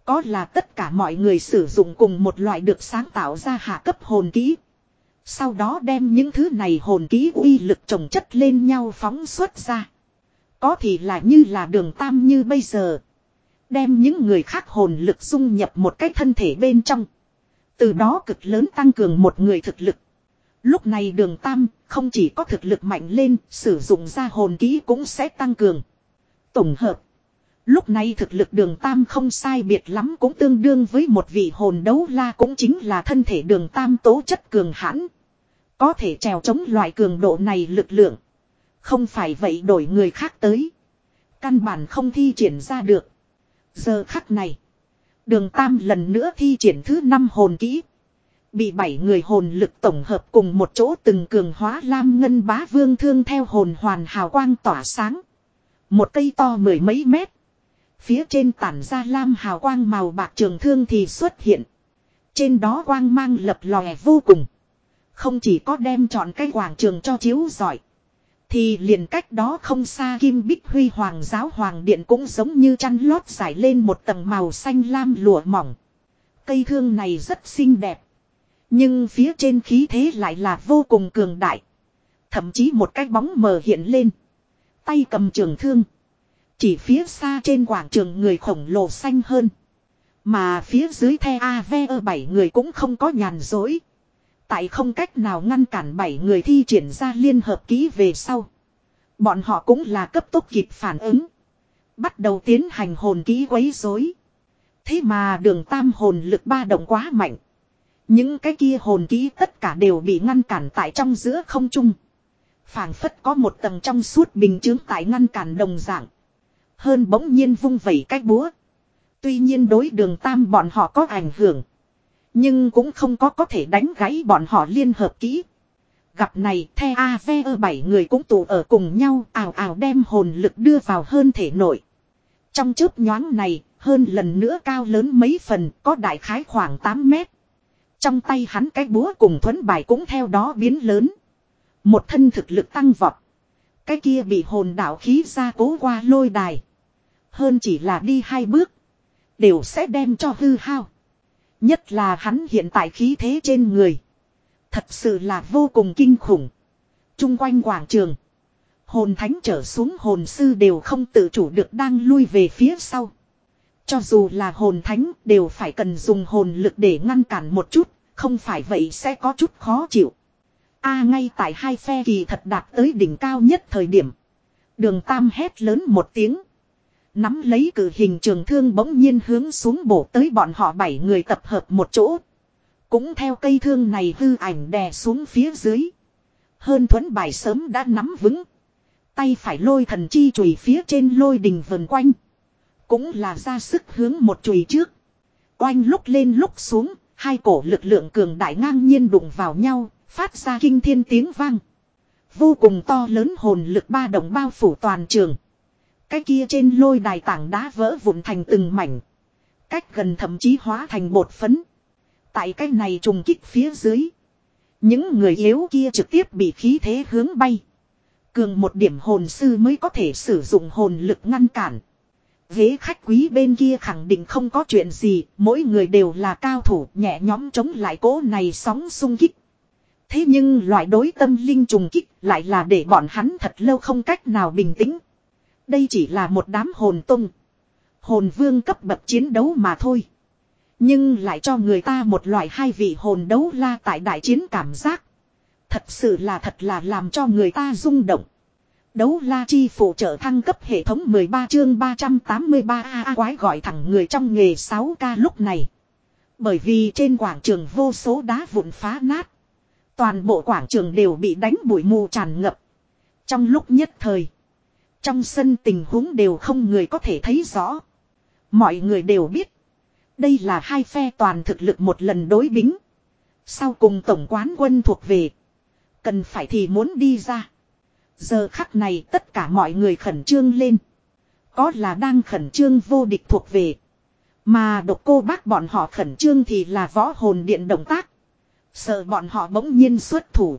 Có là tất cả mọi người sử dụng cùng một loại được sáng tạo ra hạ cấp hồn ký. Sau đó đem những thứ này hồn ký uy lực trồng chất lên nhau phóng xuất ra. Có thì là như là đường tam như bây giờ. Đem những người khác hồn lực dung nhập một cái thân thể bên trong. Từ đó cực lớn tăng cường một người thực lực. Lúc này đường tam không chỉ có thực lực mạnh lên, sử dụng ra hồn ký cũng sẽ tăng cường. Tổng hợp. Lúc này thực lực đường tam không sai biệt lắm cũng tương đương với một vị hồn đấu la cũng chính là thân thể đường tam tố chất cường hãn. Có thể trèo chống loại cường độ này lực lượng. Không phải vậy đổi người khác tới. Căn bản không thi triển ra được. Giờ khắc này. Đường Tam lần nữa thi triển thứ năm hồn kỹ. Bị bảy người hồn lực tổng hợp cùng một chỗ từng cường hóa lam ngân bá vương thương theo hồn hoàn hào quang tỏa sáng. Một cây to mười mấy mét. Phía trên tản ra lam hào quang màu bạc trường thương thì xuất hiện. Trên đó quang mang lập lòe vô cùng. Không chỉ có đem chọn cái quảng trường cho chiếu giỏi. Thì liền cách đó không xa Kim Bích Huy Hoàng giáo Hoàng Điện cũng giống như chăn lót giải lên một tầng màu xanh lam lụa mỏng. Cây thương này rất xinh đẹp. Nhưng phía trên khí thế lại là vô cùng cường đại. Thậm chí một cái bóng mờ hiện lên. Tay cầm trường thương. Chỉ phía xa trên quảng trường người khổng lồ xanh hơn. Mà phía dưới the AVE bảy người cũng không có nhàn dối. Tại không cách nào ngăn cản bảy người thi triển ra liên hợp ký về sau. Bọn họ cũng là cấp tốc kịp phản ứng. Bắt đầu tiến hành hồn ký quấy rối. Thế mà đường tam hồn lực ba động quá mạnh. Những cái kia hồn ký tất cả đều bị ngăn cản tại trong giữa không trung. phảng phất có một tầng trong suốt bình chứng tại ngăn cản đồng dạng. Hơn bỗng nhiên vung vẩy cái búa. Tuy nhiên đối đường tam bọn họ có ảnh hưởng. Nhưng cũng không có có thể đánh gãy bọn họ liên hợp kỹ. Gặp này, the AVE bảy người cũng tụ ở cùng nhau, ảo ảo đem hồn lực đưa vào hơn thể nội. Trong chớp nhoáng này, hơn lần nữa cao lớn mấy phần, có đại khái khoảng 8 mét. Trong tay hắn cái búa cùng thuấn bài cũng theo đó biến lớn. Một thân thực lực tăng vọt. Cái kia bị hồn đạo khí ra cố qua lôi đài. Hơn chỉ là đi hai bước. Đều sẽ đem cho hư hao. Nhất là hắn hiện tại khí thế trên người. Thật sự là vô cùng kinh khủng. Trung quanh quảng trường. Hồn thánh trở xuống hồn sư đều không tự chủ được đang lui về phía sau. Cho dù là hồn thánh đều phải cần dùng hồn lực để ngăn cản một chút, không phải vậy sẽ có chút khó chịu. A ngay tại hai phe kỳ thật đạt tới đỉnh cao nhất thời điểm. Đường Tam hét lớn một tiếng. Nắm lấy cử hình trường thương bỗng nhiên hướng xuống bổ tới bọn họ bảy người tập hợp một chỗ. Cũng theo cây thương này hư ảnh đè xuống phía dưới. Hơn thuẫn bài sớm đã nắm vững. Tay phải lôi thần chi chùy phía trên lôi đình vần quanh. Cũng là ra sức hướng một chùy trước. Oanh lúc lên lúc xuống, hai cổ lực lượng cường đại ngang nhiên đụng vào nhau, phát ra kinh thiên tiếng vang. Vô cùng to lớn hồn lực ba động bao phủ toàn trường. Cái kia trên lôi đài tảng đá vỡ vụn thành từng mảnh. Cách gần thậm chí hóa thành bột phấn. Tại cái này trùng kích phía dưới. Những người yếu kia trực tiếp bị khí thế hướng bay. Cường một điểm hồn sư mới có thể sử dụng hồn lực ngăn cản. Ghế khách quý bên kia khẳng định không có chuyện gì, mỗi người đều là cao thủ nhẹ nhóm chống lại cố này sóng sung kích. Thế nhưng loại đối tâm linh trùng kích lại là để bọn hắn thật lâu không cách nào bình tĩnh. Đây chỉ là một đám hồn tung. Hồn vương cấp bậc chiến đấu mà thôi. Nhưng lại cho người ta một loại hai vị hồn đấu la tại đại chiến cảm giác. Thật sự là thật là làm cho người ta rung động. Đấu la chi phụ trợ thăng cấp hệ thống 13 chương 383 A quái gọi thẳng người trong nghề 6K lúc này. Bởi vì trên quảng trường vô số đá vụn phá nát. Toàn bộ quảng trường đều bị đánh bụi mù tràn ngập. Trong lúc nhất thời. Trong sân tình huống đều không người có thể thấy rõ. Mọi người đều biết. Đây là hai phe toàn thực lực một lần đối bính. Sau cùng tổng quán quân thuộc về. Cần phải thì muốn đi ra. Giờ khắc này tất cả mọi người khẩn trương lên. Có là đang khẩn trương vô địch thuộc về. Mà độc cô bác bọn họ khẩn trương thì là võ hồn điện động tác. Sợ bọn họ bỗng nhiên xuất thủ.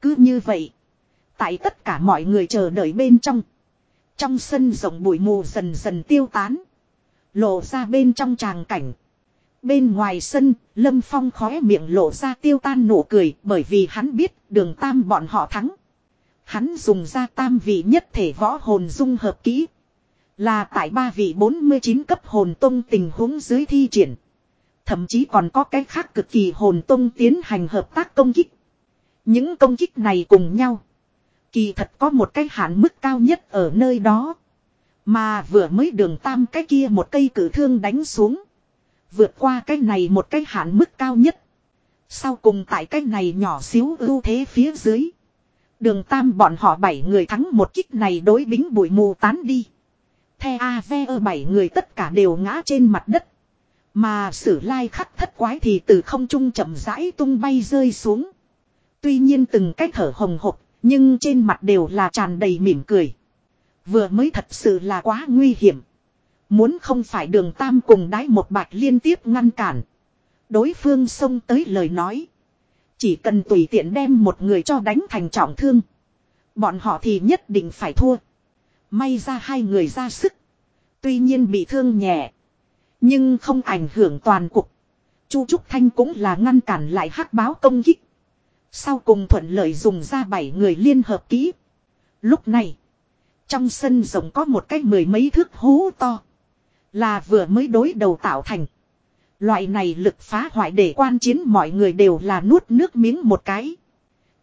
Cứ như vậy. Tại tất cả mọi người chờ đợi bên trong. Trong sân rộng bụi mù dần dần tiêu tán. Lộ ra bên trong tràng cảnh. Bên ngoài sân, Lâm Phong khóe miệng lộ ra tiêu tan nụ cười bởi vì hắn biết đường tam bọn họ thắng. Hắn dùng ra tam vị nhất thể võ hồn dung hợp kỹ. Là tại ba vị 49 cấp hồn tông tình huống dưới thi triển. Thậm chí còn có cái khác cực kỳ hồn tông tiến hành hợp tác công kích. Những công kích này cùng nhau. Kỳ thật có một cái hạn mức cao nhất ở nơi đó. Mà vừa mới đường tam cái kia một cây cử thương đánh xuống. Vượt qua cái này một cái hạn mức cao nhất. Sau cùng tại cái này nhỏ xíu ưu thế phía dưới. Đường tam bọn họ bảy người thắng một kích này đối bính bụi mù tán đi. The Aveo bảy người tất cả đều ngã trên mặt đất. Mà sử lai khắc thất quái thì từ không trung chậm rãi tung bay rơi xuống. Tuy nhiên từng cái thở hồng hộc, nhưng trên mặt đều là tràn đầy mỉm cười. Vừa mới thật sự là quá nguy hiểm. Muốn không phải đường tam cùng đái một bạch liên tiếp ngăn cản. Đối phương xông tới lời nói. Chỉ cần tùy tiện đem một người cho đánh thành trọng thương. Bọn họ thì nhất định phải thua. May ra hai người ra sức. Tuy nhiên bị thương nhẹ. Nhưng không ảnh hưởng toàn cục. Chu Trúc Thanh cũng là ngăn cản lại hắc báo công kích. Sau cùng thuận lợi dùng ra bảy người liên hợp kỹ. Lúc này. Trong sân rộng có một cái mười mấy thước hố to. Là vừa mới đối đầu tạo thành. Loại này lực phá hoại để quan chiến mọi người đều là nuốt nước miếng một cái.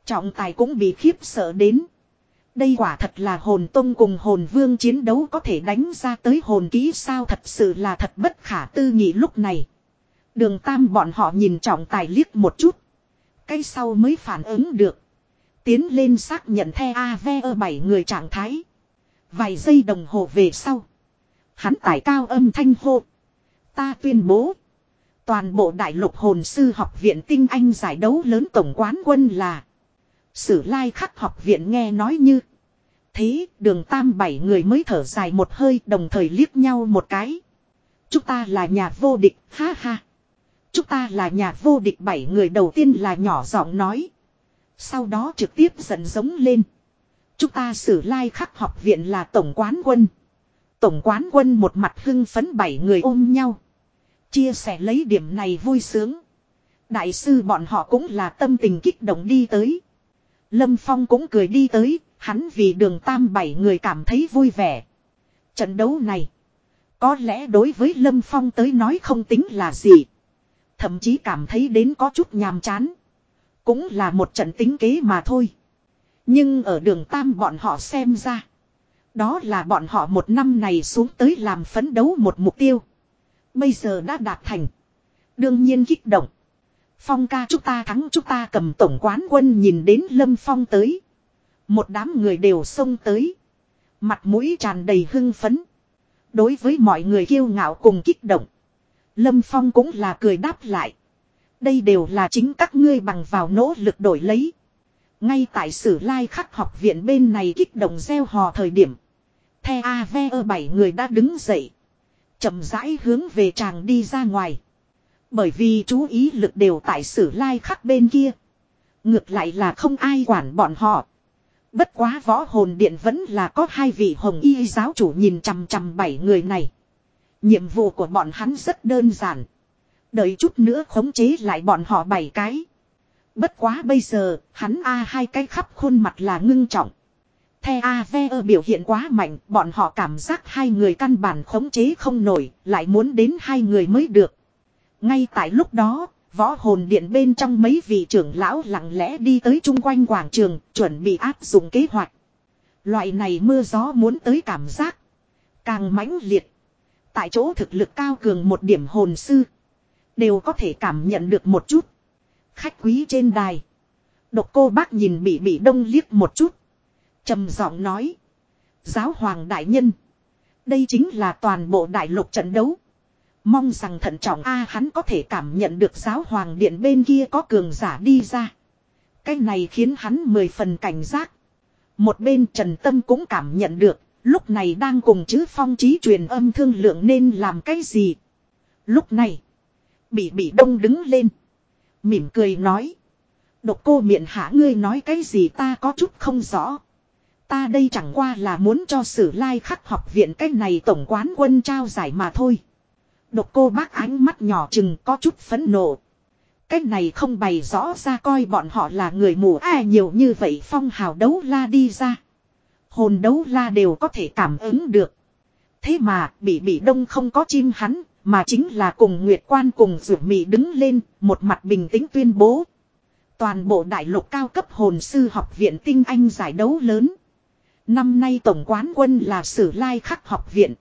Trọng tài cũng bị khiếp sợ đến. Đây quả thật là hồn tông cùng hồn vương chiến đấu có thể đánh ra tới hồn ký sao thật sự là thật bất khả tư nghị lúc này. Đường tam bọn họ nhìn trọng tài liếc một chút. Cái sau mới phản ứng được. Tiến lên xác nhận the AVE bảy người trạng thái. Vài giây đồng hồ về sau. Hắn tải cao âm thanh hô. Ta tuyên bố. Toàn bộ đại lục hồn sư học viện tinh anh giải đấu lớn tổng quán quân là. Sử lai khắc học viện nghe nói như. Thế đường tam bảy người mới thở dài một hơi đồng thời liếc nhau một cái. Chúng ta là nhà vô địch, ha ha. Chúng ta là nhà vô địch bảy người đầu tiên là nhỏ giọng nói. Sau đó trực tiếp giận giống lên. Chúng ta sử lai khắc học viện là tổng quán quân. Tổng quán quân một mặt hưng phấn bảy người ôm nhau. Chia sẻ lấy điểm này vui sướng. Đại sư bọn họ cũng là tâm tình kích động đi tới. Lâm Phong cũng cười đi tới, hắn vì đường tam bảy người cảm thấy vui vẻ. Trận đấu này, có lẽ đối với Lâm Phong tới nói không tính là gì. Thậm chí cảm thấy đến có chút nhàm chán. Cũng là một trận tính kế mà thôi. Nhưng ở đường tam bọn họ xem ra. Đó là bọn họ một năm này xuống tới làm phấn đấu một mục tiêu. Bây giờ đã đạt thành. Đương nhiên kích động. Phong ca chúng ta thắng chúng ta cầm tổng quán quân nhìn đến Lâm Phong tới. Một đám người đều xông tới. Mặt mũi tràn đầy hưng phấn. Đối với mọi người kiêu ngạo cùng kích động. Lâm Phong cũng là cười đáp lại. Đây đều là chính các ngươi bằng vào nỗ lực đổi lấy. Ngay tại sử lai khắc học viện bên này kích động gieo hò thời điểm. The AVE bảy người đã đứng dậy. chậm rãi hướng về chàng đi ra ngoài. Bởi vì chú ý lực đều tại sử lai khắc bên kia. Ngược lại là không ai quản bọn họ. Bất quá võ hồn điện vẫn là có hai vị hồng y giáo chủ nhìn chằm chằm bảy người này. Nhiệm vụ của bọn hắn rất đơn giản. Đợi chút nữa khống chế lại bọn họ bảy cái. Bất quá bây giờ, hắn A hai cái khắp khuôn mặt là ngưng trọng. The A biểu hiện quá mạnh, bọn họ cảm giác hai người căn bản khống chế không nổi, lại muốn đến hai người mới được. Ngay tại lúc đó, võ hồn điện bên trong mấy vị trưởng lão lặng lẽ đi tới chung quanh quảng trường, chuẩn bị áp dụng kế hoạch. Loại này mưa gió muốn tới cảm giác. Càng mãnh liệt. Tại chỗ thực lực cao cường một điểm hồn sư. Đều có thể cảm nhận được một chút. Khách quý trên đài. Độc cô bác nhìn bị bị đông liếc một chút. trầm giọng nói. Giáo hoàng đại nhân. Đây chính là toàn bộ đại lục trận đấu. Mong rằng thận trọng A hắn có thể cảm nhận được giáo hoàng điện bên kia có cường giả đi ra. Cái này khiến hắn mười phần cảnh giác. Một bên Trần Tâm cũng cảm nhận được, lúc này đang cùng chứ phong trí truyền âm thương lượng nên làm cái gì. Lúc này, bị bị đông đứng lên. Mỉm cười nói. Độc cô miệng hạ ngươi nói cái gì ta có chút không rõ. Ta đây chẳng qua là muốn cho sử lai khắc học viện cái này tổng quán quân trao giải mà thôi. Độc cô bác ánh mắt nhỏ chừng có chút phấn nộ. Cái này không bày rõ ra coi bọn họ là người mù ai nhiều như vậy phong hào đấu la đi ra. Hồn đấu la đều có thể cảm ứng được. Thế mà, bị bị đông không có chim hắn, mà chính là cùng Nguyệt Quan cùng Dược Mị đứng lên, một mặt bình tĩnh tuyên bố. Toàn bộ đại lục cao cấp hồn sư học viện tinh anh giải đấu lớn. Năm nay tổng quán quân là Sử Lai Khắc học viện.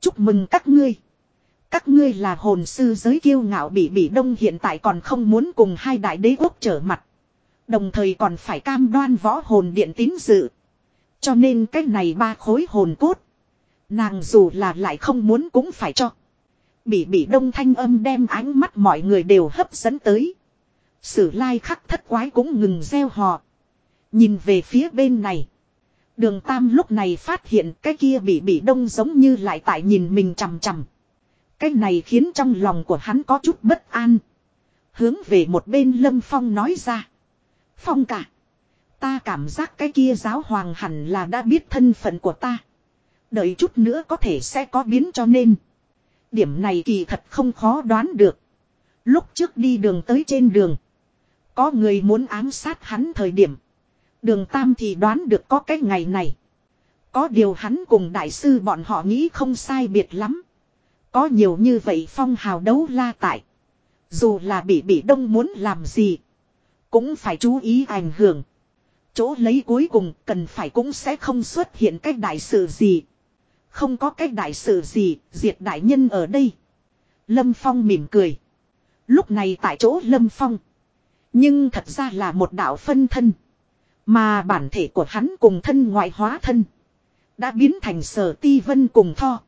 Chúc mừng các ngươi. Các ngươi là hồn sư giới kiêu ngạo bị bị đông hiện tại còn không muốn cùng hai đại đế quốc trở mặt. Đồng thời còn phải cam đoan võ hồn điện tín dự. Cho nên cái này ba khối hồn cốt. Nàng dù là lại không muốn cũng phải cho. Bị bị đông thanh âm đem ánh mắt mọi người đều hấp dẫn tới. Sử lai khắc thất quái cũng ngừng gieo họ. Nhìn về phía bên này. Đường Tam lúc này phát hiện cái kia bị bị đông giống như lại tại nhìn mình chằm chằm. Cái này khiến trong lòng của hắn có chút bất an. Hướng về một bên Lâm Phong nói ra. Phong cả. Ta cảm giác cái kia giáo hoàng hẳn là đã biết thân phận của ta. Đợi chút nữa có thể sẽ có biến cho nên. Điểm này kỳ thật không khó đoán được. Lúc trước đi đường tới trên đường. Có người muốn ám sát hắn thời điểm. Đường Tam thì đoán được có cái ngày này. Có điều hắn cùng đại sư bọn họ nghĩ không sai biệt lắm. Có nhiều như vậy phong hào đấu la tại. Dù là bị bị đông muốn làm gì. Cũng phải chú ý ảnh hưởng. Chỗ lấy cuối cùng cần phải cũng sẽ không xuất hiện cách đại sự gì. Không có cách đại sự gì, diệt đại nhân ở đây. Lâm Phong mỉm cười. Lúc này tại chỗ Lâm Phong. Nhưng thật ra là một đạo phân thân. Mà bản thể của hắn cùng thân ngoại hóa thân. Đã biến thành sở ti vân cùng tho.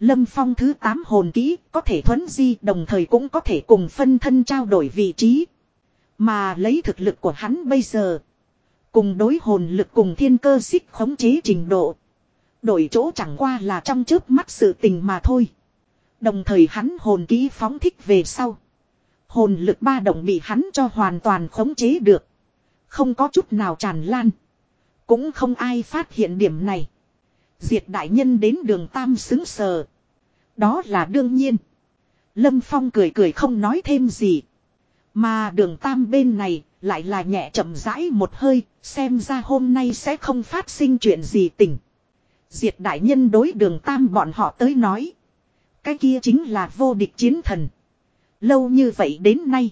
Lâm Phong thứ 8 hồn kỹ có thể thuấn di đồng thời cũng có thể cùng phân thân trao đổi vị trí. Mà lấy thực lực của hắn bây giờ. Cùng đối hồn lực cùng thiên cơ xích khống chế trình độ. Đổi chỗ chẳng qua là trong trước mắt sự tình mà thôi. Đồng thời hắn hồn kỹ phóng thích về sau. Hồn lực ba động bị hắn cho hoàn toàn khống chế được. Không có chút nào tràn lan. Cũng không ai phát hiện điểm này. Diệt đại nhân đến đường Tam xứng sờ. Đó là đương nhiên. Lâm Phong cười cười không nói thêm gì. Mà đường Tam bên này lại là nhẹ chậm rãi một hơi, xem ra hôm nay sẽ không phát sinh chuyện gì tỉnh. Diệt đại nhân đối đường Tam bọn họ tới nói. Cái kia chính là vô địch chiến thần. Lâu như vậy đến nay.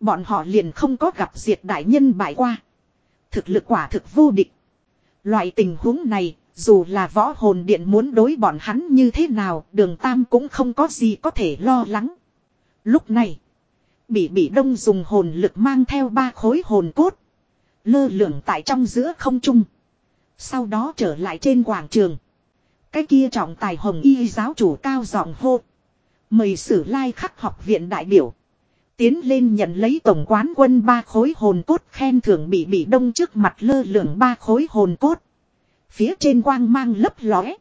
Bọn họ liền không có gặp diệt đại nhân bại qua. Thực lực quả thực vô địch. Loại tình huống này, dù là võ hồn điện muốn đối bọn hắn như thế nào, đường tam cũng không có gì có thể lo lắng. Lúc này, bị bị đông dùng hồn lực mang theo ba khối hồn cốt. Lơ lửng tại trong giữa không trung. Sau đó trở lại trên quảng trường. Cái kia trọng tài hồng y giáo chủ cao giọng hô. Mời sử lai khắc học viện đại biểu. Tiến lên nhận lấy tổng quán quân ba khối hồn cốt khen thưởng bị bị đông trước mặt lơ lửng ba khối hồn cốt. Phía trên quang mang lấp lóe.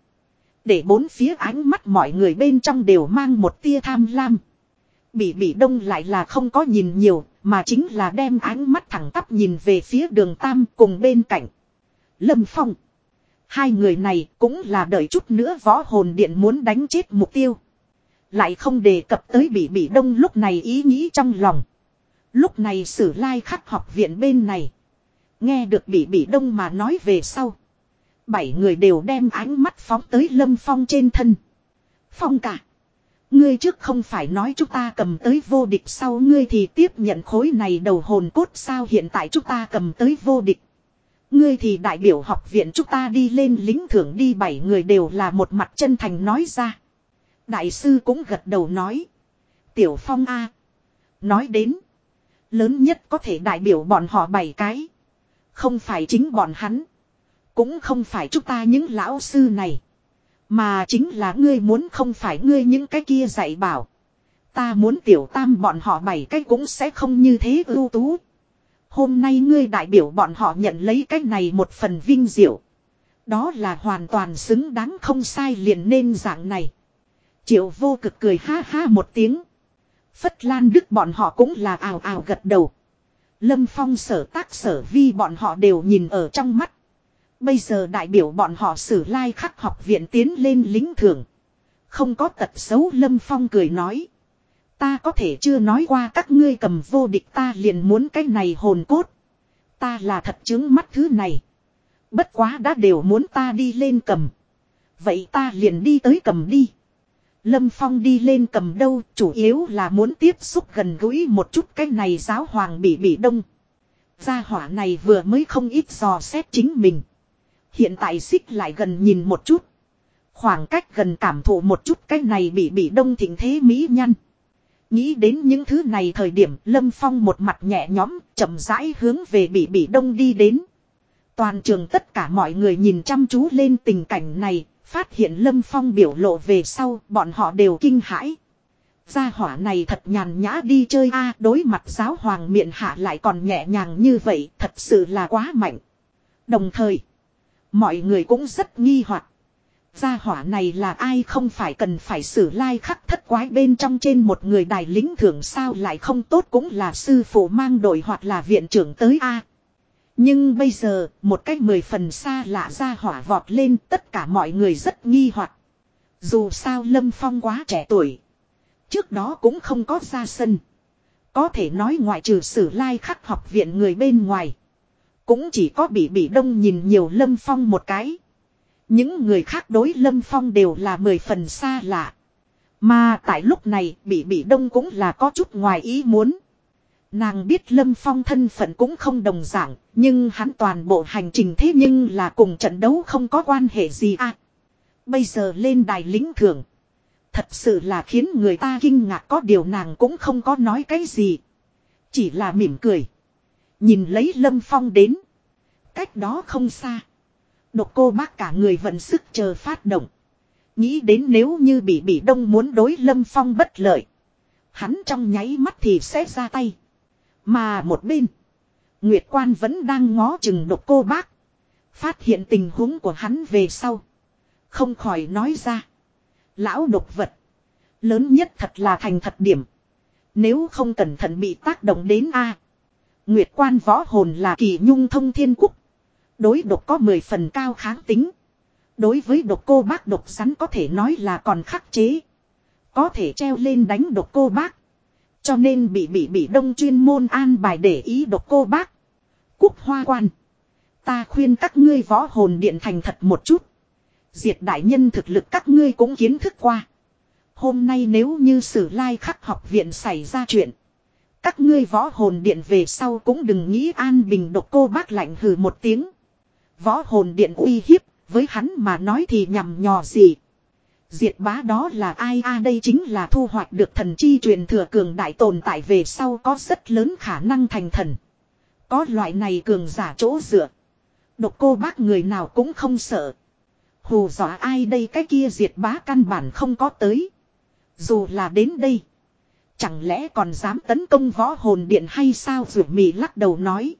Để bốn phía ánh mắt mọi người bên trong đều mang một tia tham lam. Bị bị đông lại là không có nhìn nhiều, mà chính là đem ánh mắt thẳng tắp nhìn về phía đường tam cùng bên cạnh. Lâm Phong. Hai người này cũng là đợi chút nữa võ hồn điện muốn đánh chết mục tiêu. Lại không đề cập tới bị bị đông lúc này ý nghĩ trong lòng. Lúc này sử lai khắc học viện bên này. Nghe được bị bị đông mà nói về sau. Bảy người đều đem ánh mắt phóng tới lâm phong trên thân. Phong cả. Ngươi trước không phải nói chúng ta cầm tới vô địch, sau ngươi thì tiếp nhận khối này đầu hồn cốt sao hiện tại chúng ta cầm tới vô địch. Ngươi thì đại biểu học viện chúng ta đi lên lính thưởng đi, bảy người đều là một mặt chân thành nói ra. Đại sư cũng gật đầu nói. Tiểu Phong A. Nói đến. Lớn nhất có thể đại biểu bọn họ bảy cái. Không phải chính bọn hắn. Cũng không phải chúng ta những lão sư này. Mà chính là ngươi muốn không phải ngươi những cái kia dạy bảo. Ta muốn tiểu tam bọn họ bảy cái cũng sẽ không như thế ưu tú. Hôm nay ngươi đại biểu bọn họ nhận lấy cái này một phần vinh diệu. Đó là hoàn toàn xứng đáng không sai liền nên dạng này. Triệu vô cực cười ha ha một tiếng. Phất Lan Đức bọn họ cũng là ào ào gật đầu. Lâm Phong sở tác sở vi bọn họ đều nhìn ở trong mắt. Bây giờ đại biểu bọn họ sử lai khắc học viện tiến lên lính thưởng. Không có tật xấu Lâm Phong cười nói. Ta có thể chưa nói qua các ngươi cầm vô địch ta liền muốn cái này hồn cốt. Ta là thật chứng mắt thứ này. Bất quá đã đều muốn ta đi lên cầm. Vậy ta liền đi tới cầm đi. Lâm Phong đi lên cầm đâu, chủ yếu là muốn tiếp xúc gần gũi một chút cái này giáo hoàng bị bị đông. Gia hỏa này vừa mới không ít dò xét chính mình. Hiện tại xích lại gần nhìn một chút. Khoảng cách gần cảm thụ một chút cái này bị bị đông thịnh thế mỹ nhăn. Nghĩ đến những thứ này thời điểm Lâm Phong một mặt nhẹ nhõm chậm rãi hướng về bị bị đông đi đến. Toàn trường tất cả mọi người nhìn chăm chú lên tình cảnh này, phát hiện Lâm Phong biểu lộ về sau, bọn họ đều kinh hãi. Gia hỏa này thật nhàn nhã đi chơi a đối mặt giáo hoàng miệng hạ lại còn nhẹ nhàng như vậy, thật sự là quá mạnh. Đồng thời, mọi người cũng rất nghi hoặc Gia hỏa này là ai không phải cần phải xử lai like khắc thất quái bên trong trên một người đài lính thưởng sao lại không tốt cũng là sư phụ mang đội hoặc là viện trưởng tới a Nhưng bây giờ, một cách mười phần xa lạ gia hỏa vọt lên tất cả mọi người rất nghi hoặc Dù sao Lâm Phong quá trẻ tuổi. Trước đó cũng không có ra sân. Có thể nói ngoại trừ sử lai like khắc học viện người bên ngoài. Cũng chỉ có bị bị đông nhìn nhiều Lâm Phong một cái. Những người khác đối Lâm Phong đều là mười phần xa lạ. Mà tại lúc này bị bị đông cũng là có chút ngoài ý muốn. Nàng biết Lâm Phong thân phận cũng không đồng dạng, nhưng hắn toàn bộ hành trình thế nhưng là cùng trận đấu không có quan hệ gì à. Bây giờ lên đài lính thưởng. Thật sự là khiến người ta kinh ngạc có điều nàng cũng không có nói cái gì. Chỉ là mỉm cười. Nhìn lấy Lâm Phong đến. Cách đó không xa. Độc cô bác cả người vận sức chờ phát động. Nghĩ đến nếu như bị bị đông muốn đối lâm phong bất lợi. Hắn trong nháy mắt thì sẽ ra tay. Mà một bên. Nguyệt quan vẫn đang ngó chừng độc cô bác. Phát hiện tình huống của hắn về sau. Không khỏi nói ra. Lão độc vật. Lớn nhất thật là thành thật điểm. Nếu không cẩn thận bị tác động đến A. Nguyệt quan võ hồn là kỳ nhung thông thiên quốc. Đối độc có 10 phần cao kháng tính. Đối với độc cô bác độc rắn có thể nói là còn khắc chế. Có thể treo lên đánh độc cô bác. Cho nên bị bị bị đông chuyên môn an bài để ý độc cô bác. quốc hoa quan. Ta khuyên các ngươi võ hồn điện thành thật một chút. Diệt đại nhân thực lực các ngươi cũng kiến thức qua. Hôm nay nếu như sử lai khắc học viện xảy ra chuyện. Các ngươi võ hồn điện về sau cũng đừng nghĩ an bình độc cô bác lạnh hừ một tiếng. Võ hồn điện uy hiếp, với hắn mà nói thì nhằm nhò gì. Diệt bá đó là ai a đây chính là thu hoạch được thần chi truyền thừa cường đại tồn tại về sau có rất lớn khả năng thành thần. Có loại này cường giả chỗ dựa. Độc cô bác người nào cũng không sợ. Hù dọa ai đây cái kia diệt bá căn bản không có tới. Dù là đến đây. Chẳng lẽ còn dám tấn công võ hồn điện hay sao rủ mì lắc đầu nói.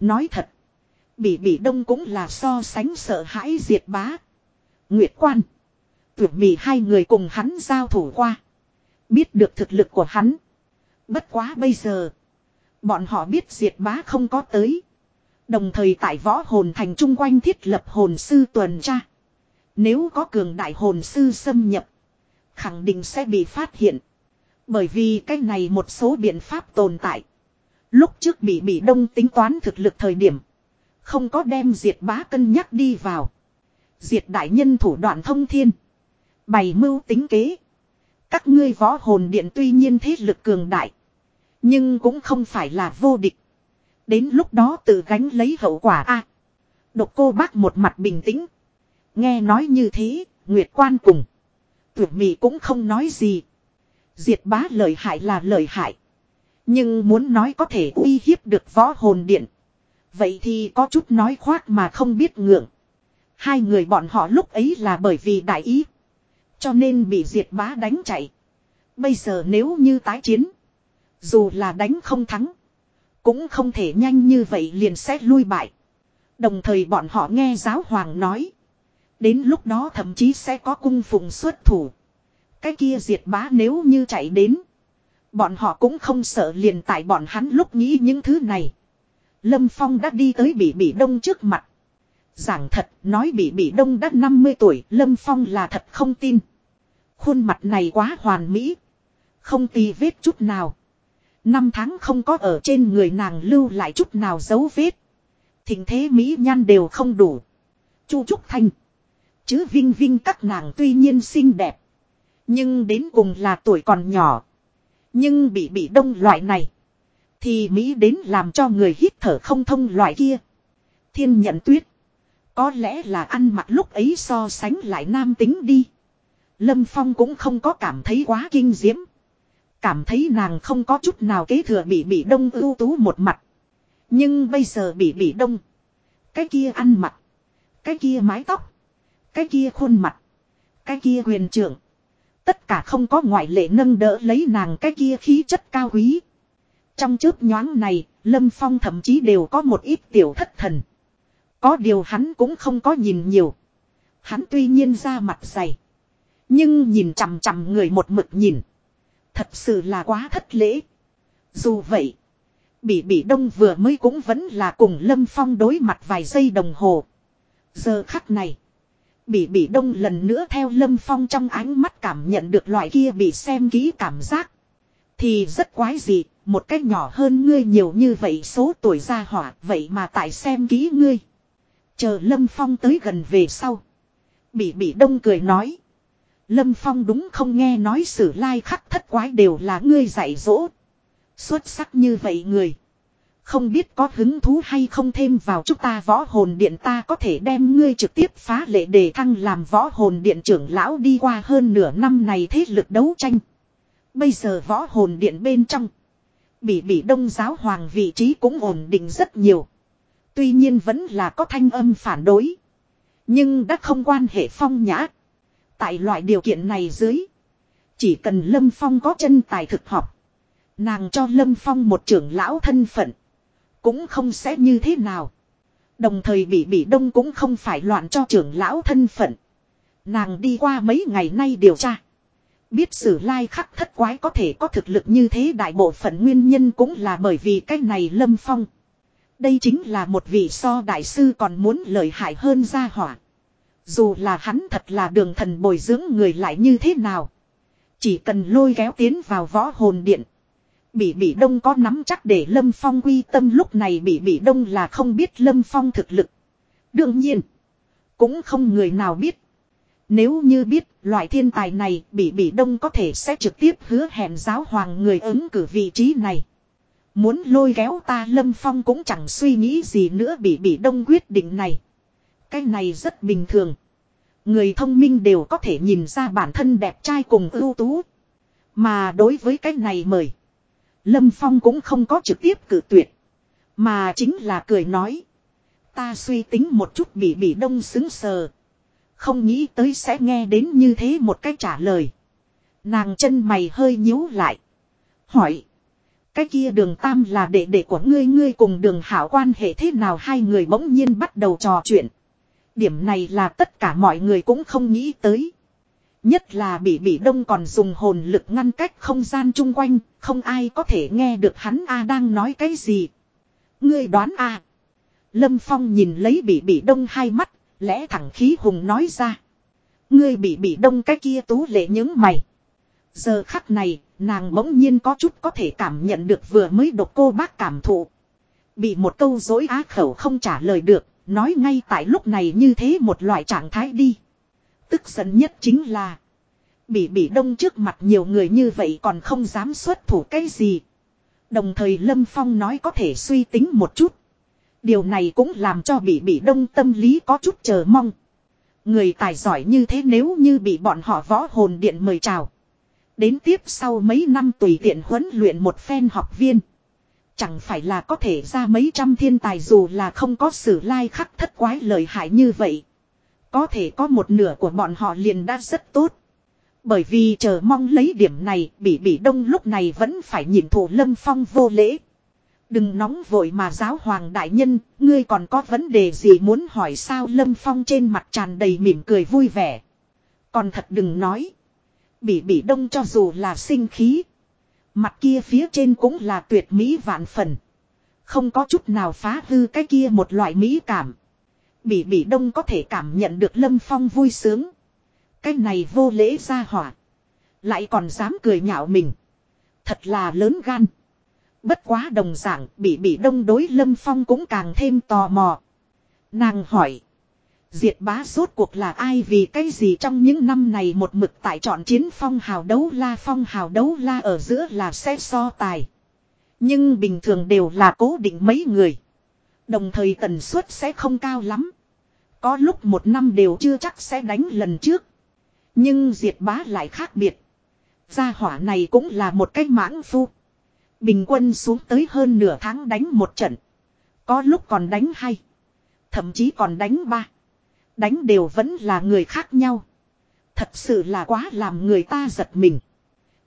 Nói thật. Bỉ bỉ đông cũng là so sánh sợ hãi diệt bá. Nguyệt quan. Tuyệt mì hai người cùng hắn giao thủ qua. Biết được thực lực của hắn. Bất quá bây giờ. Bọn họ biết diệt bá không có tới. Đồng thời tại võ hồn thành trung quanh thiết lập hồn sư tuần tra. Nếu có cường đại hồn sư xâm nhập. Khẳng định sẽ bị phát hiện. Bởi vì cái này một số biện pháp tồn tại. Lúc trước bị bị đông tính toán thực lực thời điểm. Không có đem diệt bá cân nhắc đi vào. Diệt đại nhân thủ đoạn thông thiên. Bày mưu tính kế. Các ngươi võ hồn điện tuy nhiên thế lực cường đại. Nhưng cũng không phải là vô địch. Đến lúc đó tự gánh lấy hậu quả a. độc cô bác một mặt bình tĩnh. Nghe nói như thế, Nguyệt quan cùng. Tuyệt mị cũng không nói gì. Diệt bá lợi hại là lợi hại. Nhưng muốn nói có thể uy hiếp được võ hồn điện. Vậy thì có chút nói khoác mà không biết ngượng. Hai người bọn họ lúc ấy là bởi vì đại ý. Cho nên bị diệt bá đánh chạy. Bây giờ nếu như tái chiến. Dù là đánh không thắng. Cũng không thể nhanh như vậy liền sẽ lui bại. Đồng thời bọn họ nghe giáo hoàng nói. Đến lúc đó thậm chí sẽ có cung phụng xuất thủ. Cái kia diệt bá nếu như chạy đến. Bọn họ cũng không sợ liền tại bọn hắn lúc nghĩ những thứ này. Lâm Phong đã đi tới bị bị đông trước mặt. Giảng thật, nói bị bị đông đã 50 tuổi, Lâm Phong là thật không tin. Khuôn mặt này quá hoàn mỹ. Không tì vết chút nào. Năm tháng không có ở trên người nàng lưu lại chút nào dấu vết. Thịnh thế mỹ nhan đều không đủ. Chu Trúc Thanh. Chứ Vinh Vinh các nàng tuy nhiên xinh đẹp. Nhưng đến cùng là tuổi còn nhỏ. Nhưng bị bị đông loại này. Thì Mỹ đến làm cho người hít thở không thông loại kia. Thiên nhận tuyết. Có lẽ là ăn mặc lúc ấy so sánh lại nam tính đi. Lâm Phong cũng không có cảm thấy quá kinh diễm. Cảm thấy nàng không có chút nào kế thừa bị bị đông ưu tú một mặt. Nhưng bây giờ bị bị đông. Cái kia ăn mặc. Cái kia mái tóc. Cái kia khuôn mặt. Cái kia huyền trưởng. Tất cả không có ngoại lệ nâng đỡ lấy nàng cái kia khí chất cao quý. Trong chớp nhoáng này, Lâm Phong thậm chí đều có một ít tiểu thất thần. Có điều hắn cũng không có nhìn nhiều. Hắn tuy nhiên ra mặt dày. Nhưng nhìn chằm chằm người một mực nhìn. Thật sự là quá thất lễ. Dù vậy. Bỉ bỉ đông vừa mới cũng vẫn là cùng Lâm Phong đối mặt vài giây đồng hồ. Giờ khắc này. Bỉ bỉ đông lần nữa theo Lâm Phong trong ánh mắt cảm nhận được loại kia bị xem kỹ cảm giác. Thì rất quái gì một cách nhỏ hơn ngươi nhiều như vậy số tuổi ra hỏa, vậy mà tại xem kỹ ngươi. Chờ Lâm Phong tới gần về sau. Bỉ bỉ đông cười nói. Lâm Phong đúng không nghe nói sử lai khắc thất quái đều là ngươi dạy dỗ. Xuất sắc như vậy người. Không biết có hứng thú hay không thêm vào chúng ta võ hồn điện ta có thể đem ngươi trực tiếp phá lệ đề thăng làm võ hồn điện trưởng lão đi qua hơn nửa năm này thế lực đấu tranh. Bây giờ võ hồn điện bên trong. bị bị đông giáo hoàng vị trí cũng ổn định rất nhiều. Tuy nhiên vẫn là có thanh âm phản đối. Nhưng đã không quan hệ phong nhã. Tại loại điều kiện này dưới. Chỉ cần Lâm Phong có chân tài thực học. Nàng cho Lâm Phong một trưởng lão thân phận. Cũng không sẽ như thế nào. Đồng thời bị bị đông cũng không phải loạn cho trưởng lão thân phận. Nàng đi qua mấy ngày nay điều tra. Biết sử lai khắc thất quái có thể có thực lực như thế đại bộ phận nguyên nhân cũng là bởi vì cái này lâm phong. Đây chính là một vị so đại sư còn muốn lợi hại hơn gia hỏa. Dù là hắn thật là đường thần bồi dưỡng người lại như thế nào. Chỉ cần lôi kéo tiến vào võ hồn điện. Bỉ Bỉ Đông có nắm chắc để Lâm Phong quy tâm lúc này Bỉ Bỉ Đông là không biết Lâm Phong thực lực. Đương nhiên, cũng không người nào biết. Nếu như biết loại thiên tài này Bỉ Bỉ Đông có thể sẽ trực tiếp hứa hẹn giáo hoàng người ứng cử vị trí này. Muốn lôi kéo ta Lâm Phong cũng chẳng suy nghĩ gì nữa Bỉ Bỉ Đông quyết định này. Cái này rất bình thường. Người thông minh đều có thể nhìn ra bản thân đẹp trai cùng ưu tú. Mà đối với cái này mời. Lâm Phong cũng không có trực tiếp cử tuyệt. Mà chính là cười nói. Ta suy tính một chút bị bị đông xứng sờ. Không nghĩ tới sẽ nghe đến như thế một cách trả lời. Nàng chân mày hơi nhíu lại. Hỏi. Cái kia đường tam là đệ đệ của ngươi ngươi cùng đường hảo quan hệ thế nào hai người bỗng nhiên bắt đầu trò chuyện. Điểm này là tất cả mọi người cũng không nghĩ tới. Nhất là bị bị đông còn dùng hồn lực ngăn cách không gian chung quanh, không ai có thể nghe được hắn A đang nói cái gì. Ngươi đoán A. Lâm Phong nhìn lấy bị bị đông hai mắt, lẽ thẳng khí hùng nói ra. Ngươi bị bị đông cái kia tú lệ những mày. Giờ khắc này, nàng bỗng nhiên có chút có thể cảm nhận được vừa mới độc cô bác cảm thụ. Bị một câu dối á khẩu không trả lời được, nói ngay tại lúc này như thế một loại trạng thái đi. Tức giận nhất chính là. Bỉ bỉ đông trước mặt nhiều người như vậy còn không dám xuất thủ cái gì. Đồng thời Lâm Phong nói có thể suy tính một chút. Điều này cũng làm cho bị bị đông tâm lý có chút chờ mong. Người tài giỏi như thế nếu như bị bọn họ võ hồn điện mời chào. Đến tiếp sau mấy năm tùy tiện huấn luyện một phen học viên. Chẳng phải là có thể ra mấy trăm thiên tài dù là không có sử lai khắc thất quái lợi hại như vậy. Có thể có một nửa của bọn họ liền đã rất tốt. Bởi vì chờ mong lấy điểm này, bị bị đông lúc này vẫn phải nhìn thủ lâm phong vô lễ. Đừng nóng vội mà giáo hoàng đại nhân, ngươi còn có vấn đề gì muốn hỏi sao Lâm Phong trên mặt tràn đầy mỉm cười vui vẻ. Còn thật đừng nói. Bỉ bỉ đông cho dù là sinh khí. Mặt kia phía trên cũng là tuyệt mỹ vạn phần. Không có chút nào phá hư cái kia một loại mỹ cảm. Bỉ bỉ đông có thể cảm nhận được Lâm Phong vui sướng. Cái này vô lễ ra hỏa. Lại còn dám cười nhạo mình. Thật là lớn gan. Bất quá đồng dạng, bị bị đông đối Lâm Phong cũng càng thêm tò mò. Nàng hỏi. Diệt bá rốt cuộc là ai vì cái gì trong những năm này một mực tại chọn chiến phong hào đấu la phong hào đấu la ở giữa là xe so tài. Nhưng bình thường đều là cố định mấy người. Đồng thời tần suất sẽ không cao lắm. Có lúc một năm đều chưa chắc sẽ đánh lần trước. Nhưng diệt bá lại khác biệt. Gia hỏa này cũng là một cái mãng phu. Bình quân xuống tới hơn nửa tháng đánh một trận. Có lúc còn đánh hai. Thậm chí còn đánh ba. Đánh đều vẫn là người khác nhau. Thật sự là quá làm người ta giật mình.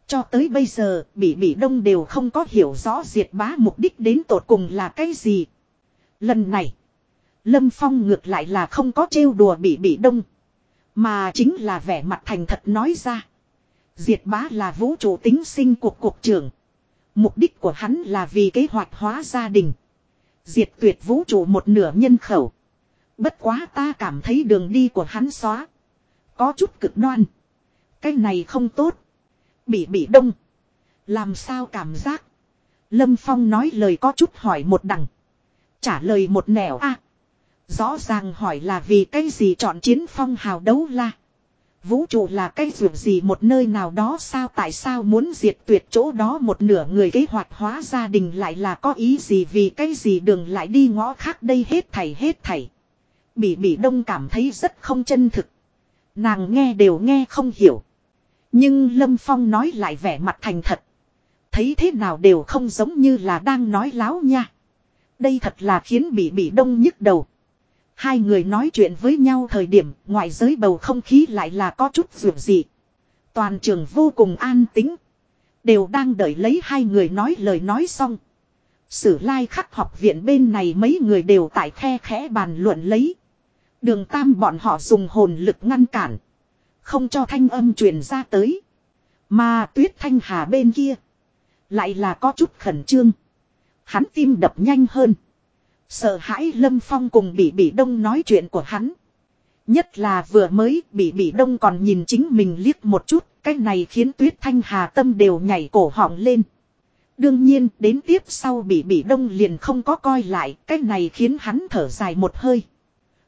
Cho tới bây giờ, Bỉ Bỉ Đông đều không có hiểu rõ diệt bá mục đích đến tột cùng là cái gì. Lần này, Lâm Phong ngược lại là không có trêu đùa bị bị Đông. Mà chính là vẻ mặt thành thật nói ra. Diệt bá là vũ trụ tính sinh cuộc cuộc trưởng. Mục đích của hắn là vì kế hoạch hóa gia đình. Diệt tuyệt vũ trụ một nửa nhân khẩu. Bất quá ta cảm thấy đường đi của hắn xóa. Có chút cực đoan. Cái này không tốt. Bị bị đông. Làm sao cảm giác. Lâm Phong nói lời có chút hỏi một đằng. Trả lời một nẻo a Rõ ràng hỏi là vì cái gì chọn chiến phong hào đấu la. Vũ trụ là cái ruột gì một nơi nào đó sao tại sao muốn diệt tuyệt chỗ đó một nửa người kế hoạch hóa gia đình lại là có ý gì vì cái gì đường lại đi ngõ khác đây hết thảy hết thảy. Bỉ bỉ đông cảm thấy rất không chân thực. Nàng nghe đều nghe không hiểu. Nhưng Lâm Phong nói lại vẻ mặt thành thật. Thấy thế nào đều không giống như là đang nói láo nha. Đây thật là khiến bị bỉ đông nhức đầu. Hai người nói chuyện với nhau thời điểm ngoài giới bầu không khí lại là có chút dù gì. Toàn trường vô cùng an tính. Đều đang đợi lấy hai người nói lời nói xong. Sử lai khắc học viện bên này mấy người đều tại khe khẽ bàn luận lấy. Đường tam bọn họ dùng hồn lực ngăn cản. Không cho thanh âm truyền ra tới. Mà tuyết thanh hà bên kia. Lại là có chút khẩn trương. Hắn tim đập nhanh hơn. Sợ hãi Lâm Phong cùng bị bỉ đông nói chuyện của hắn. Nhất là vừa mới bị bỉ đông còn nhìn chính mình liếc một chút. Cái này khiến tuyết thanh hà tâm đều nhảy cổ họng lên. Đương nhiên, đến tiếp sau bị bỉ đông liền không có coi lại. Cái này khiến hắn thở dài một hơi.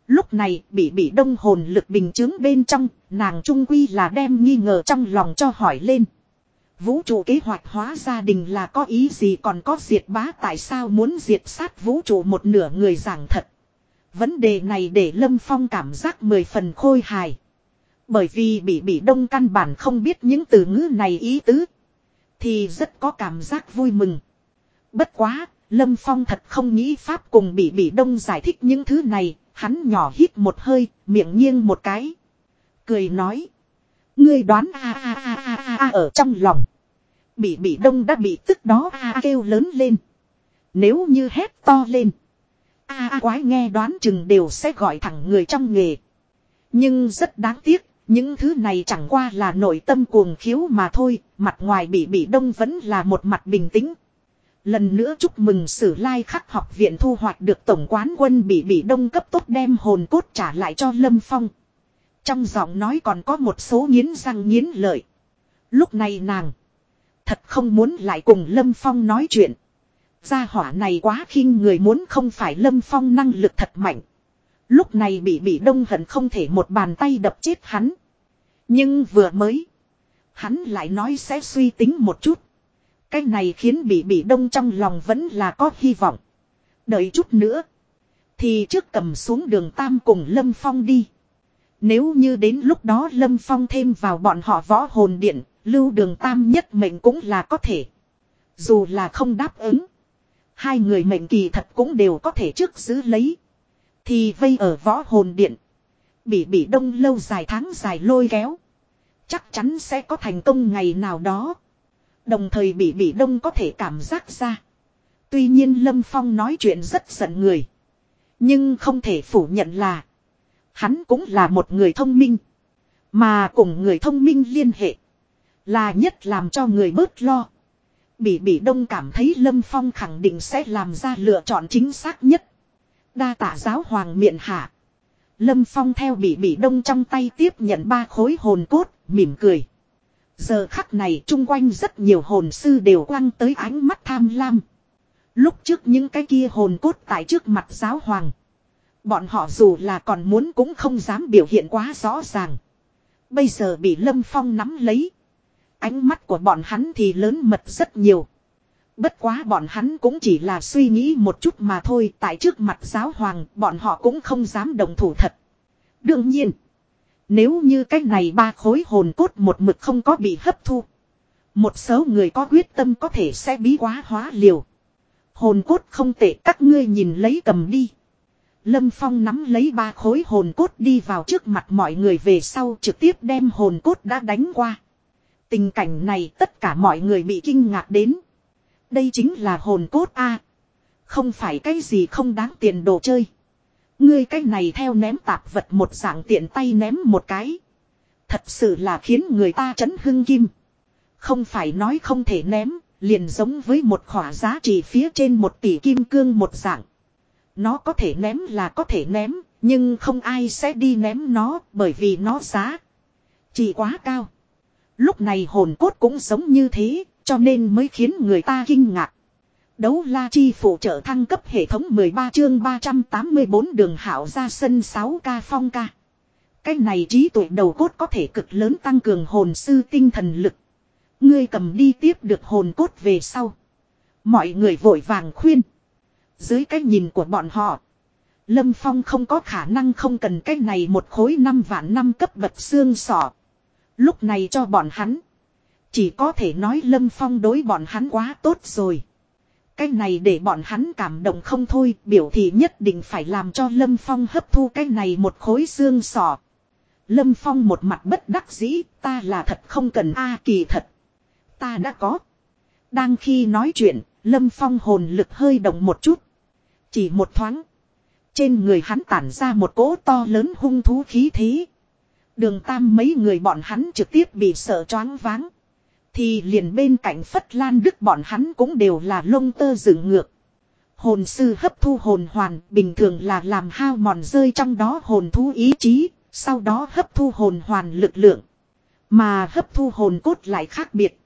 Lúc này bị bị đông hồn lực bình chứng bên trong. Nàng trung quy là đem nghi ngờ trong lòng cho hỏi lên. Vũ trụ kế hoạch hóa gia đình là có ý gì còn có diệt bá tại sao muốn diệt sát vũ trụ một nửa người giảng thật. Vấn đề này để Lâm Phong cảm giác mười phần khôi hài. Bởi vì bị bị đông căn bản không biết những từ ngữ này ý tứ. Thì rất có cảm giác vui mừng. Bất quá, Lâm Phong thật không nghĩ Pháp cùng bị bị đông giải thích những thứ này. Hắn nhỏ hít một hơi, miệng nghiêng một cái. Cười nói. Ngươi đoán a a a a a a ở trong lòng. Bị bị đông đã bị tức đó a a kêu lớn lên. Nếu như hét to lên. A a quái nghe đoán chừng đều sẽ gọi thẳng người trong nghề. Nhưng rất đáng tiếc, những thứ này chẳng qua là nội tâm cuồng khiếu mà thôi, mặt ngoài bị bị đông vẫn là một mặt bình tĩnh. Lần nữa chúc mừng sử lai khắc học viện thu hoạch được tổng quán quân bị bị đông cấp tốt đem hồn cốt trả lại cho Lâm Phong. Trong giọng nói còn có một số nghiến răng nghiến lợi. Lúc này nàng. Thật không muốn lại cùng Lâm Phong nói chuyện. Gia hỏa này quá khinh người muốn không phải Lâm Phong năng lực thật mạnh. Lúc này bị bị đông hận không thể một bàn tay đập chết hắn. Nhưng vừa mới. Hắn lại nói sẽ suy tính một chút. Cái này khiến bị bị đông trong lòng vẫn là có hy vọng. Đợi chút nữa. Thì trước cầm xuống đường Tam cùng Lâm Phong đi. Nếu như đến lúc đó Lâm Phong thêm vào bọn họ võ hồn điện, lưu đường tam nhất mệnh cũng là có thể. Dù là không đáp ứng. Hai người mệnh kỳ thật cũng đều có thể trước giữ lấy. Thì vây ở võ hồn điện. Bị bị đông lâu dài tháng dài lôi kéo. Chắc chắn sẽ có thành công ngày nào đó. Đồng thời bị bị đông có thể cảm giác ra. Tuy nhiên Lâm Phong nói chuyện rất giận người. Nhưng không thể phủ nhận là. Hắn cũng là một người thông minh. Mà cùng người thông minh liên hệ. Là nhất làm cho người bớt lo. Bỉ Bỉ Đông cảm thấy Lâm Phong khẳng định sẽ làm ra lựa chọn chính xác nhất. Đa tạ giáo hoàng miện hạ. Lâm Phong theo Bỉ Bỉ Đông trong tay tiếp nhận ba khối hồn cốt, mỉm cười. Giờ khắc này chung quanh rất nhiều hồn sư đều quăng tới ánh mắt tham lam. Lúc trước những cái kia hồn cốt tại trước mặt giáo hoàng. Bọn họ dù là còn muốn cũng không dám biểu hiện quá rõ ràng. Bây giờ bị Lâm Phong nắm lấy. Ánh mắt của bọn hắn thì lớn mật rất nhiều. Bất quá bọn hắn cũng chỉ là suy nghĩ một chút mà thôi. Tại trước mặt giáo hoàng, bọn họ cũng không dám đồng thủ thật. Đương nhiên. Nếu như cái này ba khối hồn cốt một mực không có bị hấp thu. Một số người có quyết tâm có thể sẽ bí quá hóa liều. Hồn cốt không tệ, các ngươi nhìn lấy cầm đi. Lâm Phong nắm lấy ba khối hồn cốt đi vào trước mặt mọi người về sau trực tiếp đem hồn cốt đã đánh qua. Tình cảnh này tất cả mọi người bị kinh ngạc đến. Đây chính là hồn cốt A. không phải cái gì không đáng tiền đồ chơi. Ngươi cái này theo ném tạp vật một dạng tiện tay ném một cái. Thật sự là khiến người ta chấn hưng kim. Không phải nói không thể ném, liền giống với một khỏa giá trị phía trên một tỷ kim cương một dạng. Nó có thể ném là có thể ném, nhưng không ai sẽ đi ném nó bởi vì nó giá chỉ quá cao. Lúc này hồn cốt cũng giống như thế, cho nên mới khiến người ta kinh ngạc. Đấu la chi phụ trợ thăng cấp hệ thống 13 chương 384 đường hảo ra sân 6k phong ca. Cái này trí tuệ đầu cốt có thể cực lớn tăng cường hồn sư tinh thần lực. Ngươi cầm đi tiếp được hồn cốt về sau. Mọi người vội vàng khuyên. Dưới cái nhìn của bọn họ. Lâm Phong không có khả năng không cần cái này một khối năm vạn năm cấp bậc xương sọ. Lúc này cho bọn hắn. Chỉ có thể nói Lâm Phong đối bọn hắn quá tốt rồi. Cái này để bọn hắn cảm động không thôi, biểu thị nhất định phải làm cho Lâm Phong hấp thu cái này một khối xương sọ. Lâm Phong một mặt bất đắc dĩ, ta là thật không cần a kỳ thật. Ta đã có. Đang khi nói chuyện, Lâm Phong hồn lực hơi động một chút. Chỉ một thoáng. Trên người hắn tản ra một cỗ to lớn hung thú khí thế. Đường tam mấy người bọn hắn trực tiếp bị sợ choáng váng. Thì liền bên cạnh Phất Lan Đức bọn hắn cũng đều là lông tơ dựng ngược. Hồn sư hấp thu hồn hoàn bình thường là làm hao mòn rơi trong đó hồn thú ý chí, sau đó hấp thu hồn hoàn lực lượng. Mà hấp thu hồn cốt lại khác biệt.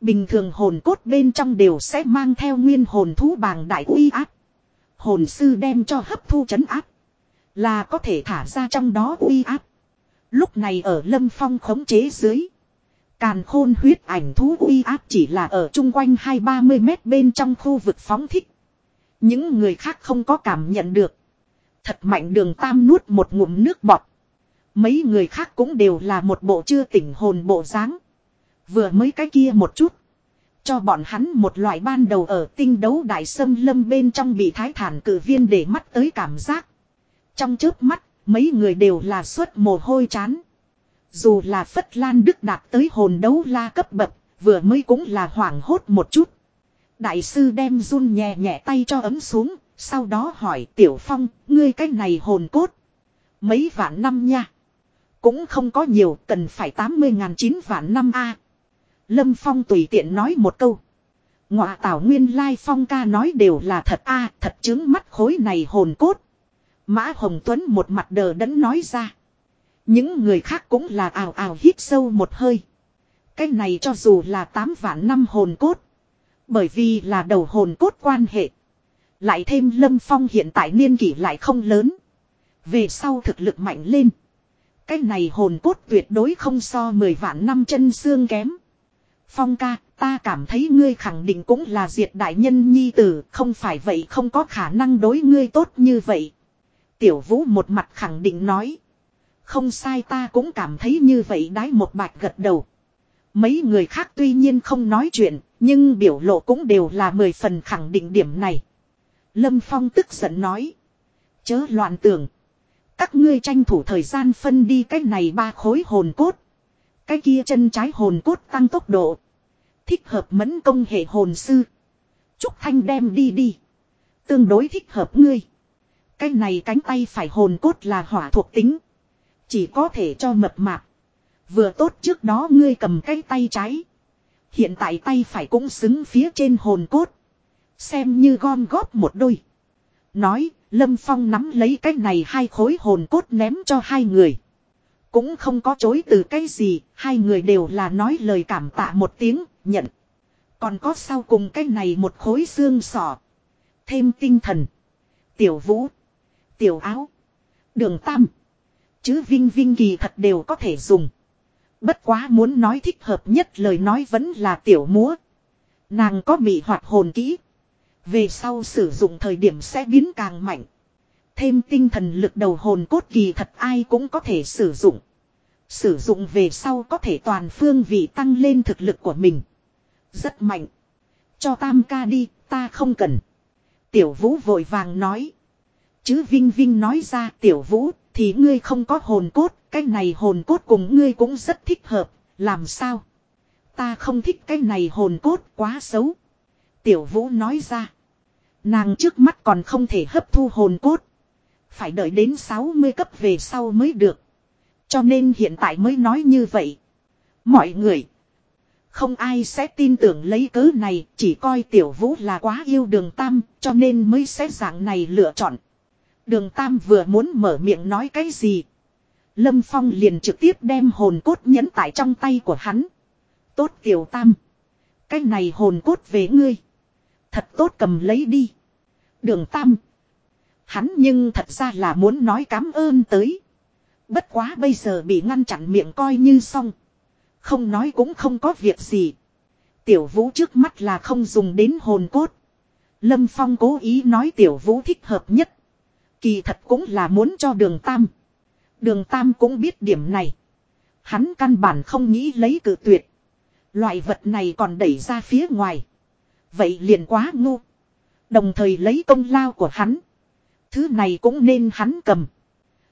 Bình thường hồn cốt bên trong đều sẽ mang theo nguyên hồn thú bàng đại uy áp. Hồn sư đem cho hấp thu chấn áp. Là có thể thả ra trong đó uy áp. Lúc này ở lâm phong khống chế dưới. Càn khôn huyết ảnh thú uy áp chỉ là ở chung quanh hai ba mươi mét bên trong khu vực phóng thích. Những người khác không có cảm nhận được. Thật mạnh đường tam nuốt một ngụm nước bọt. Mấy người khác cũng đều là một bộ chưa tỉnh hồn bộ dáng. Vừa mới cái kia một chút. Cho bọn hắn một loại ban đầu ở tinh đấu đại sâm lâm bên trong bị thái thản cử viên để mắt tới cảm giác. Trong chớp mắt, mấy người đều là suốt mồ hôi chán. Dù là Phất Lan Đức đạt tới hồn đấu la cấp bậc, vừa mới cũng là hoảng hốt một chút. Đại sư đem run nhẹ nhẹ tay cho ấm xuống, sau đó hỏi Tiểu Phong, ngươi cái này hồn cốt. Mấy vạn năm nha. Cũng không có nhiều, cần phải 80 ngàn chín vạn năm a Lâm Phong tùy tiện nói một câu. Ngọa tảo nguyên lai Phong ca nói đều là thật a, thật chứng mắt khối này hồn cốt. Mã Hồng Tuấn một mặt đờ đẫn nói ra. Những người khác cũng là ào ào hít sâu một hơi. Cái này cho dù là 8 vạn năm hồn cốt. Bởi vì là đầu hồn cốt quan hệ. Lại thêm Lâm Phong hiện tại niên kỷ lại không lớn. Về sau thực lực mạnh lên. Cái này hồn cốt tuyệt đối không so 10 vạn năm chân xương kém. Phong ca, ta cảm thấy ngươi khẳng định cũng là diệt đại nhân nhi tử, không phải vậy không có khả năng đối ngươi tốt như vậy. Tiểu vũ một mặt khẳng định nói. Không sai ta cũng cảm thấy như vậy đái một bạch gật đầu. Mấy người khác tuy nhiên không nói chuyện, nhưng biểu lộ cũng đều là mười phần khẳng định điểm này. Lâm Phong tức giận nói. Chớ loạn tưởng. Các ngươi tranh thủ thời gian phân đi cái này ba khối hồn cốt. Cái kia chân trái hồn cốt tăng tốc độ. Thích hợp mẫn công hệ hồn sư. Trúc Thanh đem đi đi. Tương đối thích hợp ngươi. Cái này cánh tay phải hồn cốt là hỏa thuộc tính. Chỉ có thể cho mập mạp. Vừa tốt trước đó ngươi cầm cái tay trái. Hiện tại tay phải cũng xứng phía trên hồn cốt. Xem như gom góp một đôi. Nói, Lâm Phong nắm lấy cái này hai khối hồn cốt ném cho hai người. Cũng không có chối từ cái gì, hai người đều là nói lời cảm tạ một tiếng, nhận. Còn có sau cùng cái này một khối xương sọ. Thêm tinh thần. Tiểu vũ. Tiểu áo. Đường tam. Chứ vinh vinh kỳ thật đều có thể dùng. Bất quá muốn nói thích hợp nhất lời nói vẫn là tiểu múa. Nàng có mị hoạt hồn kỹ. Về sau sử dụng thời điểm sẽ biến càng mạnh. Thêm tinh thần lực đầu hồn cốt kỳ thật ai cũng có thể sử dụng. Sử dụng về sau có thể toàn phương vị tăng lên thực lực của mình. Rất mạnh. Cho tam ca đi, ta không cần. Tiểu vũ vội vàng nói. Chứ Vinh Vinh nói ra tiểu vũ thì ngươi không có hồn cốt. Cái này hồn cốt cùng ngươi cũng rất thích hợp. Làm sao? Ta không thích cái này hồn cốt quá xấu. Tiểu vũ nói ra. Nàng trước mắt còn không thể hấp thu hồn cốt. Phải đợi đến 60 cấp về sau mới được. Cho nên hiện tại mới nói như vậy. Mọi người. Không ai sẽ tin tưởng lấy cớ này, chỉ coi tiểu vũ là quá yêu đường tam, cho nên mới sẽ dạng này lựa chọn. Đường tam vừa muốn mở miệng nói cái gì. Lâm Phong liền trực tiếp đem hồn cốt nhẫn tại trong tay của hắn. Tốt tiểu tam. Cái này hồn cốt về ngươi. Thật tốt cầm lấy đi. Đường tam. Hắn nhưng thật ra là muốn nói cảm ơn tới. Bất quá bây giờ bị ngăn chặn miệng coi như xong. Không nói cũng không có việc gì. Tiểu vũ trước mắt là không dùng đến hồn cốt. Lâm Phong cố ý nói tiểu vũ thích hợp nhất. Kỳ thật cũng là muốn cho đường tam. Đường tam cũng biết điểm này. Hắn căn bản không nghĩ lấy cử tuyệt. Loại vật này còn đẩy ra phía ngoài. Vậy liền quá ngu. Đồng thời lấy công lao của hắn. Thứ này cũng nên hắn cầm.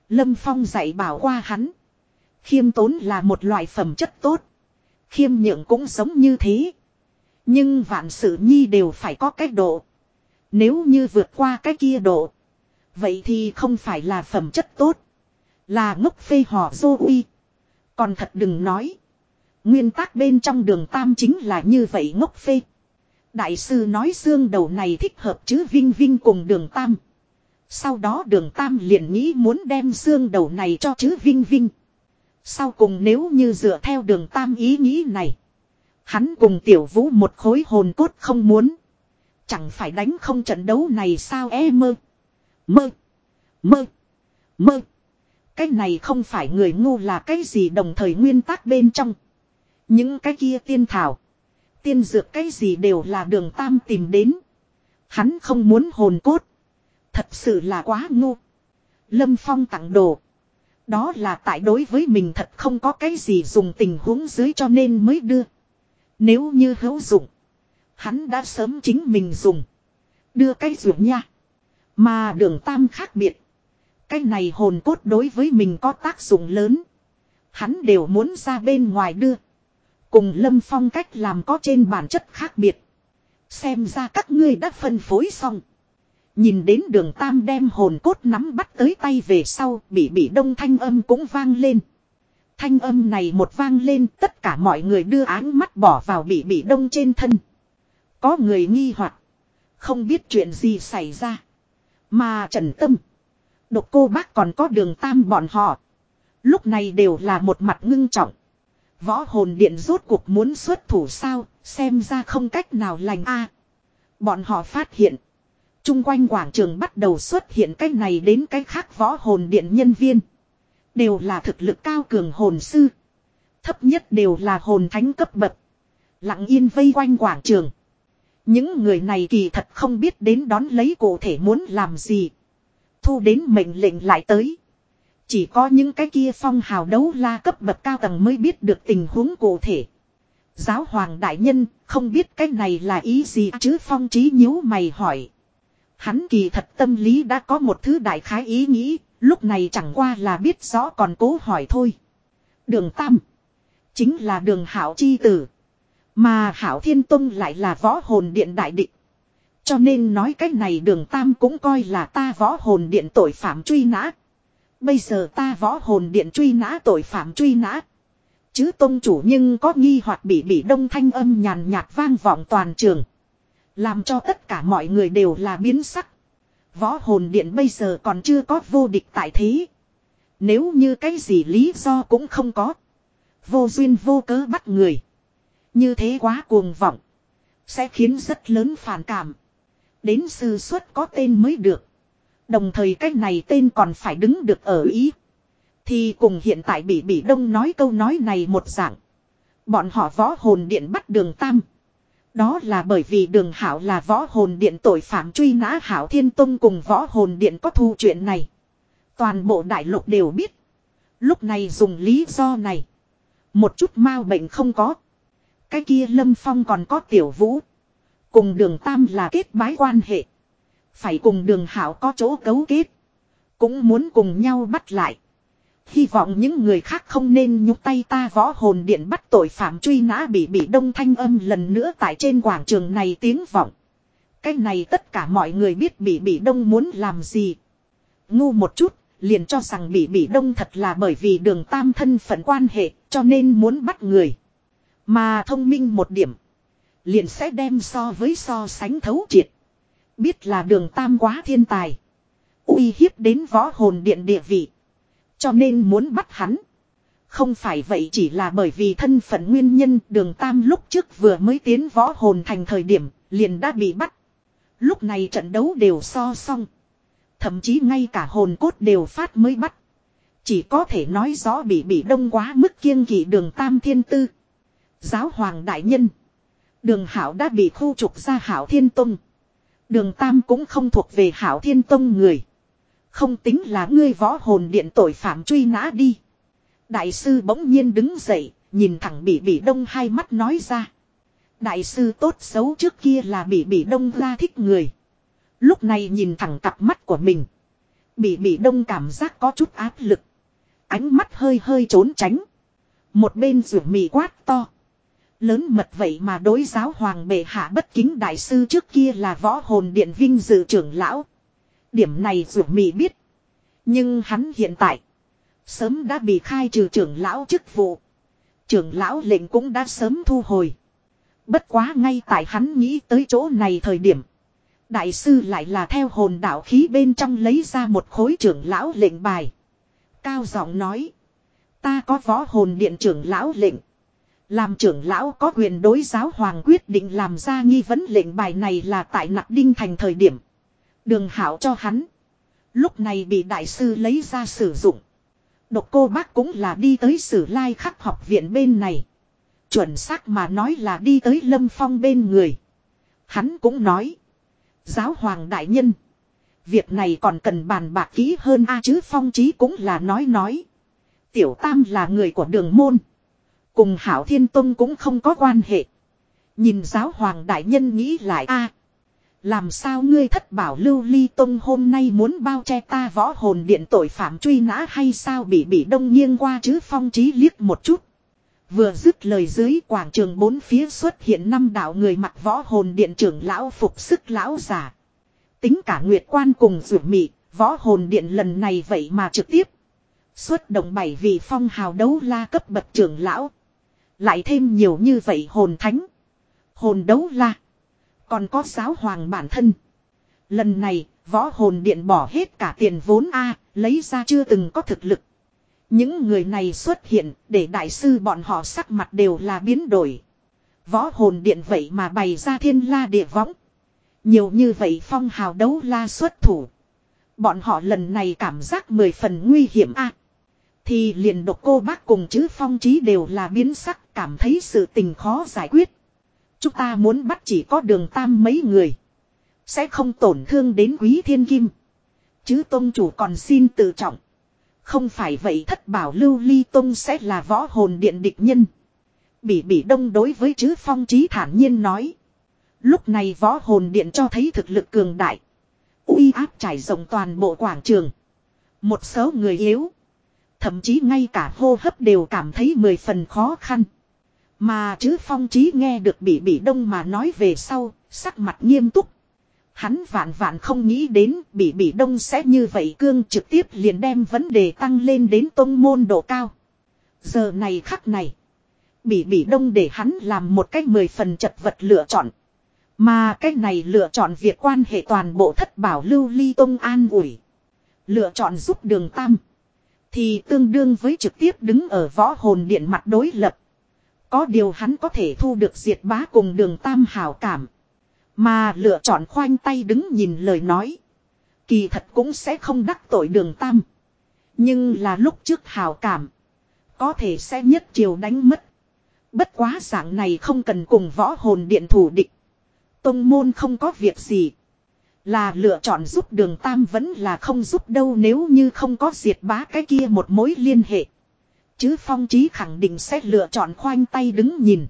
Lâm Phong dạy bảo qua hắn. Khiêm tốn là một loại phẩm chất tốt. Khiêm nhượng cũng giống như thế. Nhưng vạn sự nhi đều phải có cái độ. Nếu như vượt qua cái kia độ. Vậy thì không phải là phẩm chất tốt. Là ngốc phê họ dô uy. Còn thật đừng nói. Nguyên tắc bên trong đường tam chính là như vậy ngốc phê. Đại sư nói xương đầu này thích hợp chứ Vinh Vinh cùng đường tam. Sau đó đường tam liền nghĩ muốn đem xương đầu này cho chứ Vinh Vinh. Sau cùng nếu như dựa theo đường tam ý nghĩ này. Hắn cùng tiểu vũ một khối hồn cốt không muốn. Chẳng phải đánh không trận đấu này sao e mơ. Mơ. Mơ. Mơ. Cái này không phải người ngu là cái gì đồng thời nguyên tắc bên trong. Những cái kia tiên thảo. Tiên dược cái gì đều là đường tam tìm đến. Hắn không muốn hồn cốt. Thật sự là quá ngu. Lâm Phong tặng đồ. Đó là tại đối với mình thật không có cái gì dùng tình huống dưới cho nên mới đưa. Nếu như hữu dụng. Hắn đã sớm chính mình dùng. Đưa cái ruộng nha. Mà đường tam khác biệt. Cái này hồn cốt đối với mình có tác dụng lớn. Hắn đều muốn ra bên ngoài đưa. Cùng Lâm Phong cách làm có trên bản chất khác biệt. Xem ra các ngươi đã phân phối xong. Nhìn đến đường Tam đem hồn cốt nắm bắt tới tay về sau, bị bị đông thanh âm cũng vang lên. Thanh âm này một vang lên tất cả mọi người đưa áng mắt bỏ vào bị bị đông trên thân. Có người nghi hoặc Không biết chuyện gì xảy ra. Mà Trần Tâm. Độc cô bác còn có đường Tam bọn họ. Lúc này đều là một mặt ngưng trọng. Võ hồn điện rốt cuộc muốn xuất thủ sao, xem ra không cách nào lành a. bọn họ phát hiện. Trung quanh quảng trường bắt đầu xuất hiện cái này đến cái khác võ hồn điện nhân viên. Đều là thực lực cao cường hồn sư. Thấp nhất đều là hồn thánh cấp bậc. Lặng yên vây quanh quảng trường. Những người này kỳ thật không biết đến đón lấy cụ thể muốn làm gì. Thu đến mệnh lệnh lại tới. Chỉ có những cái kia phong hào đấu la cấp bậc cao tầng mới biết được tình huống cụ thể. Giáo hoàng đại nhân, không biết cái này là ý gì chứ phong trí nhíu mày hỏi. Hắn kỳ thật tâm lý đã có một thứ đại khái ý nghĩ, lúc này chẳng qua là biết rõ còn cố hỏi thôi. Đường Tam. Chính là đường Hảo Chi Tử. Mà Hảo Thiên Tông lại là võ hồn điện đại định Cho nên nói cách này đường tam cũng coi là ta võ hồn điện tội phạm truy nã. Bây giờ ta võ hồn điện truy nã tội phạm truy nã. Chứ tôn chủ nhưng có nghi hoặc bị bị đông thanh âm nhàn nhạt vang vọng toàn trường. Làm cho tất cả mọi người đều là biến sắc. Võ hồn điện bây giờ còn chưa có vô địch tại thế. Nếu như cái gì lý do cũng không có. Vô duyên vô cớ bắt người. Như thế quá cuồng vọng. Sẽ khiến rất lớn phản cảm. Đến sư xuất có tên mới được. Đồng thời cái này tên còn phải đứng được ở ý. Thì cùng hiện tại bị bị đông nói câu nói này một dạng. Bọn họ võ hồn điện bắt đường tam. Đó là bởi vì đường hảo là võ hồn điện tội phạm truy nã hảo thiên tông cùng võ hồn điện có thu chuyện này. Toàn bộ đại lục đều biết. Lúc này dùng lý do này. Một chút mau bệnh không có. Cái kia lâm phong còn có tiểu vũ. Cùng đường tam là kết bái quan hệ. Phải cùng đường hảo có chỗ cấu kết. Cũng muốn cùng nhau bắt lại. Hy vọng những người khác không nên nhúc tay ta võ hồn điện bắt tội phạm truy nã bị bị đông thanh âm lần nữa tại trên quảng trường này tiếng vọng. Cái này tất cả mọi người biết bị bị đông muốn làm gì. Ngu một chút, liền cho rằng bị bị đông thật là bởi vì đường tam thân phận quan hệ cho nên muốn bắt người. Mà thông minh một điểm. Liền sẽ đem so với so sánh thấu triệt. Biết là đường tam quá thiên tài. uy hiếp đến võ hồn điện địa vị. Cho nên muốn bắt hắn. Không phải vậy chỉ là bởi vì thân phận nguyên nhân, đường tam lúc trước vừa mới tiến võ hồn thành thời điểm, liền đã bị bắt. Lúc này trận đấu đều so xong. Thậm chí ngay cả hồn cốt đều phát mới bắt. Chỉ có thể nói rõ bị bị đông quá mức kiêng kỵ đường tam thiên tư. Giáo hoàng đại nhân. Đường hảo đã bị khu trục ra hảo thiên tông. Đường tam cũng không thuộc về hảo thiên tông người. Không tính là ngươi võ hồn điện tội phạm truy nã đi. Đại sư bỗng nhiên đứng dậy, nhìn thẳng bị bị đông hai mắt nói ra. Đại sư tốt xấu trước kia là bị bị đông ra thích người. Lúc này nhìn thẳng cặp mắt của mình. Bị bị đông cảm giác có chút áp lực. Ánh mắt hơi hơi trốn tránh. Một bên rửa mì quát to. Lớn mật vậy mà đối giáo hoàng bệ hạ bất kính đại sư trước kia là võ hồn điện vinh dự trưởng lão. Điểm này dù mì biết. Nhưng hắn hiện tại. Sớm đã bị khai trừ trưởng lão chức vụ. Trưởng lão lệnh cũng đã sớm thu hồi. Bất quá ngay tại hắn nghĩ tới chỗ này thời điểm. Đại sư lại là theo hồn đạo khí bên trong lấy ra một khối trưởng lão lệnh bài. Cao giọng nói. Ta có võ hồn điện trưởng lão lệnh. Làm trưởng lão có quyền đối giáo hoàng quyết định làm ra nghi vấn lệnh bài này là tại nặc đinh thành thời điểm. Đường hảo cho hắn. Lúc này bị đại sư lấy ra sử dụng. Độc cô bác cũng là đi tới sử lai khắc học viện bên này. Chuẩn xác mà nói là đi tới lâm phong bên người. Hắn cũng nói. Giáo hoàng đại nhân. Việc này còn cần bàn bạc kỹ hơn a chứ phong trí cũng là nói nói. Tiểu tam là người của đường môn. Cùng hảo thiên tông cũng không có quan hệ. Nhìn giáo hoàng đại nhân nghĩ lại a làm sao ngươi thất bảo lưu ly tông hôm nay muốn bao che ta võ hồn điện tội phạm truy nã hay sao bị bị đông nghiêng qua chứ phong trí liếc một chút. Vừa dứt lời dưới quảng trường bốn phía xuất hiện năm đạo người mặc võ hồn điện trưởng lão phục sức lão giả. Tính cả nguyệt quan cùng rủ mị, võ hồn điện lần này vậy mà trực tiếp. Xuất động bảy vị phong hào đấu la cấp bậc trưởng lão. Lại thêm nhiều như vậy hồn thánh. Hồn đấu la. Còn có giáo hoàng bản thân. Lần này, võ hồn điện bỏ hết cả tiền vốn A, lấy ra chưa từng có thực lực. Những người này xuất hiện, để đại sư bọn họ sắc mặt đều là biến đổi. Võ hồn điện vậy mà bày ra thiên la địa võng. Nhiều như vậy phong hào đấu la xuất thủ. Bọn họ lần này cảm giác mười phần nguy hiểm a Thì liền độc cô bác cùng chữ phong trí đều là biến sắc cảm thấy sự tình khó giải quyết. Chúng ta muốn bắt chỉ có đường tam mấy người. Sẽ không tổn thương đến quý thiên kim. Chứ tôn chủ còn xin tự trọng. Không phải vậy thất bảo lưu ly tôn sẽ là võ hồn điện địch nhân. Bỉ bỉ đông đối với chứ phong trí thản nhiên nói. Lúc này võ hồn điện cho thấy thực lực cường đại. uy áp trải rộng toàn bộ quảng trường. Một số người yếu. Thậm chí ngay cả hô hấp đều cảm thấy mười phần khó khăn. Mà chứ phong trí nghe được bị bị đông mà nói về sau, sắc mặt nghiêm túc. Hắn vạn vạn không nghĩ đến bị bị đông sẽ như vậy cương trực tiếp liền đem vấn đề tăng lên đến tôn môn độ cao. Giờ này khắc này. Bị bị đông để hắn làm một cách mười phần chật vật lựa chọn. Mà cách này lựa chọn việc quan hệ toàn bộ thất bảo lưu ly tông an ủi. Lựa chọn giúp đường tam. Thì tương đương với trực tiếp đứng ở võ hồn điện mặt đối lập. Có điều hắn có thể thu được diệt bá cùng đường tam hảo cảm. Mà lựa chọn khoanh tay đứng nhìn lời nói. Kỳ thật cũng sẽ không đắc tội đường tam. Nhưng là lúc trước hảo cảm. Có thể sẽ nhất chiều đánh mất. Bất quá dạng này không cần cùng võ hồn điện thủ địch. Tông môn không có việc gì. Là lựa chọn giúp đường tam vẫn là không giúp đâu nếu như không có diệt bá cái kia một mối liên hệ. Chứ phong trí khẳng định sẽ lựa chọn khoanh tay đứng nhìn.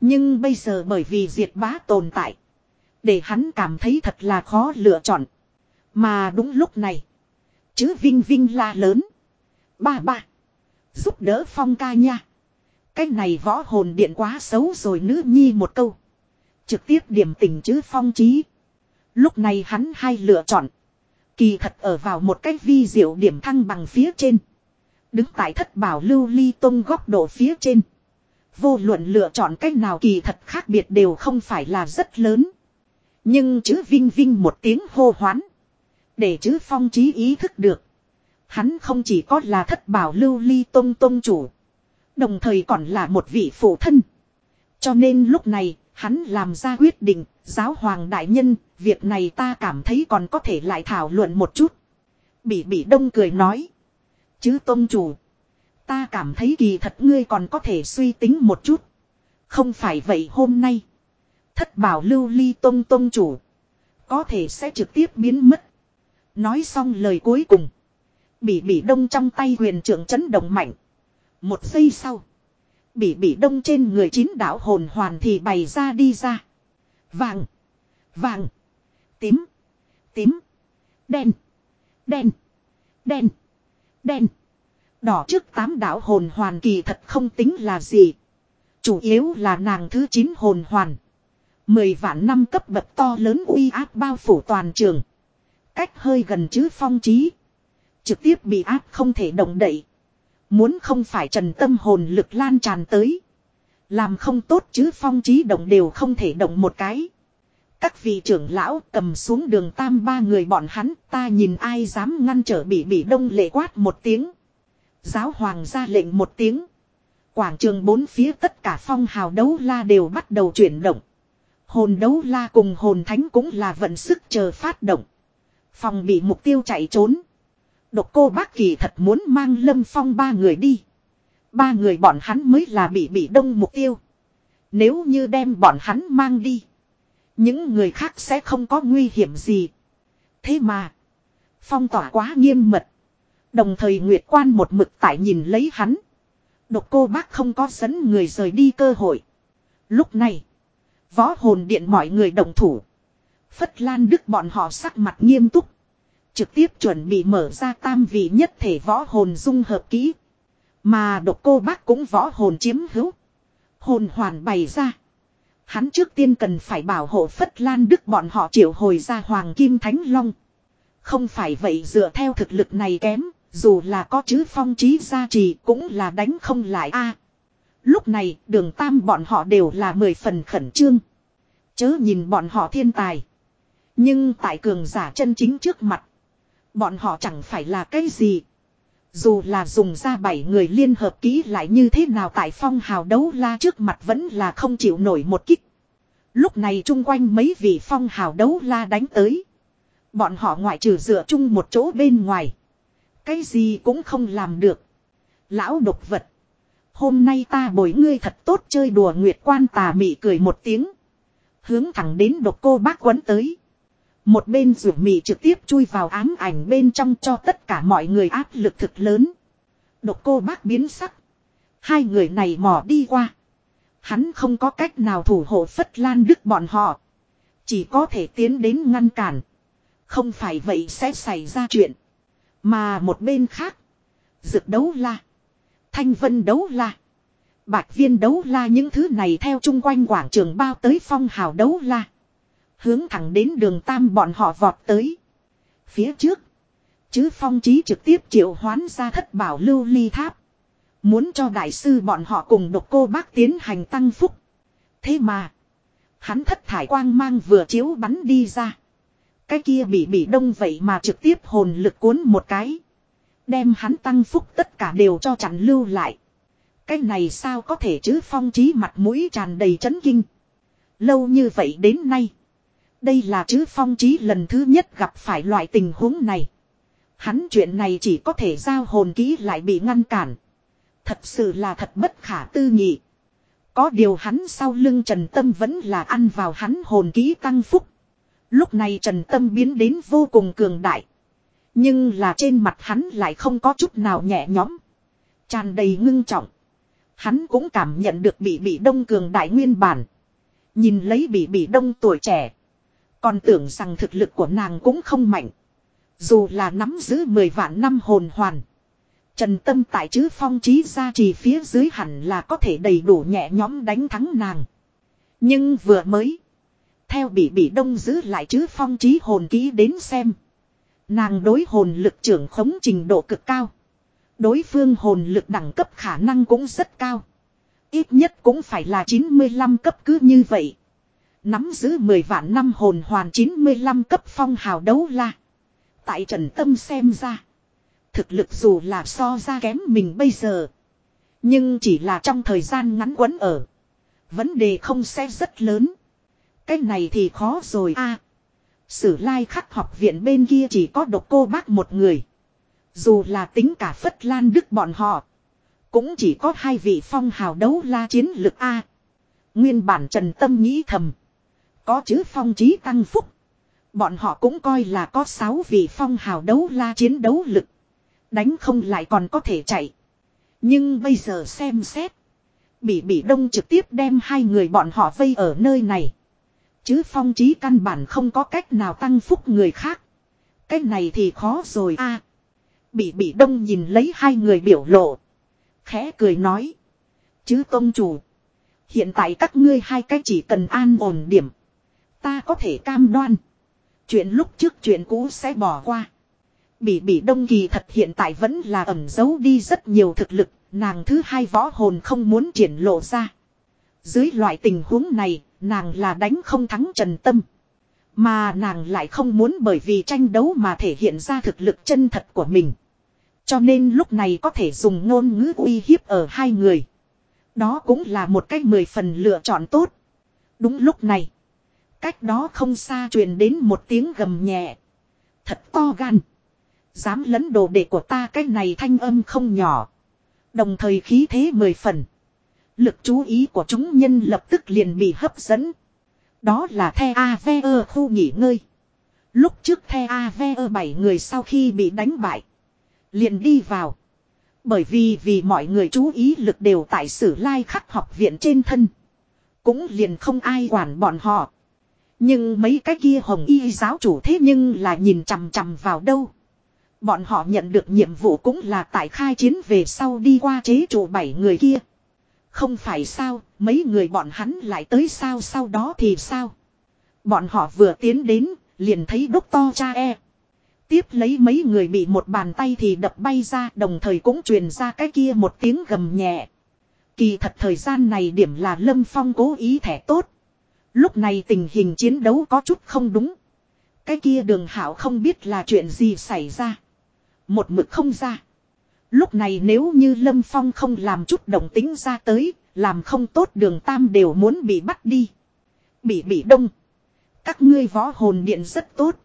Nhưng bây giờ bởi vì diệt bá tồn tại. Để hắn cảm thấy thật là khó lựa chọn. Mà đúng lúc này. Chứ Vinh Vinh la lớn. Ba ba. Giúp đỡ phong ca nha. Cái này võ hồn điện quá xấu rồi nữ nhi một câu. Trực tiếp điểm tình chứ phong trí. Lúc này hắn hai lựa chọn. Kỳ thật ở vào một cái vi diệu điểm thăng bằng phía trên. Đứng tại thất bảo lưu ly tông góc độ phía trên. Vô luận lựa chọn cách nào kỳ thật khác biệt đều không phải là rất lớn. Nhưng chữ vinh vinh một tiếng hô hoán. Để chữ phong trí ý thức được. Hắn không chỉ có là thất bảo lưu ly tông tông chủ. Đồng thời còn là một vị phụ thân. Cho nên lúc này, hắn làm ra quyết định, giáo hoàng đại nhân, việc này ta cảm thấy còn có thể lại thảo luận một chút. Bị bị đông cười nói. Chứ tôn chủ. Ta cảm thấy kỳ thật ngươi còn có thể suy tính một chút. Không phải vậy hôm nay. Thất bảo lưu ly tôn tôn chủ. Có thể sẽ trực tiếp biến mất. Nói xong lời cuối cùng. Bỉ bỉ đông trong tay huyền trưởng chấn động mạnh. Một giây sau. Bỉ bỉ đông trên người chín đạo hồn hoàn thì bày ra đi ra. Vàng. Vàng. Tím. Tím. Đen. Đen. Đen. Đen. Đỏ trước tám đạo hồn hoàn kỳ thật không tính là gì. Chủ yếu là nàng thứ chín hồn hoàn. Mười vạn năm cấp bậc to lớn uy áp bao phủ toàn trường. Cách hơi gần chứ phong trí. Trực tiếp bị áp không thể động đậy. Muốn không phải trần tâm hồn lực lan tràn tới. Làm không tốt chứ phong trí động đều không thể động một cái. Các vị trưởng lão cầm xuống đường tam ba người bọn hắn, ta nhìn ai dám ngăn trở bị bị đông lệ quát một tiếng. Giáo hoàng ra lệnh một tiếng. Quảng trường bốn phía tất cả phong hào đấu la đều bắt đầu chuyển động. Hồn đấu la cùng hồn thánh cũng là vận sức chờ phát động. Phòng bị mục tiêu chạy trốn. Độc cô bác kỳ thật muốn mang lâm phong ba người đi. Ba người bọn hắn mới là bị bị đông mục tiêu. Nếu như đem bọn hắn mang đi. Những người khác sẽ không có nguy hiểm gì. Thế mà. Phong tỏa quá nghiêm mật. Đồng thời Nguyệt Quan một mực tại nhìn lấy hắn. Độc cô bác không có dẫn người rời đi cơ hội. Lúc này. Võ hồn điện mọi người đồng thủ. Phất Lan Đức bọn họ sắc mặt nghiêm túc. Trực tiếp chuẩn bị mở ra tam vị nhất thể võ hồn dung hợp kỹ. Mà độc cô bác cũng võ hồn chiếm hữu. Hồn hoàn bày ra. Hắn trước tiên cần phải bảo hộ Phất Lan Đức bọn họ triệu hồi ra Hoàng Kim Thánh Long. Không phải vậy dựa theo thực lực này kém, dù là có chữ phong trí gia trì cũng là đánh không lại a. lúc này đường tam bọn họ đều là mười phần khẩn trương. Chớ nhìn bọn họ thiên tài. Nhưng tại cường giả chân chính trước mặt. Bọn họ chẳng phải là cái gì. Dù là dùng ra bảy người liên hợp ký lại như thế nào tại phong hào đấu la trước mặt vẫn là không chịu nổi một kích. Lúc này chung quanh mấy vị phong hào đấu la đánh tới. Bọn họ ngoại trừ dựa chung một chỗ bên ngoài. Cái gì cũng không làm được. Lão độc vật. Hôm nay ta bồi ngươi thật tốt chơi đùa nguyệt quan tà mị cười một tiếng. Hướng thẳng đến độc cô bác quấn tới. Một bên rủ mị trực tiếp chui vào ám ảnh bên trong cho tất cả mọi người áp lực thực lớn. Độc cô bác biến sắc. Hai người này mò đi qua. Hắn không có cách nào thủ hộ Phất Lan Đức bọn họ. Chỉ có thể tiến đến ngăn cản. Không phải vậy sẽ xảy ra chuyện. Mà một bên khác. Dược đấu la. Thanh vân đấu la. Bạch viên đấu la những thứ này theo chung quanh quảng trường bao tới phong hào đấu la. Hướng thẳng đến đường tam bọn họ vọt tới. Phía trước. Chứ phong trí trực tiếp triệu hoán ra thất bảo lưu ly tháp. Muốn cho đại sư bọn họ cùng độc cô bác tiến hành tăng phúc. Thế mà. Hắn thất thải quang mang vừa chiếu bắn đi ra. Cái kia bị bị đông vậy mà trực tiếp hồn lực cuốn một cái. Đem hắn tăng phúc tất cả đều cho chặn lưu lại. Cái này sao có thể chứ phong trí mặt mũi tràn đầy chấn kinh. Lâu như vậy đến nay. Đây là chứ phong trí lần thứ nhất gặp phải loại tình huống này. Hắn chuyện này chỉ có thể giao hồn ký lại bị ngăn cản. Thật sự là thật bất khả tư nghị. Có điều hắn sau lưng Trần Tâm vẫn là ăn vào hắn hồn ký tăng phúc. Lúc này Trần Tâm biến đến vô cùng cường đại. Nhưng là trên mặt hắn lại không có chút nào nhẹ nhõm. Tràn đầy ngưng trọng. Hắn cũng cảm nhận được bị bị đông cường đại nguyên bản. Nhìn lấy bị bị đông tuổi trẻ. Còn tưởng rằng thực lực của nàng cũng không mạnh. Dù là nắm giữ 10 vạn năm hồn hoàn. Trần Tâm tại chữ phong trí ra trì phía dưới hẳn là có thể đầy đủ nhẹ nhõm đánh thắng nàng. Nhưng vừa mới. Theo bị bị đông giữ lại chữ phong trí hồn ký đến xem. Nàng đối hồn lực trưởng khống trình độ cực cao. Đối phương hồn lực đẳng cấp khả năng cũng rất cao. Ít nhất cũng phải là 95 cấp cứ như vậy. Nắm giữ 10 vạn năm hồn hoàn 95 cấp phong hào đấu la. Tại Trần Tâm xem ra. Thực lực dù là so ra kém mình bây giờ. Nhưng chỉ là trong thời gian ngắn quấn ở. Vấn đề không sẽ rất lớn. Cái này thì khó rồi a. Sử lai khắc học viện bên kia chỉ có độc cô bác một người. Dù là tính cả Phất Lan Đức bọn họ. Cũng chỉ có hai vị phong hào đấu la chiến lực A. Nguyên bản trần tâm nghĩ thầm. Có chữ phong trí tăng phúc. Bọn họ cũng coi là có sáu vị phong hào đấu la chiến đấu lực. Đánh không lại còn có thể chạy. Nhưng bây giờ xem xét. Bỉ Bỉ Đông trực tiếp đem hai người bọn họ vây ở nơi này. Chứ phong trí căn bản không có cách nào tăng phúc người khác. Cái này thì khó rồi a. Bỉ Bỉ Đông nhìn lấy hai người biểu lộ. Khẽ cười nói. Chứ tôn chủ. Hiện tại các ngươi hai cái chỉ cần an ổn điểm. Ta có thể cam đoan. Chuyện lúc trước chuyện cũ sẽ bỏ qua. Bỉ bỉ đông kỳ thật hiện tại vẫn là ẩn giấu đi rất nhiều thực lực, nàng thứ hai võ hồn không muốn triển lộ ra. Dưới loại tình huống này, nàng là đánh không thắng Trần Tâm. Mà nàng lại không muốn bởi vì tranh đấu mà thể hiện ra thực lực chân thật của mình. Cho nên lúc này có thể dùng ngôn ngữ uy hiếp ở hai người. Đó cũng là một cách mười phần lựa chọn tốt. Đúng lúc này. Cách đó không xa truyền đến một tiếng gầm nhẹ. Thật to gan. Dám lấn đồ đệ của ta cái này thanh âm không nhỏ. Đồng thời khí thế mười phần. Lực chú ý của chúng nhân lập tức liền bị hấp dẫn. Đó là The AVE khu nghỉ ngơi. Lúc trước The AVE bảy người sau khi bị đánh bại. Liền đi vào. Bởi vì vì mọi người chú ý lực đều tại sử lai khắc học viện trên thân. Cũng liền không ai quản bọn họ. Nhưng mấy cái kia hồng y giáo chủ thế nhưng là nhìn chằm chằm vào đâu. Bọn họ nhận được nhiệm vụ cũng là tại khai chiến về sau đi qua chế trụ bảy người kia. Không phải sao, mấy người bọn hắn lại tới sao sau đó thì sao. Bọn họ vừa tiến đến, liền thấy đốc to cha e. Tiếp lấy mấy người bị một bàn tay thì đập bay ra đồng thời cũng truyền ra cái kia một tiếng gầm nhẹ. Kỳ thật thời gian này điểm là Lâm Phong cố ý thẻ tốt. Lúc này tình hình chiến đấu có chút không đúng. Cái kia đường hảo không biết là chuyện gì xảy ra. Một mực không ra. Lúc này nếu như Lâm Phong không làm chút động tính ra tới, làm không tốt đường tam đều muốn bị bắt đi. Bị bị đông. Các ngươi võ hồn điện rất tốt.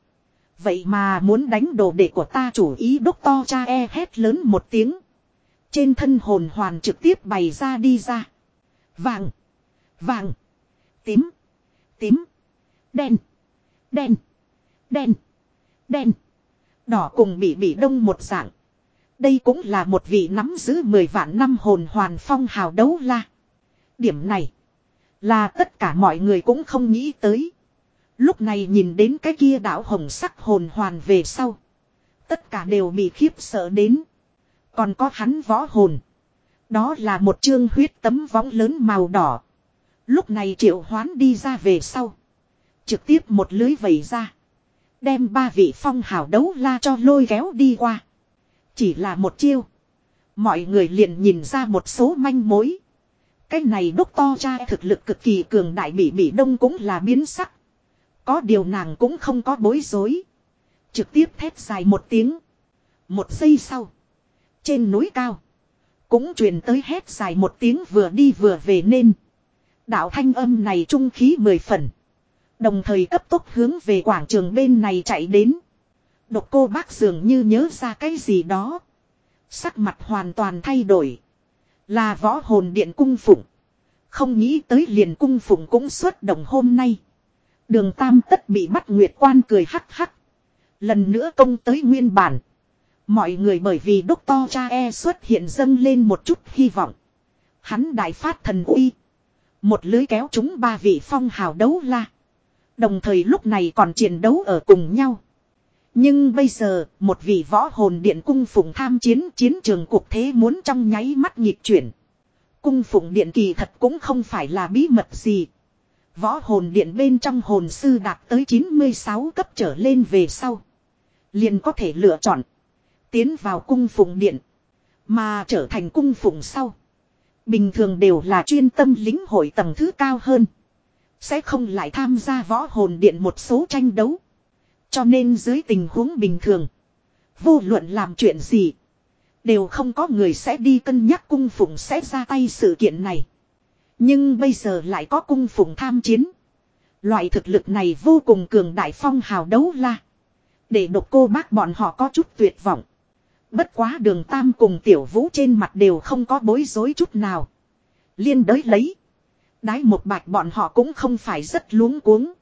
Vậy mà muốn đánh đồ đệ của ta chủ ý đốc to cha e hét lớn một tiếng. Trên thân hồn hoàn trực tiếp bày ra đi ra. Vàng. Vàng. Tím. Tím. Đen. Đen. Đen. Đen. Đỏ cùng bị bị đông một dạng. Đây cũng là một vị nắm giữ 10 vạn năm hồn hoàn phong hào đấu la. Điểm này. Là tất cả mọi người cũng không nghĩ tới. Lúc này nhìn đến cái kia đảo hồng sắc hồn hoàn về sau. Tất cả đều bị khiếp sợ đến. Còn có hắn võ hồn. Đó là một chương huyết tấm võng lớn màu đỏ. Lúc này triệu hoán đi ra về sau. Trực tiếp một lưới vẩy ra. Đem ba vị phong hào đấu la cho lôi kéo đi qua. Chỉ là một chiêu. Mọi người liền nhìn ra một số manh mối. Cái này đúc to cha thực lực cực kỳ cường đại bị bị đông cũng là biến sắc. Có điều nàng cũng không có bối rối. Trực tiếp thét dài một tiếng. Một giây sau. Trên núi cao. Cũng truyền tới hét dài một tiếng vừa đi vừa về nên. Đạo thanh âm này trung khí mười phần. Đồng thời cấp tốc hướng về quảng trường bên này chạy đến. Độc cô bác dường như nhớ ra cái gì đó. Sắc mặt hoàn toàn thay đổi. Là võ hồn điện cung phụng. Không nghĩ tới liền cung phụng cũng xuất động hôm nay. Đường tam tất bị bắt nguyệt quan cười hắc hắc. Lần nữa công tới nguyên bản. Mọi người bởi vì đốc to cha e xuất hiện dâng lên một chút hy vọng. Hắn đại phát thần uy. Một lưới kéo chúng ba vị phong hào đấu la. Đồng thời lúc này còn chiến đấu ở cùng nhau. Nhưng bây giờ, một vị võ hồn điện cung phụng tham chiến chiến trường cuộc thế muốn trong nháy mắt nhịp chuyển. Cung phụng điện kỳ thật cũng không phải là bí mật gì. Võ hồn điện bên trong hồn sư đạt tới 96 cấp trở lên về sau. Liền có thể lựa chọn. Tiến vào cung phụng điện. Mà trở thành cung phụng sau. Bình thường đều là chuyên tâm lính hội tầng thứ cao hơn. Sẽ không lại tham gia võ hồn điện một số tranh đấu. Cho nên dưới tình huống bình thường. Vô luận làm chuyện gì. Đều không có người sẽ đi cân nhắc cung phụng sẽ ra tay sự kiện này. Nhưng bây giờ lại có cung phụng tham chiến. Loại thực lực này vô cùng cường đại phong hào đấu la. Để độc cô bác bọn họ có chút tuyệt vọng. Bất quá đường tam cùng tiểu vũ trên mặt đều không có bối rối chút nào. Liên đới lấy. Đái một bạch bọn họ cũng không phải rất luống cuống.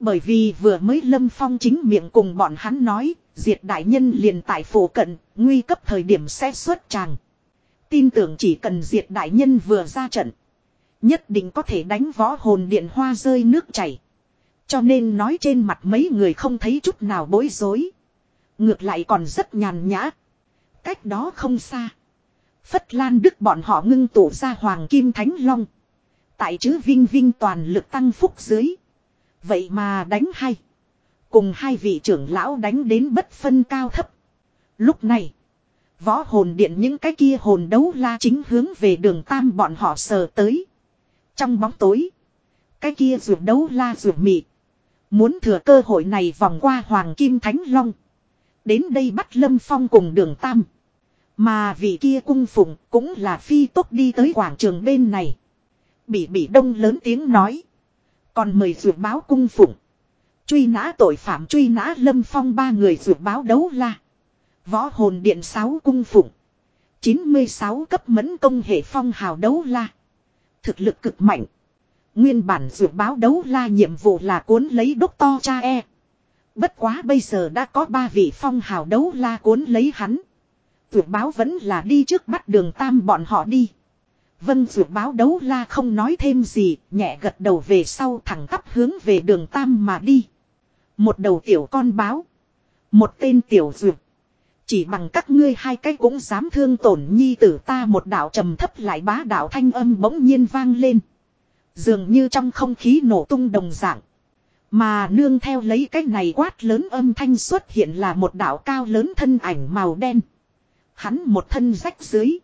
Bởi vì vừa mới lâm phong chính miệng cùng bọn hắn nói, diệt đại nhân liền tại phổ cận, nguy cấp thời điểm sẽ xuất tràng. Tin tưởng chỉ cần diệt đại nhân vừa ra trận. Nhất định có thể đánh võ hồn điện hoa rơi nước chảy. Cho nên nói trên mặt mấy người không thấy chút nào bối rối. Ngược lại còn rất nhàn nhã. Cách đó không xa. Phất Lan Đức bọn họ ngưng tụ ra Hoàng Kim Thánh Long. Tại chữ Vinh Vinh toàn lực tăng phúc dưới. Vậy mà đánh hay. Cùng hai vị trưởng lão đánh đến bất phân cao thấp. Lúc này. Võ hồn điện những cái kia hồn đấu la chính hướng về đường tam bọn họ sờ tới. Trong bóng tối. Cái kia rượu đấu la rượu mị. Muốn thừa cơ hội này vòng qua Hoàng Kim Thánh Long. Đến đây bắt Lâm Phong cùng đường Tam. Mà vị kia cung phụng cũng là phi tốc đi tới quảng trường bên này. Bị bị đông lớn tiếng nói. Còn mời dược báo cung phụng. Truy nã tội phạm truy nã Lâm Phong ba người dược báo đấu la. Võ hồn điện sáu cung phụng. 96 cấp mẫn công hệ phong hào đấu la. Thực lực cực mạnh. Nguyên bản dự báo đấu la nhiệm vụ là cuốn lấy đốc to cha e. Bất quá bây giờ đã có ba vị phong hào đấu la cuốn lấy hắn. Dự báo vẫn là đi trước bắt đường tam bọn họ đi. Vân Dược báo đấu la không nói thêm gì, nhẹ gật đầu về sau thẳng tắp hướng về đường tam mà đi. Một đầu tiểu con báo. Một tên tiểu dược. Chỉ bằng các ngươi hai cái cũng dám thương tổn nhi tử ta một đạo trầm thấp lại bá đạo thanh âm bỗng nhiên vang lên. Dường như trong không khí nổ tung đồng dạng. Mà nương theo lấy cái này quát lớn âm thanh xuất hiện là một đạo cao lớn thân ảnh màu đen. Hắn một thân rách dưới.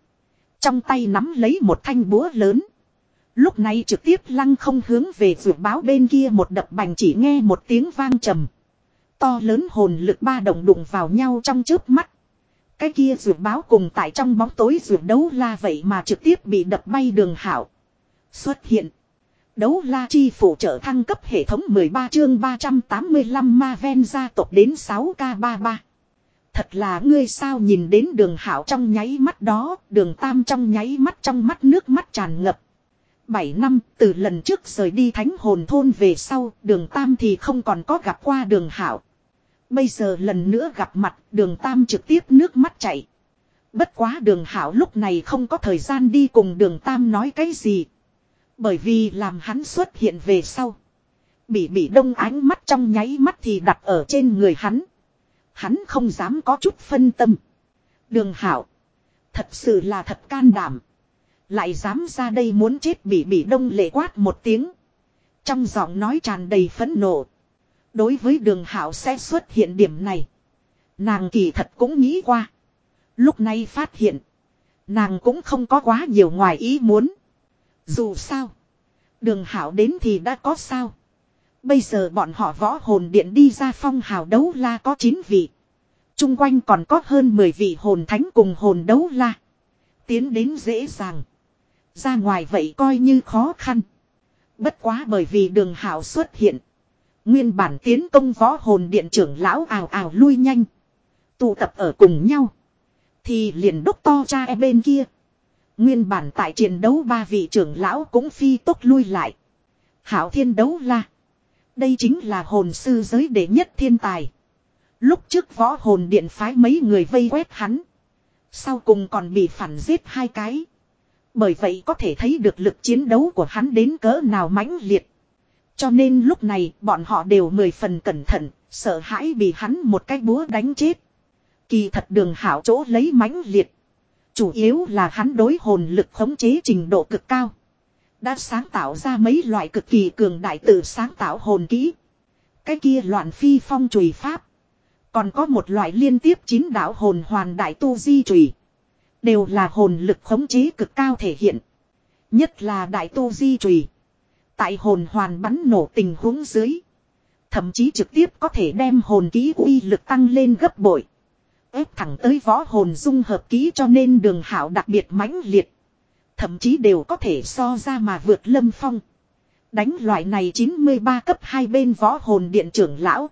Trong tay nắm lấy một thanh búa lớn. Lúc này trực tiếp lăng không hướng về vượt báo bên kia một đập bành chỉ nghe một tiếng vang trầm. To lớn hồn lực ba động đụng vào nhau trong trước mắt. Cái kia vượt báo cùng tại trong bóng tối vượt đấu la vậy mà trực tiếp bị đập bay đường hảo. Xuất hiện. Đấu la chi phủ trợ thăng cấp hệ thống 13 chương 385 ma ven gia tộc đến 6K33. Thật là ngươi sao nhìn đến đường hảo trong nháy mắt đó, đường tam trong nháy mắt trong mắt nước mắt tràn ngập. 7 năm từ lần trước rời đi thánh hồn thôn về sau, đường tam thì không còn có gặp qua đường hảo. Bây giờ lần nữa gặp mặt, đường tam trực tiếp nước mắt chảy. Bất quá đường hảo lúc này không có thời gian đi cùng đường tam nói cái gì. Bởi vì làm hắn xuất hiện về sau. Bị bị đông ánh mắt trong nháy mắt thì đặt ở trên người hắn. Hắn không dám có chút phân tâm. Đường hảo. Thật sự là thật can đảm. Lại dám ra đây muốn chết bị bị đông lệ quát một tiếng. Trong giọng nói tràn đầy phẫn nộ. Đối với đường hảo sẽ xuất hiện điểm này. Nàng kỳ thật cũng nghĩ qua. Lúc này phát hiện. Nàng cũng không có quá nhiều ngoài ý muốn. Dù sao. Đường hảo đến thì đã có sao. Bây giờ bọn họ võ hồn điện đi ra phong hào đấu la có 9 vị. Trung quanh còn có hơn 10 vị hồn thánh cùng hồn đấu la. Tiến đến dễ dàng. Ra ngoài vậy coi như khó khăn. Bất quá bởi vì đường hảo xuất hiện. Nguyên bản tiến công võ hồn điện trưởng lão ào ào lui nhanh. Tụ tập ở cùng nhau. Thì liền đốc to cha e bên kia. Nguyên bản tại chiến đấu ba vị trưởng lão cũng phi tốc lui lại. Hảo thiên đấu la. Đây chính là hồn sư giới đệ nhất thiên tài. Lúc trước võ hồn điện phái mấy người vây quét hắn. Sau cùng còn bị phản giết hai cái. Bởi vậy có thể thấy được lực chiến đấu của hắn đến cỡ nào mãnh liệt. Cho nên lúc này bọn họ đều mười phần cẩn thận, sợ hãi bị hắn một cái búa đánh chết. Kỳ thật đường hảo chỗ lấy mãnh liệt. Chủ yếu là hắn đối hồn lực khống chế trình độ cực cao. Đã sáng tạo ra mấy loại cực kỳ cường đại tự sáng tạo hồn kỹ. Cái kia loạn phi phong trùy pháp. Còn có một loại liên tiếp chín đạo hồn hoàn đại tu di trùy. Đều là hồn lực khống chế cực cao thể hiện. Nhất là đại tu di trùy. Tại hồn hoàn bắn nổ tình huống dưới. Thậm chí trực tiếp có thể đem hồn ký uy lực tăng lên gấp bội. ép thẳng tới võ hồn dung hợp ký cho nên đường hảo đặc biệt mãnh liệt. Thậm chí đều có thể so ra mà vượt lâm phong. Đánh loại này 93 cấp hai bên võ hồn điện trưởng lão.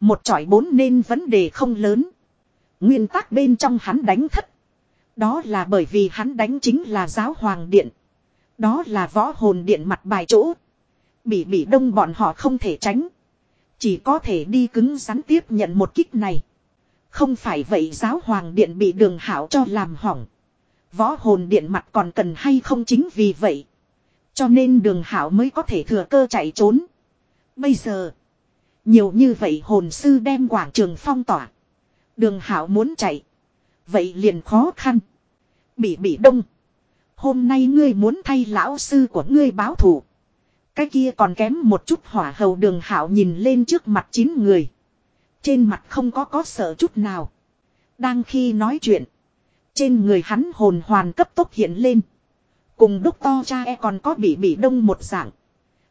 Một chọi bốn nên vấn đề không lớn. Nguyên tắc bên trong hắn đánh thất. Đó là bởi vì hắn đánh chính là giáo hoàng điện. Đó là võ hồn điện mặt bài chỗ. Bị bị đông bọn họ không thể tránh. Chỉ có thể đi cứng rắn tiếp nhận một kích này. Không phải vậy giáo hoàng điện bị đường hảo cho làm hỏng. Võ hồn điện mặt còn cần hay không chính vì vậy. Cho nên đường hảo mới có thể thừa cơ chạy trốn. Bây giờ. Nhiều như vậy hồn sư đem quảng trường phong tỏa. Đường hảo muốn chạy. Vậy liền khó khăn. Bị bị đông. Hôm nay ngươi muốn thay lão sư của ngươi báo thù. Cái kia còn kém một chút hỏa hầu đường hảo nhìn lên trước mặt chín người. Trên mặt không có có sợ chút nào. Đang khi nói chuyện. Trên người hắn hồn hoàn cấp tốc hiện lên. Cùng đúc to cha e còn có bị bị đông một dạng.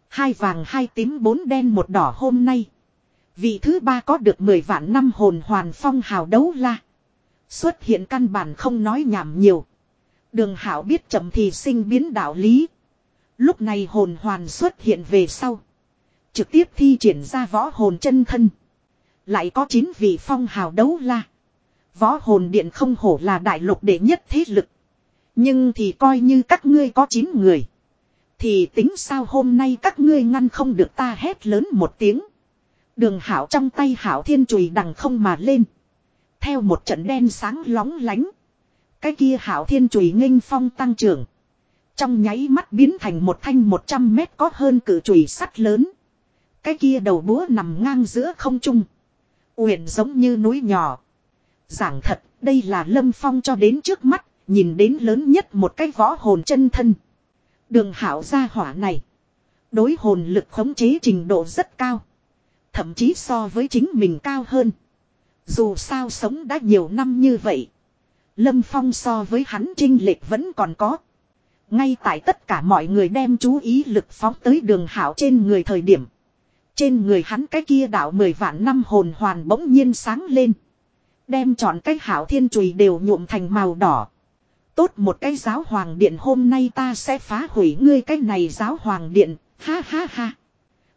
Hai vàng hai tím bốn đen một đỏ hôm nay. Vị thứ ba có được 10 vạn năm hồn hoàn phong hào đấu la. Xuất hiện căn bản không nói nhảm nhiều. Đường hảo biết chậm thì sinh biến đạo lý. Lúc này hồn hoàn xuất hiện về sau. Trực tiếp thi triển ra võ hồn chân thân. Lại có 9 vị phong hào đấu la. Võ hồn điện không hổ là đại lục đệ nhất thế lực. Nhưng thì coi như các ngươi có 9 người. Thì tính sao hôm nay các ngươi ngăn không được ta hét lớn một tiếng. Đường hảo trong tay hảo thiên chùy đằng không mà lên. Theo một trận đen sáng lóng lánh. Cái kia hảo thiên chùy nghênh phong tăng trưởng. Trong nháy mắt biến thành một thanh 100 mét có hơn cử chùy sắt lớn. Cái kia đầu búa nằm ngang giữa không trung. Uyển giống như núi nhỏ. Giảng thật, đây là lâm phong cho đến trước mắt, nhìn đến lớn nhất một cái võ hồn chân thân. Đường hảo gia hỏa này. Đối hồn lực khống chế trình độ rất cao. Thậm chí so với chính mình cao hơn. Dù sao sống đã nhiều năm như vậy. Lâm Phong so với hắn trinh lệch vẫn còn có. Ngay tại tất cả mọi người đem chú ý lực phóng tới đường hảo trên người thời điểm. Trên người hắn cái kia đạo mười vạn năm hồn hoàn bỗng nhiên sáng lên. Đem chọn cái hảo thiên chùy đều nhuộm thành màu đỏ. Tốt một cái giáo hoàng điện hôm nay ta sẽ phá hủy ngươi cái này giáo hoàng điện, ha ha ha.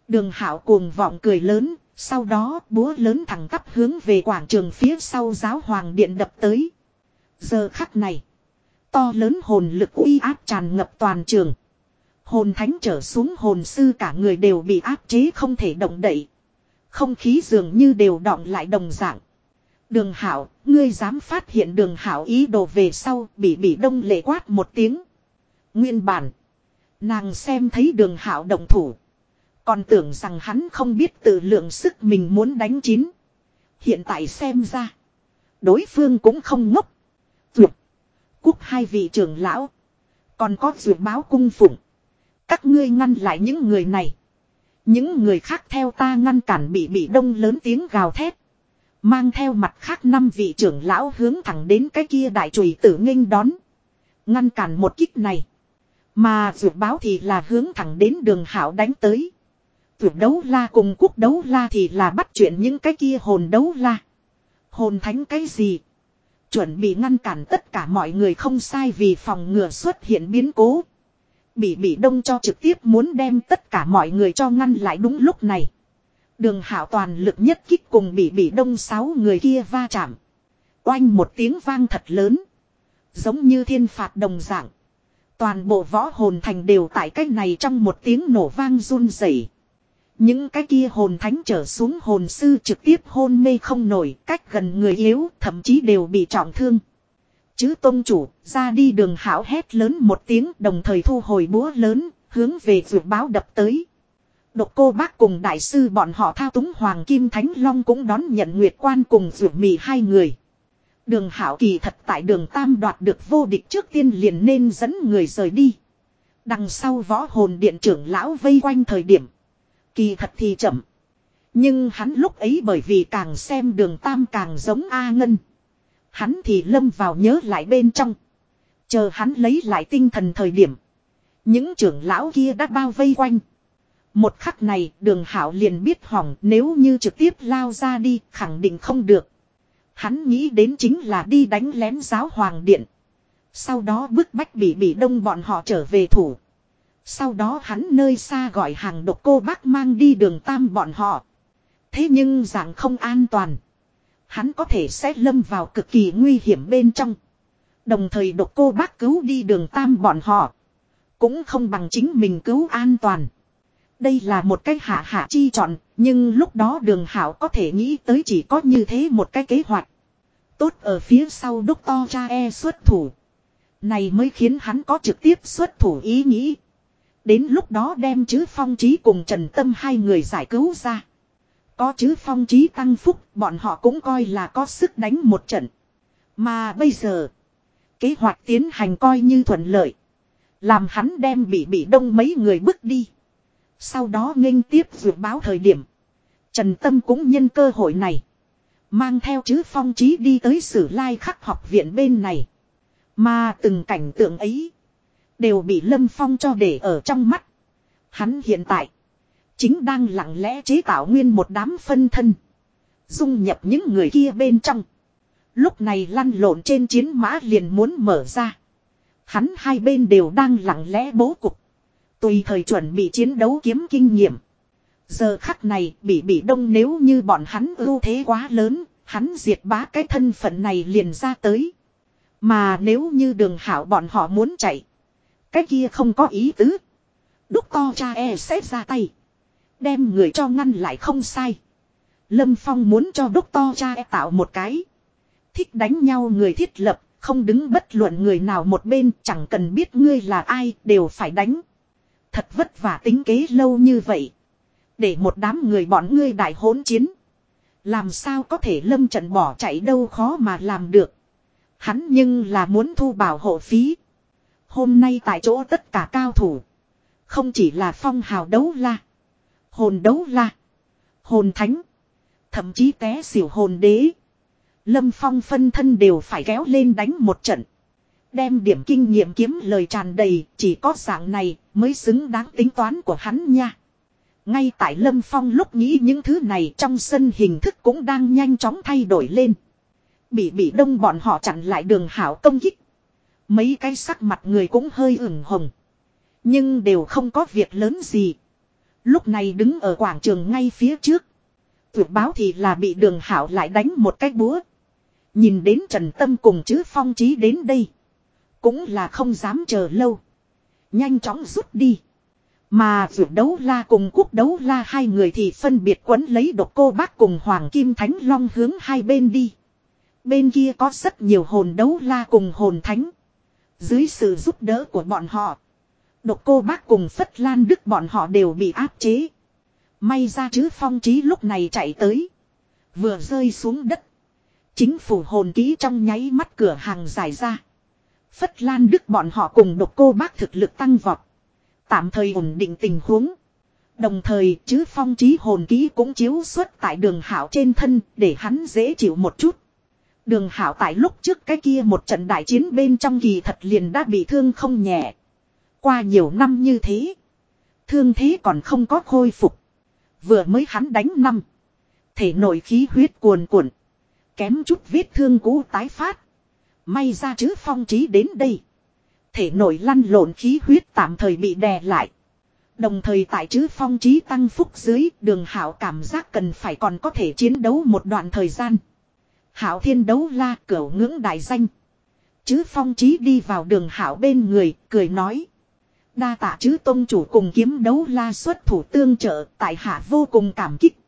Đường hảo cuồng vọng cười lớn, sau đó búa lớn thẳng tắp hướng về quảng trường phía sau giáo hoàng điện đập tới. Giờ khắc này, to lớn hồn lực uy áp tràn ngập toàn trường. Hồn thánh trở xuống hồn sư cả người đều bị áp chế không thể động đậy. Không khí dường như đều đọng lại đồng dạng. Đường hảo, ngươi dám phát hiện đường hảo ý đồ về sau bị bị đông lệ quát một tiếng. Nguyên bản. Nàng xem thấy đường hảo động thủ. Còn tưởng rằng hắn không biết tự lượng sức mình muốn đánh chín. Hiện tại xem ra. Đối phương cũng không ngốc. Duyệt. Cúc hai vị trưởng lão. Còn có duyệt báo cung phụng. Các ngươi ngăn lại những người này. Những người khác theo ta ngăn cản bị bị đông lớn tiếng gào thét. Mang theo mặt khác năm vị trưởng lão hướng thẳng đến cái kia đại chùy tử nghênh đón. Ngăn cản một kích này. Mà vượt báo thì là hướng thẳng đến đường hảo đánh tới. Vượt đấu la cùng quốc đấu la thì là bắt chuyện những cái kia hồn đấu la. Hồn thánh cái gì? Chuẩn bị ngăn cản tất cả mọi người không sai vì phòng ngừa xuất hiện biến cố. Bị bị đông cho trực tiếp muốn đem tất cả mọi người cho ngăn lại đúng lúc này. Đường hảo toàn lực nhất kích cùng bị bị đông sáu người kia va chạm. Oanh một tiếng vang thật lớn. Giống như thiên phạt đồng dạng. Toàn bộ võ hồn thành đều tại cách này trong một tiếng nổ vang run rẩy. Những cái kia hồn thánh trở xuống hồn sư trực tiếp hôn mê không nổi, cách gần người yếu, thậm chí đều bị trọng thương. Chứ tôn chủ, ra đi đường hảo hét lớn một tiếng đồng thời thu hồi búa lớn, hướng về vượt báo đập tới. Độc cô bác cùng đại sư bọn họ thao túng Hoàng Kim Thánh Long cũng đón nhận Nguyệt Quan cùng rượu mì hai người. Đường hảo kỳ thật tại đường Tam đoạt được vô địch trước tiên liền nên dẫn người rời đi. Đằng sau võ hồn điện trưởng lão vây quanh thời điểm. Kỳ thật thì chậm. Nhưng hắn lúc ấy bởi vì càng xem đường Tam càng giống A Ngân. Hắn thì lâm vào nhớ lại bên trong. Chờ hắn lấy lại tinh thần thời điểm. Những trưởng lão kia đã bao vây quanh. Một khắc này, đường hảo liền biết hỏng, nếu như trực tiếp lao ra đi, khẳng định không được. Hắn nghĩ đến chính là đi đánh lén giáo hoàng điện. Sau đó bức bách bị bị đông bọn họ trở về thủ. Sau đó hắn nơi xa gọi hàng độc cô bác mang đi đường tam bọn họ. Thế nhưng dạng không an toàn. Hắn có thể sẽ lâm vào cực kỳ nguy hiểm bên trong. Đồng thời độc cô bác cứu đi đường tam bọn họ. Cũng không bằng chính mình cứu an toàn. Đây là một cái hạ hạ chi chọn, nhưng lúc đó đường hảo có thể nghĩ tới chỉ có như thế một cái kế hoạch. Tốt ở phía sau đúc to cha e xuất thủ. Này mới khiến hắn có trực tiếp xuất thủ ý nghĩ. Đến lúc đó đem chứ phong trí cùng Trần Tâm hai người giải cứu ra. Có chứ phong trí tăng phúc, bọn họ cũng coi là có sức đánh một trận. Mà bây giờ, kế hoạch tiến hành coi như thuận lợi. Làm hắn đem bị bị đông mấy người bước đi. Sau đó nghênh tiếp vượt báo thời điểm. Trần Tâm cũng nhân cơ hội này. Mang theo chứ phong trí đi tới sử lai khắc học viện bên này. Mà từng cảnh tượng ấy. Đều bị Lâm Phong cho để ở trong mắt. Hắn hiện tại. Chính đang lặng lẽ chế tạo nguyên một đám phân thân. Dung nhập những người kia bên trong. Lúc này lăn lộn trên chiến mã liền muốn mở ra. Hắn hai bên đều đang lặng lẽ bố cục. Tùy thời chuẩn bị chiến đấu kiếm kinh nghiệm. Giờ khắc này bị bị đông nếu như bọn hắn ưu thế quá lớn, hắn diệt bá cái thân phận này liền ra tới. Mà nếu như đường hảo bọn họ muốn chạy. Cái kia không có ý tứ. Đúc to cha e sẽ ra tay. Đem người cho ngăn lại không sai. Lâm Phong muốn cho đúc to cha e tạo một cái. Thích đánh nhau người thiết lập, không đứng bất luận người nào một bên chẳng cần biết ngươi là ai đều phải đánh. Thật vất vả tính kế lâu như vậy. Để một đám người bọn ngươi đại hỗn chiến. Làm sao có thể lâm trận bỏ chạy đâu khó mà làm được. Hắn nhưng là muốn thu bảo hộ phí. Hôm nay tại chỗ tất cả cao thủ. Không chỉ là phong hào đấu la. Hồn đấu la. Hồn thánh. Thậm chí té xỉu hồn đế. Lâm phong phân thân đều phải kéo lên đánh một trận. Đem điểm kinh nghiệm kiếm lời tràn đầy. Chỉ có dạng này mới xứng đáng tính toán của hắn nha. Ngay tại Lâm Phong lúc nghĩ những thứ này trong sân hình thức cũng đang nhanh chóng thay đổi lên. Bị bị đông bọn họ chặn lại đường hảo công kích. Mấy cái sắc mặt người cũng hơi ửng hồng. Nhưng đều không có việc lớn gì. Lúc này đứng ở quảng trường ngay phía trước. Tuyệt báo thì là bị đường hảo lại đánh một cái búa. Nhìn đến Trần Tâm cùng chứ phong trí đến đây. Cũng là không dám chờ lâu. Nhanh chóng rút đi. Mà vượt đấu la cùng quốc đấu la hai người thì phân biệt quấn lấy độc cô bác cùng Hoàng Kim Thánh Long hướng hai bên đi. Bên kia có rất nhiều hồn đấu la cùng hồn thánh. Dưới sự giúp đỡ của bọn họ. Độc cô bác cùng Phất Lan Đức bọn họ đều bị áp chế. May ra chứ phong trí lúc này chạy tới. Vừa rơi xuống đất. Chính phủ hồn ký trong nháy mắt cửa hàng giải ra. Phất Lan Đức bọn họ cùng độc cô bác thực lực tăng vọt. Tạm thời ổn định tình huống. Đồng thời, chứ phong trí hồn ký cũng chiếu xuất tại đường hảo trên thân để hắn dễ chịu một chút. Đường hảo tại lúc trước cái kia một trận đại chiến bên trong kỳ thật liền đã bị thương không nhẹ. Qua nhiều năm như thế. Thương thế còn không có khôi phục. Vừa mới hắn đánh năm. Thể nội khí huyết cuồn cuộn. Kém chút vết thương cũ tái phát. May ra chứ phong trí đến đây. Thể nội lăn lộn khí huyết tạm thời bị đè lại. Đồng thời tại chữ phong trí tăng phúc dưới đường hảo cảm giác cần phải còn có thể chiến đấu một đoạn thời gian. Hảo thiên đấu la cửa ngưỡng đại danh. Chứ phong trí đi vào đường hảo bên người, cười nói. Đa tạ chứ tôn chủ cùng kiếm đấu la xuất thủ tương trợ, tại hạ vô cùng cảm kích.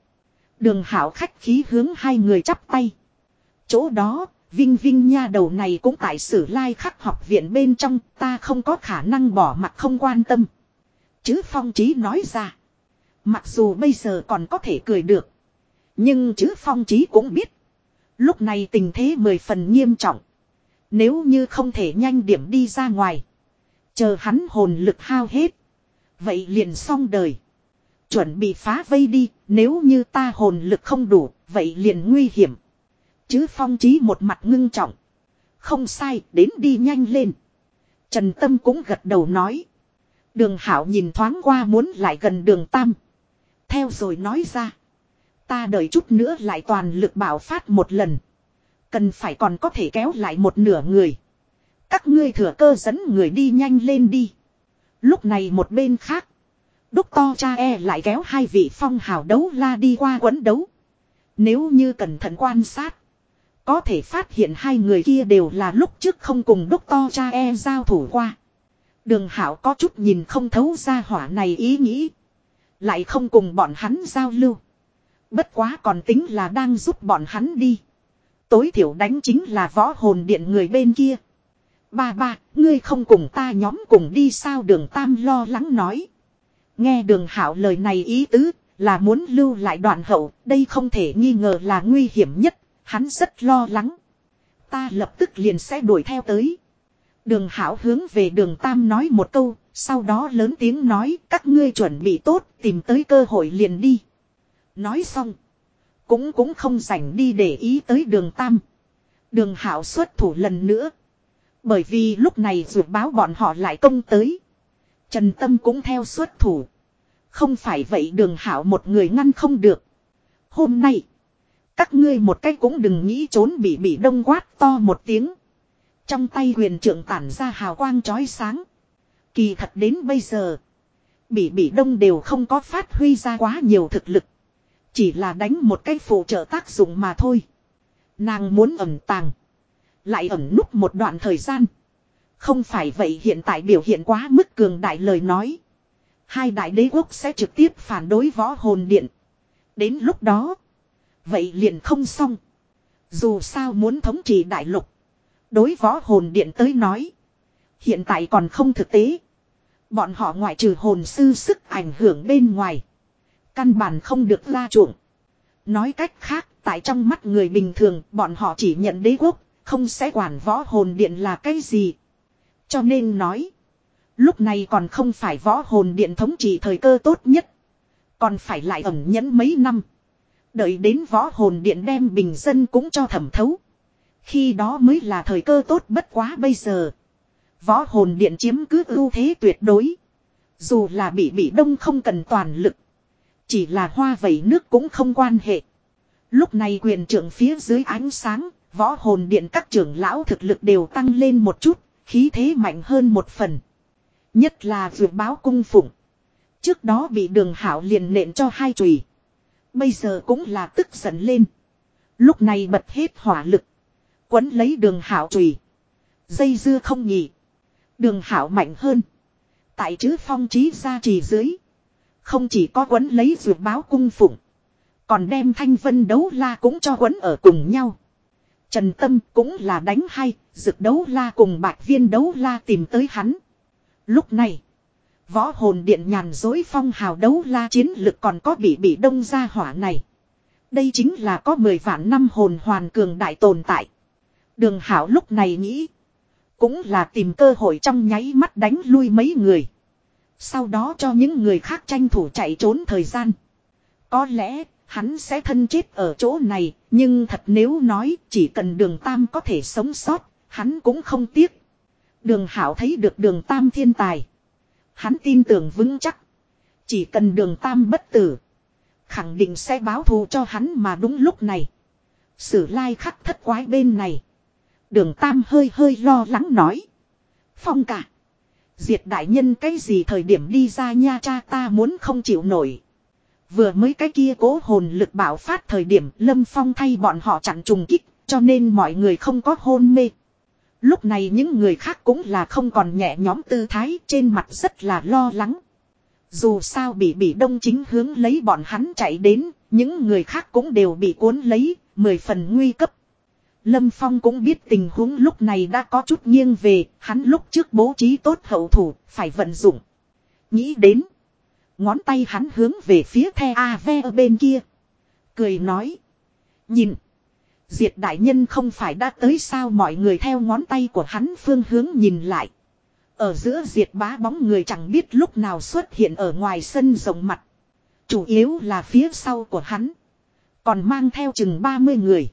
Đường hảo khách khí hướng hai người chắp tay. Chỗ đó, Vinh Vinh nha đầu này cũng tại sử lai khắc học viện bên trong, ta không có khả năng bỏ mặt không quan tâm. Chứ phong Chí nói ra. Mặc dù bây giờ còn có thể cười được. Nhưng chứ phong Chí cũng biết. Lúc này tình thế mười phần nghiêm trọng. Nếu như không thể nhanh điểm đi ra ngoài. Chờ hắn hồn lực hao hết. Vậy liền xong đời. Chuẩn bị phá vây đi. Nếu như ta hồn lực không đủ. Vậy liền nguy hiểm. Chứ phong trí một mặt ngưng trọng. Không sai. Đến đi nhanh lên. Trần Tâm cũng gật đầu nói. Đường Hảo nhìn thoáng qua muốn lại gần đường Tam. Theo rồi nói ra. Ta đợi chút nữa lại toàn lực bảo phát một lần. Cần phải còn có thể kéo lại một nửa người. Các ngươi thừa cơ dẫn người đi nhanh lên đi. Lúc này một bên khác. Đúc to cha e lại kéo hai vị phong hào đấu la đi qua quấn đấu. Nếu như cẩn thận quan sát. Có thể phát hiện hai người kia đều là lúc trước không cùng đúc to cha e giao thủ qua. Đường hảo có chút nhìn không thấu ra hỏa này ý nghĩ. Lại không cùng bọn hắn giao lưu. Bất quá còn tính là đang giúp bọn hắn đi. Tối thiểu đánh chính là võ hồn điện người bên kia. Ba ba, ngươi không cùng ta nhóm cùng đi sao đường tam lo lắng nói. Nghe đường hảo lời này ý tứ, là muốn lưu lại đoạn hậu, đây không thể nghi ngờ là nguy hiểm nhất, hắn rất lo lắng. Ta lập tức liền sẽ đuổi theo tới. Đường hảo hướng về đường tam nói một câu, sau đó lớn tiếng nói các ngươi chuẩn bị tốt, tìm tới cơ hội liền đi. Nói xong. Cũng cũng không rảnh đi để ý tới đường tam. Đường hảo xuất thủ lần nữa. Bởi vì lúc này dù báo bọn họ lại công tới. Trần Tâm cũng theo xuất thủ. Không phải vậy đường hảo một người ngăn không được. Hôm nay. Các ngươi một cách cũng đừng nghĩ trốn bị bị đông quát to một tiếng. Trong tay huyền trưởng tản ra hào quang chói sáng. Kỳ thật đến bây giờ. Bị bị đông đều không có phát huy ra quá nhiều thực lực. Chỉ là đánh một cái phụ trợ tác dụng mà thôi. Nàng muốn ẩn tàng. Lại ẩn núp một đoạn thời gian. Không phải vậy hiện tại biểu hiện quá mức cường đại lời nói. Hai đại đế quốc sẽ trực tiếp phản đối võ hồn điện. Đến lúc đó. Vậy liền không xong. Dù sao muốn thống trị đại lục. Đối võ hồn điện tới nói. Hiện tại còn không thực tế. Bọn họ ngoại trừ hồn sư sức ảnh hưởng bên ngoài. Căn bản không được la chuộng. Nói cách khác, tại trong mắt người bình thường, bọn họ chỉ nhận đế quốc, không sẽ quản võ hồn điện là cái gì. Cho nên nói, lúc này còn không phải võ hồn điện thống trị thời cơ tốt nhất. Còn phải lại ẩn nhẫn mấy năm. Đợi đến võ hồn điện đem bình dân cũng cho thẩm thấu. Khi đó mới là thời cơ tốt bất quá bây giờ. Võ hồn điện chiếm cứ ưu thế tuyệt đối. Dù là bị bị đông không cần toàn lực. Chỉ là hoa vẩy nước cũng không quan hệ. Lúc này quyền trưởng phía dưới ánh sáng, võ hồn điện các trưởng lão thực lực đều tăng lên một chút, khí thế mạnh hơn một phần. Nhất là vượt báo cung phụng. Trước đó bị đường hảo liền nện cho hai chùy. Bây giờ cũng là tức giận lên. Lúc này bật hết hỏa lực. Quấn lấy đường hảo chùy. Dây dưa không nhỉ. Đường hảo mạnh hơn. Tại chữ phong trí ra trì dưới. Không chỉ có quấn lấy dược báo cung phụng. Còn đem thanh vân đấu la cũng cho quấn ở cùng nhau. Trần Tâm cũng là đánh hay, dược đấu la cùng bạch viên đấu la tìm tới hắn. Lúc này, võ hồn điện nhàn dối phong hào đấu la chiến lực còn có bị bị đông ra hỏa này. Đây chính là có 10 vạn năm hồn hoàn cường đại tồn tại. Đường hảo lúc này nghĩ. Cũng là tìm cơ hội trong nháy mắt đánh lui mấy người. Sau đó cho những người khác tranh thủ chạy trốn thời gian. Có lẽ, hắn sẽ thân chết ở chỗ này, nhưng thật nếu nói chỉ cần đường Tam có thể sống sót, hắn cũng không tiếc. Đường Hảo thấy được đường Tam thiên tài. Hắn tin tưởng vững chắc. Chỉ cần đường Tam bất tử. Khẳng định sẽ báo thù cho hắn mà đúng lúc này. Sử lai khắc thất quái bên này. Đường Tam hơi hơi lo lắng nói. Phong cả. Diệt đại nhân cái gì thời điểm đi ra nha cha ta muốn không chịu nổi. Vừa mới cái kia cố hồn lực bảo phát thời điểm Lâm Phong thay bọn họ chặn trùng kích, cho nên mọi người không có hôn mê. Lúc này những người khác cũng là không còn nhẹ nhóm tư thái trên mặt rất là lo lắng. Dù sao bị bị đông chính hướng lấy bọn hắn chạy đến, những người khác cũng đều bị cuốn lấy, mười phần nguy cấp. Lâm Phong cũng biết tình huống lúc này đã có chút nghiêng về, hắn lúc trước bố trí tốt hậu thủ, phải vận dụng. Nghĩ đến, ngón tay hắn hướng về phía the Ave ở bên kia. Cười nói, nhìn, diệt đại nhân không phải đã tới sao mọi người theo ngón tay của hắn phương hướng nhìn lại. Ở giữa diệt bá bóng người chẳng biết lúc nào xuất hiện ở ngoài sân rộng mặt. Chủ yếu là phía sau của hắn. Còn mang theo chừng 30 người.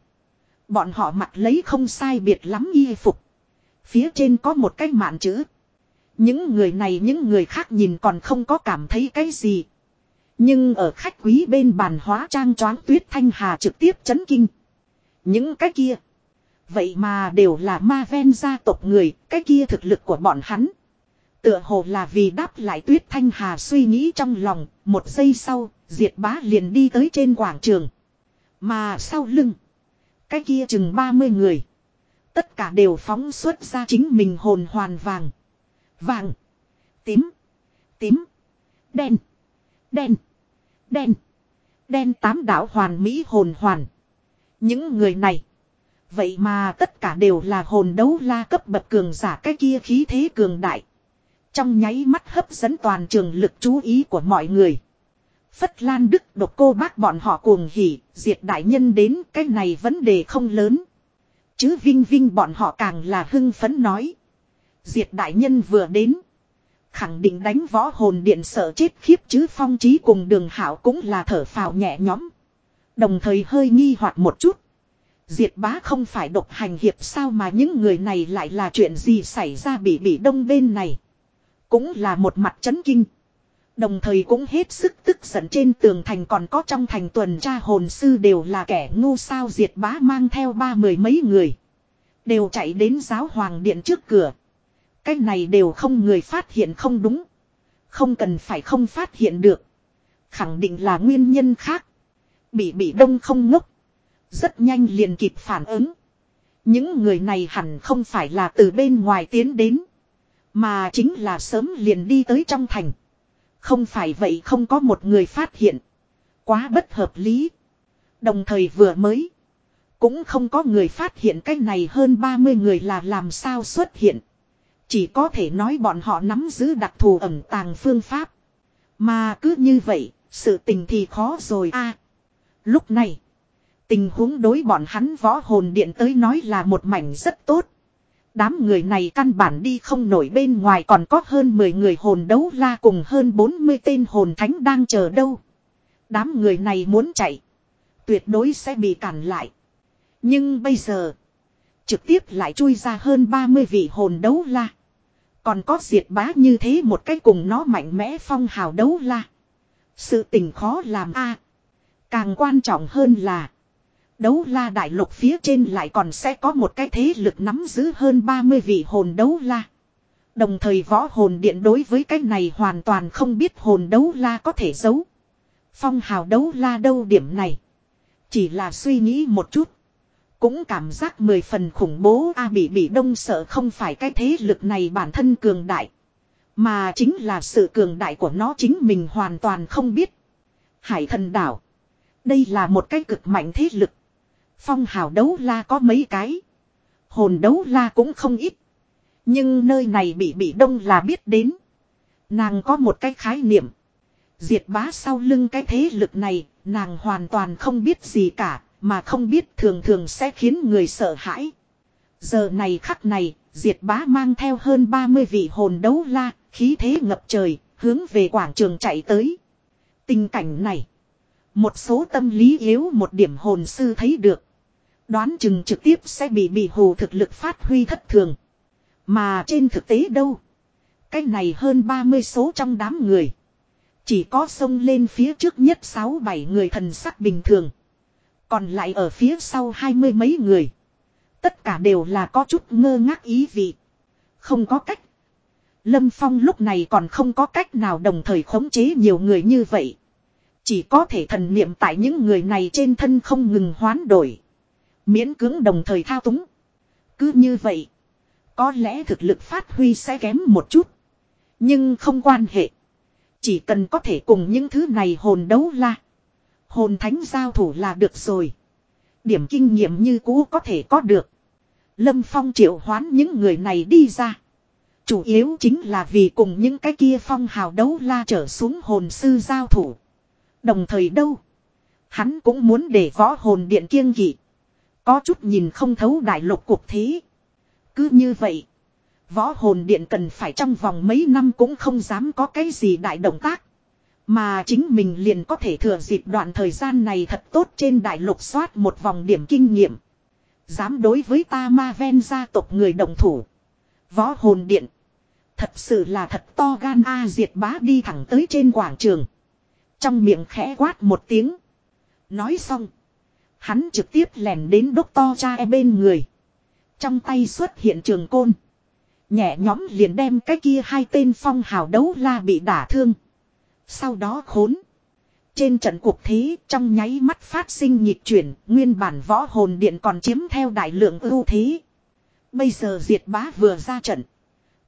Bọn họ mặc lấy không sai biệt lắm y phục. Phía trên có một cái mạn chữ. Những người này những người khác nhìn còn không có cảm thấy cái gì. Nhưng ở khách quý bên bàn hóa trang choáng tuyết thanh hà trực tiếp chấn kinh. Những cái kia. Vậy mà đều là ma ven gia tộc người, cái kia thực lực của bọn hắn. Tựa hồ là vì đáp lại tuyết thanh hà suy nghĩ trong lòng, một giây sau, diệt bá liền đi tới trên quảng trường. Mà sau lưng, cái kia chừng 30 người. Tất cả đều phóng xuất ra chính mình hồn hoàn vàng. Vàng. Tím. Tím. Đen. Đen. Đen. Đen tám đảo hoàn mỹ hồn hoàn. Những người này. Vậy mà tất cả đều là hồn đấu la cấp bậc cường giả cái kia khí thế cường đại. Trong nháy mắt hấp dẫn toàn trường lực chú ý của mọi người. Phất Lan Đức độc cô bác bọn họ cuồng hỉ, diệt đại nhân đến cái này vấn đề không lớn. Chứ Vinh Vinh bọn họ càng là hưng phấn nói. Diệt đại nhân vừa đến. Khẳng định đánh võ hồn điện sợ chết khiếp chứ phong trí cùng đường hảo cũng là thở phào nhẹ nhõm. Đồng thời hơi nghi hoặc một chút. Diệt bá không phải độc hành hiệp sao mà những người này lại là chuyện gì xảy ra bị bị đông bên này. Cũng là một mặt chấn kinh. Đồng thời cũng hết sức tức giận trên tường thành còn có trong thành tuần tra hồn sư đều là kẻ ngu sao diệt bá mang theo ba mười mấy người. Đều chạy đến giáo hoàng điện trước cửa. Cái này đều không người phát hiện không đúng. Không cần phải không phát hiện được. Khẳng định là nguyên nhân khác. Bị bị đông không ngốc. Rất nhanh liền kịp phản ứng. Những người này hẳn không phải là từ bên ngoài tiến đến. Mà chính là sớm liền đi tới trong thành. Không phải vậy không có một người phát hiện. Quá bất hợp lý. Đồng thời vừa mới. Cũng không có người phát hiện cái này hơn 30 người là làm sao xuất hiện. Chỉ có thể nói bọn họ nắm giữ đặc thù ẩn tàng phương pháp. Mà cứ như vậy, sự tình thì khó rồi a lúc này, tình huống đối bọn hắn võ hồn điện tới nói là một mảnh rất tốt. Đám người này căn bản đi không nổi bên ngoài còn có hơn 10 người hồn đấu la cùng hơn 40 tên hồn thánh đang chờ đâu. Đám người này muốn chạy. Tuyệt đối sẽ bị cản lại. Nhưng bây giờ. Trực tiếp lại chui ra hơn 30 vị hồn đấu la. Còn có diệt bá như thế một cái cùng nó mạnh mẽ phong hào đấu la. Sự tình khó làm a Càng quan trọng hơn là. Đấu la đại lục phía trên lại còn sẽ có một cái thế lực nắm giữ hơn 30 vị hồn đấu la. Đồng thời võ hồn điện đối với cái này hoàn toàn không biết hồn đấu la có thể giấu. Phong hào đấu la đâu điểm này. Chỉ là suy nghĩ một chút. Cũng cảm giác mười phần khủng bố, a bị bị đông sợ không phải cái thế lực này bản thân cường đại. Mà chính là sự cường đại của nó chính mình hoàn toàn không biết. Hải thần đảo. Đây là một cái cực mạnh thế lực. Phong hào đấu la có mấy cái. Hồn đấu la cũng không ít. Nhưng nơi này bị bị đông là biết đến. Nàng có một cái khái niệm. Diệt bá sau lưng cái thế lực này, nàng hoàn toàn không biết gì cả, mà không biết thường thường sẽ khiến người sợ hãi. Giờ này khắc này, diệt bá mang theo hơn 30 vị hồn đấu la, khí thế ngập trời, Hướng về quảng trường chạy tới. Tình cảnh này. Một số tâm lý yếu một điểm hồn sư thấy được. Đoán chừng trực tiếp sẽ bị bị hồ thực lực phát huy thất thường. Mà trên thực tế đâu. Cái này hơn 30 số trong đám người. Chỉ có sông lên phía trước nhất 6-7 người thần sắc bình thường. Còn lại ở phía sau hai mươi mấy người. Tất cả đều là có chút ngơ ngác ý vị. Không có cách. Lâm Phong lúc này còn không có cách nào đồng thời khống chế nhiều người như vậy. Chỉ có thể thần niệm tại những người này trên thân không ngừng hoán đổi. Miễn cưỡng đồng thời thao túng. Cứ như vậy. Có lẽ thực lực phát huy sẽ kém một chút. Nhưng không quan hệ. Chỉ cần có thể cùng những thứ này hồn đấu la. Hồn thánh giao thủ là được rồi. Điểm kinh nghiệm như cũ có thể có được. Lâm Phong triệu hoán những người này đi ra. Chủ yếu chính là vì cùng những cái kia phong hào đấu la trở xuống hồn sư giao thủ. Đồng thời đâu. Hắn cũng muốn để võ hồn điện kiêng kỵ. Có chút nhìn không thấu đại lục cuộc thế. Cứ như vậy. Võ hồn điện cần phải trong vòng mấy năm cũng không dám có cái gì đại động tác. Mà chính mình liền có thể thừa dịp đoạn thời gian này thật tốt trên đại lục soát một vòng điểm kinh nghiệm. Dám đối với ta ma ven gia tộc người đồng thủ. Võ hồn điện. Thật sự là thật to gan A diệt bá đi thẳng tới trên quảng trường. Trong miệng khẽ quát một tiếng. Nói xong. Hắn trực tiếp lèn đến đốc to cha e bên người. Trong tay xuất hiện trường côn. Nhẹ nhóm liền đem cái kia hai tên phong hào đấu la bị đả thương. Sau đó khốn. Trên trận cuộc thế trong nháy mắt phát sinh nhịp chuyển, nguyên bản võ hồn điện còn chiếm theo đại lượng ưu thế. Bây giờ diệt bá vừa ra trận.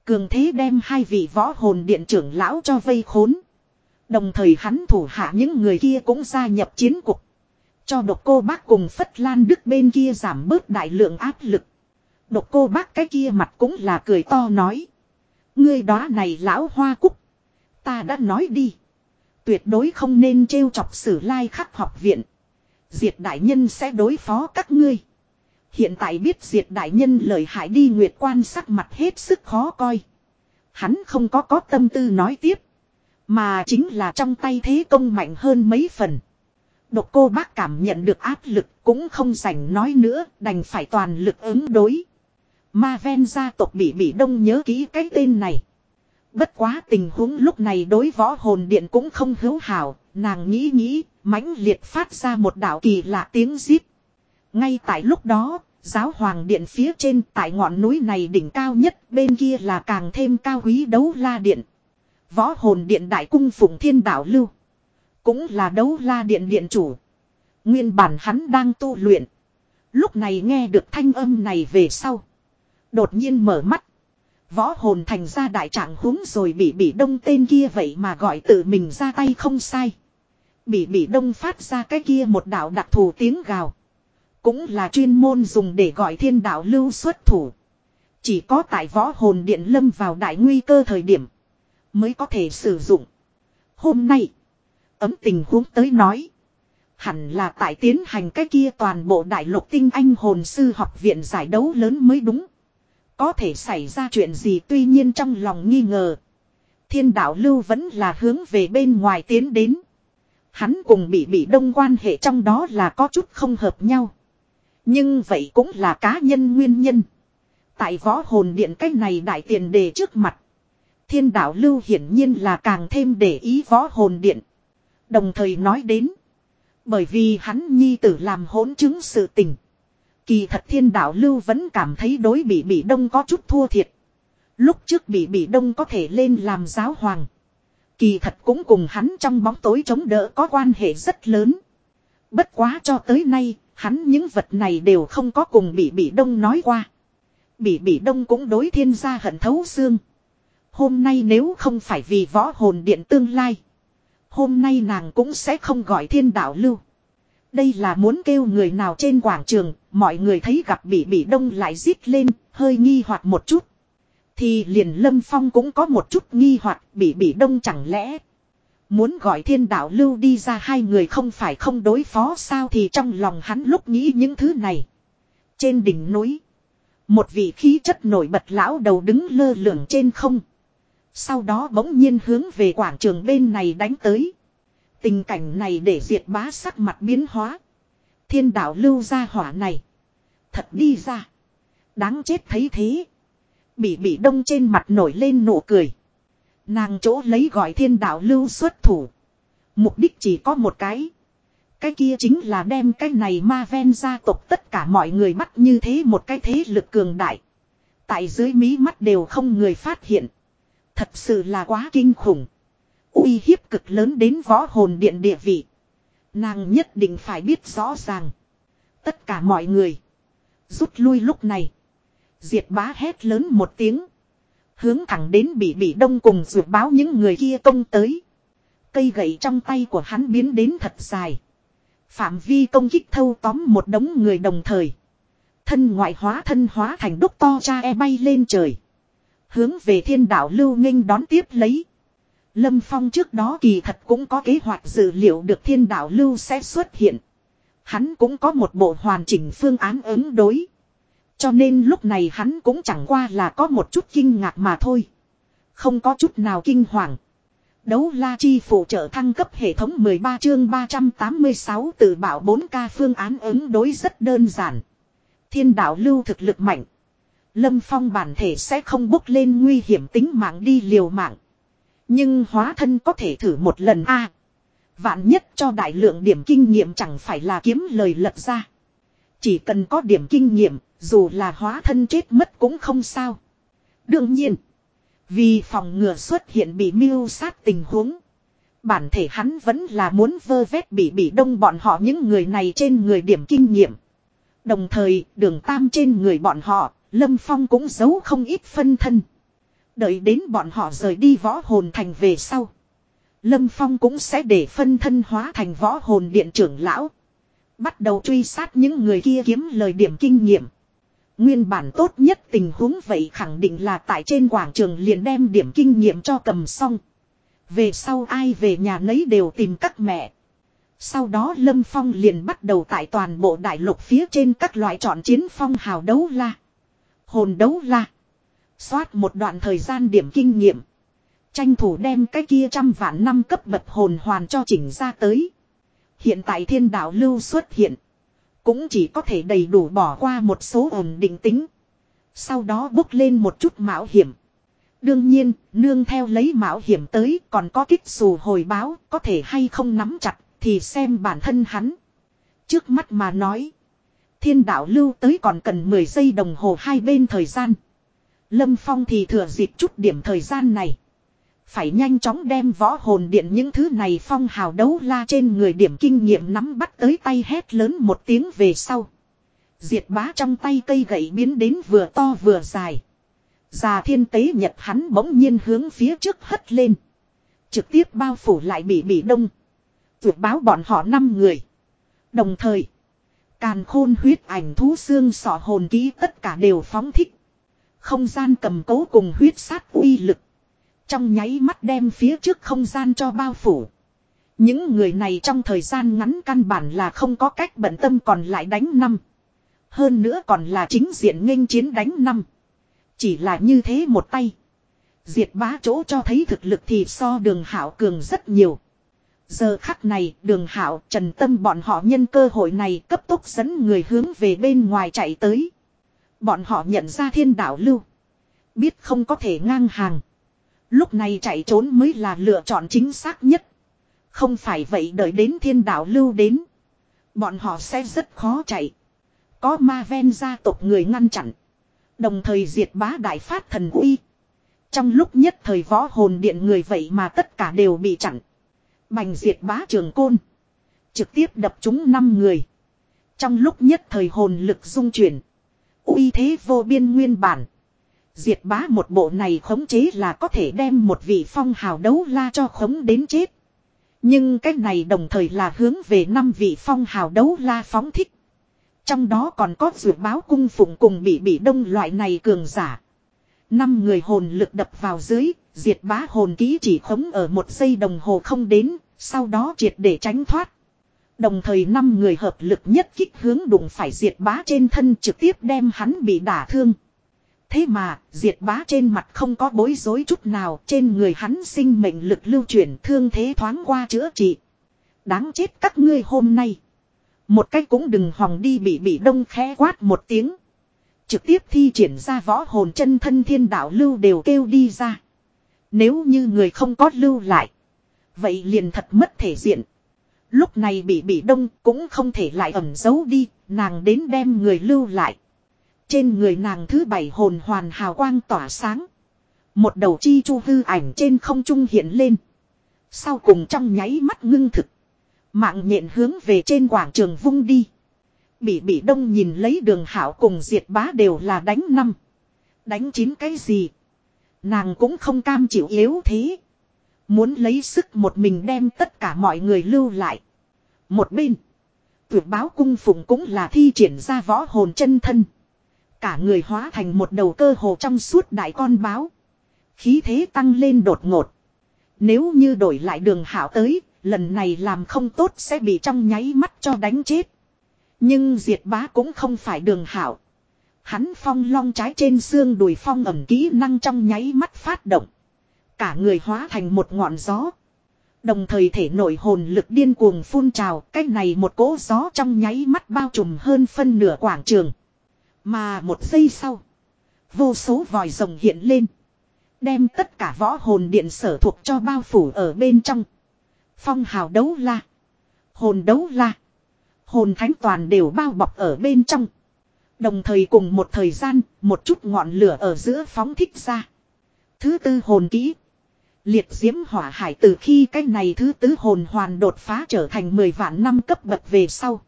Cường thế đem hai vị võ hồn điện trưởng lão cho vây khốn. Đồng thời hắn thủ hạ những người kia cũng gia nhập chiến cuộc. Cho độc cô bác cùng Phất Lan Đức bên kia giảm bớt đại lượng áp lực. Độc cô bác cái kia mặt cũng là cười to nói. Ngươi đó này lão hoa cúc. Ta đã nói đi. Tuyệt đối không nên trêu chọc sử lai khắc học viện. Diệt đại nhân sẽ đối phó các ngươi. Hiện tại biết diệt đại nhân lời hại đi nguyệt quan sắc mặt hết sức khó coi. Hắn không có có tâm tư nói tiếp. Mà chính là trong tay thế công mạnh hơn mấy phần. Độc cô bác cảm nhận được áp lực cũng không rảnh nói nữa đành phải toàn lực ứng đối. Ma ven gia tộc bị bị đông nhớ kỹ cái tên này. Bất quá tình huống lúc này đối võ hồn điện cũng không hữu hảo, nàng nghĩ nghĩ, mãnh liệt phát ra một đạo kỳ lạ tiếng zip. Ngay tại lúc đó, giáo hoàng điện phía trên tại ngọn núi này đỉnh cao nhất bên kia là càng thêm cao quý đấu la điện. Võ hồn điện đại cung phụng thiên đạo lưu. Cũng là đấu la điện điện chủ. Nguyên bản hắn đang tu luyện. Lúc này nghe được thanh âm này về sau. Đột nhiên mở mắt. Võ hồn thành ra đại trạng húng rồi bị bị đông tên kia vậy mà gọi tự mình ra tay không sai. Bị bị đông phát ra cái kia một đạo đặc thù tiếng gào. Cũng là chuyên môn dùng để gọi thiên đạo lưu xuất thủ. Chỉ có tại võ hồn điện lâm vào đại nguy cơ thời điểm. Mới có thể sử dụng. Hôm nay. Ấm tình huống tới nói. Hẳn là tại tiến hành cái kia toàn bộ đại lục tinh anh hồn sư học viện giải đấu lớn mới đúng. Có thể xảy ra chuyện gì tuy nhiên trong lòng nghi ngờ. Thiên đạo lưu vẫn là hướng về bên ngoài tiến đến. Hắn cùng bị bị đông quan hệ trong đó là có chút không hợp nhau. Nhưng vậy cũng là cá nhân nguyên nhân. Tại võ hồn điện cách này đại tiền đề trước mặt. Thiên đạo lưu hiển nhiên là càng thêm để ý võ hồn điện. Đồng thời nói đến. Bởi vì hắn nhi tử làm hỗn chứng sự tình. Kỳ thật thiên đạo lưu vẫn cảm thấy đối bị bị đông có chút thua thiệt. Lúc trước bị bị đông có thể lên làm giáo hoàng. Kỳ thật cũng cùng hắn trong bóng tối chống đỡ có quan hệ rất lớn. Bất quá cho tới nay, hắn những vật này đều không có cùng bị bị đông nói qua. Bị bị đông cũng đối thiên gia hận thấu xương. Hôm nay nếu không phải vì võ hồn điện tương lai. Hôm nay nàng cũng sẽ không gọi thiên đạo lưu. Đây là muốn kêu người nào trên quảng trường, mọi người thấy gặp bị bị đông lại rít lên, hơi nghi hoặc một chút. Thì liền lâm phong cũng có một chút nghi hoặc bị bị đông chẳng lẽ. Muốn gọi thiên đạo lưu đi ra hai người không phải không đối phó sao thì trong lòng hắn lúc nghĩ những thứ này. Trên đỉnh núi. Một vị khí chất nổi bật lão đầu đứng lơ lửng trên không. Sau đó bỗng nhiên hướng về quảng trường bên này đánh tới. Tình cảnh này để diệt bá sắc mặt biến hóa. Thiên đạo lưu ra hỏa này. Thật đi ra. Đáng chết thấy thế. Bị bị đông trên mặt nổi lên nụ cười. Nàng chỗ lấy gọi thiên đạo lưu xuất thủ. Mục đích chỉ có một cái. Cái kia chính là đem cái này ma ven gia tộc tất cả mọi người bắt như thế một cái thế lực cường đại. Tại dưới mí mắt đều không người phát hiện. Thật sự là quá kinh khủng. uy hiếp cực lớn đến võ hồn điện địa vị. Nàng nhất định phải biết rõ ràng. Tất cả mọi người. Rút lui lúc này. Diệt bá hét lớn một tiếng. Hướng thẳng đến bị bị đông cùng dược báo những người kia công tới. Cây gậy trong tay của hắn biến đến thật dài. Phạm vi công kích thâu tóm một đống người đồng thời. Thân ngoại hóa thân hóa thành đúc to cha e bay lên trời. Hướng về thiên đạo lưu nghênh đón tiếp lấy. Lâm Phong trước đó kỳ thật cũng có kế hoạch dự liệu được thiên đạo lưu sẽ xuất hiện. Hắn cũng có một bộ hoàn chỉnh phương án ứng đối. Cho nên lúc này hắn cũng chẳng qua là có một chút kinh ngạc mà thôi. Không có chút nào kinh hoàng. Đấu la chi phụ trợ thăng cấp hệ thống 13 chương 386 từ bảo 4K phương án ứng đối rất đơn giản. Thiên đạo lưu thực lực mạnh. Lâm Phong bản thể sẽ không bốc lên nguy hiểm tính mạng đi liều mạng. Nhưng hóa thân có thể thử một lần a Vạn nhất cho đại lượng điểm kinh nghiệm chẳng phải là kiếm lời lật ra. Chỉ cần có điểm kinh nghiệm, dù là hóa thân chết mất cũng không sao. Đương nhiên, vì phòng ngừa xuất hiện bị mưu sát tình huống. Bản thể hắn vẫn là muốn vơ vét bị bị đông bọn họ những người này trên người điểm kinh nghiệm. Đồng thời, đường tam trên người bọn họ, Lâm Phong cũng giấu không ít phân thân. Đợi đến bọn họ rời đi võ hồn thành về sau. Lâm Phong cũng sẽ để phân thân hóa thành võ hồn điện trưởng lão. Bắt đầu truy sát những người kia kiếm lời điểm kinh nghiệm. Nguyên bản tốt nhất tình huống vậy khẳng định là tại trên quảng trường liền đem điểm kinh nghiệm cho cầm xong. Về sau ai về nhà nấy đều tìm các mẹ. Sau đó Lâm Phong liền bắt đầu tại toàn bộ đại lục phía trên các loại chọn chiến phong hào đấu la. Hồn đấu la. Xoát một đoạn thời gian điểm kinh nghiệm. Tranh thủ đem cái kia trăm vạn năm cấp bậc hồn hoàn cho chỉnh ra tới. Hiện tại thiên đạo lưu xuất hiện. Cũng chỉ có thể đầy đủ bỏ qua một số ổn định tính. Sau đó bốc lên một chút mạo hiểm. Đương nhiên, nương theo lấy mạo hiểm tới còn có kích xù hồi báo, có thể hay không nắm chặt, thì xem bản thân hắn. Trước mắt mà nói. Thiên đạo lưu tới còn cần 10 giây đồng hồ hai bên thời gian. Lâm Phong thì thừa dịp chút điểm thời gian này. Phải nhanh chóng đem võ hồn điện những thứ này phong hào đấu la trên người điểm kinh nghiệm nắm bắt tới tay hét lớn một tiếng về sau. Diệt bá trong tay cây gậy biến đến vừa to vừa dài. Già thiên tế nhật hắn bỗng nhiên hướng phía trước hất lên. Trực tiếp bao phủ lại bị bị đông. Tuyệt báo bọn họ năm người. Đồng thời. Càn khôn huyết ảnh thú xương sọ hồn ký tất cả đều phóng thích. Không gian cầm cố cùng huyết sát uy lực. Trong nháy mắt đem phía trước không gian cho bao phủ. Những người này trong thời gian ngắn căn bản là không có cách bận tâm còn lại đánh năm. Hơn nữa còn là chính diện nghênh chiến đánh năm. Chỉ là như thế một tay. Diệt bá chỗ cho thấy thực lực thì so đường hảo cường rất nhiều. Giờ khắc này, đường hảo trần tâm bọn họ nhân cơ hội này cấp tốc dẫn người hướng về bên ngoài chạy tới. Bọn họ nhận ra thiên đạo lưu. Biết không có thể ngang hàng. Lúc này chạy trốn mới là lựa chọn chính xác nhất. Không phải vậy đợi đến thiên đạo lưu đến. Bọn họ sẽ rất khó chạy. Có ma ven gia tộc người ngăn chặn. Đồng thời diệt bá đại phát thần uy. Trong lúc nhất thời võ hồn điện người vậy mà tất cả đều bị chặn. Bành diệt bá trường côn. Trực tiếp đập chúng năm người. Trong lúc nhất thời hồn lực dung chuyển. uy thế vô biên nguyên bản. Diệt bá một bộ này khống chế là có thể đem một vị phong hào đấu la cho khống đến chết. Nhưng cái này đồng thời là hướng về năm vị phong hào đấu la phóng thích. Trong đó còn có dược báo cung phụng cùng bị bị đông loại này cường giả. Năm người hồn lực đập vào dưới, diệt bá hồn ký chỉ khống ở một giây đồng hồ không đến, sau đó triệt để tránh thoát. Đồng thời năm người hợp lực nhất kích hướng đụng phải diệt bá trên thân trực tiếp đem hắn bị đả thương. Thế mà, diệt bá trên mặt không có bối rối chút nào, trên người hắn sinh mệnh lực lưu chuyển thương thế thoáng qua chữa trị. Đáng chết các ngươi hôm nay. Một cách cũng đừng hòng đi bị bị đông khẽ quát một tiếng. Trực tiếp thi triển ra võ hồn chân thân thiên đạo lưu đều kêu đi ra. Nếu như người không có lưu lại. Vậy liền thật mất thể diện. Lúc này bị bị đông cũng không thể lại ẩn giấu đi, nàng đến đem người lưu lại. Trên người nàng thứ bảy hồn hoàn hào quang tỏa sáng. Một đầu chi chu hư ảnh trên không trung hiện lên. Sau cùng trong nháy mắt ngưng thực. Mạng nhện hướng về trên quảng trường vung đi. Bị bị đông nhìn lấy đường hảo cùng diệt bá đều là đánh năm. Đánh chín cái gì. Nàng cũng không cam chịu yếu thế. Muốn lấy sức một mình đem tất cả mọi người lưu lại. Một bên. Tuyệt báo cung phụng cũng là thi triển ra võ hồn chân thân. Cả người hóa thành một đầu cơ hồ trong suốt đại con báo. Khí thế tăng lên đột ngột. Nếu như đổi lại đường hảo tới, lần này làm không tốt sẽ bị trong nháy mắt cho đánh chết. Nhưng diệt bá cũng không phải đường hảo. Hắn phong long trái trên xương đùi phong ẩm kỹ năng trong nháy mắt phát động. Cả người hóa thành một ngọn gió. Đồng thời thể nội hồn lực điên cuồng phun trào, cách này một cỗ gió trong nháy mắt bao trùm hơn phân nửa quảng trường. Mà một giây sau, vô số vòi rồng hiện lên. Đem tất cả võ hồn điện sở thuộc cho bao phủ ở bên trong. Phong hào đấu la. Hồn đấu la. Hồn thánh toàn đều bao bọc ở bên trong. Đồng thời cùng một thời gian, một chút ngọn lửa ở giữa phóng thích ra. Thứ tư hồn kỹ. Liệt diễm hỏa hải từ khi cái này thứ tứ hồn hoàn đột phá trở thành 10 vạn năm cấp bậc về sau.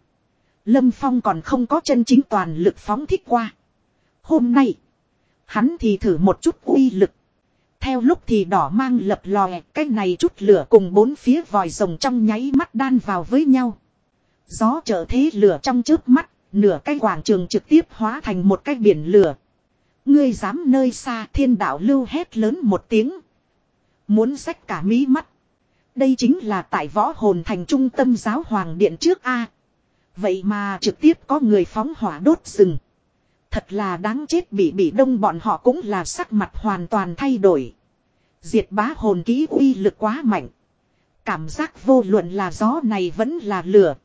Lâm Phong còn không có chân chính toàn lực phóng thích qua. Hôm nay, hắn thì thử một chút uy lực. Theo lúc thì đỏ mang lập lòe, cái này chút lửa cùng bốn phía vòi rồng trong nháy mắt đan vào với nhau. Gió trở thế lửa trong trước mắt, nửa cái quảng trường trực tiếp hóa thành một cái biển lửa. Ngươi dám nơi xa thiên đạo lưu hét lớn một tiếng. Muốn xách cả mí mắt. Đây chính là tại võ hồn thành trung tâm giáo hoàng điện trước A. Vậy mà trực tiếp có người phóng hỏa đốt rừng. Thật là đáng chết bị bị đông bọn họ cũng là sắc mặt hoàn toàn thay đổi. Diệt bá hồn ký uy lực quá mạnh. Cảm giác vô luận là gió này vẫn là lửa.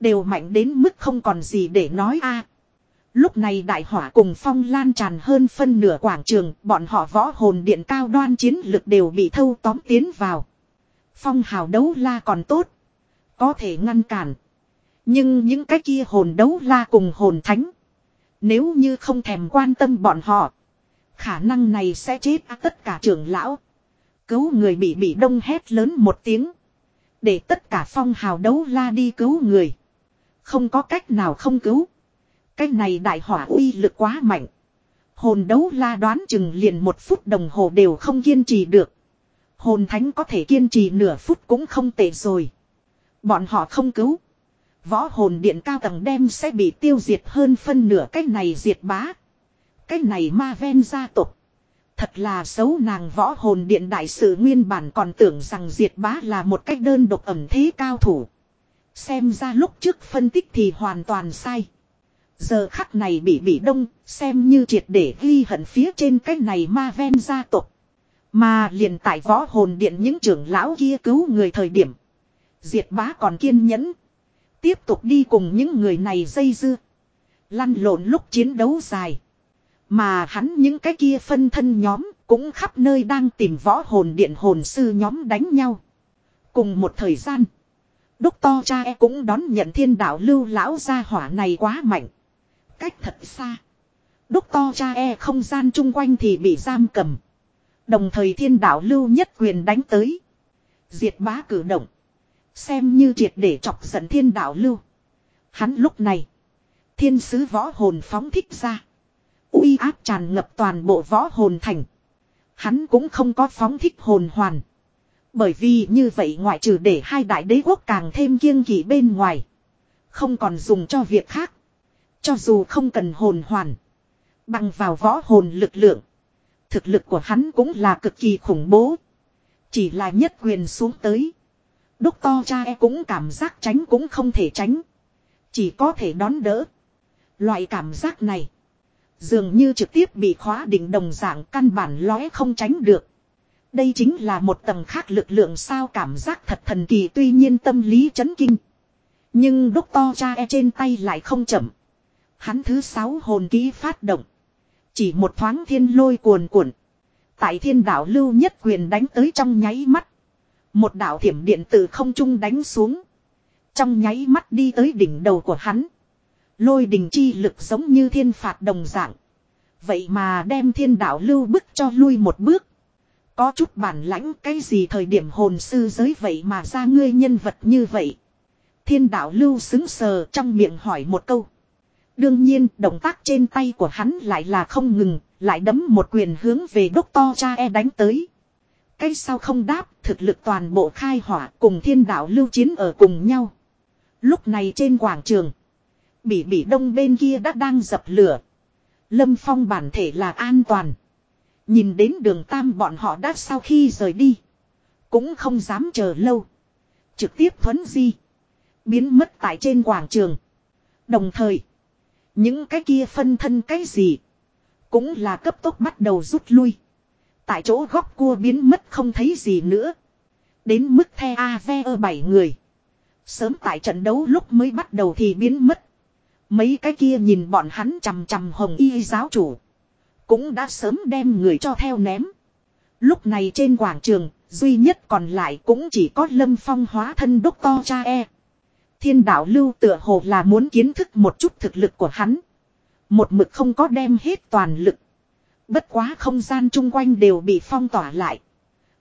Đều mạnh đến mức không còn gì để nói a. Lúc này đại hỏa cùng phong lan tràn hơn phân nửa quảng trường, bọn họ võ hồn điện cao đoan chiến lực đều bị thâu tóm tiến vào. Phong hào đấu la còn tốt. Có thể ngăn cản. Nhưng những cái kia hồn đấu la cùng hồn thánh. Nếu như không thèm quan tâm bọn họ. Khả năng này sẽ chết à, tất cả trưởng lão. Cứu người bị bị đông hét lớn một tiếng. Để tất cả phong hào đấu la đi cứu người. Không có cách nào không cứu. Cái này đại hỏa uy lực quá mạnh. Hồn đấu la đoán chừng liền một phút đồng hồ đều không kiên trì được. Hồn thánh có thể kiên trì nửa phút cũng không tệ rồi. Bọn họ không cứu. Võ hồn điện cao tầng đem sẽ bị tiêu diệt hơn phân nửa cái này diệt bá. Cái này ma ven gia tộc Thật là xấu nàng võ hồn điện đại sự nguyên bản còn tưởng rằng diệt bá là một cách đơn độc ẩm thế cao thủ. Xem ra lúc trước phân tích thì hoàn toàn sai. Giờ khắc này bị bị đông, xem như triệt để ghi hận phía trên cái này ma ven gia tộc Mà liền tại võ hồn điện những trưởng lão kia cứu người thời điểm. Diệt bá còn kiên nhẫn. Tiếp tục đi cùng những người này dây dưa. Lăn lộn lúc chiến đấu dài. Mà hắn những cái kia phân thân nhóm cũng khắp nơi đang tìm võ hồn điện hồn sư nhóm đánh nhau. Cùng một thời gian. Đúc to cha e cũng đón nhận thiên đạo lưu lão gia hỏa này quá mạnh. Cách thật xa. Đúc to cha e không gian chung quanh thì bị giam cầm. Đồng thời thiên đạo lưu nhất quyền đánh tới. Diệt bá cử động. Xem như triệt để chọc giận thiên đạo lưu. Hắn lúc này. Thiên sứ võ hồn phóng thích ra. uy áp tràn ngập toàn bộ võ hồn thành. Hắn cũng không có phóng thích hồn hoàn. Bởi vì như vậy ngoại trừ để hai đại đế quốc càng thêm kiêng kỵ bên ngoài. Không còn dùng cho việc khác. Cho dù không cần hồn hoàn. Bằng vào võ hồn lực lượng. Thực lực của hắn cũng là cực kỳ khủng bố. Chỉ là nhất quyền xuống tới. Đúc to cha e cũng cảm giác tránh cũng không thể tránh. Chỉ có thể đón đỡ. Loại cảm giác này. Dường như trực tiếp bị khóa đỉnh đồng dạng căn bản lóe không tránh được. Đây chính là một tầng khác lực lượng sao cảm giác thật thần kỳ tuy nhiên tâm lý chấn kinh. Nhưng đúc to cha e trên tay lại không chậm. Hắn thứ sáu hồn ký phát động. Chỉ một thoáng thiên lôi cuồn cuộn. Tại thiên đạo lưu nhất quyền đánh tới trong nháy mắt. Một đạo thiểm điện từ không trung đánh xuống. Trong nháy mắt đi tới đỉnh đầu của hắn. Lôi đình chi lực giống như thiên phạt đồng dạng. Vậy mà đem thiên đạo lưu bức cho lui một bước. Có chút bản lãnh cái gì thời điểm hồn sư giới vậy mà ra ngươi nhân vật như vậy. Thiên đạo lưu xứng sờ trong miệng hỏi một câu. Đương nhiên động tác trên tay của hắn lại là không ngừng, lại đấm một quyền hướng về đốc to cha e đánh tới. Cái sau không đáp, thực lực toàn bộ khai hỏa cùng thiên đạo lưu chiến ở cùng nhau. Lúc này trên quảng trường, bỉ bỉ đông bên kia đã đang dập lửa. Lâm Phong bản thể là an toàn. Nhìn đến đường tam bọn họ đã sau khi rời đi. Cũng không dám chờ lâu. Trực tiếp thuấn di. Biến mất tại trên quảng trường. Đồng thời. Những cái kia phân thân cái gì. Cũng là cấp tốc bắt đầu rút lui. Tại chỗ góc cua biến mất không thấy gì nữa. Đến mức the AVE bảy người. Sớm tại trận đấu lúc mới bắt đầu thì biến mất. Mấy cái kia nhìn bọn hắn chằm chằm hồng y giáo chủ. Cũng đã sớm đem người cho theo ném. Lúc này trên quảng trường, duy nhất còn lại cũng chỉ có lâm phong hóa thân đốc to cha e. Thiên đạo lưu tựa hồ là muốn kiến thức một chút thực lực của hắn. Một mực không có đem hết toàn lực. Bất quá không gian chung quanh đều bị phong tỏa lại.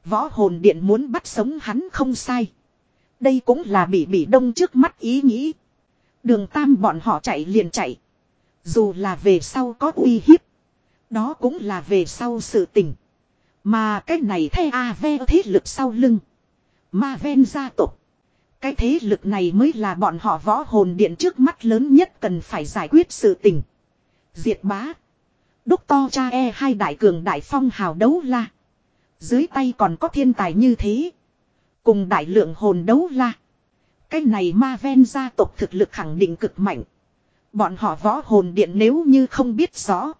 Võ hồn điện muốn bắt sống hắn không sai. Đây cũng là bị bị đông trước mắt ý nghĩ. Đường tam bọn họ chạy liền chạy. Dù là về sau có uy hiếp. Đó cũng là về sau sự tình. Mà cái này thay A ve thế lực sau lưng. Ma ven gia tộc. Cái thế lực này mới là bọn họ võ hồn điện trước mắt lớn nhất cần phải giải quyết sự tình. Diệt bá. Đúc to cha e hai đại cường đại phong hào đấu la. Dưới tay còn có thiên tài như thế. Cùng đại lượng hồn đấu la. Cái này ma ven gia tộc thực lực khẳng định cực mạnh. Bọn họ võ hồn điện nếu như không biết rõ.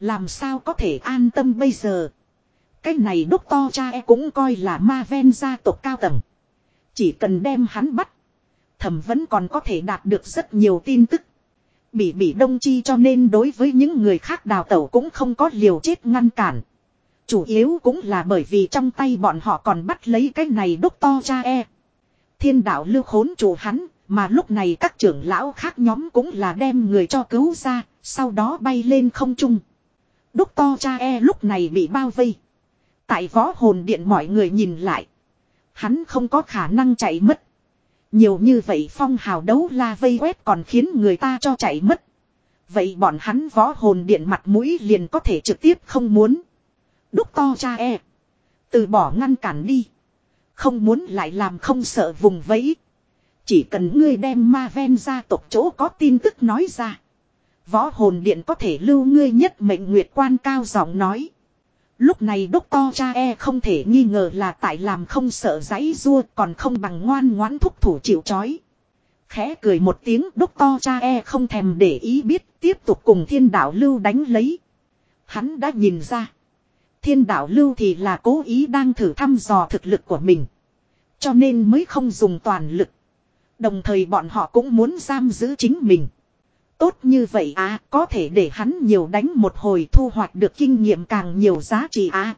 Làm sao có thể an tâm bây giờ. Cái này đúc to cha e cũng coi là ma ven gia tộc cao tầng. Chỉ cần đem hắn bắt. Thẩm vẫn còn có thể đạt được rất nhiều tin tức. bị bị đông chi cho nên đối với những người khác đào tẩu cũng không có liều chết ngăn cản. Chủ yếu cũng là bởi vì trong tay bọn họ còn bắt lấy cái này đốc to cha e. Thiên đạo lưu khốn chủ hắn, mà lúc này các trưởng lão khác nhóm cũng là đem người cho cứu ra, sau đó bay lên không trung. Đúc to cha e lúc này bị bao vây. Tại võ hồn điện mọi người nhìn lại. Hắn không có khả năng chạy mất. Nhiều như vậy phong hào đấu la vây quét còn khiến người ta cho chạy mất. Vậy bọn hắn võ hồn điện mặt mũi liền có thể trực tiếp không muốn. Đúc to cha e. Từ bỏ ngăn cản đi. Không muốn lại làm không sợ vùng vẫy. Chỉ cần ngươi đem ma ven ra tộc chỗ có tin tức nói ra. Võ hồn điện có thể lưu ngươi nhất mệnh nguyệt quan cao giọng nói. Lúc này đốc to cha e không thể nghi ngờ là tại làm không sợ giấy rua, còn không bằng ngoan ngoãn thúc thủ chịu chói. Khẽ cười một tiếng đốc to cha e không thèm để ý biết tiếp tục cùng thiên đạo lưu đánh lấy. Hắn đã nhìn ra. Thiên đạo lưu thì là cố ý đang thử thăm dò thực lực của mình. Cho nên mới không dùng toàn lực. Đồng thời bọn họ cũng muốn giam giữ chính mình. Tốt như vậy à, có thể để hắn nhiều đánh một hồi thu hoạch được kinh nghiệm càng nhiều giá trị à.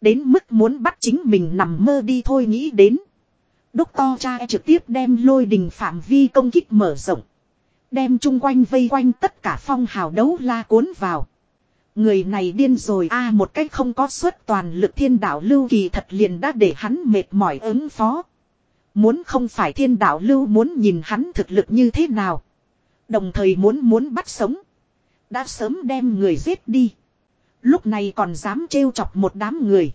Đến mức muốn bắt chính mình nằm mơ đi thôi nghĩ đến. Đốc to cha e trực tiếp đem lôi đình phạm vi công kích mở rộng. Đem chung quanh vây quanh tất cả phong hào đấu la cuốn vào. Người này điên rồi a một cách không có suất toàn lực thiên đạo lưu kỳ thật liền đã để hắn mệt mỏi ứng phó. Muốn không phải thiên đạo lưu muốn nhìn hắn thực lực như thế nào. Đồng thời muốn muốn bắt sống. Đã sớm đem người giết đi. Lúc này còn dám trêu chọc một đám người.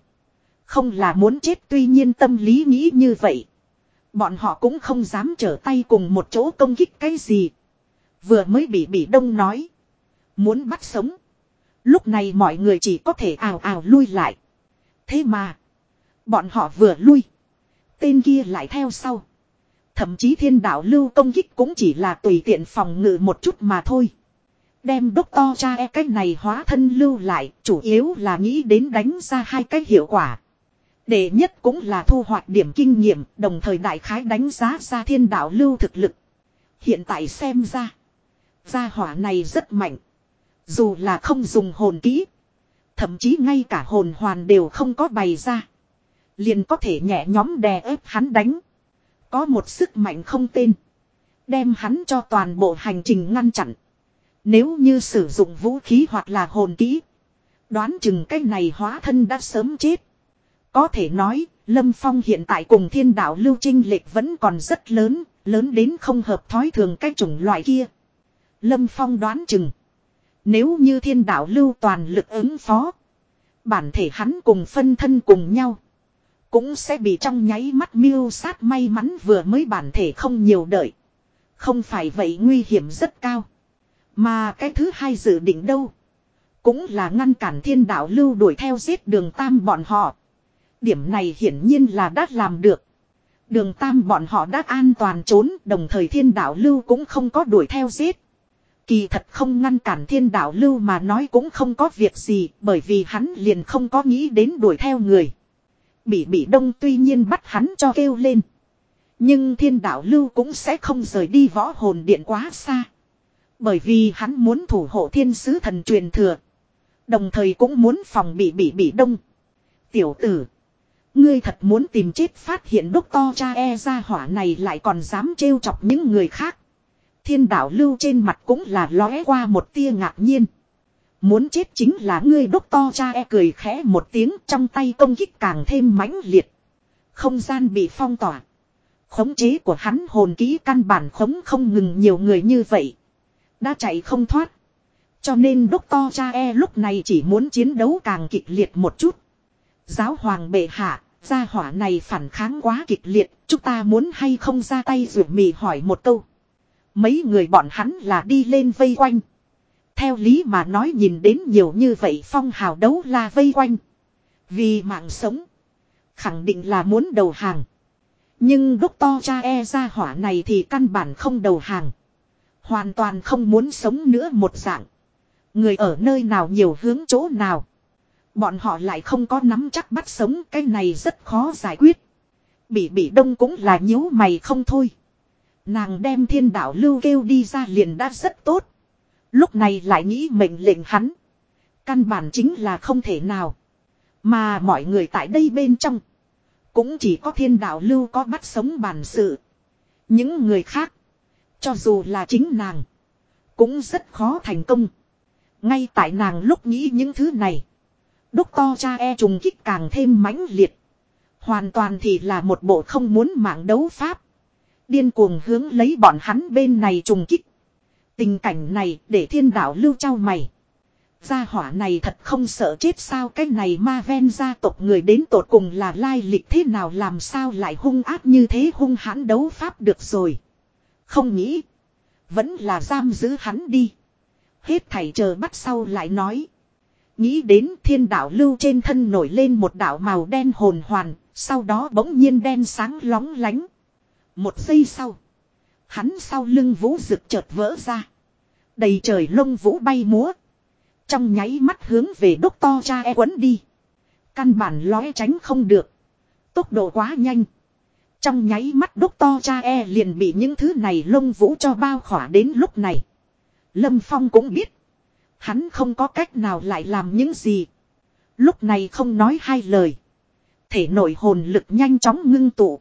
Không là muốn chết tuy nhiên tâm lý nghĩ như vậy. Bọn họ cũng không dám trở tay cùng một chỗ công kích cái gì. Vừa mới bị bị đông nói. Muốn bắt sống. Lúc này mọi người chỉ có thể ào ào lui lại. Thế mà. Bọn họ vừa lui. Tên kia lại theo sau. Thậm chí thiên đạo lưu công kích cũng chỉ là tùy tiện phòng ngự một chút mà thôi. Đem đốc to cha e cách này hóa thân lưu lại, chủ yếu là nghĩ đến đánh ra hai cách hiệu quả. Đệ nhất cũng là thu hoạch điểm kinh nghiệm, đồng thời đại khái đánh giá ra thiên đạo lưu thực lực. Hiện tại xem ra, gia hỏa này rất mạnh. Dù là không dùng hồn kỹ, thậm chí ngay cả hồn hoàn đều không có bày ra. Liền có thể nhẹ nhóm đè ép hắn đánh. Có một sức mạnh không tên. Đem hắn cho toàn bộ hành trình ngăn chặn. Nếu như sử dụng vũ khí hoặc là hồn kỹ. Đoán chừng cái này hóa thân đã sớm chết. Có thể nói, Lâm Phong hiện tại cùng thiên đạo lưu trinh lệch vẫn còn rất lớn, lớn đến không hợp thói thường cái chủng loại kia. Lâm Phong đoán chừng. Nếu như thiên đạo lưu toàn lực ứng phó. Bản thể hắn cùng phân thân cùng nhau. Cũng sẽ bị trong nháy mắt miêu sát may mắn vừa mới bản thể không nhiều đợi. Không phải vậy nguy hiểm rất cao. Mà cái thứ hai dự định đâu. Cũng là ngăn cản thiên đạo lưu đuổi theo giết đường tam bọn họ. Điểm này hiển nhiên là đã làm được. Đường tam bọn họ đã an toàn trốn, đồng thời thiên đạo lưu cũng không có đuổi theo giết. Kỳ thật không ngăn cản thiên đạo lưu mà nói cũng không có việc gì, bởi vì hắn liền không có nghĩ đến đuổi theo người. Bị bị đông tuy nhiên bắt hắn cho kêu lên. Nhưng thiên đạo lưu cũng sẽ không rời đi võ hồn điện quá xa. Bởi vì hắn muốn thủ hộ thiên sứ thần truyền thừa. Đồng thời cũng muốn phòng bị bị bị đông. Tiểu tử. Ngươi thật muốn tìm chết phát hiện đốc to cha e ra hỏa này lại còn dám trêu chọc những người khác. Thiên đạo lưu trên mặt cũng là lóe qua một tia ngạc nhiên. Muốn chết chính là ngươi đốc to cha e cười khẽ một tiếng trong tay công kích càng thêm mãnh liệt. Không gian bị phong tỏa. Khống chế của hắn hồn ký căn bản khống không ngừng nhiều người như vậy. Đã chạy không thoát. Cho nên đốc to cha e lúc này chỉ muốn chiến đấu càng kịch liệt một chút. Giáo hoàng bệ hạ, gia hỏa này phản kháng quá kịch liệt, chúng ta muốn hay không ra tay rủ mì hỏi một câu. Mấy người bọn hắn là đi lên vây quanh. Theo lý mà nói nhìn đến nhiều như vậy phong hào đấu la vây quanh. Vì mạng sống. Khẳng định là muốn đầu hàng. Nhưng đốc to cha e ra hỏa này thì căn bản không đầu hàng. Hoàn toàn không muốn sống nữa một dạng. Người ở nơi nào nhiều hướng chỗ nào. Bọn họ lại không có nắm chắc bắt sống cái này rất khó giải quyết. Bị bị đông cũng là nhíu mày không thôi. Nàng đem thiên đạo lưu kêu đi ra liền đã rất tốt. Lúc này lại nghĩ mệnh lệnh hắn. Căn bản chính là không thể nào. Mà mọi người tại đây bên trong. Cũng chỉ có thiên đạo lưu có bắt sống bản sự. Những người khác. Cho dù là chính nàng. Cũng rất khó thành công. Ngay tại nàng lúc nghĩ những thứ này. Đúc to cha e trùng kích càng thêm mãnh liệt. Hoàn toàn thì là một bộ không muốn mạng đấu pháp. Điên cuồng hướng lấy bọn hắn bên này trùng kích. Tình cảnh này để thiên đạo lưu trao mày. Gia hỏa này thật không sợ chết sao cái này ma ven gia tộc người đến tột cùng là lai lịch thế nào làm sao lại hung ác như thế hung hãn đấu pháp được rồi. Không nghĩ. Vẫn là giam giữ hắn đi. Hết thảy chờ bắt sau lại nói. Nghĩ đến thiên đạo lưu trên thân nổi lên một đạo màu đen hồn hoàn. Sau đó bỗng nhiên đen sáng lóng lánh. Một giây sau. Hắn sau lưng vũ rực chợt vỡ ra. Đầy trời lông vũ bay múa. Trong nháy mắt hướng về đốc to cha e quấn đi. Căn bản lóe tránh không được. Tốc độ quá nhanh. Trong nháy mắt đốc to cha e liền bị những thứ này lông vũ cho bao khỏa đến lúc này. Lâm Phong cũng biết. Hắn không có cách nào lại làm những gì. Lúc này không nói hai lời. Thể nội hồn lực nhanh chóng ngưng tụ.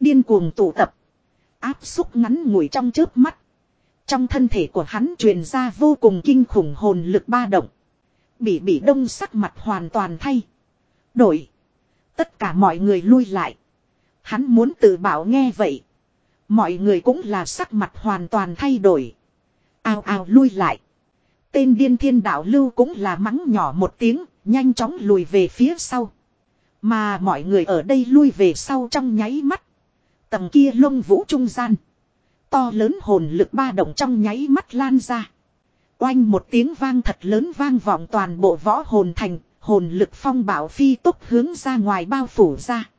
Điên cuồng tụ tập. Áp xúc ngắn ngủi trong chớp mắt. Trong thân thể của hắn truyền ra vô cùng kinh khủng hồn lực ba động. Bị bị đông sắc mặt hoàn toàn thay. Đổi. Tất cả mọi người lui lại. Hắn muốn tự bảo nghe vậy. Mọi người cũng là sắc mặt hoàn toàn thay đổi. Ao ao lui lại. Tên điên thiên đạo lưu cũng là mắng nhỏ một tiếng, nhanh chóng lùi về phía sau. Mà mọi người ở đây lui về sau trong nháy mắt. Tầng kia lông vũ trung gian. To lớn hồn lực ba động trong nháy mắt lan ra. Oanh một tiếng vang thật lớn vang vọng toàn bộ võ hồn thành, hồn lực phong bảo phi tốc hướng ra ngoài bao phủ ra.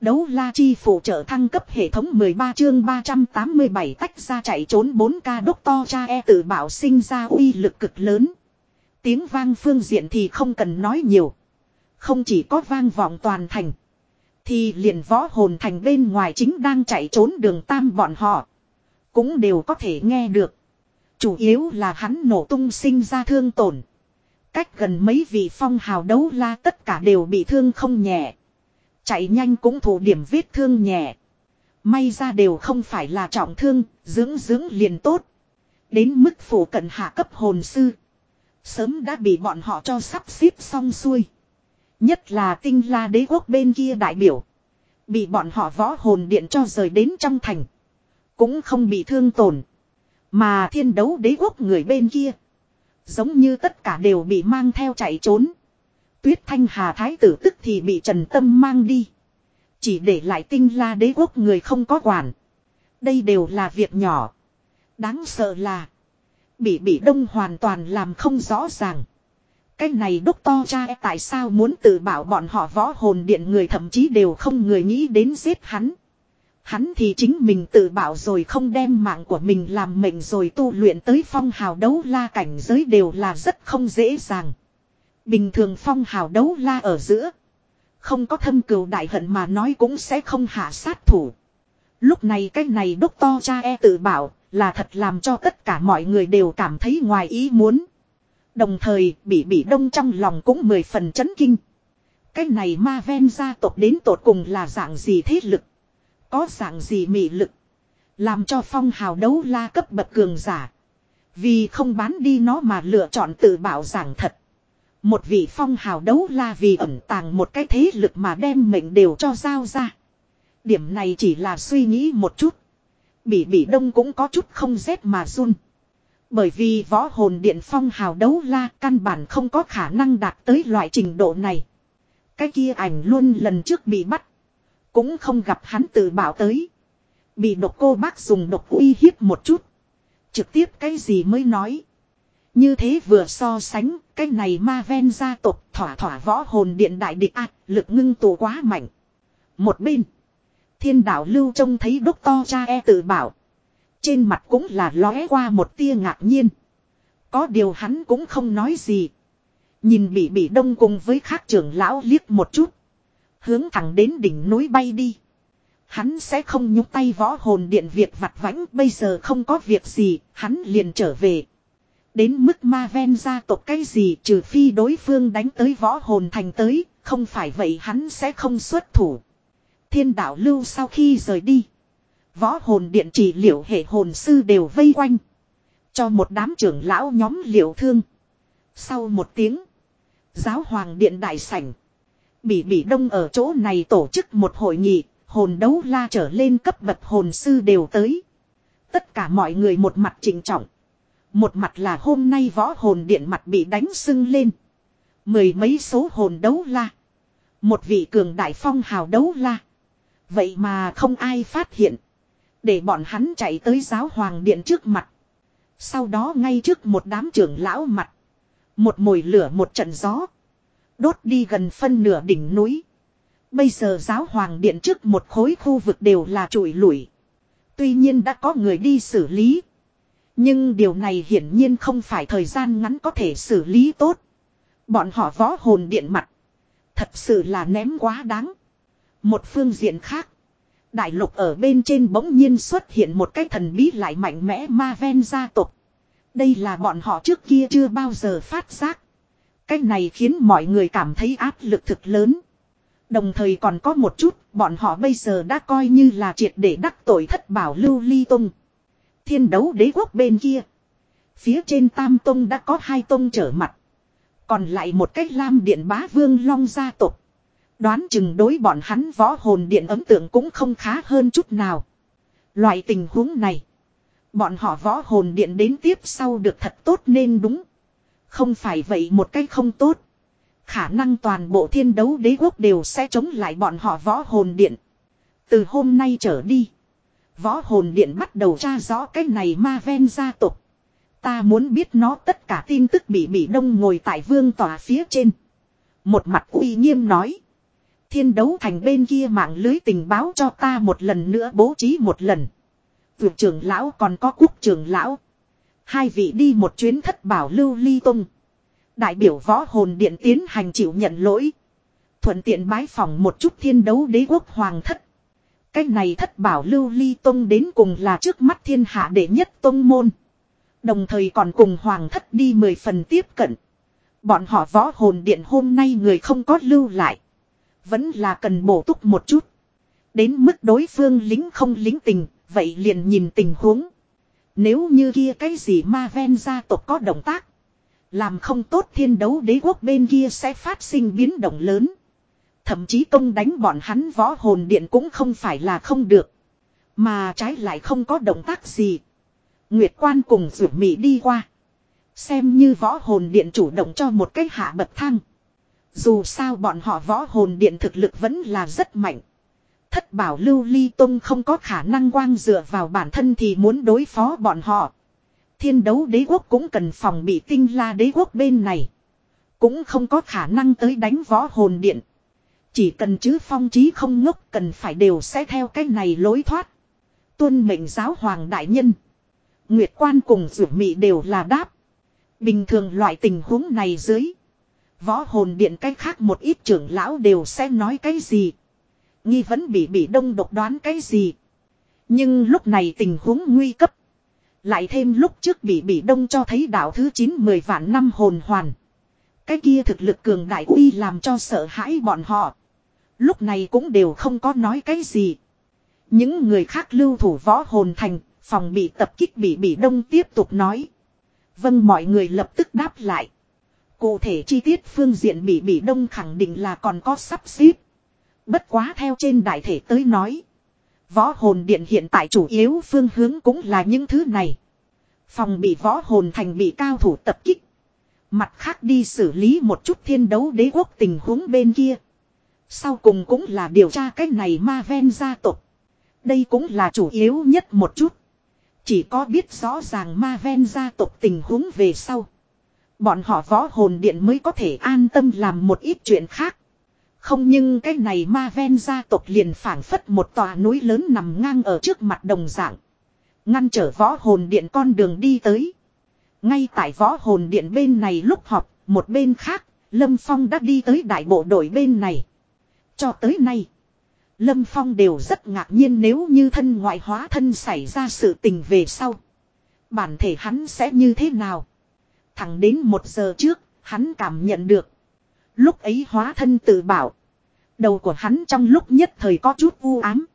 Đấu la chi phụ trợ thăng cấp hệ thống 13 chương 387 tách ra chạy trốn 4 ca đốc to cha e tự bảo sinh ra uy lực cực lớn. Tiếng vang phương diện thì không cần nói nhiều. Không chỉ có vang vọng toàn thành. Thì liền võ hồn thành bên ngoài chính đang chạy trốn đường tam bọn họ. Cũng đều có thể nghe được. Chủ yếu là hắn nổ tung sinh ra thương tổn. Cách gần mấy vị phong hào đấu la tất cả đều bị thương không nhẹ. Chạy nhanh cũng thủ điểm vết thương nhẹ. May ra đều không phải là trọng thương, dưỡng dưỡng liền tốt. Đến mức phủ cận hạ cấp hồn sư. Sớm đã bị bọn họ cho sắp xếp xong xuôi. Nhất là tinh la đế quốc bên kia đại biểu. Bị bọn họ võ hồn điện cho rời đến trong thành. Cũng không bị thương tổn. Mà thiên đấu đế quốc người bên kia. Giống như tất cả đều bị mang theo chạy trốn. Tuyết Thanh Hà Thái tử tức thì bị Trần Tâm mang đi. Chỉ để lại tinh la đế quốc người không có quản. Đây đều là việc nhỏ. Đáng sợ là. Bị bị đông hoàn toàn làm không rõ ràng. Cái này đốc to cha, tại sao muốn tự bảo bọn họ võ hồn điện người thậm chí đều không người nghĩ đến giết hắn. Hắn thì chính mình tự bảo rồi không đem mạng của mình làm mệnh rồi tu luyện tới phong hào đấu la cảnh giới đều là rất không dễ dàng. Bình thường phong hào đấu la ở giữa. Không có thâm cừu đại hận mà nói cũng sẽ không hạ sát thủ. Lúc này cái này đốc to cha e tự bảo là thật làm cho tất cả mọi người đều cảm thấy ngoài ý muốn. Đồng thời, bị bị đông trong lòng cũng mười phần chấn kinh. Cái này ma ven gia tộc đến tột cùng là dạng gì thế lực. Có dạng gì mị lực. Làm cho phong hào đấu la cấp bậc cường giả. Vì không bán đi nó mà lựa chọn tự bảo giảng thật. Một vị phong hào đấu la vì ẩn tàng một cái thế lực mà đem mệnh đều cho giao ra. Điểm này chỉ là suy nghĩ một chút. Bỉ bỉ đông cũng có chút không rét mà run. Bởi vì võ hồn điện phong hào đấu la căn bản không có khả năng đạt tới loại trình độ này. Cái kia ảnh luôn lần trước bị bắt. Cũng không gặp hắn tự bảo tới. Bị độc cô bác dùng độc uy hiếp một chút. Trực tiếp cái gì mới nói. Như thế vừa so sánh, cái này ma ven gia tộc thỏa thỏa võ hồn điện đại địch ác, lực ngưng tụ quá mạnh. Một bên, thiên đạo lưu trông thấy đốc to cha e tự bảo. Trên mặt cũng là lóe qua một tia ngạc nhiên. Có điều hắn cũng không nói gì. Nhìn bị bị đông cùng với khác trưởng lão liếc một chút. Hướng thẳng đến đỉnh núi bay đi. Hắn sẽ không nhúc tay võ hồn điện việc vặt vãnh bây giờ không có việc gì, hắn liền trở về. Đến mức ma ven gia tộc cái gì trừ phi đối phương đánh tới võ hồn thành tới, không phải vậy hắn sẽ không xuất thủ. Thiên đạo lưu sau khi rời đi. Võ hồn điện chỉ liệu hệ hồn sư đều vây quanh. Cho một đám trưởng lão nhóm liệu thương. Sau một tiếng. Giáo hoàng điện đại sảnh. Bỉ bỉ đông ở chỗ này tổ chức một hội nghị. Hồn đấu la trở lên cấp bậc hồn sư đều tới. Tất cả mọi người một mặt trình trọng. Một mặt là hôm nay võ hồn điện mặt bị đánh sưng lên. Mười mấy số hồn đấu la. Một vị cường đại phong hào đấu la. Vậy mà không ai phát hiện. Để bọn hắn chạy tới giáo hoàng điện trước mặt. Sau đó ngay trước một đám trưởng lão mặt. Một mồi lửa một trận gió. Đốt đi gần phân nửa đỉnh núi. Bây giờ giáo hoàng điện trước một khối khu vực đều là trụi lủi. Tuy nhiên đã có người đi xử lý. Nhưng điều này hiển nhiên không phải thời gian ngắn có thể xử lý tốt. Bọn họ võ hồn điện mặt. Thật sự là ném quá đáng. Một phương diện khác. Đại lục ở bên trên bỗng nhiên xuất hiện một cái thần bí lại mạnh mẽ ma ven gia tộc. Đây là bọn họ trước kia chưa bao giờ phát giác. Cái này khiến mọi người cảm thấy áp lực thực lớn. Đồng thời còn có một chút, bọn họ bây giờ đã coi như là triệt để đắc tội thất bảo lưu ly tung. Thiên đấu đế quốc bên kia. Phía trên tam tông đã có hai tông trở mặt. Còn lại một cách lam điện bá vương long gia tộc. Đoán chừng đối bọn hắn võ hồn điện ấn tượng cũng không khá hơn chút nào. Loại tình huống này. Bọn họ võ hồn điện đến tiếp sau được thật tốt nên đúng. Không phải vậy một cách không tốt. Khả năng toàn bộ thiên đấu đế quốc đều sẽ chống lại bọn họ võ hồn điện. Từ hôm nay trở đi. Võ hồn điện bắt đầu tra rõ cái này ma ven gia tộc. Ta muốn biết nó tất cả tin tức bị bị đông ngồi tại vương tòa phía trên. Một mặt uy nghiêm nói. Thiên đấu thành bên kia mạng lưới tình báo cho ta một lần nữa bố trí một lần. Vượt trưởng lão còn có quốc trưởng lão. Hai vị đi một chuyến thất bảo lưu ly tung. Đại biểu võ hồn điện tiến hành chịu nhận lỗi. Thuận tiện bái phòng một chút thiên đấu đế quốc hoàng thất. Cách này thất bảo lưu ly tông đến cùng là trước mắt thiên hạ đệ nhất tông môn. Đồng thời còn cùng hoàng thất đi mười phần tiếp cận. Bọn họ võ hồn điện hôm nay người không có lưu lại. Vẫn là cần bổ túc một chút. Đến mức đối phương lính không lính tình, vậy liền nhìn tình huống. Nếu như kia cái gì ma ven gia tộc có động tác. Làm không tốt thiên đấu đế quốc bên kia sẽ phát sinh biến động lớn. Thậm chí công đánh bọn hắn võ hồn điện cũng không phải là không được. Mà trái lại không có động tác gì. Nguyệt quan cùng rượu mị đi qua. Xem như võ hồn điện chủ động cho một cái hạ bậc thang. Dù sao bọn họ võ hồn điện thực lực vẫn là rất mạnh. Thất bảo lưu ly tông không có khả năng quang dựa vào bản thân thì muốn đối phó bọn họ. Thiên đấu đế quốc cũng cần phòng bị tinh la đế quốc bên này. Cũng không có khả năng tới đánh võ hồn điện. Chỉ cần chứ phong trí không ngốc cần phải đều sẽ theo cách này lối thoát. Tuân mệnh giáo hoàng đại nhân. Nguyệt quan cùng rủ mị đều là đáp. Bình thường loại tình huống này dưới. Võ hồn điện cách khác một ít trưởng lão đều sẽ nói cái gì. Nghi vấn bị bị đông độc đoán cái gì. Nhưng lúc này tình huống nguy cấp. Lại thêm lúc trước bị bị đông cho thấy đạo thứ 9-10 vạn năm hồn hoàn. Cái kia thực lực cường đại uy làm cho sợ hãi bọn họ. Lúc này cũng đều không có nói cái gì. Những người khác lưu thủ võ hồn thành, phòng bị tập kích bị bị đông tiếp tục nói. Vâng mọi người lập tức đáp lại. Cụ thể chi tiết phương diện bị bị đông khẳng định là còn có sắp xếp. Bất quá theo trên đại thể tới nói. Võ hồn điện hiện tại chủ yếu phương hướng cũng là những thứ này. Phòng bị võ hồn thành bị cao thủ tập kích. Mặt khác đi xử lý một chút thiên đấu đế quốc tình huống bên kia. Sau cùng cũng là điều tra cái này ma ven gia tộc. Đây cũng là chủ yếu nhất một chút. Chỉ có biết rõ ràng ma ven gia tộc tình huống về sau. Bọn họ võ hồn điện mới có thể an tâm làm một ít chuyện khác. Không nhưng cái này ma ven gia tộc liền phảng phất một tòa núi lớn nằm ngang ở trước mặt đồng dạng. Ngăn trở võ hồn điện con đường đi tới. Ngay tại võ hồn điện bên này lúc họp, một bên khác, Lâm Phong đã đi tới đại bộ đội bên này. Cho tới nay, Lâm Phong đều rất ngạc nhiên nếu như thân ngoại hóa thân xảy ra sự tình về sau. Bản thể hắn sẽ như thế nào? Thẳng đến một giờ trước, hắn cảm nhận được. Lúc ấy hóa thân tự bảo. Đầu của hắn trong lúc nhất thời có chút u ám.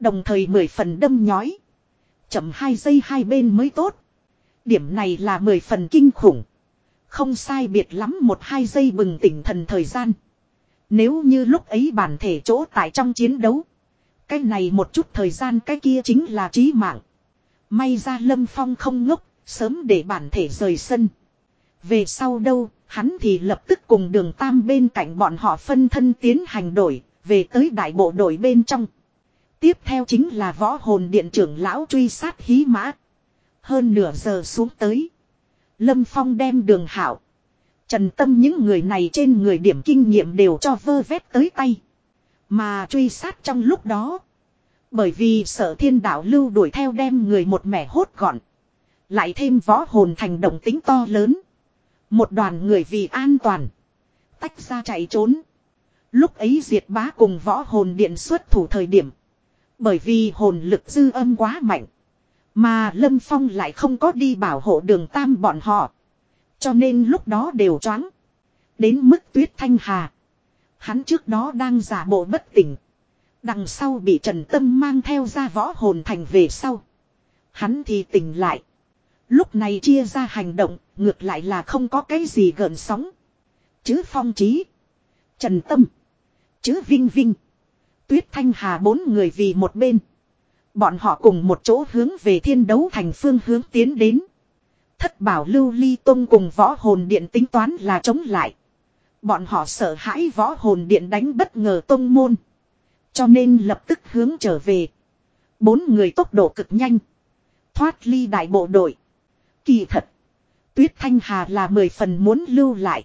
Đồng thời mười phần đâm nhói. Chậm hai giây hai bên mới tốt. Điểm này là mười phần kinh khủng. Không sai biệt lắm một hai giây bừng tỉnh thần thời gian. Nếu như lúc ấy bản thể chỗ tại trong chiến đấu. Cái này một chút thời gian cái kia chính là trí mạng. May ra Lâm Phong không ngốc, sớm để bản thể rời sân. Về sau đâu, hắn thì lập tức cùng đường tam bên cạnh bọn họ phân thân tiến hành đổi, về tới đại bộ đội bên trong. Tiếp theo chính là võ hồn điện trưởng lão truy sát hí mã. Hơn nửa giờ xuống tới. Lâm Phong đem đường hảo. Trần tâm những người này trên người điểm kinh nghiệm đều cho vơ vét tới tay. Mà truy sát trong lúc đó. Bởi vì sở thiên đạo lưu đuổi theo đem người một mẻ hốt gọn. Lại thêm võ hồn thành động tính to lớn. Một đoàn người vì an toàn. Tách ra chạy trốn. Lúc ấy diệt bá cùng võ hồn điện xuất thủ thời điểm. Bởi vì hồn lực dư âm quá mạnh. Mà Lâm Phong lại không có đi bảo hộ đường tam bọn họ. Cho nên lúc đó đều choáng. Đến mức tuyết thanh hà. Hắn trước đó đang giả bộ bất tỉnh. Đằng sau bị Trần Tâm mang theo ra võ hồn thành về sau. Hắn thì tỉnh lại. Lúc này chia ra hành động, ngược lại là không có cái gì gợn sóng. Chứ phong trí. Trần Tâm. Chứ Vinh Vinh. Tuyết Thanh Hà bốn người vì một bên. Bọn họ cùng một chỗ hướng về thiên đấu thành phương hướng tiến đến. Thất bảo lưu ly tông cùng võ hồn điện tính toán là chống lại. Bọn họ sợ hãi võ hồn điện đánh bất ngờ tông môn. Cho nên lập tức hướng trở về. Bốn người tốc độ cực nhanh. Thoát ly đại bộ đội. Kỳ thật. Tuyết Thanh Hà là mười phần muốn lưu lại.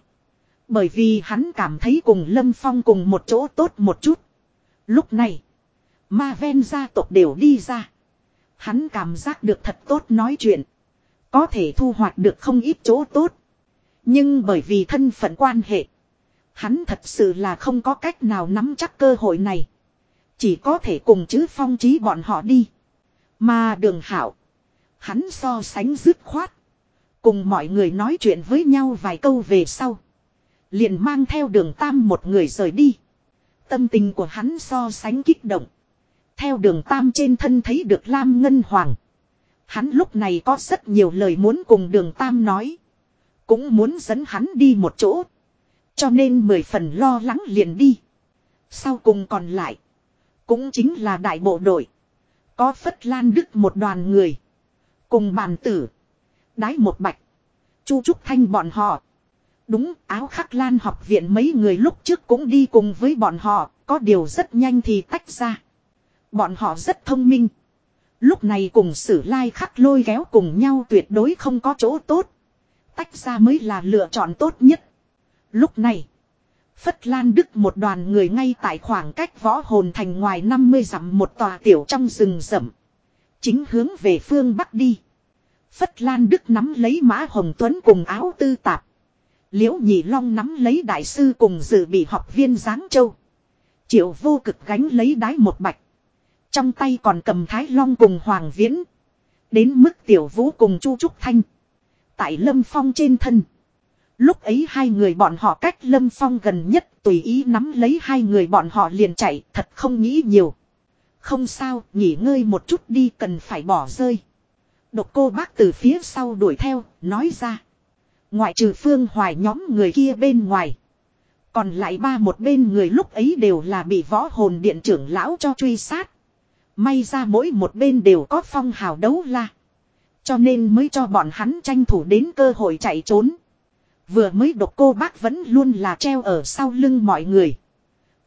Bởi vì hắn cảm thấy cùng Lâm Phong cùng một chỗ tốt một chút. Lúc này, ma ven gia tộc đều đi ra. Hắn cảm giác được thật tốt nói chuyện. Có thể thu hoạch được không ít chỗ tốt. Nhưng bởi vì thân phận quan hệ. Hắn thật sự là không có cách nào nắm chắc cơ hội này. Chỉ có thể cùng Chứ phong trí bọn họ đi. Mà đường hảo. Hắn so sánh dứt khoát. Cùng mọi người nói chuyện với nhau vài câu về sau. Liền mang theo đường tam một người rời đi. Tâm tình của hắn so sánh kích động. Theo đường tam trên thân thấy được Lam Ngân Hoàng. Hắn lúc này có rất nhiều lời muốn cùng đường tam nói. Cũng muốn dẫn hắn đi một chỗ. Cho nên mười phần lo lắng liền đi. Sau cùng còn lại. Cũng chính là đại bộ đội. Có Phất Lan Đức một đoàn người. Cùng bàn tử. Đái một bạch. Chu Trúc Thanh bọn họ. Đúng, áo khắc lan học viện mấy người lúc trước cũng đi cùng với bọn họ. Có điều rất nhanh thì tách ra. Bọn họ rất thông minh. Lúc này cùng sử lai khắc lôi kéo cùng nhau tuyệt đối không có chỗ tốt. Tách ra mới là lựa chọn tốt nhất. Lúc này. Phất Lan Đức một đoàn người ngay tại khoảng cách võ hồn thành ngoài 50 dặm một tòa tiểu trong rừng rậm. Chính hướng về phương Bắc đi. Phất Lan Đức nắm lấy Mã Hồng Tuấn cùng áo tư tạp. Liễu Nhị Long nắm lấy đại sư cùng dự bị học viên Giáng Châu. Triệu vô cực gánh lấy đái một bạch. Trong tay còn cầm Thái Long cùng Hoàng Viễn. Đến mức tiểu vũ cùng Chu Trúc Thanh. Tại Lâm Phong trên thân. Lúc ấy hai người bọn họ cách Lâm Phong gần nhất tùy ý nắm lấy hai người bọn họ liền chạy thật không nghĩ nhiều. Không sao, nghỉ ngơi một chút đi cần phải bỏ rơi. Độc cô bác từ phía sau đuổi theo, nói ra. Ngoại trừ phương hoài nhóm người kia bên ngoài. Còn lại ba một bên người lúc ấy đều là bị võ hồn điện trưởng lão cho truy sát. May ra mỗi một bên đều có phong hào đấu la. Cho nên mới cho bọn hắn tranh thủ đến cơ hội chạy trốn. Vừa mới độc cô bác vẫn luôn là treo ở sau lưng mọi người.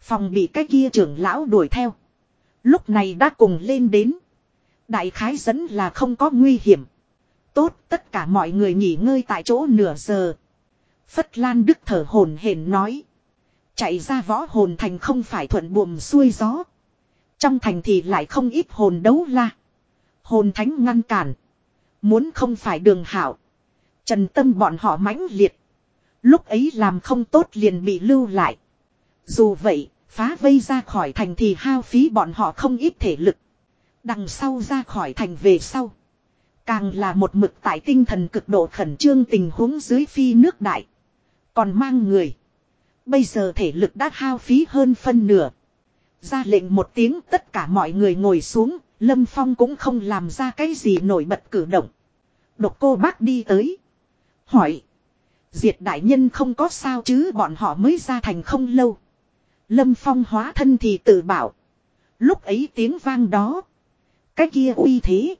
Phòng bị cái kia trưởng lão đuổi theo. Lúc này đã cùng lên đến. Đại khái dẫn là không có nguy hiểm. Tốt tất cả mọi người nghỉ ngơi tại chỗ nửa giờ. Phất Lan Đức thở hồn hển nói. Chạy ra võ hồn thành không phải thuận buồm xuôi gió. Trong thành thì lại không ít hồn đấu la. Hồn thánh ngăn cản. Muốn không phải đường hảo. Trần tâm bọn họ mãnh liệt. Lúc ấy làm không tốt liền bị lưu lại. Dù vậy, phá vây ra khỏi thành thì hao phí bọn họ không ít thể lực. Đằng sau ra khỏi thành về sau. Càng là một mực tại tinh thần cực độ khẩn trương tình huống dưới phi nước đại. Còn mang người. Bây giờ thể lực đã hao phí hơn phân nửa. Ra lệnh một tiếng tất cả mọi người ngồi xuống. Lâm Phong cũng không làm ra cái gì nổi bật cử động. Độc cô bác đi tới. Hỏi. Diệt đại nhân không có sao chứ bọn họ mới ra thành không lâu. Lâm Phong hóa thân thì tự bảo. Lúc ấy tiếng vang đó. Cái kia uy thế.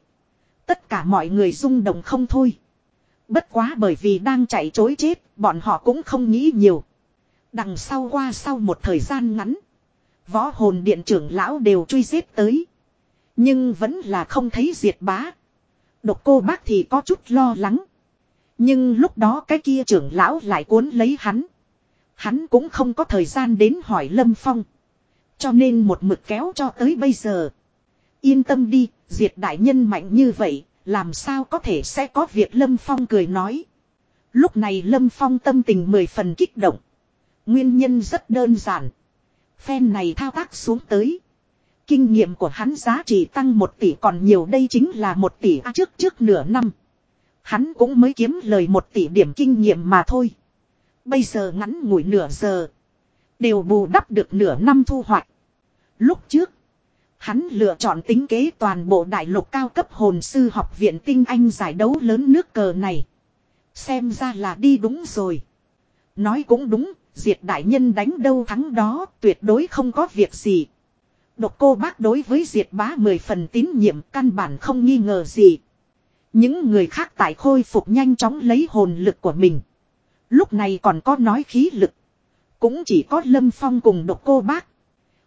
Tất cả mọi người rung động không thôi. Bất quá bởi vì đang chạy chối chết, bọn họ cũng không nghĩ nhiều. Đằng sau qua sau một thời gian ngắn. Võ hồn điện trưởng lão đều truy giết tới. Nhưng vẫn là không thấy diệt bá. Độc cô bác thì có chút lo lắng. Nhưng lúc đó cái kia trưởng lão lại cuốn lấy hắn. Hắn cũng không có thời gian đến hỏi Lâm Phong. Cho nên một mực kéo cho tới bây giờ. Yên tâm đi, diệt đại nhân mạnh như vậy, làm sao có thể sẽ có việc Lâm Phong cười nói. Lúc này Lâm Phong tâm tình mười phần kích động. Nguyên nhân rất đơn giản. Phen này thao tác xuống tới. Kinh nghiệm của hắn giá trị tăng một tỷ còn nhiều đây chính là một tỷ trước trước nửa năm. Hắn cũng mới kiếm lời một tỷ điểm kinh nghiệm mà thôi. Bây giờ ngắn ngủi nửa giờ. Đều bù đắp được nửa năm thu hoạch. Lúc trước. Hắn lựa chọn tính kế toàn bộ đại lục cao cấp hồn sư học viện tinh anh giải đấu lớn nước cờ này. Xem ra là đi đúng rồi. Nói cũng đúng, diệt đại nhân đánh đâu thắng đó, tuyệt đối không có việc gì. Độc cô bác đối với diệt bá mười phần tín nhiệm căn bản không nghi ngờ gì. Những người khác tại khôi phục nhanh chóng lấy hồn lực của mình. Lúc này còn có nói khí lực. Cũng chỉ có Lâm Phong cùng độc cô bác.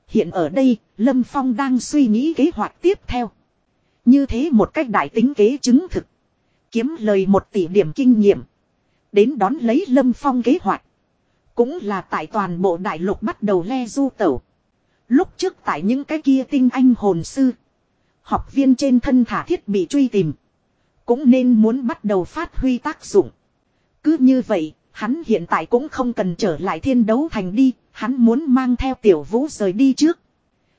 Hiện ở đây, Lâm Phong đang suy nghĩ kế hoạch tiếp theo. Như thế một cách đại tính kế chứng thực. Kiếm lời một tỷ điểm kinh nghiệm. Đến đón lấy Lâm Phong kế hoạch. Cũng là tại toàn bộ đại lục bắt đầu le du tẩu. Lúc trước tại những cái kia tinh anh hồn sư. Học viên trên thân thả thiết bị truy tìm. Cũng nên muốn bắt đầu phát huy tác dụng. Cứ như vậy, hắn hiện tại cũng không cần trở lại thiên đấu thành đi, hắn muốn mang theo tiểu vũ rời đi trước.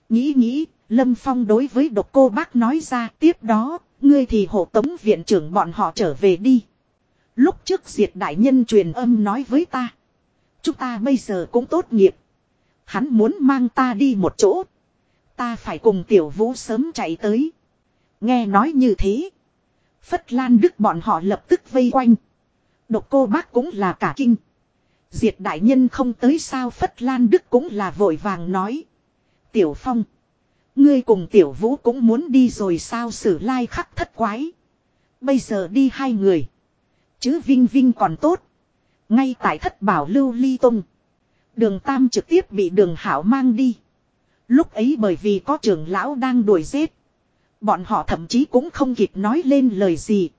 Nghĩ nghĩ, Lâm Phong đối với độc cô bác nói ra tiếp đó, ngươi thì hộ tống viện trưởng bọn họ trở về đi. Lúc trước diệt đại nhân truyền âm nói với ta. Chúng ta bây giờ cũng tốt nghiệp. Hắn muốn mang ta đi một chỗ. Ta phải cùng tiểu vũ sớm chạy tới. Nghe nói như thế. Phất Lan Đức bọn họ lập tức vây quanh. Độc cô bác cũng là cả kinh. Diệt đại nhân không tới sao Phất Lan Đức cũng là vội vàng nói. Tiểu Phong. Ngươi cùng Tiểu Vũ cũng muốn đi rồi sao sử lai khắc thất quái. Bây giờ đi hai người. Chứ Vinh Vinh còn tốt. Ngay tại thất bảo lưu ly tung. Đường Tam trực tiếp bị đường Hảo mang đi. Lúc ấy bởi vì có trưởng lão đang đuổi giết. Bọn họ thậm chí cũng không kịp nói lên lời gì.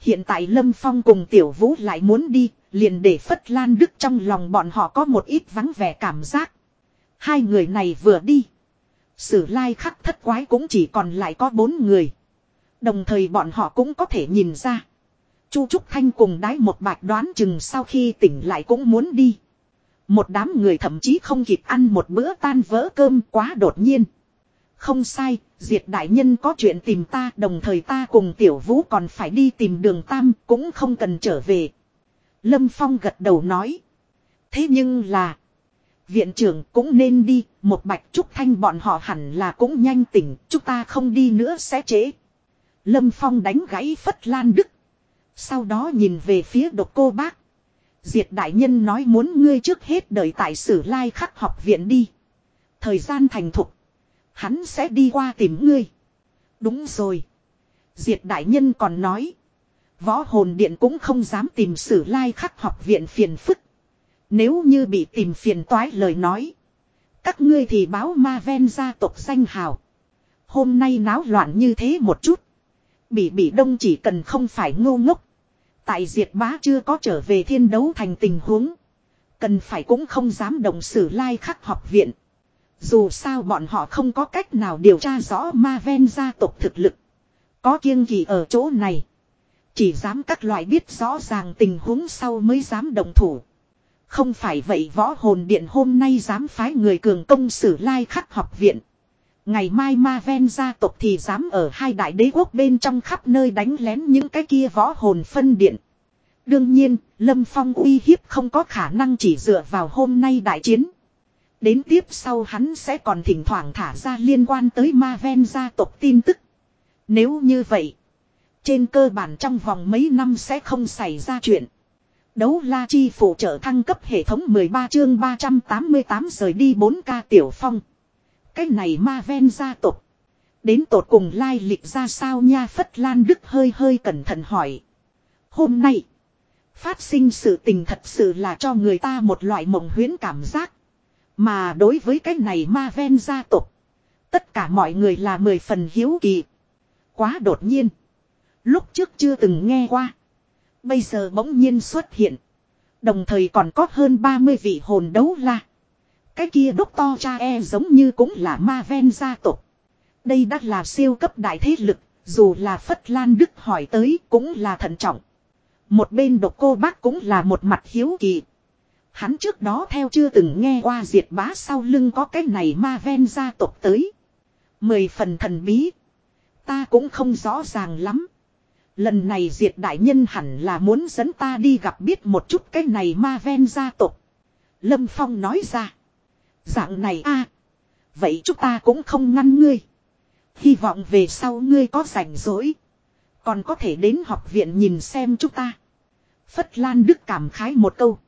Hiện tại Lâm Phong cùng Tiểu Vũ lại muốn đi, liền để Phất Lan Đức trong lòng bọn họ có một ít vắng vẻ cảm giác. Hai người này vừa đi. Sử lai khắc thất quái cũng chỉ còn lại có bốn người. Đồng thời bọn họ cũng có thể nhìn ra. Chu Trúc Thanh cùng đái một bạch đoán chừng sau khi tỉnh lại cũng muốn đi. Một đám người thậm chí không kịp ăn một bữa tan vỡ cơm quá đột nhiên. Không sai, Diệt Đại Nhân có chuyện tìm ta đồng thời ta cùng Tiểu Vũ còn phải đi tìm đường Tam cũng không cần trở về. Lâm Phong gật đầu nói. Thế nhưng là. Viện trưởng cũng nên đi, một bạch trúc thanh bọn họ hẳn là cũng nhanh tỉnh, chúng ta không đi nữa sẽ trễ. Lâm Phong đánh gãy Phất Lan Đức. Sau đó nhìn về phía độc cô bác. Diệt đại nhân nói muốn ngươi trước hết đợi tại sử lai khắc học viện đi. Thời gian thành thục. Hắn sẽ đi qua tìm ngươi. Đúng rồi. Diệt đại nhân còn nói. Võ hồn điện cũng không dám tìm sử lai khắc học viện phiền phức. Nếu như bị tìm phiền toái lời nói. Các ngươi thì báo ma ven gia tộc danh hào. Hôm nay náo loạn như thế một chút. Bị bị đông chỉ cần không phải ngô ngốc. Tại diệt bá chưa có trở về thiên đấu thành tình huống. Cần phải cũng không dám động sử lai khắc học viện. Dù sao bọn họ không có cách nào điều tra rõ ma ven gia tộc thực lực. Có kiêng kỳ ở chỗ này. Chỉ dám các loại biết rõ ràng tình huống sau mới dám đồng thủ. Không phải vậy võ hồn điện hôm nay dám phái người cường công sử lai khắc học viện. Ngày mai ma ven gia tộc thì dám ở hai đại đế quốc bên trong khắp nơi đánh lén những cái kia võ hồn phân điện. Đương nhiên, Lâm Phong uy hiếp không có khả năng chỉ dựa vào hôm nay đại chiến. Đến tiếp sau hắn sẽ còn thỉnh thoảng thả ra liên quan tới ma ven gia tộc tin tức. Nếu như vậy, trên cơ bản trong vòng mấy năm sẽ không xảy ra chuyện. Đấu la chi phụ trợ thăng cấp hệ thống 13 chương 388 rời đi 4K tiểu phong. Cái này ma ven gia tộc. Đến tột cùng lai lịch ra sao nha Phất Lan Đức hơi hơi cẩn thận hỏi. Hôm nay. Phát sinh sự tình thật sự là cho người ta một loại mộng huyễn cảm giác. Mà đối với cái này ma ven gia tộc. Tất cả mọi người là mười phần hiếu kỳ. Quá đột nhiên. Lúc trước chưa từng nghe qua. Bây giờ bỗng nhiên xuất hiện. Đồng thời còn có hơn 30 vị hồn đấu la. Cái kia đốc to cha e giống như cũng là ma ven gia tộc. Đây đã là siêu cấp đại thế lực, dù là Phất Lan Đức hỏi tới cũng là thận trọng. Một bên độc cô bác cũng là một mặt hiếu kỳ. Hắn trước đó theo chưa từng nghe qua diệt bá sau lưng có cái này ma ven gia tộc tới. Mười phần thần bí. Ta cũng không rõ ràng lắm. Lần này diệt đại nhân hẳn là muốn dẫn ta đi gặp biết một chút cái này ma ven gia tộc. Lâm Phong nói ra. Dạng này a Vậy chúng ta cũng không ngăn ngươi. Hy vọng về sau ngươi có rảnh rỗi. Còn có thể đến học viện nhìn xem chúng ta. Phất Lan Đức cảm khái một câu.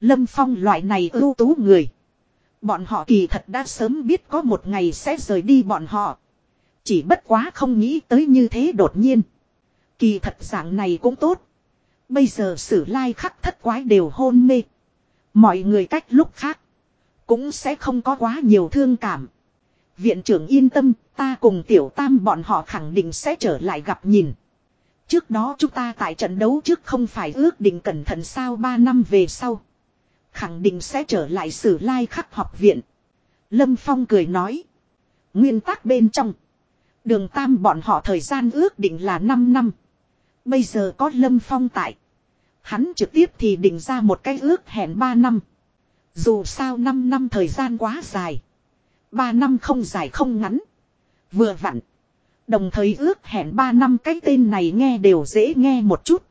Lâm Phong loại này ưu tú người. Bọn họ kỳ thật đã sớm biết có một ngày sẽ rời đi bọn họ. Chỉ bất quá không nghĩ tới như thế đột nhiên. Kỳ thật dạng này cũng tốt. Bây giờ sử lai khắc thất quái đều hôn mê. Mọi người cách lúc khác. Cũng sẽ không có quá nhiều thương cảm. Viện trưởng yên tâm, ta cùng tiểu tam bọn họ khẳng định sẽ trở lại gặp nhìn. Trước đó chúng ta tại trận đấu trước không phải ước định cẩn thận sao 3 năm về sau. Khẳng định sẽ trở lại sử lai khắc học viện. Lâm Phong cười nói. Nguyên tắc bên trong. Đường Tam bọn họ thời gian ước định là 5 năm. Bây giờ có Lâm Phong tại. Hắn trực tiếp thì định ra một cái ước hẹn 3 năm. Dù sao 5 năm thời gian quá dài. 3 năm không dài không ngắn. Vừa vặn. Đồng thời ước hẹn 3 năm cái tên này nghe đều dễ nghe một chút.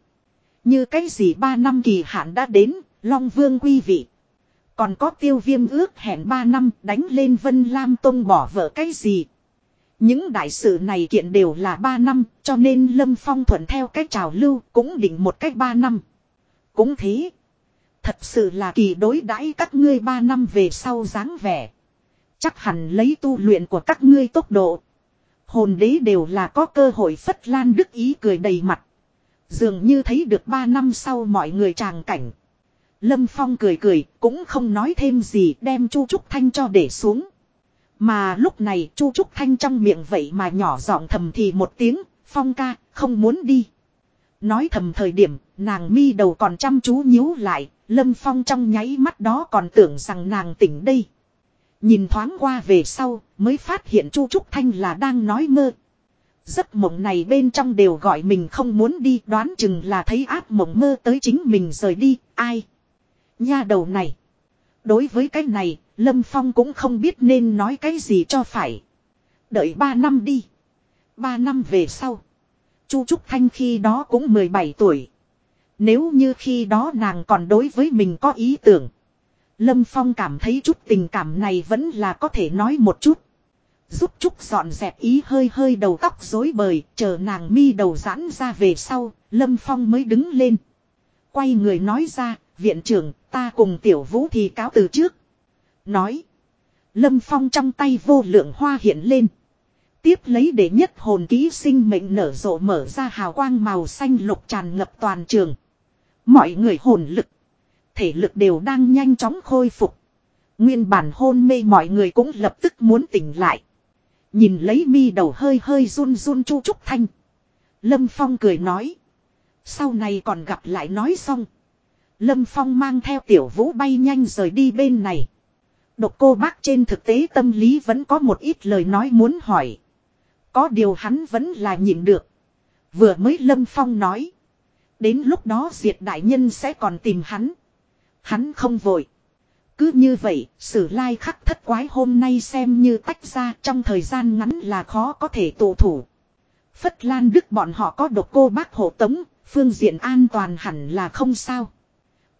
Như cái gì 3 năm kỳ hạn đã đến, Long Vương quý vị. Còn có tiêu viêm ước hẹn 3 năm đánh lên Vân Lam Tông bỏ vợ cái gì. Những đại sự này kiện đều là 3 năm, cho nên Lâm Phong thuận theo cách trào lưu cũng định một cách 3 năm. Cũng thế. Thật sự là kỳ đối đãi các ngươi 3 năm về sau dáng vẻ. Chắc hẳn lấy tu luyện của các ngươi tốc độ. Hồn đế đều là có cơ hội phất lan đức ý cười đầy mặt. Dường như thấy được 3 năm sau mọi người tràng cảnh. Lâm Phong cười cười, cũng không nói thêm gì đem Chu Trúc Thanh cho để xuống. Mà lúc này Chu Trúc Thanh trong miệng vậy mà nhỏ giọng thầm thì một tiếng, Phong ca, không muốn đi. Nói thầm thời điểm, nàng mi đầu còn chăm chú nhíu lại, Lâm Phong trong nháy mắt đó còn tưởng rằng nàng tỉnh đây. Nhìn thoáng qua về sau, mới phát hiện Chu Trúc Thanh là đang nói mơ. Giấc mộng này bên trong đều gọi mình không muốn đi đoán chừng là thấy áp mộng mơ tới chính mình rời đi, ai. Nha đầu này. Đối với cái này, Lâm Phong cũng không biết nên nói cái gì cho phải. Đợi 3 năm đi. 3 năm về sau. Chu Trúc Thanh khi đó cũng 17 tuổi. Nếu như khi đó nàng còn đối với mình có ý tưởng. Lâm Phong cảm thấy chút tình cảm này vẫn là có thể nói một chút. Giúp Trúc dọn dẹp ý hơi hơi đầu tóc rối bời, chờ nàng mi đầu giãn ra về sau, Lâm Phong mới đứng lên. Quay người nói ra, viện trưởng, ta cùng tiểu vũ thì cáo từ trước. Nói. Lâm Phong trong tay vô lượng hoa hiện lên. Tiếp lấy để nhất hồn ký sinh mệnh nở rộ mở ra hào quang màu xanh lục tràn ngập toàn trường. Mọi người hồn lực. Thể lực đều đang nhanh chóng khôi phục. Nguyên bản hôn mê mọi người cũng lập tức muốn tỉnh lại. Nhìn lấy mi đầu hơi hơi run run chu trúc thanh. Lâm Phong cười nói. Sau này còn gặp lại nói xong. Lâm Phong mang theo tiểu vũ bay nhanh rời đi bên này. Độc cô bác trên thực tế tâm lý vẫn có một ít lời nói muốn hỏi. Có điều hắn vẫn là nhịn được. Vừa mới Lâm Phong nói. Đến lúc đó diệt đại nhân sẽ còn tìm hắn. Hắn không vội. Cứ như vậy, sử lai khắc thất quái hôm nay xem như tách ra trong thời gian ngắn là khó có thể tụ thủ. Phất Lan Đức bọn họ có độc cô bác hộ tống, phương diện an toàn hẳn là không sao.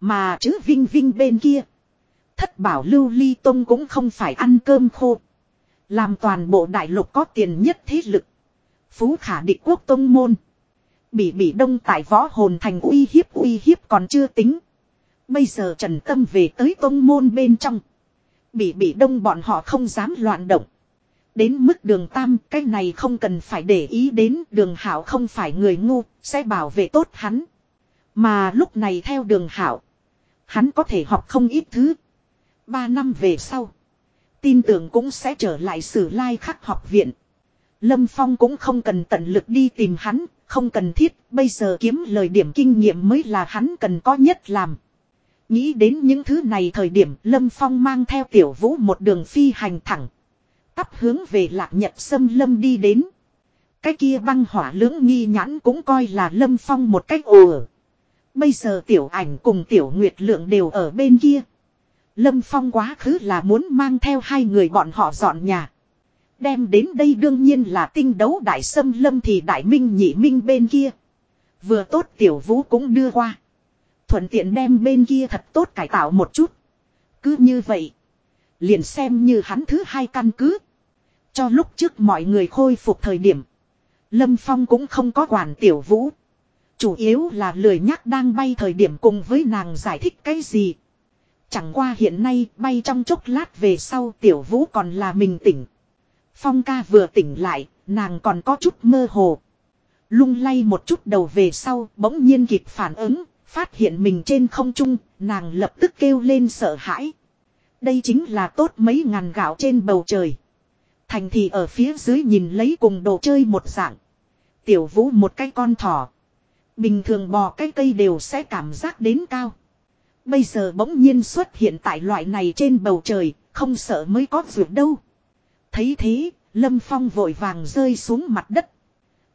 Mà chữ Vinh Vinh bên kia. Thất bảo lưu ly tông cũng không phải ăn cơm khô. Làm toàn bộ đại lục có tiền nhất thế lực. Phú khả địch quốc tông môn. Bị bị đông tại võ hồn thành uy hiếp uy hiếp còn chưa tính. Bây giờ trần tâm về tới tông môn bên trong. Bị bị đông bọn họ không dám loạn động. Đến mức đường tam, cái này không cần phải để ý đến, đường hảo không phải người ngu, sẽ bảo vệ tốt hắn. Mà lúc này theo đường hảo. Hắn có thể học không ít thứ. Ba năm về sau. Tin tưởng cũng sẽ trở lại sử lai khắc học viện. Lâm Phong cũng không cần tận lực đi tìm hắn, không cần thiết, bây giờ kiếm lời điểm kinh nghiệm mới là hắn cần có nhất làm. Nghĩ đến những thứ này thời điểm Lâm Phong mang theo tiểu vũ một đường phi hành thẳng. Tắp hướng về lạc nhật sâm lâm đi đến. Cái kia băng hỏa lưỡng nghi nhãn cũng coi là Lâm Phong một cách ồ. Bây giờ tiểu ảnh cùng tiểu nguyệt lượng đều ở bên kia. Lâm Phong quá khứ là muốn mang theo hai người bọn họ dọn nhà. Đem đến đây đương nhiên là tinh đấu đại sâm lâm thì đại minh nhị minh bên kia. Vừa tốt tiểu vũ cũng đưa qua. Thuận tiện đem bên kia thật tốt cải tạo một chút. Cứ như vậy. Liền xem như hắn thứ hai căn cứ. Cho lúc trước mọi người khôi phục thời điểm. Lâm Phong cũng không có quản tiểu vũ. Chủ yếu là lười nhắc đang bay thời điểm cùng với nàng giải thích cái gì. Chẳng qua hiện nay bay trong chốc lát về sau tiểu vũ còn là mình tỉnh. Phong ca vừa tỉnh lại, nàng còn có chút mơ hồ. Lung lay một chút đầu về sau, bỗng nhiên kịp phản ứng, phát hiện mình trên không trung, nàng lập tức kêu lên sợ hãi. Đây chính là tốt mấy ngàn gạo trên bầu trời. Thành thì ở phía dưới nhìn lấy cùng đồ chơi một dạng. Tiểu vũ một cái con thỏ. Bình thường bò cái cây đều sẽ cảm giác đến cao. Bây giờ bỗng nhiên xuất hiện tại loại này trên bầu trời, không sợ mới có vượt đâu. Thấy thế, Lâm Phong vội vàng rơi xuống mặt đất.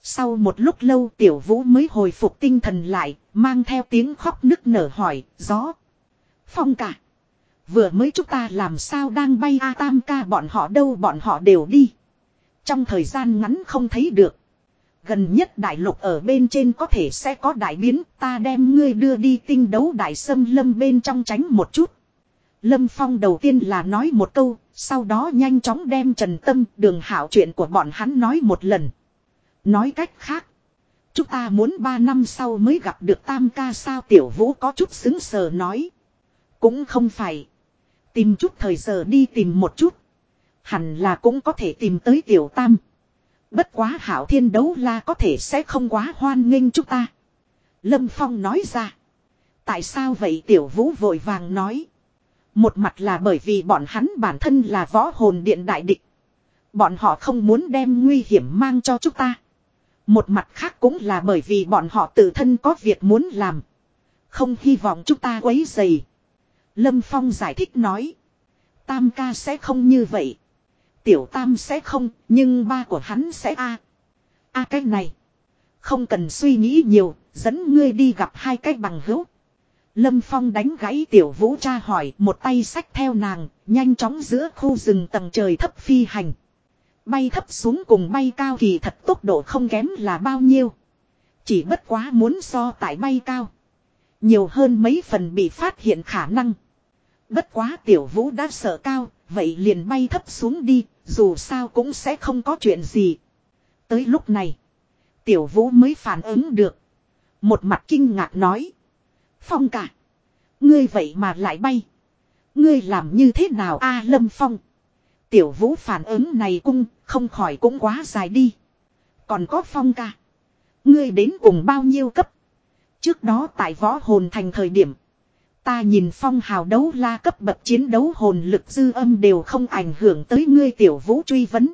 Sau một lúc lâu tiểu vũ mới hồi phục tinh thần lại, mang theo tiếng khóc nức nở hỏi, gió. Phong cả. Vừa mới chúng ta làm sao đang bay A tam ca bọn họ đâu bọn họ đều đi. Trong thời gian ngắn không thấy được. Gần nhất đại lục ở bên trên có thể sẽ có đại biến ta đem ngươi đưa đi tinh đấu đại sâm lâm bên trong tránh một chút. Lâm Phong đầu tiên là nói một câu, sau đó nhanh chóng đem Trần Tâm đường hảo chuyện của bọn hắn nói một lần. Nói cách khác, chúng ta muốn ba năm sau mới gặp được Tam ca sao Tiểu Vũ có chút xứng sờ nói. Cũng không phải. Tìm chút thời giờ đi tìm một chút. Hẳn là cũng có thể tìm tới Tiểu Tam. Bất quá hảo thiên đấu la có thể sẽ không quá hoan nghênh chúng ta. Lâm Phong nói ra. Tại sao vậy Tiểu Vũ vội vàng nói. Một mặt là bởi vì bọn hắn bản thân là võ hồn điện đại địch. Bọn họ không muốn đem nguy hiểm mang cho chúng ta. Một mặt khác cũng là bởi vì bọn họ tự thân có việc muốn làm. Không hy vọng chúng ta quấy dày. Lâm Phong giải thích nói. Tam ca sẽ không như vậy. Tiểu Tam sẽ không, nhưng ba của hắn sẽ a. A cái này. Không cần suy nghĩ nhiều, dẫn ngươi đi gặp hai cái bằng hữu. Lâm Phong đánh gãy tiểu vũ cha hỏi một tay sách theo nàng, nhanh chóng giữa khu rừng tầng trời thấp phi hành. Bay thấp xuống cùng bay cao thì thật tốc độ không kém là bao nhiêu. Chỉ bất quá muốn so tại bay cao. Nhiều hơn mấy phần bị phát hiện khả năng. Bất quá tiểu vũ đã sợ cao, vậy liền bay thấp xuống đi, dù sao cũng sẽ không có chuyện gì. Tới lúc này, tiểu vũ mới phản ứng được. Một mặt kinh ngạc nói. Phong cả. Ngươi vậy mà lại bay. Ngươi làm như thế nào a Lâm Phong. Tiểu vũ phản ứng này cung, không khỏi cũng quá dài đi. Còn có Phong ca. Ngươi đến cùng bao nhiêu cấp. Trước đó tại võ hồn thành thời điểm. Ta nhìn phong hào đấu la cấp bậc chiến đấu hồn lực dư âm đều không ảnh hưởng tới ngươi tiểu vũ truy vấn.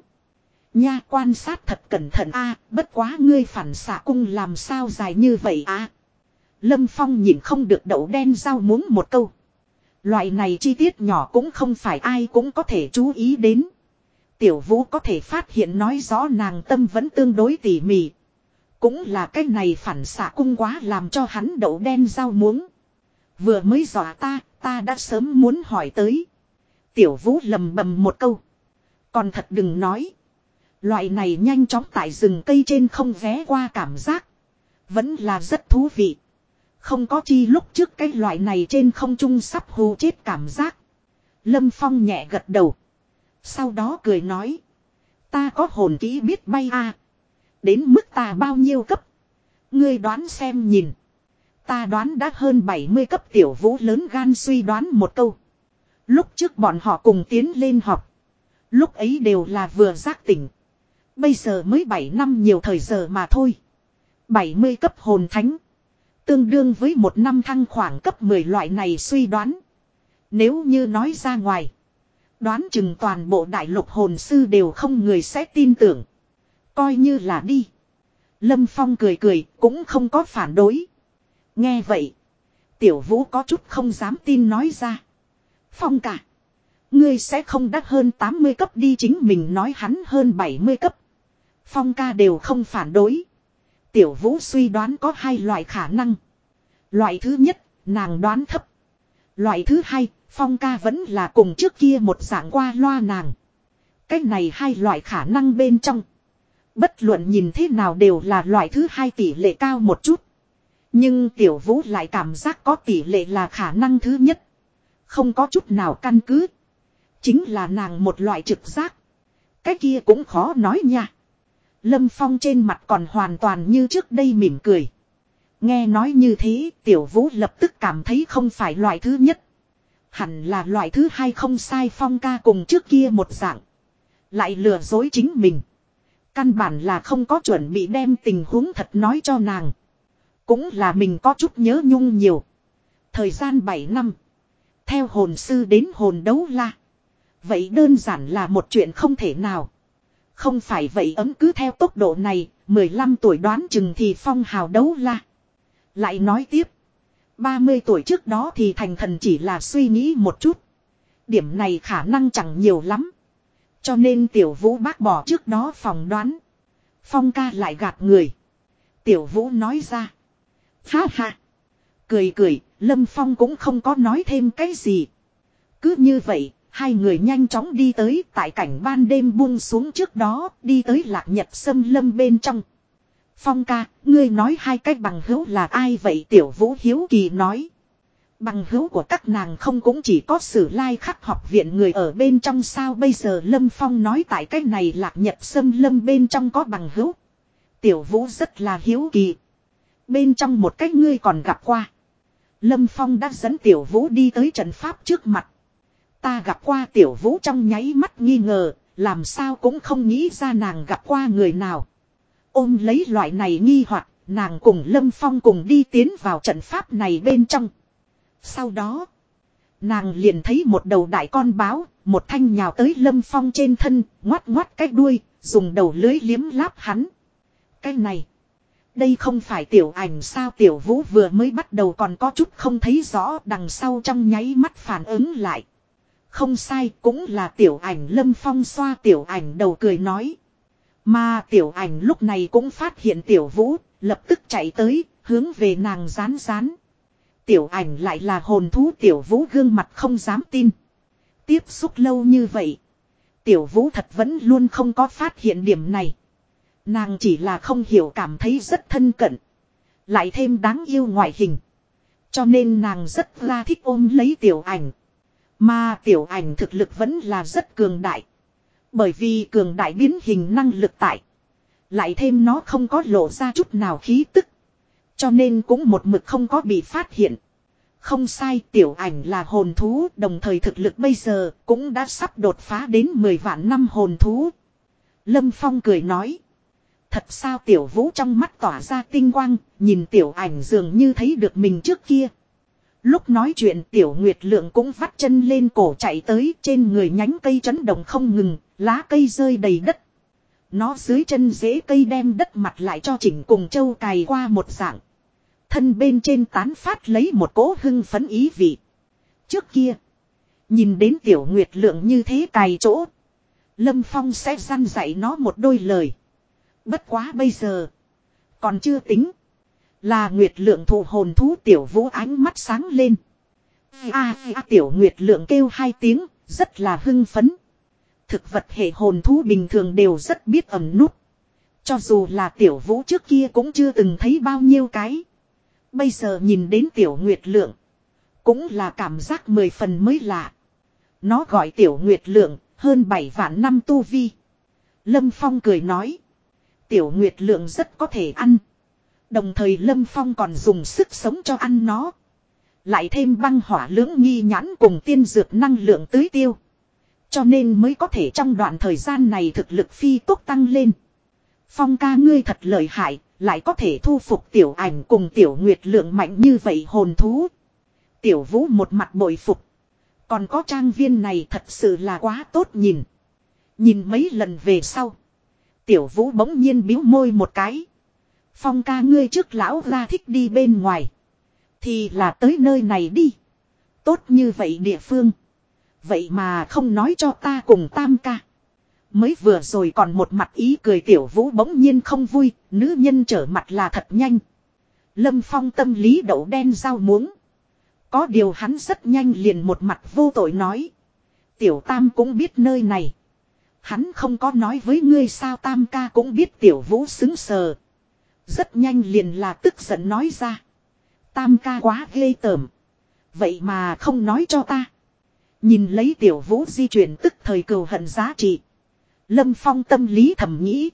Nha quan sát thật cẩn thận a, bất quá ngươi phản xạ cung làm sao dài như vậy a Lâm Phong nhìn không được đậu đen rau muốn một câu. Loại này chi tiết nhỏ cũng không phải ai cũng có thể chú ý đến. Tiểu vũ có thể phát hiện nói rõ nàng tâm vẫn tương đối tỉ mỉ. Cũng là cái này phản xạ cung quá làm cho hắn đậu đen rau muống. Vừa mới dọa ta, ta đã sớm muốn hỏi tới. Tiểu vũ lầm bầm một câu. Còn thật đừng nói. Loại này nhanh chóng tại rừng cây trên không vé qua cảm giác. Vẫn là rất thú vị. Không có chi lúc trước cái loại này trên không trung sắp hù chết cảm giác. Lâm Phong nhẹ gật đầu. Sau đó cười nói. Ta có hồn kỹ biết bay a Đến mức ta bao nhiêu cấp. Ngươi đoán xem nhìn. Ta đoán đã hơn 70 cấp tiểu vũ lớn gan suy đoán một câu. Lúc trước bọn họ cùng tiến lên học. Lúc ấy đều là vừa giác tỉnh. Bây giờ mới 7 năm nhiều thời giờ mà thôi. 70 cấp hồn thánh. Tương đương với một năm thăng khoảng cấp 10 loại này suy đoán. Nếu như nói ra ngoài. Đoán chừng toàn bộ đại lục hồn sư đều không người sẽ tin tưởng. Coi như là đi. Lâm Phong cười cười, cũng không có phản đối. Nghe vậy. Tiểu vũ có chút không dám tin nói ra. Phong cả. Ngươi sẽ không đắt hơn 80 cấp đi chính mình nói hắn hơn 70 cấp. Phong ca đều không phản đối. Tiểu vũ suy đoán có hai loại khả năng. Loại thứ nhất, nàng đoán thấp. Loại thứ hai, phong ca vẫn là cùng trước kia một dạng qua loa nàng. Cách này hai loại khả năng bên trong. Bất luận nhìn thế nào đều là loại thứ hai tỷ lệ cao một chút. Nhưng tiểu vũ lại cảm giác có tỷ lệ là khả năng thứ nhất. Không có chút nào căn cứ. Chính là nàng một loại trực giác. Cái kia cũng khó nói nha. Lâm Phong trên mặt còn hoàn toàn như trước đây mỉm cười. Nghe nói như thế, tiểu vũ lập tức cảm thấy không phải loại thứ nhất. Hẳn là loại thứ hai không sai Phong ca cùng trước kia một dạng. Lại lừa dối chính mình. Căn bản là không có chuẩn bị đem tình huống thật nói cho nàng. Cũng là mình có chút nhớ nhung nhiều. Thời gian 7 năm. Theo hồn sư đến hồn đấu la. Vậy đơn giản là một chuyện không thể nào. Không phải vậy ấm cứ theo tốc độ này, 15 tuổi đoán chừng thì phong hào đấu la. Lại nói tiếp. 30 tuổi trước đó thì thành thần chỉ là suy nghĩ một chút. Điểm này khả năng chẳng nhiều lắm. Cho nên tiểu vũ bác bỏ trước đó phỏng đoán. Phong ca lại gạt người. Tiểu vũ nói ra. Ha ha. Cười cười, Lâm Phong cũng không có nói thêm cái gì. Cứ như vậy, hai người nhanh chóng đi tới tại cảnh ban đêm buông xuống trước đó, đi tới lạc nhật sâm lâm bên trong. Phong ca, ngươi nói hai cách bằng hữu là ai vậy tiểu vũ hiếu kỳ nói. Bằng hữu của các nàng không cũng chỉ có sử lai khắc học viện người ở bên trong sao bây giờ Lâm Phong nói tại cách này lạc nhật sâm lâm bên trong có bằng hữu. Tiểu vũ rất là hiếu kỳ. Bên trong một cách ngươi còn gặp qua. Lâm Phong đã dẫn tiểu vũ đi tới trận pháp trước mặt. Ta gặp qua tiểu vũ trong nháy mắt nghi ngờ, làm sao cũng không nghĩ ra nàng gặp qua người nào. Ôm lấy loại này nghi hoặc nàng cùng Lâm Phong cùng đi tiến vào trận pháp này bên trong. Sau đó, nàng liền thấy một đầu đại con báo, một thanh nhào tới Lâm Phong trên thân, ngoắt ngoắt cái đuôi, dùng đầu lưới liếm láp hắn. Cái này, đây không phải tiểu ảnh sao tiểu vũ vừa mới bắt đầu còn có chút không thấy rõ đằng sau trong nháy mắt phản ứng lại. Không sai cũng là tiểu ảnh lâm phong xoa tiểu ảnh đầu cười nói. Mà tiểu ảnh lúc này cũng phát hiện tiểu vũ, lập tức chạy tới, hướng về nàng rán rán. Tiểu ảnh lại là hồn thú tiểu vũ gương mặt không dám tin. Tiếp xúc lâu như vậy. Tiểu vũ thật vẫn luôn không có phát hiện điểm này. Nàng chỉ là không hiểu cảm thấy rất thân cận. Lại thêm đáng yêu ngoại hình. Cho nên nàng rất ra thích ôm lấy tiểu ảnh. Mà tiểu ảnh thực lực vẫn là rất cường đại. Bởi vì cường đại biến hình năng lực tại. Lại thêm nó không có lộ ra chút nào khí tức. Cho nên cũng một mực không có bị phát hiện. Không sai, tiểu ảnh là hồn thú, đồng thời thực lực bây giờ cũng đã sắp đột phá đến 10 vạn năm hồn thú. Lâm Phong cười nói. Thật sao tiểu vũ trong mắt tỏa ra tinh quang, nhìn tiểu ảnh dường như thấy được mình trước kia. Lúc nói chuyện tiểu nguyệt lượng cũng vắt chân lên cổ chạy tới trên người nhánh cây chấn động không ngừng, lá cây rơi đầy đất. Nó dưới chân dễ cây đem đất mặt lại cho chỉnh cùng châu cài qua một dạng. Thân bên trên tán phát lấy một cỗ hưng phấn ý vị. Trước kia, nhìn đến tiểu nguyệt lượng như thế cài chỗ. Lâm Phong sẽ gian dạy nó một đôi lời. Bất quá bây giờ. Còn chưa tính. Là nguyệt lượng thụ hồn thú tiểu vũ ánh mắt sáng lên. A a tiểu nguyệt lượng kêu hai tiếng, rất là hưng phấn. Thực vật hệ hồn thú bình thường đều rất biết ẩn nút. Cho dù là tiểu vũ trước kia cũng chưa từng thấy bao nhiêu cái. Bây giờ nhìn đến tiểu nguyệt lượng. Cũng là cảm giác mười phần mới lạ. Nó gọi tiểu nguyệt lượng, hơn bảy vạn năm tu vi. Lâm Phong cười nói. Tiểu nguyệt lượng rất có thể ăn. Đồng thời Lâm Phong còn dùng sức sống cho ăn nó. Lại thêm băng hỏa lưỡng nghi nhãn cùng tiên dược năng lượng tưới tiêu. Cho nên mới có thể trong đoạn thời gian này thực lực phi tốc tăng lên. Phong ca ngươi thật lợi hại, lại có thể thu phục tiểu ảnh cùng tiểu nguyệt lượng mạnh như vậy hồn thú. Tiểu vũ một mặt bội phục. Còn có trang viên này thật sự là quá tốt nhìn. Nhìn mấy lần về sau. Tiểu vũ bỗng nhiên biếu môi một cái. Phong ca ngươi trước lão ra thích đi bên ngoài. Thì là tới nơi này đi. Tốt như vậy địa phương. Vậy mà không nói cho ta cùng tam ca. Mới vừa rồi còn một mặt ý cười tiểu vũ bỗng nhiên không vui, nữ nhân trở mặt là thật nhanh. Lâm Phong tâm lý đậu đen rau muống. Có điều hắn rất nhanh liền một mặt vô tội nói. Tiểu tam cũng biết nơi này. Hắn không có nói với ngươi sao tam ca cũng biết tiểu vũ xứng sờ. Rất nhanh liền là tức giận nói ra. Tam ca quá ghê tởm. Vậy mà không nói cho ta. Nhìn lấy tiểu vũ di chuyển tức thời cầu hận giá trị. Lâm Phong tâm lý thầm nghĩ.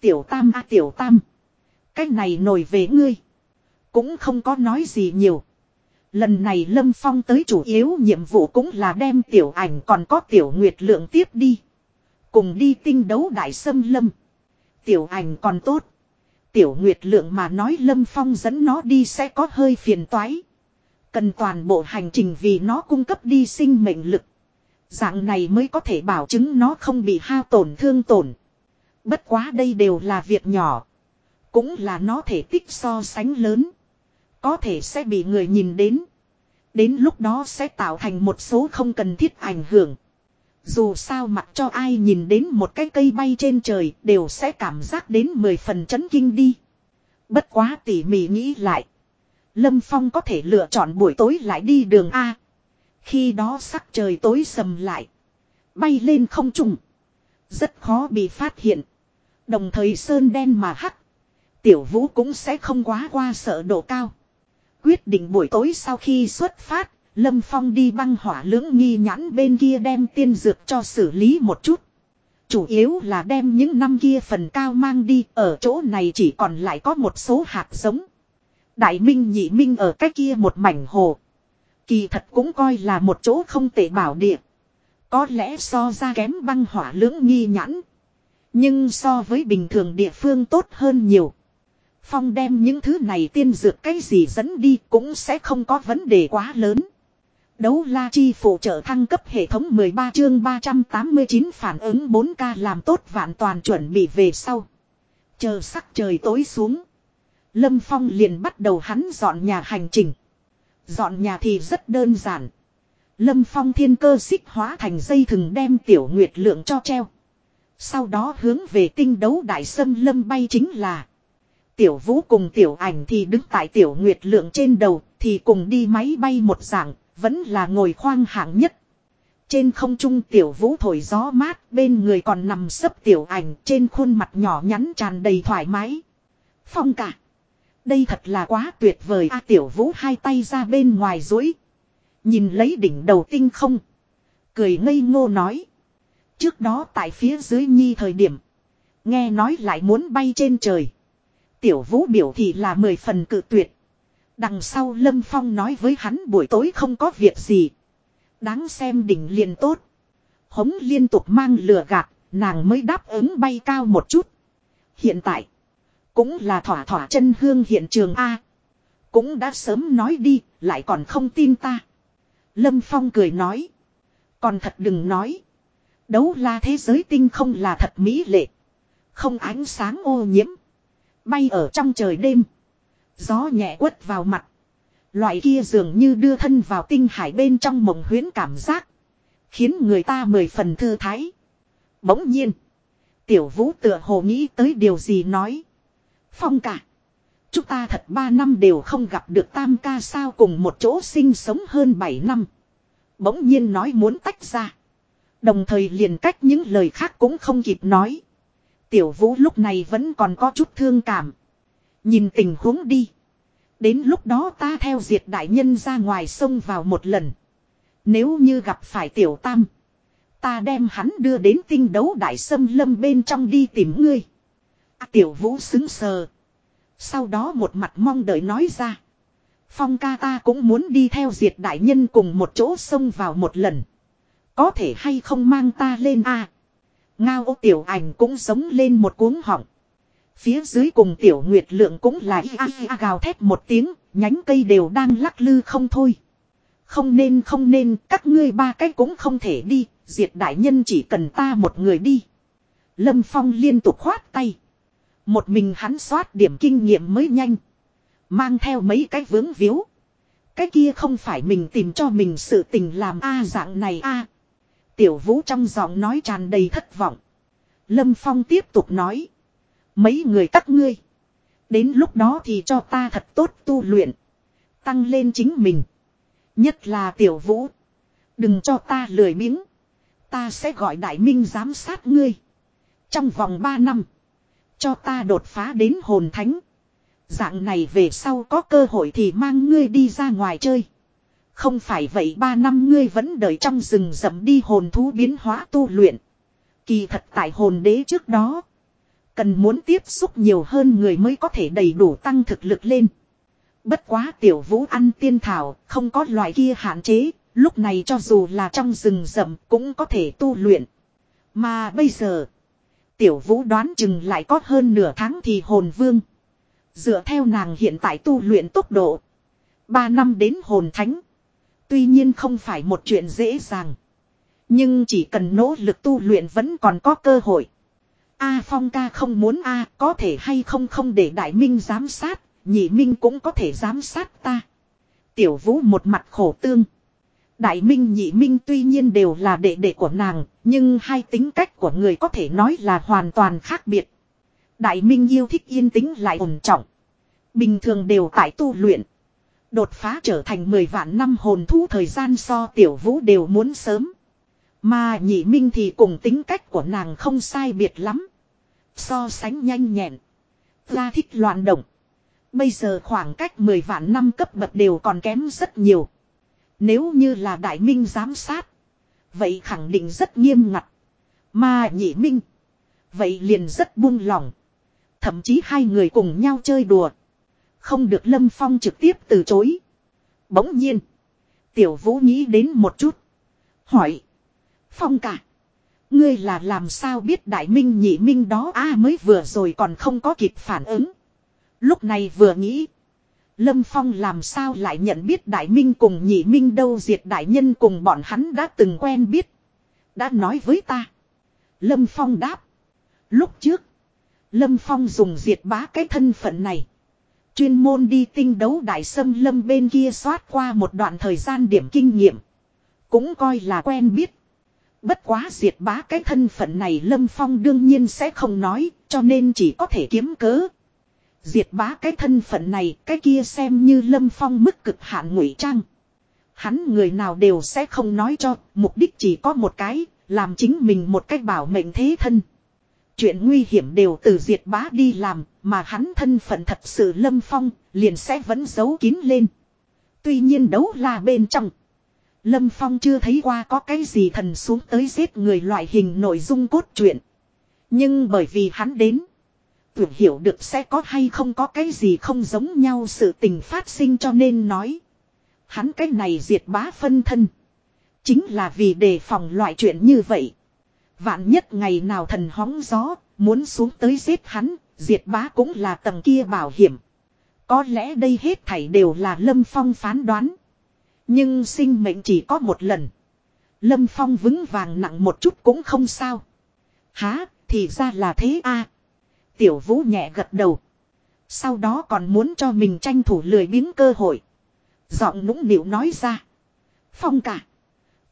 Tiểu tam a, tiểu tam. Cái này nổi về ngươi. Cũng không có nói gì nhiều. Lần này Lâm Phong tới chủ yếu nhiệm vụ cũng là đem tiểu ảnh còn có tiểu nguyệt lượng tiếp đi. Cùng đi tinh đấu đại sâm lâm. Tiểu ảnh còn tốt. Tiểu nguyệt lượng mà nói Lâm Phong dẫn nó đi sẽ có hơi phiền toái. Cần toàn bộ hành trình vì nó cung cấp đi sinh mệnh lực. Dạng này mới có thể bảo chứng nó không bị hao tổn thương tổn. Bất quá đây đều là việc nhỏ. Cũng là nó thể tích so sánh lớn. Có thể sẽ bị người nhìn đến. Đến lúc đó sẽ tạo thành một số không cần thiết ảnh hưởng. Dù sao mặc cho ai nhìn đến một cái cây bay trên trời đều sẽ cảm giác đến mười phần chấn kinh đi. Bất quá tỉ mỉ nghĩ lại. Lâm Phong có thể lựa chọn buổi tối lại đi đường A. Khi đó sắc trời tối sầm lại. Bay lên không trùng. Rất khó bị phát hiện. Đồng thời sơn đen mà hắc. Tiểu vũ cũng sẽ không quá qua sợ độ cao. Quyết định buổi tối sau khi xuất phát, Lâm Phong đi băng hỏa lưỡng nghi nhãn bên kia đem tiên dược cho xử lý một chút. Chủ yếu là đem những năm kia phần cao mang đi, ở chỗ này chỉ còn lại có một số hạt giống. Đại Minh nhị Minh ở cách kia một mảnh hồ. Kỳ thật cũng coi là một chỗ không tệ bảo địa. Có lẽ so ra kém băng hỏa lưỡng nghi nhãn. Nhưng so với bình thường địa phương tốt hơn nhiều. Phong đem những thứ này tiên dược cái gì dẫn đi cũng sẽ không có vấn đề quá lớn. Đấu la chi phụ trợ thăng cấp hệ thống 13 chương 389 phản ứng 4K làm tốt vạn toàn chuẩn bị về sau. Chờ sắc trời tối xuống. Lâm Phong liền bắt đầu hắn dọn nhà hành trình. Dọn nhà thì rất đơn giản. Lâm Phong thiên cơ xích hóa thành dây thừng đem tiểu nguyệt lượng cho treo. Sau đó hướng về tinh đấu đại sâm lâm bay chính là. Tiểu vũ cùng tiểu ảnh thì đứng tại tiểu nguyệt lượng trên đầu thì cùng đi máy bay một dạng, vẫn là ngồi khoang hạng nhất. Trên không trung tiểu vũ thổi gió mát, bên người còn nằm sấp tiểu ảnh trên khuôn mặt nhỏ nhắn tràn đầy thoải mái. Phong cả. Đây thật là quá tuyệt vời a tiểu vũ hai tay ra bên ngoài duỗi Nhìn lấy đỉnh đầu tinh không. Cười ngây ngô nói. Trước đó tại phía dưới nhi thời điểm. Nghe nói lại muốn bay trên trời. Tiểu vũ biểu thị là mười phần cự tuyệt. Đằng sau Lâm Phong nói với hắn buổi tối không có việc gì. Đáng xem đỉnh liền tốt. Hống liên tục mang lừa gạt, nàng mới đáp ứng bay cao một chút. Hiện tại, cũng là thỏa thỏa chân hương hiện trường A. Cũng đã sớm nói đi, lại còn không tin ta. Lâm Phong cười nói. Còn thật đừng nói. Đấu la thế giới tinh không là thật mỹ lệ. Không ánh sáng ô nhiễm. Bay ở trong trời đêm. Gió nhẹ quất vào mặt. Loại kia dường như đưa thân vào tinh hải bên trong mộng huyến cảm giác. Khiến người ta mười phần thư thái. Bỗng nhiên. Tiểu vũ tựa hồ nghĩ tới điều gì nói. Phong cả. Chúng ta thật ba năm đều không gặp được tam ca sao cùng một chỗ sinh sống hơn bảy năm. Bỗng nhiên nói muốn tách ra. Đồng thời liền cách những lời khác cũng không kịp nói. Tiểu vũ lúc này vẫn còn có chút thương cảm. Nhìn tình huống đi. Đến lúc đó ta theo diệt đại nhân ra ngoài sông vào một lần. Nếu như gặp phải tiểu tam. Ta đem hắn đưa đến tinh đấu đại sâm lâm bên trong đi tìm ngươi. À, tiểu vũ xứng sờ. Sau đó một mặt mong đợi nói ra. Phong ca ta cũng muốn đi theo diệt đại nhân cùng một chỗ sông vào một lần. Có thể hay không mang ta lên a Ngao ô tiểu ảnh cũng sống lên một cuống họng. Phía dưới cùng tiểu nguyệt lượng cũng là ia ia gào thét một tiếng, nhánh cây đều đang lắc lư không thôi. Không nên không nên, các ngươi ba cái cũng không thể đi, diệt đại nhân chỉ cần ta một người đi. Lâm Phong liên tục khoát tay. Một mình hắn soát điểm kinh nghiệm mới nhanh. Mang theo mấy cái vướng víu. Cái kia không phải mình tìm cho mình sự tình làm a dạng này a. Tiểu vũ trong giọng nói tràn đầy thất vọng. Lâm Phong tiếp tục nói. Mấy người các ngươi. Đến lúc đó thì cho ta thật tốt tu luyện. Tăng lên chính mình. Nhất là tiểu vũ. Đừng cho ta lười miếng Ta sẽ gọi đại minh giám sát ngươi. Trong vòng 3 năm. Cho ta đột phá đến hồn thánh. Dạng này về sau có cơ hội thì mang ngươi đi ra ngoài chơi. Không phải vậy ba năm ngươi vẫn đợi trong rừng rậm đi hồn thú biến hóa tu luyện. Kỳ thật tại hồn đế trước đó. Cần muốn tiếp xúc nhiều hơn người mới có thể đầy đủ tăng thực lực lên. Bất quá tiểu vũ ăn tiên thảo, không có loại kia hạn chế, lúc này cho dù là trong rừng rậm cũng có thể tu luyện. Mà bây giờ, tiểu vũ đoán chừng lại có hơn nửa tháng thì hồn vương. Dựa theo nàng hiện tại tu luyện tốc độ. ba năm đến hồn thánh. Tuy nhiên không phải một chuyện dễ dàng. Nhưng chỉ cần nỗ lực tu luyện vẫn còn có cơ hội. A Phong ca không muốn A có thể hay không không để Đại Minh giám sát, nhị minh cũng có thể giám sát ta. Tiểu vũ một mặt khổ tương. Đại minh nhị minh tuy nhiên đều là đệ đệ của nàng, nhưng hai tính cách của người có thể nói là hoàn toàn khác biệt. Đại minh yêu thích yên tĩnh lại ổn trọng. Bình thường đều tại tu luyện. Đột phá trở thành 10 vạn năm hồn thú thời gian so tiểu vũ đều muốn sớm. Mà nhị minh thì cùng tính cách của nàng không sai biệt lắm. So sánh nhanh nhẹn. Ra thích loạn động. Bây giờ khoảng cách 10 vạn năm cấp bậc đều còn kém rất nhiều. Nếu như là đại minh giám sát. Vậy khẳng định rất nghiêm ngặt. Mà nhị minh. Vậy liền rất buông lòng, Thậm chí hai người cùng nhau chơi đùa. Không được Lâm Phong trực tiếp từ chối. Bỗng nhiên. Tiểu Vũ nghĩ đến một chút. Hỏi. Phong cả. Ngươi là làm sao biết đại minh nhị minh đó a, mới vừa rồi còn không có kịp phản ứng. Lúc này vừa nghĩ. Lâm Phong làm sao lại nhận biết đại minh cùng nhị minh đâu diệt đại nhân cùng bọn hắn đã từng quen biết. Đã nói với ta. Lâm Phong đáp. Lúc trước. Lâm Phong dùng diệt bá cái thân phận này. Chuyên môn đi tinh đấu đại sâm lâm bên kia soát qua một đoạn thời gian điểm kinh nghiệm. Cũng coi là quen biết. Bất quá diệt bá cái thân phận này Lâm Phong đương nhiên sẽ không nói, cho nên chỉ có thể kiếm cớ. Diệt bá cái thân phận này, cái kia xem như Lâm Phong mức cực hạn ngụy trang. Hắn người nào đều sẽ không nói cho, mục đích chỉ có một cái, làm chính mình một cách bảo mệnh thế thân. Chuyện nguy hiểm đều từ diệt bá đi làm, mà hắn thân phận thật sự Lâm Phong, liền sẽ vẫn giấu kín lên. Tuy nhiên đấu là bên trong. Lâm Phong chưa thấy qua có cái gì thần xuống tới giết người loại hình nội dung cốt truyện. Nhưng bởi vì hắn đến. Tưởng hiểu được sẽ có hay không có cái gì không giống nhau sự tình phát sinh cho nên nói. Hắn cái này diệt bá phân thân. Chính là vì đề phòng loại chuyện như vậy. Vạn nhất ngày nào thần hóng gió, muốn xuống tới giết hắn, diệt bá cũng là tầng kia bảo hiểm. Có lẽ đây hết thảy đều là Lâm Phong phán đoán. Nhưng sinh mệnh chỉ có một lần. Lâm Phong vững vàng nặng một chút cũng không sao. Há, thì ra là thế a. Tiểu Vũ nhẹ gật đầu. Sau đó còn muốn cho mình tranh thủ lười biếng cơ hội. Giọng nũng nịu nói ra. Phong cả.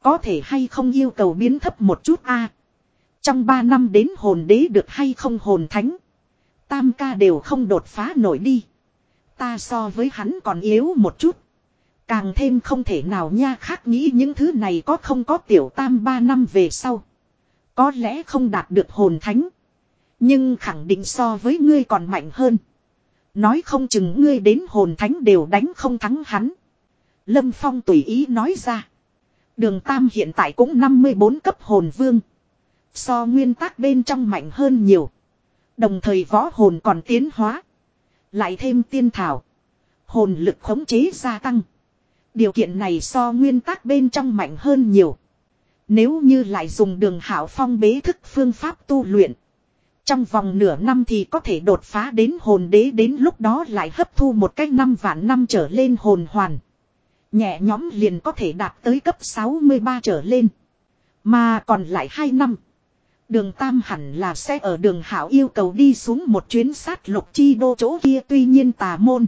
Có thể hay không yêu cầu biến thấp một chút a. Trong ba năm đến hồn đế được hay không hồn thánh. Tam ca đều không đột phá nổi đi. Ta so với hắn còn yếu một chút. Càng thêm không thể nào nha khác nghĩ những thứ này có không có tiểu tam ba năm về sau. Có lẽ không đạt được hồn thánh. Nhưng khẳng định so với ngươi còn mạnh hơn. Nói không chừng ngươi đến hồn thánh đều đánh không thắng hắn. Lâm Phong tùy ý nói ra. Đường Tam hiện tại cũng 54 cấp hồn vương. So nguyên tắc bên trong mạnh hơn nhiều. Đồng thời võ hồn còn tiến hóa. Lại thêm tiên thảo. Hồn lực khống chế gia tăng. Điều kiện này so nguyên tắc bên trong mạnh hơn nhiều. Nếu như lại dùng đường hảo phong bế thức phương pháp tu luyện. Trong vòng nửa năm thì có thể đột phá đến hồn đế, đến lúc đó lại hấp thu một cách năm vạn năm trở lên hồn hoàn. Nhẹ nhóm liền có thể đạt tới cấp 63 trở lên. Mà còn lại 2 năm. Đường Tam hẳn là sẽ ở đường Hảo yêu cầu đi xuống một chuyến sát lục chi đô chỗ kia tuy nhiên tà môn.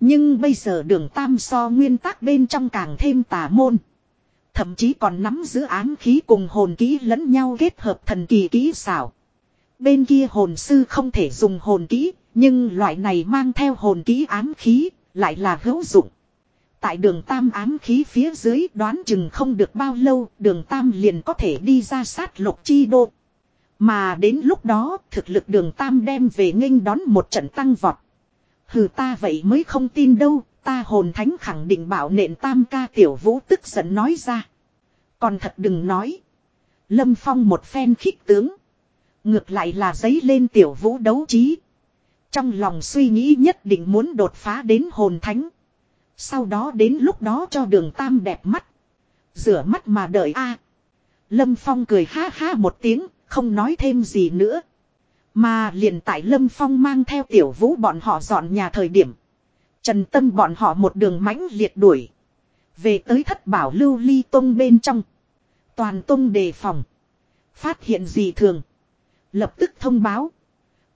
Nhưng bây giờ đường Tam so nguyên tắc bên trong càng thêm tà môn. Thậm chí còn nắm giữ ám khí cùng hồn kỹ lẫn nhau kết hợp thần kỳ kỹ xảo. Bên kia hồn sư không thể dùng hồn kỹ, nhưng loại này mang theo hồn kỹ ám khí, lại là hữu dụng. Tại đường tam ám khí phía dưới đoán chừng không được bao lâu đường tam liền có thể đi ra sát lục chi đô. Mà đến lúc đó thực lực đường tam đem về nghênh đón một trận tăng vọt. Hừ ta vậy mới không tin đâu, ta hồn thánh khẳng định bảo nện tam ca tiểu vũ tức giận nói ra. Còn thật đừng nói. Lâm Phong một phen khích tướng. Ngược lại là giấy lên tiểu vũ đấu trí. Trong lòng suy nghĩ nhất định muốn đột phá đến hồn thánh. Sau đó đến lúc đó cho đường tam đẹp mắt. Rửa mắt mà đợi a. Lâm Phong cười ha ha một tiếng, không nói thêm gì nữa. Mà liền tại Lâm Phong mang theo tiểu vũ bọn họ dọn nhà thời điểm. Trần Tâm bọn họ một đường mãnh liệt đuổi. Về tới thất bảo lưu ly tông bên trong. Toàn tông đề phòng. Phát hiện gì thường. Lập tức thông báo.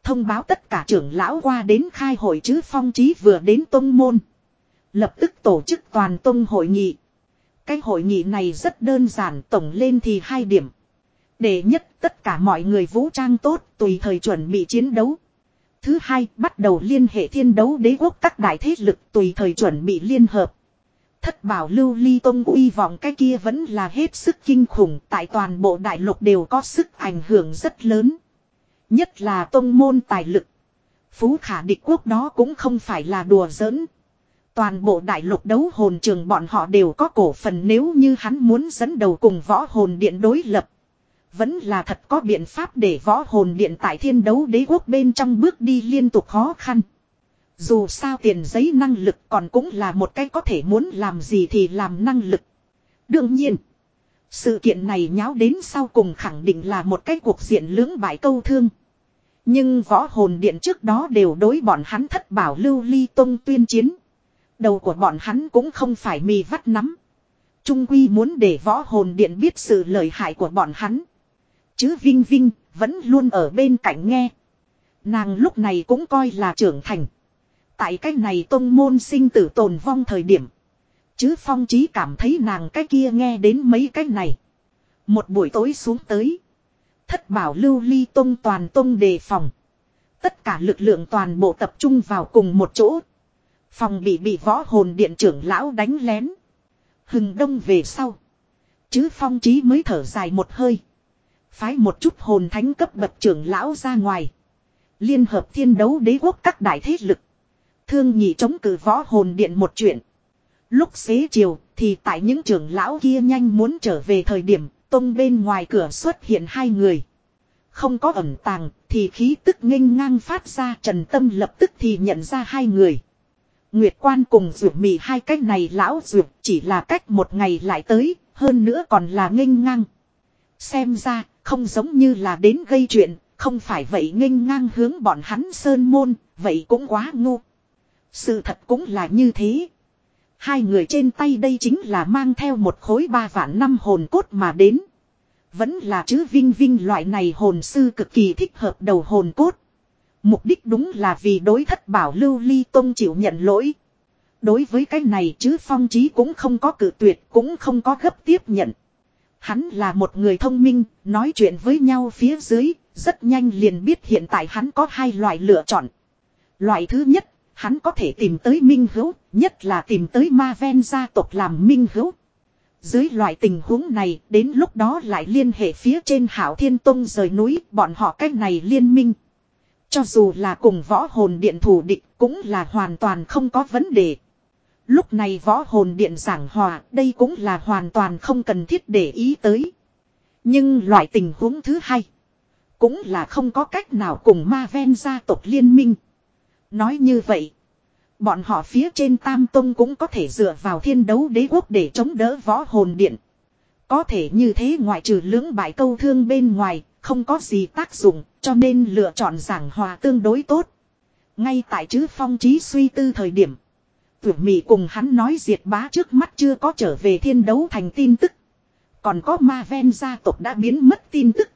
Thông báo tất cả trưởng lão qua đến khai hội chứ phong trí vừa đến tông môn. Lập tức tổ chức toàn tông hội nghị. Cái hội nghị này rất đơn giản, tổng lên thì hai điểm. Để nhất tất cả mọi người vũ trang tốt tùy thời chuẩn bị chiến đấu. Thứ hai, bắt đầu liên hệ thiên đấu đế quốc các đại thế lực tùy thời chuẩn bị liên hợp. Thất bảo lưu ly tông uy vọng cái kia vẫn là hết sức kinh khủng, tại toàn bộ đại lục đều có sức ảnh hưởng rất lớn. Nhất là tông môn tài lực. Phú khả địch quốc đó cũng không phải là đùa giỡn. Toàn bộ đại lục đấu hồn trường bọn họ đều có cổ phần nếu như hắn muốn dẫn đầu cùng võ hồn điện đối lập. Vẫn là thật có biện pháp để võ hồn điện tại thiên đấu đế quốc bên trong bước đi liên tục khó khăn. Dù sao tiền giấy năng lực còn cũng là một cái có thể muốn làm gì thì làm năng lực. Đương nhiên, sự kiện này nháo đến sau cùng khẳng định là một cái cuộc diện lưỡng bại câu thương. Nhưng võ hồn điện trước đó đều đối bọn hắn thất bảo lưu ly tông tuyên chiến. Đầu của bọn hắn cũng không phải mì vắt nắm. Trung quy muốn để võ hồn điện biết sự lợi hại của bọn hắn. Chứ Vinh Vinh vẫn luôn ở bên cạnh nghe. Nàng lúc này cũng coi là trưởng thành. Tại cái này tông môn sinh tử tồn vong thời điểm. Chứ phong Chí cảm thấy nàng cái kia nghe đến mấy cái này. Một buổi tối xuống tới. Thất bảo lưu ly tông toàn tông đề phòng. Tất cả lực lượng toàn bộ tập trung vào cùng một chỗ. Phòng bị bị võ hồn điện trưởng lão đánh lén. Hừng đông về sau. Chứ phong Chí mới thở dài một hơi. Phái một chút hồn thánh cấp bậc trưởng lão ra ngoài. Liên hợp thiên đấu đế quốc các đại thế lực. Thương nhị chống cử võ hồn điện một chuyện. Lúc xế chiều thì tại những trưởng lão kia nhanh muốn trở về thời điểm tông bên ngoài cửa xuất hiện hai người. Không có ẩn tàng thì khí tức nghênh ngang phát ra trần tâm lập tức thì nhận ra hai người. Nguyệt quan cùng rượu mì hai cách này lão rượu chỉ là cách một ngày lại tới, hơn nữa còn là nghênh ngang. Xem ra, không giống như là đến gây chuyện, không phải vậy nghênh ngang hướng bọn hắn sơn môn, vậy cũng quá ngu. Sự thật cũng là như thế. Hai người trên tay đây chính là mang theo một khối ba vạn năm hồn cốt mà đến. Vẫn là chữ vinh vinh loại này hồn sư cực kỳ thích hợp đầu hồn cốt. Mục đích đúng là vì đối thất bảo lưu ly tông chịu nhận lỗi. Đối với cái này chứ phong trí cũng không có cử tuyệt cũng không có gấp tiếp nhận. Hắn là một người thông minh, nói chuyện với nhau phía dưới, rất nhanh liền biết hiện tại hắn có hai loại lựa chọn. Loại thứ nhất, hắn có thể tìm tới minh hữu, nhất là tìm tới ma ven gia tộc làm minh hữu. Dưới loại tình huống này, đến lúc đó lại liên hệ phía trên hảo thiên tông rời núi, bọn họ cách này liên minh. Cho dù là cùng võ hồn điện thủ địch cũng là hoàn toàn không có vấn đề. Lúc này võ hồn điện giảng hòa, đây cũng là hoàn toàn không cần thiết để ý tới. Nhưng loại tình huống thứ hai, cũng là không có cách nào cùng ma ven gia tộc liên minh. Nói như vậy, bọn họ phía trên Tam Tông cũng có thể dựa vào thiên đấu đế quốc để chống đỡ võ hồn điện. Có thể như thế ngoại trừ lưỡng bại câu thương bên ngoài, không có gì tác dụng, cho nên lựa chọn giảng hòa tương đối tốt. Ngay tại chứ phong trí suy tư thời điểm. Tử mị cùng hắn nói diệt bá trước mắt chưa có trở về thiên đấu thành tin tức. Còn có ma ven gia tộc đã biến mất tin tức.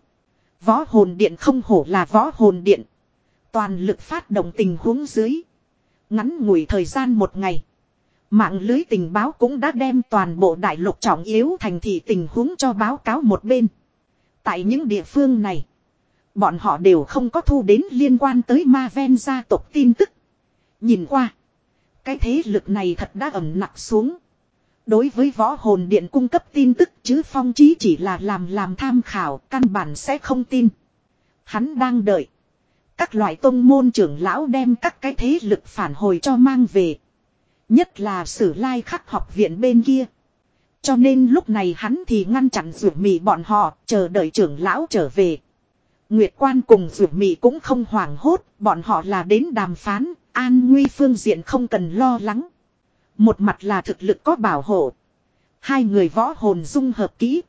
Võ hồn điện không hổ là võ hồn điện. Toàn lực phát động tình huống dưới. Ngắn ngủi thời gian một ngày. Mạng lưới tình báo cũng đã đem toàn bộ đại lục trọng yếu thành thị tình huống cho báo cáo một bên. Tại những địa phương này. Bọn họ đều không có thu đến liên quan tới ma ven gia tộc tin tức. Nhìn qua. Cái thế lực này thật đã ẩm nặng xuống. Đối với võ hồn điện cung cấp tin tức chứ phong chí chỉ là làm làm tham khảo căn bản sẽ không tin. Hắn đang đợi. Các loại tôn môn trưởng lão đem các cái thế lực phản hồi cho mang về. Nhất là sử lai khắc học viện bên kia. Cho nên lúc này hắn thì ngăn chặn rượu mì bọn họ, chờ đợi trưởng lão trở về. Nguyệt quan cùng rượu mì cũng không hoảng hốt, bọn họ là đến đàm phán, an nguy phương diện không cần lo lắng. Một mặt là thực lực có bảo hộ. Hai người võ hồn dung hợp kỹ.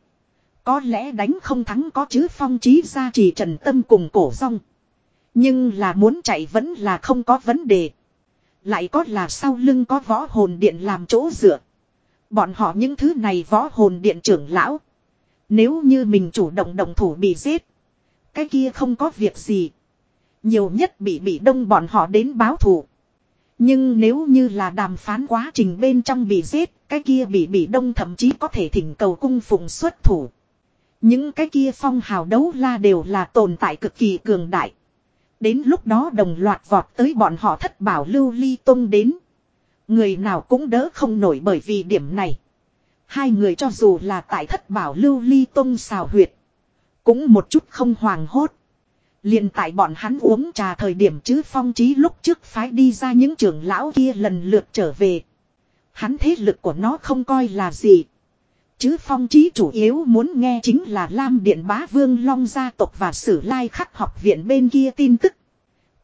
Có lẽ đánh không thắng có chứ phong trí gia trì trần tâm cùng cổ rong. Nhưng là muốn chạy vẫn là không có vấn đề. Lại có là sau lưng có võ hồn điện làm chỗ dựa. Bọn họ những thứ này võ hồn điện trưởng lão. Nếu như mình chủ động động thủ bị giết. Cái kia không có việc gì. Nhiều nhất bị bị đông bọn họ đến báo thù. Nhưng nếu như là đàm phán quá trình bên trong bị giết, cái kia bị bị đông thậm chí có thể thỉnh cầu cung phụng xuất thủ. Những cái kia phong hào đấu la đều là tồn tại cực kỳ cường đại. Đến lúc đó đồng loạt vọt tới bọn họ thất bảo lưu ly tông đến. Người nào cũng đỡ không nổi bởi vì điểm này. Hai người cho dù là tại thất bảo lưu ly tông xào huyệt. Cũng một chút không hoàng hốt liền tại bọn hắn uống trà thời điểm chứ phong trí lúc trước phái đi ra những trưởng lão kia lần lượt trở về. Hắn thế lực của nó không coi là gì. Chứ phong trí chủ yếu muốn nghe chính là Lam Điện Bá Vương Long gia tộc và Sử Lai khắc học viện bên kia tin tức.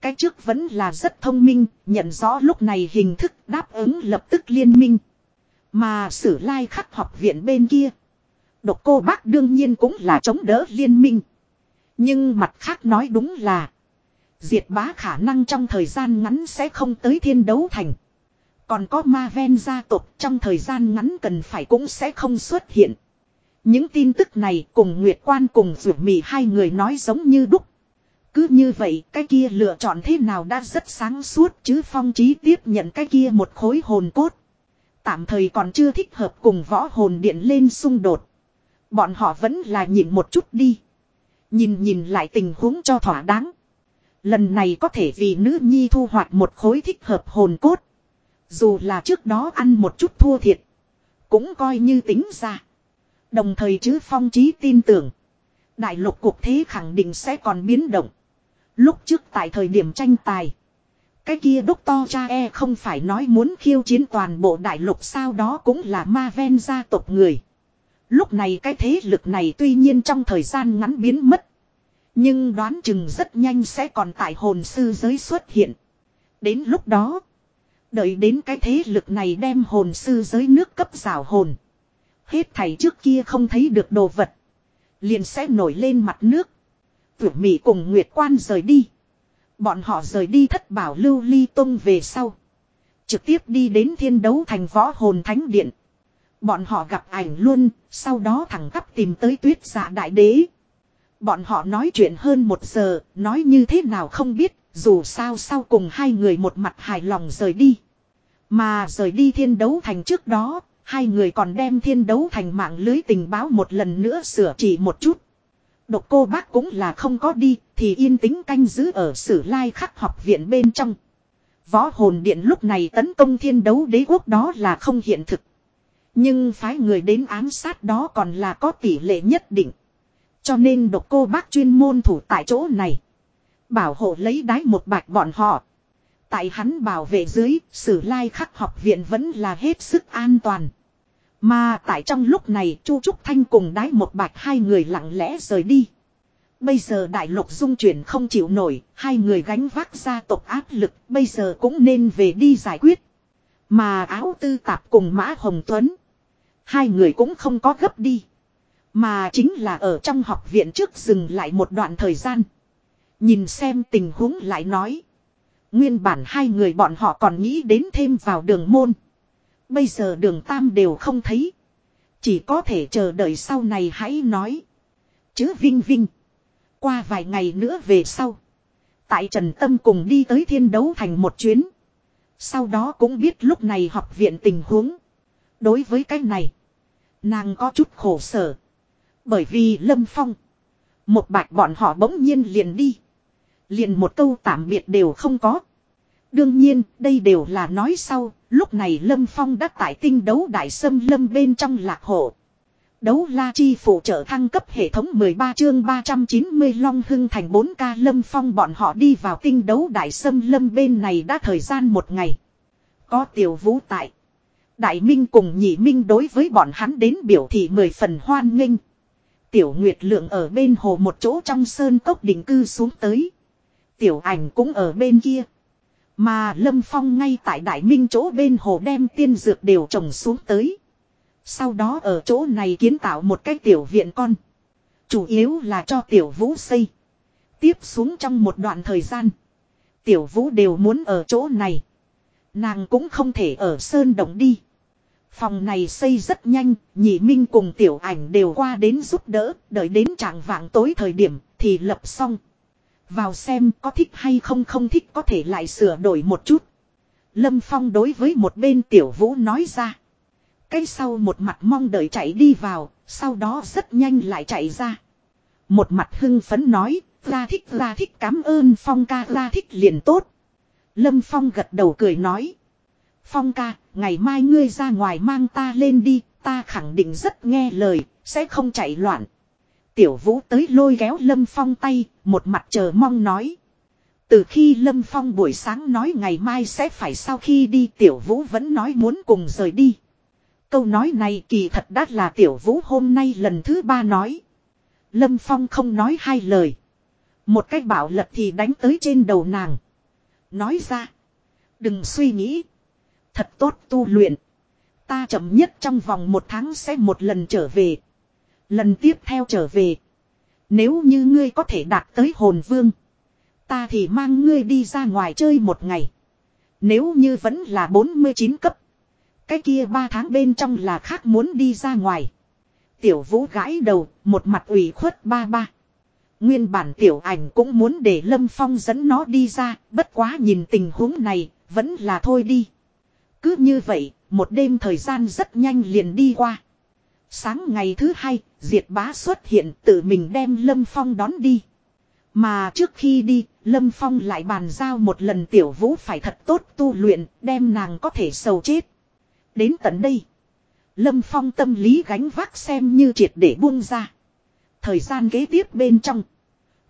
Cái trước vẫn là rất thông minh, nhận rõ lúc này hình thức đáp ứng lập tức liên minh. Mà Sử Lai khắc học viện bên kia. Độc cô bác đương nhiên cũng là chống đỡ liên minh. Nhưng mặt khác nói đúng là. Diệt bá khả năng trong thời gian ngắn sẽ không tới thiên đấu thành. Còn có ma ven gia tộc trong thời gian ngắn cần phải cũng sẽ không xuất hiện. Những tin tức này cùng Nguyệt Quan cùng Vượt Mị hai người nói giống như đúc. Cứ như vậy, cái kia lựa chọn thế nào đã rất sáng suốt chứ phong trí tiếp nhận cái kia một khối hồn cốt. Tạm thời còn chưa thích hợp cùng võ hồn điện lên xung đột. Bọn họ vẫn là nhịn một chút đi. Nhìn nhìn lại tình huống cho thỏa đáng. Lần này có thể vì nữ nhi thu hoạch một khối thích hợp hồn cốt. Dù là trước đó ăn một chút thua thiệt. Cũng coi như tính ra. Đồng thời chứ phong trí tin tưởng. Đại lục cuộc thế khẳng định sẽ còn biến động. Lúc trước tại thời điểm tranh tài. Cái kia đốc to cha e không phải nói muốn khiêu chiến toàn bộ đại lục sao đó cũng là ma ven gia tộc người. Lúc này cái thế lực này tuy nhiên trong thời gian ngắn biến mất. Nhưng đoán chừng rất nhanh sẽ còn tại hồn sư giới xuất hiện. Đến lúc đó. Đợi đến cái thế lực này đem hồn sư giới nước cấp rào hồn. Hết thầy trước kia không thấy được đồ vật. Liền sẽ nổi lên mặt nước. Tưởng Mỹ cùng Nguyệt Quan rời đi. Bọn họ rời đi thất bảo lưu ly tông về sau. Trực tiếp đi đến thiên đấu thành võ hồn thánh điện. Bọn họ gặp ảnh luôn, sau đó thẳng tắp tìm tới tuyết giả đại đế. Bọn họ nói chuyện hơn một giờ, nói như thế nào không biết, dù sao sau cùng hai người một mặt hài lòng rời đi. Mà rời đi thiên đấu thành trước đó, hai người còn đem thiên đấu thành mạng lưới tình báo một lần nữa sửa chỉ một chút. Độc cô bác cũng là không có đi, thì yên tĩnh canh giữ ở sử lai khắc học viện bên trong. Võ hồn điện lúc này tấn công thiên đấu đế quốc đó là không hiện thực. Nhưng phái người đến ám sát đó còn là có tỷ lệ nhất định. Cho nên độc cô bác chuyên môn thủ tại chỗ này. Bảo hộ lấy đái một bạch bọn họ. Tại hắn bảo vệ dưới, sử lai khắc học viện vẫn là hết sức an toàn. Mà tại trong lúc này Chu Trúc Thanh cùng đái một bạch hai người lặng lẽ rời đi. Bây giờ đại lục dung chuyển không chịu nổi, hai người gánh vác gia tộc áp lực, bây giờ cũng nên về đi giải quyết. Mà áo tư tạp cùng Mã Hồng Tuấn. Hai người cũng không có gấp đi. Mà chính là ở trong học viện trước dừng lại một đoạn thời gian. Nhìn xem tình huống lại nói. Nguyên bản hai người bọn họ còn nghĩ đến thêm vào đường môn. Bây giờ đường tam đều không thấy. Chỉ có thể chờ đợi sau này hãy nói. Chứ Vinh Vinh. Qua vài ngày nữa về sau. Tại Trần Tâm cùng đi tới thiên đấu thành một chuyến. Sau đó cũng biết lúc này học viện tình huống. Đối với cái này. Nàng có chút khổ sở. Bởi vì Lâm Phong. Một bạch bọn họ bỗng nhiên liền đi. Liền một câu tạm biệt đều không có. Đương nhiên, đây đều là nói sau, lúc này Lâm Phong đã tại tinh đấu đại sâm lâm bên trong lạc hộ. Đấu la chi phụ trợ thăng cấp hệ thống 13 chương 390 Long Hưng thành 4K Lâm Phong bọn họ đi vào tinh đấu đại sâm lâm bên này đã thời gian một ngày. Có tiểu vũ tại. Đại Minh cùng nhị Minh đối với bọn hắn đến biểu thị mười phần hoan nghênh. Tiểu Nguyệt Lượng ở bên hồ một chỗ trong sơn cốc định cư xuống tới. Tiểu ảnh cũng ở bên kia. Mà Lâm Phong ngay tại Đại Minh chỗ bên hồ đem tiên dược đều trồng xuống tới. Sau đó ở chỗ này kiến tạo một cái tiểu viện con. Chủ yếu là cho tiểu vũ xây. Tiếp xuống trong một đoạn thời gian. Tiểu vũ đều muốn ở chỗ này. Nàng cũng không thể ở sơn động đi. Phòng này xây rất nhanh, nhị minh cùng tiểu ảnh đều qua đến giúp đỡ, đợi đến trạng vạng tối thời điểm thì lập xong. Vào xem có thích hay không không thích có thể lại sửa đổi một chút. Lâm Phong đối với một bên tiểu vũ nói ra. Cái sau một mặt mong đợi chạy đi vào, sau đó rất nhanh lại chạy ra. Một mặt hưng phấn nói, ra thích ra thích cảm ơn Phong ca ra thích liền tốt. Lâm Phong gật đầu cười nói. Phong ca, ngày mai ngươi ra ngoài mang ta lên đi, ta khẳng định rất nghe lời, sẽ không chạy loạn. Tiểu vũ tới lôi kéo Lâm Phong tay, một mặt chờ mong nói. Từ khi Lâm Phong buổi sáng nói ngày mai sẽ phải sau khi đi Tiểu Vũ vẫn nói muốn cùng rời đi. Câu nói này kỳ thật đắt là Tiểu Vũ hôm nay lần thứ ba nói. Lâm Phong không nói hai lời. Một cách bảo lật thì đánh tới trên đầu nàng. Nói ra. Đừng suy nghĩ. Thật tốt tu luyện. Ta chậm nhất trong vòng một tháng sẽ một lần trở về. Lần tiếp theo trở về. Nếu như ngươi có thể đạt tới hồn vương. Ta thì mang ngươi đi ra ngoài chơi một ngày. Nếu như vẫn là 49 cấp. Cái kia ba tháng bên trong là khác muốn đi ra ngoài. Tiểu vũ gãi đầu, một mặt ủy khuất ba ba. Nguyên bản tiểu ảnh cũng muốn để Lâm Phong dẫn nó đi ra, bất quá nhìn tình huống này, vẫn là thôi đi. Cứ như vậy, một đêm thời gian rất nhanh liền đi qua. Sáng ngày thứ hai, Diệt Bá xuất hiện tự mình đem Lâm Phong đón đi. Mà trước khi đi, Lâm Phong lại bàn giao một lần tiểu vũ phải thật tốt tu luyện, đem nàng có thể sầu chết. Đến tận đây, Lâm Phong tâm lý gánh vác xem như triệt để buông ra. Thời gian kế tiếp bên trong,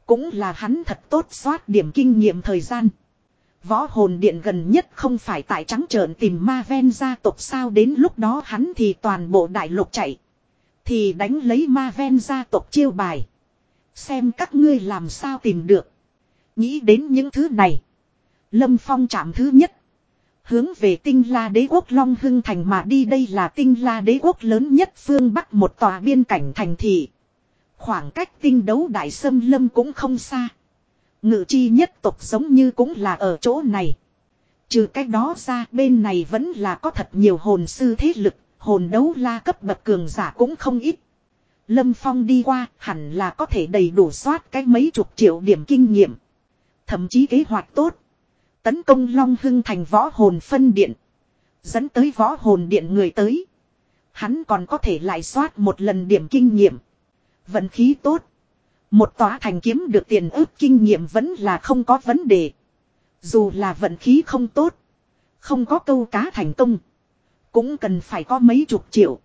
cũng là hắn thật tốt soát điểm kinh nghiệm thời gian. Võ hồn điện gần nhất không phải tại trắng trợn tìm ma ven gia tộc sao đến lúc đó hắn thì toàn bộ đại lục chạy. Thì đánh lấy ma ven gia tộc chiêu bài. Xem các ngươi làm sao tìm được. Nghĩ đến những thứ này. Lâm Phong chạm thứ nhất. Hướng về tinh la đế quốc Long Hưng Thành mà đi đây là tinh la đế quốc lớn nhất phương Bắc một tòa biên cảnh thành thị. Khoảng cách tinh đấu đại sâm lâm cũng không xa. Ngự chi nhất tộc giống như cũng là ở chỗ này. Trừ cách đó ra bên này vẫn là có thật nhiều hồn sư thế lực, hồn đấu la cấp bậc cường giả cũng không ít. Lâm Phong đi qua hẳn là có thể đầy đủ soát cái mấy chục triệu điểm kinh nghiệm. Thậm chí kế hoạch tốt. Tấn công Long Hưng thành võ hồn phân điện. Dẫn tới võ hồn điện người tới. Hắn còn có thể lại soát một lần điểm kinh nghiệm. Vận khí tốt. Một tòa thành kiếm được tiền ước kinh nghiệm vẫn là không có vấn đề. Dù là vận khí không tốt. Không có câu cá thành công. Cũng cần phải có mấy chục triệu.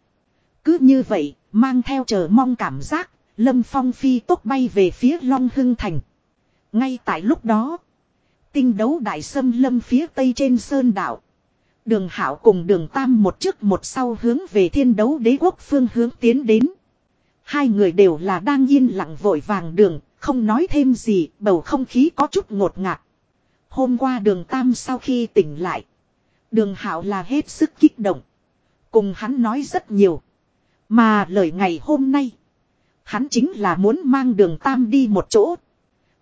Cứ như vậy, mang theo chờ mong cảm giác, Lâm Phong phi tốc bay về phía Long Hưng Thành. Ngay tại lúc đó, tinh đấu đại sâm lâm phía tây trên sơn đảo. Đường Hảo cùng đường Tam một trước một sau hướng về thiên đấu đế quốc phương hướng tiến đến. Hai người đều là đang yên lặng vội vàng đường, không nói thêm gì, bầu không khí có chút ngột ngạt. Hôm qua đường Tam sau khi tỉnh lại. Đường Hảo là hết sức kích động. Cùng hắn nói rất nhiều. Mà lời ngày hôm nay. Hắn chính là muốn mang đường Tam đi một chỗ.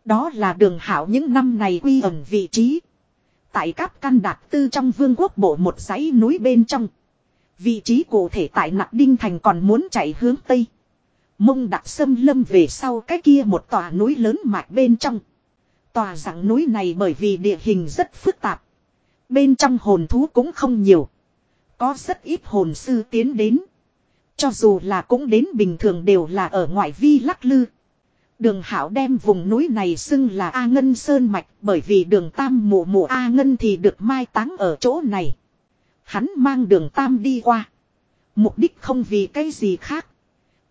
Đó là đường Hảo những năm này quy ẩn vị trí. Tại các căn đạc tư trong vương quốc bộ một dãy núi bên trong. Vị trí cụ thể tại Nặc Đinh Thành còn muốn chạy hướng Tây. Mông đặc sâm lâm về sau cái kia một tòa núi lớn mạch bên trong. Tòa dạng núi này bởi vì địa hình rất phức tạp. Bên trong hồn thú cũng không nhiều. Có rất ít hồn sư tiến đến. Cho dù là cũng đến bình thường đều là ở ngoại vi lắc lư. Đường Hảo đem vùng núi này xưng là A Ngân Sơn Mạch bởi vì đường Tam mụ mụ A Ngân thì được mai táng ở chỗ này. Hắn mang đường Tam đi qua. Mục đích không vì cái gì khác.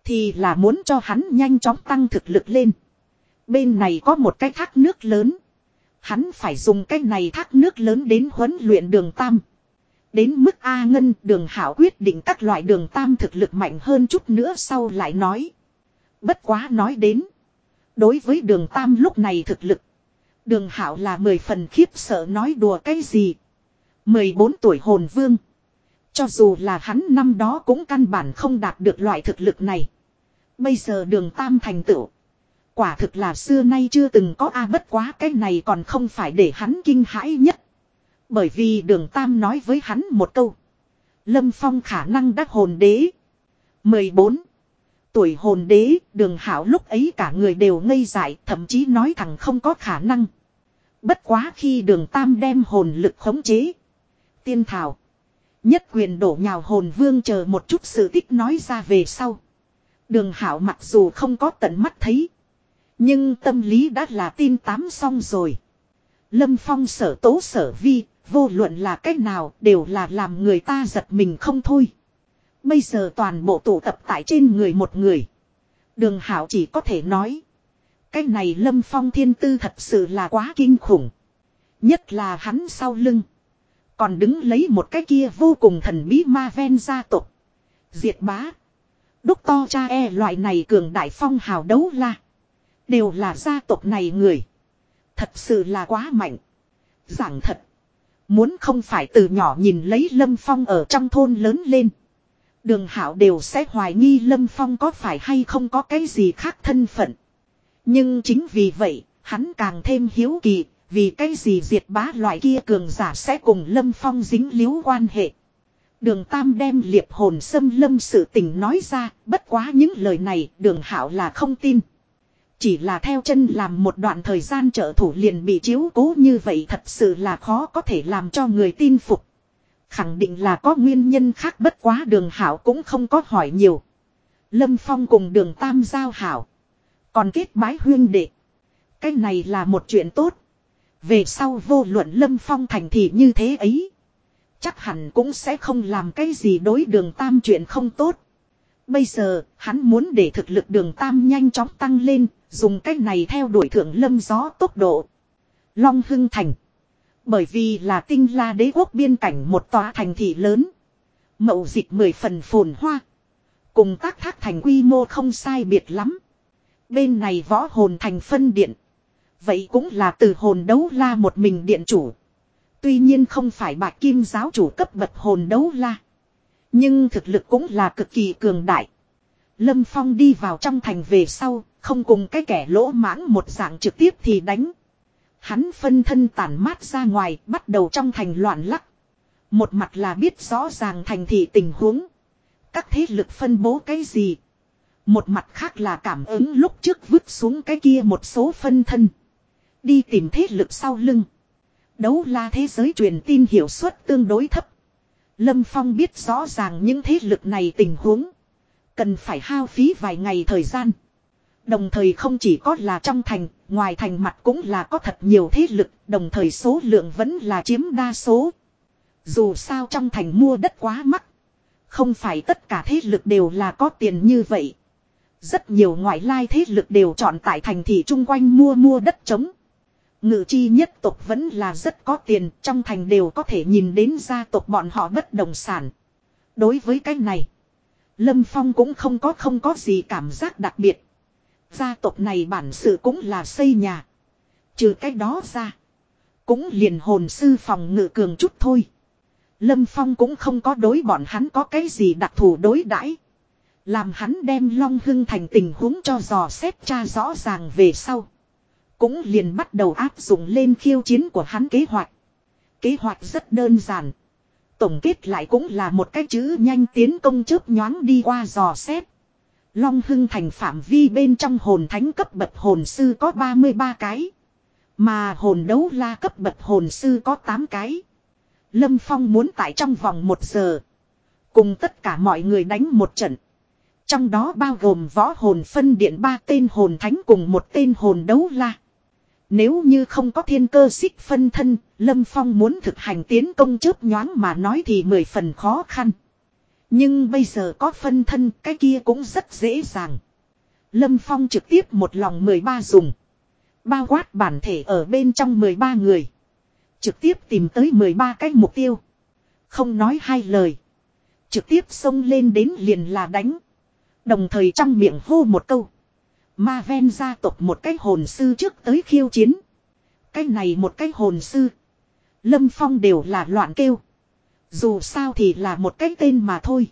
Thì là muốn cho hắn nhanh chóng tăng thực lực lên. Bên này có một cái thác nước lớn. Hắn phải dùng cái này thác nước lớn đến huấn luyện đường Tam. Đến mức A Ngân, đường hảo quyết định các loại đường Tam thực lực mạnh hơn chút nữa sau lại nói. Bất quá nói đến. Đối với đường Tam lúc này thực lực. Đường hảo là mười phần khiếp sợ nói đùa cái gì. 14 tuổi hồn vương. Cho dù là hắn năm đó cũng căn bản không đạt được loại thực lực này. Bây giờ đường tam thành tựu. Quả thực là xưa nay chưa từng có a bất quá cái này còn không phải để hắn kinh hãi nhất. Bởi vì đường tam nói với hắn một câu. Lâm Phong khả năng đắc hồn đế. 14. Tuổi hồn đế, đường hảo lúc ấy cả người đều ngây dại, thậm chí nói thẳng không có khả năng. Bất quá khi đường tam đem hồn lực khống chế. Tiên thảo. Nhất quyền đổ nhào hồn vương chờ một chút sự tích nói ra về sau. Đường hảo mặc dù không có tận mắt thấy. Nhưng tâm lý đã là tin tám xong rồi. Lâm Phong sở tố sở vi, vô luận là cách nào đều là làm người ta giật mình không thôi. Bây giờ toàn bộ tụ tập tại trên người một người. Đường Hảo chỉ có thể nói. Cái này Lâm Phong thiên tư thật sự là quá kinh khủng. Nhất là hắn sau lưng. Còn đứng lấy một cái kia vô cùng thần bí ma ven gia tộc. Diệt bá. Đúc to cha e loại này cường đại phong hào đấu la. Đều là gia tộc này người. Thật sự là quá mạnh. Giảng thật. Muốn không phải từ nhỏ nhìn lấy Lâm Phong ở trong thôn lớn lên. Đường Hảo đều sẽ hoài nghi Lâm Phong có phải hay không có cái gì khác thân phận. Nhưng chính vì vậy, hắn càng thêm hiếu kỳ, vì cái gì diệt bá loại kia cường giả sẽ cùng Lâm Phong dính líu quan hệ. Đường Tam đem liệp hồn xâm lâm sự tình nói ra, bất quá những lời này đường Hảo là không tin. Chỉ là theo chân làm một đoạn thời gian trợ thủ liền bị chiếu cố như vậy thật sự là khó có thể làm cho người tin phục. Khẳng định là có nguyên nhân khác bất quá đường hảo cũng không có hỏi nhiều. Lâm Phong cùng đường Tam giao hảo. Còn kết bái huyên đệ. Cái này là một chuyện tốt. Về sau vô luận Lâm Phong thành thì như thế ấy. Chắc hẳn cũng sẽ không làm cái gì đối đường Tam chuyện không tốt. Bây giờ, hắn muốn để thực lực đường Tam nhanh chóng tăng lên, dùng cách này theo đuổi thượng lâm gió tốc độ. Long Hưng Thành. Bởi vì là tinh la đế quốc biên cảnh một tòa thành thị lớn. Mậu dịch mười phần phồn hoa. Cùng tác thác thành quy mô không sai biệt lắm. Bên này võ hồn thành phân điện. Vậy cũng là từ hồn đấu la một mình điện chủ. Tuy nhiên không phải bạc kim giáo chủ cấp bậc hồn đấu la. Nhưng thực lực cũng là cực kỳ cường đại. Lâm Phong đi vào trong thành về sau, không cùng cái kẻ lỗ mãng một dạng trực tiếp thì đánh. Hắn phân thân tản mát ra ngoài, bắt đầu trong thành loạn lắc. Một mặt là biết rõ ràng thành thị tình huống. Các thế lực phân bố cái gì. Một mặt khác là cảm ứng lúc trước vứt xuống cái kia một số phân thân. Đi tìm thế lực sau lưng. Đấu la thế giới truyền tin hiệu suất tương đối thấp. Lâm Phong biết rõ ràng những thế lực này tình huống. Cần phải hao phí vài ngày thời gian. Đồng thời không chỉ có là trong thành, ngoài thành mặt cũng là có thật nhiều thế lực, đồng thời số lượng vẫn là chiếm đa số. Dù sao trong thành mua đất quá mắc. Không phải tất cả thế lực đều là có tiền như vậy. Rất nhiều ngoại lai thế lực đều chọn tại thành thị chung quanh mua mua đất trống. Ngự chi nhất tộc vẫn là rất có tiền, trong thành đều có thể nhìn đến gia tộc bọn họ bất động sản. Đối với cái này, Lâm Phong cũng không có không có gì cảm giác đặc biệt. Gia tộc này bản sự cũng là xây nhà. Trừ cái đó ra. Cũng liền hồn sư phòng ngự cường chút thôi. Lâm Phong cũng không có đối bọn hắn có cái gì đặc thù đối đãi Làm hắn đem Long Hưng thành tình huống cho dò xét cha rõ ràng về sau. Cũng liền bắt đầu áp dụng lên khiêu chiến của hắn kế hoạch. Kế hoạch rất đơn giản. Tổng kết lại cũng là một cái chữ nhanh tiến công chớp nhoáng đi qua dò xét. Long Hưng thành phạm vi bên trong hồn thánh cấp bậc hồn sư có 33 cái. Mà hồn đấu la cấp bậc hồn sư có 8 cái. Lâm Phong muốn tại trong vòng 1 giờ. Cùng tất cả mọi người đánh một trận. Trong đó bao gồm võ hồn phân điện ba tên hồn thánh cùng một tên hồn đấu la. Nếu như không có thiên cơ xích phân thân, Lâm Phong muốn thực hành tiến công chớp nhoáng mà nói thì mười phần khó khăn. Nhưng bây giờ có phân thân cái kia cũng rất dễ dàng. Lâm Phong trực tiếp một lòng 13 dùng. Bao quát bản thể ở bên trong 13 người. Trực tiếp tìm tới 13 cái mục tiêu. Không nói hai lời. Trực tiếp xông lên đến liền là đánh. Đồng thời trong miệng hô một câu. Ma ven gia tộc một cái hồn sư trước tới khiêu chiến. Cái này một cái hồn sư. Lâm Phong đều là loạn kêu. Dù sao thì là một cái tên mà thôi.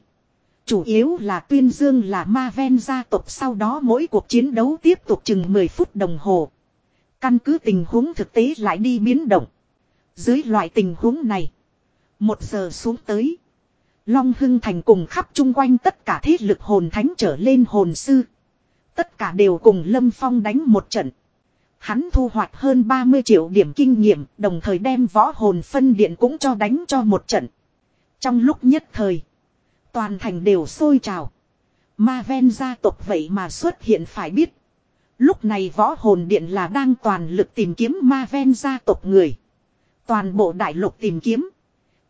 Chủ yếu là tuyên dương là ma ven gia tộc sau đó mỗi cuộc chiến đấu tiếp tục chừng 10 phút đồng hồ. Căn cứ tình huống thực tế lại đi biến động. Dưới loại tình huống này. Một giờ xuống tới. Long Hưng Thành cùng khắp chung quanh tất cả thế lực hồn thánh trở lên hồn sư. Tất cả đều cùng Lâm Phong đánh một trận. Hắn thu hoạch hơn 30 triệu điểm kinh nghiệm, đồng thời đem võ hồn phân điện cũng cho đánh cho một trận. Trong lúc nhất thời, toàn thành đều sôi trào. Ma ven gia tộc vậy mà xuất hiện phải biết. Lúc này võ hồn điện là đang toàn lực tìm kiếm ma ven gia tộc người. Toàn bộ đại lục tìm kiếm.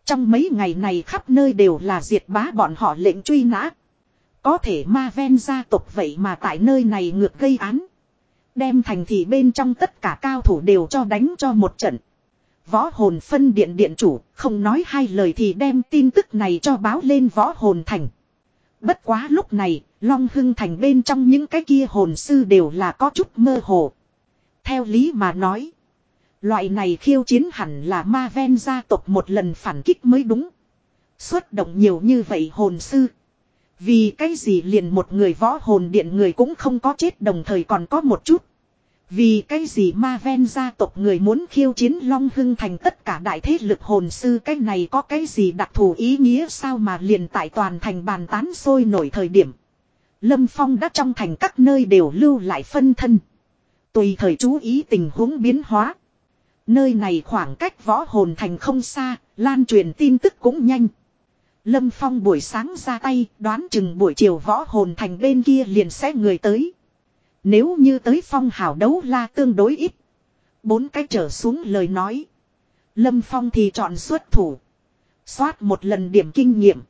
Trong mấy ngày này khắp nơi đều là diệt bá bọn họ lệnh truy nã. Có thể ma ven gia tộc vậy mà tại nơi này ngược gây án. Đem thành thị bên trong tất cả cao thủ đều cho đánh cho một trận. Võ hồn phân điện điện chủ không nói hai lời thì đem tin tức này cho báo lên võ hồn thành. Bất quá lúc này, Long Hưng Thành bên trong những cái kia hồn sư đều là có chút mơ hồ. Theo lý mà nói, loại này khiêu chiến hẳn là ma ven gia tộc một lần phản kích mới đúng. Xuất động nhiều như vậy hồn sư. Vì cái gì liền một người võ hồn điện người cũng không có chết đồng thời còn có một chút. Vì cái gì ma ven gia tộc người muốn khiêu chiến Long Hưng thành tất cả đại thế lực hồn sư cái này có cái gì đặc thù ý nghĩa sao mà liền tại toàn thành bàn tán sôi nổi thời điểm. Lâm Phong đã trong thành các nơi đều lưu lại phân thân. Tùy thời chú ý tình huống biến hóa. Nơi này khoảng cách võ hồn thành không xa, lan truyền tin tức cũng nhanh. Lâm Phong buổi sáng ra tay, đoán chừng buổi chiều võ hồn thành bên kia liền sẽ người tới. Nếu như tới phong hào đấu la tương đối ít. Bốn cái trở xuống lời nói. Lâm Phong thì chọn xuất thủ. Xoát một lần điểm kinh nghiệm.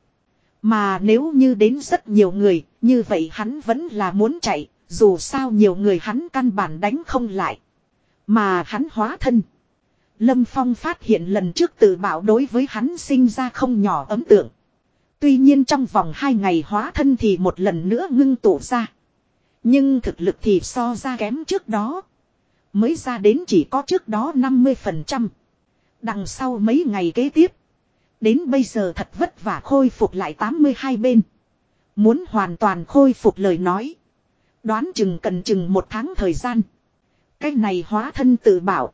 Mà nếu như đến rất nhiều người, như vậy hắn vẫn là muốn chạy, dù sao nhiều người hắn căn bản đánh không lại. Mà hắn hóa thân. Lâm Phong phát hiện lần trước tự bảo đối với hắn sinh ra không nhỏ ấm tượng. Tuy nhiên trong vòng hai ngày hóa thân thì một lần nữa ngưng tụ ra. Nhưng thực lực thì so ra kém trước đó. Mới ra đến chỉ có trước đó 50%. Đằng sau mấy ngày kế tiếp. Đến bây giờ thật vất vả khôi phục lại 82 bên. Muốn hoàn toàn khôi phục lời nói. Đoán chừng cần chừng một tháng thời gian. Cái này hóa thân tự bảo.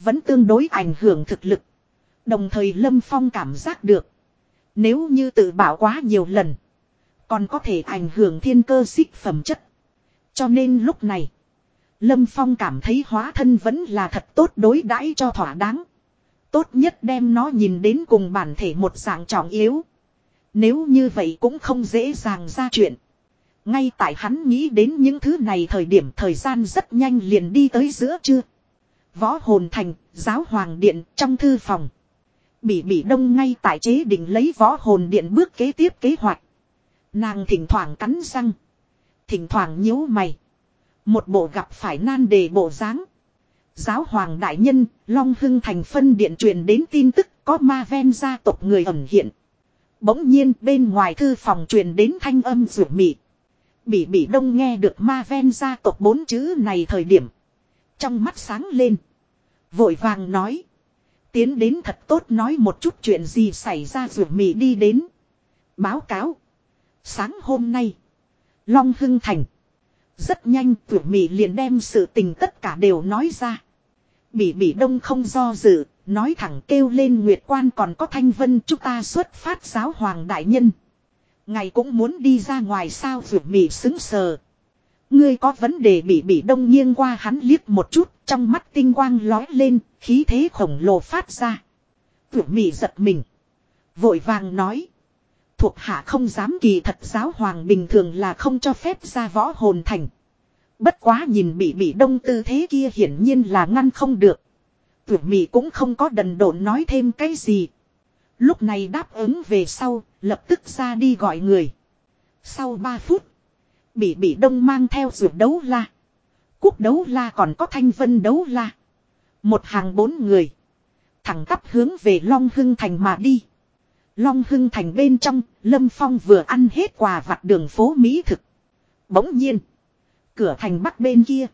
Vẫn tương đối ảnh hưởng thực lực. Đồng thời Lâm Phong cảm giác được. Nếu như tự bảo quá nhiều lần. Còn có thể ảnh hưởng thiên cơ xích phẩm chất. Cho nên lúc này. Lâm Phong cảm thấy hóa thân vẫn là thật tốt đối đãi cho thỏa đáng. Tốt nhất đem nó nhìn đến cùng bản thể một dạng trọng yếu. Nếu như vậy cũng không dễ dàng ra chuyện. Ngay tại hắn nghĩ đến những thứ này thời điểm thời gian rất nhanh liền đi tới giữa trưa. Võ hồn thành, giáo hoàng điện, trong thư phòng. Bỉ bỉ đông ngay tại chế định lấy võ hồn điện bước kế tiếp kế hoạch. Nàng thỉnh thoảng cắn răng. Thỉnh thoảng nhíu mày. Một bộ gặp phải nan đề bộ dáng. Giáo hoàng đại nhân, Long Hưng thành phân điện truyền đến tin tức có ma ven gia tộc người ẩn hiện. Bỗng nhiên bên ngoài thư phòng truyền đến thanh âm rủ mị. Bỉ bỉ đông nghe được ma ven gia tộc bốn chữ này thời điểm. Trong mắt sáng lên. Vội vàng nói. Tiến đến thật tốt nói một chút chuyện gì xảy ra rủ mì đi đến. Báo cáo. Sáng hôm nay. Long Hưng Thành. Rất nhanh rủ mì liền đem sự tình tất cả đều nói ra. Bỉ bỉ đông không do dự. Nói thẳng kêu lên Nguyệt Quan còn có Thanh Vân, chúng ta xuất phát giáo hoàng đại nhân. Ngày cũng muốn đi ra ngoài sao rủ mì xứng sờ. Ngươi có vấn đề bị bị đông nghiêng qua hắn liếc một chút, trong mắt tinh quang lói lên, khí thế khổng lồ phát ra. Tưởng mị giật mình. Vội vàng nói. Thuộc hạ không dám kỳ thật giáo hoàng bình thường là không cho phép ra võ hồn thành. Bất quá nhìn bị bị đông tư thế kia hiển nhiên là ngăn không được. Tưởng mị cũng không có đần độn nói thêm cái gì. Lúc này đáp ứng về sau, lập tức ra đi gọi người. Sau 3 phút. Bị bị đông mang theo ruột đấu la. Quốc đấu la còn có thanh vân đấu la. Một hàng bốn người. Thẳng tắp hướng về Long Hưng Thành mà đi. Long Hưng Thành bên trong, Lâm Phong vừa ăn hết quà vặt đường phố Mỹ thực. Bỗng nhiên. Cửa thành bắc bên kia.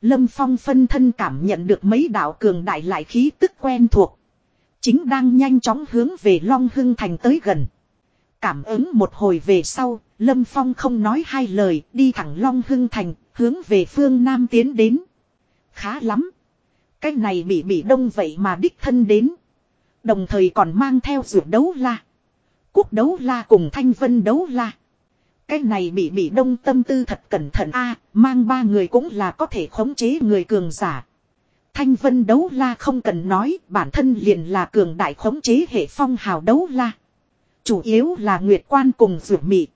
Lâm Phong phân thân cảm nhận được mấy đạo cường đại lại khí tức quen thuộc. Chính đang nhanh chóng hướng về Long Hưng Thành tới gần. Cảm ứng một hồi về sau, Lâm Phong không nói hai lời, đi thẳng Long Hưng Thành, hướng về phương Nam tiến đến. Khá lắm. Cái này bị bị đông vậy mà đích thân đến. Đồng thời còn mang theo ruột đấu la. Quốc đấu la cùng Thanh Vân đấu la. Cái này bị bị đông tâm tư thật cẩn thận a mang ba người cũng là có thể khống chế người cường giả. Thanh Vân đấu la không cần nói, bản thân liền là cường đại khống chế hệ phong hào đấu la. Chủ yếu là Nguyệt Quan cùng Dược Mị.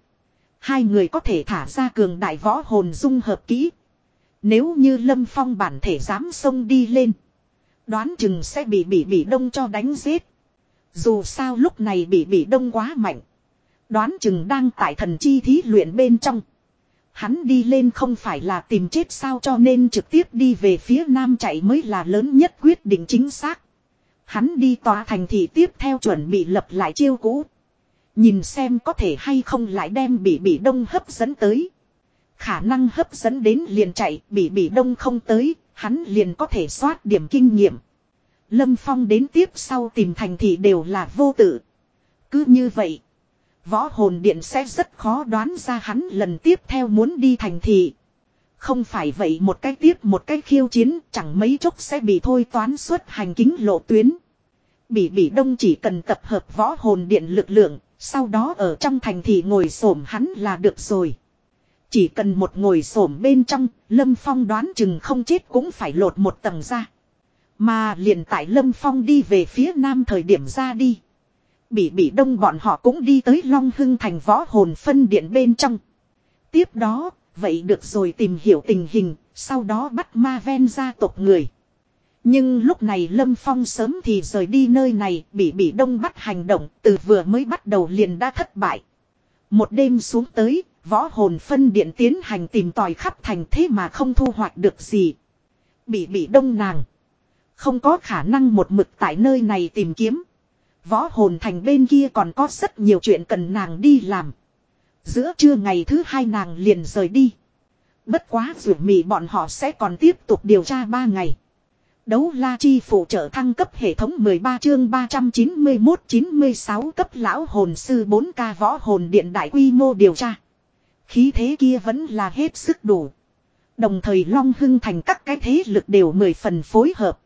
Hai người có thể thả ra cường đại võ hồn dung hợp kỹ. Nếu như Lâm Phong bản thể dám xông đi lên. Đoán chừng sẽ bị bị bị đông cho đánh giết. Dù sao lúc này bị bị đông quá mạnh. Đoán chừng đang tại thần chi thí luyện bên trong. Hắn đi lên không phải là tìm chết sao cho nên trực tiếp đi về phía nam chạy mới là lớn nhất quyết định chính xác. Hắn đi tòa thành thị tiếp theo chuẩn bị lập lại chiêu cũ. Nhìn xem có thể hay không lại đem bị bị đông hấp dẫn tới. Khả năng hấp dẫn đến liền chạy, bị bị đông không tới, hắn liền có thể soát điểm kinh nghiệm. Lâm Phong đến tiếp sau tìm thành thị đều là vô tử Cứ như vậy, võ hồn điện sẽ rất khó đoán ra hắn lần tiếp theo muốn đi thành thị. Không phải vậy một cái tiếp một cái khiêu chiến chẳng mấy chốc sẽ bị thôi toán suốt hành kính lộ tuyến. Bỉ bỉ đông chỉ cần tập hợp võ hồn điện lực lượng, sau đó ở trong thành thị ngồi xổm hắn là được rồi. Chỉ cần một ngồi xổm bên trong, Lâm Phong đoán chừng không chết cũng phải lột một tầng ra. Mà liền tại Lâm Phong đi về phía nam thời điểm ra đi. Bị bị đông bọn họ cũng đi tới Long Hưng thành võ hồn phân điện bên trong. Tiếp đó, vậy được rồi tìm hiểu tình hình, sau đó bắt ma ven gia tộc người. Nhưng lúc này Lâm Phong sớm thì rời đi nơi này, bị bị đông bắt hành động, từ vừa mới bắt đầu liền đã thất bại. Một đêm xuống tới, võ hồn phân điện tiến hành tìm tòi khắp thành thế mà không thu hoạch được gì. Bị bị đông nàng. Không có khả năng một mực tại nơi này tìm kiếm. Võ hồn thành bên kia còn có rất nhiều chuyện cần nàng đi làm. Giữa trưa ngày thứ hai nàng liền rời đi. Bất quá dù mì bọn họ sẽ còn tiếp tục điều tra ba ngày. Đấu la chi phụ trợ thăng cấp hệ thống 13 chương 391-96 cấp lão hồn sư 4K võ hồn điện đại quy mô điều tra. Khí thế kia vẫn là hết sức đủ. Đồng thời Long Hưng thành các cái thế lực đều mười phần phối hợp.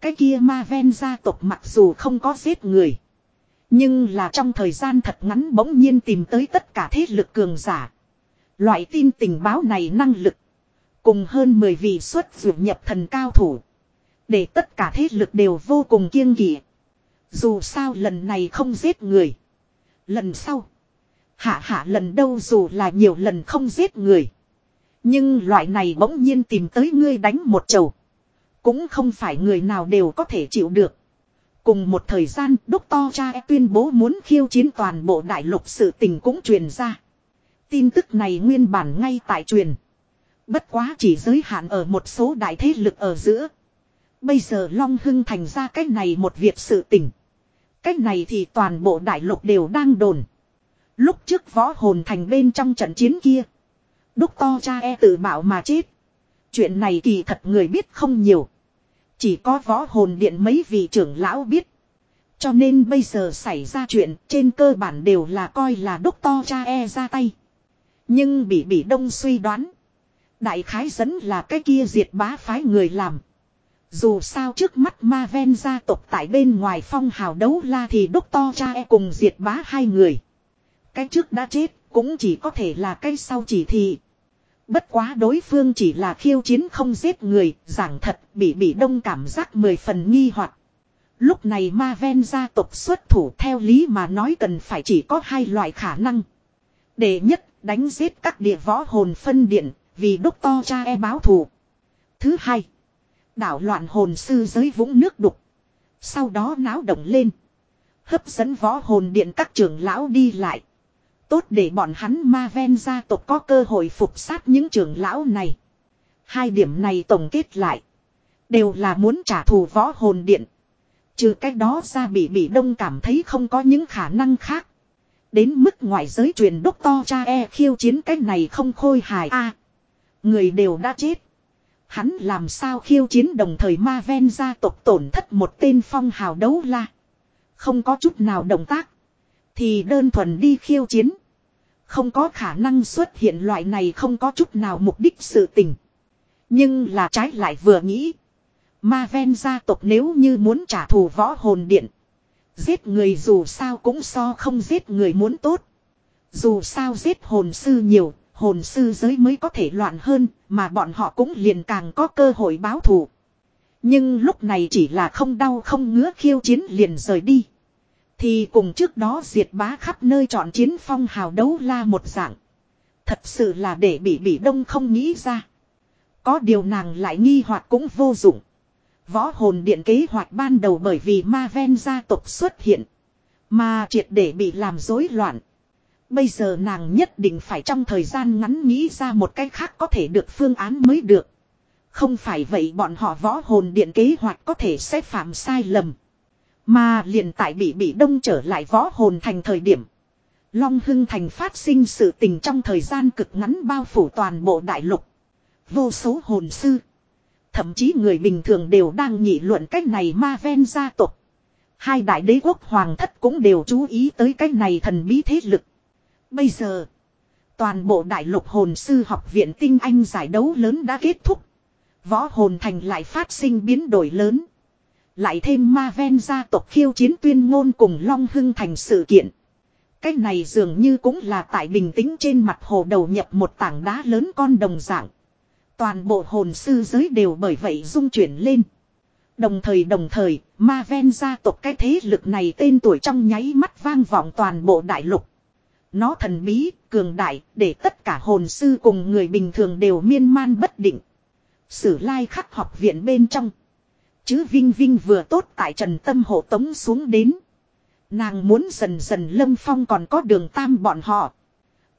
Cái kia ma ven gia tộc mặc dù không có giết người. Nhưng là trong thời gian thật ngắn bỗng nhiên tìm tới tất cả thế lực cường giả. Loại tin tình báo này năng lực. Cùng hơn 10 vị xuất dụ nhập thần cao thủ. Để tất cả thế lực đều vô cùng kiêng kỵ. Dù sao lần này không giết người. Lần sau. Hạ hạ lần đâu dù là nhiều lần không giết người. Nhưng loại này bỗng nhiên tìm tới ngươi đánh một chầu. Cũng không phải người nào đều có thể chịu được. Cùng một thời gian đúc to cha e tuyên bố muốn khiêu chiến toàn bộ đại lục sự tình cũng truyền ra. Tin tức này nguyên bản ngay tại truyền. Bất quá chỉ giới hạn ở một số đại thế lực ở giữa. Bây giờ Long Hưng thành ra cách này một việc sự tình. Cách này thì toàn bộ đại lục đều đang đồn. Lúc trước võ hồn thành bên trong trận chiến kia. Đúc to cha e tự bảo mà chết. Chuyện này kỳ thật người biết không nhiều. Chỉ có võ hồn điện mấy vị trưởng lão biết. Cho nên bây giờ xảy ra chuyện trên cơ bản đều là coi là đúc to cha e ra tay. Nhưng bị bị đông suy đoán. Đại khái dẫn là cái kia diệt bá phái người làm. Dù sao trước mắt ma ven gia tộc tại bên ngoài phong hào đấu la thì đúc to cha e cùng diệt bá hai người. Cái trước đã chết cũng chỉ có thể là cái sau chỉ thị. Bất quá đối phương chỉ là khiêu chiến không giết người, giảng thật bị bị đông cảm giác mười phần nghi hoặc. Lúc này ma ven gia tộc xuất thủ theo lý mà nói cần phải chỉ có hai loại khả năng. Đệ nhất, đánh giết các địa võ hồn phân điện, vì đúc to cha e báo thù. Thứ hai, đảo loạn hồn sư giới vũng nước đục. Sau đó náo động lên. Hấp dẫn võ hồn điện các trưởng lão đi lại. Tốt để bọn hắn ma ven gia tộc có cơ hội phục sát những trưởng lão này. Hai điểm này tổng kết lại. Đều là muốn trả thù võ hồn điện. Trừ cách đó ra bị bị đông cảm thấy không có những khả năng khác. Đến mức ngoại giới truyền đốc to cha e khiêu chiến cách này không khôi hài a Người đều đã chết. Hắn làm sao khiêu chiến đồng thời ma ven gia tộc tổn thất một tên phong hào đấu la. Không có chút nào động tác. Thì đơn thuần đi khiêu chiến. Không có khả năng xuất hiện loại này không có chút nào mục đích sự tình. Nhưng là trái lại vừa nghĩ. Ma ven gia tộc nếu như muốn trả thù võ hồn điện. Giết người dù sao cũng so không giết người muốn tốt. Dù sao giết hồn sư nhiều, hồn sư giới mới có thể loạn hơn, mà bọn họ cũng liền càng có cơ hội báo thù. Nhưng lúc này chỉ là không đau không ngứa khiêu chiến liền rời đi. Thì cùng trước đó diệt bá khắp nơi chọn chiến phong hào đấu la một dạng. Thật sự là để bị bị đông không nghĩ ra. Có điều nàng lại nghi hoặc cũng vô dụng. Võ hồn điện kế hoạch ban đầu bởi vì ma ven gia tộc xuất hiện. Mà triệt để bị làm rối loạn. Bây giờ nàng nhất định phải trong thời gian ngắn nghĩ ra một cách khác có thể được phương án mới được. Không phải vậy bọn họ võ hồn điện kế hoạch có thể sẽ phạm sai lầm. Mà liền tại bị bị đông trở lại võ hồn thành thời điểm. Long hưng thành phát sinh sự tình trong thời gian cực ngắn bao phủ toàn bộ đại lục. Vô số hồn sư. Thậm chí người bình thường đều đang nghị luận cách này ma ven gia tộc. Hai đại đế quốc hoàng thất cũng đều chú ý tới cách này thần bí thế lực. Bây giờ, toàn bộ đại lục hồn sư học viện tinh anh giải đấu lớn đã kết thúc. Võ hồn thành lại phát sinh biến đổi lớn. Lại thêm ma ven gia tộc khiêu chiến tuyên ngôn cùng Long Hưng thành sự kiện. Cái này dường như cũng là tại bình tĩnh trên mặt hồ đầu nhập một tảng đá lớn con đồng dạng. Toàn bộ hồn sư giới đều bởi vậy dung chuyển lên. Đồng thời đồng thời, ma ven gia tộc cái thế lực này tên tuổi trong nháy mắt vang vọng toàn bộ đại lục. Nó thần bí, cường đại, để tất cả hồn sư cùng người bình thường đều miên man bất định. Sử lai khắc học viện bên trong. Chứ Vinh Vinh vừa tốt tại Trần Tâm hộ tống xuống đến. Nàng muốn dần dần lâm phong còn có đường tam bọn họ.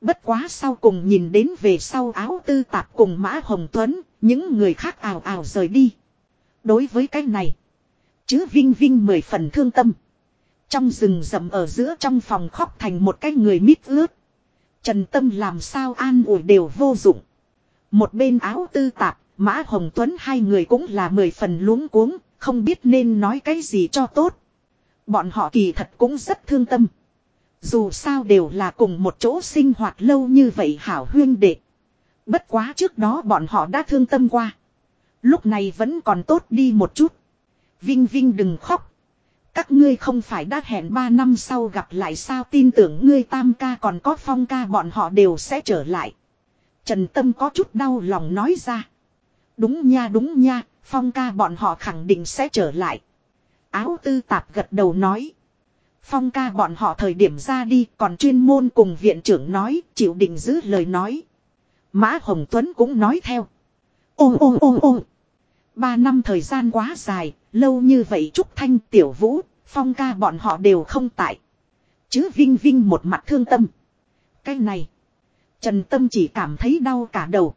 Bất quá sau cùng nhìn đến về sau áo tư tạp cùng Mã Hồng Tuấn, những người khác ào ào rời đi. Đối với cái này, chứ Vinh Vinh mười phần thương tâm. Trong rừng rậm ở giữa trong phòng khóc thành một cái người mít ướt. Trần Tâm làm sao an ủi đều vô dụng. Một bên áo tư tạp, Mã Hồng Tuấn hai người cũng là mười phần luống cuống, không biết nên nói cái gì cho tốt. Bọn họ kỳ thật cũng rất thương tâm. Dù sao đều là cùng một chỗ sinh hoạt lâu như vậy hảo huyên đệ. Bất quá trước đó bọn họ đã thương tâm qua. Lúc này vẫn còn tốt đi một chút. Vinh Vinh đừng khóc. Các ngươi không phải đã hẹn 3 năm sau gặp lại sao tin tưởng ngươi tam ca còn có phong ca bọn họ đều sẽ trở lại. Trần Tâm có chút đau lòng nói ra. Đúng nha đúng nha, phong ca bọn họ khẳng định sẽ trở lại. Áo tư tạp gật đầu nói. Phong ca bọn họ thời điểm ra đi còn chuyên môn cùng viện trưởng nói chịu định giữ lời nói. Mã Hồng Tuấn cũng nói theo. Ô ô ô ô. Ba năm thời gian quá dài, lâu như vậy Trúc Thanh Tiểu Vũ, Phong ca bọn họ đều không tại. Chứ Vinh Vinh một mặt thương tâm. Cái này. Trần Tâm chỉ cảm thấy đau cả đầu.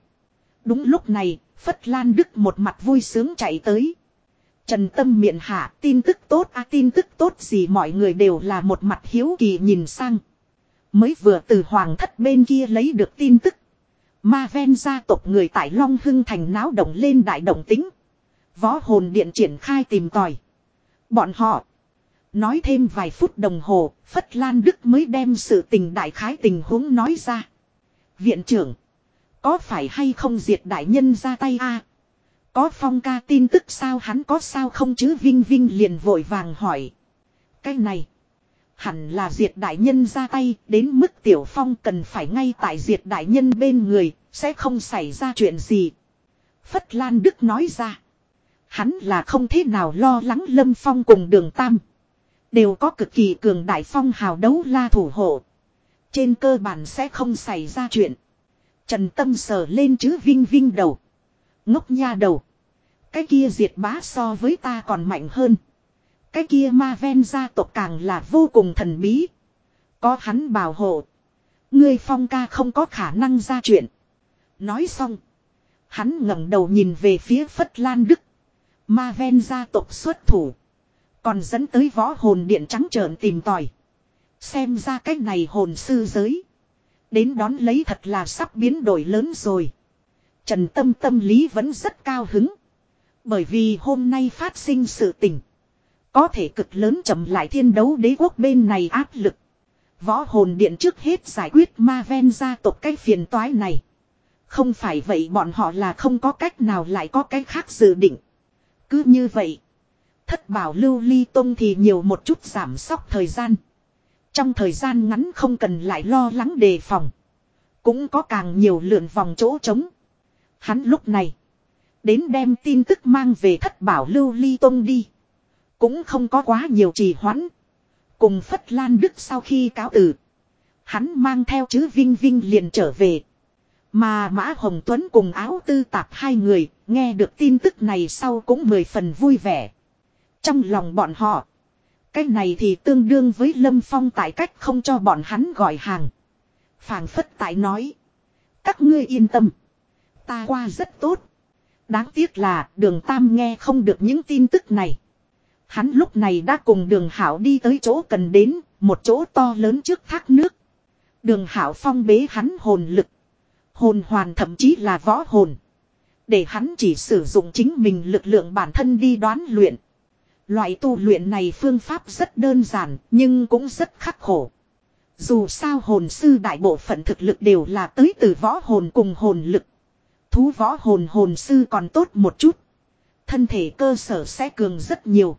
Đúng lúc này, Phất Lan Đức một mặt vui sướng chạy tới. Trần Tâm miệng hạ tin tức tốt a tin tức tốt gì mọi người đều là một mặt hiếu kỳ nhìn sang. Mới vừa từ hoàng thất bên kia lấy được tin tức. Ma ven gia tộc người tại Long Hưng thành náo động lên đại động tính. Võ hồn điện triển khai tìm tòi. Bọn họ. Nói thêm vài phút đồng hồ, Phất Lan Đức mới đem sự tình đại khái tình huống nói ra. Viện trưởng. Có phải hay không diệt đại nhân ra tay a Có phong ca tin tức sao hắn có sao không chứ Vinh Vinh liền vội vàng hỏi. Cái này. Hẳn là diệt đại nhân ra tay đến mức tiểu phong cần phải ngay tại diệt đại nhân bên người sẽ không xảy ra chuyện gì. Phất Lan Đức nói ra. Hắn là không thế nào lo lắng lâm phong cùng đường tam. Đều có cực kỳ cường đại phong hào đấu la thủ hộ. Trên cơ bản sẽ không xảy ra chuyện. Trần Tâm sờ lên chứ Vinh Vinh đầu. Ngốc nha đầu. Cái kia diệt bá so với ta còn mạnh hơn. Cái kia ma ven gia tộc càng là vô cùng thần bí. Có hắn bảo hộ. Ngươi phong ca không có khả năng ra chuyện. Nói xong. Hắn ngẩng đầu nhìn về phía Phất Lan Đức. Ma ven gia tộc xuất thủ. Còn dẫn tới võ hồn điện trắng trợn tìm tòi. Xem ra cách này hồn sư giới. Đến đón lấy thật là sắp biến đổi lớn rồi. Trần Tâm tâm lý vẫn rất cao hứng. Bởi vì hôm nay phát sinh sự tình. Có thể cực lớn chậm lại thiên đấu đế quốc bên này áp lực. Võ hồn điện trước hết giải quyết ma ven gia tộc cái phiền toái này. Không phải vậy bọn họ là không có cách nào lại có cái khác dự định. Cứ như vậy. Thất bảo lưu ly tông thì nhiều một chút giảm sóc thời gian. Trong thời gian ngắn không cần lại lo lắng đề phòng. Cũng có càng nhiều lượn vòng chỗ trống. Hắn lúc này. Đến đem tin tức mang về thất bảo lưu ly tông đi. Cũng không có quá nhiều trì hoãn. Cùng Phất Lan Đức sau khi cáo tử, Hắn mang theo chữ Vinh Vinh liền trở về. Mà Mã Hồng Tuấn cùng áo tư tạp hai người, nghe được tin tức này sau cũng mười phần vui vẻ. Trong lòng bọn họ, cái này thì tương đương với Lâm Phong tại cách không cho bọn hắn gọi hàng. phàng phất tại nói. Các ngươi yên tâm. Ta qua rất tốt. Đáng tiếc là đường Tam nghe không được những tin tức này. Hắn lúc này đã cùng đường Hảo đi tới chỗ cần đến, một chỗ to lớn trước thác nước. Đường Hảo phong bế hắn hồn lực. Hồn hoàn thậm chí là võ hồn. Để hắn chỉ sử dụng chính mình lực lượng bản thân đi đoán luyện. Loại tu luyện này phương pháp rất đơn giản, nhưng cũng rất khắc khổ. Dù sao hồn sư đại bộ phận thực lực đều là tới từ võ hồn cùng hồn lực. Thú võ hồn hồn sư còn tốt một chút. Thân thể cơ sở sẽ cường rất nhiều.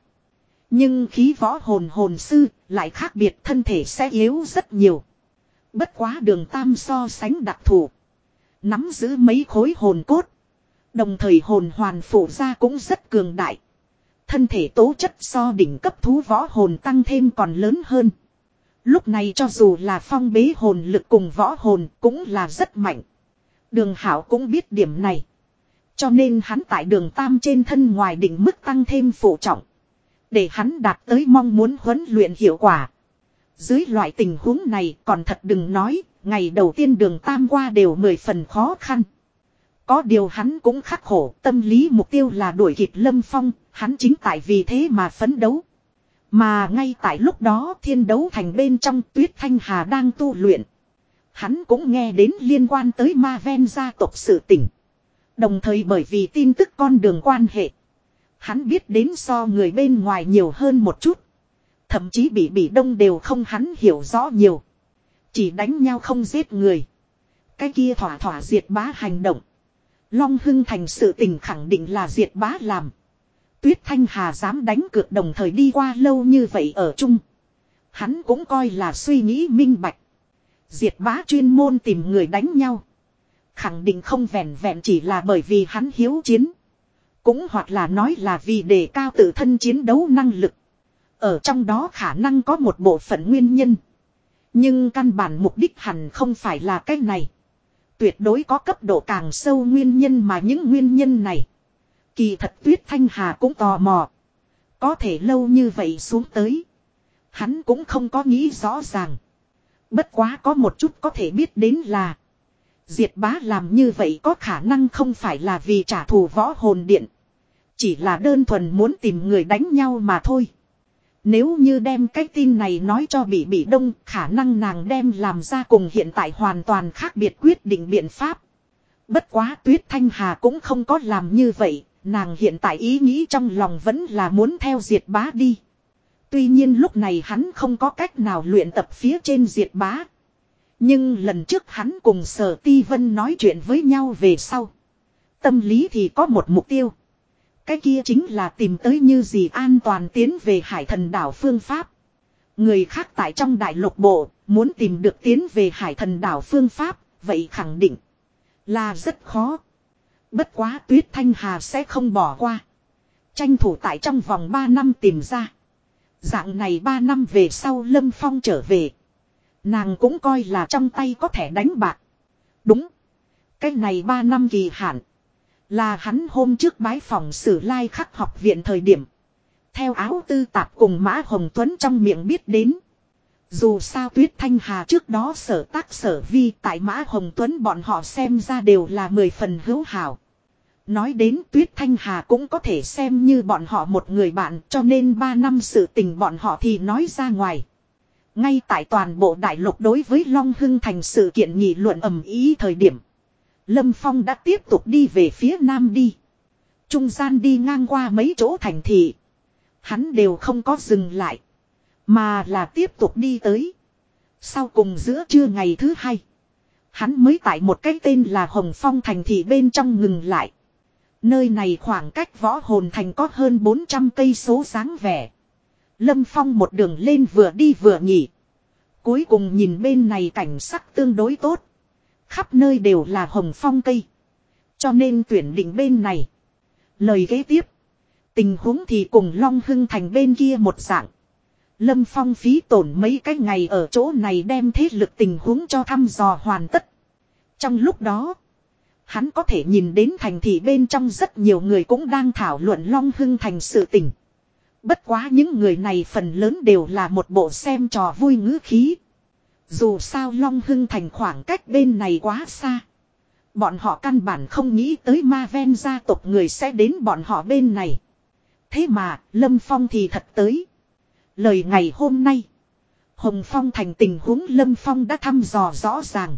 Nhưng khí võ hồn hồn sư lại khác biệt, thân thể sẽ yếu rất nhiều. Bất quá đường tam so sánh đặc thù. Nắm giữ mấy khối hồn cốt. Đồng thời hồn hoàn phủ ra cũng rất cường đại. Thân thể tố chất so đỉnh cấp thú võ hồn tăng thêm còn lớn hơn. Lúc này cho dù là phong bế hồn lực cùng võ hồn cũng là rất mạnh. Đường Hảo cũng biết điểm này. Cho nên hắn tại đường Tam trên thân ngoài đỉnh mức tăng thêm phụ trọng. Để hắn đạt tới mong muốn huấn luyện hiệu quả. Dưới loại tình huống này còn thật đừng nói, ngày đầu tiên đường Tam qua đều mười phần khó khăn. Có điều hắn cũng khắc khổ, tâm lý mục tiêu là đuổi kịp Lâm Phong, hắn chính tại vì thế mà phấn đấu. Mà ngay tại lúc đó thiên đấu thành bên trong tuyết thanh hà đang tu luyện. Hắn cũng nghe đến liên quan tới ma ven gia tộc sự tỉnh. Đồng thời bởi vì tin tức con đường quan hệ. Hắn biết đến so người bên ngoài nhiều hơn một chút. Thậm chí bị bị đông đều không hắn hiểu rõ nhiều. Chỉ đánh nhau không giết người. Cái kia thỏa thỏa diệt bá hành động. Long Hưng Thành sự tình khẳng định là diệt bá làm. Tuyết Thanh Hà dám đánh cược đồng thời đi qua lâu như vậy ở chung. Hắn cũng coi là suy nghĩ minh bạch. Diệt bá chuyên môn tìm người đánh nhau. Khẳng định không vẹn vẹn chỉ là bởi vì hắn hiếu chiến. Cũng hoặc là nói là vì đề cao tự thân chiến đấu năng lực. Ở trong đó khả năng có một bộ phận nguyên nhân. Nhưng căn bản mục đích hẳn không phải là cái này. Tuyệt đối có cấp độ càng sâu nguyên nhân mà những nguyên nhân này. Kỳ thật tuyết thanh hà cũng tò mò. Có thể lâu như vậy xuống tới. Hắn cũng không có nghĩ rõ ràng. Bất quá có một chút có thể biết đến là. Diệt bá làm như vậy có khả năng không phải là vì trả thù võ hồn điện. Chỉ là đơn thuần muốn tìm người đánh nhau mà thôi. Nếu như đem cái tin này nói cho bị bị đông, khả năng nàng đem làm ra cùng hiện tại hoàn toàn khác biệt quyết định biện pháp. Bất quá tuyết thanh hà cũng không có làm như vậy, nàng hiện tại ý nghĩ trong lòng vẫn là muốn theo diệt bá đi. Tuy nhiên lúc này hắn không có cách nào luyện tập phía trên diệt bá. Nhưng lần trước hắn cùng sở ti vân nói chuyện với nhau về sau. Tâm lý thì có một mục tiêu. Cái kia chính là tìm tới như gì an toàn tiến về hải thần đảo phương pháp. Người khác tại trong đại lục bộ, muốn tìm được tiến về hải thần đảo phương pháp, vậy khẳng định là rất khó. Bất quá tuyết thanh hà sẽ không bỏ qua. Tranh thủ tại trong vòng 3 năm tìm ra. Dạng này 3 năm về sau Lâm Phong trở về. Nàng cũng coi là trong tay có thể đánh bạc. Đúng. Cái này 3 năm kỳ hạn. Là hắn hôm trước bái phòng sử lai khắc học viện thời điểm. Theo áo tư tạp cùng Mã Hồng Tuấn trong miệng biết đến. Dù sao Tuyết Thanh Hà trước đó sở tác sở vi tại Mã Hồng Tuấn bọn họ xem ra đều là mười phần hữu hảo. Nói đến Tuyết Thanh Hà cũng có thể xem như bọn họ một người bạn, cho nên ba năm sự tình bọn họ thì nói ra ngoài. Ngay tại toàn bộ đại lục đối với Long Hưng thành sự kiện nghị luận ầm ý thời điểm. Lâm Phong đã tiếp tục đi về phía nam đi. Trung gian đi ngang qua mấy chỗ thành thị. Hắn đều không có dừng lại. Mà là tiếp tục đi tới. Sau cùng giữa trưa ngày thứ hai. Hắn mới tại một cái tên là Hồng Phong thành thị bên trong ngừng lại. Nơi này khoảng cách võ hồn thành có hơn 400 cây số dáng vẻ. Lâm Phong một đường lên vừa đi vừa nghỉ. Cuối cùng nhìn bên này cảnh sắc tương đối tốt. Khắp nơi đều là hồng phong cây. Cho nên tuyển định bên này. Lời kế tiếp. Tình huống thì cùng Long Hưng Thành bên kia một dạng. Lâm Phong phí tổn mấy cái ngày ở chỗ này đem thế lực tình huống cho thăm dò hoàn tất. Trong lúc đó, hắn có thể nhìn đến thành thị bên trong rất nhiều người cũng đang thảo luận Long Hưng Thành sự tình. Bất quá những người này phần lớn đều là một bộ xem trò vui ngữ khí. Dù sao Long Hưng Thành khoảng cách bên này quá xa. Bọn họ căn bản không nghĩ tới ma ven gia tộc người sẽ đến bọn họ bên này. Thế mà, Lâm Phong thì thật tới. Lời ngày hôm nay. Hồng Phong thành tình huống Lâm Phong đã thăm dò rõ ràng.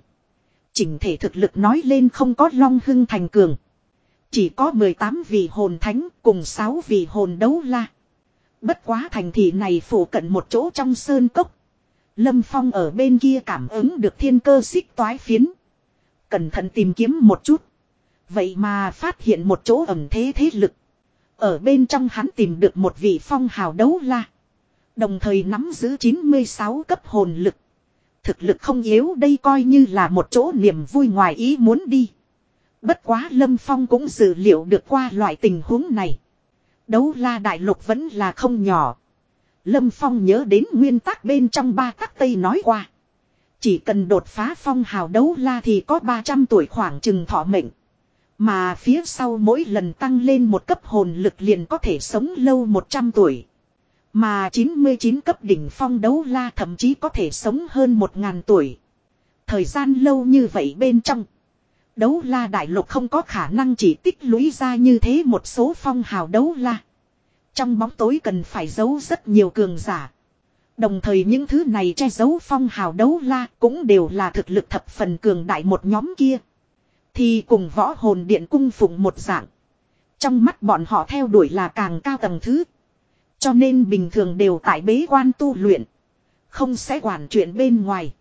Chỉnh thể thực lực nói lên không có Long Hưng thành cường. Chỉ có 18 vị hồn thánh cùng 6 vị hồn đấu la. Bất quá thành thị này phủ cận một chỗ trong sơn cốc. Lâm Phong ở bên kia cảm ứng được thiên cơ xích toái phiến. Cẩn thận tìm kiếm một chút. Vậy mà phát hiện một chỗ ẩm thế thế lực. Ở bên trong hắn tìm được một vị phong hào đấu la. Đồng thời nắm giữ 96 cấp hồn lực. Thực lực không yếu đây coi như là một chỗ niềm vui ngoài ý muốn đi. Bất quá Lâm Phong cũng dự liệu được qua loại tình huống này. Đấu la đại lục vẫn là không nhỏ. Lâm Phong nhớ đến nguyên tắc bên trong ba tắc Tây nói qua. Chỉ cần đột phá phong hào đấu la thì có 300 tuổi khoảng chừng thọ mệnh. Mà phía sau mỗi lần tăng lên một cấp hồn lực liền có thể sống lâu 100 tuổi. Mà 99 cấp đỉnh phong đấu la thậm chí có thể sống hơn 1.000 tuổi. Thời gian lâu như vậy bên trong. Đấu la đại lục không có khả năng chỉ tích lũy ra như thế một số phong hào đấu la. Trong bóng tối cần phải giấu rất nhiều cường giả. Đồng thời những thứ này che giấu phong hào đấu la cũng đều là thực lực thập phần cường đại một nhóm kia. Thì cùng võ hồn điện cung phụng một dạng. Trong mắt bọn họ theo đuổi là càng cao tầng thứ. Cho nên bình thường đều tại bế quan tu luyện. Không sẽ quản chuyện bên ngoài.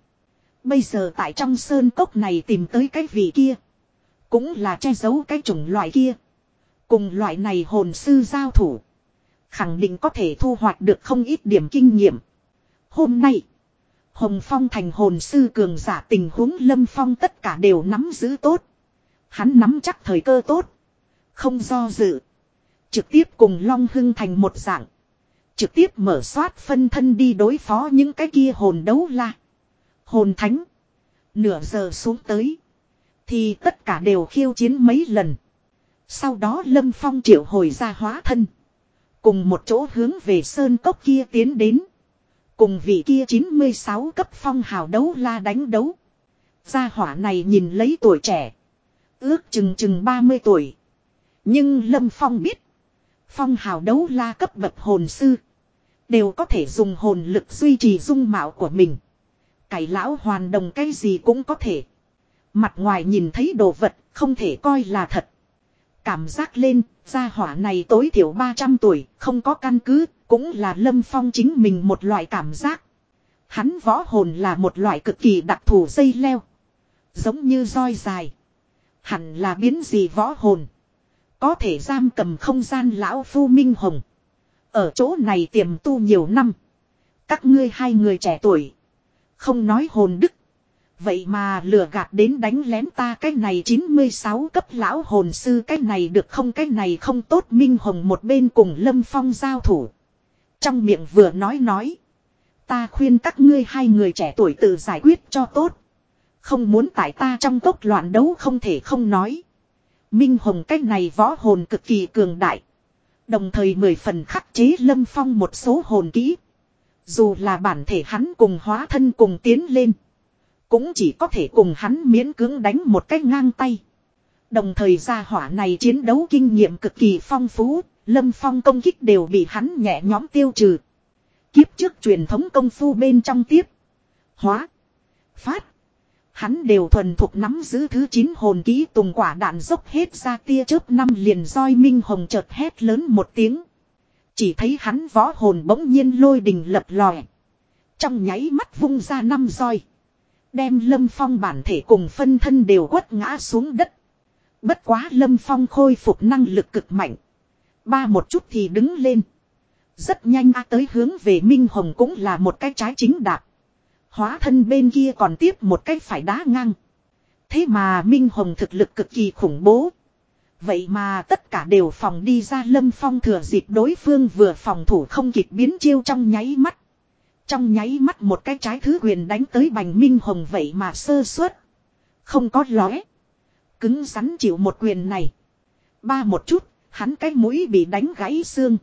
Bây giờ tại trong sơn cốc này tìm tới cái vị kia. Cũng là che giấu cái chủng loại kia. Cùng loại này hồn sư giao thủ. Khẳng định có thể thu hoạch được không ít điểm kinh nghiệm. Hôm nay. Hồng Phong thành hồn sư cường giả tình huống Lâm Phong tất cả đều nắm giữ tốt. Hắn nắm chắc thời cơ tốt. Không do dự. Trực tiếp cùng Long Hưng thành một dạng. Trực tiếp mở soát phân thân đi đối phó những cái kia hồn đấu la. Hồn thánh. Nửa giờ xuống tới. Thì tất cả đều khiêu chiến mấy lần. Sau đó Lâm Phong triệu hồi ra hóa thân. Cùng một chỗ hướng về sơn cốc kia tiến đến. Cùng vị kia 96 cấp phong hào đấu la đánh đấu. Gia hỏa này nhìn lấy tuổi trẻ. Ước chừng chừng 30 tuổi. Nhưng Lâm Phong biết. Phong hào đấu la cấp bậc hồn sư. Đều có thể dùng hồn lực duy trì dung mạo của mình. Cải lão hoàn đồng cái gì cũng có thể. Mặt ngoài nhìn thấy đồ vật không thể coi là thật. Cảm giác lên, gia hỏa này tối thiểu 300 tuổi, không có căn cứ, cũng là lâm phong chính mình một loại cảm giác. Hắn võ hồn là một loại cực kỳ đặc thù dây leo. Giống như roi dài. Hẳn là biến gì võ hồn. Có thể giam cầm không gian lão phu minh hồng. Ở chỗ này tiềm tu nhiều năm. Các ngươi hai người trẻ tuổi. Không nói hồn đức. Vậy mà lừa gạt đến đánh lén ta cái này 96 cấp lão hồn sư, cái này được không cái này không tốt Minh Hồng một bên cùng Lâm Phong giao thủ. Trong miệng vừa nói nói. Ta khuyên các ngươi hai người trẻ tuổi tự giải quyết cho tốt. Không muốn tại ta trong tốc loạn đấu không thể không nói. Minh Hồng cái này võ hồn cực kỳ cường đại. Đồng thời mười phần khắc chế Lâm Phong một số hồn kỹ. Dù là bản thể hắn cùng hóa thân cùng tiến lên. Cũng chỉ có thể cùng hắn miễn cưỡng đánh một cách ngang tay. Đồng thời gia hỏa này chiến đấu kinh nghiệm cực kỳ phong phú, lâm phong công kích đều bị hắn nhẹ nhóm tiêu trừ. Kiếp trước truyền thống công phu bên trong tiếp. Hóa. Phát. Hắn đều thuần thục nắm giữ thứ 9 hồn ký tùng quả đạn dốc hết ra tia chớp năm liền roi minh hồng chợt hét lớn một tiếng. Chỉ thấy hắn võ hồn bỗng nhiên lôi đình lập lòe. Trong nháy mắt vung ra năm roi. Đem lâm phong bản thể cùng phân thân đều quất ngã xuống đất. Bất quá Lâm Phong khôi phục năng lực cực mạnh. Ba một chút thì đứng lên. Rất nhanh a tới hướng về Minh Hồng cũng là một cái trái chính đạp. Hóa thân bên kia còn tiếp một cái phải đá ngang. Thế mà Minh Hồng thực lực cực kỳ khủng bố. Vậy mà tất cả đều phòng đi ra Lâm Phong thừa dịp đối phương vừa phòng thủ không kịp biến chiêu trong nháy mắt. Trong nháy mắt một cái trái thứ quyền đánh tới bành Minh Hồng vậy mà sơ suất. Không có lóe. Cứng rắn chịu một quyền này. Ba một chút, hắn cái mũi bị đánh gãy xương.